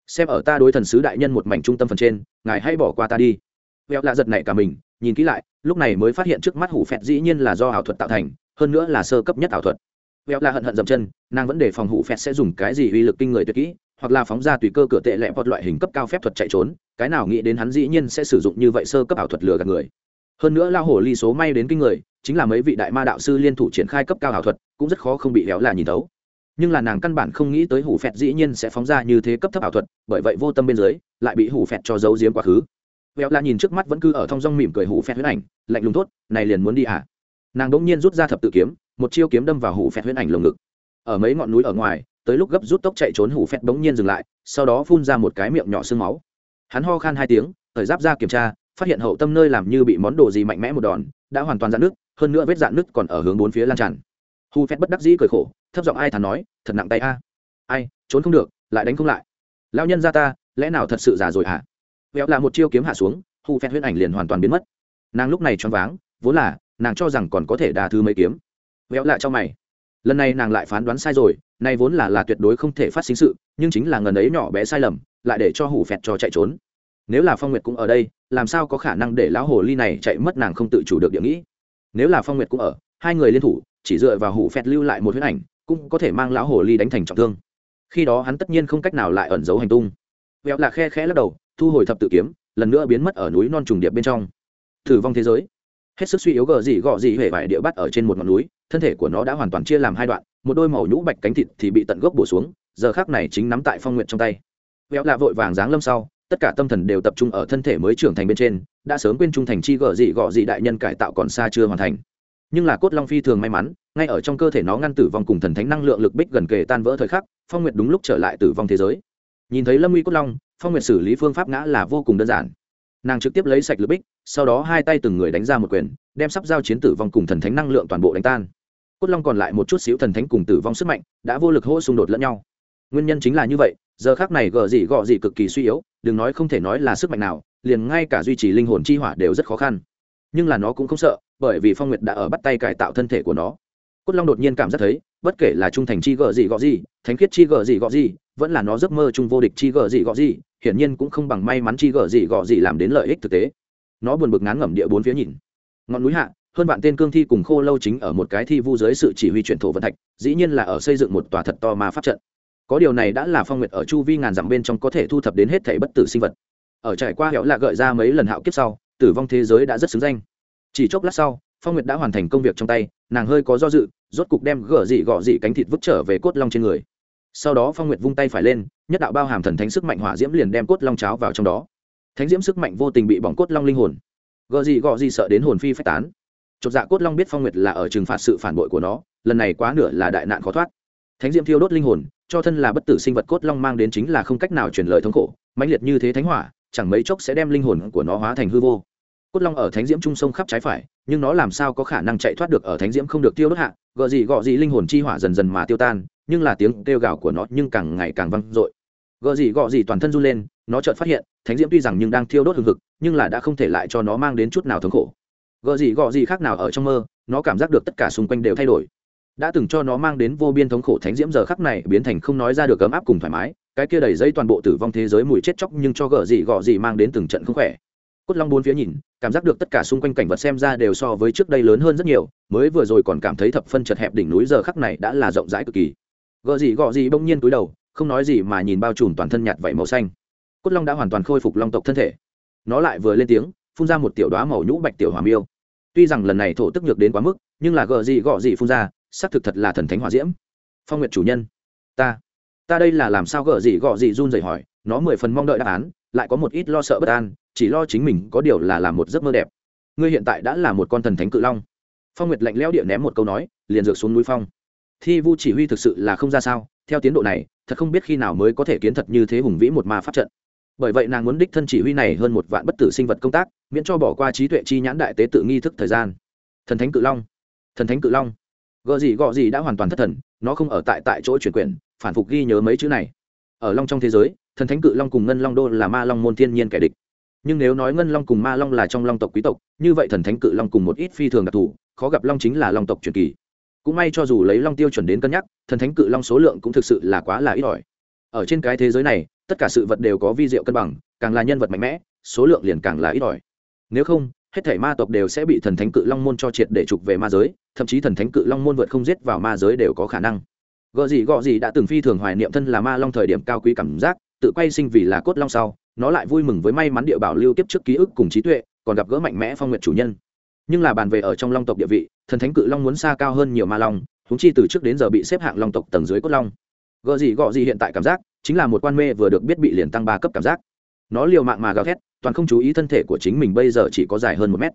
Xem ở ta đối thần sứ đại nhân một mảnh trung tâm phần trên, ngài hãy bỏ qua ta đi. Huệ lạ giật nảy cả mình, nhìn kỹ lại, lúc này mới phát hiện trước mắt hủ phẹt dĩ nhiên là do ảo thuật tạo thành, hơn nữa là sơ cấp nhất ảo thuật. Huệ lạ hận hận dậm chân, nàng vẫn để phòng hủ phẹt sẽ dùng cái gì uy lực kinh người tuyệt kỹ, hoặc là phóng ra tùy cơ cửa tệ lẹ hoặc loại hình cấp cao phép thuật chạy trốn, cái nào nghĩ đến hắn dĩ nhiên sẽ sử dụng như vậy sơ cấp ảo thuật lừa gạt người. Hơn nữa lao hổ ly số may đến kinh người, chính là mấy vị đại ma đạo sư liên thủ triển khai cấp cao ảo thuật, cũng rất khó không bị héo là nhìn thấu nhưng là nàng căn bản không nghĩ tới hủ phẹt dĩ nhiên sẽ phóng ra như thế cấp thấp ảo thuật, bởi vậy vô tâm bên dưới, lại bị hủ phẹt cho giấu giếm quá khứ. Vẹo là nhìn trước mắt vẫn cứ ở thong dong mỉm cười hủ phẹt huyết ảnh, lạnh lùng tốt này liền muốn đi à? Nàng đỗng nhiên rút ra thập tự kiếm, một chiêu kiếm đâm vào hủ phẹt huyết ảnh lồng ngực. Ở mấy ngọn núi ở ngoài, tới lúc gấp rút tốc chạy trốn hủ phẹt bỗng nhiên dừng lại, sau đó phun ra một cái miệng nhỏ sương máu. Hắn ho khan hai tiếng, thời giáp ra kiểm tra, phát hiện hậu tâm nơi làm như bị món đồ gì mạnh mẽ một đòn, đã hoàn toàn dạn nước hơn nữa vết dạn nước còn ở hướng bốn phía lan tràn hu phét bất đắc dĩ cười khổ, thấp giọng ai thà nói, thật nặng tay a. Ai, trốn không được, lại đánh không lại. Lao nhân ra ta, lẽ nào thật sự già rồi hả? Véo là một chiêu kiếm hạ xuống, hu phét huyết ảnh liền hoàn toàn biến mất. Nàng lúc này choáng váng, vốn là, nàng cho rằng còn có thể đa thứ mấy kiếm. Véo lại cho mày. Lần này nàng lại phán đoán sai rồi, nay vốn là là tuyệt đối không thể phát sinh sự, nhưng chính là ngần ấy nhỏ bé sai lầm, lại để cho hủ phẹt cho chạy trốn. Nếu là phong nguyệt cũng ở đây, làm sao có khả năng để lão hồ ly này chạy mất nàng không tự chủ được địa nghĩ? Nếu là phong nguyệt cũng ở, hai người liên thủ chỉ dựa vào hủ phẹt lưu lại một huyết ảnh, cũng có thể mang lão hồ ly đánh thành trọng thương. Khi đó hắn tất nhiên không cách nào lại ẩn giấu hành tung. Vẹo là khe khẽ lắc đầu, thu hồi thập tự kiếm, lần nữa biến mất ở núi non trùng điệp bên trong. Thử vong thế giới. Hết sức suy yếu gờ gì gọ gì hề vải địa bắt ở trên một ngọn núi, thân thể của nó đã hoàn toàn chia làm hai đoạn, một đôi màu nhũ bạch cánh thịt thì bị tận gốc bổ xuống, giờ khác này chính nắm tại phong nguyện trong tay. Vẹo lạ vội vàng dáng lâm sau, tất cả tâm thần đều tập trung ở thân thể mới trưởng thành bên trên, đã sớm quên trung thành chi gờ gì gọ gì đại nhân cải tạo còn xa chưa hoàn thành nhưng là cốt long phi thường may mắn, ngay ở trong cơ thể nó ngăn tử vong cùng thần thánh năng lượng lực bích gần kề tan vỡ thời khắc, phong nguyệt đúng lúc trở lại tử vong thế giới. Nhìn thấy lâm uy cốt long, phong nguyệt xử lý phương pháp ngã là vô cùng đơn giản. Nàng trực tiếp lấy sạch lực bích, sau đó hai tay từng người đánh ra một quyền, đem sắp giao chiến tử vong cùng thần thánh năng lượng toàn bộ đánh tan. Cốt long còn lại một chút xíu thần thánh cùng tử vong sức mạnh, đã vô lực hô xung đột lẫn nhau. Nguyên nhân chính là như vậy, giờ khác này gờ gì gọ gì cực kỳ suy yếu, đừng nói không thể nói là sức mạnh nào, liền ngay cả duy trì linh hồn chi hỏa đều rất khó khăn nhưng là nó cũng không sợ, bởi vì phong nguyệt đã ở bắt tay cải tạo thân thể của nó. Cốt long đột nhiên cảm giác thấy, bất kể là trung thành chi gờ gì gọ gì, thánh khiết chi gờ gì gọ gì, vẫn là nó giấc mơ chung vô địch chi gờ gì gọ gì, hiển nhiên cũng không bằng may mắn chi gờ gì gọ gì làm đến lợi ích thực tế. Nó buồn bực ngán ngẩm địa bốn phía nhìn. Ngọn núi hạ, hơn bạn tên cương thi cùng khô lâu chính ở một cái thi vu dưới sự chỉ huy chuyển thổ vận thạch, dĩ nhiên là ở xây dựng một tòa thật to ma pháp trận. Có điều này đã là phong nguyệt ở chu vi ngàn dặm bên trong có thể thu thập đến hết thể bất tử sinh vật. Ở trải qua hẻo là gợi ra mấy lần hạo kiếp sau tử vong thế giới đã rất xứng danh. Chỉ chốc lát sau, phong nguyệt đã hoàn thành công việc trong tay, nàng hơi có do dự, rốt cục đem gỡ dị gọ dị cánh thịt vứt trở về cốt long trên người. Sau đó phong nguyệt vung tay phải lên, nhất đạo bao hàm thần thánh sức mạnh hỏa diễm liền đem cốt long cháo vào trong đó. Thánh diễm sức mạnh vô tình bị bỏng cốt long linh hồn. Gợ gì gọ gì sợ đến hồn phi phách tán. Chột dạ cốt long biết phong nguyệt là ở trừng phạt sự phản bội của nó, lần này quá nửa là đại nạn khó thoát. Thánh diễm thiêu đốt linh hồn, cho thân là bất tử sinh vật cốt long mang đến chính là không cách nào truyền lời thống khổ, mãnh liệt như thế thánh hỏa chẳng mấy chốc sẽ đem linh hồn của nó hóa thành hư vô. Cốt long ở thánh diễm trung sông khắp trái phải, nhưng nó làm sao có khả năng chạy thoát được ở thánh diễm không được tiêu đốt hạ? Gợ gì gọ gì linh hồn chi hỏa dần dần mà tiêu tan, nhưng là tiếng kêu gào của nó nhưng càng ngày càng vang dội. Gợ gì gọ gì toàn thân run lên, nó chợt phát hiện, thánh diễm tuy rằng nhưng đang thiêu đốt hừng hực, nhưng là đã không thể lại cho nó mang đến chút nào thống khổ. Gợ gì gọ gì khác nào ở trong mơ, nó cảm giác được tất cả xung quanh đều thay đổi. Đã từng cho nó mang đến vô biên thống khổ thánh diễm giờ khắc này biến thành không nói ra được ấm áp cùng thoải mái cái kia đầy dây toàn bộ tử vong thế giới mùi chết chóc nhưng cho gở gì gọ gì mang đến từng trận không khỏe. Cốt long bốn phía nhìn, cảm giác được tất cả xung quanh cảnh vật xem ra đều so với trước đây lớn hơn rất nhiều, mới vừa rồi còn cảm thấy thập phân chật hẹp đỉnh núi giờ khắc này đã là rộng rãi cực kỳ. Gợ gì gọ gì bỗng nhiên túi đầu, không nói gì mà nhìn bao trùm toàn thân nhạt vảy màu xanh. Cốt long đã hoàn toàn khôi phục long tộc thân thể. Nó lại vừa lên tiếng, phun ra một tiểu đoá màu nhũ bạch tiểu hỏa miêu. Tuy rằng lần này thổ tức nhược đến quá mức, nhưng là gợ gì gọ gì phun ra, xác thực thật là thần thánh hỏa diễm. Phong nguyệt chủ nhân, ta ta đây là làm sao gở gì gọ gì run rẩy hỏi, nó mười phần mong đợi đáp án, lại có một ít lo sợ bất an, chỉ lo chính mình có điều là làm một giấc mơ đẹp. Ngươi hiện tại đã là một con thần thánh cự long. Phong nguyệt lạnh lẽo địa ném một câu nói, liền dược xuống núi phong. Thi vu chỉ huy thực sự là không ra sao, theo tiến độ này, thật không biết khi nào mới có thể kiến thật như thế hùng vĩ một ma pháp trận. Bởi vậy nàng muốn đích thân chỉ huy này hơn một vạn bất tử sinh vật công tác, miễn cho bỏ qua trí tuệ chi nhãn đại tế tự nghi thức thời gian. Thần thánh cự long. Thần thánh cự long. Gợ gì gọ gì đã hoàn toàn thất thần, nó không ở tại tại chỗ chuyển quyền phản phục ghi nhớ mấy chữ này. Ở long trong thế giới, thần thánh cự long cùng ngân long đô là ma long môn thiên nhiên kẻ địch. Nhưng nếu nói ngân long cùng ma long là trong long tộc quý tộc, như vậy thần thánh cự long cùng một ít phi thường đặc thù, khó gặp long chính là long tộc truyền kỳ. Cũng may cho dù lấy long tiêu chuẩn đến cân nhắc, thần thánh cự long số lượng cũng thực sự là quá là ít ỏi. Ở trên cái thế giới này, tất cả sự vật đều có vi diệu cân bằng, càng là nhân vật mạnh mẽ, số lượng liền càng là ít ỏi. Nếu không, hết thể ma tộc đều sẽ bị thần thánh cự long môn cho triệt để trục về ma giới, thậm chí thần thánh cự long môn vượt không giết vào ma giới đều có khả năng gợ gì gọ gì đã từng phi thường hoài niệm thân là ma long thời điểm cao quý cảm giác, tự quay sinh vì là cốt long sau, nó lại vui mừng với may mắn địa bảo lưu tiếp trước ký ức cùng trí tuệ, còn gặp gỡ mạnh mẽ phong nguyện chủ nhân. Nhưng là bàn về ở trong long tộc địa vị, thần thánh cự long muốn xa cao hơn nhiều ma long húng chi từ trước đến giờ bị xếp hạng long tộc tầng dưới cốt long. Gợ gì gọ gì hiện tại cảm giác, chính là một quan mê vừa được biết bị liền tăng ba cấp cảm giác. Nó liều mạng mà gào thét, toàn không chú ý thân thể của chính mình bây giờ chỉ có dài hơn một mét.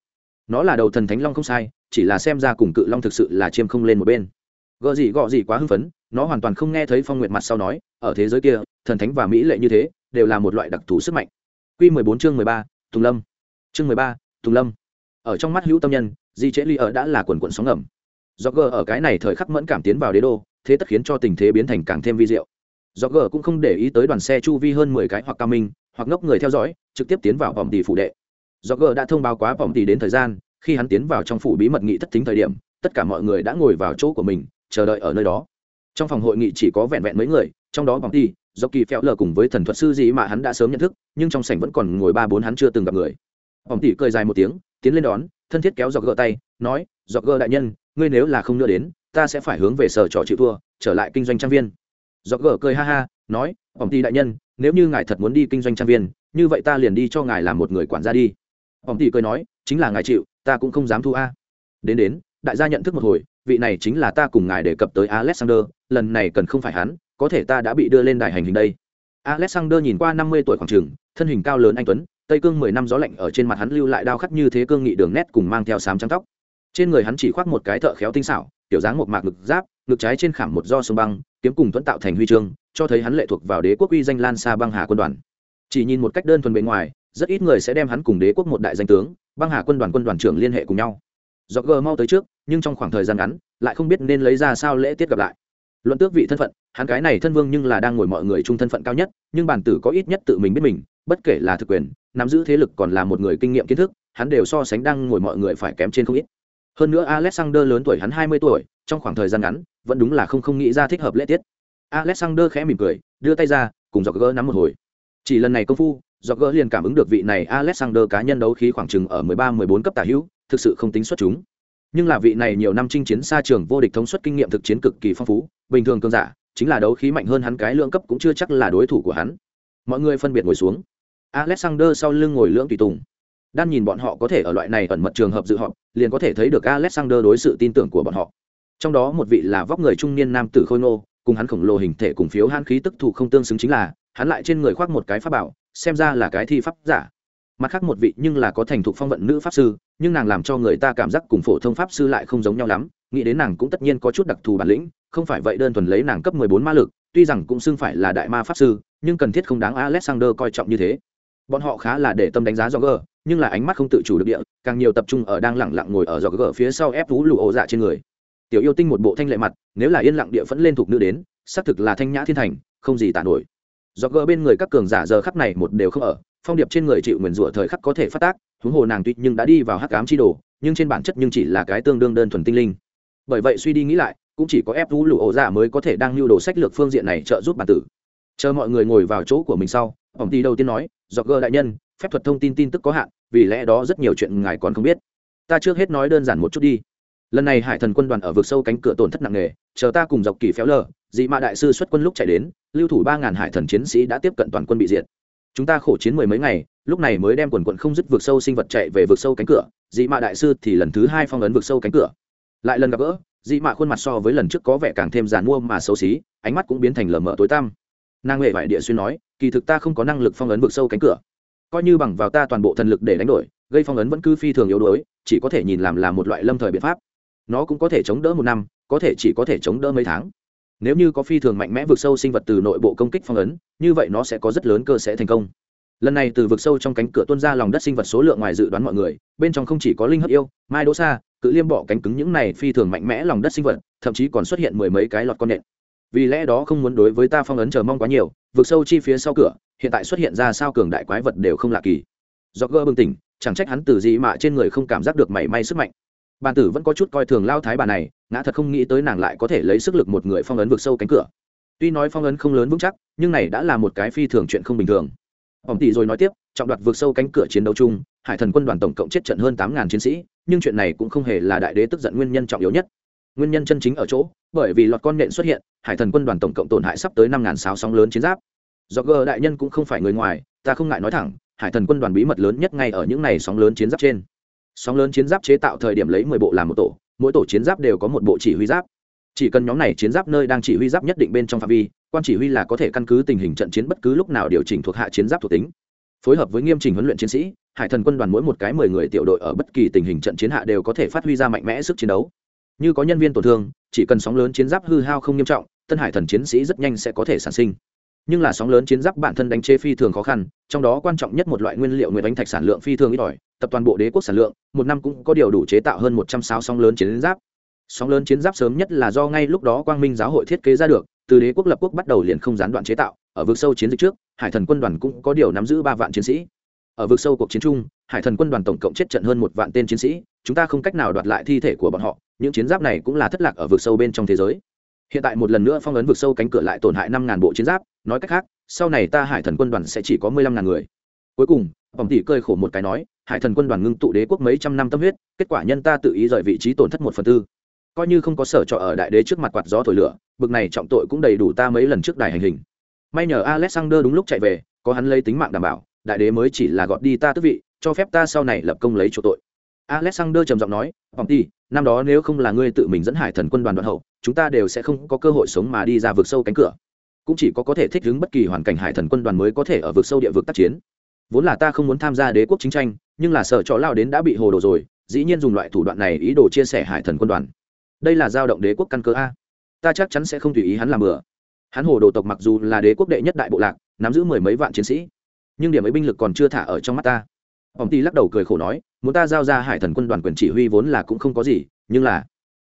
Nó là đầu thần thánh long không sai, chỉ là xem ra cùng cự long thực sự là chiêm không lên một bên. Gợ gì gọ gì quá hưng phấn nó hoàn toàn không nghe thấy phong nguyệt mặt sau nói ở thế giới kia thần thánh và mỹ lệ như thế đều là một loại đặc thù sức mạnh. Q 14 chương 13, tùng lâm. Chương 13, tùng lâm. Ở trong mắt hữu tâm nhân di trễ ly ở đã là quần quận sóng ngầm. Do gờ ở cái này thời khắc mẫn cảm tiến vào đế đô thế tất khiến cho tình thế biến thành càng thêm vi diệu. Do gờ cũng không để ý tới đoàn xe chu vi hơn mười cái hoặc cao minh hoặc ngốc người theo dõi trực tiếp tiến vào vòng tỷ phủ đệ. Do gờ đã thông báo quá vòng tỷ đến thời gian khi hắn tiến vào trong phủ bí mật nghị thất tính thời điểm tất cả mọi người đã ngồi vào chỗ của mình chờ đợi ở nơi đó trong phòng hội nghị chỉ có vẹn vẹn mấy người, trong đó bóng tỷ do kỳ phèo lờ cùng với thần thuật sư gì mà hắn đã sớm nhận thức, nhưng trong sảnh vẫn còn ngồi ba bốn hắn chưa từng gặp người. Bóng tỷ cười dài một tiếng, tiến lên đón, thân thiết kéo dọc gỡ tay, nói, dọc gỡ đại nhân, ngươi nếu là không nữa đến, ta sẽ phải hướng về sở trò chịu thua, trở lại kinh doanh trang viên. Dọc gỡ cười ha ha, nói bóng tỷ đại nhân, nếu như ngài thật muốn đi kinh doanh trang viên, như vậy ta liền đi cho ngài làm một người quản gia đi. Bóng tỷ cười nói, chính là ngài chịu, ta cũng không dám thu a. Đến đến, đại gia nhận thức một hồi vị này chính là ta cùng ngài đề cập tới alexander, lần này cần không phải hắn, có thể ta đã bị đưa lên đài hành hình đây. Alexander nhìn qua năm mươi tuổi khoảng trường, thân hình cao lớn anh tuấn, tây cương mười năm gió lạnh ở trên mặt hắn lưu lại đao khắc như thế cương nghị đường nét cùng mang theo sám trắng tóc. Trên người hắn chỉ khoác một cái thợ khéo tinh xảo tiểu dáng một mạc ngực giáp, ngực trái trên khảm một do sông băng, kiếm cùng tuấn tạo thành huy chương, cho thấy hắn lệ thuộc vào đế quốc uy danh lan xa băng hà quân đoàn. Chỉ nhìn một cách đơn thuần bề ngoài, rất ít người sẽ đem hắn cùng đế quốc một đại danh tướng, băng hà quân đoàn quân đoàn trưởng liên hệ cùng nhau do gờ mau tới trước, nhưng trong khoảng thời gian ngắn, lại không biết nên lấy ra sao lễ tiết gặp lại. Luận tước vị thân phận, hắn cái này thân vương nhưng là đang ngồi mọi người chung thân phận cao nhất, nhưng bản tử có ít nhất tự mình biết mình, bất kể là thực quyền, nắm giữ thế lực còn là một người kinh nghiệm kiến thức, hắn đều so sánh đang ngồi mọi người phải kém trên không ít. Hơn nữa alexander lớn tuổi hắn hai mươi tuổi, trong khoảng thời gian ngắn, vẫn đúng là không không nghĩ ra thích hợp lễ tiết. Alexander khẽ mỉm cười, đưa tay ra, cùng dọc gỡ nắm một hồi. Chỉ lần này công phu, dọc gỡ liền cảm ứng được vị này alexander cá nhân đấu khí khoảng chừng ở mười ba, mười bốn cấp tả hữu thực sự không tính xuất chúng. Nhưng là vị này nhiều năm chinh chiến xa trường vô địch thống suất kinh nghiệm thực chiến cực kỳ phong phú, bình thường cường giả, chính là đấu khí mạnh hơn hắn cái lượng cấp cũng chưa chắc là đối thủ của hắn. Mọi người phân biệt ngồi xuống. Alexander sau lưng ngồi lưỡng tùy tùng. Đan nhìn bọn họ có thể ở loại này ẩn mật trường hợp dự họp, liền có thể thấy được alexander đối sự tin tưởng của bọn họ. Trong đó một vị là vóc người trung niên nam tử khôi ngô, cùng hắn khổng lồ hình thể cùng phiếu hán khí tức thụ không tương xứng chính là, hắn lại trên người khoác một cái pháp bảo, xem ra là cái thi pháp giả. Mặt khác một vị nhưng là có thành thục phong vận nữ pháp sư nhưng nàng làm cho người ta cảm giác cùng phổ thông pháp sư lại không giống nhau lắm, nghĩ đến nàng cũng tất nhiên có chút đặc thù bản lĩnh, không phải vậy đơn thuần lấy nàng cấp mười bốn ma lực, tuy rằng cũng xưng phải là đại ma pháp sư, nhưng cần thiết không đáng alexander coi trọng như thế. Bọn họ khá là để tâm đánh giá do gờ nhưng là ánh mắt không tự chủ được địa, càng nhiều tập trung ở đang lẳng lặng ngồi ở do gờ phía sau ép vú lụ ổ dạ trên người. Tiểu yêu tinh một bộ thanh lệ mặt, nếu là yên lặng địa phẫn lên thuộc nữ đến, xác thực là thanh nhã thiên thành, không gì tàn nổi. Do gờ bên người các cường giả giờ khắp này một đều không ở phong điệp trên người chịu nguyền rủa thời khắc có thể phát tác, huống hồ nàng tuy nhưng đã đi vào hắc ám chi đồ, nhưng trên bản chất nhưng chỉ là cái tương đương đơn thuần tinh linh. Bởi vậy suy đi nghĩ lại, cũng chỉ có ép vũ lụ ổ dạ mới có thể đang lưu đồ sách lược phương diện này trợ giúp bản tử. Chờ mọi người ngồi vào chỗ của mình sau, ông ty đầu tiên nói do gơ đại nhân, phép thuật thông tin tin tức có hạn, vì lẽ đó rất nhiều chuyện ngài còn không biết. Ta trước hết nói đơn giản một chút đi. Lần này hải thần quân đoàn ở vực sâu cánh cửa tổn thất nặng nề, chờ ta cùng dọc kỳ phéo lờ, dị mạ đại sư xuất quân lúc chạy đến, lưu thủ ba ngàn hải thần chiến sĩ đã tiếp cận toàn quân bị diệt chúng ta khổ chiến mười mấy ngày, lúc này mới đem quần quận không dứt vượt sâu sinh vật chạy về vượt sâu cánh cửa, dị mạ đại sư thì lần thứ hai phong ấn vượt sâu cánh cửa. Lại lần gặp gỡ, dị mạ khuôn mặt so với lần trước có vẻ càng thêm giàn mua mà xấu xí, ánh mắt cũng biến thành lờ mờ tối tăm. Nàng huệ vải địa xuyên nói, kỳ thực ta không có năng lực phong ấn vượt sâu cánh cửa. Coi như bằng vào ta toàn bộ thần lực để đánh đổi, gây phong ấn vẫn cứ phi thường yếu đuối, chỉ có thể nhìn làm là một loại lâm thời biện pháp. Nó cũng có thể chống đỡ một năm, có thể chỉ có thể chống đỡ mấy tháng nếu như có phi thường mạnh mẽ vượt sâu sinh vật từ nội bộ công kích phong ấn, như vậy nó sẽ có rất lớn cơ sẽ thành công. Lần này từ vực sâu trong cánh cửa tuôn ra lòng đất sinh vật số lượng ngoài dự đoán mọi người, bên trong không chỉ có linh hấp yêu, mai đỗ xa cự liêm bỏ cánh cứng những này phi thường mạnh mẽ lòng đất sinh vật, thậm chí còn xuất hiện mười mấy cái lọt con nện. Vì lẽ đó không muốn đối với ta phong ấn chờ mong quá nhiều, vực sâu chi phía sau cửa, hiện tại xuất hiện ra sao cường đại quái vật đều không lạ kỳ. Do gơ bừng tỉnh, chẳng trách hắn từ gì mà trên người không cảm giác được mảy may sức mạnh. Bàn tử vẫn có chút coi thường lao thái bà này ngã thật không nghĩ tới nàng lại có thể lấy sức lực một người phong ấn vượt sâu cánh cửa. Tuy nói phong ấn không lớn vững chắc, nhưng này đã là một cái phi thường chuyện không bình thường. Ổng tỷ rồi nói tiếp, trọng đoạt vượt sâu cánh cửa chiến đấu chung, hải thần quân đoàn tổng cộng chết trận hơn tám ngàn chiến sĩ, nhưng chuyện này cũng không hề là đại đế tức giận nguyên nhân trọng yếu nhất. Nguyên nhân chân chính ở chỗ, bởi vì loạt con nện xuất hiện, hải thần quân đoàn tổng cộng tổn hại sắp tới năm ngàn sáu sóng lớn chiến giáp. Do gờ đại nhân cũng không phải người ngoài, ta không ngại nói thẳng, hải thần quân đoàn bí mật lớn nhất ngay ở những này sóng lớn chiến giáp trên. Sóng lớn chiến giáp chế tạo thời điểm lấy mười bộ làm một tổ mỗi tổ chiến giáp đều có một bộ chỉ huy giáp. Chỉ cần nhóm này chiến giáp nơi đang chỉ huy giáp nhất định bên trong phạm vi, quan chỉ huy là có thể căn cứ tình hình trận chiến bất cứ lúc nào điều chỉnh thuộc hạ chiến giáp thuộc tính. Phối hợp với nghiêm trình huấn luyện chiến sĩ, hải thần quân đoàn mỗi một cái mười người tiểu đội ở bất kỳ tình hình trận chiến hạ đều có thể phát huy ra mạnh mẽ sức chiến đấu. Như có nhân viên tổn thương, chỉ cần sóng lớn chiến giáp hư hao không nghiêm trọng, tân hải thần chiến sĩ rất nhanh sẽ có thể sản sinh nhưng là sóng lớn chiến giáp bản thân đánh chế phi thường khó khăn, trong đó quan trọng nhất một loại nguyên liệu nguyệt đánh thạch sản lượng phi thường ít ỏi, tập toàn bộ đế quốc sản lượng, một năm cũng có điều đủ chế tạo hơn một trăm sáu sóng lớn chiến giáp. Sóng lớn chiến giáp sớm nhất là do ngay lúc đó quang minh giáo hội thiết kế ra được, từ đế quốc lập quốc bắt đầu liền không gián đoạn chế tạo, ở vực sâu chiến dịch trước, hải thần quân đoàn cũng có điều nắm giữ ba vạn chiến sĩ. Ở vực sâu cuộc chiến chung, hải thần quân đoàn tổng cộng chết trận hơn một vạn tên chiến sĩ, chúng ta không cách nào đoạt lại thi thể của bọn họ, những chiến giáp này cũng là thất lạc ở vực sâu bên trong thế giới. Hiện tại một lần nữa phong ấn vực sâu cánh cửa lại tổn hại năm ngàn bộ chiến giáp nói cách khác, sau này ta hải thần quân đoàn sẽ chỉ có mười lăm ngàn người. Cuối cùng bỏng tỷ cơi khổ một cái nói, hải thần quân đoàn ngưng tụ đế quốc mấy trăm năm tâm huyết, kết quả nhân ta tự ý rời vị trí tổn thất một phần tư. Coi như không có sở trọ ở đại đế trước mặt quạt gió thổi lửa, bực này trọng tội cũng đầy đủ ta mấy lần trước đài hành hình. May nhờ alexander đúng lúc chạy về, có hắn lấy tính mạng đảm bảo, đại đế mới chỉ là gọt đi ta tước vị, cho phép ta sau này lập công lấy chỗ tội. Alexander trầm giọng nói vòng ti năm đó nếu không là ngươi tự mình dẫn hải thần quân đoàn đoạn hậu, chúng ta đều sẽ không có cơ hội sống mà đi ra vực sâu cánh cửa cũng chỉ có có thể thích ứng bất kỳ hoàn cảnh hải thần quân đoàn mới có thể ở vực sâu địa vực tác chiến. Vốn là ta không muốn tham gia đế quốc chính tranh, nhưng là sợ trọ lao đến đã bị hồ đồ rồi, dĩ nhiên dùng loại thủ đoạn này ý đồ chia sẻ hải thần quân đoàn. Đây là giao động đế quốc căn cơ a. Ta chắc chắn sẽ không tùy ý hắn làm bừa. Hắn hồ đồ tộc mặc dù là đế quốc đệ nhất đại bộ lạc, nắm giữ mười mấy vạn chiến sĩ, nhưng điểm ấy binh lực còn chưa thả ở trong mắt ta. Ông ty lắc đầu cười khổ nói, muốn ta giao ra hải thần quân đoàn quyền chỉ huy vốn là cũng không có gì, nhưng là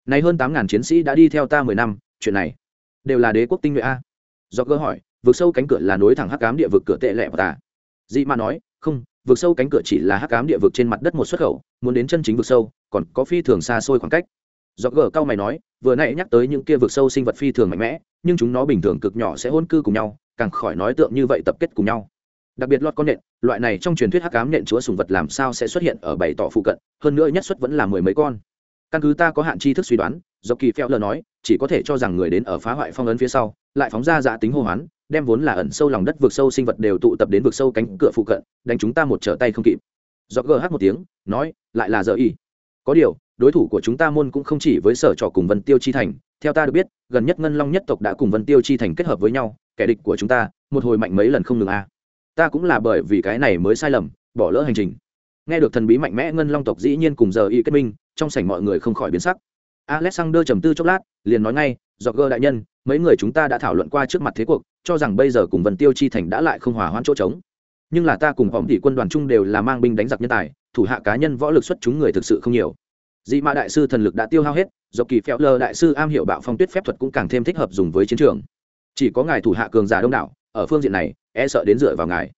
nay hơn tám ngàn chiến sĩ đã đi theo ta mười năm, chuyện này đều là đế quốc tinh nhuệ a do cơ hỏi vượt sâu cánh cửa là nối thẳng hắc cám địa vực cửa tệ lẹ và ta. Dị mà nói, không vượt sâu cánh cửa chỉ là hắc cám địa vực trên mặt đất một xuất khẩu, muốn đến chân chính vượt sâu, còn có phi thường xa xôi khoảng cách. Do gờ cao mày nói, vừa nãy nhắc tới những kia vượt sâu sinh vật phi thường mạnh mẽ, nhưng chúng nó bình thường cực nhỏ sẽ hôn cư cùng nhau, càng khỏi nói tượng như vậy tập kết cùng nhau. Đặc biệt lọt con nện loại này trong truyền thuyết hắc cám nện chúa sùng vật làm sao sẽ xuất hiện ở bảy tỏ phụ cận, hơn nữa nhất xuất vẫn là mười mấy con. Căn cứ ta có hạn tri thức suy đoán, do kỳ phèo lờ nói, chỉ có thể cho rằng người đến ở phá hoại phong ấn phía sau lại phóng ra dạ tính hô hoán, đem vốn là ẩn sâu lòng đất vực sâu sinh vật đều tụ tập đến vực sâu cánh cửa phụ cận, đánh chúng ta một trở tay không kịp. Do gh một tiếng, nói, lại là giờ y. Có điều, đối thủ của chúng ta môn cũng không chỉ với sở trò cùng vân tiêu chi thành. Theo ta được biết, gần nhất ngân long nhất tộc đã cùng vân tiêu chi thành kết hợp với nhau, kẻ địch của chúng ta, một hồi mạnh mấy lần không ngừng a. Ta cũng là bởi vì cái này mới sai lầm, bỏ lỡ hành trình. Nghe được thần bí mạnh mẽ ngân long tộc dĩ nhiên cùng giờ y kết minh, trong sảnh mọi người không khỏi biến sắc alexander trầm tư chốc lát, liền nói ngay do gơ đại nhân, mấy người chúng ta đã thảo luận qua trước mặt thế cuộc, cho rằng bây giờ cùng vân tiêu chi thành đã lại không hòa hoãn chỗ trống. Nhưng là ta cùng hỏng tỷ quân đoàn chung đều là mang binh đánh giặc nhân tài, thủ hạ cá nhân võ lực xuất chúng người thực sự không nhiều. Dị mã đại sư thần lực đã tiêu hao hết do kỳ phèo lờ đại sư am hiểu bạo phong tuyết phép thuật cũng càng thêm thích hợp dùng với chiến trường. Chỉ có ngài thủ hạ cường giả đông đảo, ở phương diện này e sợ đến dựa vào ngài.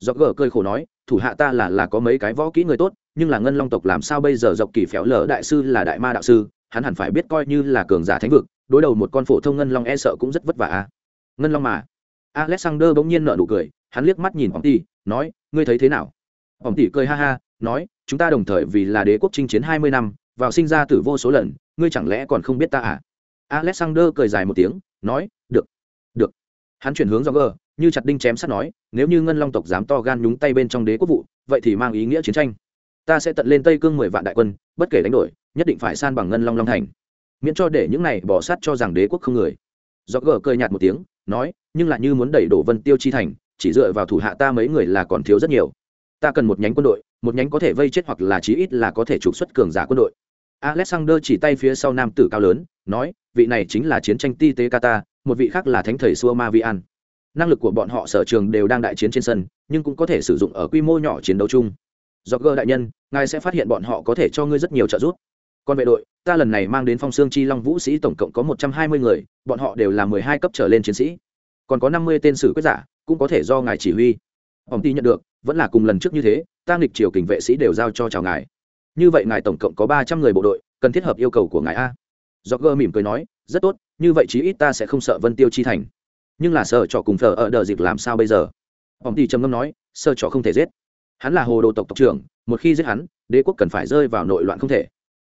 Do gờ cơi khổ nói, thủ hạ ta là là có mấy cái võ kỹ người tốt, nhưng là ngân long tộc làm sao bây giờ? Dọc kỳ phèo lờ đại sư là đại ma đạo sư hắn hẳn phải biết coi như là cường giả thánh vực, đối đầu một con phổ thông ngân long e sợ cũng rất vất vả a ngân long mà. Alexander bỗng nhiên nở nụ cười, hắn liếc mắt nhìn ông tỷ, nói, ngươi thấy thế nào? Ông tỷ cười ha ha, nói, chúng ta đồng thời vì là đế quốc chinh chiến hai mươi năm, vào sinh ra tử vô số lần, ngươi chẳng lẽ còn không biết ta à? Alexander cười dài một tiếng, nói, được được. Hắn chuyển hướng do gờ như chặt đinh chém sắt nói, nếu như ngân long tộc dám to gan nhúng tay bên trong đế quốc vụ, vậy thì mang ý nghĩa chiến tranh. Ta sẽ tận lên tây cương mười vạn đại quân, bất kể đánh đổi nhất định phải san bằng ngân long long thành. Miễn cho để những này bỏ sát cho rằng đế quốc không người. Do gờ cười nhạt một tiếng, nói, nhưng lại như muốn đẩy đổ vân tiêu chi thành, chỉ dựa vào thủ hạ ta mấy người là còn thiếu rất nhiều. Ta cần một nhánh quân đội, một nhánh có thể vây chết hoặc là chí ít là có thể trục xuất cường giả quân đội. Alexander chỉ tay phía sau nam tử cao lớn, nói, vị này chính là chiến tranh ti tế kata một vị khác là thánh thầy sua ma vi an năng lực của bọn họ sở trường đều đang đại chiến trên sân, nhưng cũng có thể sử dụng ở quy mô nhỏ chiến đấu chung. Do gơ đại nhân, ngài sẽ phát hiện bọn họ có thể cho ngươi rất nhiều trợ giúp còn vệ đội, ta lần này mang đến phong xương chi long vũ sĩ tổng cộng có một trăm hai mươi người, bọn họ đều là mười hai cấp trở lên chiến sĩ. Còn có năm mươi tên sử quyết giả, cũng có thể do ngài chỉ huy. Ông ty nhận được, vẫn là cùng lần trước như thế, ta nghịch triều kình vệ sĩ đều giao cho chào ngài. Như vậy ngài tổng cộng có ba trăm người bộ đội, cần thiết hợp yêu cầu của ngài a. Do gơ mỉm cười nói, rất tốt, như vậy chí ít ta sẽ không sợ vân tiêu chi thành. Nhưng là sợ trò cùng thờ ở đờ dịp làm sao bây giờ? Ông ty trầm ngâm nói, sợ trò không thể giết. Hắn là hồ đồ tộc tộc trưởng, một khi giết hắn, đế quốc cần phải rơi vào nội loạn không thể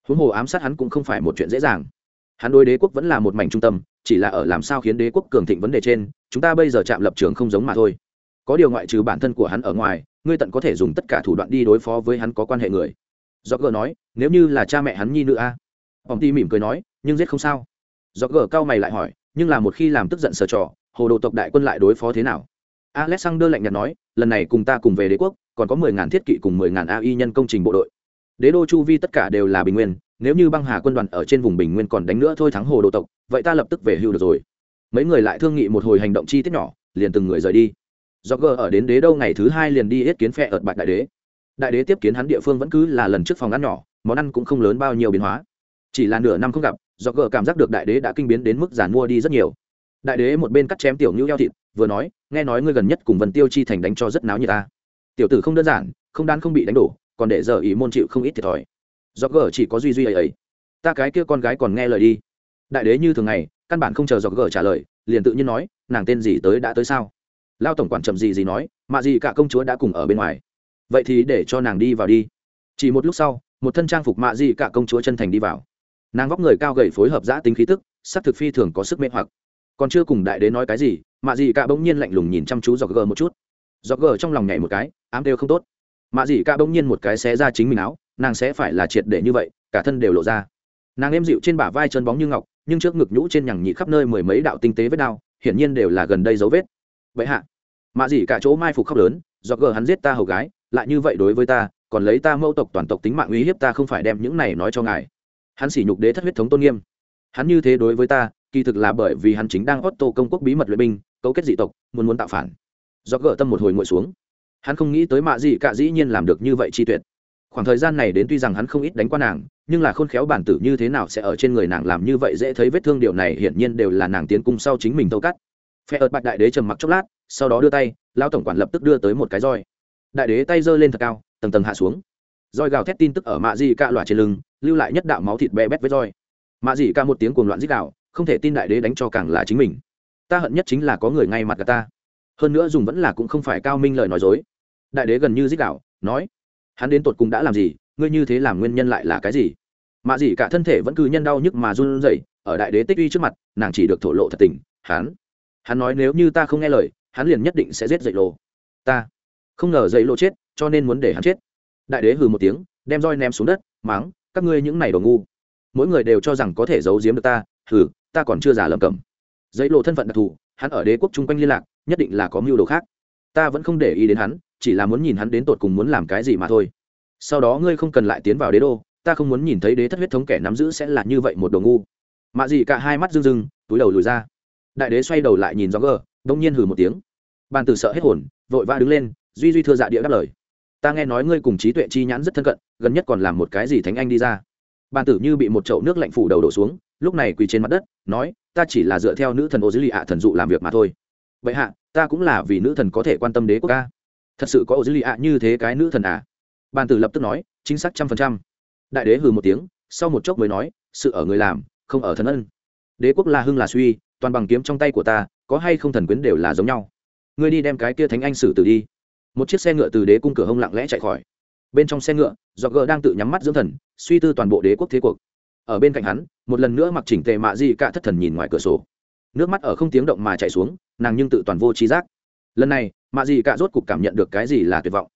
huống hồ ám sát hắn cũng không phải một chuyện dễ dàng. Hắn đối đế quốc vẫn là một mảnh trung tâm, chỉ là ở làm sao khiến đế quốc cường thịnh vấn đề trên, chúng ta bây giờ chạm lập trường không giống mà thôi. Có điều ngoại trừ bản thân của hắn ở ngoài, ngươi tận có thể dùng tất cả thủ đoạn đi đối phó với hắn có quan hệ người. Do gờ nói, nếu như là cha mẹ hắn nhi nữ a? À? ông ti mỉm cười nói, nhưng giết không sao. Do gờ cao mày lại hỏi, nhưng là một khi làm tức giận sờ trò, hồ đồ tộc đại quân lại đối phó thế nào? Alexander lạnh nhạt nói, lần này cùng ta cùng về đế quốc, còn có mười ngàn thiết kỵ cùng mười ngàn ai nhân công trình bộ đội đế đô chu vi tất cả đều là bình nguyên, nếu như băng hà quân đoàn ở trên vùng bình nguyên còn đánh nữa thôi thắng hồ đồ tộc, vậy ta lập tức về hưu được rồi. Mấy người lại thương nghị một hồi hành động chi tiết nhỏ, liền từng người rời đi. Do gờ ở đến đế đô ngày thứ hai liền đi yết kiến phe ở bạch đại đế. Đại đế tiếp kiến hắn địa phương vẫn cứ là lần trước phòng ăn nhỏ, món ăn cũng không lớn bao nhiêu biến hóa. Chỉ là nửa năm không gặp do gờ cảm giác được đại đế đã kinh biến đến mức giàn mua đi rất nhiều. Đại đế một bên cắt chém tiểu ngưu eo thịt, vừa nói, nghe nói ngươi gần nhất cùng vần tiêu chi thành đánh cho rất náo như ta. Tiểu tử không đơn giản, không đan không bị đánh đổ còn để giờ ý môn chịu không ít thiệt thòi. Do gờ chỉ có duy duy ấy ấy. Ta cái kia con gái còn nghe lời đi. Đại đế như thường ngày, căn bản không chờ do gờ trả lời, liền tự nhiên nói, nàng tên gì tới đã tới sao? Lao tổng quản trầm gì gì nói mà gì cả công chúa đã cùng ở bên ngoài. Vậy thì để cho nàng đi vào đi. Chỉ một lúc sau, một thân trang phục mạ gì cả công chúa chân thành đi vào. Nàng vóc người cao gầy phối hợp giã tính khí tức, sắc thực phi thường có sức mê hoặc. Còn chưa cùng đại đế nói cái gì, mạ gì cả bỗng nhiên lạnh lùng nhìn chăm chú dọc gờ một chút. Dọc gờ trong lòng nhảy một cái, ám đều không tốt mạ gì cả bỗng nhiên một cái xé ra chính mình áo nàng sẽ phải là triệt để như vậy cả thân đều lộ ra nàng êm dịu trên bả vai chân bóng như ngọc nhưng trước ngực nhũ trên nhằng nhị khắp nơi mười mấy đạo tinh tế vết đao hiển nhiên đều là gần đây dấu vết vậy hạ mạ gì cả chỗ mai phục khóc lớn do gờ hắn giết ta hầu gái lại như vậy đối với ta còn lấy ta mâu tộc toàn tộc tính mạng uy hiếp ta không phải đem những này nói cho ngài hắn sỉ nhục đế thất huyết thống tôn nghiêm hắn như thế đối với ta kỳ thực là bởi vì hắn chính đang Otto công quốc bí mật luyện binh, cấu kết dị tộc, muốn muốn tạo phản. Do gỡ tâm một hồi ngồi xuống. Hắn không nghĩ tới mạ gì cả dĩ nhiên làm được như vậy chi tuyệt. Khoảng thời gian này đến tuy rằng hắn không ít đánh qua nàng, nhưng là khôn khéo bản tử như thế nào sẽ ở trên người nàng làm như vậy dễ thấy vết thương điều này hiển nhiên đều là nàng tiến cung sau chính mình tâu cắt. Phe ợt bạch đại đế trầm mặc chốc lát, sau đó đưa tay, lão tổng quản lập tức đưa tới một cái roi. Đại đế tay giơ lên thật cao, tầng tầng hạ xuống. Roi gào thét tin tức ở mạ Dị cả lỏa trên lưng, lưu lại nhất đạo máu thịt bé bét với roi. Mạ Dị cả một tiếng cuồng loạn dích đạo không thể tin đại đế đánh cho càng là chính mình ta hận nhất chính là có người ngay mặt cả ta hơn nữa dùng vẫn là cũng không phải cao minh lời nói dối đại đế gần như dích đạo, nói, hắn đến tột cùng đã làm gì, ngươi như thế làm nguyên nhân lại là cái gì? Mạ gì cả thân thể vẫn cứ nhân đau nhức mà run rẩy, ở đại đế tích uy trước mặt, nàng chỉ được thổ lộ thật tình, hắn hắn nói nếu như ta không nghe lời, hắn liền nhất định sẽ giết dậy lộ. Ta không ngờ dậy lộ chết, cho nên muốn để hắn chết. Đại đế hừ một tiếng, đem roi ném xuống đất máng các ngươi những này đồ ngu. Mỗi người đều cho rằng có thể giấu giếm được ta, hừ, ta còn chưa giả lầm cầm. Dậy lộ thân phận đặc thù, hắn ở đế quốc chung quanh liên lạc, nhất định là có mưu đồ khác. Ta vẫn không để ý đến hắn chỉ là muốn nhìn hắn đến tột cùng muốn làm cái gì mà thôi. Sau đó ngươi không cần lại tiến vào đế đô, ta không muốn nhìn thấy đế thất huyết thống kẻ nắm giữ sẽ là như vậy một đồ ngu. Mạ gì cả hai mắt rưng rưng, túi đầu lùi ra. Đại đế xoay đầu lại nhìn gió gờ đông nhiên hừ một tiếng. Bàn tử sợ hết hồn, vội vã đứng lên, duy duy thưa dạ địa đáp lời. Ta nghe nói ngươi cùng trí tuệ chi nhãn rất thân cận, gần nhất còn làm một cái gì thánh anh đi ra. Bàn tử như bị một chậu nước lạnh phủ đầu đổ xuống, lúc này quỳ trên mặt đất, nói, ta chỉ là dựa theo nữ thần ô dưới lì ạ thần dụ làm việc mà thôi. Vậy hạ, ta cũng là vì nữ thần có thể quan tâm đế quốc ca thật sự có ô dữ lì ạ như thế cái nữ thần à? Bàn tử lập tức nói, chính xác trăm phần trăm. Đại đế hừ một tiếng, sau một chốc mới nói, sự ở người làm, không ở thần ân. Đế quốc là hưng là suy, toàn bằng kiếm trong tay của ta, có hay không thần quyến đều là giống nhau. Ngươi đi đem cái kia thánh anh xử tử đi. Một chiếc xe ngựa từ đế cung cửa hông lặng lẽ chạy khỏi. Bên trong xe ngựa do gờ đang tự nhắm mắt dưỡng thần, suy tư toàn bộ đế quốc thế cuộc. Ở bên cạnh hắn, một lần nữa mặc chỉnh tề mạ di cả thất thần nhìn ngoài cửa sổ. Nước mắt ở không tiếng động mà chạy xuống, nàng nhưng tự toàn vô trí giác. Lần này mạ gì cả rốt cục cảm nhận được cái gì là tuyệt vọng.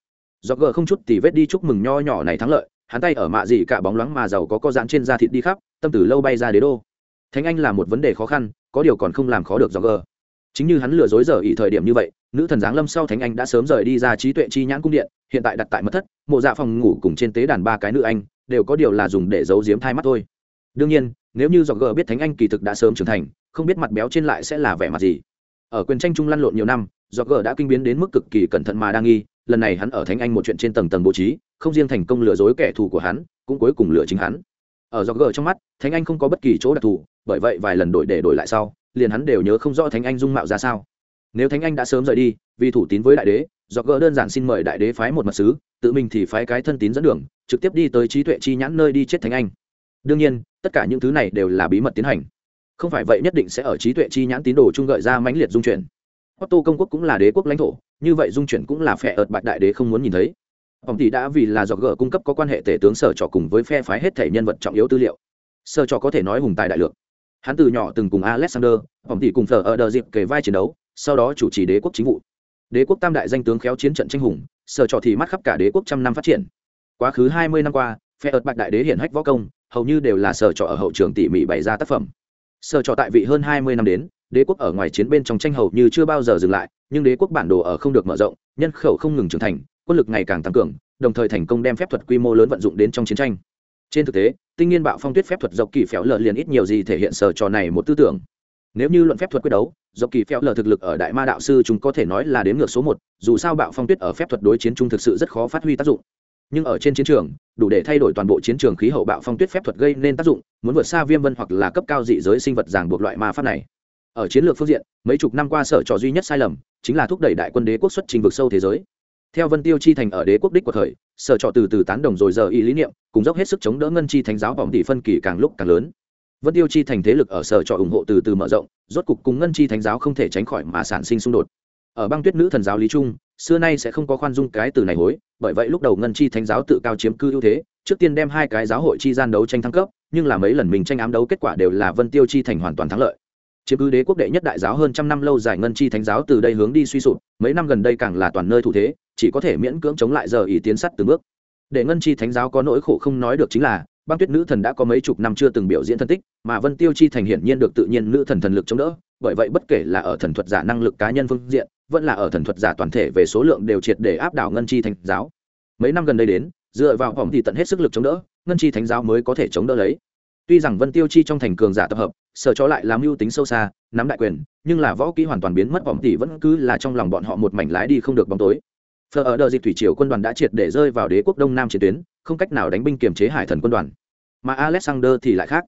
Do gờ không chút thì vết đi chúc mừng nho nhỏ này thắng lợi, hắn tay ở mạ gì cả bóng loáng mà giàu có co giãn trên da thịt đi khắp, tâm tử lâu bay ra đế đô. Thánh anh là một vấn đề khó khăn, có điều còn không làm khó được do gờ. Chính như hắn lừa dối giờ ỉ thời điểm như vậy, nữ thần giáng lâm sau thánh anh đã sớm rời đi ra trí tuệ chi nhãn cung điện, hiện tại đặt tại mật thất, mộ dạ phòng ngủ cùng trên tế đàn ba cái nữ anh, đều có điều là dùng để giấu giếm thai mắt thôi. Đương nhiên, nếu như do gờ biết thánh anh kỳ thực đã sớm trưởng thành, không biết mặt béo trên lại sẽ là vẻ mặt gì ở quyền tranh trung lăn lộn nhiều năm do gờ đã kinh biến đến mức cực kỳ cẩn thận mà đang nghi, lần này hắn ở thánh anh một chuyện trên tầng tầng bố trí, không riêng thành công lừa dối kẻ thù của hắn, cũng cuối cùng lừa chính hắn. Ở do gờ trong mắt, thánh anh không có bất kỳ chỗ đặc thù, bởi vậy vài lần đổi để đổi lại sau, liền hắn đều nhớ không rõ thánh anh dung mạo ra sao. Nếu thánh anh đã sớm rời đi, vì thủ tín với đại đế do gỡ đơn giản xin mời đại đế phái một mật sứ, tự mình thì phái cái thân tín dẫn đường, trực tiếp đi tới trí tuệ chi nhãn nơi đi chết thánh anh. Đương nhiên, tất cả những thứ này đều là bí mật tiến hành không phải vậy nhất định sẽ ở trí tuệ chi nhãn tín đồ trung gợi ra mãnh liệt dung chuyển. Otto công quốc cũng là đế quốc lãnh thổ, như vậy dung chuyển cũng là phe ợt bạch đại đế không muốn nhìn thấy. Ông tỷ đã vì là do gỡ cung cấp có quan hệ tể tướng sở trò cùng với phe phái hết thể nhân vật trọng yếu tư liệu. Sở trò có thể nói hùng tài đại lượng. Hắn từ nhỏ từng cùng alexander, ông tỷ cùng thờ ở đờ dịp kề vai chiến đấu, sau đó chủ trì đế quốc chính vụ. Đế quốc tam đại danh tướng khéo chiến trận tranh hùng, sở trò thì mắt khắp cả đế quốc trăm năm phát triển. Quá khứ hai mươi năm qua, phe ợt bạch đại đế hiển hách võ công, hầu như đều là sở trò ở hậu trường tỉ mỉ bày ra tác phẩm sở trò tại vị hơn hai mươi năm đến, đế quốc ở ngoài chiến bên trong tranh hầu như chưa bao giờ dừng lại, nhưng đế quốc bản đồ ở không được mở rộng, nhân khẩu không ngừng trưởng thành, quân lực ngày càng tăng cường, đồng thời thành công đem phép thuật quy mô lớn vận dụng đến trong chiến tranh. Trên thực tế, tinh nghiên bạo phong tuyết phép thuật dọc kỳ phéo lờ liền ít nhiều gì thể hiện sở trò này một tư tưởng. Nếu như luận phép thuật quyết đấu, dọc kỳ phéo lờ thực lực ở đại ma đạo sư chúng có thể nói là đến ngược số một, dù sao bạo phong tuyết ở phép thuật đối chiến chung thực sự rất khó phát huy tác dụng nhưng ở trên chiến trường, đủ để thay đổi toàn bộ chiến trường khí hậu bạo phong tuyết phép thuật gây nên tác dụng, muốn vượt xa viêm vân hoặc là cấp cao dị giới sinh vật ràng buộc loại ma pháp này. Ở chiến lược phương diện, mấy chục năm qua sở trò duy nhất sai lầm, chính là thúc đẩy đại quân đế quốc xuất trình vực sâu thế giới. Theo vân tiêu chi thành ở đế quốc đích của thời, sở trọ từ từ tán đồng rồi giờ ý lý niệm, cùng dốc hết sức chống đỡ ngân chi thánh giáo vọng tỷ phân kỳ càng lúc càng lớn. Vân tiêu chi thành thế lực ở sở trọ ủng hộ từ từ mở rộng, rốt cục cùng ngân chi thánh giáo không thể tránh khỏi mà sản sinh xung đột. Ở băng tuyết nữ thần giáo lý trung xưa nay sẽ không có khoan dung cái từ này hối, bởi vậy lúc đầu ngân chi thánh giáo tự cao chiếm cư ưu thế, trước tiên đem hai cái giáo hội chi gian đấu tranh thăng cấp, nhưng là mấy lần mình tranh ám đấu kết quả đều là vân tiêu chi thành hoàn toàn thắng lợi. Chiếm cứ đế quốc đệ nhất đại giáo hơn trăm năm lâu dài ngân chi thánh giáo từ đây hướng đi suy sụp, mấy năm gần đây càng là toàn nơi thủ thế, chỉ có thể miễn cưỡng chống lại giờ ý tiến sắt từng bước. Để ngân chi thánh giáo có nỗi khổ không nói được chính là, băng tuyết nữ thần đã có mấy chục năm chưa từng biểu diễn thân tích, mà vân tiêu chi thành hiển nhiên được tự nhiên nữ thần thần lực chống đỡ, bởi vậy bất kể là ở thần thuật giả năng lực cá nhân phương diện vẫn là ở thần thuật giả toàn thể về số lượng đều triệt để áp đảo ngân chi thánh giáo. Mấy năm gần đây đến, dựa vào hỏng thì tận hết sức lực chống đỡ, ngân chi thánh giáo mới có thể chống đỡ lấy. Tuy rằng vân tiêu chi trong thành cường giả tập hợp, sở cho lại làm mưu tính sâu xa, nắm đại quyền, nhưng là võ kỹ hoàn toàn biến mất vọng tỷ vẫn cứ là trong lòng bọn họ một mảnh lái đi không được bóng tối. Phờ ở đợt dịch thủy triều quân đoàn đã triệt để rơi vào đế quốc đông nam chiến tuyến, không cách nào đánh binh kiềm chế hải thần quân đoàn. Mà alexander thì lại khác.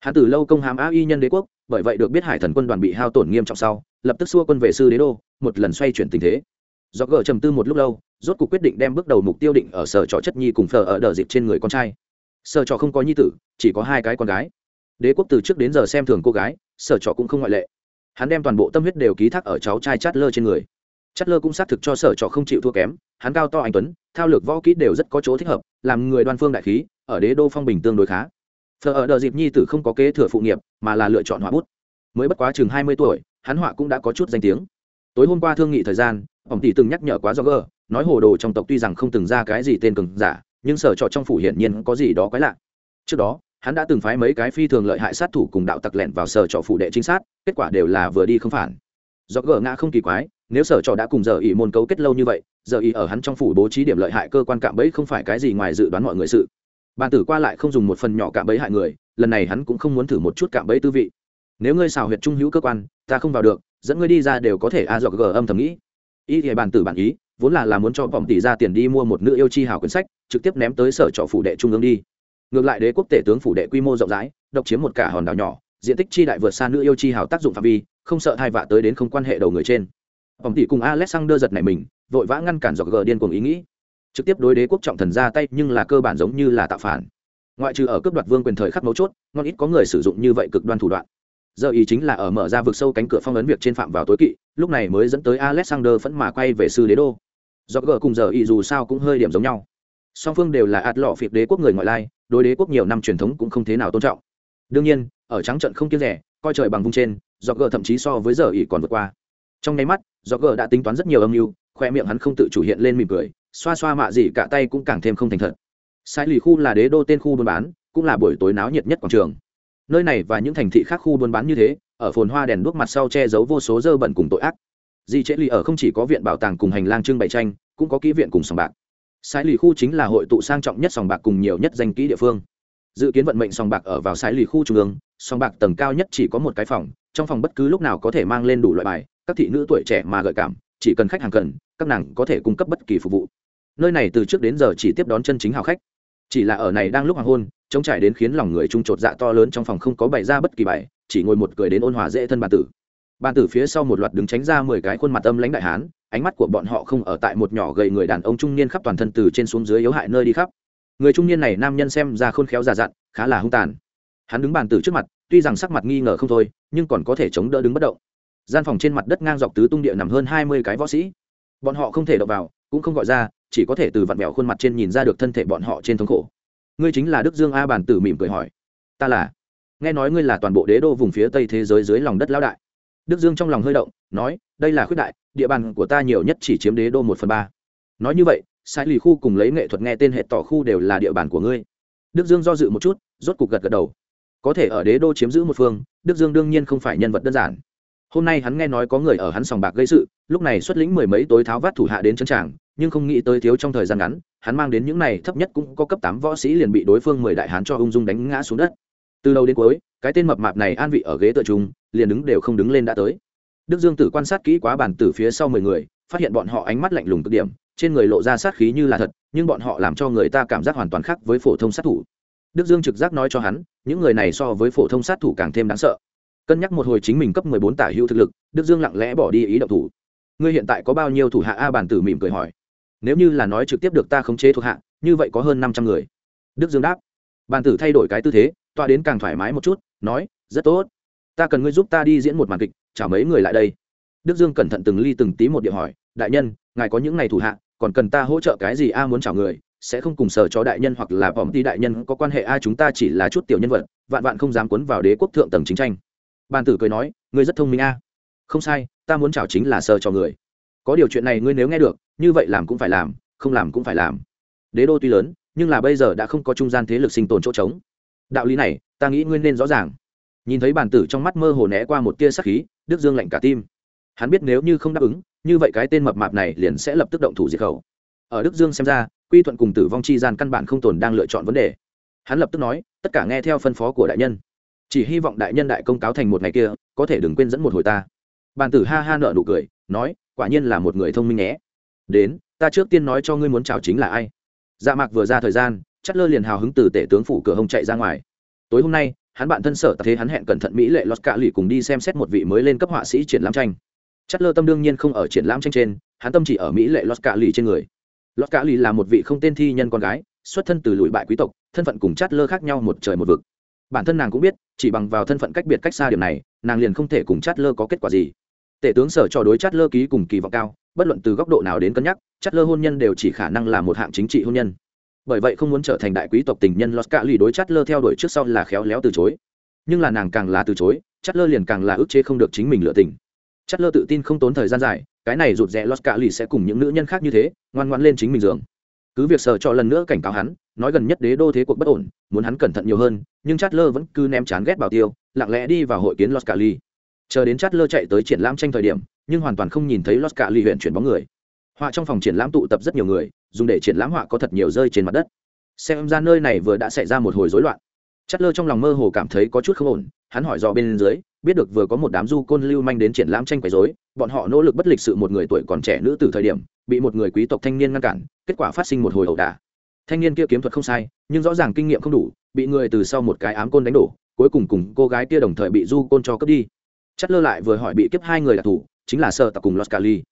Hắn từ lâu công hàm a y nhân đế quốc, bởi vậy được biết hải thần quân đoàn bị hao tổn nghiêm trọng sau lập tức xua quân về sư đế đô, một lần xoay chuyển tình thế. Do gờ trầm tư một lúc lâu, rốt cuộc quyết định đem bước đầu mục tiêu định ở sở trọ chất nhi cùng phờ ở đờ dịp trên người con trai. Sở trọ không có nhi tử, chỉ có hai cái con gái. Đế quốc từ trước đến giờ xem thường cô gái, sở trọ cũng không ngoại lệ. Hắn đem toàn bộ tâm huyết đều ký thác ở cháu trai chát lơ trên người. Chát lơ cũng xác thực cho sở trọ không chịu thua kém, hắn cao to anh tuấn, thao lược võ kỹ đều rất có chỗ thích hợp, làm người đoan phương đại khí, ở đế đô phong bình tương đối khá. Phờ ở đờ dịp nhi tử không có kế thừa phụ nghiệp, mà là lựa chọn họa bút. Mới bất quá chừng hai mươi tuổi hắn họa cũng đã có chút danh tiếng. Tối hôm qua thương nghị thời gian, ông tỷ từng nhắc nhở quá do gờ, nói hồ đồ trong tộc tuy rằng không từng ra cái gì tên cường giả, nhưng sở trọ trong phủ hiển nhiên có gì đó quái lạ. Trước đó, hắn đã từng phái mấy cái phi thường lợi hại sát thủ cùng đạo tặc lẹn vào sở trọ phủ đệ chính sát, kết quả đều là vừa đi không phản. Do gờ ngã không kỳ quái, nếu sở trọ đã cùng giờ ý môn cấu kết lâu như vậy, giờ ý ở hắn trong phủ bố trí điểm lợi hại cơ quan cạm bẫy không phải cái gì ngoài dự đoán mọi người sự. Bàn tử qua lại không dùng một phần nhỏ cạm bẫy hại người, lần này hắn cũng không muốn thử một chút cạm bẫy tư vị nếu ngươi xào huyệt trung hữu cơ quan, ta không vào được, dẫn ngươi đi ra đều có thể a dọc gờ âm thầm nghĩ. Ý thì bản tử bản ý, vốn là là muốn cho vòng tỷ ra tiền đi mua một nữ yêu chi hào quyển sách, trực tiếp ném tới sở trọ phủ đệ trung ương đi. Ngược lại đế quốc tể tướng phủ đệ quy mô rộng rãi, độc chiếm một cả hòn đảo nhỏ, diện tích chi đại vượt xa nữ yêu chi hào tác dụng phạm vi, không sợ thai vạ tới đến không quan hệ đầu người trên. Vòng tỷ cùng alexander giật này mình, vội vã ngăn cản dọc gờ điên cuồng ý nghĩ. Trực tiếp đối đế quốc trọng thần ra tay nhưng là cơ bản giống như là tạo phản. Ngoại trừ ở cướp đoạt vương quyền thời khắc mấu chốt, ngon ít có người sử dụng như vậy cực đoan thủ đoạn giờ ý chính là ở mở ra vực sâu cánh cửa phong ấn việc trên phạm vào tối kỵ, lúc này mới dẫn tới alexander phẫn mà quay về sư đế đô. Do gờ cùng giờ ý dù sao cũng hơi điểm giống nhau. Song phương đều là ạt lọ phiệt đế quốc người ngoại lai, đối đế quốc nhiều năm truyền thống cũng không thế nào tôn trọng. Đương nhiên, ở trắng trận không kiêng rẻ, coi trời bằng vung trên do gờ thậm chí so với giờ ý còn vượt qua. Trong nháy mắt do gờ đã tính toán rất nhiều âm mưu, khoe miệng hắn không tự chủ hiện lên mỉm cười, xoa xoa mạ gì cả tay cũng càng thêm không thành thật. Sai lì khu là đế đô tên khu buôn bán, cũng là buổi tối náo nhiệt nhất quảng trường nơi này và những thành thị khác khu buôn bán như thế, ở phồn hoa đèn đuốc mặt sau che giấu vô số dơ bẩn cùng tội ác. Di trễ lì ở không chỉ có viện bảo tàng cùng hành lang trưng bày tranh, cũng có kỹ viện cùng sòng bạc. Sái lì khu chính là hội tụ sang trọng nhất sòng bạc cùng nhiều nhất danh kỹ địa phương. Dự kiến vận mệnh sòng bạc ở vào sái lì khu trung ương, sòng bạc tầng cao nhất chỉ có một cái phòng, trong phòng bất cứ lúc nào có thể mang lên đủ loại bài, các thị nữ tuổi trẻ mà gợi cảm, chỉ cần khách hàng cần, các nàng có thể cung cấp bất kỳ phục vụ. Nơi này từ trước đến giờ chỉ tiếp đón chân chính hào khách chỉ là ở này đang lúc hoàng hôn, trông trải đến khiến lòng người trung trột dạ to lớn trong phòng không có bày ra bất kỳ bài, chỉ ngồi một cười đến ôn hòa dễ thân bàn tử. Bàn tử phía sau một loạt đứng tránh ra mười cái khuôn mặt âm lãnh đại hán, ánh mắt của bọn họ không ở tại một nhỏ gầy người đàn ông trung niên khắp toàn thân từ trên xuống dưới yếu hại nơi đi khắp. Người trung niên này nam nhân xem ra khôn khéo già dặn, khá là hung tàn. Hắn đứng bàn tử trước mặt, tuy rằng sắc mặt nghi ngờ không thôi, nhưng còn có thể chống đỡ đứng bất động. Gian phòng trên mặt đất ngang dọc tứ tung địa nằm hơn hai mươi cái võ sĩ. Bọn họ không thể đậu vào, cũng không gọi ra chỉ có thể từ vặn vẹo khuôn mặt trên nhìn ra được thân thể bọn họ trên thống khổ. Ngươi chính là đức dương a bàn tử mỉm cười hỏi, ta là? Nghe nói ngươi là toàn bộ đế đô vùng phía tây thế giới dưới lòng đất lão đại. Đức dương trong lòng hơi động, nói, đây là khuyết đại, địa bàn của ta nhiều nhất chỉ chiếm đế đô một phần ba. Nói như vậy, sai lì khu cùng lấy nghệ thuật nghe tên hệ tỏ khu đều là địa bàn của ngươi. Đức dương do dự một chút, rốt cục gật gật đầu. Có thể ở đế đô chiếm giữ một phương, đức dương đương nhiên không phải nhân vật đơn giản hôm nay hắn nghe nói có người ở hắn sòng bạc gây sự, lúc này xuất lĩnh mười mấy tối tháo vát thủ hạ đến chân tràng, nhưng không nghĩ tới thiếu trong thời gian ngắn, hắn mang đến những này thấp nhất cũng có cấp tám võ sĩ liền bị đối phương mười đại hán cho ung dung đánh ngã xuống đất. Từ đầu đến cuối, cái tên mập mạp này an vị ở ghế tựa trung liền đứng đều không đứng lên đã tới. Đức dương tử quan sát kỹ quá bàn từ phía sau mười người, phát hiện bọn họ ánh mắt lạnh lùng cực điểm, trên người lộ ra sát khí như là thật, nhưng bọn họ làm cho người ta cảm giác hoàn toàn khác với phổ thông sát thủ. Đức dương trực giác nói cho hắn, những người này so với phổ thông sát thủ càng thêm đáng sợ cân nhắc một hồi chính mình cấp mười bốn tả hữu thực lực, đức dương lặng lẽ bỏ đi ý động thủ. Ngươi hiện tại có bao nhiêu thủ hạ a bản tử mỉm cười hỏi. Nếu như là nói trực tiếp được ta khống chế thuộc hạ, như vậy có hơn năm trăm người. Đức dương đáp. Bản tử thay đổi cái tư thế tọa đến càng thoải mái một chút, nói, rất tốt. Ta cần ngươi giúp ta đi diễn một màn kịch chào mấy người lại đây. Đức dương cẩn thận từng ly từng tí một địa hỏi, đại nhân, ngài có những ngày thủ hạ, còn cần ta hỗ trợ cái gì a muốn chào người? Sẽ không cùng sở cho đại nhân hoặc là bỏng ty đại nhân có quan hệ a, chúng ta chỉ là chút tiểu nhân vật, vạn vạn không dám cuốn vào đế quốc thượng tầng chính tranh bàn tử cười nói, ngươi rất thông minh a. Không sai, ta muốn chào chính là sờ cho người. Có điều chuyện này ngươi nếu nghe được, như vậy làm cũng phải làm, không làm cũng phải làm. Đế đô tuy lớn, nhưng là bây giờ đã không có trung gian thế lực sinh tồn chỗ trống. Đạo lý này, ta nghĩ ngươi nên rõ ràng. Nhìn thấy bàn tử trong mắt mơ hồ né qua một tia sắc khí, đức dương lạnh cả tim. Hắn biết nếu như không đáp ứng, như vậy cái tên mập mạp này liền sẽ lập tức động thủ diệt khẩu. Ở đức dương xem ra, quy thuận cùng tử vong chi gian căn bản không tồn đang lựa chọn vấn đề. Hắn lập tức nói, tất cả nghe theo phân phó của đại nhân chỉ hy vọng đại nhân đại công cáo thành một ngày kia, có thể đừng quên dẫn một hồi ta. Bàn tử ha ha nợ nụ cười, nói, quả nhiên là một người thông minh nhé. Đến, ta trước tiên nói cho ngươi muốn chào chính là ai. Dạ mạc vừa ra thời gian chắt lơ liền hào hứng từ tể tướng phủ cửa hông chạy ra ngoài. Tối hôm nay, hắn bạn thân sở thế hắn hẹn cẩn thận mỹ lệ lót cạ lì cùng đi xem xét một vị mới lên cấp họa sĩ triển lãm tranh. Chắt lơ tâm đương nhiên không ở triển lãm tranh trên, hắn tâm chỉ ở mỹ lệ lót cạ lì trên người. Lót cạ lì là một vị không tên thi nhân con gái, xuất thân từ lụi bại quý tộc, thân phận cùng chát lơ khác nhau một trời một vực bản thân nàng cũng biết, chỉ bằng vào thân phận cách biệt cách xa điểm này, nàng liền không thể cùng chát lơ có kết quả gì. Tể tướng sở cho đối chát lơ ký cùng kỳ vọng cao, bất luận từ góc độ nào đến cân nhắc chát lơ hôn nhân đều chỉ khả năng là một hạng chính trị hôn nhân. Bởi vậy không muốn trở thành đại quý tộc tình nhân lót cả lì đối chát lơ theo đuổi trước sau là khéo léo từ chối. Nhưng là nàng càng là từ chối chát lơ liền càng là ức chế không được chính mình lựa tình. Chát lơ tự tin không tốn thời gian dài, cái này rụt rẽ lót cả lì sẽ cùng những nữ nhân khác như thế, ngoan ngoan lên chính mình giường. Cứ việc sở cho lần nữa cảnh cáo hắn nói gần nhất đế đô thế cuộc bất ổn, muốn hắn cẩn thận nhiều hơn, nhưng chát lơ vẫn cứ ném chán ghét bảo tiêu, lặng lẽ đi vào hội kiến los cali. Chờ đến chát lơ chạy tới triển lãm tranh thời điểm, nhưng hoàn toàn không nhìn thấy los cali huyện chuyển bóng người. Họa trong phòng triển lãm tụ tập rất nhiều người, dùng để triển lãm họa có thật nhiều rơi trên mặt đất. Xem ra nơi này vừa đã xảy ra một hồi rối loạn. Chát lơ trong lòng mơ hồ cảm thấy có chút không ổn, hắn hỏi dò bên dưới, biết được vừa có một đám du côn lưu manh đến triển lãm tranh quấy rối, bọn họ nỗ lực bất lịch sự một người tuổi còn trẻ nữ từ thời điểm, bị một người quý tộc thanh niên ngăn cản, kết quả phát sinh một hồi ẩu đả thanh niên kia kiếm thuật không sai, nhưng rõ ràng kinh nghiệm không đủ, bị người từ sau một cái ám côn đánh đổ, cuối cùng cùng cô gái kia đồng thời bị du côn cho cướp đi. Chất lơ lại vừa hỏi bị kiếp hai người đặc thủ, chính là sợ tặc cùng los cali.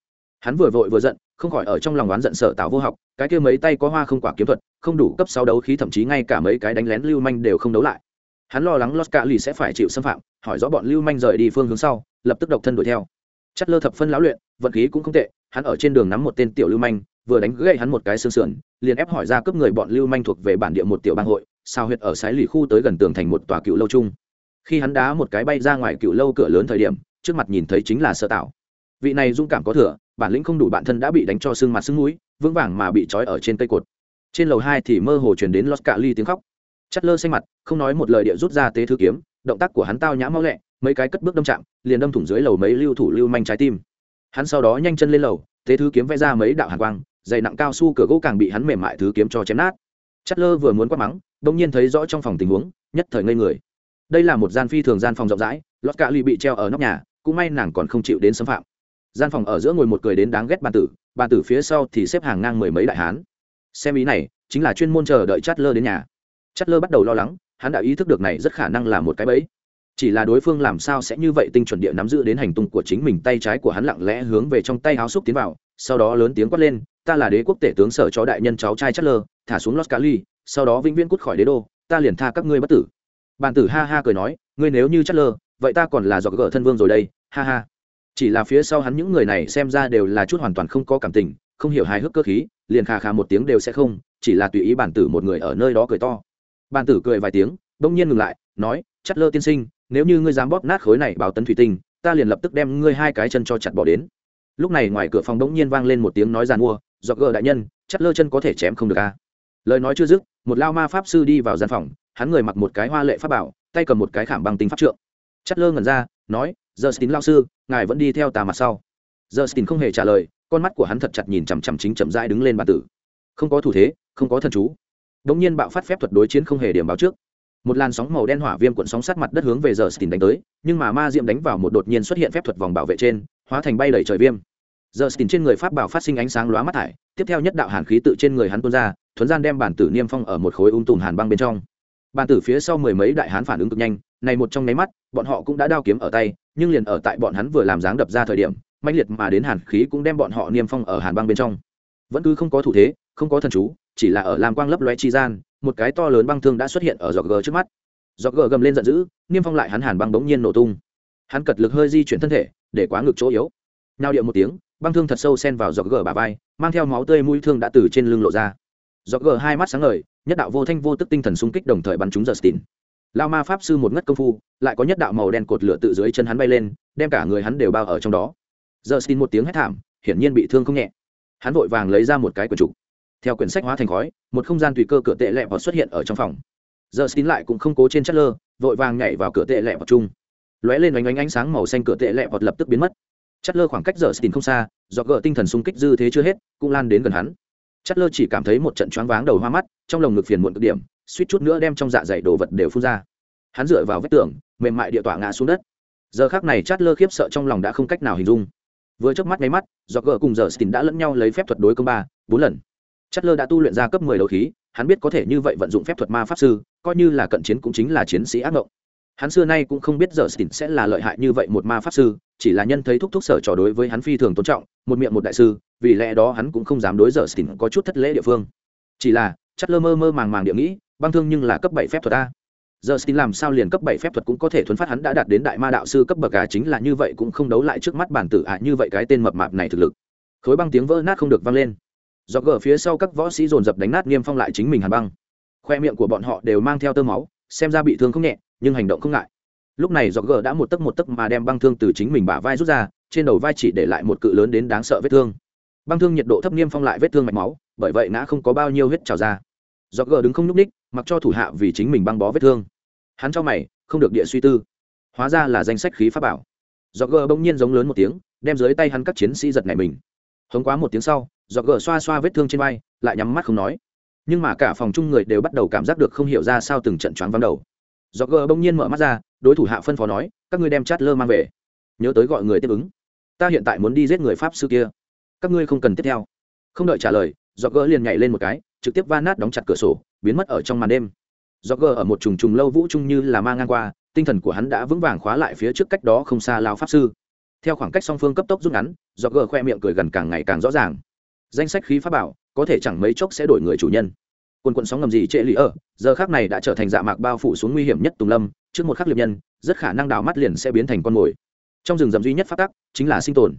Hắn vừa vội vừa giận, không khỏi ở trong lòng oán giận sợ tạo vô học, cái kia mấy tay có hoa không quả kiếm thuật, không đủ cấp sáu đấu khí, thậm chí ngay cả mấy cái đánh lén lưu manh đều không đấu lại. Hắn lo lắng los cali sẽ phải chịu xâm phạm, hỏi rõ bọn lưu manh rời đi phương hướng sau, lập tức độc thân đuổi theo. Chất lơ thập phân lão luyện, vận khí cũng không tệ, hắn ở trên đường nắm một tên tiểu lưu manh vừa đánh gãy hắn một cái xương sườn, liền ép hỏi ra cướp người bọn lưu manh thuộc về bản địa một tiểu bang hội, sao huyệt ở sái lì khu tới gần tường thành một tòa cựu lâu chung. Khi hắn đá một cái bay ra ngoài cựu lâu cửa lớn thời điểm, trước mặt nhìn thấy chính là sơ tạo vị này dũng cảm có thừa, bản lĩnh không đủ bản thân đã bị đánh cho xương mặt xương mũi, vững vàng mà bị trói ở trên cây cột. Trên lầu hai thì mơ hồ truyền đến lót cạ ly tiếng khóc. Chất lơ xanh mặt, không nói một lời địa rút ra tế thứ kiếm, động tác của hắn tao nhã mau lẹ, mấy cái cất bước đâm chạm, liền đâm thủng dưới lầu mấy lưu thủ lưu manh trái tim. Hắn sau đó nhanh chân lên lầu, tế thứ kiếm vẽ ra mấy đạo hàn quang dày nặng cao su cửa gỗ càng bị hắn mềm mại thứ kiếm cho chém nát. Chất lơ vừa muốn quát mắng đông nhiên thấy rõ trong phòng tình huống, nhất thời ngây người. Đây là một gian phi thường gian phòng rộng rãi lót cả ly bị treo ở nóc nhà, cũng may nàng còn không chịu đến xâm phạm. Gian phòng ở giữa ngồi một cười đến đáng ghét bàn tử bàn tử phía sau thì xếp hàng ngang mười mấy đại hán. Xem ý này, chính là chuyên môn chờ đợi chát lơ đến nhà. Chát lơ bắt đầu lo lắng, hắn đã ý thức được này rất khả năng là một cái bẫy. Chỉ là đối phương làm sao sẽ như vậy tinh chuẩn địa nắm giữ đến hành tung của chính mình, tay trái của hắn lặng lẽ hướng về trong tay háo xúc tiến vào, sau đó lớn tiếng quát lên ta là đế quốc tể tướng sở cho đại nhân cháu trai chất lơ thả xuống los cali, sau đó vĩnh viễn cút khỏi đế đô, ta liền tha các ngươi bất tử. Bàn tử ha ha cười nói, ngươi nếu như chất lơ vậy ta còn là dọc gỡ thân vương rồi đây, ha ha. Chỉ là phía sau hắn những người này xem ra đều là chút hoàn toàn không có cảm tình, không hiểu hài hước cơ khí, liền khà khà một tiếng đều sẽ không, chỉ là tùy ý bản tử một người ở nơi đó cười to. Bản tử cười vài tiếng, bỗng nhiên ngừng lại, nói chất lơ tiên sinh, nếu như ngươi dám bóp nát khối này báo tấn thủy tinh, ta liền lập tức đem ngươi hai cái chân cho chặt bỏ đến. Lúc này ngoài cửa phòng bỗng nhiên vang lên một tiếng nói giàn mua dọc gờ đại nhân chắt lơ chân có thể chém không được a à. lời nói chưa dứt, một lao ma pháp sư đi vào gian phòng, hắn người mặc một cái hoa lệ pháp bảo, tay cầm một cái khảm bằng tinh pháp trượng. Chắt lơ ngẩn ra, nói giờ xin lao sư, ngài vẫn đi theo tà mặt sau. Giờ xin không hề trả lời, con mắt của hắn thật chặt nhìn chằm chằm chính chậm rãi đứng lên bàn tử. Không có thủ thế, không có thần chú. Đống nhiên bạo phát phép thuật đối chiến không hề điểm báo trước. Một làn sóng màu đen hỏa viêm cuộn sóng sát mặt đất hướng về giờ xin đánh tới, nhưng mà ma diệm đánh vào một đột nhiên xuất hiện phép thuật vòng bảo vệ trên, hóa thành bay đẩy trời viêm giờ stin trên người pháp bảo phát sinh ánh sáng lóa mắt thải, tiếp theo nhất đạo hàn khí tự trên người hắn tuôn ra, thuấn gian đem bản tử niêm phong ở một khối ung tùm hàn băng bên trong. Bản tử phía sau mười mấy đại hán phản ứng cực nhanh, này một trong nháy mắt, bọn họ cũng đã đao kiếm ở tay, nhưng liền ở tại bọn hắn vừa làm dáng đập ra thời điểm mạnh liệt mà đến hàn khí cũng đem bọn họ niêm phong ở hàn băng bên trong. Vẫn cứ không có thủ thế, không có thần chú, chỉ là ở làm quang lấp loe chi gian, một cái to lớn băng thương đã xuất hiện ở giọt gờ trước mắt. Giọt gờ gầm lên giận dữ, niêm phong lại hắn hàn băng bỗng nhiên nổ tung. Hắn cật lực hơi di chuyển thân thể, để quá ngực chỗ yếu. Nào điệu một tiếng băng thương thật sâu xen vào giọt gờ bà vai, mang theo máu tươi mũi thương đã từ trên lưng lộ ra. Giọt gờ hai mắt sáng ngời, nhất đạo vô thanh vô tức tinh thần xung kích đồng thời bắn trúng giờ stin lao ma pháp sư một ngất công phu, lại có nhất đạo màu đen cột lửa tự dưới chân hắn bay lên, đem cả người hắn đều bao ở trong đó. Giờ stin một tiếng hét thảm, hiển nhiên bị thương không nhẹ. Hắn vội vàng lấy ra một cái quyển trục. Theo quyển sách hóa thành khói, một không gian tùy cơ cửa tệ lẹ vọt xuất hiện ở trong phòng. Giờ xin lại cũng không cố trên chất lơ, vội vàng nhảy vào cửa tệ lẹ vọt chung. Lóe lên oanh oanh ánh sáng màu xanh cửa tệ lẹ vọt lập tức biến mất chất lơ khoảng cách giờ xin không xa, do gỡ tinh thần xung kích dư thế chưa hết, cũng lan đến gần hắn. Chất lơ chỉ cảm thấy một trận choáng váng đầu hoa mắt, trong lồng ngực phiền muộn cực điểm, suýt chút nữa đem trong dạ dày đồ vật đều phun ra. Hắn dựa vào vách tường, mềm mại địa tỏa ngã xuống đất. Giờ khác này chát lơ khiếp sợ trong lòng đã không cách nào hình dung. Vừa trước mắt nháy mắt, do gờ cùng giờ stin đã lẫn nhau lấy phép thuật đối công ba, bốn lần. Chát lơ đã tu luyện ra cấp mười đấu khí, hắn biết có thể như vậy vận dụng phép thuật ma pháp sư, coi như là cận chiến cũng chính là chiến sĩ ác mộng hắn xưa nay cũng không biết giờ stin sẽ là lợi hại như vậy một ma pháp sư chỉ là nhân thấy thúc thúc sở trò đối với hắn phi thường tôn trọng một miệng một đại sư vì lẽ đó hắn cũng không dám đối giờ stin có chút thất lễ địa phương. Chỉ là chát lơ mơ mơ màng màng địa nghĩ băng thương nhưng là cấp bảy phép thuật a. Giờ xin làm sao liền cấp bảy phép thuật cũng có thể thuấn phát hắn đã đạt đến đại ma đạo sư cấp bậc à chính là như vậy cũng không đấu lại trước mắt bản tử ạ à, như vậy cái tên mập mạp này thực lực. Khối băng tiếng vỡ nát không được vang lên. Do gờ phía sau các võ sĩ dồn dập đánh nát niêm phong lại chính mình hàn băng. Khoe miệng của bọn họ đều mang theo tơ máu xem ra bị thương không nhẹ, nhưng hành động không ngại. Lúc này dọc gờ đã một tấc một tấc mà đem băng thương từ chính mình bả vai rút ra, trên đầu vai chỉ để lại một cự lớn đến đáng sợ vết thương. Băng thương nhiệt độ thấp niêm phong lại vết thương mạch máu, bởi vậy ngã không có bao nhiêu huyết trào ra. Dọc gờ đứng không nhúc ních mặc cho thủ hạ vì chính mình băng bó vết thương. Hắn cho mày, không được địa suy tư. Hóa ra là danh sách khí pháp bảo. Dọc gờ bỗng nhiên giống lớn một tiếng, đem dưới tay hắn các chiến sĩ giật này mình. Hống quá một tiếng sau, dọc gờ xoa xoa vết thương trên vai, lại nhắm mắt không nói nhưng mà cả phòng chung người đều bắt đầu cảm giác được không hiểu ra sao từng trận choáng vắng đầu. Do gờ bỗng nhiên mở mắt ra, đối thủ hạ phân phó nói, các ngươi đem chát lơ mang về. Nhớ tới gọi người tiếp ứng. Ta hiện tại muốn đi giết người pháp sư kia. Các ngươi không cần tiếp theo. Không đợi trả lời do gờ liền nhảy lên một cái, trực tiếp va nát đóng chặt cửa sổ, biến mất ở trong màn đêm. Do gờ ở một trùng trùng lâu vũ trung như là mang ngang qua, tinh thần của hắn đã vững vàng khóa lại phía trước cách đó không xa lao pháp sư. Theo khoảng cách song phương cấp tốc rút ngắn do gờ khoe miệng cười gần càng ngày càng rõ ràng. Danh sách khí pháp bảo có thể chẳng mấy chốc sẽ đổi người chủ nhân. Quân quận sóng ngầm gì trệ lý ở, giờ khác này đã trở thành dạ mạc bao phủ xuống nguy hiểm nhất tùng lâm, trước một khắc liệp nhân, rất khả năng đào mắt liền sẽ biến thành con mồi. Trong rừng rậm duy nhất phát tắc chính là sinh tồn.